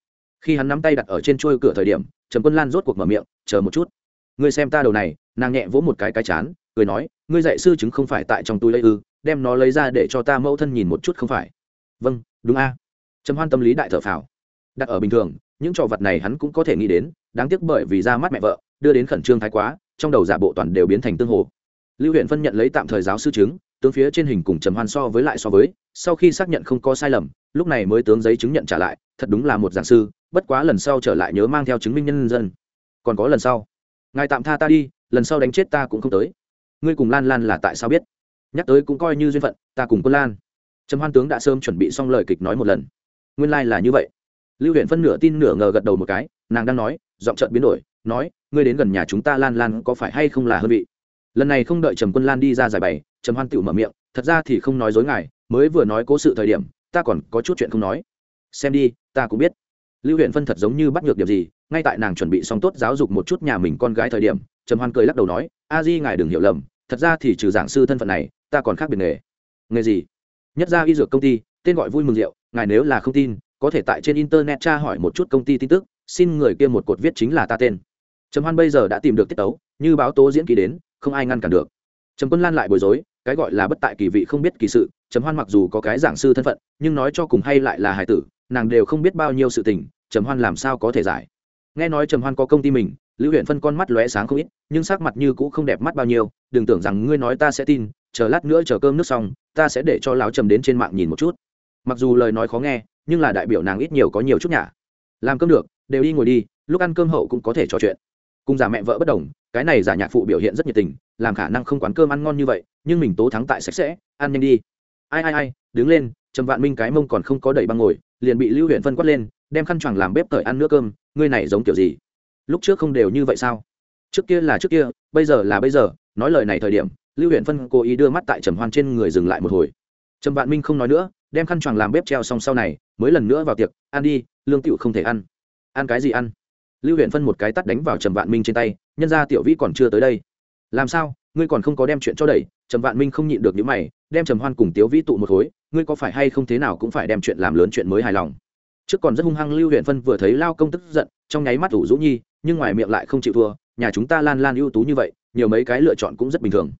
Khi hắn nắm tay đặt ở trên trôi cửa thời điểm, trầm quân lan rốt cuộc mở miệng, chờ một chút. Ngươi xem ta đầu này. Nàng nhẹ vỗ một cái cái chán, cười nói, ngươi dạy sư chứng không phải tại trong túi lấy ư? Đem nó lấy ra để cho ta mẫu thân nhìn một chút không phải? Vâng đúng a. Trầm hoan tâm lý đại thở phào. Đặt ở bình thường, những trò vật này hắn cũng có thể nghĩ đến, đáng tiếc bởi vì ra mắt mẹ vợ, đưa đến khẩn trương thái quá, trong đầu giả bộ toàn đều biến thành tương hồ. Lưu huyện phân nhận lấy tạm thời giáo sư chứng, tướng phía trên hình cùng trầm hoan so với lại so với, sau khi xác nhận không có sai lầm, lúc này mới tướng giấy chứng nhận trả lại, thật đúng là một giảng sư, bất quá lần sau trở lại nhớ mang theo chứng minh nhân dân. Còn có lần sau. Ngài tạm tha ta đi, lần sau đánh chết ta cũng không tới. Ngươi cùng lan lan là tại sao biết? Nhắc tới cũng coi như duyên phận, ta cùng quân lan. Trầm hoan tướng đã sớm chuẩn bị xong lời kịch nói một lần. Nguyên lai、like、là như vậy. Lưu huyện phân nửa tin nửa ngờ gật đầu một cái, nàng đang nói, giọng trợn biến đổi, nói, ngươi đến gần nhà chúng ta lan lan có phải hay không là hơn vị? Lần này không đợi trầm quân lan đi ra giải bày, trầm hoan tựu mở miệng, thật ra thì không nói dối ngài, mới vừa nói cố sự thời điểm, ta còn có chút chuyện không nói. Xem đi, ta cũng biết. Lưu huyện phân thật giống như bắt ngược điểm gì, ngay tại nàng chuẩn bị xong tốt giáo dục một chút nhà mình con gái thời điểm, trầm hoan cười lắc đầu nói, a di ngài đừng hiểu lầm, thật ra thì trừ giảng sư thân phận này ta còn khác biệt nghề. Nghề gì? Nhất ra y dược công ty, tên gọi vui mừng rượu, ngài nếu là không tin, có thể tại trên internet tra hỏi một chút công ty tin tức, xin người kia một cột viết chính là ta tên. Trầm hoan bây giờ đã tìm được tiết tấu, như báo tố diễn kỳ đến, không ai ngăn cản được. Trầm quân lan lại bối rối, cái gọi là bất tại kỳ vị không biết kỳ sự, trầm hoan mặc dù có cái giảng sư thân phận, nhưng nói cho cùng hay lại là hải tử, nàng đều không biết bao nhiêu sự tình, trầm hoan làm sao có thể giải. Nghe nói trầm hoan có công ty mình lưu huyện phân con mắt lóe sáng không ít, nhưng sắc mặt như cũ không đẹp mắt bao nhiêu. Đừng tưởng rằng ngươi nói ta sẽ tin, chờ lát nữa chờ cơm nước xong, ta sẽ để cho lão trầm đến trên mạng nhìn một chút. Mặc dù lời nói khó nghe, nhưng là đại biểu nàng ít nhiều có nhiều chút nhả. Làm cơm được, đều đi ngồi đi, lúc ăn cơm hậu cũng có thể trò chuyện. Cùng giả mẹ vợ bất đồng, cái này giả nhạc phụ biểu hiện rất nhiệt tình, làm khả năng không quán cơm ăn ngon như vậy, nhưng mình tố thắng tại sạch sẽ, ăn nhanh đi. Ai ai ai, đứng lên, trầm vạn minh cái mông còn không có đẩy băng ngồi, liền bị lưu huyện phân quát lên, đem khăn choàng làm bếp cởi ăn nữa cơm, ngươi này giống kiểu gì? Lúc trước không đều như vậy sao? Trước kia là trước kia, bây giờ là bây giờ, nói lời này thời điểm, lưu huyện phân cố ý đưa mắt tại trầm hoan trên người dừng lại một hồi. Trầm vạn minh không nói nữa, đem khăn choàng làm bếp treo xong sau này, mới lần nữa vào tiệc, ăn đi, lương tựu không thể ăn. Ăn cái gì ăn? Lưu huyện phân một cái tắt đánh vào trầm vạn minh trên tay, nhân ra tiểu vĩ còn chưa tới đây. Làm sao? Ngươi còn không có đem chuyện cho đẩy. Trầm vạn minh không nhịn được những mày, đem trầm hoan cùng tiếu vĩ tụ một khối ngươi có phải hay không thế nào cũng phải đem chuyện làm lớn chuyện mới hài lòng? Trước còn rất hung hăng lưu huyện phân vừa thấy lao công tức giận, trong nháy mắt ủ rũ nhi nhưng ngoài miệng lại không chịu thua, nhà chúng ta lan lan ưu tú như vậy, nhiều mấy cái lựa chọn cũng rất bình thường.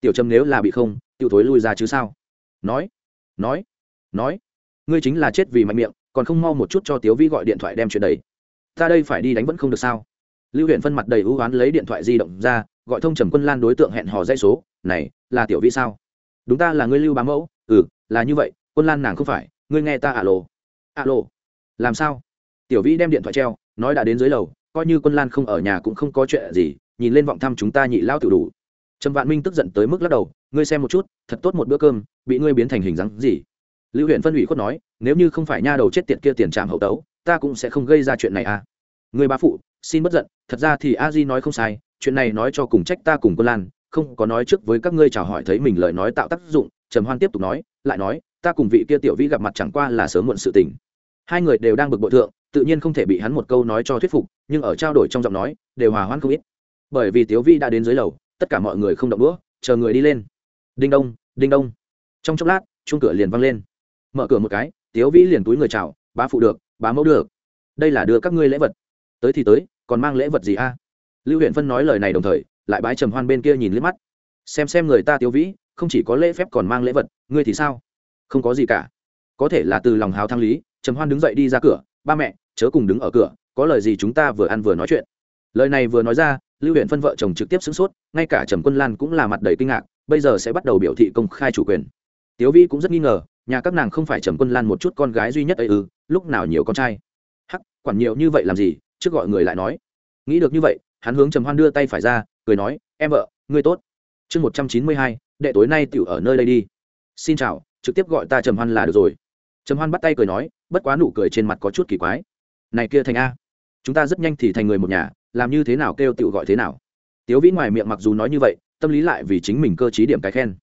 Tiểu trâm nếu là bị không tiêu thối lui ra chứ sao? Nói nói nói, ngươi chính là chết vì mạnh miệng, còn không mau một chút cho tiếu vi gọi điện thoại đem chuyện đấy. Ta đây phải đi đánh vẫn không được sao? Lưu huyện phân mặt đầy ưu oán lấy điện thoại di động ra, gọi thông trầm quân lan đối tượng hẹn hò dây số, này, là tiểu vi sao? Đúng ta, là ngươi lưu bá mẫu. Ừ là như vậy, quân lan nàng không phải, ngươi nghe ta alo. Alo, làm sao? Tiểu vi đem điện thoại treo, nói đã đến dưới lầu coi như quân lan không ở nhà cũng không có chuyện gì, nhìn lên vọng thăm chúng ta nhị lao tự đủ. Trầm vạn minh tức giận tới mức lắc đầu, ngươi xem một chút, thật tốt một bữa cơm, bị ngươi biến thành hình dáng gì? Lưu huyện phân ủy khuất nói, nếu như không phải nha đầu chết tiệt kia tiền trạm hậu tấu, ta cũng sẽ không gây ra chuyện này à. Người bá phụ, xin bất giận, thật ra thì a di nói không sai, chuyện này nói cho cùng trách ta cùng quân lan, không có nói trước với các ngươi chào hỏi thấy mình lời nói tạo tác dụng. Trầm hoan tiếp tục nói, lại nói, ta cùng vị kia tiểu vĩ gặp mặt chẳng qua là sớm muộn sự tình hai người đều đang bực bội thượng, tự nhiên không thể bị hắn một câu nói cho thuyết phục, nhưng ở trao đổi trong giọng nói, đều hòa hoãn không ít. Bởi vì tiểu vi đã đến dưới lầu, tất cả mọi người không động đũa, chờ người đi lên. Đinh đông đinh đông. Trong chốc lát, chuông cửa liền văng lên. Mở cửa một cái, tiếu vĩ liền túi người chào, bá phụ được, bá mẫu được. Đây là đưa các ngươi lễ vật. Tới thì tới, còn mang lễ vật gì a? Lưu huyện phân nói lời này đồng thời, lại bái trầm hoan bên kia nhìn liếc mắt. Xem xem người ta tiếu vĩ, không chỉ có lễ phép còn mang lễ vật, ngươi thì sao? Không có gì cả. Có thể là từ lòng hào thăng lý trầm hoan đứng dậy đi ra cửa, ba mẹ, chớ cùng đứng ở cửa, có lời gì chúng ta vừa ăn vừa nói chuyện. Lời này vừa nói ra, lưu huyện phân vợ chồng trực tiếp sửng sốt, ngay cả trầm quân lan cũng là mặt đầy kinh ngạc, bây giờ sẽ bắt đầu biểu thị công khai chủ quyền. Tiếu vĩ cũng rất nghi ngờ, nhà các nàng không phải trầm quân lan một chút con gái duy nhất ấy ư, lúc nào nhiều con trai? Hắc, quản nhiều như vậy làm gì? Trước gọi người lại nói. Nghĩ được như vậy, hắn hướng trầm hoan đưa tay phải ra, cười nói, em vợ, ngươi tốt. Chương một trăm chín mươi hai, đệ tối nay tiểu ở nơi đây đi. Xin chào, trực tiếp gọi ta trầm hoan là được rồi. Trầm hoan bắt tay cười nói bất quá nụ cười trên mặt có chút kỳ quái. Này kia thành a, chúng ta rất nhanh thì thành người một nhà, làm như thế nào kêu tiểu gọi thế nào? Tiếu vĩ ngoài miệng mặc dù nói như vậy, tâm lý lại vì chính mình cơ t điểm cái khen.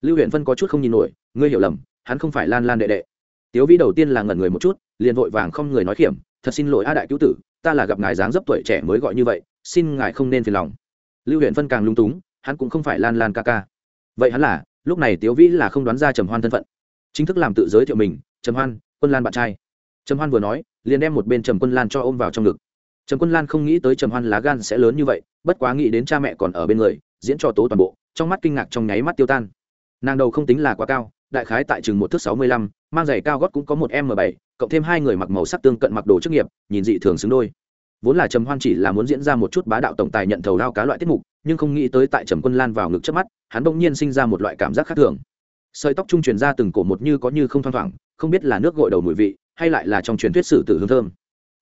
Lưu huyện phân có chút không nhìn nổi, ngươi hiểu lầm, hắn không phải lan lan đệ đệ. Tiếu vĩ đầu tiên là ngẩn người một chút, liền vội vàng không người nói kiểm thật xin lỗi a đại cứu tử, ta là gặp ngài dáng dấp tuổi trẻ mới gọi như vậy, xin ngài không nên phiền lòng. Lưu huyện phân càng lung túng, hắn cũng không phải lan lan ca ca. Vậy hắn là, lúc này tiếu vĩ là không đoán ra trầm hoan thân phận, chính thức làm tự giới thiệu mình, trầm hoan quân lan bạn trai. Trầm hoan vừa nói, liền đem một bên trầm quân lan cho ôm vào trong ngực. Trầm quân lan không nghĩ tới trầm hoan lá gan sẽ lớn như vậy, bất quá nghĩ đến cha mẹ còn ở bên người, diễn cho tố toàn bộ, trong mắt kinh ngạc trong nháy mắt tiêu tan. Nàng đầu không tính là quá cao, đại khái tại chừng một thước sáu mươi lăm, mang giày cao gót cũng có một m bảy, cộng thêm hai người mặc màu sắc tương cận mặc đồ chức nghiệp, nhìn dị thường xứng đôi. Vốn là trầm hoan chỉ là muốn diễn ra một chút bá đạo tổng tài nhận thầu lao cá loại tiết mục, nhưng không nghĩ tới tại trầm quân lan vào ngực trước mắt, hắn bỗng nhiên sinh ra một loại cảm giác khác thường. Sợi tóc trung truyền ra từng cổ một như có như không thoang thoảng không biết là nước gội đầu mùi vị, hay lại là trong truyền thuyết sử tử hương thơm.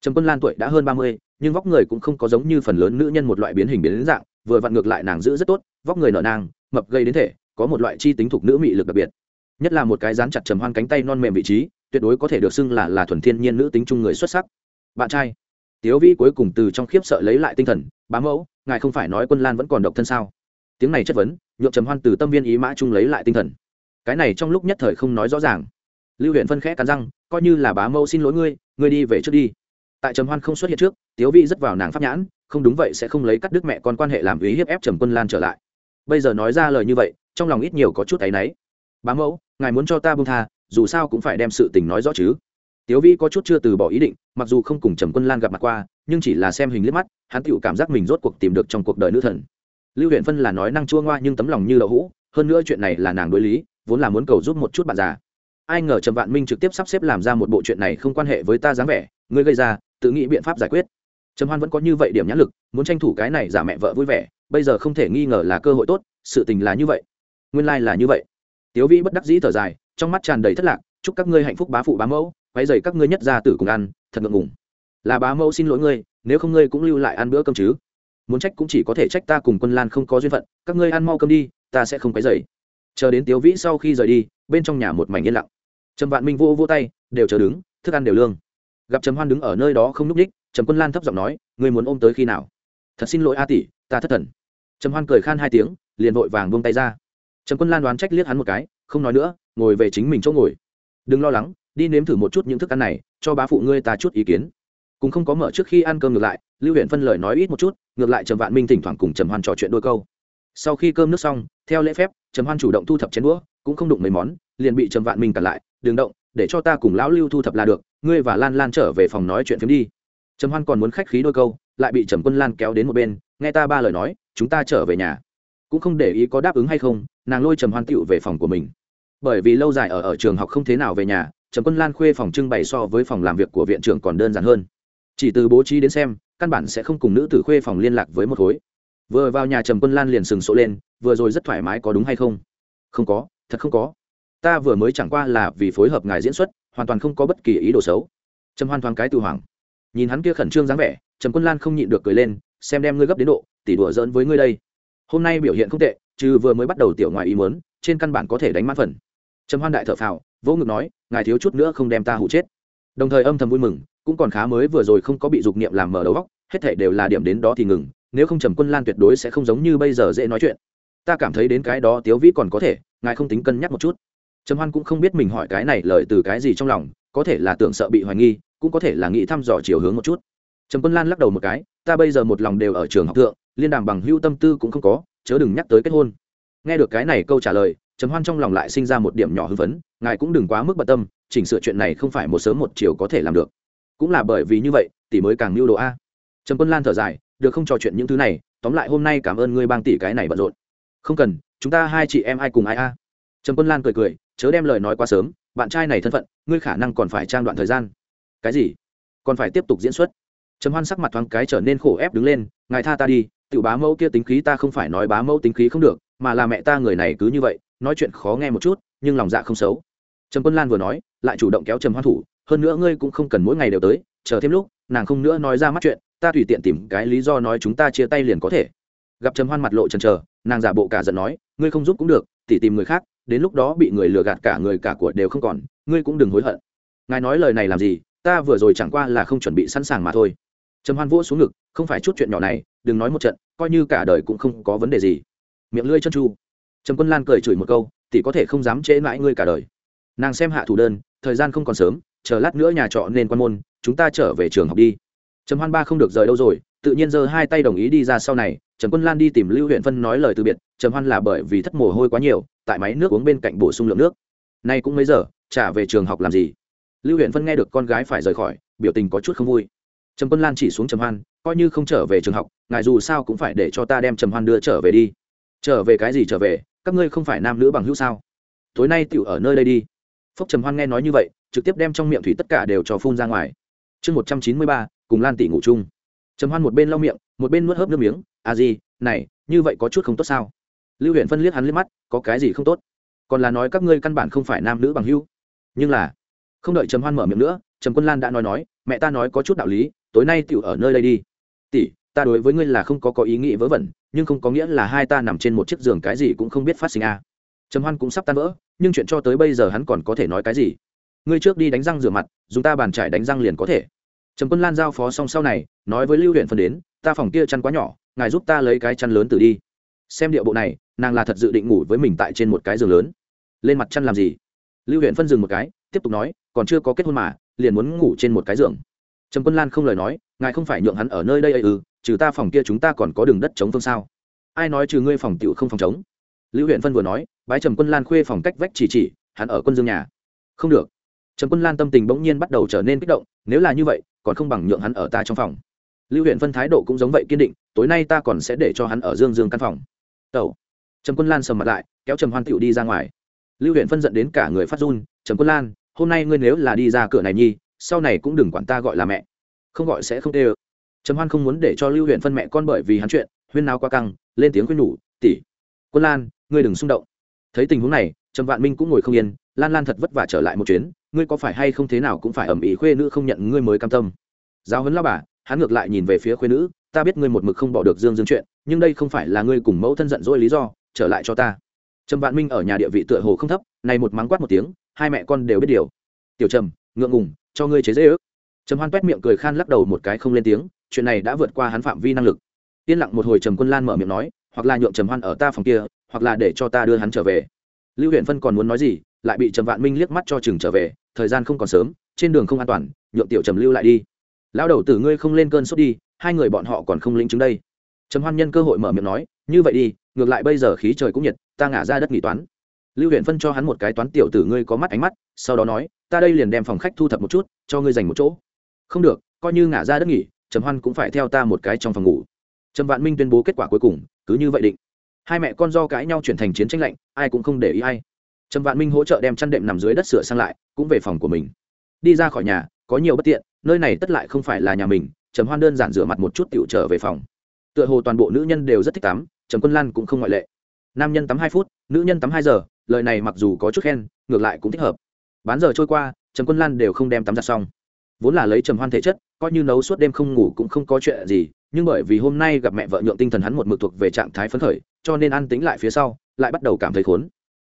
Trầm quân lan tuổi đã hơn ba mươi, nhưng vóc người cũng không có giống như phần lớn nữ nhân một loại biến hình biến dạng, vừa vặn ngược lại nàng giữ rất tốt, vóc người nở nang, mập gây đến thể, có một loại chi tính thuộc nữ mị lực đặc biệt. Nhất là một cái dán chặt trầm hoan cánh tay non mềm vị trí, tuyệt đối có thể được xưng là là thuần thiên nhiên nữ tính chung người xuất sắc. Bạn trai, tiếu vĩ cuối cùng từ trong khiếp sợ lấy lại tinh thần, bá mẫu, ngài không phải nói quân lan vẫn còn độc thân sao? Tiếng này chất vấn, nhượng trầm hoan từ tâm viên ý mã chung lấy lại tinh thần. Cái này trong lúc nhất thời không nói rõ ràng lưu huyện phân khẽ cắn răng, coi như là bá mẫu xin lỗi ngươi ngươi đi về trước đi. Tại trầm hoan không xuất hiện trước, tiếu Vi rất vào nàng pháp nhãn, không đúng vậy sẽ không lấy cắt đứt mẹ con quan hệ làm ý hiếp ép trầm quân lan trở lại. Bây giờ nói ra lời như vậy, trong lòng ít nhiều có chút áy náy. Bá mẫu, ngài muốn cho ta bông tha, dù sao cũng phải đem sự tình nói rõ chứ. Tiếu vĩ có chút chưa từ bỏ ý định, mặc dù không cùng trầm quân lan gặp mặt qua, nhưng chỉ là xem hình liếc mắt, hắn tựu cảm giác mình rốt cuộc tìm được trong cuộc đời nữ thần. Lưu huyện phân là nói năng chua ngoa nhưng tấm lòng như đậu hũ, hơn nữa chuyện này là nàng đối lý, vốn là muốn cầu giúp một chút bạn già ai ngờ trầm vạn minh trực tiếp sắp xếp làm ra một bộ chuyện này không quan hệ với ta dáng vẻ, ngươi gây ra, tự nghĩ biện pháp giải quyết. Trầm hoan vẫn có như vậy điểm nhãn lực, muốn tranh thủ cái này giả mẹ vợ vui vẻ, bây giờ không thể nghi ngờ là cơ hội tốt, sự tình là như vậy. Nguyên lai là như vậy. Tiếu vĩ bất đắc dĩ thở dài, trong mắt tràn đầy thất lạc, chúc các ngươi hạnh phúc bá phụ bá mẫu quay dày các ngươi nhất ra tử cùng ăn, thật ngượng ngùng. Là bá mẫu xin lỗi ngươi, nếu không ngươi cũng lưu lại ăn bữa cơm chứ. Muốn trách cũng chỉ có thể trách ta cùng quân lan không có duyên phận, các ngươi ăn mau cơm đi, ta sẽ không quấy dày chờ đến tiếu vĩ sau khi rời đi, bên trong nhà một mảnh yên lặng trầm vạn minh vô vô tay, đều chờ đứng, thức ăn đều lương. Gặp trầm hoan đứng ở nơi đó không n ú c ních, trầm quân lan thấp giọng nói, ngươi muốn ôm tới khi nào? Thật xin lỗi a tỷ, ta thất thần. Trầm hoan cười khan hai tiếng, liền vội vàng buông tay ra. Trầm quân lan đoán trách liếc hắn một cái, không nói nữa, ngồi về chính mình chỗ ngồi. Đừng lo lắng, đi nếm thử một chút những thức ăn này, cho bá phụ ngươi ta chút ý kiến. Cũng không có mở trước khi ăn cơm ngược lại, lưu huyện phân lời nói ít một chút, ngược lại trầm vạn minh thỉnh thoảng cùng trầm hoan trò chuyện đôi câu. Sau khi cơm nước xong, theo lễ phép, trầm hoan chủ động thu thập chén đũa, cũng không đụng mấy món, liền bị trầm vạn minh cản lại đừng động, để cho ta cùng lão lưu thu thập là được, ngươi và lan lan trở về phòng nói chuyện phiếm đi. Trầm hoan còn muốn khách khí đôi câu, lại bị trầm quân lan kéo đến một bên, nghe ta ba lời nói, chúng ta trở về nhà. Cũng không để ý có đáp ứng hay không, nàng lôi trầm hoan tựu về phòng của mình. Bởi vì lâu dài ở ở trường học không thế nào về nhà, trầm quân lan khuê phòng trưng bày so với phòng làm việc của viện trưởng còn đơn giản hơn. Chỉ từ bố trí đến xem, căn bản sẽ không cùng nữ tử khuê phòng liên lạc với một khối. Vừa vào nhà trầm quân lan liền sừng sộ lên, vừa rồi rất thoải mái có đúng hay không? Không có, thật không có ta vừa mới chẳng qua là vì phối hợp ngài diễn xuất, hoàn toàn không có bất kỳ ý đồ xấu. Trầm hoan thoáng cái từ hoảng. Nhìn hắn kia khẩn trương dáng vẻ, trầm quân lan không nhịn được cười lên, xem đem ngươi gấp đến độ, tỉ đùa giỡn với ngươi đây. Hôm nay biểu hiện không tệ, trừ vừa mới bắt đầu tiểu ngoài ý muốn, trên căn bản có thể đánh mãn phần. Trầm hoan đại thở phào, vỗ ngực nói, ngài thiếu chút nữa không đem ta hụ chết. Đồng thời âm thầm vui mừng, cũng còn khá mới vừa rồi không có bị dục niệm làm mở đầu góc, hết thể đều là điểm đến đó thì ngừng, nếu không trầm quân lan tuyệt đối sẽ không giống như bây giờ dễ nói chuyện. Ta cảm thấy đến cái đó tiếu vĩ còn có thể, ngài không tính cân nhắc một chút trầm hoan cũng không biết mình hỏi cái này lời từ cái gì trong lòng, có thể là tưởng sợ bị hoài nghi, cũng có thể là nghĩ thăm dò chiều hướng một chút. Trầm quân lan lắc đầu một cái, ta bây giờ một lòng đều ở trường học thượng, liên đàm bằng hưu tâm tư cũng không có, chớ đừng nhắc tới kết hôn. Nghe được cái này câu trả lời, trầm hoan trong lòng lại sinh ra một điểm nhỏ hưng phấn, ngài cũng đừng quá mức bận tâm, chỉnh sửa chuyện này không phải một sớm một chiều có thể làm được. Cũng là bởi vì như vậy, tỷ mới càng mưu đồ a. Trầm quân lan thở dài, được không trò chuyện những thứ này, tóm lại hôm nay cảm ơn ngươi bang tỷ cái này bận rộn. Không cần, chúng ta hai chị em ai cùng ai a? Trầm quân lan cười cười chớ đem lời nói quá sớm, bạn trai này thân phận, ngươi khả năng còn phải trang đoạn thời gian. Cái gì? Còn phải tiếp tục diễn xuất. Trầm hoan sắc mặt thoáng cái trở nên khổ ép đứng lên, ngài tha ta đi tự bá mẫu kia tính khí ta không phải nói bá mẫu tính khí không được, mà là mẹ ta người này cứ như vậy, nói chuyện khó nghe một chút, nhưng lòng dạ không xấu. Trầm quân lan vừa nói, lại chủ động kéo trầm hoan thủ, hơn nữa ngươi cũng không cần mỗi ngày đều tới, chờ thêm lúc, nàng không nữa nói ra mắt chuyện, ta tùy tiện tìm cái lý do nói chúng ta chia tay liền có thể. Gặp trầm hoan mặt lộ trần trờ nàng giả bộ cả giận nói, ngươi không giúp cũng được, tỉ tìm người khác đến lúc đó bị người lừa gạt cả người cả của đều không còn, ngươi cũng đừng hối hận. Ngài nói lời này làm gì, ta vừa rồi chẳng qua là không chuẩn bị sẵn sàng mà thôi. Trầm hoan vỗ xuống ngực, không phải chút chuyện nhỏ này, đừng nói một trận, coi như cả đời cũng không có vấn đề gì. Miệng lưỡi chân chu trầm quân lan cười chửi một câu thì có thể không dám trễ mãi ngươi cả đời. Nàng xem hạ thủ đơn, thời gian không còn sớm, chờ lát nữa nhà trọ nên quan môn, chúng ta trở về trường học đi. Trầm hoan ba không được rời đâu rồi, tự nhiên giơ hai tay đồng ý đi ra sau này. Trầm quân lan đi tìm lưu huyện phân nói lời từ biệt, trầm hoan là bởi vì thất mồ hôi quá nhiều tại máy nước uống bên cạnh bổ sung lượng nước. Nay cũng mấy giờ, trả về trường học làm gì? Lưu huyện phân nghe được con gái phải rời khỏi, biểu tình có chút không vui. Trầm quân lan chỉ xuống trầm hoan, coi như không trở về trường học, ngài dù sao cũng phải để cho ta đem trầm hoan đưa trở về đi. Trở về cái gì trở về? Các ngươi không phải nam nữ bằng hữu sao? Tối nay tựu ở nơi đây đi. Phúc trầm hoan nghe nói như vậy, trực tiếp đem trong miệng thủy tất cả đều cho phun ra ngoài. Chương một trăm chín mươi ba, cùng lan tỷ ngủ chung. Trầm hoan một bên lau miệng, một bên nuốt hớp nước miếng. À gì, này, như vậy có chút không tốt sao? Lưu huyện phân liếc hắn liếc mắt, có cái gì không tốt? Còn là nói các ngươi căn bản không phải nam nữ bằng hữu. Nhưng là, không đợi trầm hoan mở miệng nữa, trầm quân lan đã nói nói, mẹ ta nói có chút đạo lý, tối nay tựu ở nơi đây đi. Tỷ, ta đối với ngươi là không có có ý nghĩ vớ vẩn, nhưng không có nghĩa là hai ta nằm trên một chiếc giường cái gì cũng không biết phát sinh a à. trầm hoan cũng sắp tan vỡ, nhưng chuyện cho tới bây giờ hắn còn có thể nói cái gì? Ngươi trước đi đánh răng rửa mặt, dùng ta bàn trải đánh răng liền có thể. Trầm quân lan giao phó xong sau này, nói với lưu huyện phân đến, ta phòng kia chăn quá nhỏ, ngài giúp ta lấy cái chăn lớn từ đi. Xem điệu bộ này nàng là thật dự định ngủ với mình tại trên một cái giường lớn. Lên mặt chăn làm gì? Lưu huyện phân dừng một cái, tiếp tục nói, còn chưa có kết hôn mà, liền muốn ngủ trên một cái giường. Trầm quân lan không lời nói, ngài không phải nhượng hắn ở nơi đây ấy ư, trừ ta phòng kia chúng ta còn có đường đất chống phương sao? Ai nói trừ ngươi phòng tiểu không phòng chống? Lưu huyện phân vừa nói, bái trầm quân lan khuê phòng cách vách chỉ chỉ, hắn ở quân dương nhà. Không được. Trầm quân lan tâm tình bỗng nhiên bắt đầu trở nên kích động, nếu là như vậy, còn không bằng nhượng hắn ở ta trong phòng. Lưu huyện phân thái độ cũng giống vậy kiên định, tối nay ta còn sẽ để cho hắn ở dương dương căn phòng. Tẩu trầm quân lan sầm mặt lại, kéo trầm hoan tựu đi ra ngoài. Lưu huyện phân dẫn đến cả người phát run, trầm quân lan, hôm nay ngươi nếu là đi ra cửa này nhi, sau này cũng đừng quản ta gọi là mẹ. Không gọi sẽ không tê ơ. Trầm hoan không muốn để cho lưu huyện phân mẹ con bởi vì hắn chuyện, huyên náo quá căng, lên tiếng khuyên nhủ tỉ quân lan, ngươi đừng xung động. Thấy tình huống này, trầm vạn minh cũng ngồi không yên, lan lan thật vất vả trở lại một chuyến, ngươi có phải hay không thế nào cũng phải ẩm ý khuê nữ không nhận ngươi mới cam tâm? Giáo huấn lao bà, hắn ngược lại nhìn về phía khuê nữ, ta biết ngươi một mực không bỏ được dương dương chuyện, nhưng đây không phải là ngươi cùng mẫu thân giận dỗi lý do trở lại cho ta. Trầm vạn minh ở nhà địa vị tựa hồ không thấp này một mắng quát một tiếng, hai mẹ con đều biết điều. Tiểu trầm, ngượng ngùng, cho ngươi chế dễ ước. Trầm hoan quét miệng cười khan lắc đầu một cái không lên tiếng, chuyện này đã vượt qua hắn phạm vi năng lực. Yên lặng một hồi trầm quân lan mở miệng nói, hoặc là nhượng trầm hoan ở ta phòng kia, hoặc là để cho ta đưa hắn trở về. Lưu huyện phân còn muốn nói gì, lại bị trầm vạn minh liếc mắt cho chừng trở về, thời gian không còn sớm, trên đường không an toàn, nhượng tiểu trầm lưu lại đi. Lão đầu tử ngươi không lên cơn sốt đi, hai người bọn họ còn không lĩnh chứng đây. Trầm hoan nhân cơ hội mở miệng nói, như vậy đi ngược lại bây giờ khí trời cũng nhiệt, ta ngả ra đất nghỉ toán. Lưu huyện phân cho hắn một cái toán tiểu tử ngươi có mắt ánh mắt, sau đó nói, ta đây liền đem phòng khách thu thập một chút, cho ngươi dành một chỗ. Không được, coi như ngả ra đất nghỉ, trầm hoan cũng phải theo ta một cái trong phòng ngủ. Trầm vạn minh tuyên bố kết quả cuối cùng, cứ như vậy định. Hai mẹ con do cãi nhau chuyển thành chiến tranh lạnh, ai cũng không để ý ai. Trầm vạn minh hỗ trợ đem chăn đệm nằm dưới đất sửa sang lại, cũng về phòng của mình. Đi ra khỏi nhà, có nhiều bất tiện, nơi này tất lại không phải là nhà mình, trầm hoan đơn giản rửa mặt một chút tựu trở về phòng. Tựa hồ toàn bộ nữ nhân đều rất thích tắm trầm quân lan cũng không ngoại lệ. Nam nhân tắm hai phút, nữ nhân tắm hai giờ, lời này mặc dù có chút khen, ngược lại cũng thích hợp. Bán giờ trôi qua, trầm quân lan đều không đem tắm giặt xong. Vốn là lấy trầm hoan thể chất, coi như nấu suốt đêm không ngủ cũng không có chuyện gì, nhưng bởi vì hôm nay gặp mẹ vợ nhượng tinh thần hắn một mực thuộc về trạng thái phấn khởi, cho nên ăn tính lại phía sau, lại bắt đầu cảm thấy khốn.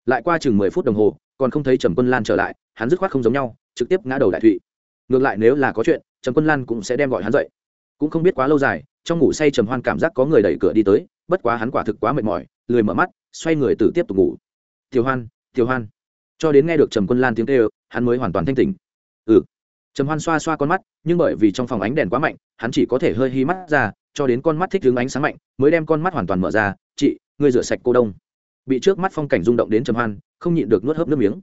Lại qua chừng mười phút đồng hồ, còn không thấy trầm quân lan trở lại, hắn dứt khoát không giống nhau, trực tiếp ngã đầu đại thụy. Ngược lại nếu là có chuyện, trầm quân lan cũng sẽ đem gọi hắn dậy. Cũng không biết quá lâu dài, trong ngủ say trầm hoan cảm giác có người đẩy cửa đi tới bất quá hắn quả thực quá mệt mỏi, lười mở mắt, xoay người tử tiếp tục ngủ. Tiểu hoan tiểu hoan. Cho đến nghe được trầm quân lan tiếng kêu, hắn mới hoàn toàn thanh tỉnh. Ừ. Trầm hoan xoa xoa con mắt, nhưng bởi vì trong phòng ánh đèn quá mạnh, hắn chỉ có thể hơi hí mắt ra, cho đến con mắt thích hướng ánh sáng mạnh, mới đem con mắt hoàn toàn mở ra. Chị, ngươi rửa sạch cô đông. Bị trước mắt phong cảnh rung động đến trầm hoan, không nhịn được nuốt hớp nước miếng.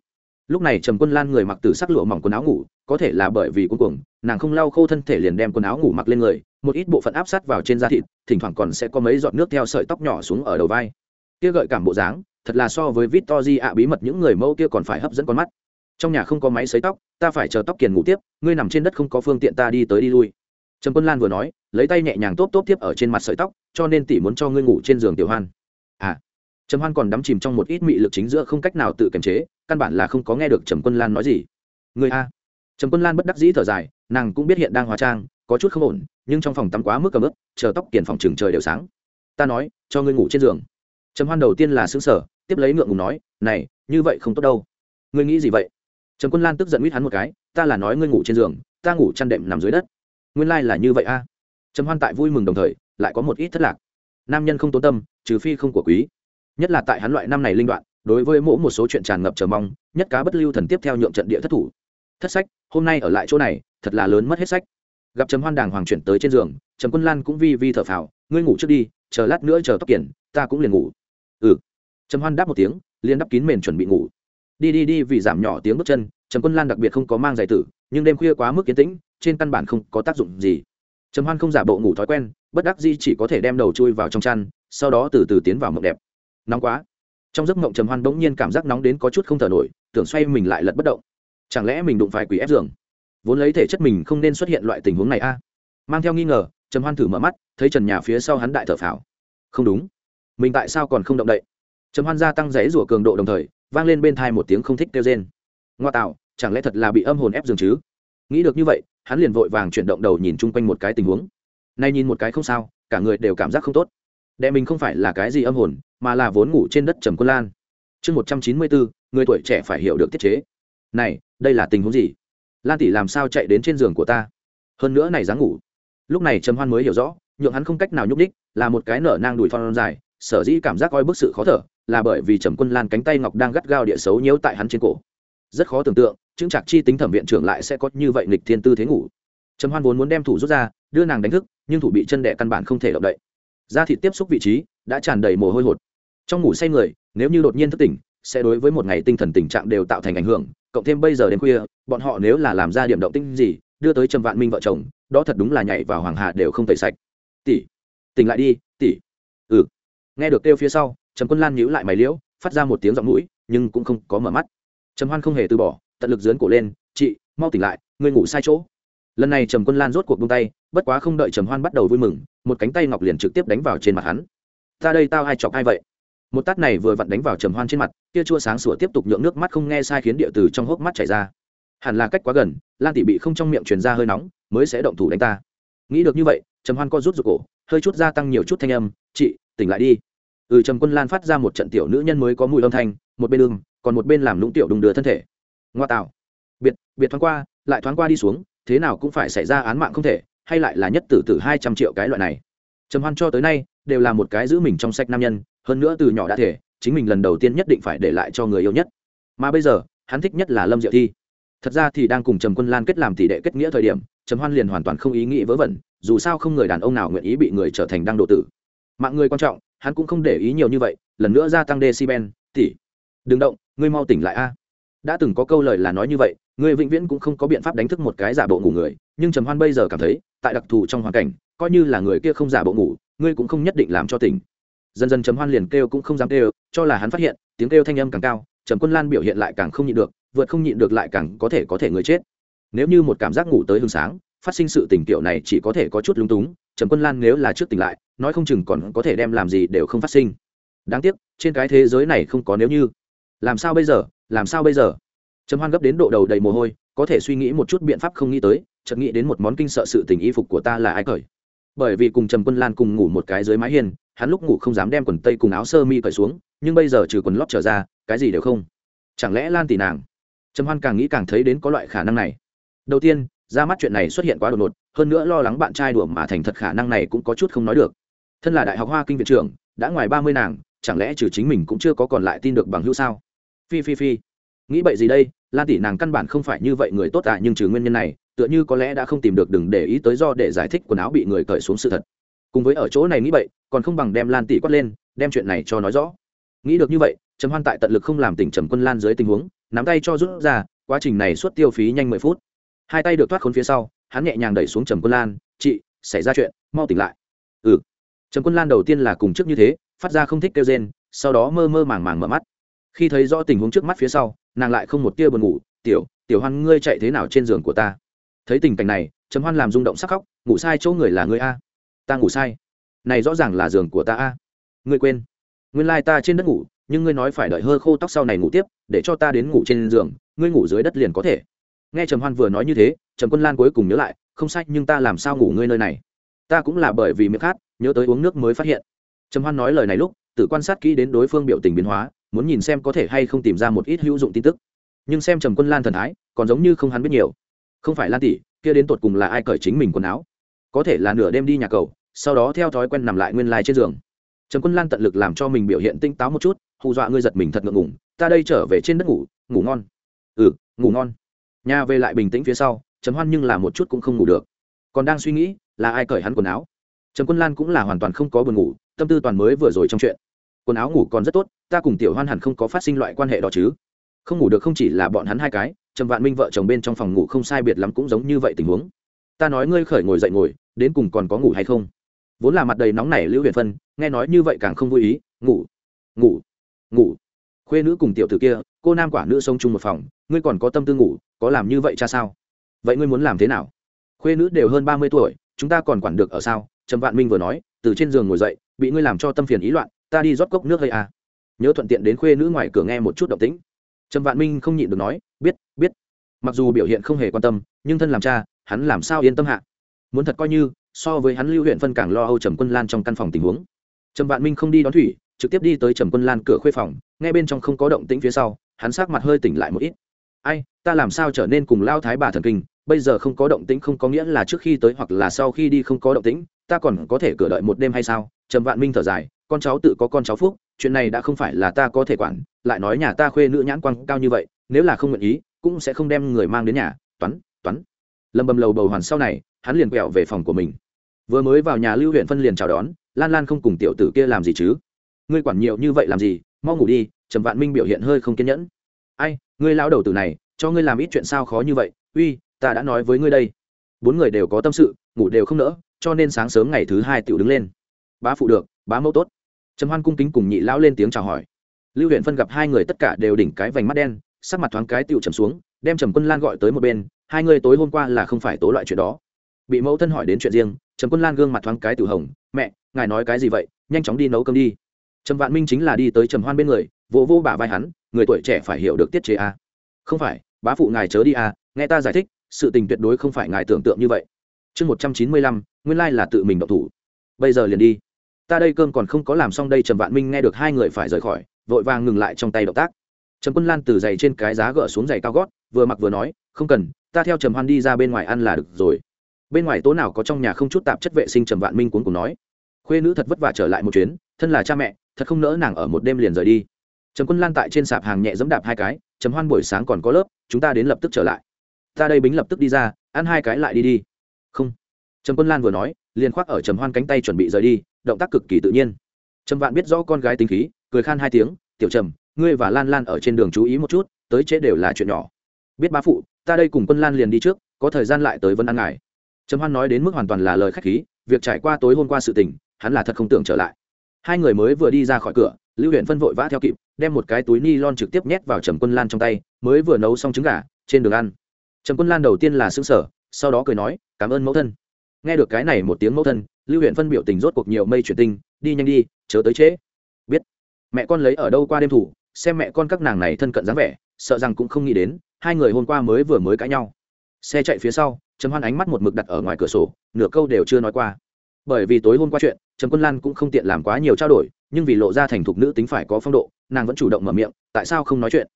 Lúc này trầm quân lan người mặc từ sắc lụa mỏng quần áo ngủ, có thể là bởi vì cuối cùng nàng không lau khô thân thể liền đem quần áo ngủ mặc lên người một ít bộ phận áp sát vào trên da thịt, thỉnh thoảng còn sẽ có mấy giọt nước theo sợi tóc nhỏ xuống ở đầu vai. Kia gợi cảm bộ dáng, thật là so với vít to di ạ bí mật những người mẫu kia còn phải hấp dẫn con mắt. Trong nhà không có máy xấy tóc, ta phải chờ tóc kiền ngủ tiếp, ngươi nằm trên đất không có phương tiện ta đi tới đi lui. Trần quân lan vừa nói, lấy tay nhẹ nhàng tốt tốt tiếp ở trên mặt sợi tóc, cho nên tỷ muốn cho ngươi ngủ trên giường tiểu hoan. À. Trầm hoan còn đắm chìm trong một ít mị lực chính giữa không cách nào tự kiềm chế, căn bản là không có nghe được trầm quân lan nói gì. Người a. Trầm quân lan bất đắc dĩ thở dài, nàng cũng biết hiện đang hóa trang có chút không ổn, nhưng trong phòng tắm quá mức cầm ướp chờ tóc kiển phòng trường trời đều sáng. Ta nói, cho ngươi ngủ trên giường. Trầm hoan đầu tiên là xứng sở tiếp lấy ngượng ngùng nói, này, như vậy không tốt đâu. Ngươi nghĩ gì vậy? Trầm quân lan tức giận mít hắn một cái, ta là nói ngươi ngủ trên giường, ta ngủ chăn đệm nằm dưới đất. Nguyên lai、like、là như vậy a. À. trầm hoan tại vui mừng đồng thời, lại có một ít thất lạc. Nam nhân không tốn tâm, trừ phi không của quý. Nhất là tại hắn loại năm này linh đoạn, đối với mỗi một số chuyện tràn ngập chờ mong, nhất cá bất lưu thần tiếp theo nhượng trận địa thất thủ. Thất sách, hôm nay ở lại chỗ này, thật là lớn mất hết sách gặp trầm hoan đàng hoàng chuyển tới trên giường, trầm quân lan cũng vi vi thở phào, ngươi ngủ trước đi, chờ lát nữa chờ tóc kiển, ta cũng liền ngủ. Ừ. Trầm hoan đáp một tiếng, liền đắp kín mền chuẩn bị ngủ. Đi đi đi vì giảm nhỏ tiếng bước chân, trầm quân lan đặc biệt không có mang giày tử, nhưng đêm khuya quá mức kiến tĩnh, trên căn bản không có tác dụng gì. Trầm hoan không giả bộ ngủ thói quen, bất đắc di chỉ có thể đem đầu chui vào trong chăn, sau đó từ từ tiến vào mộng đẹp. Nóng quá. Trong giấc mộng trầm hoan bỗng nhiên cảm giác nóng đến có chút không thở nổi, tưởng xoay mình lại lật bất động. Chẳng lẽ mình đụng phải quỷ ép giường? Vốn lấy thể chất mình không nên xuất hiện loại tình huống này a. Mang theo nghi ngờ, trầm hoan thử mở mắt, thấy trần nhà phía sau hắn đại thở phào. Không đúng. Mình tại sao còn không động đậy? Trầm hoan gia tăng giấy rủa cường độ đồng thời, vang lên bên thai một tiếng không thích kêu rên. Ngoa tạo, chẳng lẽ thật là bị âm hồn ép dường chứ? Nghĩ được như vậy, hắn liền vội vàng chuyển động đầu nhìn chung quanh một cái tình huống. Nay nhìn một cái không sao, cả người đều cảm giác không tốt. Đệ mình không phải là cái gì âm hồn, mà là vốn ngủ trên đất trầm quân lan. Chương một trăm chín mươi bốn, người tuổi trẻ phải hiểu được tiết chế. Này, đây là tình huống gì? Lan tỷ làm sao chạy đến trên giường của ta? Hơn nữa này dáng ngủ. Lúc này trầm hoan mới hiểu rõ, nhượng hắn không cách nào nhúc đích là một cái nở nang đùi thon dài, sở dĩ cảm giác coi bức sự khó thở, là bởi vì trầm quân lan cánh tay ngọc đang gắt gao địa xấu nhiễu tại hắn trên cổ. Rất khó tưởng tượng, chứng trạc chi tính thẩm viện trưởng lại sẽ có như vậy nghịch thiên tư thế ngủ. Trầm hoan vốn muốn đem thủ rút ra, đưa nàng đánh thức, nhưng thủ bị chân đẻ căn bản không thể động đậy. Da thịt tiếp xúc vị trí, đã tràn đầy mồ hôi hột. Trong ngủ say người, nếu như đột nhiên thức tỉnh, sẽ đối với một ngày tinh thần tình trạng đều tạo thành ảnh hưởng cộng thêm bây giờ đến khuya, bọn họ nếu là làm ra điểm động tinh gì, đưa tới trầm vạn minh vợ chồng, đó thật đúng là nhảy vào hoàng hà đều không tẩy sạch. Tỷ, tỉnh lại đi, tỷ. Ừ. Nghe được kêu phía sau, trầm quân lan nhíu lại mày liễu, phát ra một tiếng giọng mũi, nhưng cũng không có mở mắt. Trầm hoan không hề từ bỏ, tận lực dướn cổ lên, chị, mau tỉnh lại, ngươi ngủ sai chỗ. Lần này trầm quân lan rốt cuộc buông tay, bất quá không đợi trầm hoan bắt đầu vui mừng, một cánh tay ngọc liền trực tiếp đánh vào trên mặt hắn. Ta đây tao ai chọc ai vậy? Một tát này vừa vặn đánh vào trầm hoan trên mặt, kia chua sáng sủa tiếp tục nhượng nước mắt không nghe sai khiến địa từ trong hốc mắt chảy ra. Hẳn là cách quá gần, lan tỷ bị không trong miệng truyền ra hơi nóng, mới sẽ động thủ đánh ta. Nghĩ được như vậy, trầm hoan co rút ruột cổ, hơi chút gia tăng nhiều chút thanh âm, chị, tỉnh lại đi. Ừ trầm quân lan phát ra một trận tiểu nữ nhân mới có mùi âm thanh, một bên ương còn một bên làm lũng tiểu đùng đưa thân thể. Ngoa tạo. Biệt biệt thoáng qua, lại thoáng qua đi xuống, thế nào cũng phải xảy ra án mạng không thể, hay lại là nhất tử tử hai trăm triệu cái loại này. Trầm hoan cho tới nay, đều là một cái giữ mình trong sạch nam nhân hơn nữa từ nhỏ đã thể, chính mình lần đầu tiên nhất định phải để lại cho người yêu nhất. Mà bây giờ, hắn thích nhất là lâm diệu thi. Thật ra thì đang cùng trầm quân lan kết làm tỷ đệ kết nghĩa thời điểm, trầm hoan liền hoàn toàn không ý nghĩ vớ vẩn, dù sao không người đàn ông nào nguyện ý bị người trở thành đăng độ tử. Mạng người quan trọng, hắn cũng không để ý nhiều như vậy, lần nữa gia tăng decibel, tỷ. Đừng động, ngươi mau tỉnh lại a. Đã từng có câu lời là nói như vậy người vĩnh viễn cũng không có biện pháp đánh thức một cái giả bộ ngủ người, nhưng trầm hoan bây giờ cảm thấy, tại đặc thù trong hoàn cảnh, coi như là người kia không giả bộ ngủ, ngươi cũng không nhất định làm cho tỉnh dần dần trầm hoan liền kêu cũng không dám kêu, cho là hắn phát hiện, tiếng kêu thanh âm càng cao, trầm quân lan biểu hiện lại càng không nhịn được, vượt không nhịn được lại càng có thể có thể người chết. Nếu như một cảm giác ngủ tới hương sáng, phát sinh sự tình kiểu này chỉ có thể có chút lung túng, trầm quân lan nếu là trước tỉnh lại, nói không chừng còn có thể đem làm gì đều không phát sinh. Đáng tiếc, trên cái thế giới này không có nếu như. Làm sao bây giờ, làm sao bây giờ? Trầm hoan gấp đến độ đầu đầy mồ hôi, có thể suy nghĩ một chút biện pháp không nghĩ tới, chợt nghĩ đến một món kinh sợ sự tình y phục của ta là ai cởi. Bởi vì cùng trầm quân lan cùng ngủ một cái dưới mái hiên hắn lúc ngủ không dám đem quần tây cùng áo sơ mi cởi xuống, nhưng bây giờ trừ quần lót trở ra, cái gì đều không. Chẳng lẽ lan tỷ nàng? Trầm hoan càng nghĩ càng thấy đến có loại khả năng này. Đầu tiên, ra mắt chuyện này xuất hiện quá đột ngột, hơn nữa lo lắng bạn trai đùa mà thành thật khả năng này cũng có chút không nói được. Thân là đại học hoa kinh viện trưởng, đã ngoài ba mươi nàng, chẳng lẽ trừ chính mình cũng chưa có còn lại tin được bằng hữu sao? Phi phi phi. Nghĩ bậy gì đây? Lan tỷ nàng căn bản không phải như vậy người tốt à nhưng trừ nguyên nhân này, tựa như có lẽ đã không tìm được đừng để ý tới do để giải thích quần áo bị người cởi xuống sự thật cùng với ở chỗ này nghĩ vậy còn không bằng đem lan tỷ quát lên, đem chuyện này cho nói rõ. Nghĩ được như vậy, trầm hoan tại tận lực không làm tỉnh trầm quân lan dưới tình huống, nắm tay cho rút ra, quá trình này suốt tiêu phí nhanh mười phút. Hai tay được thoát khốn phía sau, hắn nhẹ nhàng đẩy xuống trầm quân lan, chị, xảy ra chuyện, mau tỉnh lại. Ừ. Trầm quân lan đầu tiên là cùng trước như thế, phát ra không thích kêu rên, sau đó mơ mơ màng màng mở mắt. Khi thấy rõ tình huống trước mắt phía sau, nàng lại không một tia buồn ngủ, tiểu tiểu hoan, ngươi chạy thế nào trên giường của ta? Thấy tình cảnh này, trầm hoan làm rung động sắc khóc, ngủ sai chỗ người là ngươi a ta ngủ sai. Này rõ ràng là giường của ta a. Ngươi quên. Nguyên lai ta trên đất ngủ, nhưng ngươi nói phải đợi hơ khô tóc sau này ngủ tiếp, để cho ta đến ngủ trên giường, ngươi ngủ dưới đất liền có thể. Nghe trầm hoan vừa nói như thế, trầm quân lan cuối cùng nhớ lại, không sai, nhưng ta làm sao ngủ ngươi nơi này? Ta cũng là bởi vì miệng khát, nhớ tới uống nước mới phát hiện. Trầm hoan nói lời này lúc, tự quan sát kỹ đến đối phương biểu tình biến hóa, muốn nhìn xem có thể hay không tìm ra một ít hữu dụng tin tức. Nhưng xem trầm quân lan thần thái, còn giống như không hắn biết nhiều. Không phải lan tỷ, kia đến tột cùng là ai cởi chính mình quần áo? Có thể là nửa đêm đi nhà cầu sau đó theo thói quen nằm lại nguyên lai trên giường. Trần quân lan tận lực làm cho mình biểu hiện tinh táo một chút, hù dọa ngươi giật mình thật ngượng ngủng ta đây trở về trên đất ngủ ngủ ngon. Ừ ngủ ngon. Nhà về lại bình tĩnh phía sau trầm hoan nhưng là một chút cũng không ngủ được. Còn đang suy nghĩ, là ai cởi hắn quần áo? Trần quân lan cũng là hoàn toàn không có buồn ngủ, tâm tư toàn mới vừa rồi trong chuyện. Quần áo ngủ còn rất tốt, ta cùng tiểu hoan hẳn không có phát sinh loại quan hệ đó chứ. Không ngủ được không chỉ là bọn hắn hai cái, trầm vạn minh vợ chồng bên trong phòng ngủ không sai biệt lắm cũng giống như vậy tình huống. Ta nói ngươi khởi ngồi dậy ngồi, đến cùng còn có ngủ hay không? Vốn là mặt đầy nóng nảy lưu huyền phân, nghe nói như vậy càng không vui ý, ngủ ngủ ngủ. Khuê nữ cùng tiểu t ử kia, cô nam quả nữ sông chung một phòng, ngươi còn có tâm tư ngủ, có làm như vậy cha sao? Vậy ngươi muốn làm thế nào? Khuê nữ đều hơn ba mươi tuổi, chúng ta còn quản được ở sao? Trầm vạn minh vừa nói, từ trên giường ngồi dậy, bị ngươi làm cho tâm phiền ý loạn, ta đi rót cốc nước hay à nhớ thuận tiện đến khuê nữ ngoài cửa nghe một chút động tĩnh. Trầm vạn minh không nhịn được nói, biết biết. Mặc dù biểu hiện không hề quan tâm, nhưng thân làm cha, hắn làm sao yên tâm hạ? Muốn thật coi như so với hắn lưu huyện phân càng lo âu trầm quân lan trong căn phòng tình huống. Trầm vạn minh không đi đón thủy, trực tiếp đi tới trầm quân lan cửa khuê phòng, Nghe bên trong không có động tĩnh phía sau, hắn sát mặt hơi tỉnh lại một ít. Ai, ta làm sao trở nên cùng lao thái bà thần kinh, bây giờ không có động tĩnh không có nghĩa là trước khi tới hoặc là sau khi đi không có động tĩnh, ta còn có thể cửa đợi một đêm hay sao? Trầm vạn minh thở dài, con cháu tự có con cháu phúc, chuyện này đã không phải là ta có thể quản, lại nói nhà ta khuê nữ nhãn quang cao như vậy, nếu là không nguyện ý, cũng sẽ không đem người mang đến nhà. Toán toán. Lầm bầm lầu bầu hoàn sau này hắn liền quẹo về phòng của mình. Vừa mới vào nhà lưu huyện phân liền chào đón, lan lan không cùng tiểu tử kia làm gì chứ? Ngươi quản nhiều như vậy làm gì? Mau ngủ đi, trầm vạn minh biểu hiện hơi không kiên nhẫn. Ai, ngươi lao đầu tử này, cho ngươi làm ít chuyện sao khó như vậy? Uy, ta đã nói với ngươi đây. Bốn người đều có tâm sự, ngủ đều không nỡ, cho nên sáng sớm ngày thứ hai tiểu đứng lên. Bá phụ được, bá mẫu tốt. Trầm hoan cung kính cùng nhị lão lên tiếng chào hỏi. Lưu huyện phân gặp hai người tất cả đều đỉnh cái vành mắt đen, sắc mặt thoáng cái tiểu trầm xuống, đem trầm quân lan gọi tới một bên, hai người tối hôm qua là không phải tố loại chuyện đó bị mẫu thân hỏi đến chuyện riêng trầm quân lan gương mặt thoáng cái tiểu hồng mẹ ngài nói cái gì vậy? Nhanh chóng đi nấu cơm đi. Trầm vạn minh chính là đi tới trầm hoan bên người vỗ vô, vô bả vai hắn người tuổi trẻ phải hiểu được tiết chế a. À. không phải bá phụ ngài chớ đi a à, nghe ta giải thích sự tình tuyệt đối không phải ngài tưởng tượng như vậy. Chương một trăm chín mươi lăm nguyên lai là tự mình động thủ. Bây giờ liền đi. Ta đây cơm còn không có làm xong đây. Trầm vạn minh nghe được hai người phải rời khỏi vội vàng ngừng lại trong tay động tác. Trầm quân lan từ giày trên cái giá gỡ xuống giày cao gót vừa mặc vừa nói không cần ta theo trầm hoan đi ra bên ngoài ăn là được rồi bên ngoài tố nào có trong nhà không chút tạp chất vệ sinh trầm vạn minh cuốn cùng nói. Khuê nữ thật vất vả trở lại một chuyến, thân là cha mẹ, thật không nỡ nàng ở một đêm liền rời đi. Trầm quân lan tại trên sạp hàng nhẹ dẫm đạp hai cái, trầm hoan buổi sáng còn có lớp, chúng ta đến lập tức trở lại. Ta đây bính lập tức đi ra, ăn hai cái lại đi đi. Không. Trầm quân lan vừa nói, liền khoác ở trầm hoan cánh tay chuẩn bị rời đi, động tác cực kỳ tự nhiên. Trầm vạn biết rõ con gái tính khí, cười khan hai tiếng, tiểu trầm, ngươi và lan lan ở trên đường chú ý một chút, tới chế đều là chuyện nhỏ. Biết ba phụ, ta đây cùng quân lan liền đi trước, có thời gian lại tới vân ăn ngài trầm hoan nói đến mức hoàn toàn là lời khách khí, việc trải qua tối hôm qua sự tình, hắn là thật không tưởng trở lại. Hai người mới vừa đi ra khỏi cửa, lưu huyện phân vội vã theo kịp, đem một cái túi ni lon trực tiếp nhét vào trầm quân lan trong tay, mới vừa nấu xong trứng gà, trên đường ăn. Trầm quân lan đầu tiên là xứng sở sau đó cười nói, cảm ơn mẫu thân. Nghe được cái này một tiếng mẫu thân, lưu huyện phân biểu tình rốt cuộc nhiều mây chuyển tinh, đi nhanh đi, chớ tới trễ. Biết, mẹ con lấy ở đâu qua đêm thủ, xem mẹ con các nàng này thân cận dáng vẻ, sợ rằng cũng không nghĩ đến, hai người hôm qua mới vừa mới cãi nhau xe chạy phía sau, trầm hoan ánh mắt một mực đặt ở ngoài cửa sổ, nửa câu đều chưa nói qua. Bởi vì tối hôm qua chuyện, trầm quân lan cũng không tiện làm quá nhiều trao đổi, nhưng vì lộ ra thành thục nữ tính phải có phong độ, nàng vẫn chủ động mở miệng, tại sao không nói chuyện?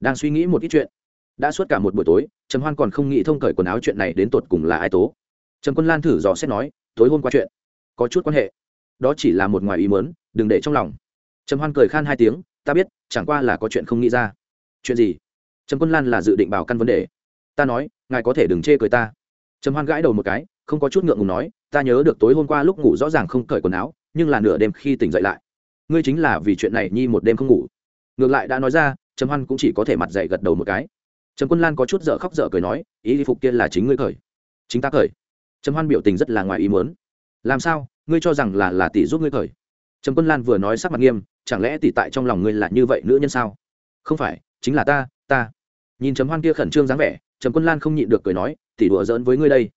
Đang suy nghĩ một ít chuyện. Đã suốt cả một buổi tối, trầm hoan còn không nghĩ thông cởi quần áo chuyện này đến tột cùng là ai tố. Trầm quân lan thử dò xét nói, tối hôm qua chuyện, có chút quan hệ. Đó chỉ là một ngoài ý mớn đừng để trong lòng. Trầm hoan cười khan hai tiếng, ta biết, chẳng qua là có chuyện không nghĩ ra. Chuyện gì? Trầm quân lan là dự định bảo căn vấn đề ta nói, ngài có thể đừng chê cười ta. Trầm hoan gãi đầu một cái, không có chút ngượng ngùng nói, ta nhớ được tối hôm qua lúc ngủ rõ ràng không cởi quần áo, nhưng là nửa đêm khi tỉnh dậy lại. Ngươi chính là vì chuyện này nhi một đêm không ngủ. Ngược lại đã nói ra, trầm hoan cũng chỉ có thể mặt dậy gật đầu một cái. Trầm quân lan có chút dở khóc dở cười nói, ý phục kia là chính ngươi cởi. Chính ta cởi. Trầm hoan biểu tình rất là ngoài ý muốn. Làm sao, ngươi cho rằng là là tỷ giúp ngươi cởi? Trầm quân lan vừa nói sắc mặt nghiêm, chẳng lẽ tỷ tại trong lòng ngươi là như vậy nữ nhân sao? Không phải, chính là ta ta. Nhìn trầm hoan kia khẩn trương dáng vẻ trầm quân lan không nhịn được cười nói, tỷ đùa giỡn với ngươi đây.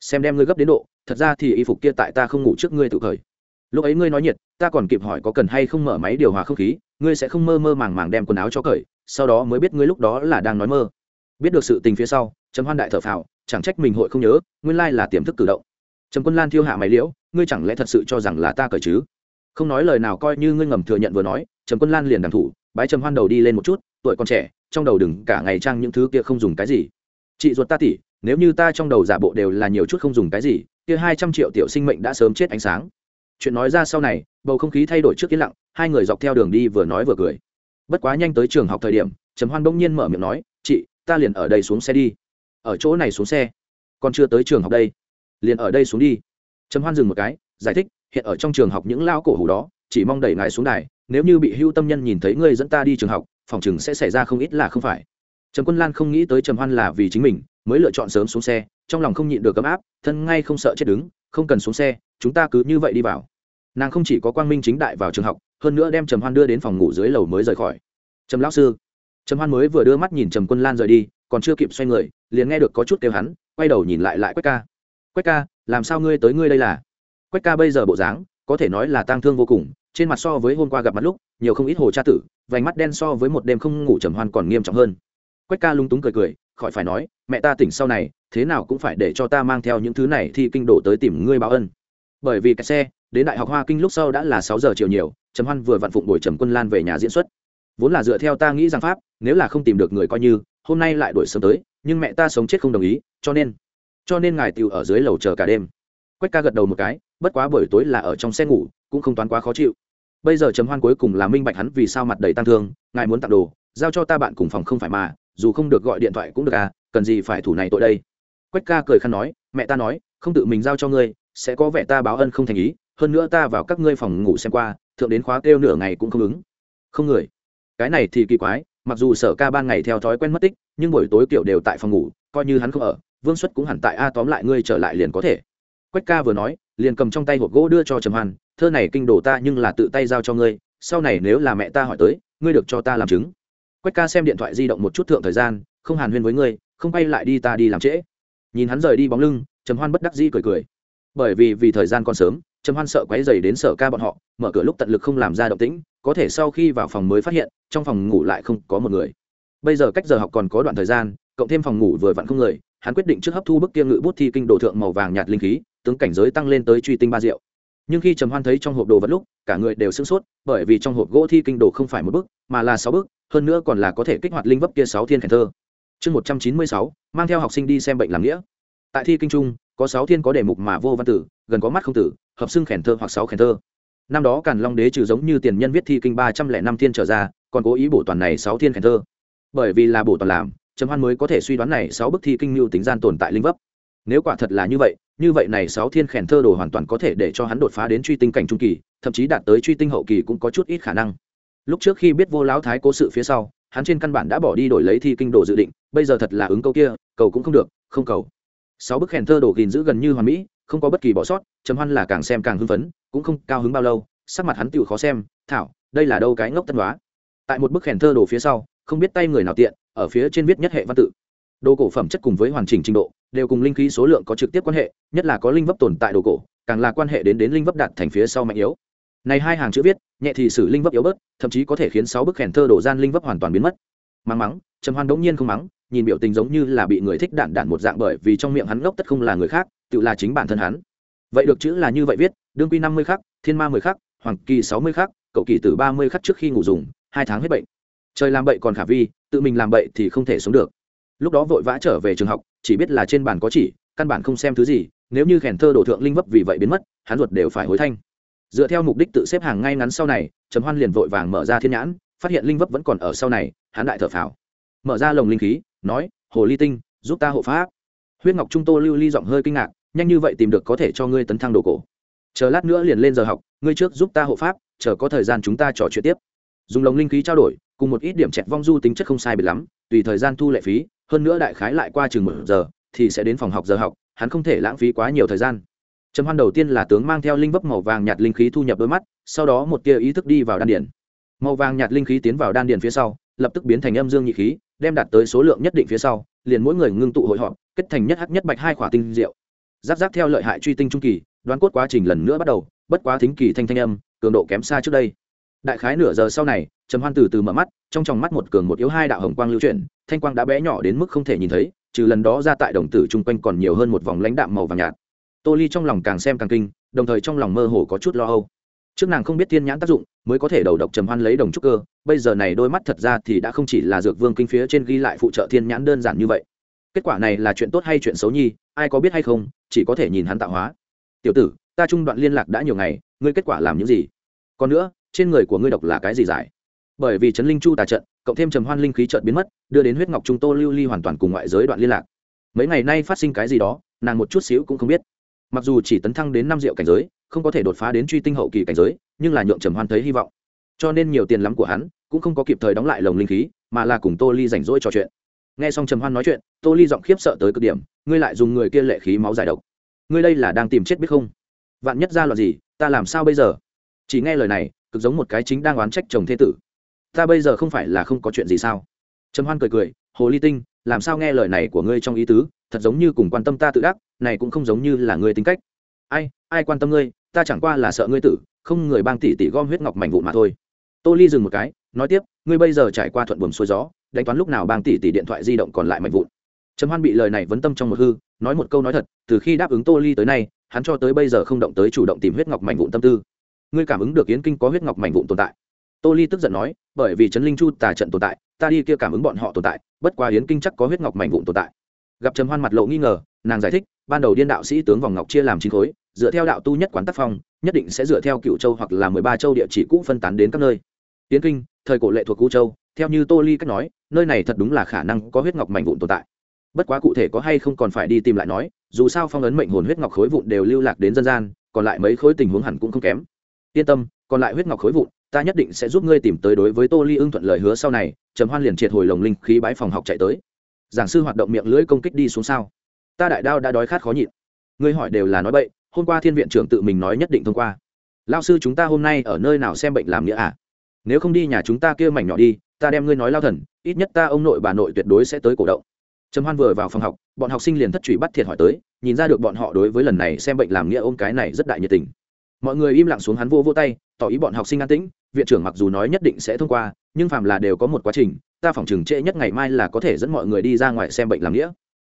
Xem đem ngươi gấp đến độ, thật ra thì y phục kia tại ta không ngủ trước ngươi tự khởi lúc ấy ngươi nói nhiệt, ta còn kịp hỏi có cần hay không mở máy điều hòa không khí, ngươi sẽ không mơ mơ màng màng đem quần áo cho cởi, sau đó mới biết ngươi lúc đó là đang nói mơ. Biết được sự tình phía sau, trầm hoan đại thở phào, chẳng trách mình hội không nhớ, nguyên lai là tiềm thức cử động. Trầm quân lan thiêu hạ máy liễu, ngươi chẳng lẽ thật sự cho rằng là ta cởi chứ? Không nói lời nào coi như ngươi ngầm thừa nhận vừa nói, trầm quân lan liền đàng thủ, bái trầm hoan đầu đi lên một chút, tuổi còn trẻ, trong đầu đừng cả ngày trang những thứ kia không dùng cái gì chị ruột ta tỉ, nếu như ta trong đầu giả bộ đều là nhiều chút không dùng cái gì, kia hai trăm triệu tiểu sinh mệnh đã sớm chết ánh sáng. Chuyện nói ra sau này, bầu không khí thay đổi trước yên lặng, hai người dọc theo đường đi vừa nói vừa cười. Bất quá nhanh tới trường học thời điểm, trầm hoan bỗng nhiên mở miệng nói, chị, ta liền ở đây xuống xe đi. Ở chỗ này xuống xe? Còn chưa tới trường học đây. Liền ở đây xuống đi. Trầm hoan dừng một cái, giải thích, hiện ở trong trường học những lao cổ hủ đó, chỉ mong đẩy ngài xuống đài, nếu như bị hưu tâm nhân nhìn thấy ngươi dẫn ta đi trường học, phòng chừng sẽ xảy ra không ít là không phải trầm quân lan không nghĩ tới trầm hoan là vì chính mình, mới lựa chọn sớm xuống xe, trong lòng không nhịn được ấm áp, thân ngay không sợ chết đứng, không cần xuống xe, chúng ta cứ như vậy đi vào. Nàng không chỉ có quang minh chính đại vào trường học, hơn nữa đem trầm hoan đưa đến phòng ngủ dưới lầu mới rời khỏi. Trầm lão sư. Trầm hoan mới vừa đưa mắt nhìn trầm quân lan rời đi, còn chưa kịp xoay người, liền nghe được có chút kêu hắn, quay đầu nhìn lại lại quách ca. Quách ca, làm sao ngươi tới ngươi đây là? Quách ca bây giờ bộ dáng, có thể nói là tang thương vô cùng, trên mặt so với hôm qua gặp mặt lúc, nhiều không ít hồ cha tử, vành mắt đen so với một đêm không ngủ trầm hoan còn nghiêm trọng hơn quách ca lung túng cười cười, khỏi phải nói, mẹ ta tỉnh sau này, thế nào cũng phải để cho ta mang theo những thứ này thì kinh đổ tới tìm ngươi báo ân. Bởi vì cái xe, đến đại học hoa kinh lúc sau đã là sáu giờ chiều nhiều, trầm hoan vừa vặn phụng buổi trầm quân lan về nhà diễn xuất. Vốn là dựa theo ta nghĩ rằng pháp, nếu là không tìm được người coi như, hôm nay lại đuổi sớm tới, nhưng mẹ ta sống chết không đồng ý, cho nên cho nên ngài tiểu ở dưới lầu chờ cả đêm. Quách ca gật đầu một cái, bất quá buổi tối là ở trong xe ngủ, cũng không toán quá khó chịu. Bây giờ trầm hoan cuối cùng là minh bạch hắn vì sao mặt đầy tăng thương, ngài muốn tặng đồ, giao cho ta bạn cùng phòng không phải mà dù không được gọi điện thoại cũng được à cần gì phải thủ này tội đây? Quách ca cười khăn nói, mẹ ta nói, không tự mình giao cho ngươi, sẽ có vẻ ta báo ân không thành ý, hơn nữa ta vào các ngươi phòng ngủ xem qua, thượng đến khóa kêu nửa ngày cũng không ứng. Không người. Cái này thì kỳ quái, mặc dù sở ca ban ngày theo thói quen mất tích, nhưng buổi tối kiểu đều tại phòng ngủ, coi như hắn không ở, vương xuất cũng hẳn tại a tóm lại ngươi trở lại liền có thể. Quách ca vừa nói, liền cầm trong tay hộp gỗ đưa cho trầm hoan, thơ này kinh đồ ta nhưng là tự tay giao cho ngươi, sau này nếu là mẹ ta hỏi tới, ngươi được cho ta làm chứng quách ca xem điện thoại di động một chút thượng thời gian, không hàn huyên với ngươi, không bay lại đi ta đi làm trễ. Nhìn hắn rời đi bóng lưng, trầm hoan bất đắc dĩ cười cười. Bởi vì vì thời gian còn sớm, trầm hoan sợ quấy dày đến sở ca bọn họ, mở cửa lúc tận lực không làm ra động tĩnh, có thể sau khi vào phòng mới phát hiện, trong phòng ngủ lại không có một người. Bây giờ cách giờ học còn có đoạn thời gian, cộng thêm phòng ngủ vừa vặn không người, hắn quyết định trước hấp thu bức kia ngự bút thi kinh đồ thượng màu vàng nhạt linh khí, tướng cảnh giới tăng lên tới truy tinh ba diệu nhưng khi trầm hoan thấy trong hộp đồ vật lúc, cả người đều sửng sốt, bởi vì trong hộp gỗ thi kinh đồ không phải một bức, mà là sáu bức, hơn nữa còn là có thể kích hoạt linh vấp kia sáu thiên khảnh thơ. Chương một trăm chín mươi sáu, mang theo học sinh đi xem bệnh làm nghĩa. Tại thi kinh trung, có sáu thiên có đề mục mà vô văn tử, gần có mắt không tử, hợp xưng khèn thơ hoặc sáu khèn thơ. Năm đó càn long đế trừ giống như tiền nhân viết thi kinh ba trăm lẻ năm thiên trở ra, còn cố ý bổ toàn này sáu thiên khèn thơ. Bởi vì là bổ toàn làm, trầm hoan mới có thể suy đoán này sáu bức thi kinh mưu tính gian tồn tại linh vấp. Nếu quả thật là như vậy như vậy này sáu thiên khèn thơ đồ hoàn toàn có thể để cho hắn đột phá đến truy tinh cảnh trung kỳ, thậm chí đạt tới truy tinh hậu kỳ cũng có chút ít khả năng. Lúc trước khi biết vô lão thái cố sự phía sau, hắn trên căn bản đã bỏ đi đổi lấy thi kinh đồ dự định, bây giờ thật là ứng câu kia, cầu cũng không được, không cầu. Sáu bức khèn thơ đồ gìn giữ gần như hoàn mỹ, không có bất kỳ bỏ sót chấm hoan là càng xem càng hưng phấn, cũng không cao hứng bao lâu, sắc mặt hắn tựu khó xem, thảo, đây là đâu cái ngốc tân hóa? tại một bức khèn thơ đồ phía sau, không biết tay người nào tiện, ở phía trên viết nhất hệ văn tự đồ cổ phẩm chất cùng với hoàn chỉnh trình độ, đều cùng linh khí số lượng có trực tiếp quan hệ, nhất là có linh vấp tồn tại đồ cổ, càng là quan hệ đến đến linh vấp đạt thành phía sau mạnh yếu. Này hai hàng chữ viết, nhẹ thì xử linh vấp yếu bớt, thậm chí có thể khiến sáu bức khèn thơ đổ gian linh vấp hoàn toàn biến mất. Mắng mắng, trầm hoan đống nhiên không mắng, nhìn biểu tình giống như là bị người thích đạn đạn một dạng bởi vì trong miệng hắn ngốc tất không là người khác, tự là chính bản thân hắn. Vậy được chữ là như vậy viết, đương quy năm mươi khắc, thiên ma mười khắc, hoàng kỳ sáu mươi khắc, cậu kỳ từ ba mươi khắc trước khi ngủ dùng, hai tháng hết bệnh. Trời làm bậy còn khả vi, tự mình làm bậy thì không thể sống được lúc đó vội vã trở về trường học, chỉ biết là trên bàn có chỉ, căn bản không xem thứ gì, nếu như khèn thơ đồ thượng linh vấp vì vậy biến mất, hắn ruột đều phải hối thanh. Dựa theo mục đích tự xếp hàng ngay ngắn sau này, trầm hoan liền vội vàng mở ra thiên nhãn, phát hiện linh vấp vẫn còn ở sau này, hắn đại thở phào. Mở ra lồng linh khí, nói, hồ ly tinh, giúp ta hộ pháp. Huyết ngọc trung tô lưu ly giọng hơi kinh ngạc, nhanh như vậy tìm được có thể cho ngươi tấn thăng đồ cổ. Chờ lát nữa liền lên giờ học, ngươi trước giúp ta hộ pháp, chờ có thời gian chúng ta trò chuyện tiếp. Dùng lồng linh khí trao đổi, cùng một ít điểm chẹt vong du tính chất không sai biệt lắm tùy thời gian thu lệ phí, hơn nữa đại khái lại qua chừng một giờ, thì sẽ đến phòng học giờ học, hắn không thể lãng phí quá nhiều thời gian. Trầm hoan đầu tiên là tướng mang theo linh vấp màu vàng nhạt linh khí thu nhập đôi mắt, sau đó một tia ý thức đi vào đan điển màu vàng nhạt linh khí tiến vào đan điển phía sau, lập tức biến thành âm dương nhị khí, đem đạt tới số lượng nhất định phía sau, liền mỗi người ngưng tụ hội họp, kết thành nhất hắc nhất bạch hai khỏa tinh diệu. Giáp giáp theo lợi hại truy tinh trung kỳ, đoán cốt quá trình lần nữa bắt đầu, bất quá thính kỳ thanh thanh âm, cường độ kém xa trước đây. Đại khái nửa giờ sau này, trầm hoan từ từ mở mắt trong tròng mắt một cường một yếu hai đạo hồng quang lưu chuyển, thanh quang đã bé nhỏ đến mức không thể nhìn thấy, trừ lần đó ra tại đồng tử chung quanh còn nhiều hơn một vòng lãnh đạm màu vàng nhạt. Tô ly trong lòng càng xem càng kinh, đồng thời trong lòng mơ hồ có chút lo âu. Trước nàng không biết thiên nhãn tác dụng, mới có thể đầu độc trầm hoan lấy đồng trúc cơ, bây giờ này đôi mắt thật ra thì đã không chỉ là dược vương kinh phía trên ghi lại phụ trợ thiên nhãn đơn giản như vậy. Kết quả này là chuyện tốt hay chuyện xấu nhi, ai có biết hay không, chỉ có thể nhìn hắn tạo hóa. Tiểu tử, ta trung đoạn liên lạc đã nhiều ngày, ngươi kết quả làm những gì? Còn nữa, trên người của ngươi độc là cái gì giải? Bởi vì trấn linh chu tà trận, cộng thêm trầm hoan linh khí trận biến mất, đưa đến huyết ngọc trung tô lưu ly hoàn toàn cùng ngoại giới đoạn liên lạc. Mấy ngày nay phát sinh cái gì đó, nàng một chút xíu cũng không biết. Mặc dù chỉ tấn thăng đến năm rượu cảnh giới, không có thể đột phá đến truy tinh hậu kỳ cảnh giới, nhưng là nhượng trầm hoan thấy hy vọng. Cho nên nhiều tiền lắm của hắn, cũng không có kịp thời đóng lại lồng linh khí, mà là cùng tô ly rảnh rỗi trò chuyện. Nghe xong trầm hoan nói chuyện, tô ly giọng khiếp sợ tới cực điểm, ngươi lại dùng người kia lệ khí máu giải độc. Ngươi đây là đang tìm chết biết không? Vạn nhất ra loạt gì, ta làm sao bây giờ? Chỉ nghe lời này, cực giống một cái chính đang oán trách chồng thế tử ta bây giờ không phải là không có chuyện gì sao? Trầm hoan cười cười, hồ ly tinh, làm sao nghe lời này của ngươi trong ý tứ? Thật giống như cùng quan tâm ta tự đắc, này cũng không giống như là ngươi tính cách. Ai ai quan tâm ngươi? Ta chẳng qua là sợ ngươi tử, không người bang tỷ tỷ gom huyết ngọc mảnh vụn mà thôi. Tô ly dừng một cái, nói tiếp, ngươi bây giờ trải qua thuận buồm xuôi gió, đánh toán lúc nào bang tỷ tỷ điện thoại di động còn lại mảnh vụn? Trầm hoan bị lời này vấn tâm trong một hư, nói một câu nói thật, từ khi đáp ứng tô ly tới nay, hắn cho tới bây giờ không động tới chủ động tìm huyết ngọc mảnh vụn tâm tư. Ngươi cảm ứng được yến kinh có huyết ngọc mảnh vụn tồn tại? Tô ly tức giận nói, bởi vì trấn linh chu tà trận tồn tại, ta đi kia cảm ứng bọn họ tồn tại, bất quá yến kinh chắc có huyết ngọc mảnh vụn tồn tại. Gặp trầm hoan mặt lộ nghi ngờ, nàng giải thích, ban đầu điên đạo sĩ tướng vòng ngọc chia làm chín khối, dựa theo đạo tu nhất quán tác phong, nhất định sẽ dựa theo cựu châu hoặc là mười ba châu địa chỉ cũ phân tán đến các nơi. Yến kinh, thời cổ lệ thuộc cũ châu, theo như tô ly cách nói, nơi này thật đúng là khả năng có huyết ngọc mảnh vụn tồn tại. Bất quá cụ thể có hay không còn phải đi tìm lại nói, dù sao phong ấn mệnh hồn huyết ngọc khối vụn đều lưu lạc đến dân gian, còn lại mấy khối tình huống hẳn cũng không kém. Yên tâm, còn lại huyết ngọc khối vụn ta nhất định sẽ giúp ngươi tìm tới đối với tô ly ưng thuận lời hứa sau này, trầm hoan liền triệt hồi lồng linh khí bái phòng học chạy tới. Giảng sư hoạt động miệng lưỡi công kích đi xuống sao? Ta đại đao đã đói khát khó nhịn. Ngươi hỏi đều là nói bậy, hôm qua thiên viện trưởng tự mình nói nhất định thông qua. Lao sư chúng ta hôm nay ở nơi nào xem bệnh làm nghĩa à? Nếu không đi nhà chúng ta kia mảnh nhỏ đi, ta đem ngươi nói lao thần, ít nhất ta ông nội bà nội tuyệt đối sẽ tới cổ động. Trầm hoan vừa vào phòng học, bọn học sinh liền thất trụy bắt thiệt hỏi tới, nhìn ra được bọn họ đối với lần này xem bệnh làm nghĩa ôm cái này rất đại nhiệt tình. Mọi người im lặng xuống hắn vô vô tay tỏ ý bọn học sinh an tĩnh, viện trưởng mặc dù nói nhất định sẽ thông qua, nhưng phàm là đều có một quá trình, ta phỏng chừng trễ nhất ngày mai là có thể dẫn mọi người đi ra ngoài xem bệnh làm nghĩa.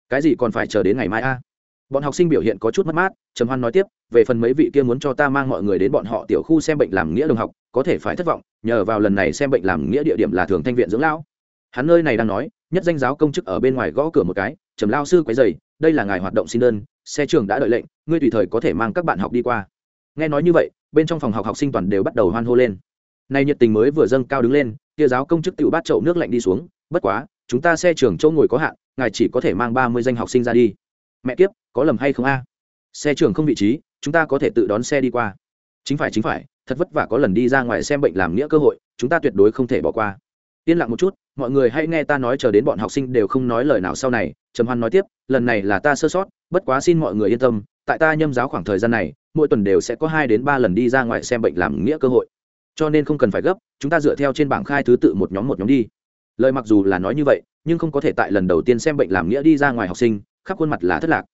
Cái gì còn phải chờ đến ngày mai a? Bọn học sinh biểu hiện có chút mất mát, trầm hoan nói tiếp, về phần mấy vị kia muốn cho ta mang mọi người đến bọn họ tiểu khu xem bệnh làm nghĩa đồng học, có thể phải thất vọng, nhờ vào lần này xem bệnh làm nghĩa địa điểm là thường thanh viện dưỡng lão. Hắn nơi này đang nói, nhất danh giáo công chức ở bên ngoài gõ cửa một cái, trầm lao sư quấy dày đây là ngài hoạt động xin đơn, xe trường đã đợi lệnh, ngươi tùy thời có thể mang các bạn học đi qua nghe nói như vậy, bên trong phòng học học sinh toàn đều bắt đầu hoan hô lên. Nay nhiệt tình mới vừa dâng cao đứng lên, kia giáo công chức tự bát chậu nước lạnh đi xuống, bất quá, chúng ta xe trường châu ngồi có hạn, ngài chỉ có thể mang ba mươi danh học sinh ra đi. Mẹ kiếp, có lầm hay không a? Xe trường không vị trí, chúng ta có thể tự đón xe đi qua. Chính phải chính phải, thật vất vả có lần đi ra ngoài xem bệnh làm nghĩa cơ hội, chúng ta tuyệt đối không thể bỏ qua. Yên lặng một chút, mọi người hãy nghe ta nói chờ đến bọn học sinh đều không nói lời nào sau này. Trầm hoan nói tiếp, lần này là ta sơ sót, bất quá xin mọi người yên tâm tại ta nhâm giáo khoảng thời gian này, mỗi tuần đều sẽ có hai đến ba lần đi ra ngoài xem bệnh làm nghĩa cơ hội. Cho nên không cần phải gấp, chúng ta dựa theo trên bảng khai thứ tự một nhóm một nhóm đi. Lời mặc dù là nói như vậy, nhưng không có thể tại lần đầu tiên xem bệnh làm nghĩa đi ra ngoài học sinh, khắp khuôn mặt là thất lạc.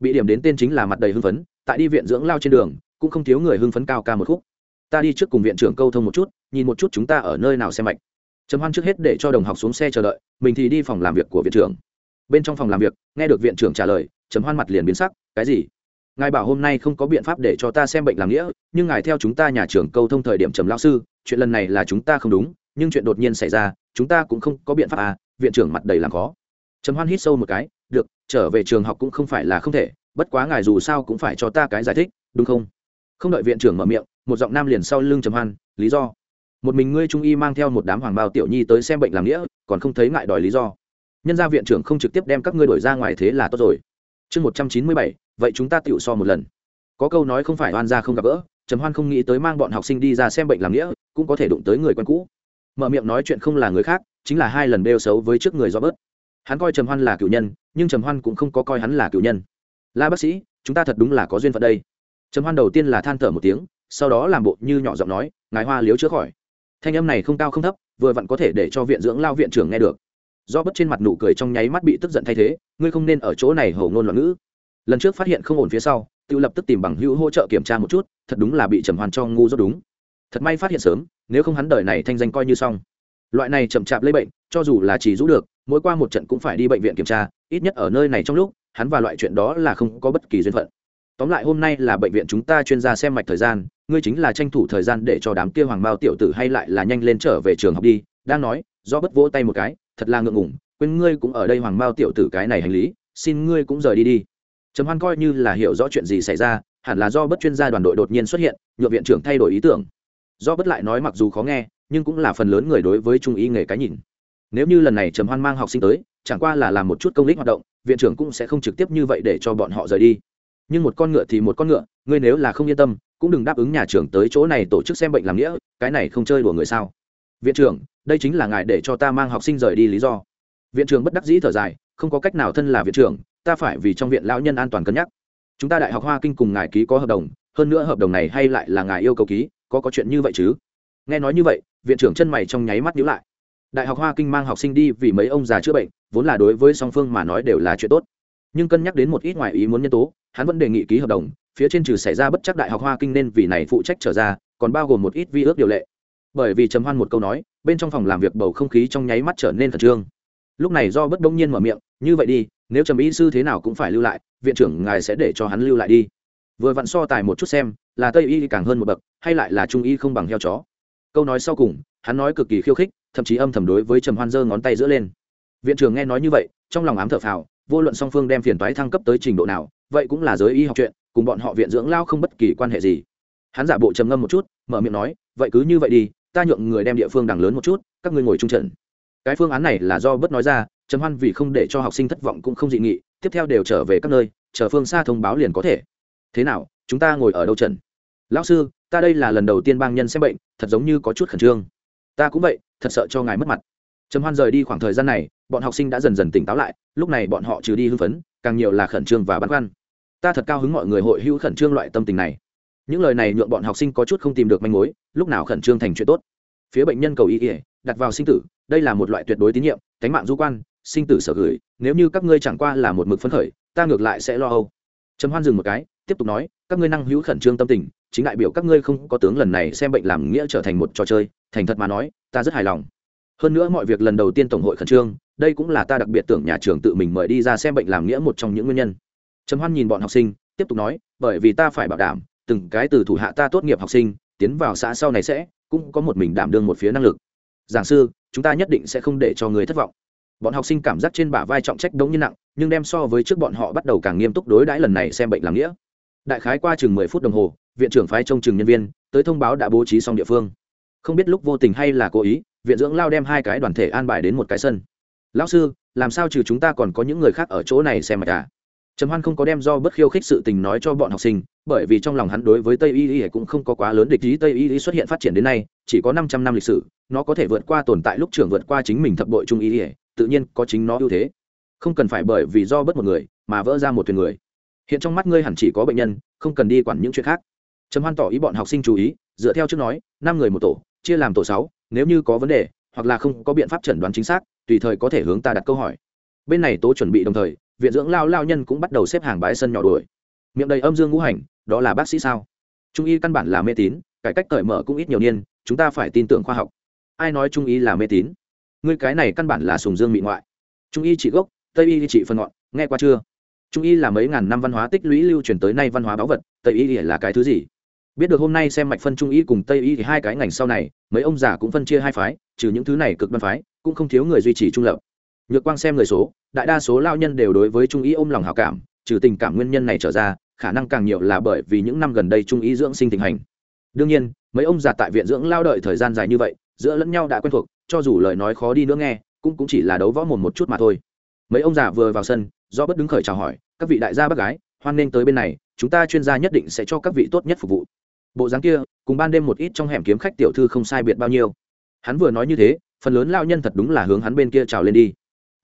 Bị điểm đến tên chính là mặt đầy hưng phấn, tại đi viện dưỡng lao trên đường, cũng không thiếu người hưng phấn cao ca một khúc. Ta đi trước cùng viện trưởng câu thông một chút, nhìn một chút chúng ta ở nơi nào xem mạch trầm hoan trước hết để cho đồng học xuống xe chờ đợi, mình thì đi phòng làm việc của viện trưởng. Bên trong phòng làm việc, nghe được viện trưởng trả lời, trầm hoan mặt liền biến sắc, cái gì? Ngài bảo hôm nay không có biện pháp để cho ta xem bệnh làm nghĩa, nhưng ngài theo chúng ta nhà trường câu thông thời điểm trầm lao sư, chuyện lần này là chúng ta không đúng, nhưng chuyện đột nhiên xảy ra, chúng ta cũng không có biện pháp à viện trưởng mặt đầy làm khó. Trầm hoan hít sâu một cái, được, trở về trường học cũng không phải là không thể, bất quá ngài dù sao cũng phải cho ta cái giải thích, đúng không? Không đợi viện trưởng mở miệng, một giọng nam liền sau lưng trầm hoan, lý do? Một mình ngươi trung y mang theo một đám hoàng bao tiểu nhi tới xem bệnh làm nghĩa, còn không thấy ngại đòi lý do? Nhân gia viện trưởng không trực tiếp đem các ngươi đổi ra ngoài thế là tốt rồi chương một trăm chín mươi bảy, vậy chúng ta tựu so một lần. Có câu nói không phải oan ra không gặp gỡ, trầm hoan không nghĩ tới mang bọn học sinh đi ra xem bệnh làm nghĩa, cũng có thể đụng tới người quen cũ. Mở miệng nói chuyện không là người khác, chính là hai lần đeo xấu với trước người do bớt. Hắn coi trầm hoan là cựu nhân, nhưng trầm hoan cũng không có coi hắn là cựu nhân. La bác sĩ, chúng ta thật đúng là có duyên phận đây. Trầm hoan đầu tiên là than thở một tiếng, sau đó làm bộ như nhỏ giọng nói, ngài hoa liếu chữa khỏi. Thanh âm này không cao không thấp, vừa vặn có thể để cho viện dưỡng lao viện trưởng nghe được do bất trên mặt nụ cười trong nháy mắt bị tức giận thay thế, ngươi không nên ở chỗ này hầu ngôn loạn ngữ. Lần trước phát hiện không ổn phía sau, tự lập tức tìm bằng hữu hỗ trợ kiểm tra một chút, thật đúng là bị trầm hoàn cho ngu dốt đúng. Thật may phát hiện sớm, nếu không hắn đời này thanh danh coi như xong. Loại này chậm chạp lây bệnh, cho dù là chỉ rũ được, mỗi qua một trận cũng phải đi bệnh viện kiểm tra, ít nhất ở nơi này trong lúc, hắn và loại chuyện đó là không có bất kỳ duyên phận. Tóm lại hôm nay là bệnh viện chúng ta chuyên gia xem mạch thời gian, ngươi chính là tranh thủ thời gian để cho đám kia hoàng mao tiểu tử hay lại là nhanh lên trở về trường học đi, đang nói, do bất vỗ tay một cái thật là ngượng ngủng quên ngươi cũng ở đây hoàng mao tiểu tử cái này hành lý, xin ngươi cũng rời đi đi. Trầm hoan coi như là hiểu rõ chuyện gì xảy ra, hẳn là do bất chuyên gia đoàn đội đột nhiên xuất hiện nhựa viện trưởng thay đổi ý tưởng. Do bất lại nói mặc dù khó nghe, nhưng cũng là phần lớn người đối với trung ý nghề cái nhìn. Nếu như lần này trầm hoan mang học sinh tới, chẳng qua là làm một chút công lý hoạt động, viện trưởng cũng sẽ không trực tiếp như vậy để cho bọn họ rời đi. Nhưng một con ngựa thì một con ngựa, ngươi nếu là không yên tâm, cũng đừng đáp ứng nhà trưởng tới chỗ này tổ chức xem bệnh làm nghĩa, cái này không chơi đùa người sao? Viện trưởng đây chính là ngài để cho ta mang học sinh rời đi lý do. Viện trưởng bất đắc dĩ thở dài, không có cách nào thân là viện trưởng, ta phải vì trong viện lão nhân an toàn cân nhắc. Chúng ta đại học hoa kinh cùng ngài ký có hợp đồng, hơn nữa hợp đồng này hay lại là ngài yêu cầu ký, có có chuyện như vậy chứ? Nghe nói như vậy, viện trưởng chân mày trong nháy mắt nhíu lại. Đại học hoa kinh mang học sinh đi vì mấy ông già chữa bệnh, vốn là đối với song phương mà nói đều là chuyện tốt. Nhưng cân nhắc đến một ít ngoại ý muốn nhân tố, hắn vẫn đề nghị ký hợp đồng, phía trên trừ xảy ra bất chắc đại học hoa kinh nên vì này phụ trách trở ra, còn bao gồm một ít vi ước điều lệ bởi vì trầm hoan một câu nói, bên trong phòng làm việc bầu không khí trong nháy mắt trở nên khẩn trương. Lúc này do bất đông nhiên mở miệng, như vậy đi, nếu trầm y sư thế nào cũng phải lưu lại, viện trưởng ngài sẽ để cho hắn lưu lại đi. Vừa vặn so tài một chút xem, là tây y càng hơn một bậc, hay lại là trung y không bằng heo chó. Câu nói sau cùng, hắn nói cực kỳ khiêu khích, thậm chí âm thầm đối với trầm hoan giơ ngón tay giữa lên. Viện trưởng nghe nói như vậy, trong lòng ám thở phào, vô luận song phương đem phiền toái thăng cấp tới trình độ nào, vậy cũng là giới y học chuyện, cùng bọn họ viện dưỡng lao không bất kỳ quan hệ gì. Hắn giả bộ trầm ngâm một chút, mở miệng nói, vậy cứ như vậy đi ta nhượng người đem địa phương đằng lớn một chút, các ngươi ngồi trung trận. Cái phương án này là do bất nói ra, trầm hoan vì không để cho học sinh thất vọng cũng không dị nghị, tiếp theo đều trở về các nơi, chờ phương xa thông báo liền có thể. Thế nào, chúng ta ngồi ở đâu trần lão sư, ta đây là lần đầu tiên bang nhân xem bệnh, thật giống như có chút khẩn trương. Ta cũng vậy, thật sợ cho ngài mất mặt. Trầm hoan rời đi khoảng thời gian này, bọn học sinh đã dần dần tỉnh táo lại, lúc này bọn họ trừ đi hưng phấn, càng nhiều là khẩn trương và băn khoăn. Ta thật cao hứng mọi người hội hữu khẩn trương loại tâm tình này những lời này nhượng bọn học sinh có chút không tìm được manh mối, lúc nào khẩn trương thành chuyện tốt. Phía bệnh nhân cầu ý ỉa đặt vào sinh tử, đây là một loại tuyệt đối tín nhiệm cánh mạng du quan, sinh tử sở gửi, nếu như các ngươi chẳng qua là một mực phấn khởi, ta ngược lại sẽ lo âu. Trầm hoan dừng một cái, tiếp tục nói, các ngươi năng hữu khẩn trương tâm tình, chính đại biểu các ngươi không có tướng lần này xem bệnh làm nghĩa trở thành một trò chơi, thành thật mà nói, ta rất hài lòng. Hơn nữa mọi việc lần đầu tiên tổng hội khẩn trương, đây cũng là ta đặc biệt tưởng nhà trường tự mình mời đi ra xem bệnh làm nghĩa một trong những nguyên nhân. Trầm hoan nhìn bọn học sinh, tiếp tục nói, bởi vì ta phải bảo đảm từng cái từ thủ hạ ta tốt nghiệp học sinh, tiến vào xã sau này sẽ, cũng có một mình đảm đương một phía năng lực. Giảng sư, chúng ta nhất định sẽ không để cho người thất vọng. Bọn học sinh cảm giác trên bả vai trọng trách đống như nặng, nhưng đem so với trước bọn họ bắt đầu càng nghiêm túc đối đãi lần này xem bệnh làm nghĩa. Đại khái qua chừng mười phút đồng hồ, viện trưởng phái trông chừng nhân viên, tới thông báo đã bố trí xong địa phương. Không biết lúc vô tình hay là cố ý, viện dưỡng lao đem hai cái đoàn thể an bài đến một cái sân. Lão sư, làm sao trừ chúng ta còn có những người khác ở chỗ này xem mà cả? Trầm hoan không có đem do bất khiêu khích sự tình nói cho bọn học sinh, bởi vì trong lòng hắn đối với tây y y cũng không có quá lớn địch ý. Tây y y xuất hiện phát triển đến nay, chỉ có 500 năm lịch sử, nó có thể vượt qua tồn tại lúc trưởng vượt qua chính mình thập bội trung y y, tự nhiên có chính nó ưu thế. Không cần phải bởi vì do bất một người mà vỡ ra một thuyền người. Hiện trong mắt ngươi hẳn chỉ có bệnh nhân, không cần đi quản những chuyện khác. Trầm hoan tỏ ý bọn học sinh chú ý, dựa theo trước nói, năm người một tổ, chia làm tổ sáu, nếu như có vấn đề, hoặc là không có biện pháp chẩn đoán chính xác, tùy thời có thể hướng ta đặt câu hỏi. Bên này tố chuẩn bị đồng thời viện dưỡng lao lao nhân cũng bắt đầu xếp hàng bãi sân nhỏ đuổi. Miệng đầy âm dương ngũ hành, đó là bác sĩ sao? Trung y căn bản là mê tín, cải cách cởi mở cũng ít nhiều niên, chúng ta phải tin tưởng khoa học. Ai nói trung y là mê tín? Ngươi cái này căn bản là sùng dương mị ngoại. Trung y trị gốc, tây y trị phân ngọn, nghe qua chưa? Trung y là mấy ngàn năm văn hóa tích lũy lưu truyền tới nay văn hóa báu vật, tây y là cái thứ gì? Biết được hôm nay xem mạch phân trung y cùng tây y thì hai cái ngành sau này, mấy ông già cũng phân chia hai phái, trừ những thứ này cực đoan phái, cũng không thiếu người duy trì trung lập nhược quang xem người số, đại đa số lao nhân đều đối với trung y ôm lòng hảo cảm, trừ tình cảm nguyên nhân này trở ra, khả năng càng nhiều là bởi vì những năm gần đây trung y dưỡng sinh tình hành. Đương nhiên, mấy ông già tại viện dưỡng lao đợi thời gian dài như vậy, giữa lẫn nhau đã quen thuộc, cho dù lời nói khó đi nữa nghe, cũng cũng chỉ là đấu võ mồm một chút mà thôi. Mấy ông già vừa vào sân, do bất đứng khởi chào hỏi, các vị đại gia bác gái, hoan nghênh tới bên này, chúng ta chuyên gia nhất định sẽ cho các vị tốt nhất phục vụ. Bộ dáng kia, cùng ban đêm một ít trong hẻm kiếm khách tiểu thư không sai biệt bao nhiêu. Hắn vừa nói như thế, phần lớn lao nhân thật đúng là hướng hắn bên kia trào lên đi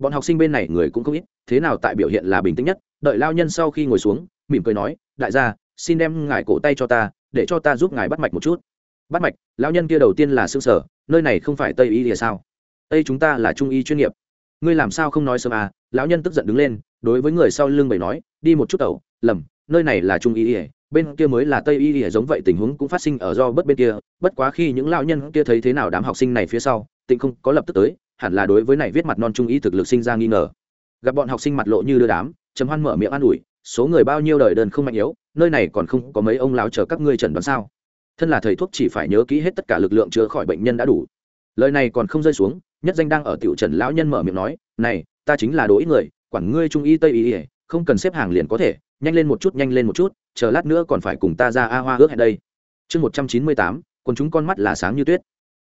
bọn học sinh bên này người cũng không ít, thế nào tại biểu hiện là bình tĩnh nhất, đợi lao nhân sau khi ngồi xuống, mỉm cười nói, đại gia, xin đem ngài cổ tay cho ta, để cho ta giúp ngài bắt mạch một chút. Bắt mạch, lao nhân kia đầu tiên là xương sở nơi này không phải tây y thì sao? Tây chúng ta là trung y chuyên nghiệp. Ngươi làm sao không nói sớm à? Lão nhân tức giận đứng lên, đối với người sau lưng bày nói, đi một chút tẩu, lầm, nơi này là trung y ỉa bên kia mới là tây y ỉa giống vậy tình huống cũng phát sinh ở do bất bên kia, bất quá khi những lão nhân kia thấy thế nào đám học sinh này phía sau, tịnh không có lập tức tới hẳn là đối với này viết mặt non trung y thực lực sinh ra nghi ngờ. Gặp bọn học sinh mặt lộ như đưa đám, trầm hoan mở miệng an ủi, số người bao nhiêu đời đơn không mạnh yếu, nơi này còn không có mấy ông lão chờ các ngươi chẩn đoán sao? Thân là thầy thuốc chỉ phải nhớ kỹ hết tất cả lực lượng chữa khỏi bệnh nhân đã đủ. Lời này còn không rơi xuống, nhất danh đang ở tiểu trần lão nhân mở miệng nói, này, ta chính là đối ít người, quản ngươi trung y tây y không cần xếp hàng liền có thể, nhanh lên một chút, nhanh lên một chút, chờ lát nữa còn phải cùng ta ra a hoa ước hẹn đây. Chương một trăm chín mươi tám còn chúng con mắt là sáng như tuyết.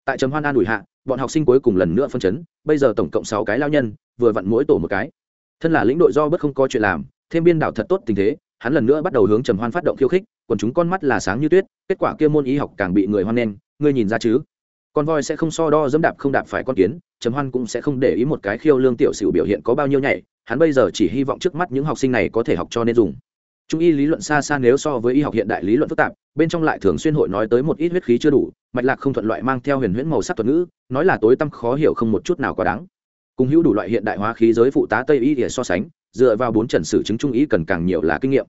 Tại trầm hoan an ủi hạ bọn học sinh cuối cùng lần nữa phân chấn, bây giờ tổng cộng sáu cái lao nhân, vừa vặn mỗi tổ một cái. Thân là lĩnh đội do bất không có chuyện làm, thêm biên đảo thật tốt tình thế, hắn lần nữa bắt đầu hướng trầm hoan phát động khiêu khích còn chúng con mắt là sáng như tuyết, kết quả kia môn y học càng bị người hoan nen ngươi nhìn ra chứ? Con voi sẽ không so đo dẫm đạp không đạp phải con kiến, trầm hoan cũng sẽ không để ý một cái khiêu lương tiểu sửu biểu hiện có bao nhiêu nhảy, hắn bây giờ chỉ hy vọng trước mắt những học sinh này có thể học cho nên dùng trung y lý luận xa xa nếu so với y học hiện đại lý luận phức tạp, bên trong lại thường xuyên hội nói tới một ít huyết khí chưa đủ, mạch lạc không thuận loại mang theo huyền huyễn màu sắc thuật ngữ, nói là tối tăm khó hiểu không một chút nào quá đáng. Cùng hữu đủ loại hiện đại hóa khí giới phụ tá tây y để so sánh, dựa vào bốn trần sử chứng trung y cần càng nhiều là kinh nghiệm.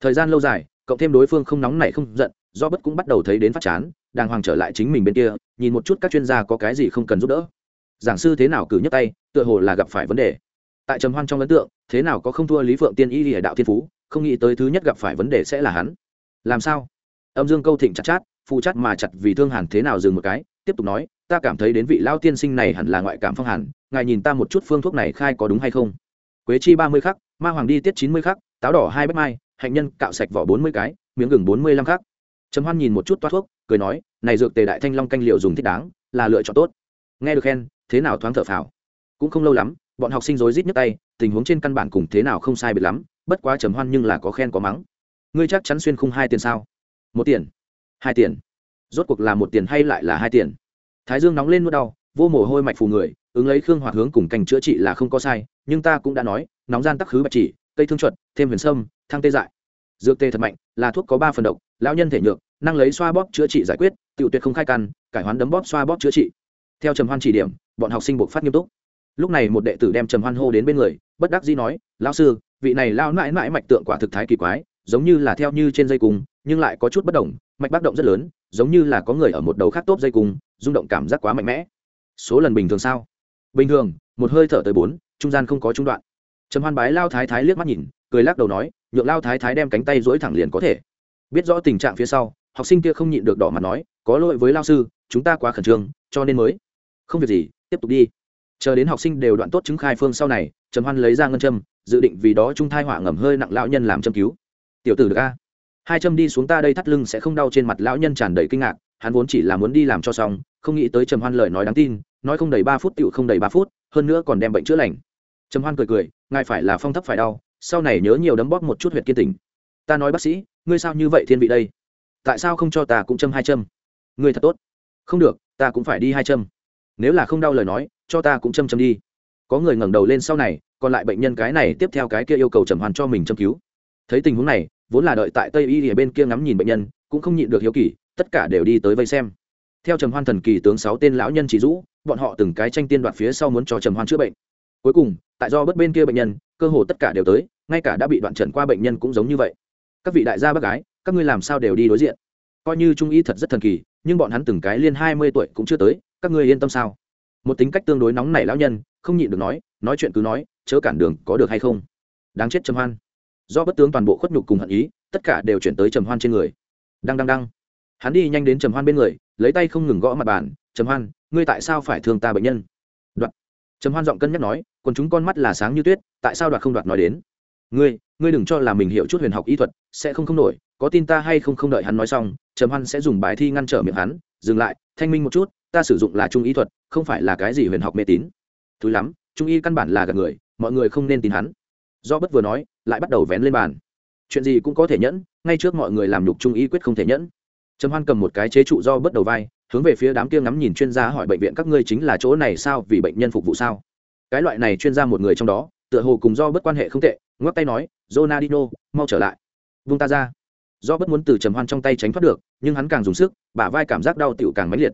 Thời gian lâu dài, cộng thêm đối phương không nóng này không giận, do bất cũng bắt đầu thấy đến phát chán, đàng hoàng trở lại chính mình bên kia, nhìn một chút các chuyên gia có cái gì không cần giúp đỡ. Giảng sư thế nào cử nhấc tay, tựa hồ là gặp phải vấn đề. Tại trầm hoan trong ấn tượng, thế nào có không thua lý phượng tiên y lìa đạo thiên phú không nghĩ tới thứ nhất gặp phải vấn đề sẽ là hắn. Làm sao? Âm dương câu thịnh chặt chát phụ chắt mà chặt vì thương hàn thế nào dừng một cái, tiếp tục nói, ta cảm thấy đến vị lao tiên sinh này hẳn là ngoại cảm phong hàn, ngài nhìn ta một chút phương thuốc này khai có đúng hay không? Quế chi ba mươi khắc, ma hoàng đi tiết chín mươi khắc, táo đỏ hai bách mai, hạnh nhân cạo sạch vỏ bốn mươi cái, miếng gừng bốn mươi lăm khắc. Trầm hoan nhìn một chút toát thuốc, cười nói, này dược tề đại thanh long canh liệu dùng thích đáng, là lựa chọn tốt. Nghe được khen, thế nào thoáng thở phào. Cũng không lâu lắm bọn học sinh rối rít nhấc tay tình huống trên căn bản cùng thế nào không sai biệt lắm bất quá trầm hoan nhưng là có khen có mắng. Ngươi chắc chắn xuyên khung hai tiền sao? Một tiền. Hai tiền. Rốt cuộc là một tiền hay lại là hai tiền? Thái dương nóng lên nuốt đau vô mồ hôi mạch phù người ứng lấy khương hoạt hướng cùng cành chữa trị là không có sai nhưng ta cũng đã nói nóng gian tắc khứ bạch chỉ cây thương chuẩn, thêm huyền sâm thang tê dại. Dược tê thật mạnh là thuốc có ba phần độc lão nhân thể nhược năng lấy xoa bóp chữa trị giải quyết tự tuyệt không khai căn cải hoán đấm bóp xoa bóp chữa trị. Theo trầm hoan chỉ điểm bọn học sinh buộc phát nghiêm túc lúc này một đệ tử đem trầm hoan hô đến bên người, bất đắc dĩ nói, lão sư, vị này lao mãi mãi mạch tượng quả thực thái kỳ quái, giống như là theo như trên dây cung, nhưng lại có chút bất đồng, mạch bác động rất lớn, giống như là có người ở một đầu khác tốt dây cung, rung động cảm giác quá mạnh mẽ. Số lần bình thường sao? Bình thường, một hơi thở tới bốn, trung gian không có trung đoạn. Trầm hoan bái lao thái thái liếc mắt nhìn, cười lắc đầu nói, nhượng lao thái thái đem cánh tay dỗi thẳng liền có thể. Biết rõ tình trạng phía sau, học sinh kia không nhịn được đỏ mặt nói, có lỗi với lao sư, chúng ta quá khẩn trương, cho nên mới không việc gì, tiếp tục đi chờ đến học sinh đều đoạn tốt chứng khai phương sau này, trầm hoan lấy ra ngân châm, dự định vì đó trung thai hỏa ngầm hơi nặng lão nhân làm châm cứu. Tiểu tử được a. Hai châm đi xuống ta đây thắt lưng sẽ không đau trên mặt lão nhân tràn đầy kinh ngạc, hắn vốn chỉ là muốn đi làm cho xong, không nghĩ tới trầm hoan lời nói đáng tin, nói không đầy ba phút tựu không đầy ba phút, hơn nữa còn đem bệnh chữa lành. Trầm hoan cười cười, ngài phải là phong thấp phải đau, sau này nhớ nhiều đấm bóp một chút huyệt kiên tình ta nói bác sĩ, ngươi sao như vậy thiên vị đây? Tại sao không cho ta cũng châm hai châm? Ngươi thật tốt. Không được, ta cũng phải đi hai châm. Nếu là không đau lời nói cho ta cũng châm châm đi. Có người ngẩng đầu lên sau này, còn lại bệnh nhân cái này tiếp theo cái kia yêu cầu trầm hoàn cho mình châm cứu. Thấy tình huống này, vốn là đợi tại tây y ở bên kia ngắm nhìn bệnh nhân, cũng không nhịn được hiếu kỳ, tất cả đều đi tới vây xem. Theo trầm hoan thần kỳ tướng sáu tên lão nhân chỉ rũ bọn họ từng cái tranh tiên đoạt phía sau muốn cho trầm hoan chữa bệnh. Cuối cùng, tại do bất bên kia bệnh nhân, cơ hồ tất cả đều tới, ngay cả đã bị đoạn trần qua bệnh nhân cũng giống như vậy. Các vị đại gia bác gái, các ngươi làm sao đều đi đối diện? Coi như trung y thật rất thần kỳ, nhưng bọn hắn từng cái liên hai mươi tuổi cũng chưa tới, các ngươi yên tâm sao? Một tính cách tương đối nóng nảy lão nhân, không nhịn được nói nói chuyện cứ nói, chớ cản đường có được hay không. Đáng chết trầm hoan. Do bất tướng toàn bộ khuất nhục cùng hận ý, tất cả đều chuyển tới trầm hoan trên người. Đăng đăng đăng. Hắn đi nhanh đến trầm hoan bên người, lấy tay không ngừng gõ mặt bàn, trầm hoan, ngươi tại sao phải thương ta bệnh nhân? Đoạn trầm hoan giọng cân nhắc nói còn chúng con mắt là sáng như tuyết, tại sao đoạt không đoạt nói đến? Ngươi ngươi đừng cho là mình hiểu chút huyền học y thuật, sẽ không không nổi, có tin ta hay không không đợi hắn nói xong, trầm hoan sẽ dùng bài thi ngăn trở miệng hắn, dừng lại thanh minh một chút, ta sử dụng là trung y thuật, không phải là cái gì huyền học mê tín. Thứ lắm, trung y căn bản là gạt người, mọi người không nên tin hắn. Do bất vừa nói, lại bắt đầu vén lên bàn. Chuyện gì cũng có thể nhẫn, ngay trước mọi người làm nhục trung y quyết không thể nhẫn. Trầm hoan cầm một cái chế trụ do bất đầu vai, hướng về phía đám kia ngắm nhìn chuyên gia hỏi bệnh viện các ngươi chính là chỗ này sao, vì bệnh nhân phục vụ sao? Cái loại này chuyên gia một người trong đó, tựa hồ cùng do bất quan hệ không tệ, ngoắc tay nói, Ronaldinho, mau trở lại. Vung ta ra do bất muốn từ trầm hoan trong tay tránh thoát được, nhưng hắn càng dùng sức, bả vai cảm giác đau tựu càng mãnh liệt.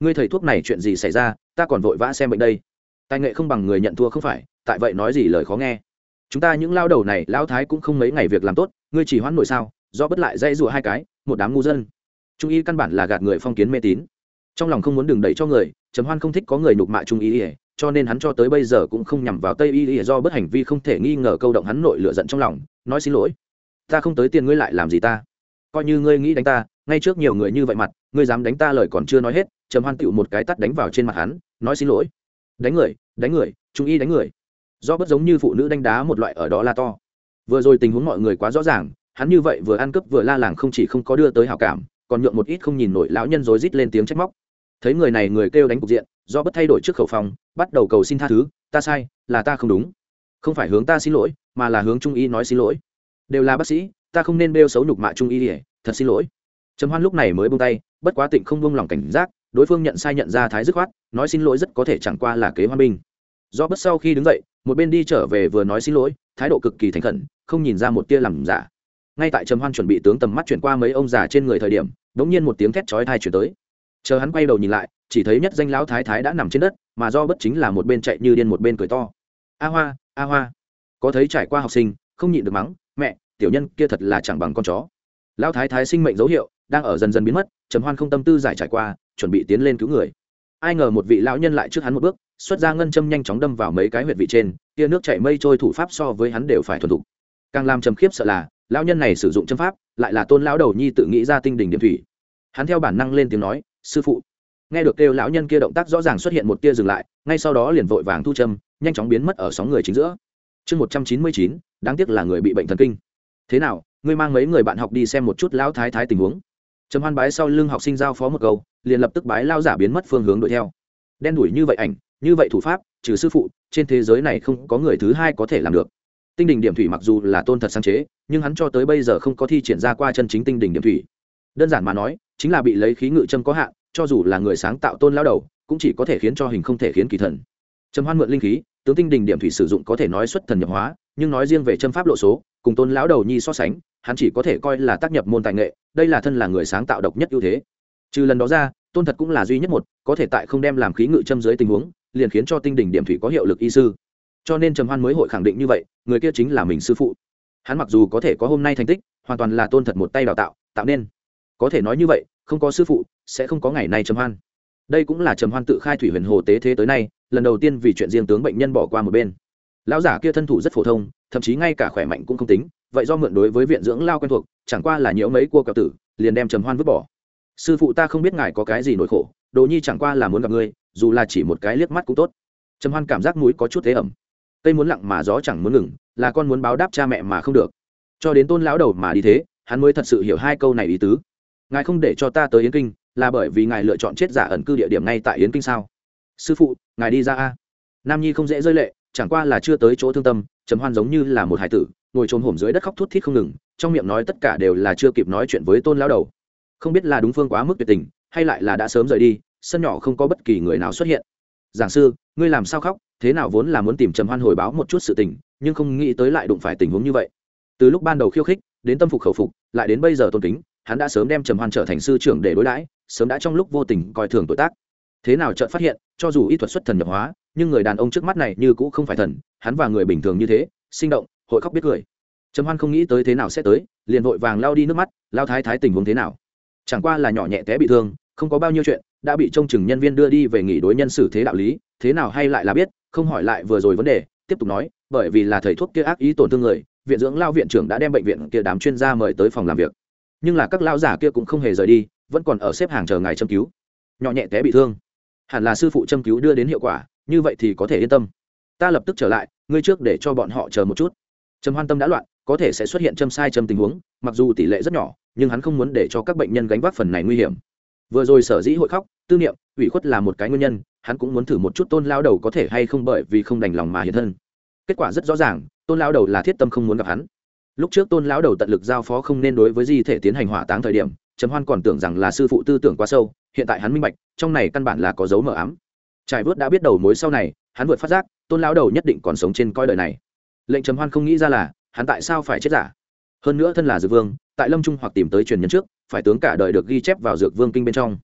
Ngươi thầy thuốc này chuyện gì xảy ra, ta còn vội vã xem bệnh đây. Tài nghệ không bằng người nhận thua không phải, tại vậy nói gì lời khó nghe. Chúng ta những lao đầu này lão thái cũng không mấy ngày việc làm tốt, ngươi chỉ hoãn nổi sao, do bất lại dây rùa hai cái, một đám ngu dân. Trung y căn bản là gạt người phong kiến mê tín. Trong lòng không muốn đừng đẩy cho người, trầm hoan không thích có người nhục mạ trung y ỉa cho nên hắn cho tới bây giờ cũng không nhằm vào tây y ỉa do bất hành vi không thể nghi ngờ câu động hắn nội lựa giận trong lòng, nói xin lỗi. Ta không tới tiền ngươi lại làm gì ta? Coi như ngươi nghĩ đánh ta, ngay trước nhiều người như vậy mặt, ngươi dám đánh ta lời còn chưa nói hết, trầm hoan tựu một cái tắt đánh vào trên mặt hắn, nói xin lỗi. Đánh người đánh người, trung y đánh người. Do bất giống như phụ nữ đánh đá một loại ở đó là to. Vừa rồi tình huống mọi người quá rõ ràng, hắn như vậy vừa ăn cướp vừa la làng không chỉ không có đưa tới hảo cảm, còn nhượng một ít không nhìn nổi lão nhân rồi rít lên tiếng trách móc. Thấy người này người kêu đánh cục diện do bất thay đổi trước khẩu phòng, bắt đầu cầu xin tha thứ, ta sai, là ta không đúng. Không phải hướng ta xin lỗi, mà là hướng trung y nói xin lỗi. Đều là bác sĩ ta không nên bêu xấu nhục mạ trung y ỉa thật xin lỗi. Trầm hoan lúc này mới buông tay, bất quá tịnh không buông lòng cảnh giác, đối phương nhận sai nhận ra thái dứt khoát, nói xin lỗi rất có thể chẳng qua là kế hoa binh. Do bất sau khi đứng dậy, một bên đi trở về vừa nói xin lỗi, thái độ cực kỳ thành khẩn, không nhìn ra một tia làm giả. Ngay tại trầm hoan chuẩn bị tướng tầm mắt chuyển qua mấy ông già trên người thời điểm đ ỗ n g nhiên một tiếng thét chói thai chuyển tới. Chờ hắn quay đầu nhìn lại, chỉ thấy nhất danh lão thái thái đã nằm trên đất, mà do bất chính là một bên chạy như điên một bên cười to. A hoa a hoa. Có thấy trải qua học sinh, không nhịn được mắng, mẹ tiểu nhân kia thật là chẳng bằng con chó. Lão thái thái sinh mệnh dấu hiệu đang ở dần dần biến mất, trầm hoan không tâm tư giải trải qua, chuẩn bị tiến lên cứu người. Ai ngờ một vị lão nhân lại trước hắn một bước, xuất ra ngân châm nhanh chóng đâm vào mấy cái huyệt vị trên kia nước chảy mây trôi thủ pháp so với hắn đều phải thuần thục. Càng làm trầm khiếp sợ là, lão nhân này sử dụng châm pháp, lại là tôn lão đầu nhi tự nghĩ ra tinh đỉnh điểm thủy. Hắn theo bản năng lên tiếng nói, sư phụ. Nghe được kêu lão nhân kia động tác rõ ràng xuất hiện một tia dừng lại, ngay sau đó liền vội vàng thu châm, nhanh chóng biến mất ở sóng người chính giữa. Chương một trăm chín mươi chín, đáng tiếc là người bị bệnh thần kinh thế nào, ngươi mang mấy người bạn học đi xem một chút lão thái thái tình huống. Trầm hoan bái sau lưng học sinh giao phó một câu, liền lập tức bái lao giả biến mất phương hướng đuổi theo. Đen đuổi như vậy ảnh, như vậy thủ pháp, trừ sư phụ, trên thế giới này không có người thứ hai có thể làm được. Tinh đỉnh điểm thủy mặc dù là tôn thật sáng chế, nhưng hắn cho tới bây giờ không có thi triển ra qua chân chính tinh đỉnh điểm thủy. Đơn giản mà nói, chính là bị lấy khí ngự châm có hạn, cho dù là người sáng tạo tôn lao đầu, cũng chỉ có thể khiến cho hình không thể khiến kỳ thần trầm hoan mượn linh khí, tướng tinh đỉnh điểm thủy sử dụng có thể nói xuất thần nhập hóa, nhưng nói riêng về châm pháp lộ số, cùng tôn lão đầu nhi so sánh, hắn chỉ có thể coi là tác nhập môn tài nghệ, đây là thân là người sáng tạo độc nhất ưu thế. Trừ lần đó ra, tôn thật cũng là duy nhất một, có thể tại không đem làm khí ngự châm dưới tình huống, liền khiến cho tinh đỉnh điểm thủy có hiệu lực y sư. Cho nên trầm hoan mới hội khẳng định như vậy, người kia chính là mình sư phụ. Hắn mặc dù có thể có hôm nay thành tích, hoàn toàn là tôn thật một tay đào tạo tạo nên. Có thể nói như vậy, không có sư phụ, sẽ không có ngày nay trầm hoan đây cũng là trầm hoan tự khai thủy huyền hồ tế thế tới nay, lần đầu tiên vì chuyện riêng tướng bệnh nhân bỏ qua một bên. Lão giả kia thân thủ rất phổ thông, thậm chí ngay cả khỏe mạnh cũng không tính, vậy do mượn đối với viện dưỡng lao quen thuộc, chẳng qua là nhiễu mấy cua kẹo tử, liền đem trầm hoan vứt bỏ. Sư phụ ta không biết ngài có cái gì nỗi khổ, đồ nhi chẳng qua là muốn gặp ngươi, dù là chỉ một cái liếc mắt cũng tốt. Trầm hoan cảm giác mũi có chút thế ẩm. Cây muốn lặng mà gió chẳng muốn ngừng, là con muốn báo đáp cha mẹ mà không được. Cho đến tôn lão đầu mà đi thế, hắn mới thật sự hiểu hai câu này ý tứ. Ngài không để cho ta tới yến kinh là bởi vì ngài lựa chọn chết giả ẩn cư địa điểm ngay tại yến kinh sao? Sư phụ, ngài đi ra a. Nam nhi không dễ rơi lệ, chẳng qua là chưa tới chỗ thương tâm, trầm hoan giống như là một hải tử, ngồi trồm hổm dưới đất khóc thút thít không ngừng, trong miệng nói tất cả đều là chưa kịp nói chuyện với tôn lão đầu. Không biết là đúng phương quá mức tuyệt tình, hay lại là đã sớm rời đi, sân nhỏ không có bất kỳ người nào xuất hiện. Giảng sư, ngươi làm sao khóc? Thế nào vốn là muốn tìm trầm hoan hồi báo một chút sự tình, nhưng không nghĩ tới lại đụng phải tình huống như vậy. Từ lúc ban đầu khiêu khích, đến tâm phục khẩu phục, lại đến bây giờ tôn kính, hắn đã sớm đem trầm hoan trở thành sư trưởng để đối đãi sớm đã trong lúc vô tình coi thường tuổi tác. Thế nào chợt phát hiện, cho dù y thuật xuất thần nhập hóa, nhưng người đàn ông trước mắt này như cũ không phải thần, hắn và người bình thường như thế, sinh động, hội khóc biết cười. Trầm hoan không nghĩ tới thế nào sẽ tới, liền vội vàng lao đi nước mắt, lao thái thái tình huống thế nào. Chẳng qua là nhỏ nhẹ té bị thương, không có bao nhiêu chuyện, đã bị trông chừng nhân viên đưa đi về nghỉ đối nhân xử thế đạo lý, thế nào hay lại là biết, không hỏi lại vừa rồi vấn đề, tiếp tục nói, bởi vì là thầy thuốc kia ác ý tổn thương người, viện dưỡng lao viện trưởng đã đem bệnh viện kia đám chuyên gia mời tới phòng làm việc. Nhưng là các lao giả kia cũng không hề rời đi vẫn còn ở xếp hàng chờ ngài châm cứu. Nhỏ nhẹ té bị thương. Hẳn là sư phụ châm cứu đưa đến hiệu quả, như vậy thì có thể yên tâm. Ta lập tức trở lại, ngươi trước để cho bọn họ chờ một chút. Trầm hoan tâm đã loạn, có thể sẽ xuất hiện châm sai châm tình huống, mặc dù tỷ lệ rất nhỏ, nhưng hắn không muốn để cho các bệnh nhân gánh vác phần này nguy hiểm. Vừa rồi sở dĩ hội khóc, tư niệm, ủy khuất là một cái nguyên nhân, hắn cũng muốn thử một chút tôn lao đầu có thể hay không bởi vì không đành lòng mà hiện thân. Kết quả rất rõ ràng, tôn lao đầu là thiết tâm không muốn gặp hắn. Lúc trước tôn lão đầu tận lực giao phó không nên đối với di thể tiến hành hỏa táng thời điểm trầm hoan còn tưởng rằng là sư phụ tư tưởng quá sâu, hiện tại hắn minh bạch, trong này căn bản là có dấu mờ ám. Trải vớt đã biết đầu mối sau này, hắn vượt phát giác, tôn lão đầu nhất định còn sống trên coi đời này. Lệnh trầm hoan không nghĩ ra là, hắn tại sao phải chết giả? Hơn nữa thân là dược vương, tại lâm trung hoặc tìm tới truyền nhân trước, phải tướng cả đời được ghi chép vào dược vương kinh bên trong.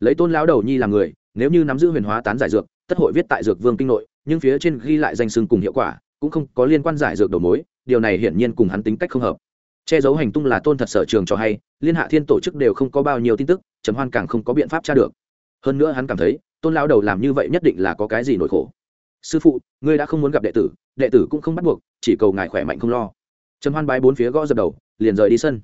Lấy tôn lão đầu nhi làm người, nếu như nắm giữ huyền hóa tán giải dược, tất hội viết tại dược vương kinh nội, nhưng phía trên ghi lại danh xưng cùng hiệu quả, cũng không có liên quan giải dược đầu mối, điều này hiển nhiên cùng hắn tính cách không hợp che giấu hành tung là tôn thật sở trường cho hay, liên hạ thiên tổ chức đều không có bao nhiêu tin tức, trầm hoan càng không có biện pháp tra được. Hơn nữa hắn cảm thấy, tôn lão đầu làm như vậy nhất định là có cái gì nỗi khổ. Sư phụ, ngươi đã không muốn gặp đệ tử đệ tử cũng không bắt buộc, chỉ cầu ngài khỏe mạnh không lo. Trầm hoan bái bốn phía gõ dập đầu, liền rời đi sân.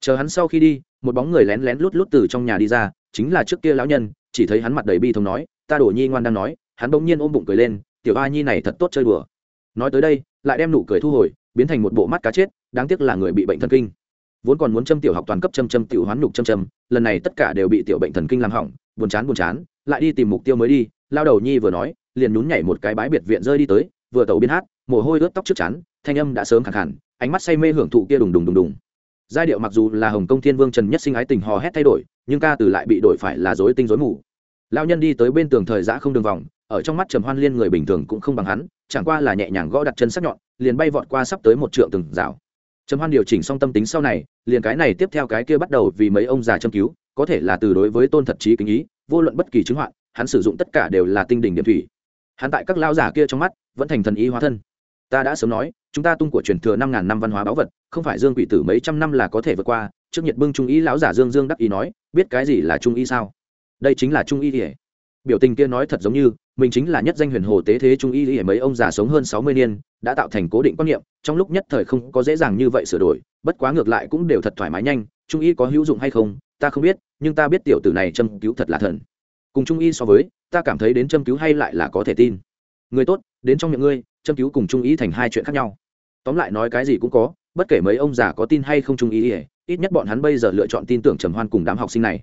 Chờ hắn sau khi đi, một bóng người lén lén lút lút từ trong nhà đi ra, chính là trước kia lão nhân, chỉ thấy hắn mặt đầy bi thống nói, ta đổ nhi ngoan đang nói. Hắn bỗng nhiên ôm bụng cười lên, tiểu a nhi này thật tốt chơi đùa. Nói tới đây, lại đem nụ cười thu hồi biến thành một bộ mắt cá chết, đáng tiếc là người bị bệnh thần kinh. Vốn còn muốn châm tiểu học toàn cấp châm châm tiểu hoán nhục châm châm, lần này tất cả đều bị tiểu bệnh thần kinh làm hỏng, buồn chán buồn chán, lại đi tìm mục tiêu mới đi, lao đầu nhi vừa nói, liền nhún nhảy một cái bãi biệt viện rơi đi tới, vừa tẩu biên hát, mồ hôi ướt tóc trước chắn thanh âm đã sớm khẳng hẳn ánh mắt say mê hưởng thụ kia đùng đùng đùng đùng. Giai điệu mặc dù là hồng công thiên vương trần nhất sinh ái tình hò hét thay đổi, nhưng ca từ lại bị đổi phải là dối tinh dối mù lao nhân đi tới bên tường thời giã không đường vòng, ở trong mắt trầm hoan liên người bình thường cũng không bằng hắn, chẳng qua là nhẹ nhàng gõ đặt chân sắc nhọn, liền bay vọt qua sắp tới một trượng từng rào. Trầm hoan điều chỉnh xong tâm tính sau này, liền cái này tiếp theo cái kia bắt đầu vì mấy ông già châm cứu, có thể là từ đối với tôn thật trí kính ý, vô luận bất kỳ chứng hoạn, hắn sử dụng tất cả đều là tinh đỉnh điểm thủy. Hắn tại các lao giả kia trong mắt, vẫn thành thần ý hóa thân. Ta đã sớm nói, chúng ta tung của truyền thừa năm ngàn năm văn hóa báu vật, không phải dương quỷ tử mấy trăm năm là có thể vượt qua, trước nhiệt bưng trung ý lão giả dương dương đắc ý nói, biết cái gì là trung ý sao? Đây chính là trung y ỉa biểu tình kia nói thật giống như, mình chính là nhất danh huyền hồ tế thế trung y ỉa mấy ông già sống hơn sáu mươi niên, đã tạo thành cố định quan niệm, trong lúc nhất thời không có dễ dàng như vậy sửa đổi, bất quá ngược lại cũng đều thật thoải mái nhanh, trung y có hữu dụng hay không, ta không biết, nhưng ta biết tiểu tử này châm cứu thật là thần. Cùng trung y so với, ta cảm thấy đến châm cứu hay lại là có thể tin. Người tốt, đến trong miệng ngươi, châm cứu cùng trung y thành hai chuyện khác nhau. Tóm lại nói cái gì cũng có, bất kể mấy ông già có tin hay không trung y, ít nhất bọn hắn bây giờ lựa chọn tin tưởng trầm hoan cùng đám học sinh này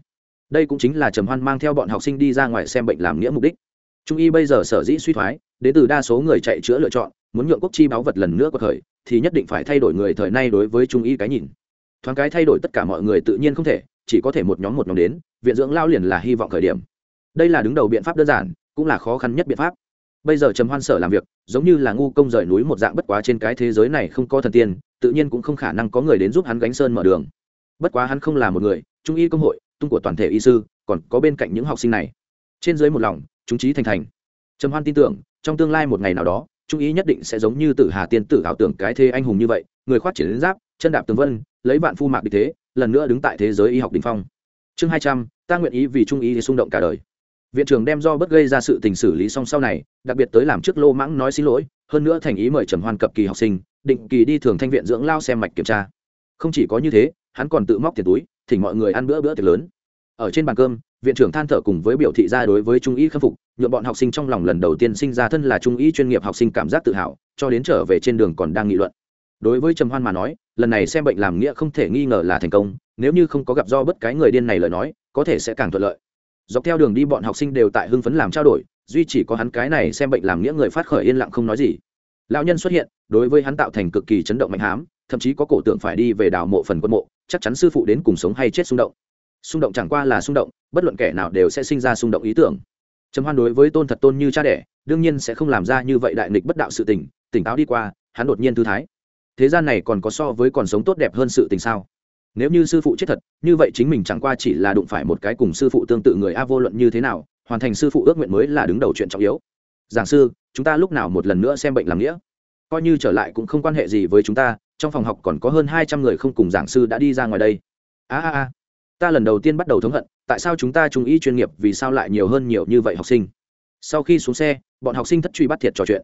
đây cũng chính là trầm hoan mang theo bọn học sinh đi ra ngoài xem bệnh làm nghĩa mục đích. Trung y bây giờ sở dĩ suy thoái, đến từ đa số người chạy chữa lựa chọn, muốn nhượng quốc chi báo vật lần nữa có thời, thì nhất định phải thay đổi người thời nay đối với trung y cái nhìn. Thoáng cái thay đổi tất cả mọi người tự nhiên không thể, chỉ có thể một nhóm một nhóm đến, viện dưỡng lao liền là hy vọng khởi điểm. Đây là đứng đầu biện pháp đơn giản, cũng là khó khăn nhất biện pháp. Bây giờ trầm hoan sở làm việc, giống như là ngu công rời núi một dạng bất quá trên cái thế giới này không có thần tiên, tự nhiên cũng không khả năng có người đến giúp hắn gánh sơn mở đường. Bất quá hắn không là một người, trung y công hội tung của toàn thể y sư, còn có bên cạnh những học sinh này. Trên dưới một lòng, chúng trí thành thành. Trầm hoan tin tưởng, trong tương lai một ngày nào đó trung ý nhất định sẽ giống như tử hà tiên tử ảo tưởng cái thế anh hùng như vậy, người khoát triển đến giáp, chân đạp tường vân, lấy vạn phu mạc địch thế, lần nữa đứng tại thế giới y học đình phong. Chương hai trăm, ta nguyện ý vì trung ý xung động cả đời. Viện trưởng đem do bất gây ra sự tình xử lý xong sau này, đặc biệt tới làm trước lô mãng nói xin lỗi, hơn nữa thành ý mời trầm hoan cập kỳ học sinh, định kỳ đi thường thanh viện dưỡng lao xem mạch kiểm tra. Không chỉ có như thế hắn còn tự móc tiền túi, thỉnh mọi người ăn bữa bữa tiệc lớn. Ở trên bàn cơm, viện trưởng than thở cùng với biểu thị ra đối với trung y khâm phục nhuộm bọn học sinh trong lòng lần đầu tiên sinh ra thân là trung y chuyên nghiệp học sinh cảm giác tự hào, cho đến trở về trên đường còn đang nghị luận. Đối với trầm hoan mà nói, lần này xem bệnh làm nghĩa không thể nghi ngờ là thành công, nếu như không có gặp do bất cái người điên này lời nói, có thể sẽ càng thuận lợi. Dọc theo đường đi bọn học sinh đều tại hưng phấn làm trao đổi, duy chỉ có hắn cái này xem bệnh làm nghĩa người phát khởi yên lặng không nói gì. Lão nhân xuất hiện, đối với hắn tạo thành cực kỳ chấn động mạnh hám thậm chí có cổ tượng phải đi về đào mộ phần quân mộ, chắc chắn sư phụ đến cùng sống hay chết xung động. Xung động chẳng qua là xung động, bất luận kẻ nào đều sẽ sinh ra xung động ý tưởng. Trầm hoan đối với tôn thật tôn như cha đẻ, đương nhiên sẽ không làm ra như vậy đại nghịch bất đạo sự tình, tỉnh táo đi qua, hắn đột nhiên thư thái. Thế gian này còn có so với còn sống tốt đẹp hơn sự tình sao? Nếu như sư phụ chết thật, như vậy chính mình chẳng qua chỉ là đụng phải một cái cùng sư phụ tương tự người a vô luận như thế nào, hoàn thành sư phụ ước nguyện mới là đứng đầu chuyện trọng yếu. Giảng sư, chúng ta lúc nào một lần nữa xem bệnh làm nghĩa? Coi như trở lại cũng không quan hệ gì với chúng ta trong phòng học còn có hơn hai trăm người không cùng giảng sư đã đi ra ngoài đây. A a a, ta lần đầu tiên bắt đầu thống hận, tại sao chúng ta trung ý chuyên nghiệp vì sao lại nhiều hơn nhiều như vậy học sinh? Sau khi xuống xe, bọn học sinh thất truy bắt thiệt trò chuyện.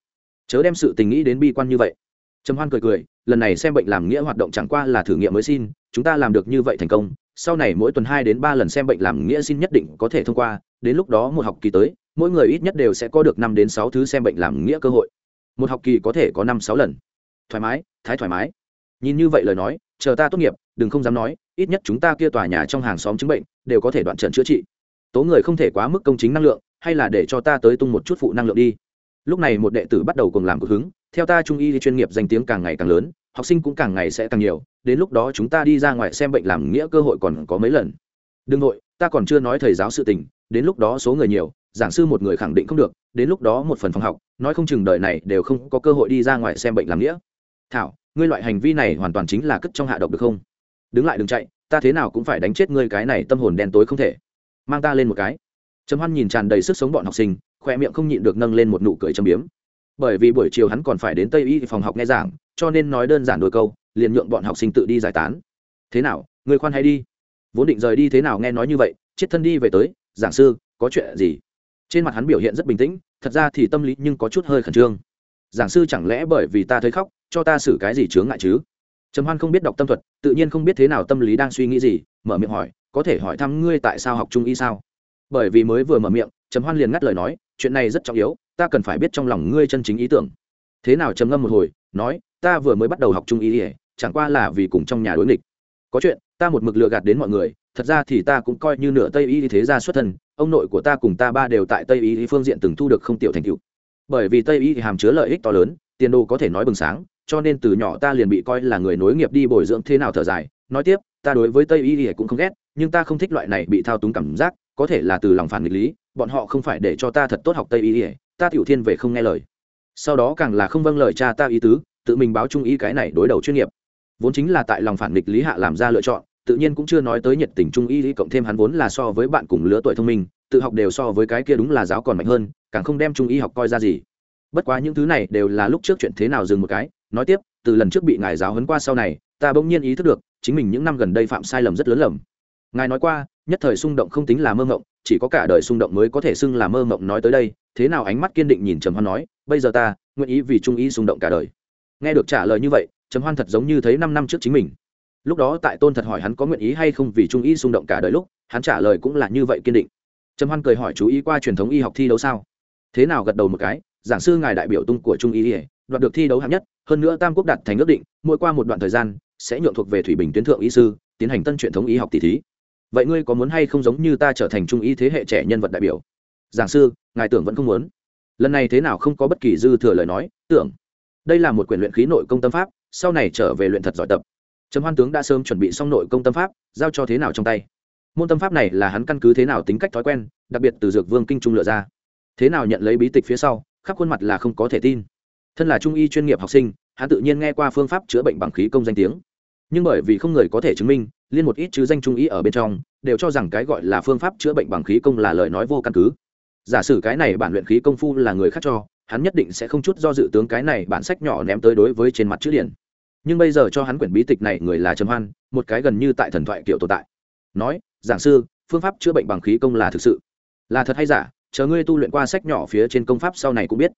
Chớ đem sự tình nghĩ đến bi quan như vậy. Trầm hoan cười cười, lần này xem bệnh làm nghĩa hoạt động chẳng qua là thử nghiệm mới xin, chúng ta làm được như vậy thành công, sau này mỗi tuần hai đến ba lần xem bệnh làm nghĩa xin nhất định có thể thông qua, đến lúc đó một học kỳ tới, mỗi người ít nhất đều sẽ có được năm đến sáu thứ xem bệnh làm nghĩa cơ hội. Một học kỳ có thể có năm sáu lần. Thoải mái, thái thoải mái nhìn như vậy lời nói, chờ ta tốt nghiệp, đừng không dám nói, ít nhất chúng ta kia tòa nhà trong hàng xóm chứng bệnh, đều có thể đoạn trận chữa trị. Tố người không thể quá mức công chính năng lượng, hay là để cho ta tới tung một chút phụ năng lượng đi. Lúc này một đệ tử bắt đầu cùng làm cực hứng, theo ta trung y chuyên nghiệp danh tiếng càng ngày càng lớn, học sinh cũng càng ngày sẽ càng nhiều, đến lúc đó chúng ta đi ra ngoài xem bệnh làm nghĩa cơ hội còn có mấy lần. Đương nội ta còn chưa nói thầy giáo sự tình, đến lúc đó số người nhiều, giảng sư một người khẳng định không được, đến lúc đó một phần phòng học, nói không chừng đời này đều không có cơ hội đi ra ngoài xem bệnh làm nghĩa. Thảo ngươi loại hành vi này hoàn toàn chính là cất trong hạ độc được không? Đứng lại đừng chạy, ta thế nào cũng phải đánh chết ngươi cái này tâm hồn đen tối không thể. Mang ta lên một cái. Trầm hoan nhìn tràn đầy sức sống bọn học sinh, khoe miệng không nhịn được nâng lên một nụ cười châm biếm. Bởi vì buổi chiều hắn còn phải đến tây y phòng học nghe giảng, cho nên nói đơn giản đôi câu, liền nhượng bọn học sinh tự đi giải tán. Thế nào người khoan hay đi? Vốn định rời đi thế nào nghe nói như vậy, chết thân đi về tới, giảng sư, có chuyện gì? Trên mặt hắn biểu hiện rất bình tĩnh, thật ra thì tâm lý nhưng có chút hơi khẩn trương. Giảng sư chẳng lẽ bởi vì ta thấy khóc cho ta xử cái gì chướng ngại chứ? Trầm hoan không biết đọc tâm thuật, tự nhiên không biết thế nào tâm lý đang suy nghĩ gì, mở miệng hỏi, có thể hỏi thăm ngươi tại sao học trung y sao? Bởi vì mới vừa mở miệng, trầm hoan liền ngắt lời nói, chuyện này rất trọng yếu, ta cần phải biết trong lòng ngươi chân chính ý tưởng. Thế nào trầm ngâm một hồi, nói, ta vừa mới bắt đầu học trung y chẳng qua là vì cùng trong nhà đối nghịch. Có chuyện, ta một mực lừa gạt đến mọi người, thật ra thì ta cũng coi như nửa tây y thế gia xuất thân, ông nội của ta cùng ta ba đều tại tây y phương diện từng thu được không tiểu thành tựu. Bởi vì tây y hàm chứa lợi ích to lớn, tiền đồ có thể nói bừng sáng cho nên từ nhỏ ta liền bị coi là người nối nghiệp đi bồi dưỡng thế nào thở dài. Nói tiếp, ta đối với tây y cũng không ghét, nhưng ta không thích loại này bị thao túng cảm giác, có thể là từ lòng phản nghịch lý, bọn họ không phải để cho ta thật tốt học tây y ta tiểu thiên về không nghe lời. Sau đó càng là không vâng lời cha ta ý tứ, tự mình báo trung ý cái này đối đầu chuyên nghiệp. Vốn chính là tại lòng phản nghịch lý hạ làm ra lựa chọn, tự nhiên cũng chưa nói tới nhiệt tình trung y lý cộng thêm hắn vốn là so với bạn cùng lứa tuổi thông minh, tự học đều so với cái kia đúng là giáo còn mạnh hơn, càng không đem trung y học coi ra gì bất quá những thứ này đều là lúc trước chuyện thế nào dừng một cái nói tiếp từ lần trước bị ngài giáo hấn qua sau này ta bỗng nhiên ý thức được chính mình những năm gần đây phạm sai lầm rất lớn lầm. Ngài nói qua nhất thời xung động không tính là mơ mộng, chỉ có cả đời xung động mới có thể xưng là mơ mộng nói tới đây thế nào ánh mắt kiên định nhìn trầm hoan nói bây giờ ta nguyện ý vì trung ý xung động cả đời. Nghe được trả lời như vậy trầm hoan thật giống như thấy năm năm trước chính mình. Lúc đó tại tôn thật hỏi hắn có nguyện ý hay không vì trung ý xung động cả đời lúc hắn trả lời cũng là như vậy kiên định. Trầm hoan cười hỏi chú ý qua truyền thống y học thi đấu sao? Thế nào gật đầu một cái giảng sư ngài đại biểu tung của trung y đoạt được thi đấu hạng nhất, hơn nữa tam quốc đạt thành ước định, mỗi qua một đoạn thời gian, sẽ nhượng thuộc về thủy bình tuyến thượng y sư, tiến hành tân truyền thống y học tỷ thí. Vậy ngươi có muốn hay không giống như ta trở thành trung y thế hệ trẻ nhân vật đại biểu? Giảng sư, ngài tưởng vẫn không muốn. Lần này thế nào không có bất kỳ dư thừa lời nói, tưởng. Đây là một quyển luyện khí nội công tâm pháp, sau này trở về luyện thật giỏi tập. Trầm hoan tướng đã sớm chuẩn bị xong nội công tâm pháp, giao cho thế nào trong tay? Môn tâm pháp này là hắn căn cứ thế nào tính cách thói quen, đặc biệt từ dược vương kinh trung lựa ra. Thế nào nhận lấy bí tịch phía sau khắp khuôn mặt là không có thể tin. Thân là trung y chuyên nghiệp học sinh, hắn tự nhiên nghe qua phương pháp chữa bệnh bằng khí công danh tiếng. Nhưng bởi vì không người có thể chứng minh, liên một ít chứ danh trung y ở bên trong, đều cho rằng cái gọi là phương pháp chữa bệnh bằng khí công là lời nói vô căn cứ. Giả sử cái này bản luyện khí công phu là người khác cho, hắn nhất định sẽ không chút do dự tướng cái này bản sách nhỏ ném tới đối với trên mặt chữ điển. Nhưng bây giờ cho hắn quyển bí tịch này người là trầm hoan, một cái gần như tại thần thoại kiểu tồn tại. Nói, giảng sư, phương pháp chữa bệnh bằng khí công là thực sự. Là thật hay giả? Chờ ngươi tu luyện qua sách nhỏ phía trên công pháp sau này cũng biết.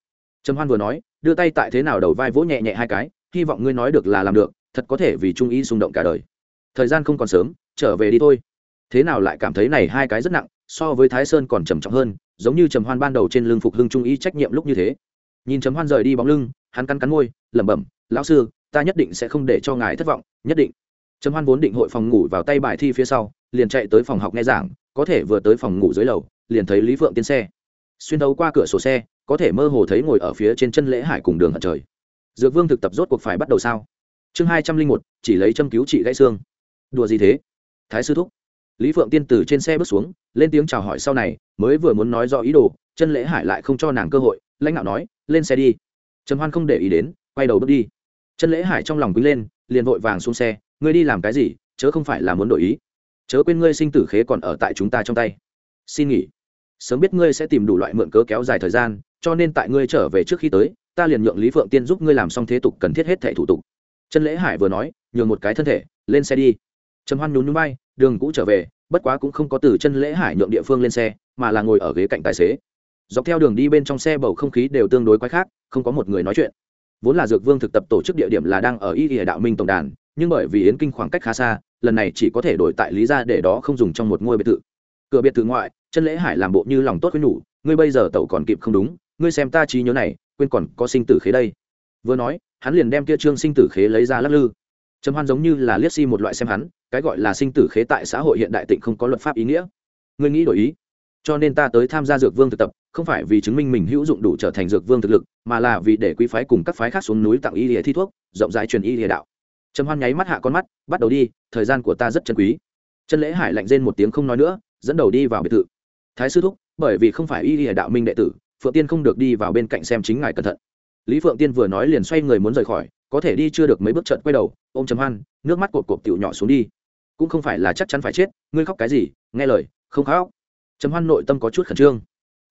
Trầm hoan vừa nói, đưa tay tại thế nào đầu vai vỗ nhẹ nhẹ hai cái, hy vọng ngươi nói được là làm được, thật có thể vì trung ý xung động cả đời. Thời gian không còn sớm, trở về đi thôi. Thế nào lại cảm thấy này hai cái rất nặng, so với thái sơn còn trầm trọng hơn, giống như trầm hoan ban đầu trên lưng phục hưng trung ý trách nhiệm lúc như thế. Nhìn trầm hoan rời đi bóng lưng, hắn cắn cắn môi, lẩm bẩm, lão sư, ta nhất định sẽ không để cho ngài thất vọng, nhất định. Trầm hoan vốn định hội phòng ngủ vào tay bài thi phía sau, liền chạy tới phòng học nghe giảng, có thể vừa tới phòng ngủ dưới lầu liền thấy lý phượng tiến xe. Xuyên đấu qua cửa sổ xe, có thể mơ hồ thấy ngồi ở phía trên chân lễ hải cùng đường hận trời. Dược vương thực tập rốt cuộc phải bắt đầu sao? Chương hai trăm linh một, chỉ lấy châm cứu trị gãy xương. Đùa gì thế? Thái sư thúc. Lý phượng tiên từ trên xe bước xuống, lên tiếng chào hỏi sau này, mới vừa muốn nói rõ ý đồ, chân lễ hải lại không cho nàng cơ hội, lãnh đạo nói, lên xe đi. Trầm hoan không để ý đến, quay đầu bước đi. Chân lễ hải trong lòng quý lên, liền vội vàng xuống xe, ngươi đi làm cái gì? Chớ không phải là muốn đổi ý. Chớ quên ngươi sinh tử khế còn ở tại chúng ta trong tay. Xin nghỉ sớm biết ngươi sẽ tìm đủ loại mượn cớ kéo dài thời gian, cho nên tại ngươi trở về trước khi tới, ta liền nhượng lý phượng tiên giúp ngươi làm xong thế tục cần thiết hết thẻ thủ tục. Chân lễ hải vừa nói, nhường một cái thân thể, lên xe đi. Trầm hoan nhún nhún bay, đường cũ trở về, bất quá cũng không có từ chân lễ hải nhượng địa phương lên xe, mà là ngồi ở ghế cạnh tài xế. Dọc theo đường đi bên trong xe bầu không khí đều tương đối quái khác, không có một người nói chuyện. Vốn là dược vương thực tập tổ chức địa điểm là đang ở y ỉa đạo minh tổng đàn, nhưng bởi vì yến kinh khoảng cách khá xa, lần này chỉ có thể đổi tại lý ra để đó không dùng trong một ngôi biệt thự. Cửa biệt thự ngoại chân lễ hải làm bộ như lòng tốt với nhủ, ngươi bây giờ tẩu còn kịp không đúng, ngươi xem ta trí nhớ này, quên còn có sinh tử khế đây. Vừa nói, hắn liền đem kia trương sinh tử khế lấy ra lắc lư. Trầm hoan giống như là liếc si một loại xem hắn, cái gọi là sinh tử khế tại xã hội hiện đại tịnh không có luật pháp ý nghĩa. Ngươi nghĩ đổi ý, cho nên ta tới tham gia dược vương thực tập, không phải vì chứng minh mình hữu dụng đủ trở thành dược vương thực lực, mà là vì để quý phái cùng các phái khác xuống núi tặng y lìa thi thuốc, rộng rãi truyền y lìa đạo. Trầm hoan nháy mắt hạ con mắt, bắt đầu đi, thời gian của ta rất chân quý. Chân lễ hải lạnh rên một tiếng không nói nữa, dẫn đầu đi vào biệt thự thái sư thúc, bởi vì không phải y y đạo minh đệ tử, phượng tiên không được đi vào bên cạnh xem chính ngài cẩn thận. Lý phượng tiên vừa nói liền xoay người muốn rời khỏi, có thể đi chưa được mấy bước trận quay đầu, ôm trầm hoan, nước mắt cột cột tiểu nhỏ xuống đi. Cũng không phải là chắc chắn phải chết, ngươi khóc cái gì, nghe lời, không khóc. Trầm hoan nội tâm có chút khẩn trương.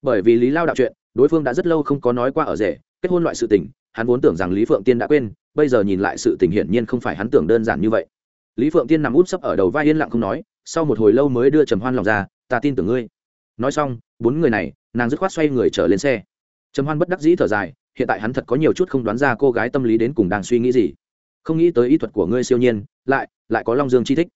Bởi vì lý lao đạo chuyện, đối phương đã rất lâu không có nói qua ở rể, kết hôn loại sự tình, hắn vốn tưởng rằng lý phượng tiên đã quên, bây giờ nhìn lại sự tình hiển nhiên không phải hắn tưởng đơn giản như vậy. Lý phượng tiên nằm út sấp ở đầu vai yên lặng không nói, sau một hồi lâu mới đưa trầm hoan lòng ra, ta tin tưởng ngươi nói xong, bốn người này, nàng dứt khoát xoay người trở lên xe. Trầm hoan bất đắc dĩ thở dài, hiện tại hắn thật có nhiều chút không đoán ra cô gái tâm lý đến cùng đang suy nghĩ gì. Không nghĩ tới ý thuật của ngươi siêu nhiên, lại lại có long dương chi thích.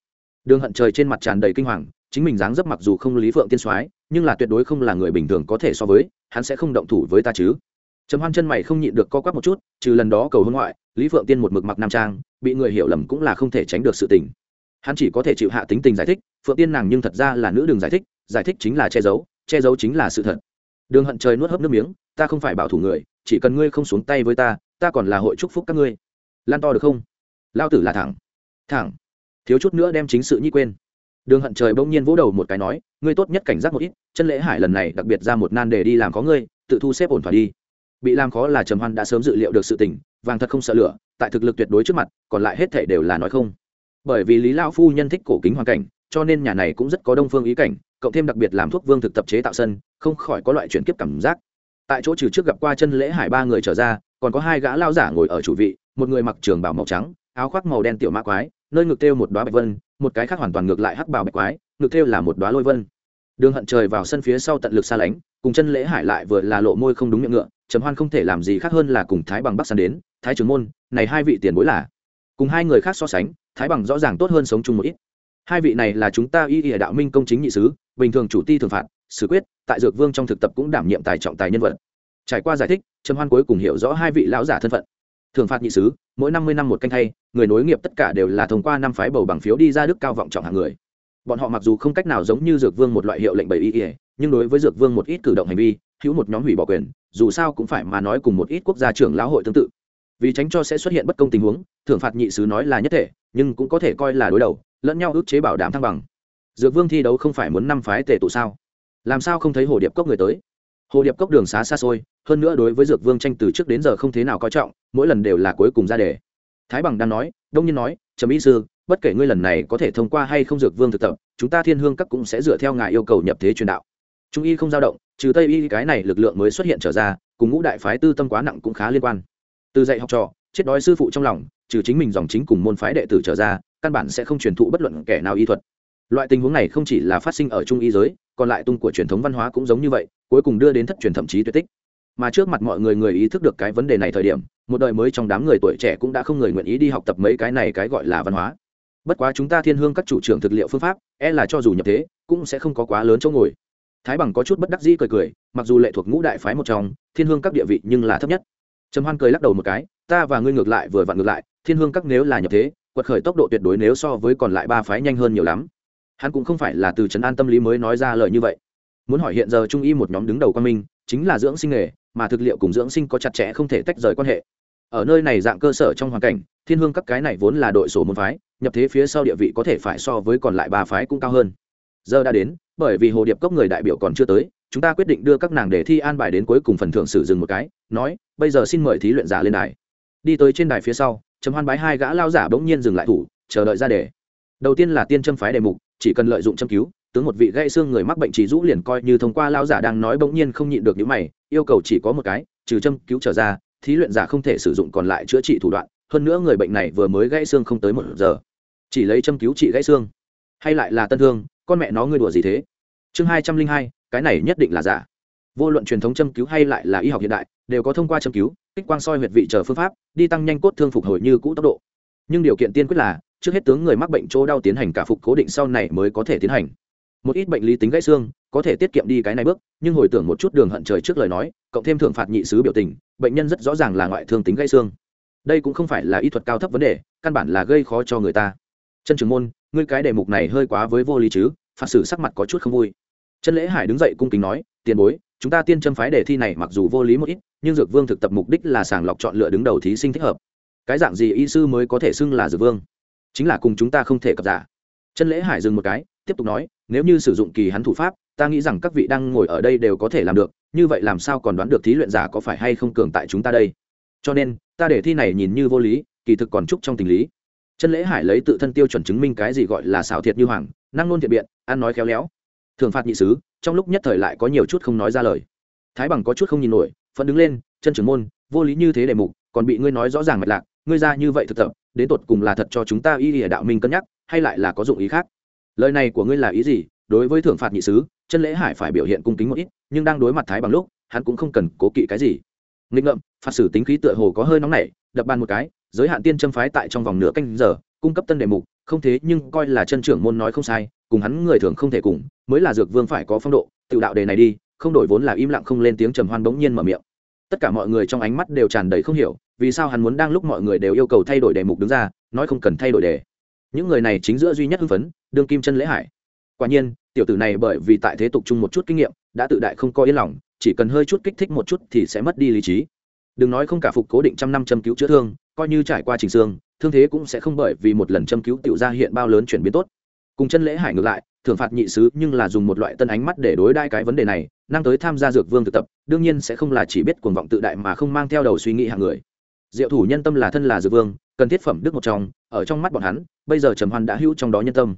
Đường hận trời trên mặt tràn đầy kinh hoàng, chính mình dáng dấp mặc dù không lý phượng tiên soái, nhưng là tuyệt đối không là người bình thường có thể so với, hắn sẽ không động thủ với ta chứ. Trầm hoan chân mày không nhịn được co quắp một chút, trừ lần đó cầu hôn ngoại, lý phượng tiên một mực mặc nam trang, bị người hiểu lầm cũng là không thể tránh được sự tình. Hắn chỉ có thể chịu hạ tính tình giải thích phượng tiên nàng nhưng thật ra là nữ đường giải thích giải thích chính là che giấu che giấu chính là sự thật. Đường hận trời nuốt hấp nước miếng, ta không phải bảo thủ người, chỉ cần ngươi không xuống tay với ta ta còn là hội chúc phúc các ngươi. Lan to được không? Lao tử là thẳng. Thẳng. Thiếu chút nữa đem chính sự nhi quên. Đường hận trời bỗng nhiên vỗ đầu một cái nói, ngươi tốt nhất cảnh giác một ít, chân lễ hải lần này đặc biệt ra một nan để đi làm có ngươi, tự thu xếp ổn thỏa đi. Bị làm khó là trầm hoan đã sớm dự liệu được sự tình, vàng thật không sợ lửa, tại thực lực tuyệt đối trước mặt, còn lại hết thể đều là nói không. Bởi vì lý lão phu nhân thích cổ kính hoàn cảnh cho nên nhà này cũng rất có đông phương ý cảnh, cộng thêm đặc biệt làm thuốc vương thực tập chế tạo sân, không khỏi có loại chuyển kiếp cảm giác. Tại chỗ trừ trước gặp qua chân lễ hải ba người trở ra, còn có hai gã lao giả ngồi ở chủ vị, một người mặc trường bảo màu trắng, áo khoác màu đen tiểu mã quái, nơi ngực thêu một đoá bạch vân, một cái khác hoàn toàn ngược lại hắc bào bạch quái, ngực thêu là một đoá lôi vân. Đường hận trời vào sân phía sau tận lực xa lánh, cùng chân lễ hải lại vừa là lộ môi không đúng miệng ngựa, trầm hoan không thể làm gì khác hơn là cùng thái bằng bắc sàn đến, thái trưởng môn, này hai vị tiền bối là? Cùng hai người khác so sánh, thái bằng rõ ràng tốt hơn sống chung một ít hai vị này là chúng ta y ỉa đạo minh công chính nhị sứ, bình thường chủ ti thường phạt xử quyết, tại dược vương trong thực tập cũng đảm nhiệm tài trọng tài nhân vật. Trải qua giải thích, trầm hoan cuối cùng hiểu rõ hai vị lão giả thân phận. Thường phạt nhị sứ, mỗi năm mươi năm một canh thay, người nối nghiệp tất cả đều là thông qua năm phái bầu bằng phiếu đi ra đức cao vọng trọng hạng người. Bọn họ mặc dù không cách nào giống như dược vương một loại hiệu lệnh bảy y ỉa nhưng đối với dược vương một ít cử động hành vi, hữu một nhóm hủy bỏ quyền, dù sao cũng phải mà nói cùng một ít quốc gia trưởng lão hội tương tự. Vì tránh cho sẽ xuất hiện bất công tình huống thưởng phạt nhị sứ nói là nhất thể, nhưng cũng có thể coi là đối đầu lẫn nhau ước chế bảo đảm thăng bằng. Dược vương thi đấu không phải muốn năm phái tề tụ sao? Làm sao không thấy hồ điệp cốc người tới? Hồ điệp cốc đường xá xa xôi, hơn nữa đối với dược vương tranh từ trước đến giờ không thế nào coi trọng, mỗi lần đều là cuối cùng ra đề. Thái bằng đang nói, đông nhiên nói, trầm ý sư, bất kể ngươi lần này có thể thông qua hay không dược vương thực tập, chúng ta thiên hương các cũng sẽ dựa theo ngài yêu cầu nhập thế truyền đạo. Trung y không dao động, trừ tây y cái này lực lượng mới xuất hiện trở ra, cùng ngũ đại phái tư tâm quá nặng cũng khá liên quan. Từ dạy học trò, chết đói sư phụ trong lòng, trừ chính mình dòng chính cùng môn phái đệ tử trở ra căn bản sẽ không truyền thụ bất luận kẻ nào y thuật. Loại tình huống này không chỉ là phát sinh ở trung y giới, còn lại tung của truyền thống văn hóa cũng giống như vậy, cuối cùng đưa đến thất truyền thậm chí tuyệt tích. Mà trước mặt mọi người người ý thức được cái vấn đề này thời điểm, một đời mới trong đám người tuổi trẻ cũng đã không người nguyện ý đi học tập mấy cái này cái gọi là văn hóa. Bất quá chúng ta thiên hương các chủ trưởng thực liệu phương pháp e là cho dù nhập thế, cũng sẽ không có quá lớn chỗ ngồi. Thái bằng có chút bất đắc dĩ cười cười, mặc dù lệ thuộc ngũ đại phái một trong, thiên hương các địa vị nhưng là thấp nhất. Trầm hoan cười lắc đầu một cái, ta và ngươi ngược lại, vừa vặn ngược lại, thiên hương các nếu là nhập thế quật khởi tốc độ tuyệt đối nếu so với còn lại ba phái nhanh hơn nhiều lắm. Hắn cũng không phải là từ trấn an tâm lý mới nói ra lời như vậy. Muốn hỏi hiện giờ trung y một nhóm đứng đầu quan minh, chính là dưỡng sinh nghề, mà thực liệu cùng dưỡng sinh có chặt chẽ không thể tách rời quan hệ. Ở nơi này dạng cơ sở trong hoàn cảnh, thiên hương các cái này vốn là đội sổ môn phái, nhập thế phía sau địa vị có thể phải so với còn lại ba phái cũng cao hơn. Giờ đã đến, bởi vì hồ điệp cốc người đại biểu còn chưa tới, chúng ta quyết định đưa các nàng để thi an bài đến cuối cùng phần thưởng sử dừng một cái, nói, bây giờ xin mời thí luyện giả lên đài. Đi tới trên đài phía sau trầm hoan bái hai gã lao giả bỗng nhiên dừng lại thủ, chờ đợi ra đề. Đầu tiên là tiên châm phái đề mục, chỉ cần lợi dụng châm cứu, tướng một vị gãy xương người mắc bệnh chỉ rũ liền coi như thông qua lao giả đang nói bỗng nhiên không nhịn được những mày, yêu cầu chỉ có một cái, trừ châm cứu trở ra, thí luyện giả không thể sử dụng còn lại chữa trị thủ đoạn, hơn nữa người bệnh này vừa mới gãy xương không tới một giờ. Chỉ lấy châm cứu trị gãy xương. Hay lại là tân thương, con mẹ nó ngươi đùa gì thế? Chương hai trăm linh hai, cái này nhất định là giả. Vô luận truyền thống châm cứu hay lại là y học hiện đại, đều có thông qua châm cứu kích quang soi huyệt vị chờ phương pháp, đi tăng nhanh cốt thương phục hồi như cũ tốc độ. Nhưng điều kiện tiên quyết là, trước hết tướng người mắc bệnh chỗ đau tiến hành cả phục cố định sau này mới có thể tiến hành. Một ít bệnh lý tính gãy xương, có thể tiết kiệm đi cái này bước, nhưng hồi tưởng một chút đường hận trời trước lời nói, cộng thêm thưởng phạt nhị sứ biểu tình, bệnh nhân rất rõ ràng là ngoại thương tính gãy xương. Đây cũng không phải là y thuật cao thấp vấn đề, căn bản là gây khó cho người ta. Chân trường môn, ngươi cái đề mục này hơi quá với vô lý chứ phạt xử sắc mặt có chút không vui. Chân lễ hải đứng dậy cung kính nói, tiền bối chúng ta tiên châm phái đề thi này mặc dù vô lý một ít, nhưng dược vương thực tập mục đích là sàng lọc chọn lựa đứng đầu thí sinh thích hợp. Cái dạng gì y sư mới có thể xưng là dược vương? Chính là cùng chúng ta không thể cập giả. Chân lễ hải dừng một cái, tiếp tục nói, nếu như sử dụng kỳ hắn thủ pháp, ta nghĩ rằng các vị đang ngồi ở đây đều có thể làm được, như vậy làm sao còn đoán được thí luyện giả có phải hay không cường tại chúng ta đây? Cho nên, ta để thi này nhìn như vô lý, kỳ thực còn chúc trong tình lý. Chân lễ hải lấy tự thân tiêu chuẩn chứng minh cái gì gọi là xảo thiệt như hoàng, năng nôn thiện biện, ăn nói khéo léo thường phạt nhị sứ, trong lúc nhất thời lại có nhiều chút không nói ra lời. Thái bằng có chút không nhìn nổi phận đứng lên, chân trưởng môn, vô lý như thế đề mục, còn bị ngươi nói rõ ràng mạch lạc, ngươi ra như vậy thực tập, đến tột cùng là thật cho chúng ta y ỉa đạo minh cân nhắc, hay lại là có dụng ý khác? Lời này của ngươi là ý gì? Đối với thưởng phạt nhị sứ, chân lễ hải phải biểu hiện cung kính một ít, nhưng đang đối mặt thái bằng lúc, hắn cũng không cần cố kỵ cái gì. Nghịch ngợm, phạt xử tính khí tựa hồ có hơi nóng nảy, đập bàn một cái, giới hạn tiên châm phái tại trong vòng nửa canh giờ cung cấp tân đề mục, không thế nhưng coi là chân trưởng môn nói không sai, cùng hắn người thường không thể cùng, mới là dược vương phải có phong độ tự đạo đề này đi, không đổi vốn là im lặng không lên tiếng trầm hoan bỗng nhiên mở miệng. Tất cả mọi người trong ánh mắt đều tràn đầy không hiểu, vì sao hắn muốn đang lúc mọi người đều yêu cầu thay đổi đề mục đứng ra, nói không cần thay đổi đề. Những người này chính giữa duy nhất hưng phấn, đương kim chân lễ hải. Quả nhiên, tiểu tử này bởi vì tại thế tục chung một chút kinh nghiệm, đã tự đại không có yên lòng, chỉ cần hơi chút kích thích một chút thì sẽ mất đi lý trí. Đừng nói không cả phục cố định trăm năm châm cứu chữa thương coi như trải qua trình xương, thương thế cũng sẽ không bởi vì một lần châm cứu tiểu ra hiện bao lớn chuyển biến tốt. Cùng chân lễ hải ngược lại, thưởng phạt nhị sứ nhưng là dùng một loại tân ánh mắt để đối đai cái vấn đề này, năng tới tham gia dược vương thực tập, đương nhiên sẽ không là chỉ biết cuồng vọng tự đại mà không mang theo đầu suy nghĩ hàng người. Diệu thủ nhân tâm là thân là dược vương, cần thiết phẩm đức một trong, ở trong mắt bọn hắn, bây giờ trầm hoan đã hữu trong đó nhân tâm.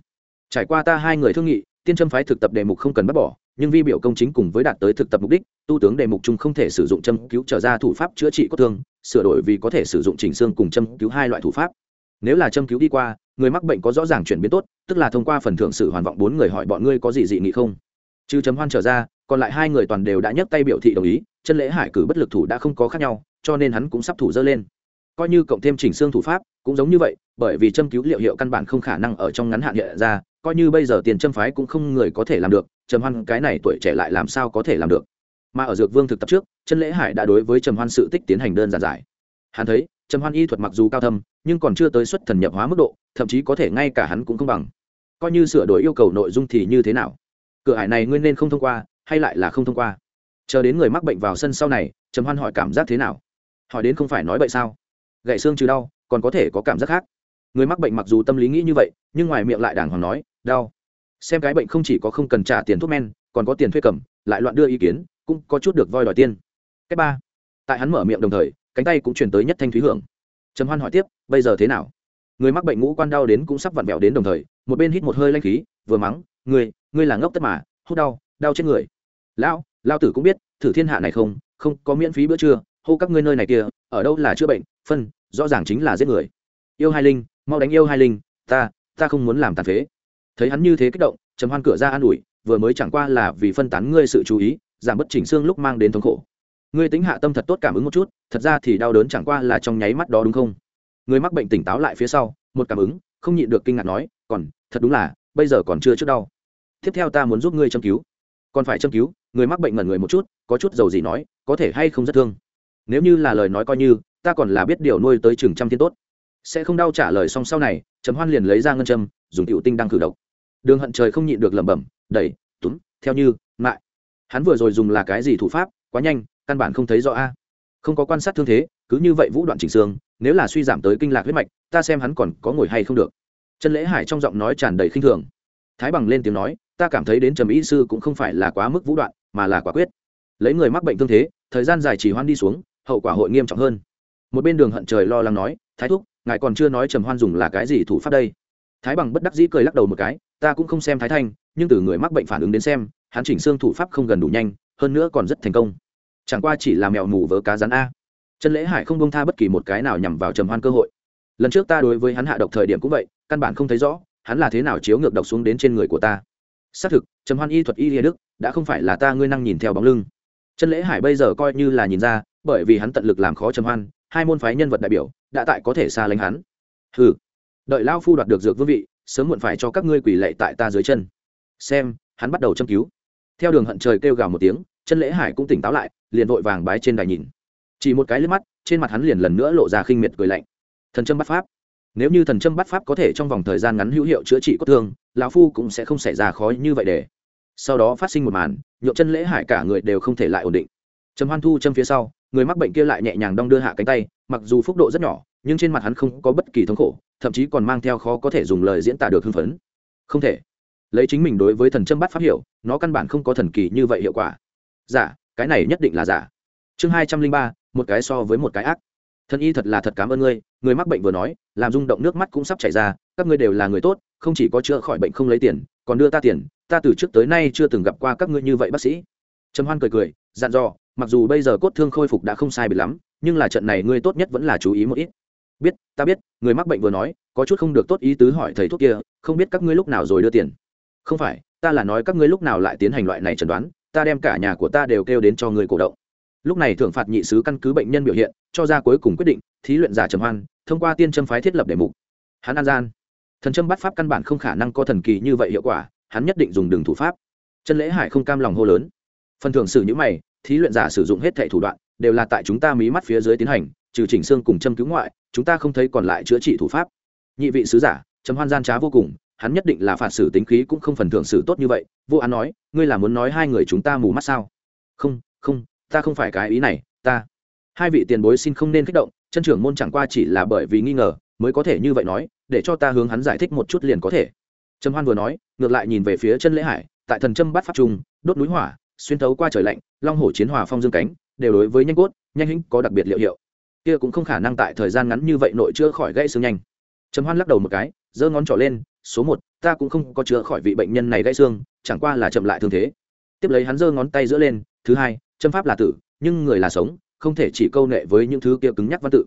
Trải qua ta hai người thương nghị, tiên châm phái thực tập đề mục không cần bắt bỏ, nhưng vi biểu công chính cùng với đạt tới thực tập mục đích, tu tướng đề mục chung không thể sử dụng châm cứu trở ra thủ pháp chữa trị cốt thương sửa đổi vì có thể sử dụng chỉnh xương cùng châm cứu hai loại thủ pháp. Nếu là châm cứu đi qua, người mắc bệnh có rõ ràng chuyển biến tốt, tức là thông qua phần thưởng sự hoàn vọng bốn người hỏi bọn ngươi có gì dị nghị không? Chư chấm hoan trở ra, còn lại hai người toàn đều đã nhấc tay biểu thị đồng ý, chân lễ hải cử bất lực thủ đã không có khác nhau, cho nên hắn cũng sắp thủ dơ lên. Coi như cộng thêm chỉnh xương thủ pháp, cũng giống như vậy, bởi vì châm cứu liệu hiệu căn bản không khả năng ở trong ngắn hạn hiện ra, coi như bây giờ tiền châm phái cũng không người có thể làm được trầm hoan cái này tuổi trẻ lại làm sao có thể làm được? Mà ở dược vương thực tập trước, chân lễ hải đã đối với trầm hoan sự tích tiến hành đơn giản giải. Hắn thấy, trầm hoan y thuật mặc dù cao thâm, nhưng còn chưa tới xuất thần nhập hóa mức độ, thậm chí có thể ngay cả hắn cũng không bằng. Coi như sửa đổi yêu cầu nội dung thì như thế nào? Cửa hải này nguyên nên không thông qua, hay lại là không thông qua? Chờ đến người mắc bệnh vào sân sau này, trầm hoan hỏi cảm giác thế nào? Hỏi đến không phải nói vậy sao? Gậy xương trừ đau, còn có thể có cảm giác khác. Người mắc bệnh mặc dù tâm lý nghĩ như vậy, nhưng ngoài miệng lại đàng hoàng nói, đau. Xem cái bệnh không chỉ có không cần trả tiền thuốc men, còn có tiền thuê cầm, lại loạn đưa ý kiến cũng có chút được voi đòi tiên. Cách ba. Tại hắn mở miệng đồng thời, cánh tay cũng chuyển tới nhất thanh thúy hưởng. Trầm hoan hỏi tiếp, bây giờ thế nào? Người mắc bệnh ngũ quan đau đến cũng sắp vặn vẹo đến đồng thời, một bên hít một hơi lanh khí, vừa mắng, ngươi ngươi là ngốc tất mà, hút đau đau chết người. Lão lao tử cũng biết, thử thiên hạ này không không có miễn phí bữa trưa, hô các ngươi nơi này kia ở đâu là chữa bệnh, phân, rõ ràng chính là giết người. Yêu hai linh, mau đánh yêu hai linh, ta ta không muốn làm tàn phế. Thấy hắn như thế kích động, trầm hoan cửa ra an ủi, vừa mới chẳng qua là vì phân tán ngươi sự chú ý giảm bất chỉnh xương lúc mang đến thống khổ. Ngươi tính hạ tâm thật tốt cảm ứng một chút, thật ra thì đau đớn chẳng qua là trong nháy mắt đó đúng không? Người mắc bệnh tỉnh táo lại phía sau, một cảm ứng, không nhịn được kinh ngạc nói, còn, thật đúng là, bây giờ còn chưa trước đau. Tiếp theo ta muốn giúp ngươi châm cứu. Còn phải châm cứu, người mắc bệnh ngẩn người một chút, có chút dầu gì nói, có thể hay không rất thương. Nếu như là lời nói coi như, ta còn là biết điều nuôi tới chừng trăm thiên tốt. Sẽ không đau trả lời xong sau này, trầm hoan liền lấy ra ngân châm, dùng tiểu tinh đang cử độc. Đường hận trời không nhịn được lẩm bẩm, đẩy, túm, theo như mại hắn vừa rồi dùng là cái gì thủ pháp, quá nhanh, căn bản không thấy rõ a. Không có quan sát thương thế, cứ như vậy vũ đoạn chỉnh xương, nếu là suy giảm tới kinh lạc huyết mạch, ta xem hắn còn có ngồi hay không được. Trần lễ hải trong giọng nói tràn đầy khinh thường. Thái bằng lên tiếng nói, ta cảm thấy đến trầm y sư cũng không phải là quá mức vũ đoạn, mà là quả quyết. Lấy người mắc bệnh thương thế, thời gian dài chỉ hoan đi xuống, hậu quả hội nghiêm trọng hơn. Một bên đường hận trời lo lắng nói, thái thúc, ngài còn chưa nói trầm hoan dùng là cái gì thủ pháp đây? Thái bằng bất đắc dĩ cười lắc đầu một cái, ta cũng không xem thái thanh, nhưng từ người mắc bệnh phản ứng đến xem hắn chỉnh xương thủ pháp không gần đủ nhanh hơn nữa còn rất thành công. Chẳng qua chỉ là mèo mù vớ cá rắn a. Chân lễ hải không bông tha bất kỳ một cái nào nhằm vào trầm hoan cơ hội. Lần trước ta đối với hắn hạ độc thời điểm cũng vậy căn bản không thấy rõ hắn là thế nào chiếu ngược độc xuống đến trên người của ta. Xác thực trầm hoan y thuật y lìa đức đã không phải là ta ngươi năng nhìn theo bóng lưng. Chân lễ hải bây giờ coi như là nhìn ra bởi vì hắn tận lực làm khó trầm hoan hai môn phái nhân vật đại biểu đã tại có thể xa lánh hắn. Hừ, đợi lao phu đoạt được dược vương vị sớm muộn phải cho các ngươi quỷ lệ tại ta dưới chân. Xem hắn bắt đầu châm cứu theo đường hận trời kêu gào một tiếng, chân lễ hải cũng tỉnh táo lại, liền vội vàng bái trên đài nhìn. Chỉ một cái liếc mắt, trên mặt hắn liền lần nữa lộ ra khinh miệt cười lạnh. Thần châm bắt pháp. Nếu như thần châm bắt pháp có thể trong vòng thời gian ngắn hữu hiệu chữa trị cốt thương, lão phu cũng sẽ không xảy ra khó như vậy để. Sau đó phát sinh một màn nhộn chân lễ hải cả người đều không thể lại ổn định. Trầm hoan thu châm phía sau, người mắc bệnh kia lại nhẹ nhàng đong đưa hạ cánh tay, mặc dù phúc độ rất nhỏ, nhưng trên mặt hắn không có bất kỳ thống khổ, thậm chí còn mang theo khó có thể dùng lời diễn tả được hưng phấn. Không thể lấy chính mình đối với thần châm bắt pháp hiểu, nó căn bản không có thần kỳ như vậy hiệu quả. Giả, cái này nhất định là giả. Chương hai trăm linh ba, một cái so với một cái ác. Thân y thật là thật cảm ơn ngươi, người mắc bệnh vừa nói, làm rung động nước mắt cũng sắp chảy ra, các ngươi đều là người tốt, không chỉ có chữa khỏi bệnh không lấy tiền, còn đưa ta tiền, ta từ trước tới nay chưa từng gặp qua các ngươi như vậy bác sĩ. Trầm hoan cười cười, dặn dò, mặc dù bây giờ cốt thương khôi phục đã không sai biệt lắm, nhưng là trận này ngươi tốt nhất vẫn là chú ý một ít. Biết, ta biết, người mắc bệnh vừa nói, có chút không được tốt ý tứ hỏi thầy thuốc kia, không biết các ngươi lúc nào rồi đưa tiền không phải, ta là nói các ngươi lúc nào lại tiến hành loại này chẩn đoán, ta đem cả nhà của ta đều kêu đến cho người cổ động. Lúc này thưởng phạt nhị sứ căn cứ bệnh nhân biểu hiện, cho ra cuối cùng quyết định, thí luyện giả trầm hoan, thông qua tiên châm phái thiết lập đề mục. Hắn an gian. Thần châm bắt pháp căn bản không khả năng có thần kỳ như vậy hiệu quả, hắn nhất định dùng đường thủ pháp. Chân lễ hải không cam lòng hô lớn. Phần thưởng xử những mày, thí luyện giả sử dụng hết thệ thủ đoạn, đều là tại chúng ta mí mắt phía dưới tiến hành, trừ chỉnh xương cùng châm cứu ngoại, chúng ta không thấy còn lại chữa trị thủ pháp. Nhị vị sứ giả chấm hoan gian trá vô cùng hắn nhất định là phạt xử tính khí cũng không phần thưởng xử tốt như vậy, vô án nói, ngươi là muốn nói hai người chúng ta mù mắt sao? Không không, ta không phải cái ý này, ta. Hai vị tiền bối xin không nên kích động, chân trưởng môn chẳng qua chỉ là bởi vì nghi ngờ, mới có thể như vậy nói, để cho ta hướng hắn giải thích một chút liền có thể. Trầm hoan vừa nói, ngược lại nhìn về phía chân lễ hải, tại thần châm bắt pháp trung, đốt núi hỏa, xuyên thấu qua trời lạnh, long hổ chiến hòa phong dương cánh, đều đối với nhanh cốt, nhanh hĩnh có đặc biệt liệu hiệu. Kia cũng không khả năng tại thời gian ngắn như vậy nội chưa khỏi gãy xương nhanh. Trầm hoan lắc đầu một cái, giơ ngón trỏ lên số một, ta cũng không có chữa khỏi vị bệnh nhân này gãy xương, chẳng qua là chậm lại thương thế. Tiếp lấy hắn giơ ngón tay giữa lên, thứ hai, châm pháp là tử, nhưng người là sống, không thể chỉ câu nệ với những thứ kia cứng nhắc văn tự.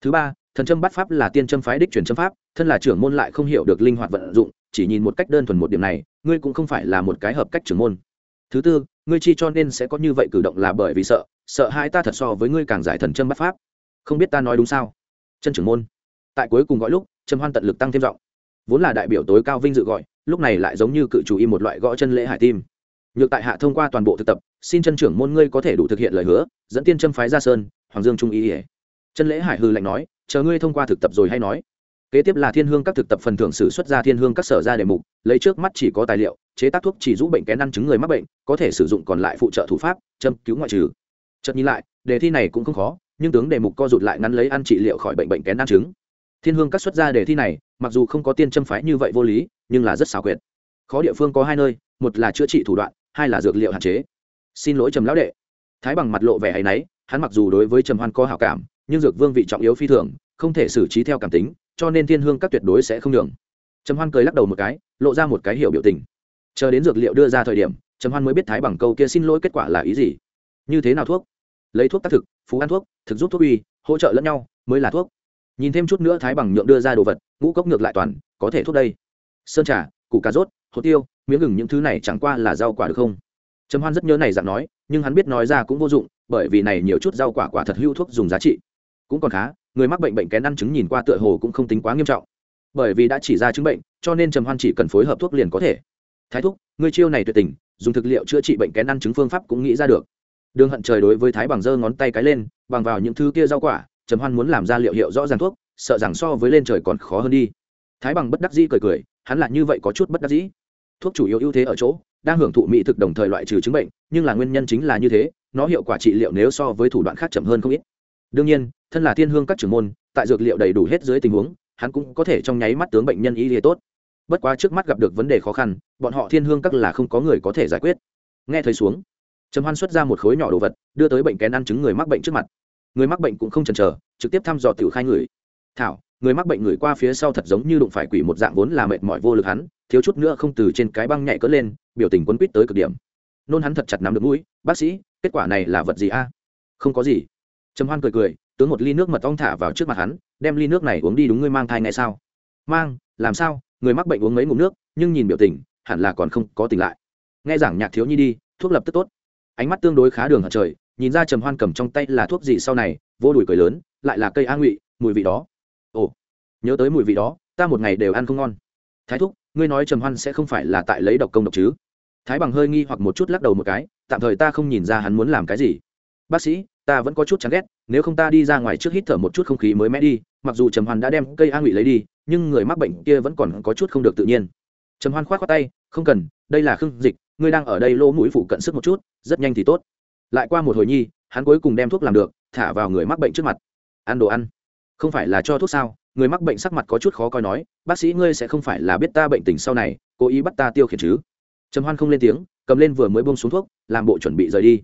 Thứ ba, thần châm bắt pháp là tiên châm phái đích truyền châm pháp, thân là trưởng môn lại không hiểu được linh hoạt vận dụng, chỉ nhìn một cách đơn thuần một điểm này, ngươi cũng không phải là một cái hợp cách trưởng môn. Thứ tư, ngươi chi cho nên sẽ có như vậy cử động là bởi vì sợ sợ hai ta thật so với ngươi càng giải thần châm bắt pháp. Không biết ta nói đúng sao? Chân trưởng môn. Tại cuối cùng gọi lúc trầm hoan tận lực tăng thêm giọng vốn là đại biểu tối cao vinh dự gọi, lúc này lại giống như cự chủ y một loại gõ chân lễ hải tim. Nhược tại hạ thông qua toàn bộ thực tập, xin chân trưởng môn ngươi có thể đủ thực hiện lời hứa, dẫn tiên châm phái ra sơn, hoàng dương trung ý ỉa chân lễ hải hư lạnh nói, chờ ngươi thông qua thực tập rồi hay nói. Kế tiếp là thiên hương các thực tập phần thưởng sử xuất ra thiên hương các sở ra đề mục, lấy trước mắt chỉ có tài liệu, chế tác thuốc chỉ giúp bệnh kén ăn chứng người mắc bệnh, có thể sử dụng còn lại phụ trợ thủ pháp, châm cứu ngoại trừ. Chợt nhìn lại, đề thi này cũng không khó, nhưng tướng đề mục co rụt lại ngắn lấy ăn trị liệu khỏi bệnh bệnh kén ăn chứng. Thiên hương các xuất ra đề thi này mặc dù không có tiên châm phái như vậy vô lý, nhưng là rất xảo quyệt. Khó địa phương có hai nơi, một là chữa trị thủ đoạn, hai là dược liệu hạn chế. Xin lỗi trầm lão đệ. Thái bằng mặt lộ vẻ hay náy, hắn mặc dù đối với trầm hoan có hảo cảm, nhưng dược vương vị trọng yếu phi thường, không thể xử trí theo cảm tính, cho nên thiên hương các tuyệt đối sẽ không nhường. Trầm hoan cười lắc đầu một cái, lộ ra một cái hiểu biểu tình. Chờ đến dược liệu đưa ra thời điểm, trầm hoan mới biết thái bằng câu kia xin lỗi kết quả là ý gì. Như thế nào thuốc? Lấy thuốc tác thực, phú ăn thuốc, thực giúp thuốc uy, hỗ trợ lẫn nhau, mới là thuốc nhìn thêm chút nữa thái bằng nhượng đưa ra đồ vật, ngũ cốc ngược lại toàn, có thể thuốc đây. Sơn trà, củ cà rốt, hồ tiêu, miếng gừng những thứ này chẳng qua là rau quả được không? Trầm hoan rất nhớ này dạng nói, nhưng hắn biết nói ra cũng vô dụng, bởi vì này nhiều chút rau quả quả thật hữu thuốc dùng giá trị. Cũng còn khá, người mắc bệnh bệnh kén ăn chứng nhìn qua tựa hồ cũng không tính quá nghiêm trọng. Bởi vì đã chỉ ra chứng bệnh, cho nên trầm hoan chỉ cần phối hợp thuốc liền có thể. Thái thúc, ngươi chiêu này tuyệt tình, dùng thực liệu chữa trị bệnh kén ăn chứng phương pháp cũng nghĩ ra được. Đường hận trời đối với thái bằng giơ ngón tay cái lên, bằng vào những thứ kia rau quả trầm hoan muốn làm ra liệu hiệu rõ ràng thuốc, sợ rằng so với lên trời còn khó hơn đi. Thái bằng bất đắc dĩ cười cười, hắn là như vậy có chút bất đắc dĩ. Thuốc chủ yếu ưu thế ở chỗ, đang hưởng thụ mỹ thực đồng thời loại trừ chứng bệnh, nhưng là nguyên nhân chính là như thế, nó hiệu quả trị liệu nếu so với thủ đoạn khác chậm hơn không ít. Đương nhiên, thân là thiên hương các trưởng môn, tại dược liệu đầy đủ hết dưới tình huống, hắn cũng có thể trong nháy mắt tướng bệnh nhân y lý tốt. Bất quá trước mắt gặp được vấn đề khó khăn, bọn họ thiên hương các là không có người có thể giải quyết. Nghe thấy xuống, trầm hoan xuất ra một khối nhỏ đồ vật, đưa tới bệnh kén ăn chứng người mắc bệnh trước mặt người mắc bệnh cũng không chần chờ, trực tiếp thăm dò tiểu khai người. Thảo, người mắc bệnh người qua phía sau thật giống như đụng phải quỷ một dạng vốn là mệt mỏi vô lực hắn, thiếu chút nữa không từ trên cái băng nhảy cỡ lên, biểu tình quấn quýt tới cực điểm. Nôn hắn thật chặt nắm được mũi, bác sĩ, kết quả này là vật gì a? Không có gì. Trầm hoan cười cười, tướng một ly nước mật ong thả vào trước mặt hắn, đem ly nước này uống đi đúng ngươi mang thai ngay sao mang, làm sao? Người mắc bệnh uống mấy ngụm nước, nhưng nhìn biểu tình, hẳn là còn không có tỉnh lại. Nghe giảng nhạc thiếu nhi đi, thuốc lập tức tốt. Ánh mắt tương đối khá đường hạt trời nhìn ra trầm hoan cầm trong tay là thuốc gì sau này, vô đùi cười lớn, lại là cây a ngụy, mùi vị đó. Ồ, nhớ tới mùi vị đó, ta một ngày đều ăn không ngon. Thái thúc, ngươi nói trầm hoan sẽ không phải là tại lấy độc công độc chứ? Thái bằng hơi nghi hoặc một chút lắc đầu một cái, tạm thời ta không nhìn ra hắn muốn làm cái gì. Bác sĩ, ta vẫn có chút chán ghét, nếu không ta đi ra ngoài trước hít thở một chút không khí mới mẽ đi, mặc dù trầm hoan đã đem cây a ngụy lấy đi, nhưng người mắc bệnh kia vẫn còn có chút không được tự nhiên. Trầm hoan k h o á t khoác tay, không cần, đây là khương dịch, ngươi đang ở đây lỗ mũi phụ cận sức một chút, rất nhanh thì tốt lại qua một hồi nhi, hắn cuối cùng đem thuốc làm được, thả vào người mắc bệnh trước mặt. Ăn đồ ăn. Không phải là cho thuốc sao? Người mắc bệnh sắc mặt có chút khó coi nói, bác sĩ ngươi sẽ không phải là biết ta bệnh tình sau này, cố ý bắt ta tiêu khiển chứ? Trầm hoan không lên tiếng, cầm lên vừa mới bông xuống thuốc, làm bộ chuẩn bị rời đi.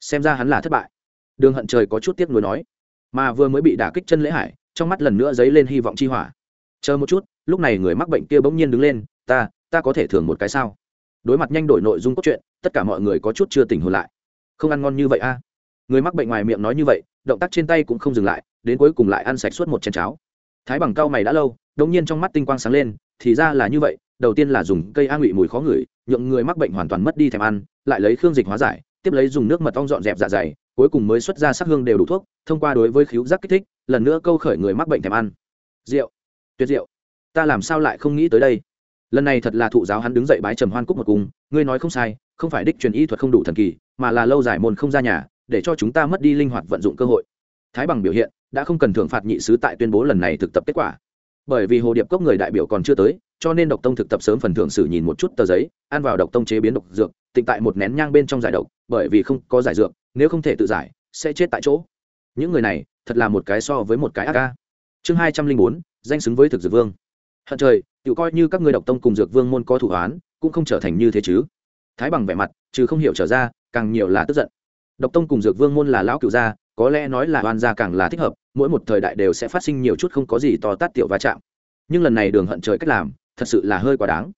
Xem ra hắn là thất bại. Đường hận trời có chút tiếc nuối nói, mà vừa mới bị đả kích chân lễ hải trong mắt lần nữa dấy lên hy vọng chi hỏa. Chờ một chút, lúc này người mắc bệnh kia bỗng nhiên đứng lên, ta ta có thể thưởng một cái sao? Đối mặt nhanh đổi nội dung cốt truyện, tất cả mọi người có chút chưa tỉnh hồn lại không ăn ngon như vậy a. Người mắc bệnh ngoài miệng nói như vậy, động tác trên tay cũng không dừng lại, đến cuối cùng lại ăn sạch suốt một chén cháo. Thái bằng cao mày đã lâu đống nhiên trong mắt tinh quang sáng lên, thì ra là như vậy, đầu tiên là dùng cây a ngụy mùi khó ngửi, nhượng người mắc bệnh hoàn toàn mất đi thèm ăn, lại lấy khương dịch hóa giải, tiếp lấy dùng nước mật ong dọn dẹp dạ dày, cuối cùng mới xuất ra sắc hương đều đủ thuốc, thông qua đối với khíu giác kích thích, lần nữa câu khởi người mắc bệnh thèm ăn. Rượu. Tuyệt rượu. Ta làm sao lại không nghĩ tới đây? Lần này thật là thụ giáo hắn đứng dậy bái trầm hoan cúc một cung ngươi nói không sai không phải đích truyền y thuật không đủ thần kỳ, mà là lâu dài môn không ra nhà, để cho chúng ta mất đi linh hoạt vận dụng cơ hội. Thái bằng biểu hiện, đã không cần thưởng phạt nhị sứ tại tuyên bố lần này thực tập kết quả. Bởi vì hồ điệp cốc người đại biểu còn chưa tới, cho nên độc tông thực tập sớm phần thưởng sử nhìn một chút tờ giấy, ăn vào độc tông chế biến độc dược, tịnh tại một nén nhang bên trong giải độc, bởi vì không có giải dược, nếu không thể tự giải, sẽ chết tại chỗ. Những người này, thật là một cái so với một cái ác ca. Chương hai trăm linh bốn, danh xứng với thực dược vương. Hận trời tự coi như các người độc tông cùng dược vương môn có thủ án, cũng không trở thành như thế chứ thái bằng vẻ mặt, chứ không hiểu trở ra, càng nhiều là tức giận. Độc tông cùng dược vương môn là lão cựu gia, có lẽ nói là oan gia càng là thích hợp, mỗi một thời đại đều sẽ phát sinh nhiều chút không có gì to tát tiểu va chạm. Nhưng lần này đường hận trời cách làm, thật sự là hơi quá đáng.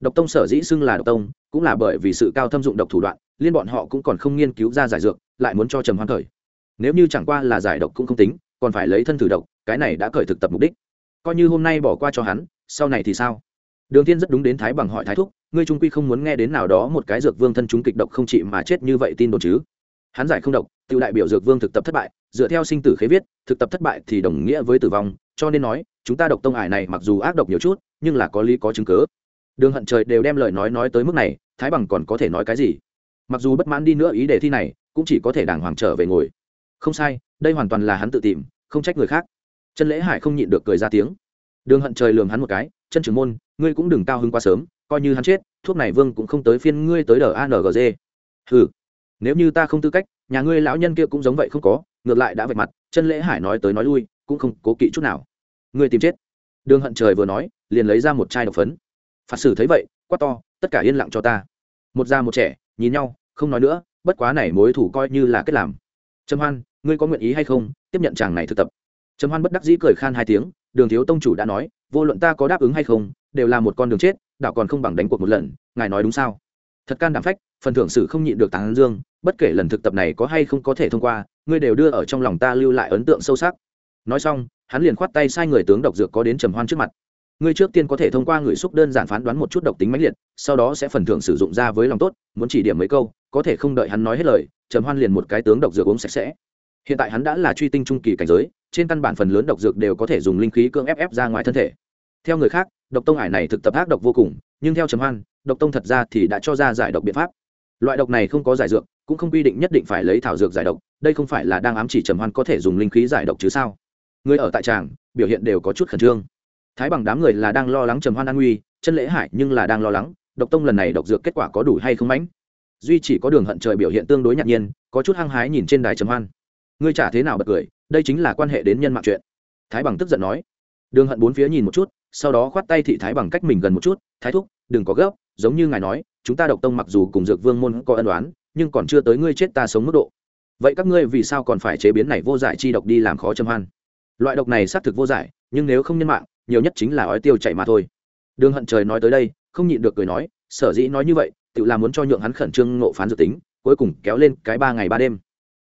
Độc tông sở dĩ xưng là độc tông, cũng là bởi vì sự cao thâm dụng độc thủ đoạn, liên bọn họ cũng còn không nghiên cứu ra giải dược, lại muốn cho trầm hoan khởi. Nếu như chẳng qua là giải độc cũng không tính, còn phải lấy thân thử độc, cái này đã khởi thực tập mục đích. Coi như hôm nay bỏ qua cho hắn, sau này thì sao? Đường thiên rất đúng đến thái bằng hỏi thái thúc ngươi trung quy không muốn nghe đến nào đó một cái dược vương thân chúng kịch độc không trị mà chết như vậy tin đồn chứ. Hắn giải không độc, tự đại biểu dược vương thực tập thất bại, dựa theo sinh tử khế viết, thực tập thất bại thì đồng nghĩa với tử vong, cho nên nói, chúng ta độc tông ải này mặc dù ác độc nhiều chút, nhưng là có lý có chứng cứ. đường hận trời đều đem lời nói nói tới mức này, thái bằng còn có thể nói cái gì? Mặc dù bất mãn đi nữa ý đề thi này, cũng chỉ có thể đàng hoàng trở về ngồi. Không sai, đây hoàn toàn là hắn tự tìm, không trách người khác. Chân lễ hải không nhịn được cười ra tiếng. Đường hận trời lường hắn một cái, chân trưởng môn, ngươi cũng đừng cao hứng quá sớm coi như hắn chết, thuốc này vương cũng không tới phiên ngươi tới đờ angg ừ nếu như ta không tư cách, nhà ngươi lão nhân kia cũng giống vậy không có, ngược lại đã vạch mặt, chân lễ hải nói tới nói lui, cũng không cố kỵ chút nào. Ngươi tìm chết. Đường hận trời vừa nói, liền lấy ra một chai độc phấn. Phạt sử thấy vậy, quát to, tất cả yên lặng cho ta. Một già một trẻ, nhìn nhau, không nói nữa, bất quá này mối thủ coi như là kết làm. Trầm hoan, ngươi có nguyện ý hay không, tiếp nhận chàng này thực tập? Trầm hoan bất đắc dĩ cười khan hai tiếng, đường thiếu tông chủ đã nói, vô luận ta có đáp ứng hay không, đều là một con đường chết đạo còn không bằng đánh cuộc một lần, ngài nói đúng sao? Thật can đảm phách, phần thưởng sử không nhịn được tán dương, bất kể lần thực tập này có hay không có thể thông qua, ngươi đều đưa ở trong lòng ta lưu lại ấn tượng sâu sắc. Nói xong, hắn liền khoát tay sai người tướng độc dược có đến trầm hoan trước mặt. Ngươi trước tiên có thể thông qua người xúc đơn giản phán đoán một chút độc tính mãnh liệt, sau đó sẽ phần thưởng sử dụng ra với lòng tốt, muốn chỉ điểm mấy câu, có thể không đợi hắn nói hết lời, trầm hoan liền một cái tướng độc dược uống sạch sẽ. Hiện tại hắn đã là truy tinh trung kỳ cảnh giới, trên căn bản phần lớn độc dược đều có thể dùng linh khí cưỡng ép ép ra ngoài thân thể. Theo người khác độc tông ải này thực tập ác độc vô cùng, nhưng theo trầm hoan, độc tông thật ra thì đã cho ra giải độc biện pháp. Loại độc này không có giải dược, cũng không quy định nhất định phải lấy thảo dược giải độc, đây không phải là đang ám chỉ trầm hoan có thể dùng linh khí giải độc chứ sao? Người ở tại tràng, biểu hiện đều có chút khẩn trương. Thái bằng đám người là đang lo lắng trầm hoan an nguy, chân lễ hải nhưng là đang lo lắng, độc tông lần này độc dược kết quả có đủ hay không mãnh? Duy chỉ có đường hận trời biểu hiện tương đối nhạt nhiên, có chút hăng hái nhìn trên đài trầm hoan. Ngươi trả thế nào bật cười, đây chính là quan hệ đến nhân mạng chuyện. Thái bằng tức giận nói. Đường hận bốn phía nhìn một chút sau đó khoát tay thị thái bằng cách mình gần một chút, thái thúc, đừng có gấp, giống như ngài nói, chúng ta độc tông mặc dù cùng dược vương môn có ân đoán nhưng còn chưa tới ngươi chết ta sống mức độ. Vậy các ngươi vì sao còn phải chế biến này vô giải chi độc đi làm khó châm hoan? Loại độc này xác thực vô giải, nhưng nếu không nhân mạng, nhiều nhất chính là ói tiêu chạy mà thôi. Đường hận trời nói tới đây, không nhịn được cười nói, sở dĩ nói như vậy, tự là muốn cho nhượng hắn khẩn trương ngộ phán dự tính, cuối cùng kéo lên cái ba ngày ba đêm.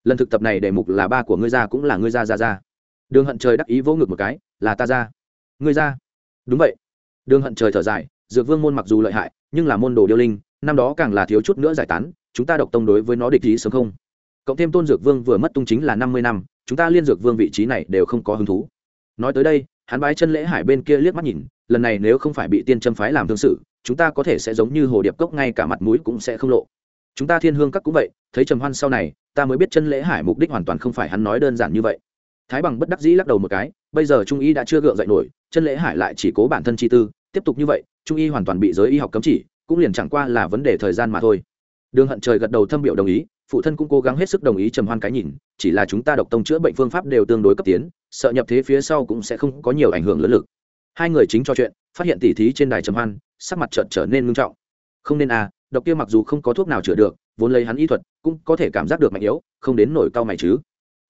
Lần thực tập này đề mục là ba của ngươi ra cũng là ngươi ra ra ra. Đường hận trời đắc ý vỗ ngực một cái, là ta ra. Ngươi ra đúng vậy. Đường hận trời thở dài, dược vương môn mặc dù lợi hại, nhưng là môn đồ điêu linh, năm đó càng là thiếu chút nữa giải tán, chúng ta độc tông đối với nó địch ý sớm không? Cộng thêm tôn dược vương vừa mất tung chính là năm mươi năm, chúng ta liên dược vương vị trí này đều không có hứng thú. Nói tới đây, hắn bái chân lễ hải bên kia liếc mắt nhìn, lần này nếu không phải bị tiên châm phái làm thương sự, chúng ta có thể sẽ giống như hồ điệp cốc ngay cả mặt mũi cũng sẽ không lộ. Chúng ta thiên hương các cũng vậy, thấy trầm hoan sau này, ta mới biết chân lễ hải mục đích hoàn toàn không phải hắn nói đơn giản như vậy thái bằng bất đắc dĩ lắc đầu một cái, bây giờ trung y đã chưa gượng dậy nổi, chân lễ hải lại chỉ cố bản thân chi tư, tiếp tục như vậy, trung y hoàn toàn bị giới y học cấm chỉ, cũng liền chẳng qua là vấn đề thời gian mà thôi. Đường hận trời gật đầu thâm biểu đồng ý, phụ thân cũng cố gắng hết sức đồng ý trầm hoan cái nhìn, chỉ là chúng ta độc tông chữa bệnh phương pháp đều tương đối cấp tiến, sợ nhập thế phía sau cũng sẽ không có nhiều ảnh hưởng lớn lực. Hai người chính trò chuyện, phát hiện tỉ thí trên đài trầm hoan, sắc mặt trợn trở nên ngưng trọng. Không nên à độc kia mặc dù không có thuốc nào chữa được, vốn lấy hắn y thuật, cũng có thể cảm giác được mạnh yếu, không đến nổi cao mày chứ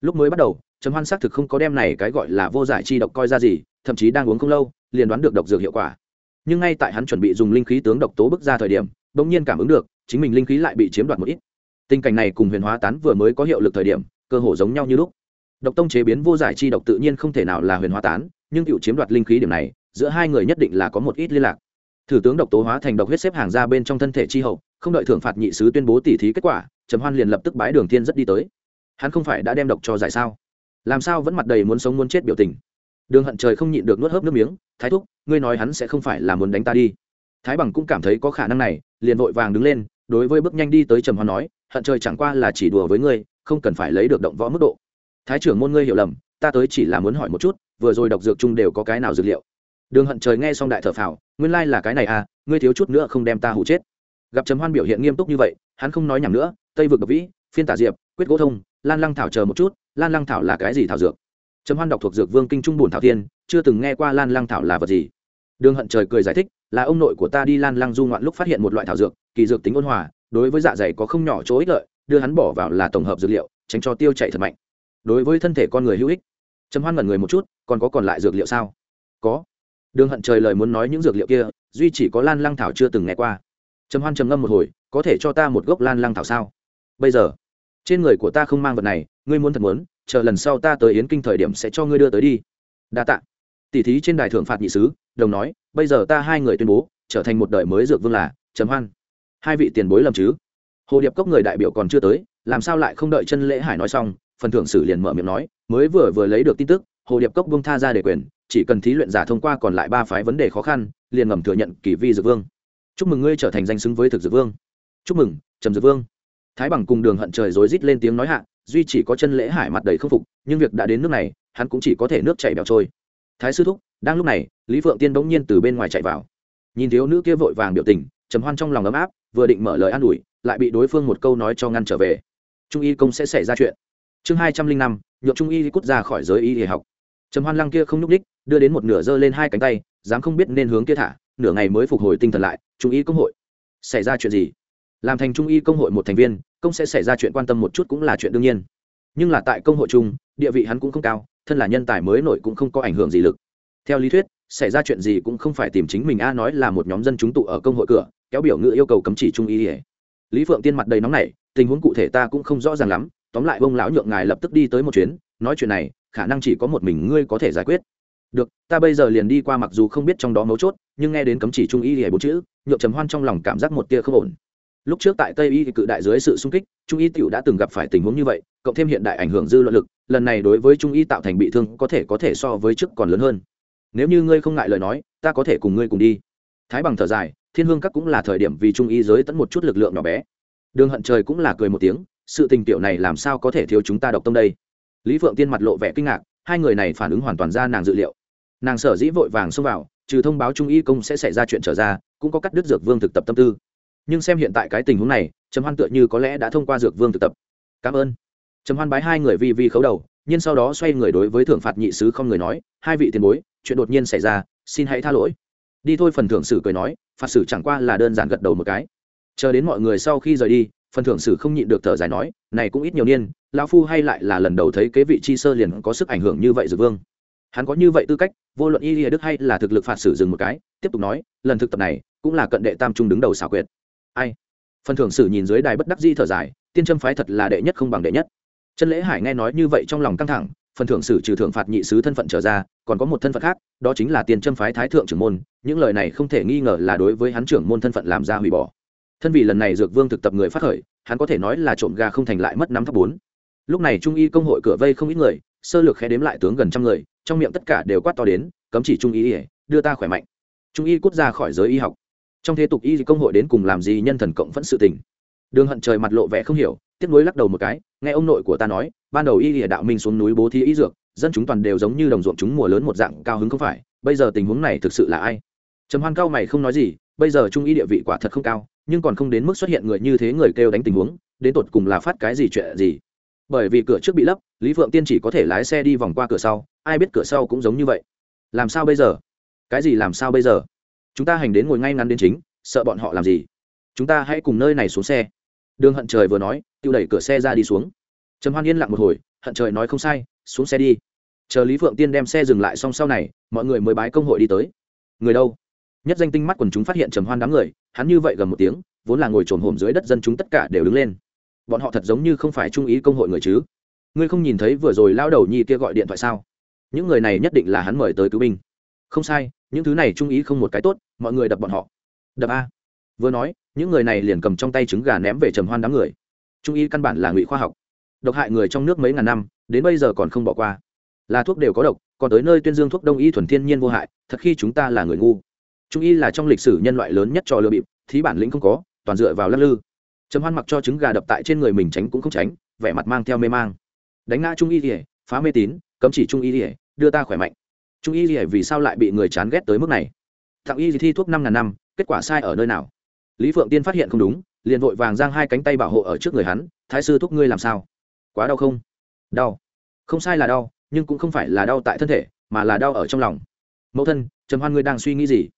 lúc mới bắt đầu, trầm hoan xác thực không có đem này cái gọi là vô giải chi độc coi ra gì, thậm chí đang uống không lâu, liền đoán được độc dược hiệu quả. Nhưng ngay tại hắn chuẩn bị dùng linh khí tướng độc tố bước ra thời điểm, bỗng nhiên cảm ứng được, chính mình linh khí lại bị chiếm đoạt một ít. Tình cảnh này cùng huyền hóa tán vừa mới có hiệu lực thời điểm, cơ hồ giống nhau như lúc. Độc tông chế biến vô giải chi độc tự nhiên không thể nào là huyền hóa tán, nhưng cựu chiếm đoạt linh khí điểm này, giữa hai người nhất định là có một ít liên lạc. Thử tướng độc tố hóa thành độc huyết xếp hàng ra bên trong thân thể chi hậu, không đợi thưởng phạt nhị sứ tuyên bố tỉ thí kết quả, trầm hoan liền lập tức bái đường thiên rất đi tới hắn không phải đã đem độc cho giải sao? Làm sao vẫn mặt đầy muốn sống muốn chết biểu tình? Đường hận trời không nhịn được nuốt hớp nước miếng, thái thúc, ngươi nói hắn sẽ không phải là muốn đánh ta đi. Thái bằng cũng cảm thấy có khả năng này, liền vội vàng đứng lên, đối với bước nhanh đi tới trầm hoan nói, hận trời chẳng qua là chỉ đùa với ngươi, không cần phải lấy được động võ mức độ. Thái trưởng môn ngươi hiểu lầm, ta tới chỉ là muốn hỏi một chút, vừa rồi độc dược chung đều có cái nào dược liệu? Đường hận trời nghe xong đại thở phào, nguyên lai là cái này à ngươi thiếu chút nữa không đem ta hụ chết. Gặp trầm hoan biểu hiện nghiêm túc như vậy, hắn không nói nhảm nữa, tây vực độc vĩ, phiên tả diệp quyết gỗ thông, lan lăng thảo chờ một chút, lan lăng thảo là cái gì thảo dược? Trầm hoan đọc thuộc dược vương kinh trung bùn thảo tiên, chưa từng nghe qua lan lăng thảo là vật gì. Đường hận trời cười giải thích, là ông nội của ta đi lan lăng du ngoạn lúc phát hiện một loại thảo dược, kỳ dược tính ôn hòa, đối với dạ dày có không nhỏ chỗ ích lợi, đưa hắn bỏ vào là tổng hợp dược liệu, tránh cho tiêu chảy thật mạnh. Đối với thân thể con người hữu ích, trầm hoan ngẩn người một chút, còn có còn lại dược liệu sao? Có. Đường hận trời lời muốn nói những dược liệu kia, duy chỉ có lan lăng thảo chưa từng nghe qua. Trầm hoan trầm ngâm một hồi, có thể cho ta một gốc lan lăng thảo sao? Bây giờ trên người của ta không mang vật này, ngươi muốn thật muốn, chờ lần sau ta tới yến kinh thời điểm sẽ cho ngươi đưa tới đi. Đa tạ. Tỷ thí trên đài thượng phạt nhị sứ, đồng nói, bây giờ ta hai người tuyên bố, trở thành một đời mới dược vương là trầm hoan. Hai vị tiền bối lầm chứ? Hồ điệp cốc người đại biểu còn chưa tới, làm sao lại không đợi chân lễ hải nói xong, phần thưởng sử liền mở miệng nói, mới vừa vừa lấy được tin tức, hồ điệp cốc bông tha ra để quyền, chỉ cần thí luyện giả thông qua còn lại ba phái vấn đề khó khăn, liền ngầm thừa nhận kỳ vi dược vương. Chúc mừng ngươi trở thành danh xứng với thực dược vương. Chúc mừng, trầm dược vương thái bằng cùng đường hận trời rối rít lên tiếng nói hạ, duy chỉ có chân lễ hải mặt đầy không phục, nhưng việc đã đến nước này, hắn cũng chỉ có thể nước chảy bẻo trôi. Thái sư thúc, đang lúc này, lý phượng tiên bỗng nhiên từ bên ngoài chạy vào. Nhìn thiếu nữ kia vội vàng biểu tình, trầm hoan trong lòng ấm áp, vừa định mở lời an ủi, lại bị đối phương một câu nói cho ngăn trở về. Trung y công sẽ xảy ra chuyện. Chương hai trăm linh năm, nhượng trung y cút ra khỏi giới y y học. Trầm hoan lăng kia không nhúc ních đưa đến một nửa giơ lên hai cánh tay, dám không biết nên hướng kia thả, nửa ngày mới phục hồi tinh thần lại, trung y công hội. Xảy ra chuyện gì? Làm thành trung y công hội một thành viên, công sẽ xảy ra chuyện quan tâm một chút cũng là chuyện đương nhiên. Nhưng là tại công hội chung, địa vị hắn cũng không cao, thân là nhân tài mới nổi cũng không có ảnh hưởng gì lực. Theo lý thuyết, xảy ra chuyện gì cũng không phải tìm chính mình a nói là một nhóm dân chúng tụ ở công hội cửa, kéo biểu ngữ yêu cầu cấm chỉ trung y lý phượng tiên mặt đầy nóng nảy, tình huống cụ thể ta cũng không rõ ràng lắm, tóm lại bông lão nhượng ngài lập tức đi tới một chuyến, nói chuyện này, khả năng chỉ có một mình ngươi có thể giải quyết. Được, ta bây giờ liền đi qua mặc dù không biết trong đó mấu chốt, nhưng nghe đến cấm chỉ trung y hề bốn chữ, nhượng trầm hoan trong lòng cảm giác một tia không ổn lúc trước tại tây y cự đại dưới sự sung kích, trung y tiểu đã từng gặp phải tình huống như vậy, cộng thêm hiện đại ảnh hưởng dư luận lực, lần này đối với trung y tạo thành bị thương có thể có thể so với trước còn lớn hơn. Nếu như ngươi không ngại lời nói, ta có thể cùng ngươi cùng đi. Thái bằng thở dài, thiên hương các cũng là thời điểm vì trung y giới tẫn một chút lực lượng nhỏ bé. Đường hận trời cũng là cười một tiếng, sự tình tiểu này làm sao có thể thiếu chúng ta độc tâm đây? Lý phượng tiên mặt lộ vẻ kinh ngạc, hai người này phản ứng hoàn toàn ra nàng dự liệu. Nàng sở dĩ vội vàng xông vào, trừ thông báo trung y công sẽ xảy ra chuyện trở ra, cũng có cắt đứt dược vương thực tập tâm tư nhưng xem hiện tại cái tình huống này, trầm hoan tựa như có lẽ đã thông qua dược vương thực tập. Cảm ơn. Trầm hoan bái hai người vi vi khấu đầu, nhưng sau đó xoay người đối với thưởng phạt nhị sứ không người nói, hai vị tiền bối, chuyện đột nhiên xảy ra, xin hãy tha lỗi. Đi thôi phần thưởng sử cười nói, phạt sử chẳng qua là đơn giản gật đầu một cái. Chờ đến mọi người sau khi rời đi, phần thưởng sử không nhịn được thở dài nói, này cũng ít nhiều niên, lão phu hay lại là lần đầu thấy kế vị chi sơ liền có sức ảnh hưởng như vậy dược vương. Hắn có như vậy tư cách, vô luận y lìa đức hay là thực lực phạt sử dừng một cái, tiếp tục nói, lần thực tập này cũng là cận đệ tam trung đứng đầu xảo quyệt ai? Phần thưởng sử nhìn dưới đài bất đắc di thở dài, tiên trâm phái thật là đệ nhất không bằng đệ nhất. Chân lễ hải nghe nói như vậy trong lòng căng thẳng, phần thưởng sử trừ thưởng phạt nhị sứ thân phận trở ra, còn có một thân phận khác, đó chính là Tiên trâm phái thái thượng trưởng môn, những lời này không thể nghi ngờ là đối với hắn trưởng môn thân phận làm ra hủy bỏ. Thân vì lần này dược vương thực tập người phát khởi, hắn có thể nói là trộm gà không thành lại mất năm thấp bốn. Lúc này trung y công hội cửa vây không ít người, sơ lược khẽ đếm lại tướng gần trăm người, trong miệng tất cả đều quát to đến, cấm chỉ trung y ỉa đưa ta khỏe mạnh. Trung y cút ra khỏi giới y học trong thế tục y công hội đến cùng làm gì nhân thần cộng vẫn sự tình. Đường hận trời mặt lộ vẻ không hiểu tiếc nuối lắc đầu một cái, nghe ông nội của ta nói, ban đầu y lìa đạo minh xuống núi bố thí y dược, dân chúng toàn đều giống như đồng ruộng chúng mùa lớn một dạng cao hứng không phải, bây giờ tình huống này thực sự là ai? Trầm hoan cao mày không nói gì, bây giờ trung y địa vị quả thật không cao, nhưng còn không đến mức xuất hiện người như thế người kêu đánh tình huống, đến tột cùng là phát cái gì chuyện gì? Bởi vì cửa trước bị lấp, lý phượng tiên chỉ có thể lái xe đi vòng qua cửa sau, ai biết cửa sau cũng giống như vậy. Làm sao bây giờ? Cái gì làm sao bây giờ? Chúng ta hành đến ngồi ngay ngắn đến chính, sợ bọn họ làm gì? Chúng ta hãy cùng nơi này xuống xe. Đường hận trời vừa nói, tiêu đẩy cửa xe ra đi xuống. Trầm hoan yên lặng một hồi, hận trời nói không sai, xuống xe đi. Chờ lý phượng tiên đem xe dừng lại xong sau này, mọi người mới bái công hội đi tới. Người đâu? Nhất danh tinh mắt quần chúng phát hiện trầm hoan đám người, hắn như vậy gần một tiếng, vốn là ngồi trồn hồm dưới đất dân chúng tất cả đều đứng lên. Bọn họ thật giống như không phải trung ý công hội người chứ? Ngươi không nhìn thấy vừa rồi lao đầu nhi kia gọi điện thoại sao? Những người này nhất định là hắn mời tới cứu binh. Không sai những thứ này trung ý không một cái tốt, mọi người đập bọn họ. Đập a. Vừa nói, những người này liền cầm trong tay trứng gà ném về trầm hoan đám người. Trung y căn bản là ngụy khoa học. Độc hại người trong nước mấy ngàn năm, đến bây giờ còn không bỏ qua. Là thuốc đều có độc, còn tới nơi tuyên dương thuốc đông y thuần thiên nhiên vô hại, thật khi chúng ta là người ngu. Trung y là trong lịch sử nhân loại lớn nhất cho lừa bịp, thí bản lĩnh không có, toàn dựa vào lắc lư. Trầm hoan mặc cho trứng gà đập tại trên người mình tránh cũng không tránh, vẻ mặt mang theo mê mang. Đánh ngã trung y lìa, phá mê tín, cấm chỉ trung y lìa, đưa ta khỏe mạnh trung y gì? vì sao lại bị người chán ghét tới mức này? Tặng y gì thi thuốc năm ngàn năm, kết quả sai ở nơi nào? Lý phượng tiên phát hiện không đúng, liền vội vàng giang hai cánh tay bảo hộ ở trước người hắn, thái sư thúc ngươi làm sao? Quá đau không? Đau. Không sai là đau, nhưng cũng không phải là đau tại thân thể, mà là đau ở trong lòng. Mẫu thân, trầm hoan ngươi đang suy nghĩ gì?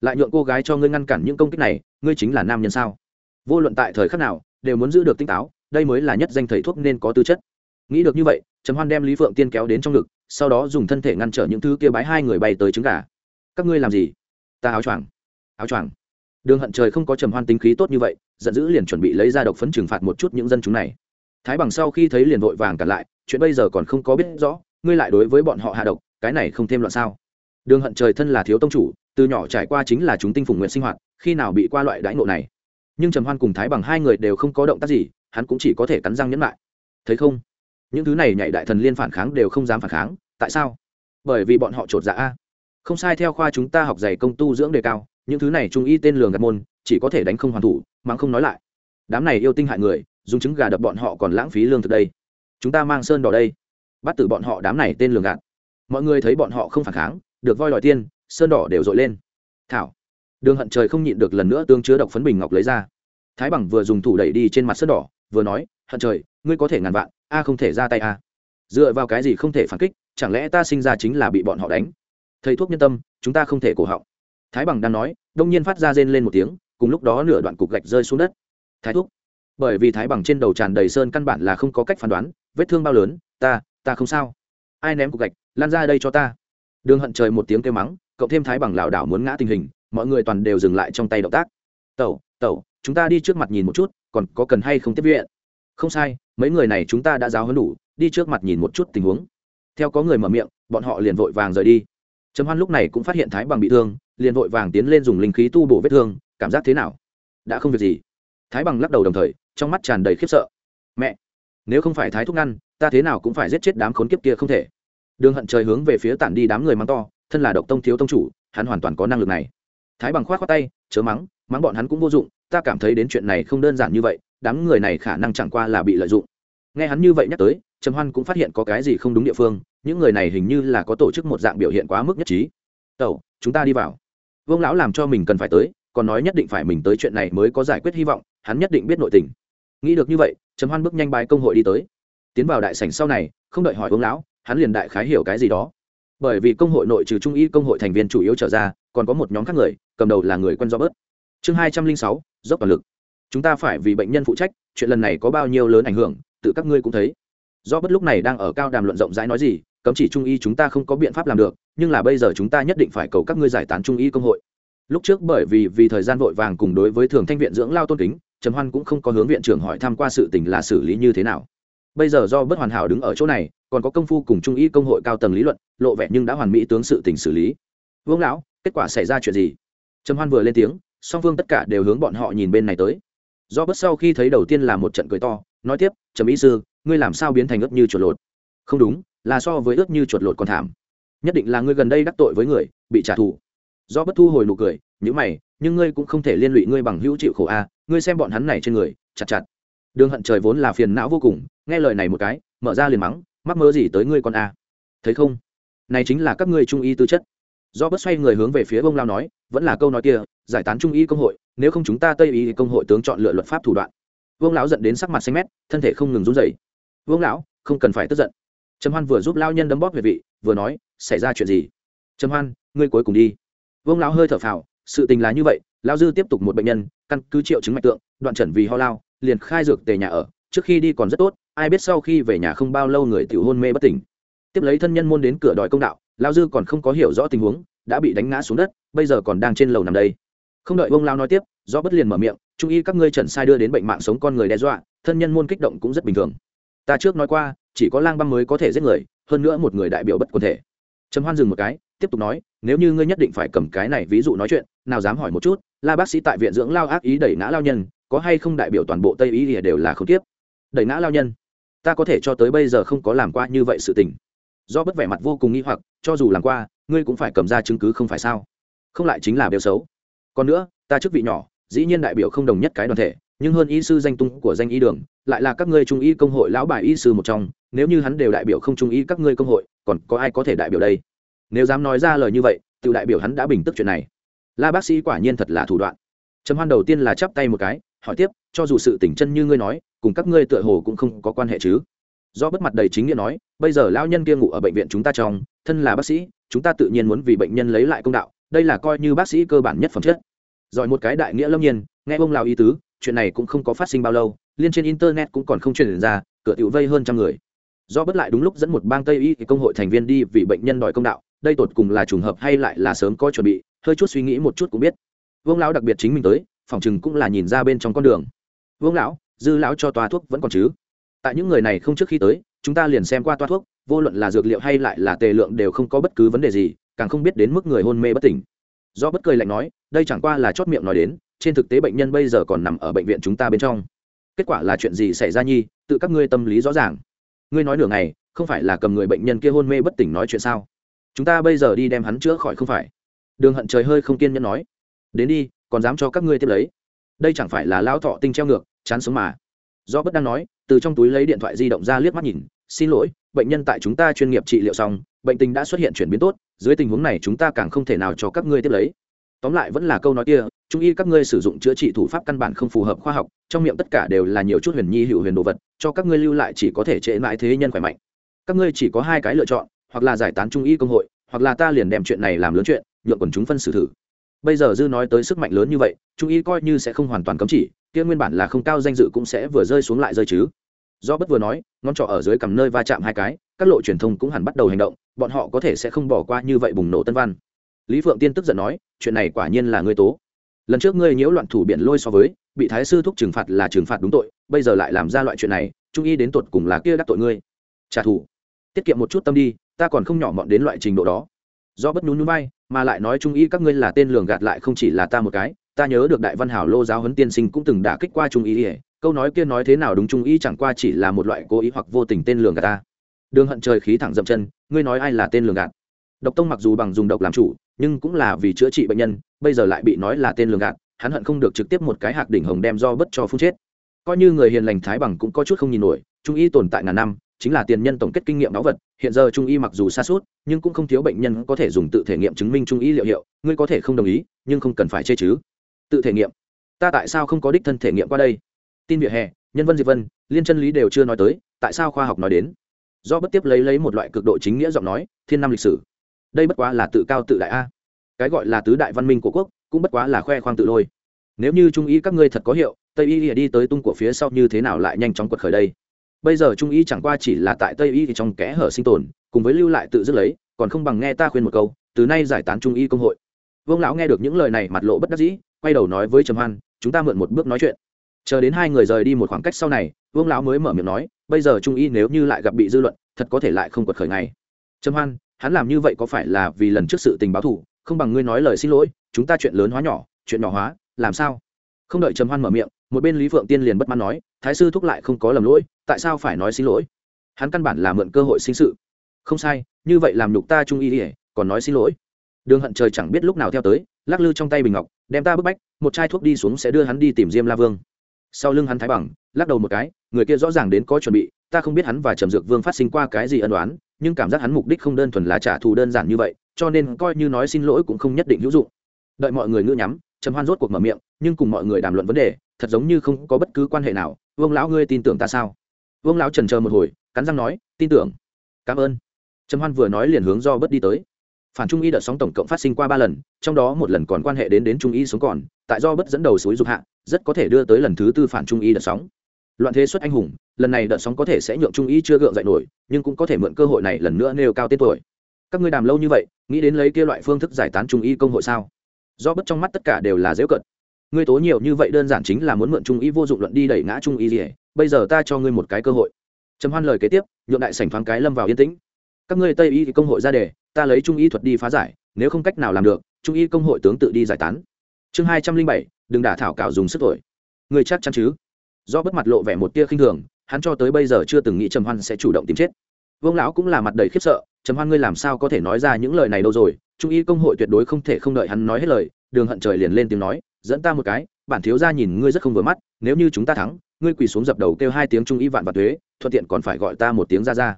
Lại nhượng cô gái cho ngươi ngăn cản những công kích này, ngươi chính là nam nhân sao? Vô luận tại thời khắc nào, đều muốn giữ được tinh táo, đây mới là nhất danh thầy thuốc nên có tư chất. Nghĩ được như vậy trầm hoan đem lý phượng tiên kéo đến trong ngực, sau đó dùng thân thể ngăn trở những thứ kia bái hai người bay tới trứng gà. Các ngươi làm gì? Ta áo choàng áo choàng. Đường hận trời không có trầm hoan tính khí tốt như vậy, giận dữ liền chuẩn bị lấy ra độc phấn trừng phạt một chút những dân chúng này. Thái bằng sau khi thấy liền vội vàng cản lại, chuyện bây giờ còn không có biết rõ, ngươi lại đối với bọn họ hạ độc, cái này không thêm loạn sao? Đường hận trời thân là thiếu tông chủ, từ nhỏ trải qua chính là chúng tinh phùng nguyện sinh hoạt, khi nào bị qua loại đãi ngộ này. Nhưng trầm hoan cùng thái bằng hai người đều không có động tác gì, hắn cũng chỉ có thể cắn răng nhẫn lại. Thấy không? Những thứ này nhảy đại thần liên phản kháng đều không dám phản kháng, tại sao? Bởi vì bọn họ trột dạ a. Không sai, theo khoa chúng ta học dày công tu dưỡng đề cao, những thứ này trung y tên lường gạt môn, chỉ có thể đánh không hoàn thủ mắng không nói lại. Đám này yêu tinh hại người, dùng trứng gà đập bọn họ còn lãng phí lương thực đây. Chúng ta mang sơn đỏ đây. Bắt tử bọn họ đám này tên lường gạt. Mọi người thấy bọn họ không phản kháng, được voi đòi tiên, sơn đỏ đều dội lên. Thảo. Đường hận trời không nhịn được lần nữa tương chứa độc phấn bình ngọc lấy ra. Thái bằng vừa dùng thủ đẩy đi trên mặt sơn đỏ, vừa nói, hận trời, ngươi có thể ngàn vạn a không thể ra tay a. Dựa vào cái gì không thể phản kích, chẳng lẽ ta sinh ra chính là bị bọn họ đánh? Thầy thuốc nhân tâm, chúng ta không thể cổ họng. Thái bằng đang nói, đông nhiên phát ra rên lên một tiếng, cùng lúc đó nửa đoạn cục gạch rơi xuống đất. Thái thuốc bởi vì thái bằng trên đầu tràn đầy sơn căn bản là không có cách phán đoán, vết thương bao lớn, ta ta không sao. Ai ném cục gạch lan ra đây cho ta. Đường hận trời một tiếng kêu mắng, cộng thêm thái bằng lảo đảo muốn ngã tình hình, mọi người toàn đều dừng lại trong tay động tác. Tẩu tẩu, chúng ta đi trước mặt nhìn một chút, còn có cần hay không tiếp viện? Không sai, mấy người này chúng ta đã giáo hấn đủ, đi trước mặt nhìn một chút tình huống. Theo có người mở miệng, bọn họ liền vội vàng rời đi. Trầm hoan lúc này cũng phát hiện thái bằng bị thương, liền vội vàng tiến lên dùng linh khí tu bổ vết thương, cảm giác thế nào? Đã không việc gì. Thái bằng lắc đầu đồng thời, trong mắt tràn đầy khiếp sợ. Mẹ, nếu không phải thái thúc ngăn, ta thế nào cũng phải giết chết đám khốn kiếp kia không thể. Đường hận trời hướng về phía tản đi đám người mắng to, thân là độc tông thiếu tông chủ, hắn hoàn toàn có năng lực này. Thái bằng khoát khoát tay, chớ mắng mắng bọn hắn cũng vô dụng, ta cảm thấy đến chuyện này không đơn giản như vậy đám người này khả năng chẳng qua là bị lợi dụng. Nghe hắn như vậy nhắc tới, trầm hoan cũng phát hiện có cái gì không đúng địa phương, những người này hình như là có tổ chức một dạng biểu hiện quá mức nhất trí. Tẩu, chúng ta đi vào. Vương lão làm cho mình cần phải tới, còn nói nhất định phải mình tới chuyện này mới có giải quyết hy vọng, hắn nhất định biết nội tình. Nghĩ được như vậy, trầm hoan bước nhanh bài công hội đi tới. Tiến vào đại sảnh sau này, không đợi hỏi vương lão, hắn liền đại khái hiểu cái gì đó. Bởi vì công hội nội trừ trung y công hội thành viên chủ yếu trở ra, còn có một nhóm khác người, cầm đầu là người quân do bớt. Chương hai trăm linh sáu, dốc toàn lực chúng ta phải vì bệnh nhân phụ trách, chuyện lần này có bao nhiêu lớn ảnh hưởng, tự các ngươi cũng thấy. Do bất lúc này đang ở cao đàm luận rộng rãi nói gì, cấm chỉ trung y chúng ta không có biện pháp làm được, nhưng là bây giờ chúng ta nhất định phải cầu các ngươi giải tán trung y công hội. Lúc trước bởi vì vì thời gian vội vàng cùng đối với thường thanh viện dưỡng lao tôn kính trần hoan cũng không có hướng viện trưởng hỏi thăm qua sự tình là xử lý như thế nào. Bây giờ do bất hoàn hảo đứng ở chỗ này, còn có công phu cùng trung y công hội cao tầng lý luận, lộ vẻ nhưng đã hoàn mỹ tướng sự tình xử lý. Vương lão, kết quả xảy ra chuyện gì? Trần hoan vừa lên tiếng, song phương tất cả đều hướng bọn họ nhìn bên này tới do bất sau khi thấy đầu tiên là một trận cười to, nói tiếp, trầm ý sư, ngươi làm sao biến thành ướt như chuột lột? Không đúng, là so với ướt như chuột lột còn thảm. Nhất định là ngươi gần đây đắc tội với người, bị trả thù. Do bất thu hồi nụ cười, nhữ mày, nhưng ngươi cũng không thể liên lụy ngươi bằng hữu chịu khổ a, ngươi xem bọn hắn này trên người, chặt chặt. Đường hận trời vốn là phiền não vô cùng, nghe lời này một cái, mở ra liền mắng, mắc mơ gì tới ngươi con a? Thấy không? Này chính là các ngươi trung y tư chất. Do bất xoay người hướng về phía bông lao nói vẫn là câu nói kia, giải tán trung y công hội, nếu không chúng ta tây y công hội tướng chọn lựa luật pháp thủ đoạn. Vương lão giận đến sắc mặt xanh mét, thân thể không ngừng run rẩy. Vương lão, không cần phải tức giận. Trầm hoan vừa giúp lao nhân đấm bóp huyệt vị, vừa nói, xảy ra chuyện gì? Trầm hoan, ngươi cuối cùng đi. Vương lão hơi thở phào, sự tình là như vậy lao dư tiếp tục một bệnh nhân, căn cứ triệu chứng mạch tượng, đoạn trần vì ho lao, liền khai dược tề nhà ở, trước khi đi còn rất tốt, ai biết sau khi về nhà không bao lâu người tiểu hôn mê bất tỉnh. Tiếp lấy thân nhân môn đến cửa đòi công đạo lao dư còn không có hiểu rõ tình huống đã bị đánh ngã xuống đất, bây giờ còn đang trên lầu nằm đây. Không đợi ông lao nói tiếp do bất liền mở miệng, trung y các ngươi trần sai đưa đến bệnh mạng sống con người đe dọa, thân nhân môn kích động cũng rất bình thường. Ta trước nói qua, chỉ có lang băng mới có thể giết người, hơn nữa một người đại biểu bất quân thể. Trầm hoan dừng một cái, tiếp tục nói, nếu như ngươi nhất định phải cầm cái này ví dụ nói chuyện, nào dám hỏi một chút, la bác sĩ tại viện dưỡng lao ác ý đẩy ngã lao nhân, có hay không đại biểu toàn bộ tây ý đều là không tiếp. Đẩy ngã lao nhân? Ta có thể cho tới bây giờ không có làm qua như vậy sự tình. Do bất vẻ mặt vô cùng nghi hoặc, cho dù làm qua ngươi cũng phải cầm ra chứng cứ không phải sao? Không lại chính là bêu xấu. Còn nữa, ta chức vị nhỏ, dĩ nhiên đại biểu không đồng nhất cái đoàn thể, nhưng hơn y sư danh tung của danh y đường, lại là các ngươi trung y công hội lão bài y sư một trong, nếu như hắn đều đại biểu không trung y các ngươi công hội, còn có ai có thể đại biểu đây? Nếu dám nói ra lời như vậy, tự đại biểu hắn đã bình tức chuyện này. La bác sĩ quả nhiên thật là thủ đoạn. Trầm hoan đầu tiên là chắp tay một cái, hỏi tiếp, cho dù sự tỉnh chân như ngươi nói, cùng các ngươi tựa hồ cũng không có quan hệ chứ? Do bất mặt đầy chính nghĩa nói, bây giờ lão nhân kia ngủ ở bệnh viện chúng ta trong, thân là bác sĩ chúng ta tự nhiên muốn vì bệnh nhân lấy lại công đạo, đây là coi như bác sĩ cơ bản nhất phẩm chất. Giỏi một cái đại nghĩa lâm nhiên, nghe ông lào ý tứ, chuyện này cũng không có phát sinh bao lâu, liên trên internet cũng còn không truyền ra, cửa tiểu vây hơn trăm người. Do bất lại đúng lúc dẫn một bang tây y công hội thành viên đi vì bệnh nhân đòi công đạo, đây tột cùng là trùng hợp hay lại là sớm có chuẩn bị, hơi chút suy nghĩ một chút cũng biết. Vương lão đặc biệt chính mình tới, phòng chừng cũng là nhìn ra bên trong con đường. Vương lão, dư lão cho toa thuốc vẫn còn chứ? Tại những người này không trước khi tới, chúng ta liền xem qua toa thuốc vô luận là dược liệu hay lại là tề lượng đều không có bất cứ vấn đề gì, càng không biết đến mức người hôn mê bất tỉnh. Do bất cười lạnh nói, đây chẳng qua là chót miệng nói đến, trên thực tế bệnh nhân bây giờ còn nằm ở bệnh viện chúng ta bên trong. Kết quả là chuyện gì xảy ra nhi? Tự các ngươi tâm lý rõ ràng. Ngươi nói nửa ngày, không phải là cầm người bệnh nhân kia hôn mê bất tỉnh nói chuyện sao? Chúng ta bây giờ đi đem hắn chữa khỏi không phải? Đường hận trời hơi không kiên nhẫn nói. Đến đi, còn dám cho các ngươi tiếp lấy. Đây chẳng phải là lao thọ tinh treo ngược, chán sống mà. Do bất đang nói, từ trong túi lấy điện thoại di động ra liếc mắt nhìn, xin lỗi bệnh nhân tại chúng ta chuyên nghiệp trị liệu xong, bệnh tình đã xuất hiện chuyển biến tốt, dưới tình huống này chúng ta càng không thể nào cho các ngươi tiếp lấy. Tóm lại vẫn là câu nói kia, trung y các ngươi sử dụng chữa trị thủ pháp căn bản không phù hợp khoa học, trong miệng tất cả đều là nhiều chút huyền nhi hữu huyền đồ vật, cho các ngươi lưu lại chỉ có thể trễ mãi thế nhân khỏe mạnh. Các ngươi chỉ có hai cái lựa chọn, hoặc là giải tán trung y công hội, hoặc là ta liền đem chuyện này làm lớn chuyện, nhượng quần chúng phân xử thử. Bây giờ dư nói tới sức mạnh lớn như vậy, trung y coi như sẽ không hoàn toàn cấm chỉ, kia nguyên bản là không cao danh dự cũng sẽ vừa rơi xuống lại rơi chứ do bất vừa nói, ngón trỏ ở dưới cầm nơi va chạm hai cái, các lộ truyền thông cũng hẳn bắt đầu hành động, bọn họ có thể sẽ không bỏ qua như vậy bùng nổ tân văn. Lý phượng tiên tức giận nói, chuyện này quả nhiên là ngươi tố. Lần trước ngươi nhiễu loạn thủ biển lôi so với, bị thái sư thúc trừng phạt là trừng phạt đúng tội, bây giờ lại làm ra loại chuyện này, trung y đến tột cùng là kia đắc tội ngươi. Trả thù. Tiết kiệm một chút tâm đi, ta còn không nhỏ mọn đến loại trình độ đó. Do bất nhún nhún bay mà lại nói trung y các ngươi là tên lường gạt lại không chỉ là ta một cái, ta nhớ được đại văn hảo lô giáo huấn tiên sinh cũng từng đả kích qua trung y câu nói kia nói thế nào đúng trung y chẳng qua chỉ là một loại cố ý hoặc vô tình tên lường gạt ta. Đường hận trời khí thẳng dậm chân, ngươi nói ai là tên lường gạt? Độc tông mặc dù bằng dùng độc làm chủ, nhưng cũng là vì chữa trị bệnh nhân, bây giờ lại bị nói là tên lường gạt, hắn hận không được trực tiếp một cái hạc đỉnh hồng đem do bất cho phun chết. Coi như người hiền lành thái bằng cũng có chút không nhìn nổi, trung y tồn tại ngàn năm, chính là tiền nhân tổng kết kinh nghiệm đáo vật, hiện giờ trung y mặc dù xa suốt nhưng cũng không thiếu bệnh nhân có thể dùng tự thể nghiệm chứng minh trung y liệu hiệu, ngươi có thể không đồng ý, nhưng không cần phải chê chứ. Tự thể nghiệm? Ta tại sao không có đích thân thể nghiệm qua đây? Tin vỉa hè, nhân vân diệp vân, liên chân lý đều chưa nói tới, tại sao khoa học nói đến? Do bất tiếp lấy lấy một loại cực độ chính nghĩa giọng nói, thiên năm lịch sử. Đây bất quá là tự cao tự đại a. Cái gọi là tứ đại văn minh của quốc, cũng bất quá là khoe khoang tự lôi. Nếu như trung ý các ngươi thật có hiệu, tây y đi tới tung của phía sau như thế nào lại nhanh chóng quật khởi đây? Bây giờ trung y chẳng qua chỉ là tại tây y trong kẽ hở sinh tồn, cùng với lưu lại tự dứt lấy, còn không bằng nghe ta khuyên một câu, từ nay giải tán trung y công hội. Vương lão nghe được những lời này mặt lộ bất đắc dĩ, quay đầu nói với trầm hoan, chúng ta mượn một bước nói chuyện chờ đến hai người rời đi một khoảng cách sau này, vương lão mới mở miệng nói, bây giờ trung y nếu như lại gặp bị dư luận, thật có thể lại không quật khởi ngày Trâm hoan, hắn làm như vậy có phải là vì lần trước sự tình báo thủ không bằng ngươi nói lời xin lỗi, chúng ta chuyện lớn hóa nhỏ, chuyện nhỏ hóa, làm sao? Không đợi trầm hoan mở miệng, một bên lý phượng tiên liền bất mãn nói, thái sư thúc lại không có lầm lỗi, tại sao phải nói xin lỗi? Hắn căn bản là mượn cơ hội sinh sự. Không sai, như vậy làm nhục ta trung y ỉa còn nói xin lỗi. Đường hận trời chẳng biết lúc nào theo tới, lắc lư trong tay bình ngọc, đem ta bức bách, một chai thuốc đi xuống sẽ đưa hắn đi tìm diêm la vương sau lưng hắn thái bằng, lắc đầu một cái, người kia rõ ràng đến có chuẩn bị, ta không biết hắn và trầm dược vương phát sinh qua cái gì ân đoán nhưng cảm giác hắn mục đích không đơn thuần là trả thù đơn giản như vậy, cho nên coi như nói xin lỗi cũng không nhất định hữu dụng. Đợi mọi người ngữ nhắm, trầm hoan rốt cuộc mở miệng, nhưng cùng mọi người đàm luận vấn đề, thật giống như không có bất cứ quan hệ nào. Vương lão, ngươi tin tưởng ta sao? Vương lão trần chờ một hồi, cắn răng nói, tin tưởng. Cảm ơn. Trầm hoan vừa nói liền hướng do bất đi tới. Phản trung y đợt sóng tổng cộng phát sinh qua ba lần, trong đó một lần còn quan hệ đến đến trung y sống còn, tại do bất dẫn đầu suối dục hạ rất có thể đưa tới lần thứ tư phản trung y đợt sóng. Loạn thế xuất anh hùng, lần này đợt sóng có thể sẽ nhượng trung y chưa gượng dậy nổi, nhưng cũng có thể mượn cơ hội này lần nữa nêu cao tên tuổi. Các ngươi đàm lâu như vậy, nghĩ đến lấy kia loại phương thức giải tán trung y công hội sao? Do bất trong mắt tất cả đều là dễ cận ngươi tố nhiều như vậy đơn giản chính là muốn mượn trung y vô dụng luận đi đẩy ngã trung y gì bây giờ ta cho ngươi một cái cơ hội. Trầm hoan lời kế tiếp, nhượng đại sảnh thoáng cái lâm vào yên tĩnh. Các ngươi tây y thì công hội ra đề, ta lấy trung y thuật đi phá giải, nếu không cách nào làm được, trung y công hội tướng tự đi giải tán. Chương hai trăm linh bảy đừng đả thảo cảo dùng sức tuổi ngươi chắc chắn chứ? Do bất mặt lộ vẻ một tia khinh thường, hắn cho tới bây giờ chưa từng nghĩ trầm hoan sẽ chủ động tìm chết. Vương lão cũng là mặt đầy khiếp sợ, trầm hoan ngươi làm sao có thể nói ra những lời này đâu rồi? Trung y công hội tuyệt đối không thể không đợi hắn nói hết lời. Đường hận trời liền lên tiếng nói, dẫn ta một cái, bản thiếu gia nhìn ngươi rất không vừa mắt, nếu như chúng ta thắng, ngươi quỳ xuống dập đầu kêu hai tiếng trung y vạn và thuế, thuận tiện còn phải gọi ta một tiếng ra ra.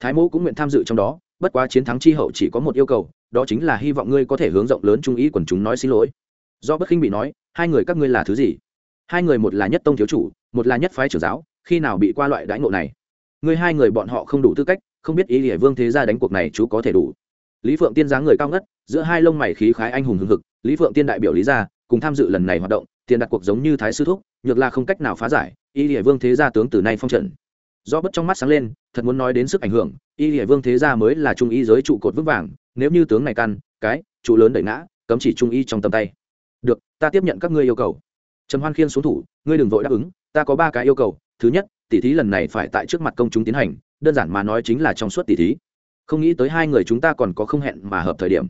Thái mẫu cũng nguyện tham dự trong đó, bất quá chiến thắng chi hậu chỉ có một yêu cầu, đó chính là hy vọng ngươi có thể hướng rộng lớn trung y quần chúng nói xin lỗi. Do bất khinh bị nói hai người các ngươi là thứ gì? Hai người một là nhất tông thiếu chủ, một là nhất phái trưởng giáo, khi nào bị qua loại đãi ngộ này? Ngươi hai người bọn họ không đủ tư cách, không biết ý nghĩa vương thế gia đánh cuộc này chú có thể đủ. Lý phượng tiên dáng người cao ngất, giữa hai lông mày khí khái anh hùng hưng hực, lý phượng tiên đại biểu lý gia, cùng tham dự lần này hoạt động, tiền đặt cuộc giống như thái sư thúc, nhược là không cách nào phá giải y địa vương thế gia tướng từ nay phong trận do bất trong mắt sáng lên, thật muốn nói đến sức ảnh hưởng y địa vương thế gia mới là trung y giới trụ cột vững vàng, nếu như tướng này căn, cái, trụ lớn đẩy ngã, cấm chỉ trung y trong tầm tay được, ta tiếp nhận các ngươi yêu cầu. Trầm hoan khiên xuống thủ, ngươi đừng vội đáp ứng, ta có ba cái yêu cầu. Thứ nhất, tỷ thí lần này phải tại trước mặt công chúng tiến hành, đơn giản mà nói chính là trong suốt tỷ thí. Không nghĩ tới hai người chúng ta còn có không hẹn mà hợp thời điểm.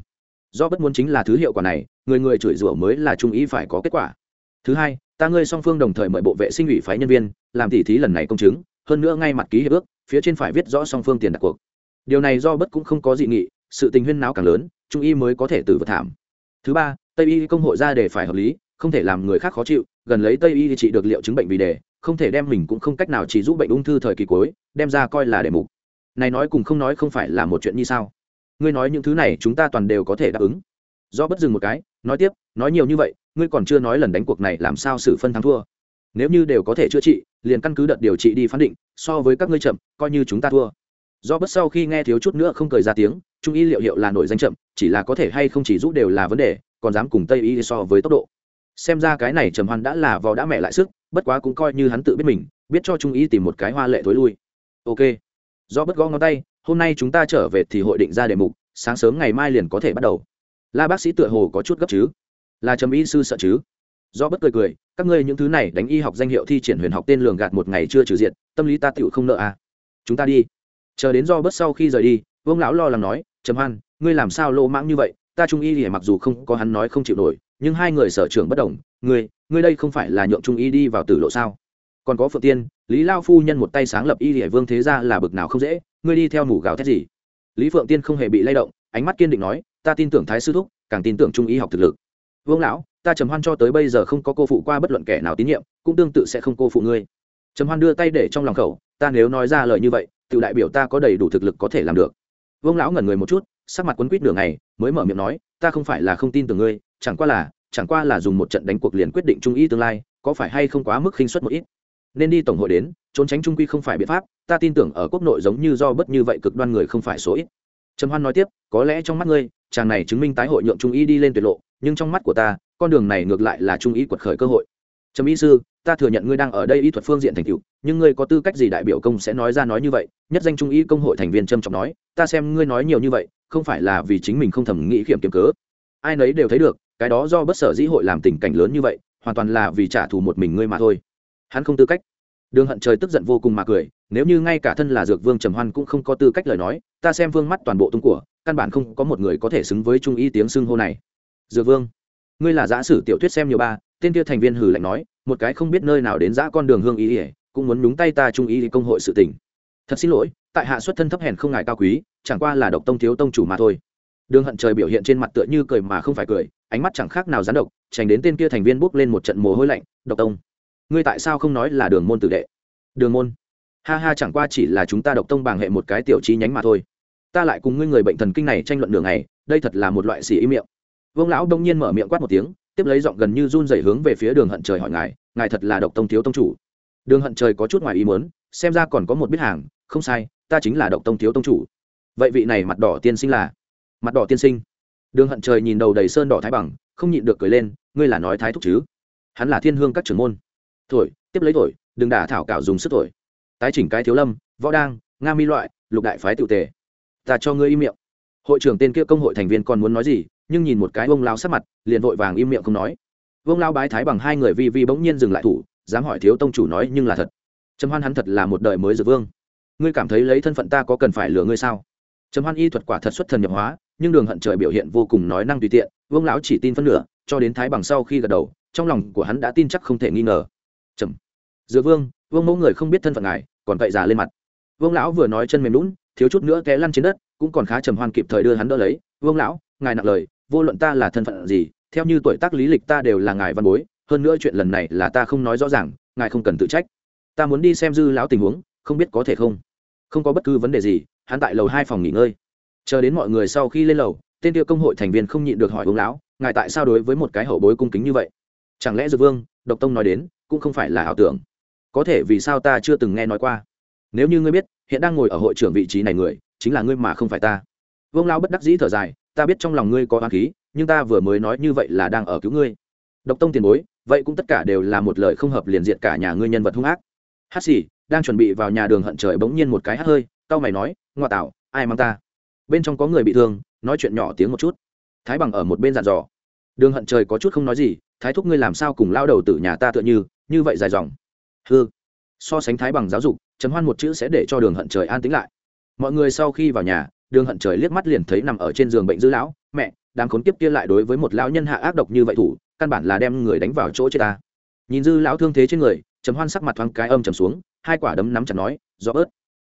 Do bất muốn chính là thứ hiệu quả này, người người chửi rủa mới là trung ý phải có kết quả. Thứ hai, ta ngươi song phương đồng thời mời bộ vệ sinh ủy phái nhân viên, làm tỉ thí lần này công chứng, hơn nữa ngay mặt ký hiệp ước, phía trên phải viết rõ song phương tiền đặt cuộc. Điều này do bất cũng không có dị nghị, sự tình huyên náo càng lớn, trung y mới có thể tử vật thảm. Thứ ba tây y công hội ra để phải hợp lý, không thể làm người khác khó chịu, gần lấy tây y trị được liệu chứng bệnh vì đề, không thể đem mình cũng không cách nào chỉ giúp bệnh ung thư thời kỳ cuối, đem ra coi là đề mục. Này nói cùng không nói không phải là một chuyện như sao? Ngươi nói những thứ này chúng ta toàn đều có thể đáp ứng. Do bất dừng một cái, nói tiếp, nói nhiều như vậy, ngươi còn chưa nói lần đánh cuộc này làm sao xử phân thắng thua. Nếu như đều có thể chữa trị, liền căn cứ đợt điều trị đi phán định, so với các ngươi chậm, coi như chúng ta thua. Do bất sau khi nghe thiếu chút nữa không cười ra tiếng, trung y liệu hiệu là nổi danh chậm, chỉ là có thể hay không chỉ giúp đều là vấn đề còn dám cùng tây y so với tốc độ. Xem ra cái này trầm hoan đã là vào đã mẹ lại sức, bất quá cũng coi như hắn tự biết mình, biết cho trung ý tìm một cái hoa lệ thối lui. Ok. Do bất gõ ngón tay, hôm nay chúng ta trở về thì hội định ra đề mục, sáng sớm ngày mai liền có thể bắt đầu. La bác sĩ tựa hồ có chút gấp chứ? Là trầm y sư sợ chứ? Do bất cười cười, các ngươi những thứ này đánh y học danh hiệu thi triển huyền học tên lường gạt một ngày chưa trừ diện tâm lý ta tựu không nợ à? Chúng ta đi. Chờ đến do bất sau khi rời đi, vương lão lo lắng nói, trầm hoan, ngươi làm sao lô mãng như vậy? Ta trung y thì mặc dù không có hắn nói không chịu nổi, nhưng hai người sở trường bất đồng. Ngươi ngươi đây không phải là nhượng trung y đi vào tử lộ sao? Còn có phượng tiên, lý lao phu nhân một tay sáng lập y thì vương thế ra là bực nào không dễ, ngươi đi theo mủ gào thét gì? Lý phượng tiên không hề bị lay động, ánh mắt kiên định nói, ta tin tưởng thái sư thúc, càng tin tưởng trung y học thực lực. Vương lão, ta trầm hoan cho tới bây giờ không có cô phụ qua bất luận kẻ nào tín nhiệm, cũng tương tự sẽ không cô phụ ngươi. Trầm hoan đưa tay để trong lòng khẩu, ta nếu nói ra lời như vậy tự đại biểu ta có đầy đủ thực lực có thể làm được. Vương lão ngẩn người một chút sắc mặt quấn quýt nửa ngày, mới mở miệng nói, ta không phải là không tin tưởng ngươi, chẳng qua là, chẳng qua là dùng một trận đánh cuộc liền quyết định trung y tương lai, có phải hay không quá mức khinh suất một ít? Nên đi tổng hội đến, trốn tránh trung quy không phải biện pháp, ta tin tưởng ở quốc nội giống như do bất như vậy cực đoan người không phải số ít. Trầm hoan nói tiếp, có lẽ trong mắt ngươi, chàng này chứng minh tái hội nhượng trung y đi lên tuyệt lộ, nhưng trong mắt của ta, con đường này ngược lại là trung y quật khởi cơ hội. Trầm y sư, ta thừa nhận ngươi đang ở đây y thuật phương diện thành tựu, nhưng ngươi có tư cách gì đại biểu công sẽ nói ra nói như vậy? Nhất danh trung y công hội thành viên trâm trọng nói, ta xem ngươi nói nhiều như vậy không phải là vì chính mình không thầm nghĩ kiểm kiếm cớ. Ai nấy đều thấy được, cái đó do bất sở dĩ hội làm tình cảnh lớn như vậy, hoàn toàn là vì trả thù một mình ngươi mà thôi. Hắn không tư cách. Đường hận trời tức giận vô cùng mà cười, nếu như ngay cả thân là dược vương trầm hoan cũng không có tư cách lời nói, ta xem vương mắt toàn bộ tung của, căn bản không có một người có thể xứng với trung y tiếng xưng hô này. Dược vương, ngươi là giả sử tiểu thuyết xem nhiều ba, tên kia thành viên hử lạnh nói, một cái không biết nơi nào đến giã con đường hương ý ỉa cũng muốn nhúng tay ta trung y công hội sự tình. Thật xin lỗi, tại hạ xuất thân thấp hèn không ngại cao quý chẳng qua là độc tông thiếu tông chủ mà thôi. Đường hận trời biểu hiện trên mặt tựa như cười mà không phải cười, ánh mắt chẳng khác nào gián độc tránh đến tên kia thành viên bốc lên một trận mồ hôi lạnh, độc tông, ngươi tại sao không nói là đường môn tử đệ? Đường môn? Ha ha, chẳng qua chỉ là chúng ta độc tông bằng hệ một cái tiểu chi nhánh mà thôi. Ta lại cùng ngươi người bệnh thần kinh này tranh luận đường này đây thật là một loại xỉ ý miệng. Vương lão đông nhiên mở miệng quát một tiếng, tiếp lấy giọng gần như run rẩy hướng về phía đường hận trời hỏi ngài ngài thật là độc tông thiếu tông chủ? Đường hận trời có chút ngoài ý muốn, xem ra còn có một biết hàng, không sai, ta chính là độc tông thiếu tông chủ vậy vị này mặt đỏ tiên sinh là? Mặt đỏ tiên sinh. Đường hận trời nhìn đầu đầy sơn đỏ thái bằng, không nhịn được cười lên, ngươi là nói thái thúc chứ? Hắn là thiên hương các trưởng môn. Thổi, tiếp lấy thổi, đừng đả thảo cảo dùng sức thổi. Tái chỉnh cái thiếu lâm, võ đang, nga mi loại, lục đại phái tự tề. Ta cho ngươi im miệng. Hội trưởng tên kia công hội thành viên còn muốn nói gì, nhưng nhìn một cái ông lao sắc mặt, liền vội vàng im miệng không nói. Vương lao bái thái bằng hai người vi vi bỗng nhiên dừng lại thủ, dám hỏi thiếu tông chủ nói nhưng là thật. Trầm hoan hắn thật là một đời mới dược vương. Ngươi cảm thấy lấy thân phận ta có cần phải lừa ngươi sao? Trầm hoan y thuật quả thật xuất thần nhập hóa, nhưng đường hận trời biểu hiện vô cùng nói năng tùy tiện, vương lão chỉ tin phân nửa, cho đến thái bằng sau khi gật đầu, trong lòng của hắn đã tin chắc không thể nghi ngờ. Trầm. Dựa vương vương mẫu người không biết thân phận ngài, còn vậy già lên mặt. Vương lão vừa nói chân mềm lún, thiếu chút nữa té lăn trên đất, cũng còn khá trầm hoan kịp thời đưa hắn đỡ lấy. Vương lão, ngài nặng lời, vô luận ta là thân phận gì, theo như tuổi tác lý lịch ta đều là ngài văn bối, hơn nữa chuyện lần này là ta không nói rõ ràng, ngài không cần tự trách. Ta muốn đi xem dư lão tình huống, không biết có thể không? Không có bất cứ vấn đề gì hắn tại lầu hai phòng nghỉ ngơi. Chờ đến mọi người sau khi lên lầu, tên tiêu công hội thành viên không nhịn được hỏi vương lão, ngài tại sao đối với một cái hậu bối cung kính như vậy? Chẳng lẽ dược vương, độc tông nói đến, cũng không phải là ảo tưởng? Có thể vì sao ta chưa từng nghe nói qua? Nếu như ngươi biết, hiện đang ngồi ở hội trưởng vị trí này người, chính là ngươi mà không phải ta. Vương lão bất đắc dĩ thở dài, ta biết trong lòng ngươi có oán khí, nhưng ta vừa mới nói như vậy là đang ở cứu ngươi. Độc tông tiền bối, vậy cũng tất cả đều là một lời không hợp liền diệt cả nhà ngươi nhân vật hung ác. Hát xì đang chuẩn bị vào nhà đường hận trời bỗng nhiên một cái hát hơi tao mày nói ngoa tạo, ai mang ta? Bên trong có người bị thương, nói chuyện nhỏ tiếng một chút. Thái bằng ở một bên dặn dò. Đường hận trời có chút không nói gì, thái thúc ngươi làm sao cùng lao đầu từ nhà ta tựa như như vậy dài dòng? Hư so sánh thái bằng giáo dục chấm hoan một chữ sẽ để cho đường hận trời an tính lại. Mọi người sau khi vào nhà, đường hận trời liếc mắt liền thấy nằm ở trên giường bệnh dư lão, mẹ, đám khốn kiếp kia lại đối với một lão nhân hạ ác độc như vậy thủ, căn bản là đem người đánh vào chỗ chết ta. Nhìn dư lão thương thế trên người, trầm hoan sắc mặt thoáng cái âm trầm xuống, hai quả đấm nắm chặt nói do bớt.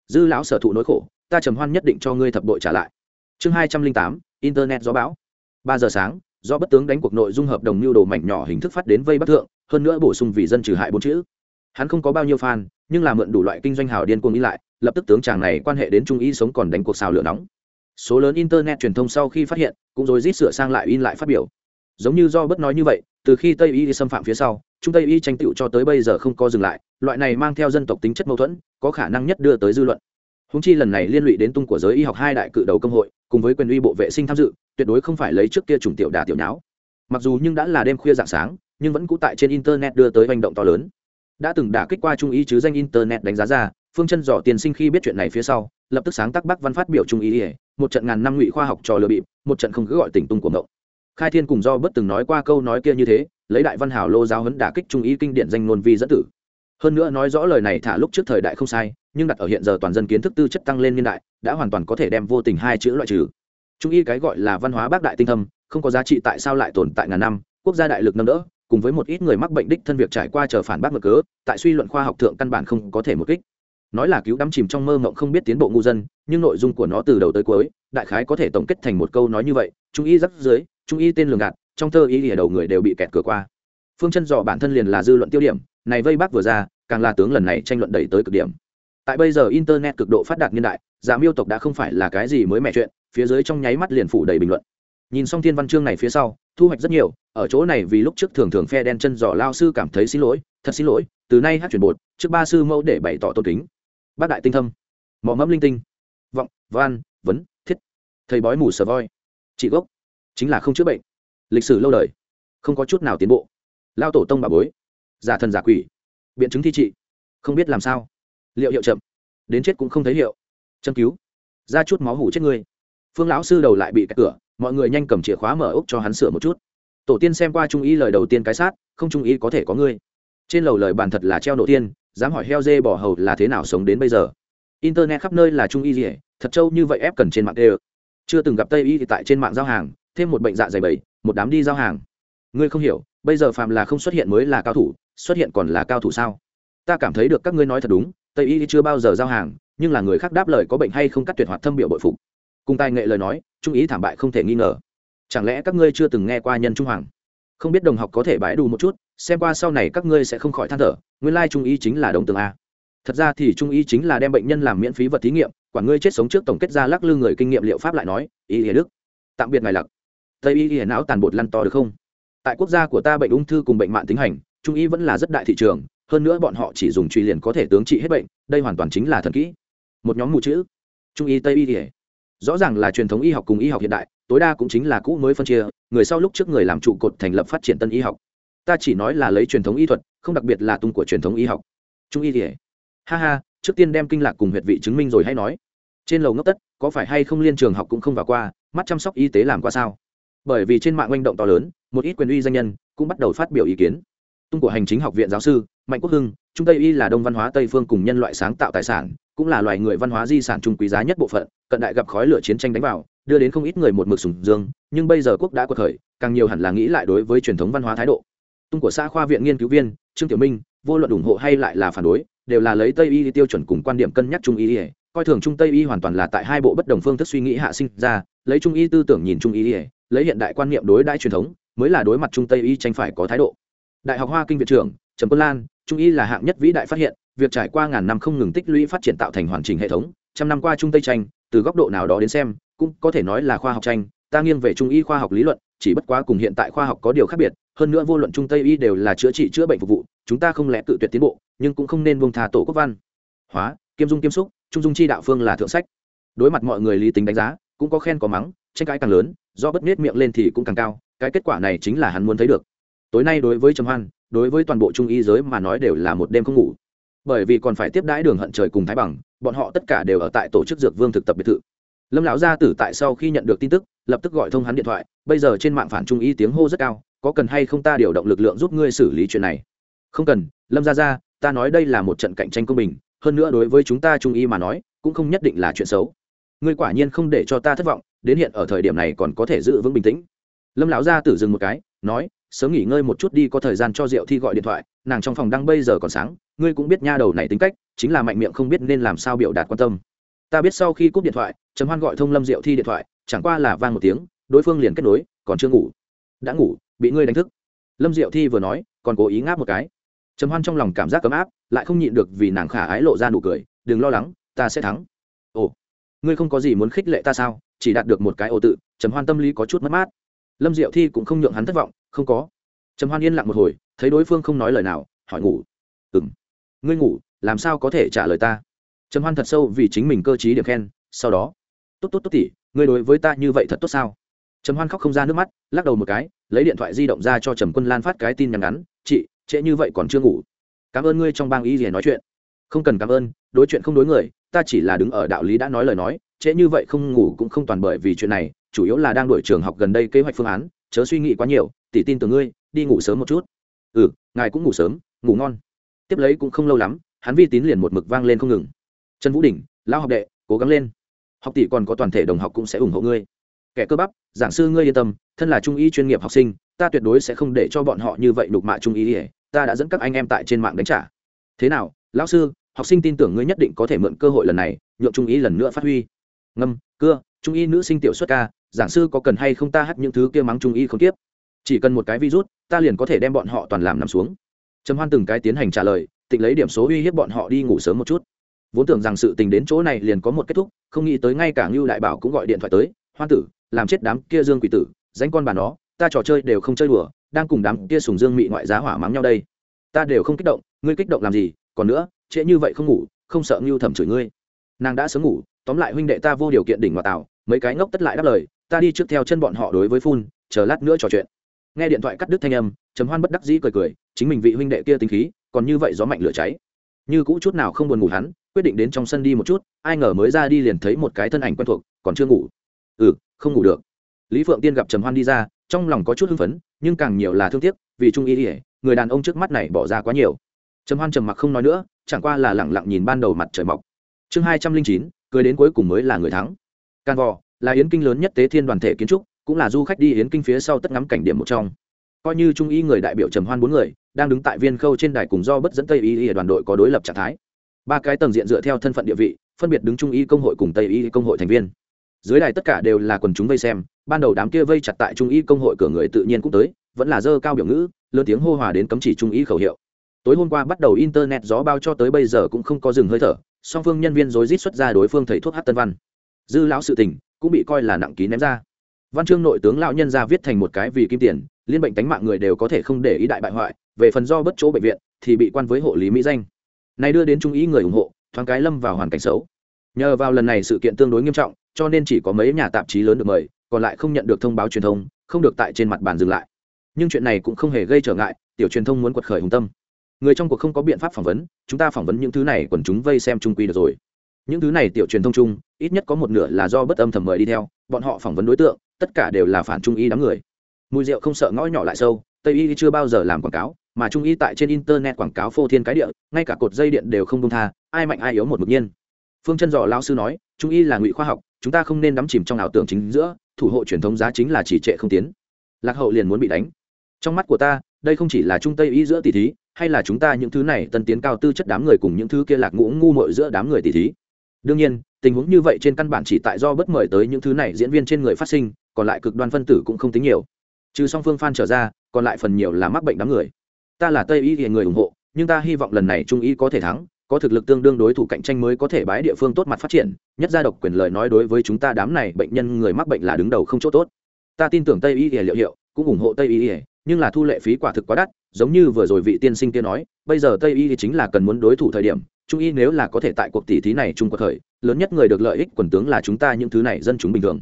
Dư lão sở thụ nỗi khổ ta trầm hoan nhất định cho ngươi thập bội trả lại. Chương hai trăm linh tám, internet gió bão. Ba giờ sáng, do bất tướng đánh cuộc nội dung hợp đồng lưu đồ mảnh nhỏ hình thức phát đến vây bắc thượng, hơn nữa bổ sung vì dân trừ hại bốn chữ. Hắn không có bao nhiêu fan, nhưng là mượn đủ loại kinh doanh hào điên cuồng ý lại, lập tức tướng chàng này quan hệ đến trung ý sống còn đánh cuộc xào lửa nóng. Số lớn internet truyền thông sau khi phát hiện, cũng rồi rít sửa sang lại in lại phát biểu. Giống như do bất nói như vậy, từ khi tây y xâm phạm phía sau trung tây y tranh tựu cho tới bây giờ không có dừng lại, loại này mang theo dân tộc tính chất mâu thuẫn, có khả năng nhất đưa tới dư luận húng chi lần này liên lụy đến tung của giới y học hai đại cự đầu công hội, cùng với quyền uy bộ vệ sinh tham dự, tuyệt đối không phải lấy trước kia chủng tiểu đà tiểu nháo. Mặc dù nhưng đã là đêm khuya dạng sáng, nhưng vẫn cũ tại trên internet đưa tới hành động to lớn. Đã từng đả kích qua trung y chứ danh internet đánh giá ra, phương chân dò tiền sinh khi biết chuyện này phía sau, lập tức sáng tác bắc văn phát biểu trung y một trận ngàn năm ngụy khoa học trò lừa bịp, một trận không cứ gọi tỉnh tung của ngộng. Khai thiên cùng do bất từng nói qua câu nói kia như thế, lấy đại văn hảo lô giáo huấn đả kích trung ý kinh điển danh nôn vi dẫn tử. Hơn nữa nói rõ lời này thả lúc trước thời đại không sai nhưng đặt ở hiện giờ toàn dân kiến thức tư chất tăng lên niên đại, đã hoàn toàn có thể đem vô tình hai chữ loại trừ. Trung y cái gọi là văn hóa bác đại tinh thâm, không có giá trị tại sao lại tồn tại ngàn năm, quốc gia đại lực nâng đỡ, cùng với một ít người mắc bệnh đích thân việc trải qua chờ phản bác ngược cớ, tại suy luận khoa học thượng căn bản không có thể một kích. Nói là cứu đắm chìm trong mơ mộng không biết tiến bộ ngu dân, nhưng nội dung của nó từ đầu tới cuối, đại khái có thể tổng kết thành một câu nói như vậy, trung y rắc dưới trung y tên lường gạt, trong thơ y ở đầu người đều bị kẹt cửa qua. Phương chân dò bản thân liền là dư luận tiêu điểm, này vây bác vừa ra, càng là tướng lần này tranh luận đẩy tới cực điểm tại bây giờ internet cực độ phát đạt niên đại, giả miêu tộc đã không phải là cái gì mới mẻ chuyện, phía dưới trong nháy mắt liền phủ đầy bình luận. Nhìn xong thiên văn chương này phía sau, thu hoạch rất nhiều, ở chỗ này vì lúc trước thường thường phe đen chân giỏ lao sư cảm thấy xin lỗi, thật xin lỗi, từ nay hát chuyển bột, trước ba sư mẫu để bày tỏ tôn kính. Bác đại tinh thâm mỏ mẫm linh tinh, vọng van vấn, thiết, thầy bói mù sờ voi, trị gốc, chính là không chữa bệnh. Lịch sử lâu đời, không có chút nào tiến bộ. Lao tổ tông bà bối, giả thần giả quỷ, biện chứng thi trị, không biết làm sao liệu hiệu chậm. Đến chết cũng không thấy hiệu. Châm cứu. Ra chút máu hủ chết người phương lão sư đầu lại bị cắt cửa, mọi người nhanh cầm chìa khóa mở ốc cho hắn sửa một chút. Tổ tiên xem qua trung y lời đầu tiên cái sát, không trung y có thể có ngươi. Trên lầu lời bàn thật là treo nổ tiên, dám hỏi heo dê bỏ hầu là thế nào sống đến bây giờ. Internet khắp nơi là trung y gì thật trâu như vậy ép cần trên mạng đê chưa từng gặp tây y thì tại trên mạng giao hàng, thêm một bệnh dạ dày bầy, một đám đi giao hàng. Ngươi không hiểu, bây giờ phạm là không xuất hiện mới là cao thủ, xuất hiện còn là cao thủ sao? Ta cảm thấy được các ngươi nói thật đúng tây y chưa bao giờ giao hàng, nhưng là người khác đáp lời có bệnh hay không cắt tuyệt hoạt thâm biểu bội phục. Cùng tài nghệ lời nói, trung ý thảm bại không thể nghi ngờ. Chẳng lẽ các ngươi chưa từng nghe qua nhân trung hoàng? Không biết đồng học có thể bãi đủ một chút, xem qua sau này các ngươi sẽ không khỏi than thở, nguyên lai trung y chính là đồng tường a. Thật ra thì trung y chính là đem bệnh nhân làm miễn phí vật thí nghiệm quản ngươi chết sống trước tổng kết ra lắc lư người kinh nghiệm liệu pháp lại nói y hiền đức. Tạm biệt ngài lặc. Tây y hiền não tàn bột lăn to được không? Tại quốc gia của ta bệnh ung thư cùng bệnh mạng tính hành, trung y vẫn là rất đại thị trường hơn nữa bọn họ chỉ dùng truy liền có thể tướng trị hết bệnh, đây hoàn toàn chính là thần kỹ. Một nhóm mù chữ. Trung y tây y hiền rõ ràng là truyền thống y học cùng y học hiện đại, tối đa cũng chính là cũ mới phân chia, người sau lúc trước người làm trụ cột thành lập phát triển tân y học. Ta chỉ nói là lấy truyền thống y thuật, không đặc biệt là tung của truyền thống y học. Trung y thì ha ha, trước tiên đem kinh lạc cùng huyệt vị chứng minh rồi hay nói. Trên lầu ngốc tất, có phải hay không liên trường học cũng không vào qua, mắt chăm sóc y tế làm qua sao? Bởi vì trên mạng manh động to lớn, một ít quyền uy danh nhân cũng bắt đầu phát biểu ý kiến. Tung của hành chính học viện giáo sư mạnh quốc hưng, trung tây y là đông văn hóa tây phương cùng nhân loại sáng tạo tài sản, cũng là loài người văn hóa di sản trung quý giá nhất bộ phận, cận đại gặp khói lửa chiến tranh đánh vào, đưa đến không ít người một mực sùng dương, nhưng bây giờ quốc đã quật khởi, càng nhiều hẳn là nghĩ lại đối với truyền thống văn hóa thái độ. Tung của xã khoa viện nghiên cứu viên, trương tiểu minh, vô luận ủng hộ hay lại là phản đối, đều là lấy tây y tiêu chuẩn cùng quan điểm cân nhắc trung y coi thường trung tây y hoàn toàn là tại hai bộ bất đồng phương thức suy nghĩ hạ sinh ra, lấy trung y tư tưởng nhìn trung y lấy hiện đại quan niệm đối đãi truyền thống, mới là đối mặt trung tây y tranh phải có thái độ. Đại học hoa kinh viện trưởng trầm quân lan, trung y là hạng nhất vĩ đại phát hiện, việc trải qua ngàn năm không ngừng tích lũy phát triển tạo thành hoàn chỉnh hệ thống, trăm năm qua trung tây tranh, từ góc độ nào đó đến xem, cũng có thể nói là khoa học tranh, ta nghiêng về trung y khoa học lý luận, chỉ bất quá cùng hiện tại khoa học có điều khác biệt, hơn nữa vô luận trung tây y đều là chữa trị chữa bệnh phục vụ, chúng ta không lẽ tự tuyệt tiến bộ, nhưng cũng không nên buông thà tổ quốc văn. Hóa, kiêm dung kiêm xúc, trung dung chi đạo phương là thượng sách. Đối mặt mọi người lý tính đánh giá, cũng có khen có mắng, tranh cãi càng lớn, do bất nết miệng lên thì cũng càng cao, cái kết quả này chính là hắn muốn thấy được. Tối nay đối với trầm hoan đối với toàn bộ trung y giới mà nói đều là một đêm không ngủ. Bởi vì còn phải tiếp đãi đường hận trời cùng thái bằng, bọn họ tất cả đều ở tại tổ chức dược vương thực tập biệt thự. Lâm lão gia tử tại sau khi nhận được tin tức, lập tức gọi thông hắn điện thoại, bây giờ trên mạng phản trung y tiếng hô rất cao, có cần hay không ta điều động lực lượng giúp ngươi xử lý chuyện này? Không cần, lâm gia gia, ta nói đây là một trận cạnh tranh công bình, hơn nữa đối với chúng ta trung y mà nói, cũng không nhất định là chuyện xấu. Ngươi quả nhiên không để cho ta thất vọng, đến hiện ở thời điểm này còn có thể giữ vững bình tĩnh. Lâm lão gia tử dừng một cái, nói sớm nghỉ ngơi một chút đi, có thời gian cho diệu thi gọi điện thoại. Nàng trong phòng đang bây giờ còn sáng. Ngươi cũng biết nha đầu này tính cách, chính là mạnh miệng không biết nên làm sao biểu đạt quan tâm. Ta biết sau khi cúp điện thoại, trầm hoan gọi thông lâm diệu thi điện thoại, chẳng qua là vang một tiếng, đối phương liền kết nối, còn chưa ngủ. Đã ngủ, bị ngươi đánh thức. Lâm diệu thi vừa nói, còn cố ý ngáp một cái. Trầm hoan trong lòng cảm giác ấm áp, lại không nhịn được vì nàng khả ái lộ ra nụ cười, đừng lo lắng, ta sẽ thắng. Ồ, ngươi không có gì muốn khích lệ ta sao? Chỉ đạt được một cái ồ tự. Trầm hoan tâm lý có chút mất mát. Lâm diệu thi cũng không nhượng hắn thất vọng không có. Trầm hoan yên lặng một hồi, thấy đối phương không nói lời nào, hỏi ngủ. Ừ m ngươi ngủ, làm sao có thể trả lời ta? Trầm hoan thật sâu vì chính mình cơ t điểm khen, sau đó, tốt tốt tốt tỉ ngươi đối với ta như vậy thật tốt sao? Trầm hoan khóc không ra nước mắt, lắc đầu một cái, lấy điện thoại di động ra cho trầm quân lan phát cái tin nhắn ngắn, chị, trễ như vậy còn chưa ngủ. Cảm ơn ngươi trong bang ý gì nói chuyện. Không cần cảm ơn, đối chuyện không đối người, ta chỉ là đứng ở đạo lý đã nói lời nói, trễ như vậy không ngủ cũng không toàn bởi vì chuyện này, chủ yếu là đang đổi trường học gần đây kế hoạch phương án chớ suy nghĩ quá nhiều, tỉ tin từ ngươi, đi ngủ sớm một chút. Ừ ngài cũng ngủ sớm, ngủ ngon. Tiếp lấy cũng không lâu lắm, hắn vi tín liền một mực vang lên không ngừng. Trần vũ đình lao học đệ, cố gắng lên. Học tỷ còn có toàn thể đồng học cũng sẽ ủng hộ ngươi. Kẻ cơ bắp, giảng sư ngươi yên tâm, thân là trung y chuyên nghiệp học sinh, ta tuyệt đối sẽ không để cho bọn họ như vậy đục mạ trung y ta đã dẫn các anh em tại trên mạng đánh trả. Thế nào, lão sư, học sinh tin tưởng ngươi nhất định có thể mượn cơ hội lần này, nhượng trung y lần nữa phát huy. Ngâm, cưa trung y nữ sinh tiểu xuất ca, giảng sư có cần hay không ta hắt những thứ kia mắng trung y không tiếp? Chỉ cần một cái virus, ta liền có thể đem bọn họ toàn làm nằm xuống. Trầm hoan từng cái tiến hành trả lời, tịnh lấy điểm số uy hiếp bọn họ đi ngủ sớm một chút. Vốn tưởng rằng sự tình đến chỗ này liền có một kết thúc, không nghĩ tới ngay cả ngưu đại bảo cũng gọi điện thoại tới, hoan tử, làm chết đám kia dương quỷ tử, danh con bà nó, ta trò chơi đều không chơi đùa, đang cùng đám kia sùng dương mị ngoại giá hỏa mắng nhau đây. Ta đều không kích động, ngươi kích động làm gì, còn nữa, trễ như vậy không ngủ, không sợ ngưu thẩm chửi ngươi. Nàng đã sớm ngủ, tóm lại huynh đệ ta vô điều kiện đỉnh ngoại tảo mấy cái ngốc tất lại đáp lời, ta đi trước theo chân bọn họ đối với phun, chờ lát nữa trò chuyện. Nghe điện thoại cắt đứt thanh âm, trầm hoan bất đắc dĩ cười cười, chính mình vị huynh đệ kia tính khí, còn như vậy gió mạnh lửa cháy. Như cũ chút nào không buồn ngủ hắn, quyết định đến trong sân đi một chút, ai ngờ mới ra đi liền thấy một cái thân ảnh quen thuộc, còn chưa ngủ. Ừ không ngủ được. Lý phượng tiên gặp trầm hoan đi ra, trong lòng có chút hưng phấn, nhưng càng nhiều là thương tiếc, vì trung y ỉa người đàn ông trước mắt này bỏ ra quá nhiều. Trầm hoan trầm mặc không nói nữa, chẳng qua là lẳng lặng nhìn ban đầu mặt trời mọc. Chương hai trăm linh chín, cười đến cuối cùng mới là người thắng can vò là yến kinh lớn nhất tế thiên đoàn thể kiến trúc, cũng là du khách đi yến kinh phía sau tất ngắm cảnh điểm một trong. Coi như trung y người đại biểu trầm hoan bốn người, đang đứng tại viên khâu trên đài cùng do bất dẫn tây y y đoàn đội có đối lập trạng thái. Ba cái tầng diện dựa theo thân phận địa vị, phân biệt đứng trung y công hội cùng tây y công hội thành viên. Dưới đài tất cả đều là quần chúng vây xem, ban đầu đám kia vây chặt tại trung y công hội cửa người tự nhiên cũng tới, vẫn là dơ cao biểu ngữ, lớn tiếng hô hòa đến cấm chỉ trung y khẩu hiệu. Tối hôm qua bắt đầu internet gió bao cho tới bây giờ cũng không có dừng hơi thở, song phương nhân viên rối rít xuất ra đối phương thầy thuốc hát tân văn dư lão sự tình cũng bị coi là nặng ký ném ra. Văn chương nội tướng lão nhân ra viết thành một cái vì kim tiền, liên bệnh tánh mạng người đều có thể không để ý đại bại hoại, về phần do bất chỗ bệnh viện thì bị quan với hộ lý mỹ danh. Này đưa đến trung ý người ủng hộ, thoáng cái lâm vào hoàn cảnh xấu. Nhờ vào lần này sự kiện tương đối nghiêm trọng, cho nên chỉ có mấy nhà tạp chí lớn được mời, còn lại không nhận được thông báo truyền thông, không được tại trên mặt bàn dừng lại. Nhưng chuyện này cũng không hề gây trở ngại, tiểu truyền thông muốn quật khởi hùng tâm. Người trong cuộc không có biện pháp phỏng vấn, chúng ta phỏng vấn những thứ này còn chúng vây xem trung quy được rồi những thứ này tiểu truyền thông chung, ít nhất có một nửa là do bất âm thầm mời đi theo, bọn họ phỏng vấn đối tượng, tất cả đều là phản trung y đám người. Mùi rượu không sợ ngõ nhỏ lại sâu, tây y chưa bao giờ làm quảng cáo, mà trung y tại trên internet quảng cáo phô thiên cái địa, ngay cả cột dây điện đều không công tha, ai mạnh ai yếu một mực nhiên. Phương chân dò lao sư nói, trung y là ngụy khoa học, chúng ta không nên đắm chìm trong ảo tưởng chính giữa, thủ hộ truyền thống giá chính là chỉ trệ không tiến. Lạc hậu liền muốn bị đánh. Trong mắt của ta, đây không chỉ là trung tây y giữa tỷ thí, hay là chúng ta những thứ này tân tiến cao tư chất đám người cùng những thứ kia lạc ngũ ngu mội giữa đám người tỷ thí đương nhiên, tình huống như vậy trên căn bản chỉ tại do bất mời tới những thứ này diễn viên trên người phát sinh, còn lại cực đoan phân tử cũng không tính nhiều. Trừ song phương phan trở ra, còn lại phần nhiều là mắc bệnh đám người. Ta là tây y thì người ủng hộ, nhưng ta hy vọng lần này trung y có thể thắng, có thực lực tương đương đối thủ cạnh tranh mới có thể bái địa phương tốt mặt phát triển, nhất gia độc quyền lời nói đối với chúng ta đám này bệnh nhân người mắc bệnh là đứng đầu không chỗ tốt. Ta tin tưởng tây y thì liệu hiệu, cũng ủng hộ tây y nhưng là thu lệ phí quả thực quá đắt, giống như vừa rồi vị tiên sinh kia nói, bây giờ tây y thì chính là cần muốn đối thủ thời điểm, trung y nếu là có thể tại cuộc tỷ thí này trung cuộc thời, lớn nhất người được lợi ích quần tướng là chúng ta những thứ này dân chúng bình thường.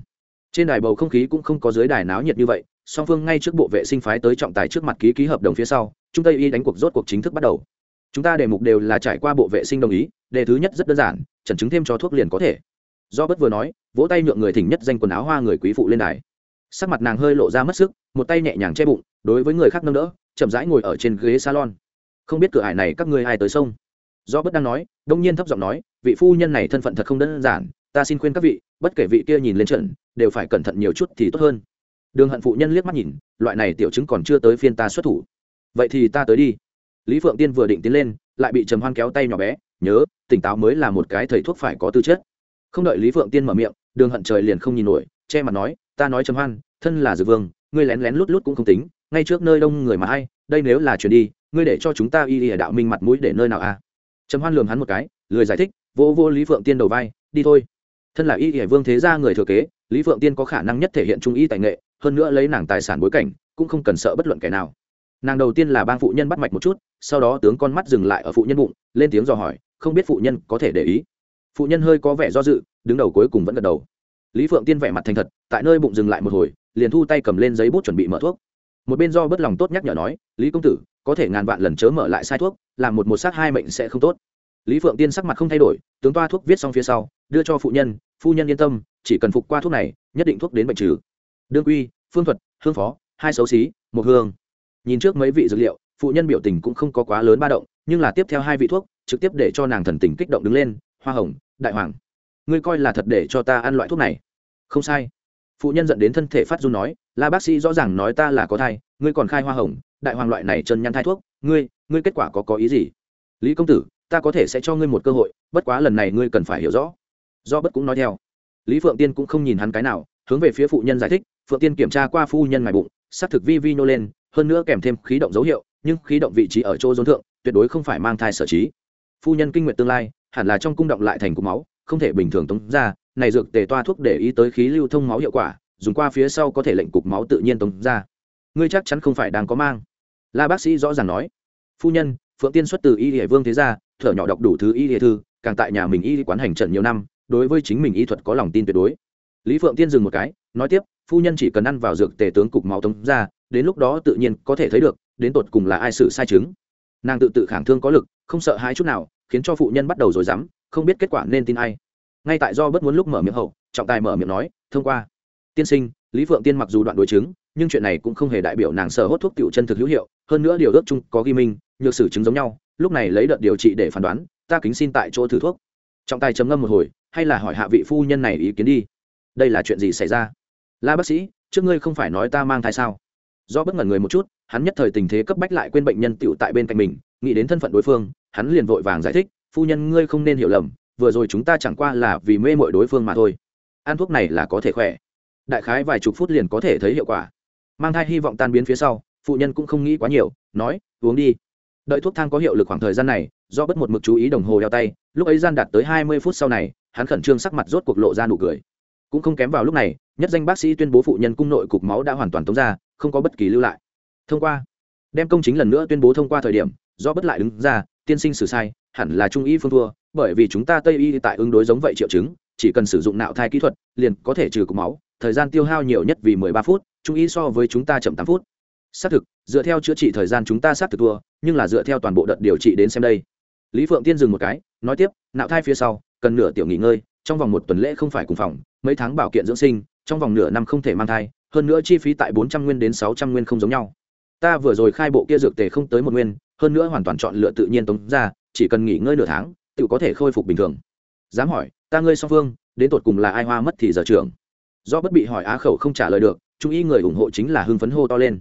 Trên đài bầu không khí cũng không có dưới đài náo nhiệt như vậy, song phương ngay trước bộ vệ sinh phái tới trọng tài trước mặt ký ký hợp đồng phía sau, trung tây y đánh cuộc rốt cuộc chính thức bắt đầu. Chúng ta đề mục đều là trải qua bộ vệ sinh đồng ý, đề thứ nhất rất đơn giản chẩn chứng thêm cho thuốc liền có thể. Do bất vừa nói, vỗ tay nhượng người thỉnh nhất danh quần áo hoa người quý phụ lên đài sắc mặt nàng hơi lộ ra mất sức, một tay nhẹ nhàng che bụng, đối với người khác nâng đỡ, chậm rãi ngồi ở trên ghế salon. Không biết cửa hải này các ngươi ai tới sông? Do bất đang nói, đông nhiên thấp giọng nói, vị phu nhân này thân phận thật không đơn giản, ta xin khuyên các vị, bất kể vị kia nhìn lên trận, đều phải cẩn thận nhiều chút thì tốt hơn. Đường hận phụ nhân liếc mắt nhìn, loại này tiểu chứng còn chưa tới phiên ta xuất thủ. Vậy thì ta tới đi. Lý phượng tiên vừa định tiến lên, lại bị trầm hoan kéo tay nhỏ bé, nhớ, tỉnh táo mới là một cái thầy thuốc phải có tư chất. Không đợi lý phượng tiên mở miệng, đường hận trời liền không nhìn nổi, che mặt nói ta nói trầm hoan, thân là dược vương, ngươi lén lén lút lút cũng không tính, ngay trước nơi đông người mà hay đây nếu là chuyển đi, ngươi để cho chúng ta y y đạo minh mặt mũi để nơi nào à? trầm hoan lườm hắn một cái, lười giải thích vô vô lý phượng tiên đầu vai, đi thôi. Thân là y y vương thế gia người thừa kế, lý phượng tiên có khả năng nhất thể hiện trung y tài nghệ, hơn nữa lấy nàng tài sản bối cảnh, cũng không cần sợ bất luận kẻ nào. Nàng đầu tiên là bang phụ nhân bắt mạch một chút, sau đó tướng con mắt dừng lại ở phụ nhân bụng, lên tiếng dò hỏi, không biết phụ nhân có thể để ý. Phụ nhân hơi có vẻ do dự, đứng đầu cuối cùng vẫn gật đầu lý phượng tiên vẻ mặt thành thật, tại nơi bụng dừng lại một hồi, liền thu tay cầm lên giấy bút chuẩn bị mở thuốc. Một bên do bất lòng tốt nhắc nhở nói, lý công tử, có thể ngàn vạn lần chớ mở lại sai thuốc, làm một một sát hai mệnh sẽ không tốt. Lý phượng tiên sắc mặt không thay đổi, tướng toa thuốc viết xong phía sau, đưa cho phụ nhân, phu nhân yên tâm, chỉ cần phục qua thuốc này, nhất định thuốc đến bệnh trừ. Đương quy, phương thuật, hương phó, hai xấu xí, một hương. Nhìn trước mấy vị dược liệu, phụ nhân biểu tình cũng không có quá lớn ba động, nhưng là tiếp theo hai vị thuốc, trực tiếp để cho nàng thần tình kích động đứng lên, hoa hồng, đại hoàng ngươi coi là thật để cho ta ăn loại thuốc này. Không sai. Phụ nhân dẫn đến thân thể phát run nói, La bác sĩ rõ ràng nói ta là có thai, ngươi còn khai hoa hồng, đại hoàng loại này chân nhăn thai thuốc, ngươi ngươi kết quả có có ý gì? Lý công tử, ta có thể sẽ cho ngươi một cơ hội, bất quá lần này ngươi cần phải hiểu rõ. Do bất cũng nói theo. Lý phượng tiên cũng không nhìn hắn cái nào, hướng về phía phụ nhân giải thích, phượng tiên kiểm tra qua phu nhân ngoài bụng, xác thực vi vi nô lên, hơn nữa kèm thêm khí động dấu hiệu, nhưng khí động vị trí ở chỗ dốn thượng, tuyệt đối không phải mang thai sở trí. Phu nhân kinh nguyện tương lai, hẳn là trong cung động lại thành cục máu không thể bình thường tống ra, này dược tề toa thuốc để ý tới khí lưu thông máu hiệu quả, dùng qua phía sau có thể lệnh cục máu tự nhiên tống ra. Ngươi chắc chắn không phải đang có mang. La bác sĩ rõ ràng nói. Phu nhân, phượng tiên xuất từ y hệ vương thế gia, thở nhỏ đọc đủ thứ y hệ thư, càng tại nhà mình y quán hành trận nhiều năm, đối với chính mình y thuật có lòng tin tuyệt đối. Lý phượng tiên dừng một cái, nói tiếp, phu nhân chỉ cần ăn vào dược tề tướng cục máu tống ra, đến lúc đó tự nhiên có thể thấy được, đến tột cùng là ai xử sai chứng. Nàng tự tự khẳng thương có lực, không sợ hãi chút nào, khiến cho phụ nhân bắt đầu rồi dám không biết kết quả nên tin ai. Ngay tại do bất muốn lúc mở miệng hậu, trọng tài mở miệng nói, thông qua. Tiên sinh, lý phượng tiên mặc dù đoạn đối chứng, nhưng chuyện này cũng không hề đại biểu nàng sở hốt thuốc tiểu chân thực hữu hiệu. Hơn nữa điều ước chung có ghi minh, nhược sử chứng giống nhau, lúc này lấy đợt điều trị để phán đoán, ta kính xin tại chỗ thử thuốc. Trọng tài chấm ngâm một hồi, hay là hỏi hạ vị phu nhân này ý kiến đi. Đây là chuyện gì xảy ra? La bác sĩ, trước ngươi không phải nói ta mang thai sao? Do bất ngờ người một chút, hắn nhất thời tình thế cấp bách lại quên bệnh nhân tựu tại bên cạnh mình, nghĩ đến thân phận đối phương, hắn liền vội vàng giải thích phu nhân ngươi không nên hiểu lầm, vừa rồi chúng ta chẳng qua là vì mê mội đối phương mà thôi. Ăn thuốc này là có thể khỏe. Đại khái vài chục phút liền có thể thấy hiệu quả. Mang thai hy vọng tan biến phía sau, phụ nhân cũng không nghĩ quá nhiều, nói, uống đi. Đợi thuốc thang có hiệu lực khoảng thời gian này, do bất một mực chú ý đồng hồ đeo tay, lúc ấy gian đạt tới hai mươi phút sau này, hắn khẩn trương sắc mặt rốt cuộc lộ ra nụ cười. Cũng không kém vào lúc này, nhất danh bác sĩ tuyên bố phụ nhân cung nội cục máu đã hoàn toàn tống ra, không có bất kỳ lưu lại. Thông qua. Đem công chính lần nữa tuyên bố thông qua thời điểm, do bất lại đứng ra, tiên sinh xử sai hẳn là trung y phương thua, bởi vì chúng ta tây y tại ứng đối giống vậy triệu chứng, chỉ cần sử dụng nạo thai kỹ thuật, liền có thể trừ cục máu, thời gian tiêu hao nhiều nhất vì mười ba phút, trung y so với chúng ta chậm tám phút. Xác thực, dựa theo chữa trị thời gian chúng ta xác thực thua, nhưng là dựa theo toàn bộ đợt điều trị đến xem đây. Lý phượng tiên dừng một cái, nói tiếp, nạo thai phía sau, cần nửa tiểu nghỉ ngơi, trong vòng một tuần lễ không phải cùng phòng, mấy tháng bảo kiện dưỡng sinh, trong vòng nửa năm không thể mang thai, hơn nữa chi phí tại bốn trăm nguyên đến sáu trăm nguyên không giống nhau. Ta vừa rồi khai bộ kia dược tề không tới một nguyên, hơn nữa hoàn toàn chọn lựa tự nhiên tống ra chỉ cần nghỉ ngơi nửa tháng tự có thể khôi phục bình thường. Dám hỏi, ta ngươi song phương, đến tột cùng là ai hoa mất thì giờ trưởng? Do bất bị hỏi á khẩu không trả lời được, trung y người ủng hộ chính là hưng phấn hô to lên.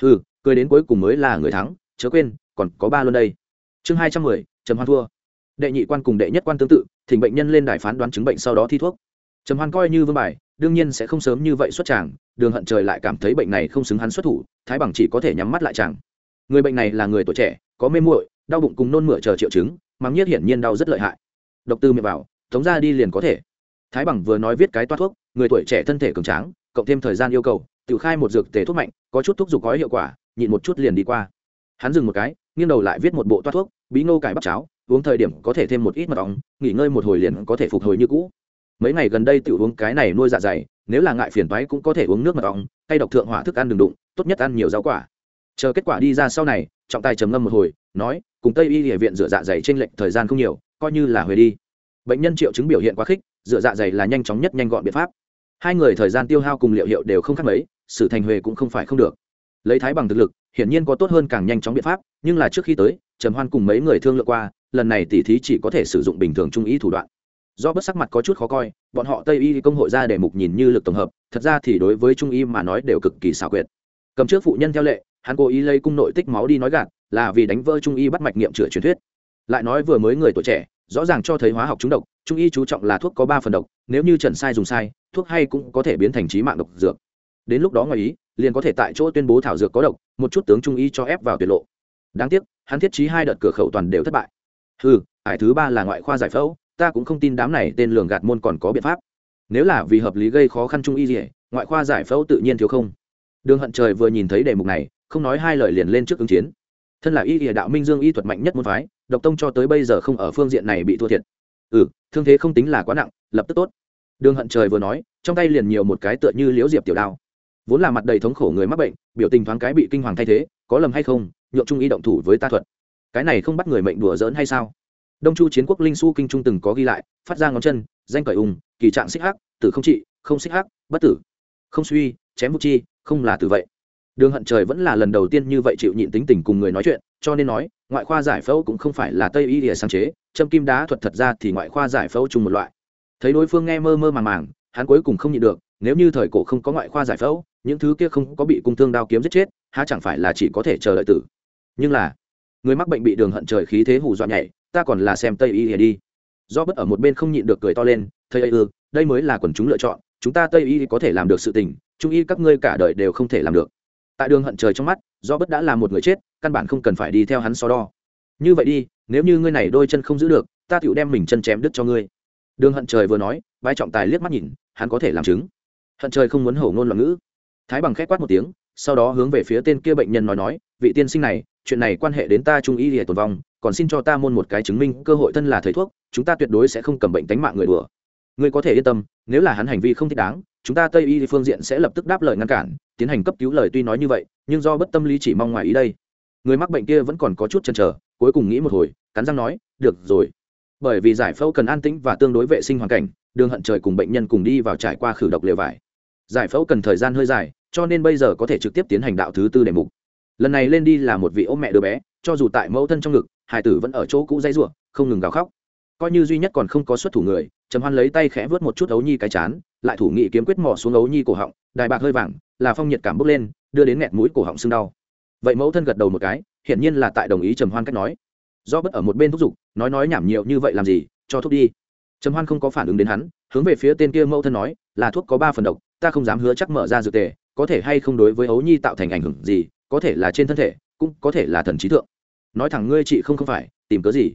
Ừ cười đến cuối cùng mới là người thắng, chớ quên, còn có ba luôn đây. Chương hai trăm mười, trầm hoan thua. Đệ nhị quan cùng đệ nhất quan tương tự, thỉnh bệnh nhân lên đài phán đoán chứng bệnh sau đó thi thuốc. Trầm hoan coi như vương bài, đương nhiên sẽ không sớm như vậy xuất tràng, đường hận trời lại cảm thấy bệnh này không xứng hắn xuất thủ, thái bằng chỉ có thể nhắm mắt lại chàng. Người bệnh này là người tuổi trẻ, có mê muội đau bụng cùng nôn mửa chờ triệu chứng, mắng nhiết hiển nhiên đau rất lợi hại. Độc tư miệng vào tống ra đi liền có thể. Thái bằng vừa nói viết cái toát thuốc, người tuổi trẻ thân thể cường tráng, cộng thêm thời gian yêu cầu, tự khai một dược tề thuốc mạnh, có chút thuốc dục có hiệu quả, nhịn một chút liền đi qua. Hắn dừng một cái, nghiêng đầu lại viết một bộ toát thuốc, bí ngô cải bắp cháo, uống thời điểm có thể thêm một ít mật ong, nghỉ ngơi một hồi liền có thể phục hồi như cũ. Mấy ngày gần đây tự uống cái này nuôi dạ dày, nếu là ngại phiền toái cũng có thể uống nước mật ong hay độc thượng hỏa thức ăn đừng đụng, tốt nhất ăn nhiều rau quả. Chờ kết quả đi ra sau này, trọng tài trầm ngâm một hồi nói, cùng tây y địa viện rửa dạ dày trên lệnh thời gian không nhiều, coi như là huề đi. Bệnh nhân triệu chứng biểu hiện quá khích, rửa dạ dày là nhanh chóng nhất nhanh gọn biện pháp. Hai người thời gian tiêu hao cùng liệu hiệu đều không khác mấy sự thành huề cũng không phải không được. Lấy thái bằng thực lực, hiển nhiên có tốt hơn càng nhanh chóng biện pháp, nhưng là trước khi tới, trầm hoan cùng mấy người thương lượng qua, lần này tỉ thí chỉ có thể sử dụng bình thường trung ý thủ đoạn. Do bất sắc mặt có chút khó coi, bọn họ tây y công hội ra để mục nhìn như lực tổng hợp, thật ra thì đối với trung y mà nói đều cực kỳ xảo quyệt. Cầm trước phụ nhân theo lệ, hắn cố ý lấy cung nội tích máu đi nói gạt là vì đánh vỡ trung y bắt mạch nghiệm chữa truyền thuyết. Lại nói vừa mới người tuổi trẻ, rõ ràng cho thấy hóa học trúng độc, trung y chú trọng là thuốc có ba phần độc, nếu như trần sai dùng sai, thuốc hay cũng có thể biến thành trí mạng độc dược. Đến lúc đó ngoài ý, liền có thể tại chỗ tuyên bố thảo dược có độc, một chút tướng trung y cho ép vào tuyệt lộ. Đáng tiếc, hắn thiết trí hai đợt cửa khẩu toàn đều thất bại. Ừ ải thứ ba là ngoại khoa giải phẫu, ta cũng không tin đám này tên lường gạt môn còn có biện pháp. Nếu là vì hợp lý gây khó khăn trung y gì ngoại khoa giải phẫu tự nhiên thiếu không. Đường hận trời vừa nhìn thấy đề mục này, không nói hai lời liền lên trước ứng chiến thân là y ỉa đạo minh dương y thuật mạnh nhất môn phái, độc tông cho tới bây giờ không ở phương diện này bị thua thiệt. Ừ thương thế không tính là quá nặng, lập tức tốt. Đường hận trời vừa nói, trong tay liền nhiều một cái tựa như liễu diệp tiểu đao. Vốn là mặt đầy thống khổ người mắc bệnh, biểu tình thoáng cái bị kinh hoàng thay thế, có lầm hay không, nhượng trung y động thủ với ta thuật. Cái này không bắt người mệnh đùa giỡn hay sao? Đông chu chiến quốc linh su kinh trung từng có ghi lại, phát ra ngón chân, danh cởi ung, kỳ trạng xích hắc, tử không trị, không xích hắc, bất tử. Không suy, chém vũ chi, không là từ vậy đường hận trời vẫn là lần đầu tiên như vậy chịu nhịn tính tình cùng người nói chuyện, cho nên nói, ngoại khoa giải phẫu cũng không phải là tây y ỉa sáng chế, châm kim đá thuật thật ra thì ngoại khoa giải phẫu chung một loại. Thấy đối phương nghe mơ mơ màng màng, hắn cuối cùng không nhịn được, nếu như thời cổ không có ngoại khoa giải phẫu, những thứ kia không có bị cung thương đao kiếm giết chết, há chẳng phải là chỉ có thể chờ đợi tử. Nhưng là, người mắc bệnh bị đường hận trời khí thế hù dọa nhảy, ta còn là xem tây y đi. Do bất ở một bên không nhịn được cười to lên, thầy ây ư ừ, đây mới là quần chúng lựa chọn, chúng ta tây y có thể làm được sự tình, trung y các ngươi cả đời đều không thể làm được tại đường hận trời trong mắt do bất đã là một người chết, căn bản không cần phải đi theo hắn so đo. Như vậy đi, nếu như ngươi này đôi chân không giữ được, ta tựu đem mình chân chém đứt cho ngươi. Đường hận trời vừa nói vai trọng tài liếc mắt nhìn, hắn có thể làm chứng. Hận trời không muốn hổ ngôn loạn ngữ. Thái bằng khét quát một tiếng, sau đó hướng về phía tên kia bệnh nhân nói nói, vị tiên sinh này, chuyện này quan hệ đến ta trung y lìa tồn vong, còn xin cho ta môn một cái chứng minh cơ hội thân là thầy thuốc, chúng ta tuyệt đối sẽ không cầm bệnh tánh mạng người đùa ngươi có thể yên tâm, nếu là hắn hành vi không thích đáng, chúng ta tây y phương diện sẽ lập tức đáp lời ngăn cản, tiến hành cấp cứu lời tuy nói như vậy, nhưng do bất tâm lý chỉ mong ngoài ý đây. Người mắc bệnh kia vẫn còn có chút chần chờ, cuối cùng nghĩ một hồi, cắn răng nói, được rồi. Bởi vì giải phẫu cần an tĩnh và tương đối vệ sinh hoàn cảnh, đường hận trời cùng bệnh nhân cùng đi vào trải qua khử độc lều vải. Giải phẫu cần thời gian hơi dài, cho nên bây giờ có thể trực tiếp tiến hành đạo thứ tư đề mục. Lần này lên đi là một vị ôm mẹ đứa bé, cho dù tại mẫu thân trong ngực, hải tử vẫn ở chỗ cũ dây ruộng, không ngừng gào khóc. Coi như duy nhất còn không có xuất thủ người trầm hoan lấy tay khẽ vớt một chút ấu nhi cái chán, lại thủ nghị kiếm quyết mỏ xuống ấu nhi cổ họng, đài bạc hơi vàng, là phong nhiệt cảm bốc lên, đưa đến nghẹt mũi cổ họng sưng đau. Vậy mẫu thân gật đầu một cái, hiển nhiên là tại đồng ý trầm hoan cách nói. Do bất ở một bên thúc giục, nói nói nhảm nhiều như vậy làm gì, cho thuốc đi. Trầm hoan không có phản ứng đến hắn, hướng về phía tên kia mẫu thân nói, là thuốc có ba phần độc, ta không dám hứa chắc mở ra dược tề, có thể hay không đối với ấu nhi tạo thành ảnh hưởng gì, có thể là trên thân thể, cũng có thể là thần trí thượng. Nói thẳng ngươi chị không không phải, tìm cớ gì.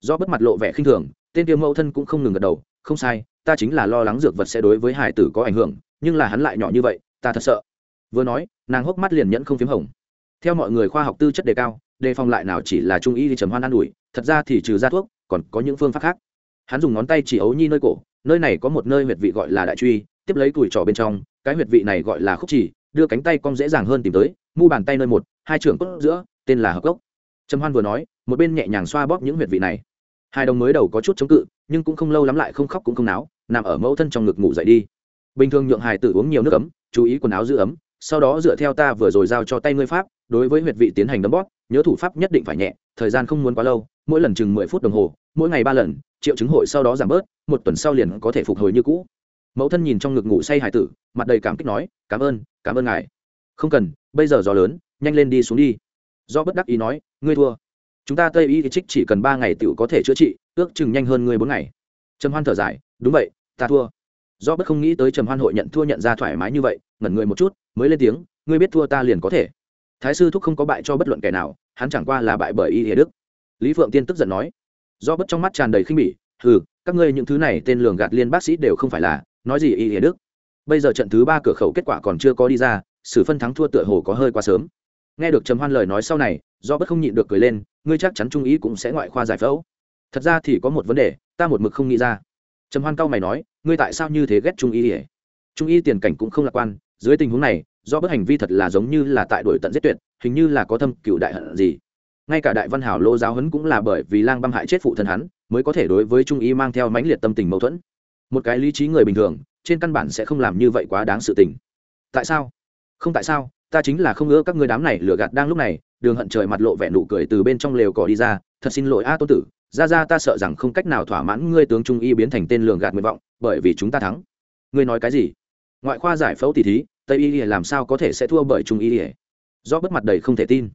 Do bất mặt lộ vẻ khinh thường, tên kia mẫu thân cũng không ngừng gật đầu không sai, ta chính là lo lắng dược vật sẽ đối với hải tử có ảnh hưởng, nhưng là hắn lại nhỏ như vậy, ta thật sợ. Vừa nói, nàng hốc mắt liền nhẫn không p h í m hồng. Theo mọi người khoa học tư chất đề cao, đề phòng lại nào chỉ là trung y đi trầm hoan an ủi, thật ra thì trừ ra thuốc, còn có những phương pháp khác. Hắn dùng ngón tay chỉ ấu nhi nơi cổ, nơi này có một nơi huyệt vị gọi là đại truy, tiếp lấy tuổi trỏ bên trong, cái huyệt vị này gọi là khúc chỉ đưa cánh tay cong dễ dàng hơn tìm tới, mu bàn tay nơi một, hai trưởng cốt giữa, tên là hợp gốc. Trầm hoan vừa nói, một bên nhẹ nhàng xoa bóp những huyệt vị này hai đồng mới đầu có chút chống cự, nhưng cũng không lâu lắm lại không khóc cũng không náo, nằm ở mẫu thân trong ngực ngủ dậy đi. Bình thường nhượng hài tự uống nhiều nước ấm, chú ý quần áo giữ ấm, sau đó dựa theo ta vừa rồi giao cho tay ngươi pháp, đối với huyệt vị tiến hành đấm bóp, nhớ thủ pháp nhất định phải nhẹ, thời gian không muốn quá lâu, mỗi lần chừng mười phút đồng hồ, mỗi ngày ba lần, triệu chứng hội sau đó giảm bớt, một tuần sau liền có thể phục hồi như cũ. Mẫu thân nhìn trong ngực ngủ say hải tử, mặt đầy cảm kích nói, cảm ơn cảm ơn ngài. Không cần, bây giờ gió lớn, nhanh lên đi xuống đi. Do bất đắc ý nói, ngươi thua chúng ta tây y trích chỉ cần ba ngày tựu có thể chữa trị, ước chừng nhanh hơn ngươi bốn ngày. Trầm hoan thở dài, đúng vậy, ta thua. Do bất không nghĩ tới trầm hoan hội nhận thua nhận ra thoải mái như vậy, ngẩn người một chút, mới lên tiếng, ngươi biết thua ta liền có thể. Thái sư thúc không có bại cho bất luận kẻ nào, hắn chẳng qua là bại bởi y hiệp đức. Lý phượng tiên tức giận nói. Do bất trong mắt tràn đầy khinh bỉ ừ các ngươi những thứ này tên lường gạt liên bác sĩ đều không phải là, nói gì y hiệp đức. Bây giờ trận thứ ba cửa khẩu kết quả còn chưa có đi ra xử phân thắng thua tựa hồ có hơi quá sớm nghe được trầm hoan lời nói sau này, do bất không nhịn được cười lên, ngươi chắc chắn trung ý cũng sẽ ngoại khoa giải phẫu. Thật ra thì có một vấn đề, ta một mực không nghĩ ra. Trầm hoan cao mày nói, ngươi tại sao như thế ghét trung y ỉa trung y tiền cảnh cũng không lạc quan, dưới tình huống này, do bất hành vi thật là giống như là tại đổi tận giết tuyệt, hình như là có thâm cựu đại hận gì. Ngay cả đại văn hảo lô giáo hấn cũng là bởi vì lang băm hại chết phụ thân hắn, mới có thể đối với trung y mang theo mãnh liệt tâm tình mâu thuẫn. Một cái lý trí người bình thường, trên căn bản sẽ không làm như vậy quá đáng sự tình. Tại sao? Không tại sao ta chính là không ngỡ các ngươi đám này lừa gạt đang lúc này đường hận trời mặt lộ vẻ nụ cười từ bên trong lều cỏ đi ra thật xin lỗi a à, tử ra ra ta sợ rằng không cách nào thỏa mãn ngươi tướng trung y biến thành tên lường gạt nguyện vọng bởi vì chúng ta thắng. Ngươi nói cái gì? Ngoại khoa giải phẫu tỷ thí tây y làm sao có thể sẽ thua bởi trung y do bất mặt đầy không thể tin.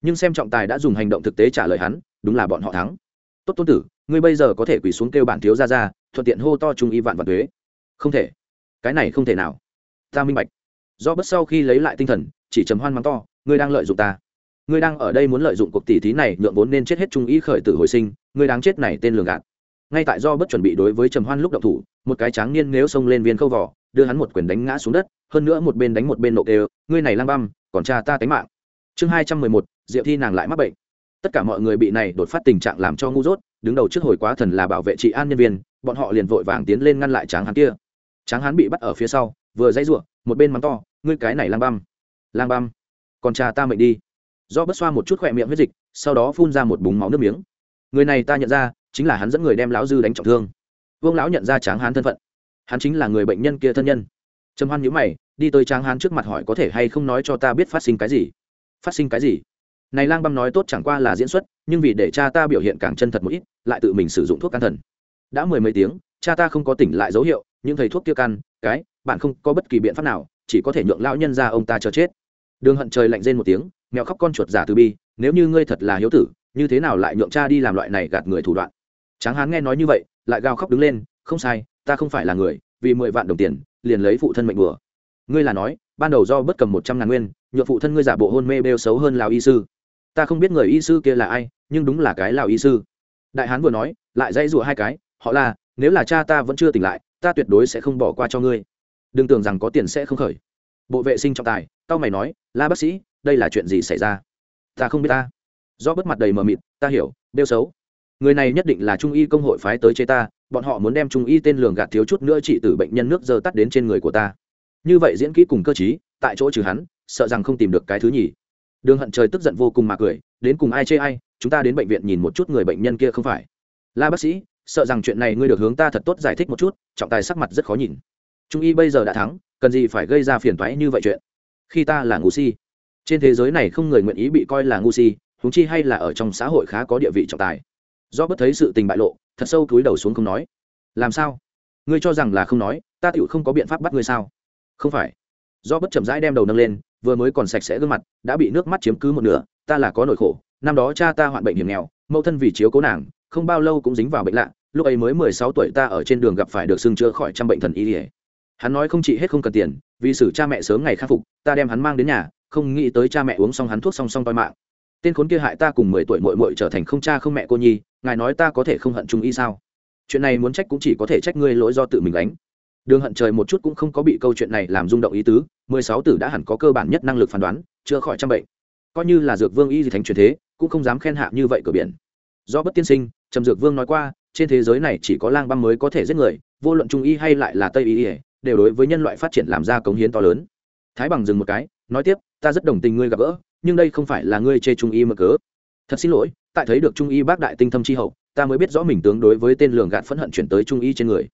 Nhưng xem trọng tài đã dùng hành động thực tế trả lời hắn đúng là bọn họ thắng. Tốt tôn tử ngươi bây giờ có thể quỳ xuống kêu bản thiếu ra ra thuận tiện hô to trung y vạn vạn thuế. Không thể. Cái này không thể nào. Ta minh bạch. Do bất sau khi lấy lại tinh thần chỉ trầm hoan mắng to, ngươi đang lợi dụng ta. Ngươi đang ở đây muốn lợi dụng cuộc tỷ thí này, nhượng vốn nên chết hết trung ý khởi tử hồi sinh, ngươi đáng chết này tên lường gạt. Ngay tại do bất chuẩn bị đối với trầm hoan lúc động thủ, một cái tráng niên nếu xông lên viên khâu vỏ đưa hắn một quyền đánh ngã xuống đất, hơn nữa một bên đánh một bên nộ kêu, ngươi này lang băm, còn cha ta tánh mạng. Chương hai trăm mười một diệu thi nàng lại mắc bệnh. Tất cả mọi người bị này đột phát tình trạng làm cho ngu dốt, đứng đầu trước hồi quá thần là bảo vệ trị an nhân viên, bọn họ liền vội vàng tiến lên ngăn lại tráng hắn kia. Tráng hắn bị bắt ở phía sau, vừa dãy ruộng, một bên mắng to, ngươi cái này lang băm lang băm. Còn cha ta mệnh đi. Do bất xoa một chút khỏe miệng huyết dịch, sau đó phun ra một búng máu nước miếng. Người này ta nhận ra, chính là hắn dẫn người đem lão dư đánh trọng thương. Vương lão nhận ra tráng hán thân phận. Hắn chính là người bệnh nhân kia thân nhân. Trầm hoan nhữ mày, đi tới tráng hán trước mặt hỏi có thể hay không nói cho ta biết phát sinh cái gì. Phát sinh cái gì? Này lang băm nói tốt chẳng qua là diễn xuất, nhưng vì để cha ta biểu hiện càng chân thật một ít, lại tự mình sử dụng thuốc can thần. Đã mười mấy tiếng, cha ta không có tỉnh lại dấu hiệu, những thầy thuốc kia căn cái, bạn không có bất kỳ biện pháp nào, chỉ có thể nhượng lão nhân ra ông ta cho chết đường hận trời lạnh rên một tiếng, mèo khóc con chuột giả từ bi, nếu như ngươi thật là hiếu tử, như thế nào lại nhượng cha đi làm loại này gạt người thủ đoạn? Tráng hán nghe nói như vậy, lại gào khóc đứng lên, không sai, ta không phải là người, vì mười vạn đồng tiền, liền lấy phụ thân mệnh bừa. Ngươi là nói, ban đầu do bất cầm một trăm ngàn nguyên, nhượng phụ thân ngươi giả bộ hôn mê bêu xấu hơn lào y sư. Ta không biết người y sư kia là ai, nhưng đúng là cái lào y sư. Đại hán vừa nói, lại dãy rủa hai cái, họ là, nếu là cha ta vẫn chưa tỉnh lại, ta tuyệt đối sẽ không bỏ qua cho ngươi. Đừng tưởng rằng có tiền sẽ không khởi. Bộ vệ sinh trọng tài tao mày nói, la bác sĩ, đây là chuyện gì xảy ra? Ta không biết ta. Do bất mặt đầy mờ mịt, ta hiểu đeo xấu. Người này nhất định là trung y công hội phái tới chế ta, bọn họ muốn đem trung y tên lường gạt thiếu chút nữa trị tử bệnh nhân nước dơ tắt đến trên người của ta. Như vậy diễn kỹ cùng cơ chí tại chỗ trừ hắn, sợ rằng không tìm được cái thứ nhì. Đường hận trời tức giận vô cùng mà cười, đến cùng ai chê ai, chúng ta đến bệnh viện nhìn một chút người bệnh nhân kia không phải. La bác sĩ, sợ rằng chuyện này ngươi được hướng ta thật tốt giải thích một chút, trọng tài sắc mặt rất khó nhìn. Trung y bây giờ đã thắng, cần gì phải gây ra phiền toái như vậy chuyện? Khi ta là ngu si. Trên thế giới này không người nguyện ý bị coi là ngu si húng chi hay là ở trong xã hội khá có địa vị trọng tài. Do bất thấy sự tình bại lộ, thật sâu túi đầu xuống không nói. Làm sao? Ngươi cho rằng là không nói, ta tựu không có biện pháp bắt ngươi sao? Không phải. Do bất chậm rãi đem đầu nâng lên, vừa mới còn sạch sẽ gương mặt, đã bị nước mắt chiếm cứ một nửa, ta là có nỗi khổ, năm đó cha ta hoạn bệnh hiểm nghèo, mẫu thân vì chiếu cố nàng, không bao lâu cũng dính vào bệnh lạ, lúc ấy mới mười sáu tuổi ta ở trên đường gặp phải được xương chữa khỏi trăm bệnh thần y hắn nói không trị hết không cần tiền vì xử cha mẹ sớm ngày khắc phục, ta đem hắn mang đến nhà, không nghĩ tới cha mẹ uống xong hắn thuốc song song toi mạng. Tên khốn kia hại ta cùng mười tuổi mội mội trở thành không cha không mẹ cô nhi, ngài nói ta có thể không hận trung y sao? Chuyện này muốn trách cũng chỉ có thể trách ngươi lỗi do tự mình đánh đường hận trời một chút cũng không có bị câu chuyện này làm rung động ý tứ, mười sáu tử đã hẳn có cơ bản nhất năng lực phán đoán, chữa khỏi trăm bệnh. Coi như là dược vương y gì thành truyền thế, cũng không dám khen hạ như vậy cửa biển. Do bất tiên sinh, trầm dược vương nói qua, trên thế giới này chỉ có lang băm mới có thể giết người, vô luận trung y hay lại là tây y đều đối với nhân loại phát triển làm ra cống hiến to lớn. Thái bằng dừng một cái, nói tiếp, ta rất đồng tình ngươi gặp gỡ, nhưng đây không phải là ngươi chê trung y mà cớ. Thật xin lỗi, tại thấy được trung y bác đại tinh thâm chi hậu, ta mới biết rõ mình tướng đối với tên lường gạt phẫn hận chuyển tới trung y trên người.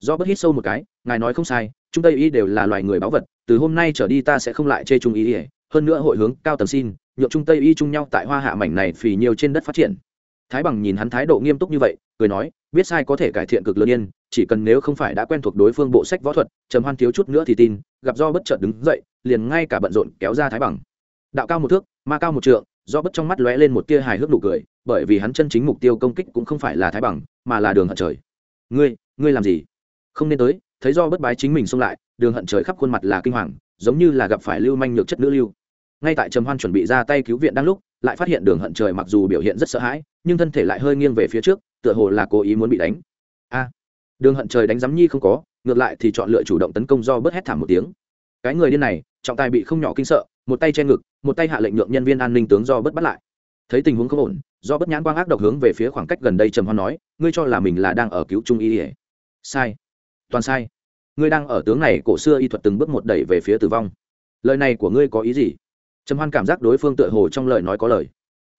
Do bất hít sâu một cái, ngài nói không sai trung tây y đều là loài người báu vật, từ hôm nay trở đi ta sẽ không lại chê trung y hơn nữa hội hướng cao tầng xin, nhượng trung tây y chung nhau tại hoa hạ mảnh này phì nhiều trên đất phát triển. Thái bằng nhìn hắn thái độ nghiêm túc như vậy, cười nói, biết sai có thể cải thiện cực lớn yên chỉ cần nếu không phải đã quen thuộc đối phương bộ sách võ thuật, trầm hoan thiếu chút nữa thì tin, gặp do bất chợt đứng dậy, liền ngay cả bận rộn kéo ra thái bằng. Đạo cao một thước, ma cao một trượng, do bất trong mắt lóe lên một tia hài hước nụ cười, bởi vì hắn chân chính mục tiêu công kích cũng không phải là thái bằng, mà là đường hận trời. Ngươi ngươi làm gì? Không nên tới. Thấy do bất bái chính mình xông lại, đường hận trời khắp khuôn mặt là kinh hoàng, giống như là gặp phải lưu manh nhược chất nữ lưu. Ngay tại trầm hoan chuẩn bị ra tay cứu viện đang lúc, lại phát hiện đường hận trời mặc dù biểu hiện rất sợ hãi, nhưng thân thể lại hơi nghiêng về phía trước, tựa hồ là cố ý muốn bị đánh. A đường hận trời đánh giám nhi không có, ngược lại thì chọn lựa chủ động tấn công do bớt hét thảm một tiếng. Cái người điên này, trọng tài bị không nhỏ kinh sợ, một tay che ngực, một tay hạ lệnh nhượng nhân viên an ninh tướng do bớt bắt lại. Thấy tình huống không ổn, do bất nhãn quang ác độc hướng về phía khoảng cách gần đây trầm hoan nói, ngươi cho là mình là đang ở cứu trung y ỉa sai. Toàn sai. Ngươi đang ở tướng này cổ xưa y thuật từng bước một đẩy về phía tử vong. Lời này của ngươi có ý gì? Trầm hoan cảm giác đối phương tựa hồ trong lời nói có lời.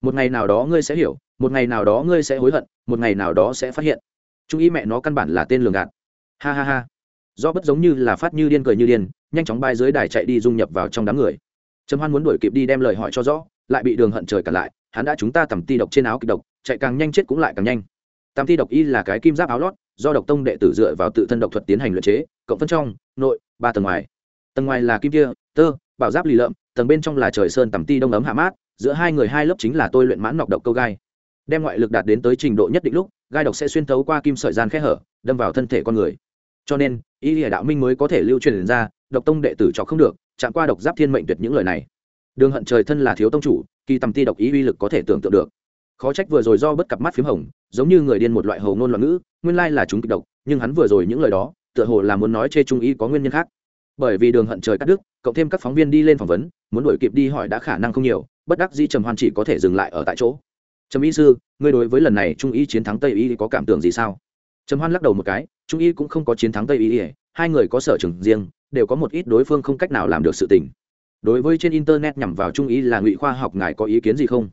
Một ngày nào đó ngươi sẽ hiểu, một ngày nào đó ngươi sẽ hối hận, một ngày nào đó sẽ phát hiện trung ý mẹ nó căn bản là tên lường gạt. Ha ha ha. Do bất giống như là phát như điên cười như điên, nhanh chóng bay dưới đài chạy đi dung nhập vào trong đám người. Trầm hoan muốn đuổi kịp đi đem lời hỏi cho rõ, lại bị đường hận trời cả lại, hắn đã chúng ta tầm ti độc trên áo kịch độc, chạy càng nhanh chết cũng lại càng nhanh. Tam thi độc y là cái kim giáp áo lót, do độc tông đệ tử dựa vào tự thân độc thuật tiến hành luyện chế, cộng phân trong, nội, ba tầng ngoài. Tầng ngoài là kim kia, tơ, bảo giáp lì lợm, tầng bên trong là trời sơn tầm ti đông ấm hạ mát, giữa hai người hai lớp chính là tôi luyện mãn nọc độc câu gai. Đem ngoại lực đạt đến tới trình độ nhất định lúc gai độc sẽ xuyên thấu qua kim sợi gian khe hở, đâm vào thân thể con người. Cho nên ý lìa đạo minh mới có thể lưu truyền ra, độc tông đệ tử cho không được, chạm qua độc giáp thiên mệnh tuyệt những lời này. Đường hận trời thân là thiếu tông chủ, kỳ tầm ti độc ý uy lực có thể tưởng tượng được. Khó trách vừa rồi do bất cặp mắt p h í m hồng, giống như người điên một loại hầu ngôn loạn ngữ, nguyên lai là chúng kịch độc, nhưng hắn vừa rồi những lời đó, tựa hồ là muốn nói chê trung ý có nguyên nhân khác. Bởi vì đường hận trời cắt đứt, cộng thêm các phóng viên đi lên phỏng vấn, muốn đuổi kịp đi hỏi đã khả năng không nhiều, bất đắc dĩ trầm hoan chỉ có thể dừng lại ở tại chỗ. Trầm y sư ngươi đối với lần này trung y chiến thắng tây y có cảm tưởng gì sao? Trầm hoan lắc đầu một cái, trung y cũng không có chiến thắng tây y, hai người có sở trường riêng, đều có một ít đối phương không cách nào làm được sự tình. Đối với trên internet nhằm vào trung y là ngụy khoa học ngài có ý kiến gì không?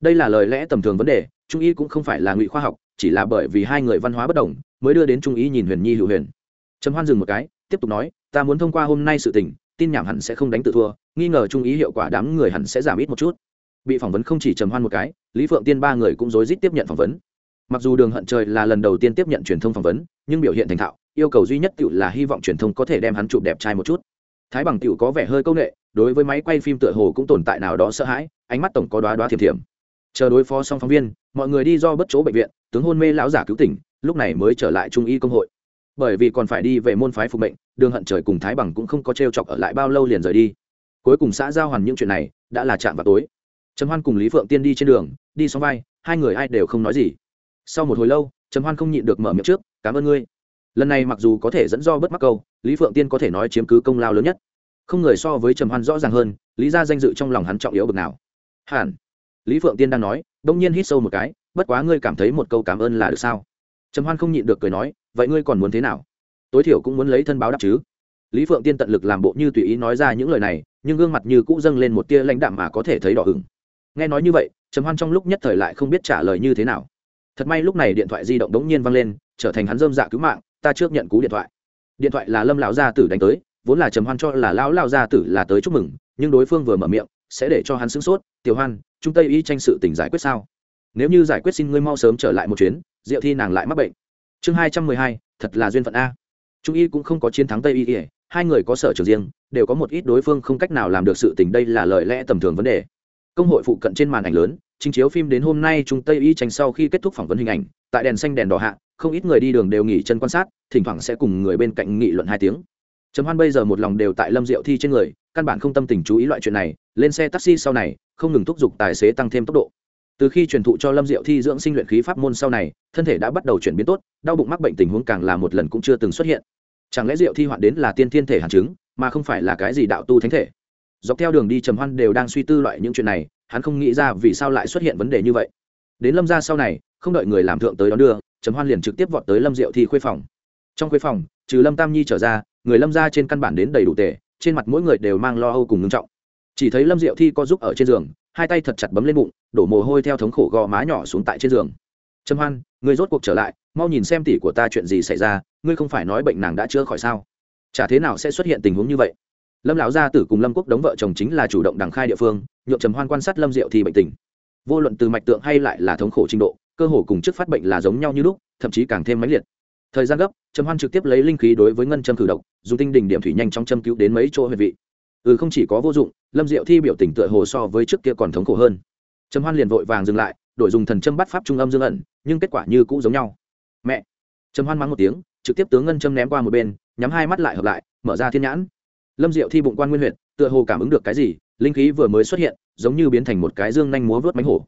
Đây là lời lẽ tầm thường vấn đề, trung y cũng không phải là ngụy khoa học, chỉ là bởi vì hai người văn hóa bất đồng, mới đưa đến trung y nhìn huyền nhi hữu huyền. Trầm hoan dừng một cái, tiếp tục nói, ta muốn thông qua hôm nay sự tình, tin nhảm hẳn sẽ không đánh tự thua, nghi ngờ trung ý hiệu quả đám người hẳn sẽ giảm ít một chút bị phỏng vấn không chỉ trầm hoan một cái, lý phượng tiên ba người cũng rối rít tiếp nhận phỏng vấn. Mặc dù đường hận trời là lần đầu tiên tiếp nhận truyền thông phỏng vấn, nhưng biểu hiện thành thạo, yêu cầu duy nhất tự là hy vọng truyền thông có thể đem hắn chụp đẹp trai một chút. Thái bằng tiểu có vẻ hơi công nghệ, đối với máy quay phim tựa hồ cũng tồn tại nào đó sợ hãi, ánh mắt tổng có đoá đoá thiềm thiềm chờ đối phó xong phóng viên, mọi người đi do bất chỗ bệnh viện, tướng hôn mê lão giả cứu tỉnh, lúc này mới trở lại trung y công hội. Bởi vì còn phải đi về môn phái phục mệnh, đường hận trời cùng thái bằng cũng không có t r e o chọc ở lại bao lâu liền rời đi. Cuối cùng xã giao hoàn những chuyện này, đã là chạm vào tối trầm hoan cùng lý phượng tiên đi trên đường, đi xong vai, hai người ai đều không nói gì. Sau một hồi lâu, trầm hoan không nhịn được mở miệng trước, cảm ơn ngươi. Lần này mặc dù có thể dẫn do bất mắc câu, lý phượng tiên có thể nói chiếm cứ công lao lớn nhất. Không người so với trầm hoan rõ ràng hơn, lý ra danh dự trong lòng hắn trọng yếu bực nào. Hẳn. Lý phượng tiên đang nói đông nhiên hít sâu một cái, bất quá ngươi cảm thấy một câu cảm ơn là được sao? Trầm hoan không nhịn được cười nói, vậy ngươi còn muốn thế nào? Tối thiểu cũng muốn lấy thân báo đáp chứ. Lý phượng tiên tận lực làm bộ như tùy ý nói ra những lời này, nhưng gương mặt như cũ dâng lên một tia lãnh đạm mà có thể thấy đỏ ửng nghe nói như vậy, trầm hoan trong lúc nhất thời lại không biết trả lời như thế nào. Thật may lúc này điện thoại di động đống nhiên vang lên, trở thành hắn dơm dạ cứu mạng, ta trước nhận cú điện thoại. Điện thoại là lâm lão gia tử đánh tới, vốn là trầm hoan cho là lão lão gia tử là tới chúc mừng, nhưng đối phương vừa mở miệng, sẽ để cho hắn sửng sốt, tiểu hoan, chúng tây y tranh sự tình giải quyết sao? Nếu như giải quyết xin ngươi mau sớm trở lại một chuyến, diệu thi nàng lại mắc bệnh. Chương hai trăm mười hai, thật là duyên phận a. Trung y cũng không có chiến thắng tây y ỉa hai người có sở trường riêng, đều có một ít đối phương không cách nào làm được sự tình, đây là lời lẽ tầm thường vấn đề công hội phụ cận trên màn ảnh lớn trình chiếu phim đến hôm nay trung tây y tranh sau khi kết thúc phỏng vấn hình ảnh, tại đèn xanh đèn đỏ hạ, không ít người đi đường đều nghỉ chân quan sát, thỉnh thoảng sẽ cùng người bên cạnh nghị luận hai tiếng. Trầm hoan bây giờ một lòng đều tại lâm diệu thi trên người, căn bản không tâm tình chú ý loại chuyện này, lên xe taxi sau này, không ngừng thúc giục tài xế tăng thêm tốc độ. Từ khi truyền thụ cho lâm diệu thi dưỡng sinh luyện khí pháp môn sau này, thân thể đã bắt đầu chuyển biến tốt, đau bụng mắc bệnh tình huống càng là một lần cũng chưa từng xuất hiện. Chẳng lẽ diệu thi hoạn đến là tiên thiên thể hàn chứng, mà không phải là cái gì đạo tu thánh thể? Dọc theo đường đi trầm hoan đều đang suy tư loại những chuyện này, hắn không nghĩ ra vì sao lại xuất hiện vấn đề như vậy. Đến lâm ra sau này, không đợi người làm thượng tới đón đưa, trầm hoan liền trực tiếp vọt tới lâm diệu thi khuê phòng. Trong khuê phòng, trừ lâm tam nhi trở ra, người lâm ra trên căn bản đến đầy đủ tề, trên mặt mỗi người đều mang lo âu cùng ngưng trọng. Chỉ thấy lâm diệu thi co giúp ở trên giường, hai tay thật chặt bấm lên bụng, đổ mồ hôi theo thống khổ gò má nhỏ xuống tại trên giường. Trầm hoan, người rốt cuộc trở lại, mau nhìn xem tỷ của ta chuyện gì xảy ra, ngươi không phải nói bệnh nàng đã chữa khỏi sao? Chả thế nào sẽ xuất hiện tình huống như vậy? Lâm lão gia tử cùng lâm quốc đống vợ chồng chính là chủ động đằng khai địa phương nhộn trầm hoan quan sát lâm diệu thì bệnh tình. Vô luận từ mạch tượng hay lại là thống khổ trình độ, cơ hồ cùng trước phát bệnh là giống nhau như lúc, thậm chí càng thêm mãnh liệt. Thời gian gấp, trầm hoan trực tiếp lấy linh khí đối với ngân châm cử động dùng tinh đỉnh điểm thủy nhanh trong châm cứu đến mấy chỗ huyệt vị. Ừ không chỉ có vô dụng, lâm diệu thi biểu tình tựa hồ so với trước kia còn thống khổ hơn. Trầm hoan liền vội vàng dừng lại, đổi dùng thần châm bắt pháp trung âm dương ẩn, nhưng kết quả như cũ giống nhau. Mẹ! Trầm hoan mắng một tiếng, trực tiếp tướng ngân châm ném qua một bên, nhắm hai mắt lại hợp lại, mở ra thiên nhãn lâm diệu thi bụng quan nguyên huyệt, tựa hồ cảm ứng được cái gì, linh khí vừa mới xuất hiện, giống như biến thành một cái dương nhanh múa vớt mánh hổ.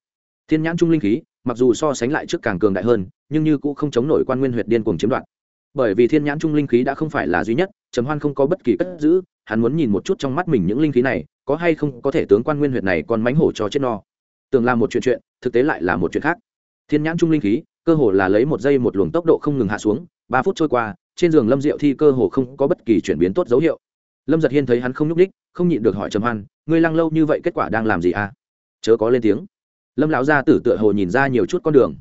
Thiên nhãn trung linh khí, mặc dù so sánh lại trước càng cường đại hơn, nhưng như cũng không chống nổi quan nguyên huyệt điên cuồng chiếm đoạt. Bởi vì thiên nhãn trung linh khí đã không phải là duy nhất, trầm hoan không có bất kỳ cất giữ, hắn muốn nhìn một chút trong mắt mình những linh khí này, có hay không có thể tướng quan nguyên huyệt này còn mánh hổ cho chết no. Tưởng là một chuyện chuyện, thực tế lại là một chuyện khác. Thiên nhãn trung linh khí, cơ hồ là lấy một giây một luồng tốc độ không ngừng hạ xuống, ba phút trôi qua, trên giường lâm diệu thi cơ hồ không có bất kỳ chuyển biến tốt dấu hiệu lâm giật hiên thấy hắn không nhúc ních không nhịn được hỏi trầm hoan, ngươi lăng lâu như vậy kết quả đang làm gì à? Chớ có lên tiếng. Lâm lão gia tử tựa hồ nhìn ra nhiều chút con đường.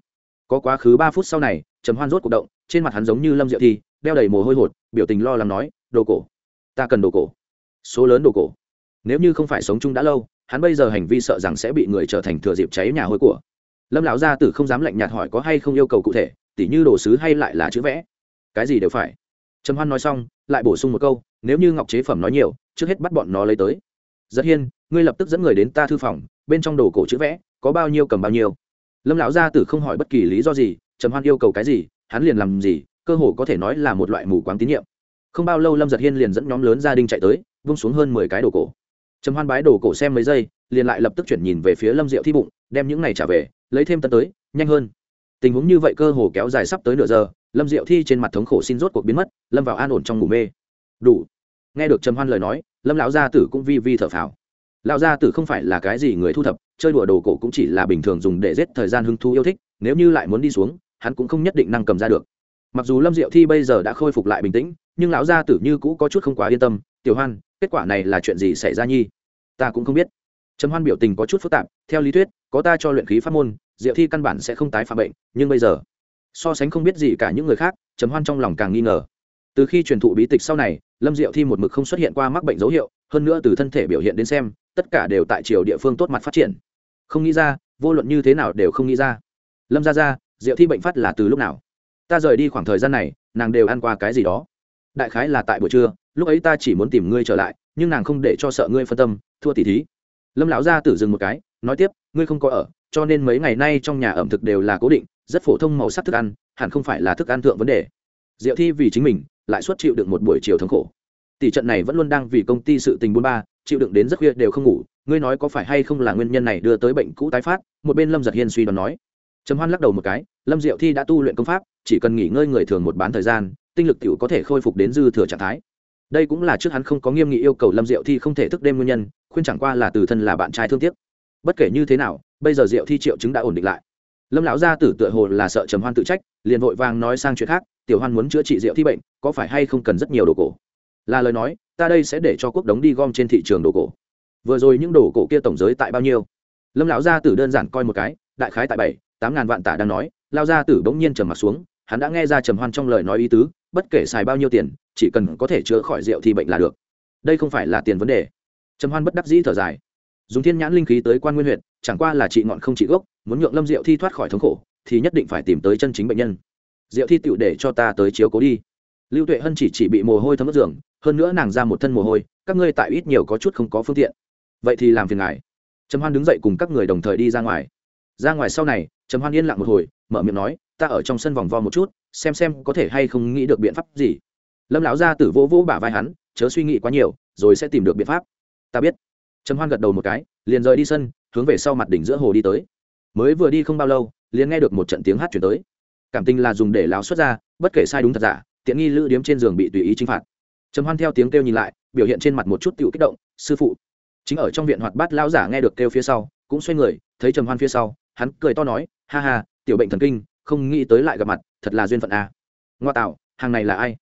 Có quá khứ ba phút sau này, trầm hoan rốt cuộc động, trên mặt hắn giống như lâm diệu thi, đeo đầy mồ hôi hột, biểu tình lo lắng nói, đồ cổ, ta cần đồ cổ. Số lớn đồ cổ. Nếu như không phải sống chung đã lâu, hắn bây giờ hành vi sợ rằng sẽ bị người trở thành thừa dịp cháy nhà hôi của. Lâm lão gia tử không dám lạnh nhạt hỏi có hay không yêu cầu cụ thể, tỉ như đồ sứ hay lại là chữ vẽ. Cái gì đều phải trầm hoan nói xong, lại bổ sung một câu, nếu như ngọc chế phẩm nói nhiều, trước hết bắt bọn nó lấy tới. Rất hiên, ngươi lập tức dẫn người đến ta thư phòng, bên trong đồ cổ chữ vẽ, có bao nhiêu cầm bao nhiêu. Lâm lão gia tử không hỏi bất kỳ lý do gì, trầm hoan yêu cầu cái gì, hắn liền làm gì, cơ hồ có thể nói là một loại mù quáng tín nhiệm. Không bao lâu lâm giật hiên liền dẫn nhóm lớn gia đình chạy tới, vung xuống hơn mười cái đồ cổ. Trầm hoan bái đồ cổ xem mấy giây, liền lại lập tức chuyển nhìn về phía lâm diệu thi bụng, đem những này trả về, lấy thêm tân tới, nhanh hơn tình huống như vậy cơ hồ kéo dài sắp tới nửa giờ, lâm diệu thi trên mặt thống khổ xin rốt cuộc biến mất, lâm vào an ổn trong ngủ mê. Đủ. Nghe được trầm hoan lời nói, lâm lão gia tử cũng vi vi thở phào. Lão gia tử không phải là cái gì người thu thập, chơi đùa đồ cổ cũng chỉ là bình thường dùng để giết thời gian hứng thú yêu thích, nếu như lại muốn đi xuống, hắn cũng không nhất định năng cầm ra được. Mặc dù lâm diệu thi bây giờ đã khôi phục lại bình tĩnh, nhưng lão gia tử như cũ có chút không quá yên tâm. Tiểu hoan, kết quả này là chuyện gì xảy ra nhi? Ta cũng không biết. Trầm hoan biểu tình có chút phức tạp, theo lý thuyết, có ta cho luyện khí pháp môn diệu thi căn bản sẽ không tái phạm bệnh, nhưng bây giờ, so sánh không biết gì cả những người khác, trầm hoan trong lòng càng nghi ngờ. Từ khi truyền thụ bí tịch sau này, lâm diệu thi một mực không xuất hiện qua mắc bệnh dấu hiệu, hơn nữa từ thân thể biểu hiện đến xem, tất cả đều tại triều địa phương tốt mặt phát triển. Không nghĩ ra, vô luận như thế nào đều không nghĩ ra. Lâm ra ra diệu thi bệnh phát là từ lúc nào? Ta rời đi khoảng thời gian này, nàng đều ăn qua cái gì đó. Đại khái là tại buổi trưa, lúc ấy ta chỉ muốn tìm ngươi trở lại, nhưng nàng không để cho sợ ngươi phân tâm, thua tỷ thí. Lâm lão gia tử dừng một cái, nói tiếp, ngươi không có ở cho nên mấy ngày nay trong nhà ẩm thực đều là cố định, rất phổ thông màu sắc thức ăn, hẳn không phải là thức ăn thượng vấn đề. Diệu thi vì chính mình, lại suốt chịu được một buổi chiều thống khổ. Tỷ trận này vẫn luôn đang vì công ty sự tình buôn ba, chịu đựng đến rất khuya đều không ngủ, ngươi nói có phải hay không là nguyên nhân này đưa tới bệnh cũ tái phát, một bên lâm giật hiên suy đoán nói. Trầm hoan lắc đầu một cái, lâm diệu thi đã tu luyện công pháp, chỉ cần nghỉ ngơi người thường một bán thời gian, tinh lực t có thể khôi phục đến dư thừa trạng thái. Đây cũng là trước hắn không có nghiêm nghị yêu cầu lâm diệu thi không thể thức đêm nguyên nhân, khuyên chẳng qua là từ thân là bạn trai thương tiếc. Bất kể như thế nào bây giờ diệu thi triệu chứng đã ổn định lại. Lâm lão gia tử tựa hồ là sợ trầm hoan tự trách, liền vội vàng nói sang chuyện khác, tiểu hoan muốn chữa trị diệu thi bệnh, có phải hay không cần rất nhiều đồ cổ? Là lời nói, ta đây sẽ để cho quốc đống đi gom trên thị trường đồ cổ. Vừa rồi những đồ cổ kia tổng giới tại bao nhiêu? Lâm lão gia tử đơn giản coi một cái, đại khái tại bảy, tám ngàn vạn tả đang nói lao gia tử bỗng nhiên trầm mặt xuống, hắn đã nghe ra trầm hoan trong lời nói ý tứ, bất kể xài bao nhiêu tiền, chỉ cần có thể chữa khỏi rượu thì bệnh là được. Đây không phải là tiền vấn đề. Trầm hoan bất đắc dĩ thở dài. Dùng thiên nhãn linh khí tới quan nguyên huyện chẳng qua là trị ngọn không trị gốc, muốn nhượng lâm diệu thi thoát khỏi thống khổ, thì nhất định phải tìm tới chân chính bệnh nhân. Diệu thi tựu để cho ta tới chiếu cố đi. Lưu tuệ hân chỉ chỉ bị mồ hôi thấm ướt giường, hơn nữa nàng ra một thân mồ hôi, các ngươi tại ít nhiều có chút không có phương tiện. Vậy thì làm phiền ngài. Trầm hoan đứng dậy cùng các người đồng thời đi ra ngoài. Ra ngoài sau này, trầm hoan yên lặng một hồi, mở miệng nói, ta ở trong sân vòng vo một chút, xem xem có thể hay không nghĩ được biện pháp gì. Lâm lão gia tử vỗ vỗ bả vai hắn, chớ suy nghĩ quá nhiều, rồi sẽ tìm được biện pháp. Ta biết. Trầm hoan gật đầu một cái, liền rời đi sân hướng về sau mặt đỉnh giữa hồ đi tới. Mới vừa đi không bao lâu, liền nghe được một trận tiếng hát chuyển tới. Cảm tình là dùng để láo xuất ra, bất kể sai đúng thật giả, tiện nghi lữ điếm trên giường bị tùy ý chinh phạt. Trầm hoan theo tiếng kêu nhìn lại, biểu hiện trên mặt một chút tựu kích động, sư phụ. Chính ở trong viện hoạt bát lão giả nghe được kêu phía sau, cũng xoay người, thấy trầm hoan phía sau, hắn cười to nói, ha ha, tiểu bệnh thần kinh, không nghĩ tới lại gặp mặt, thật là duyên phận à. ngoa tạo, hàng này là ai?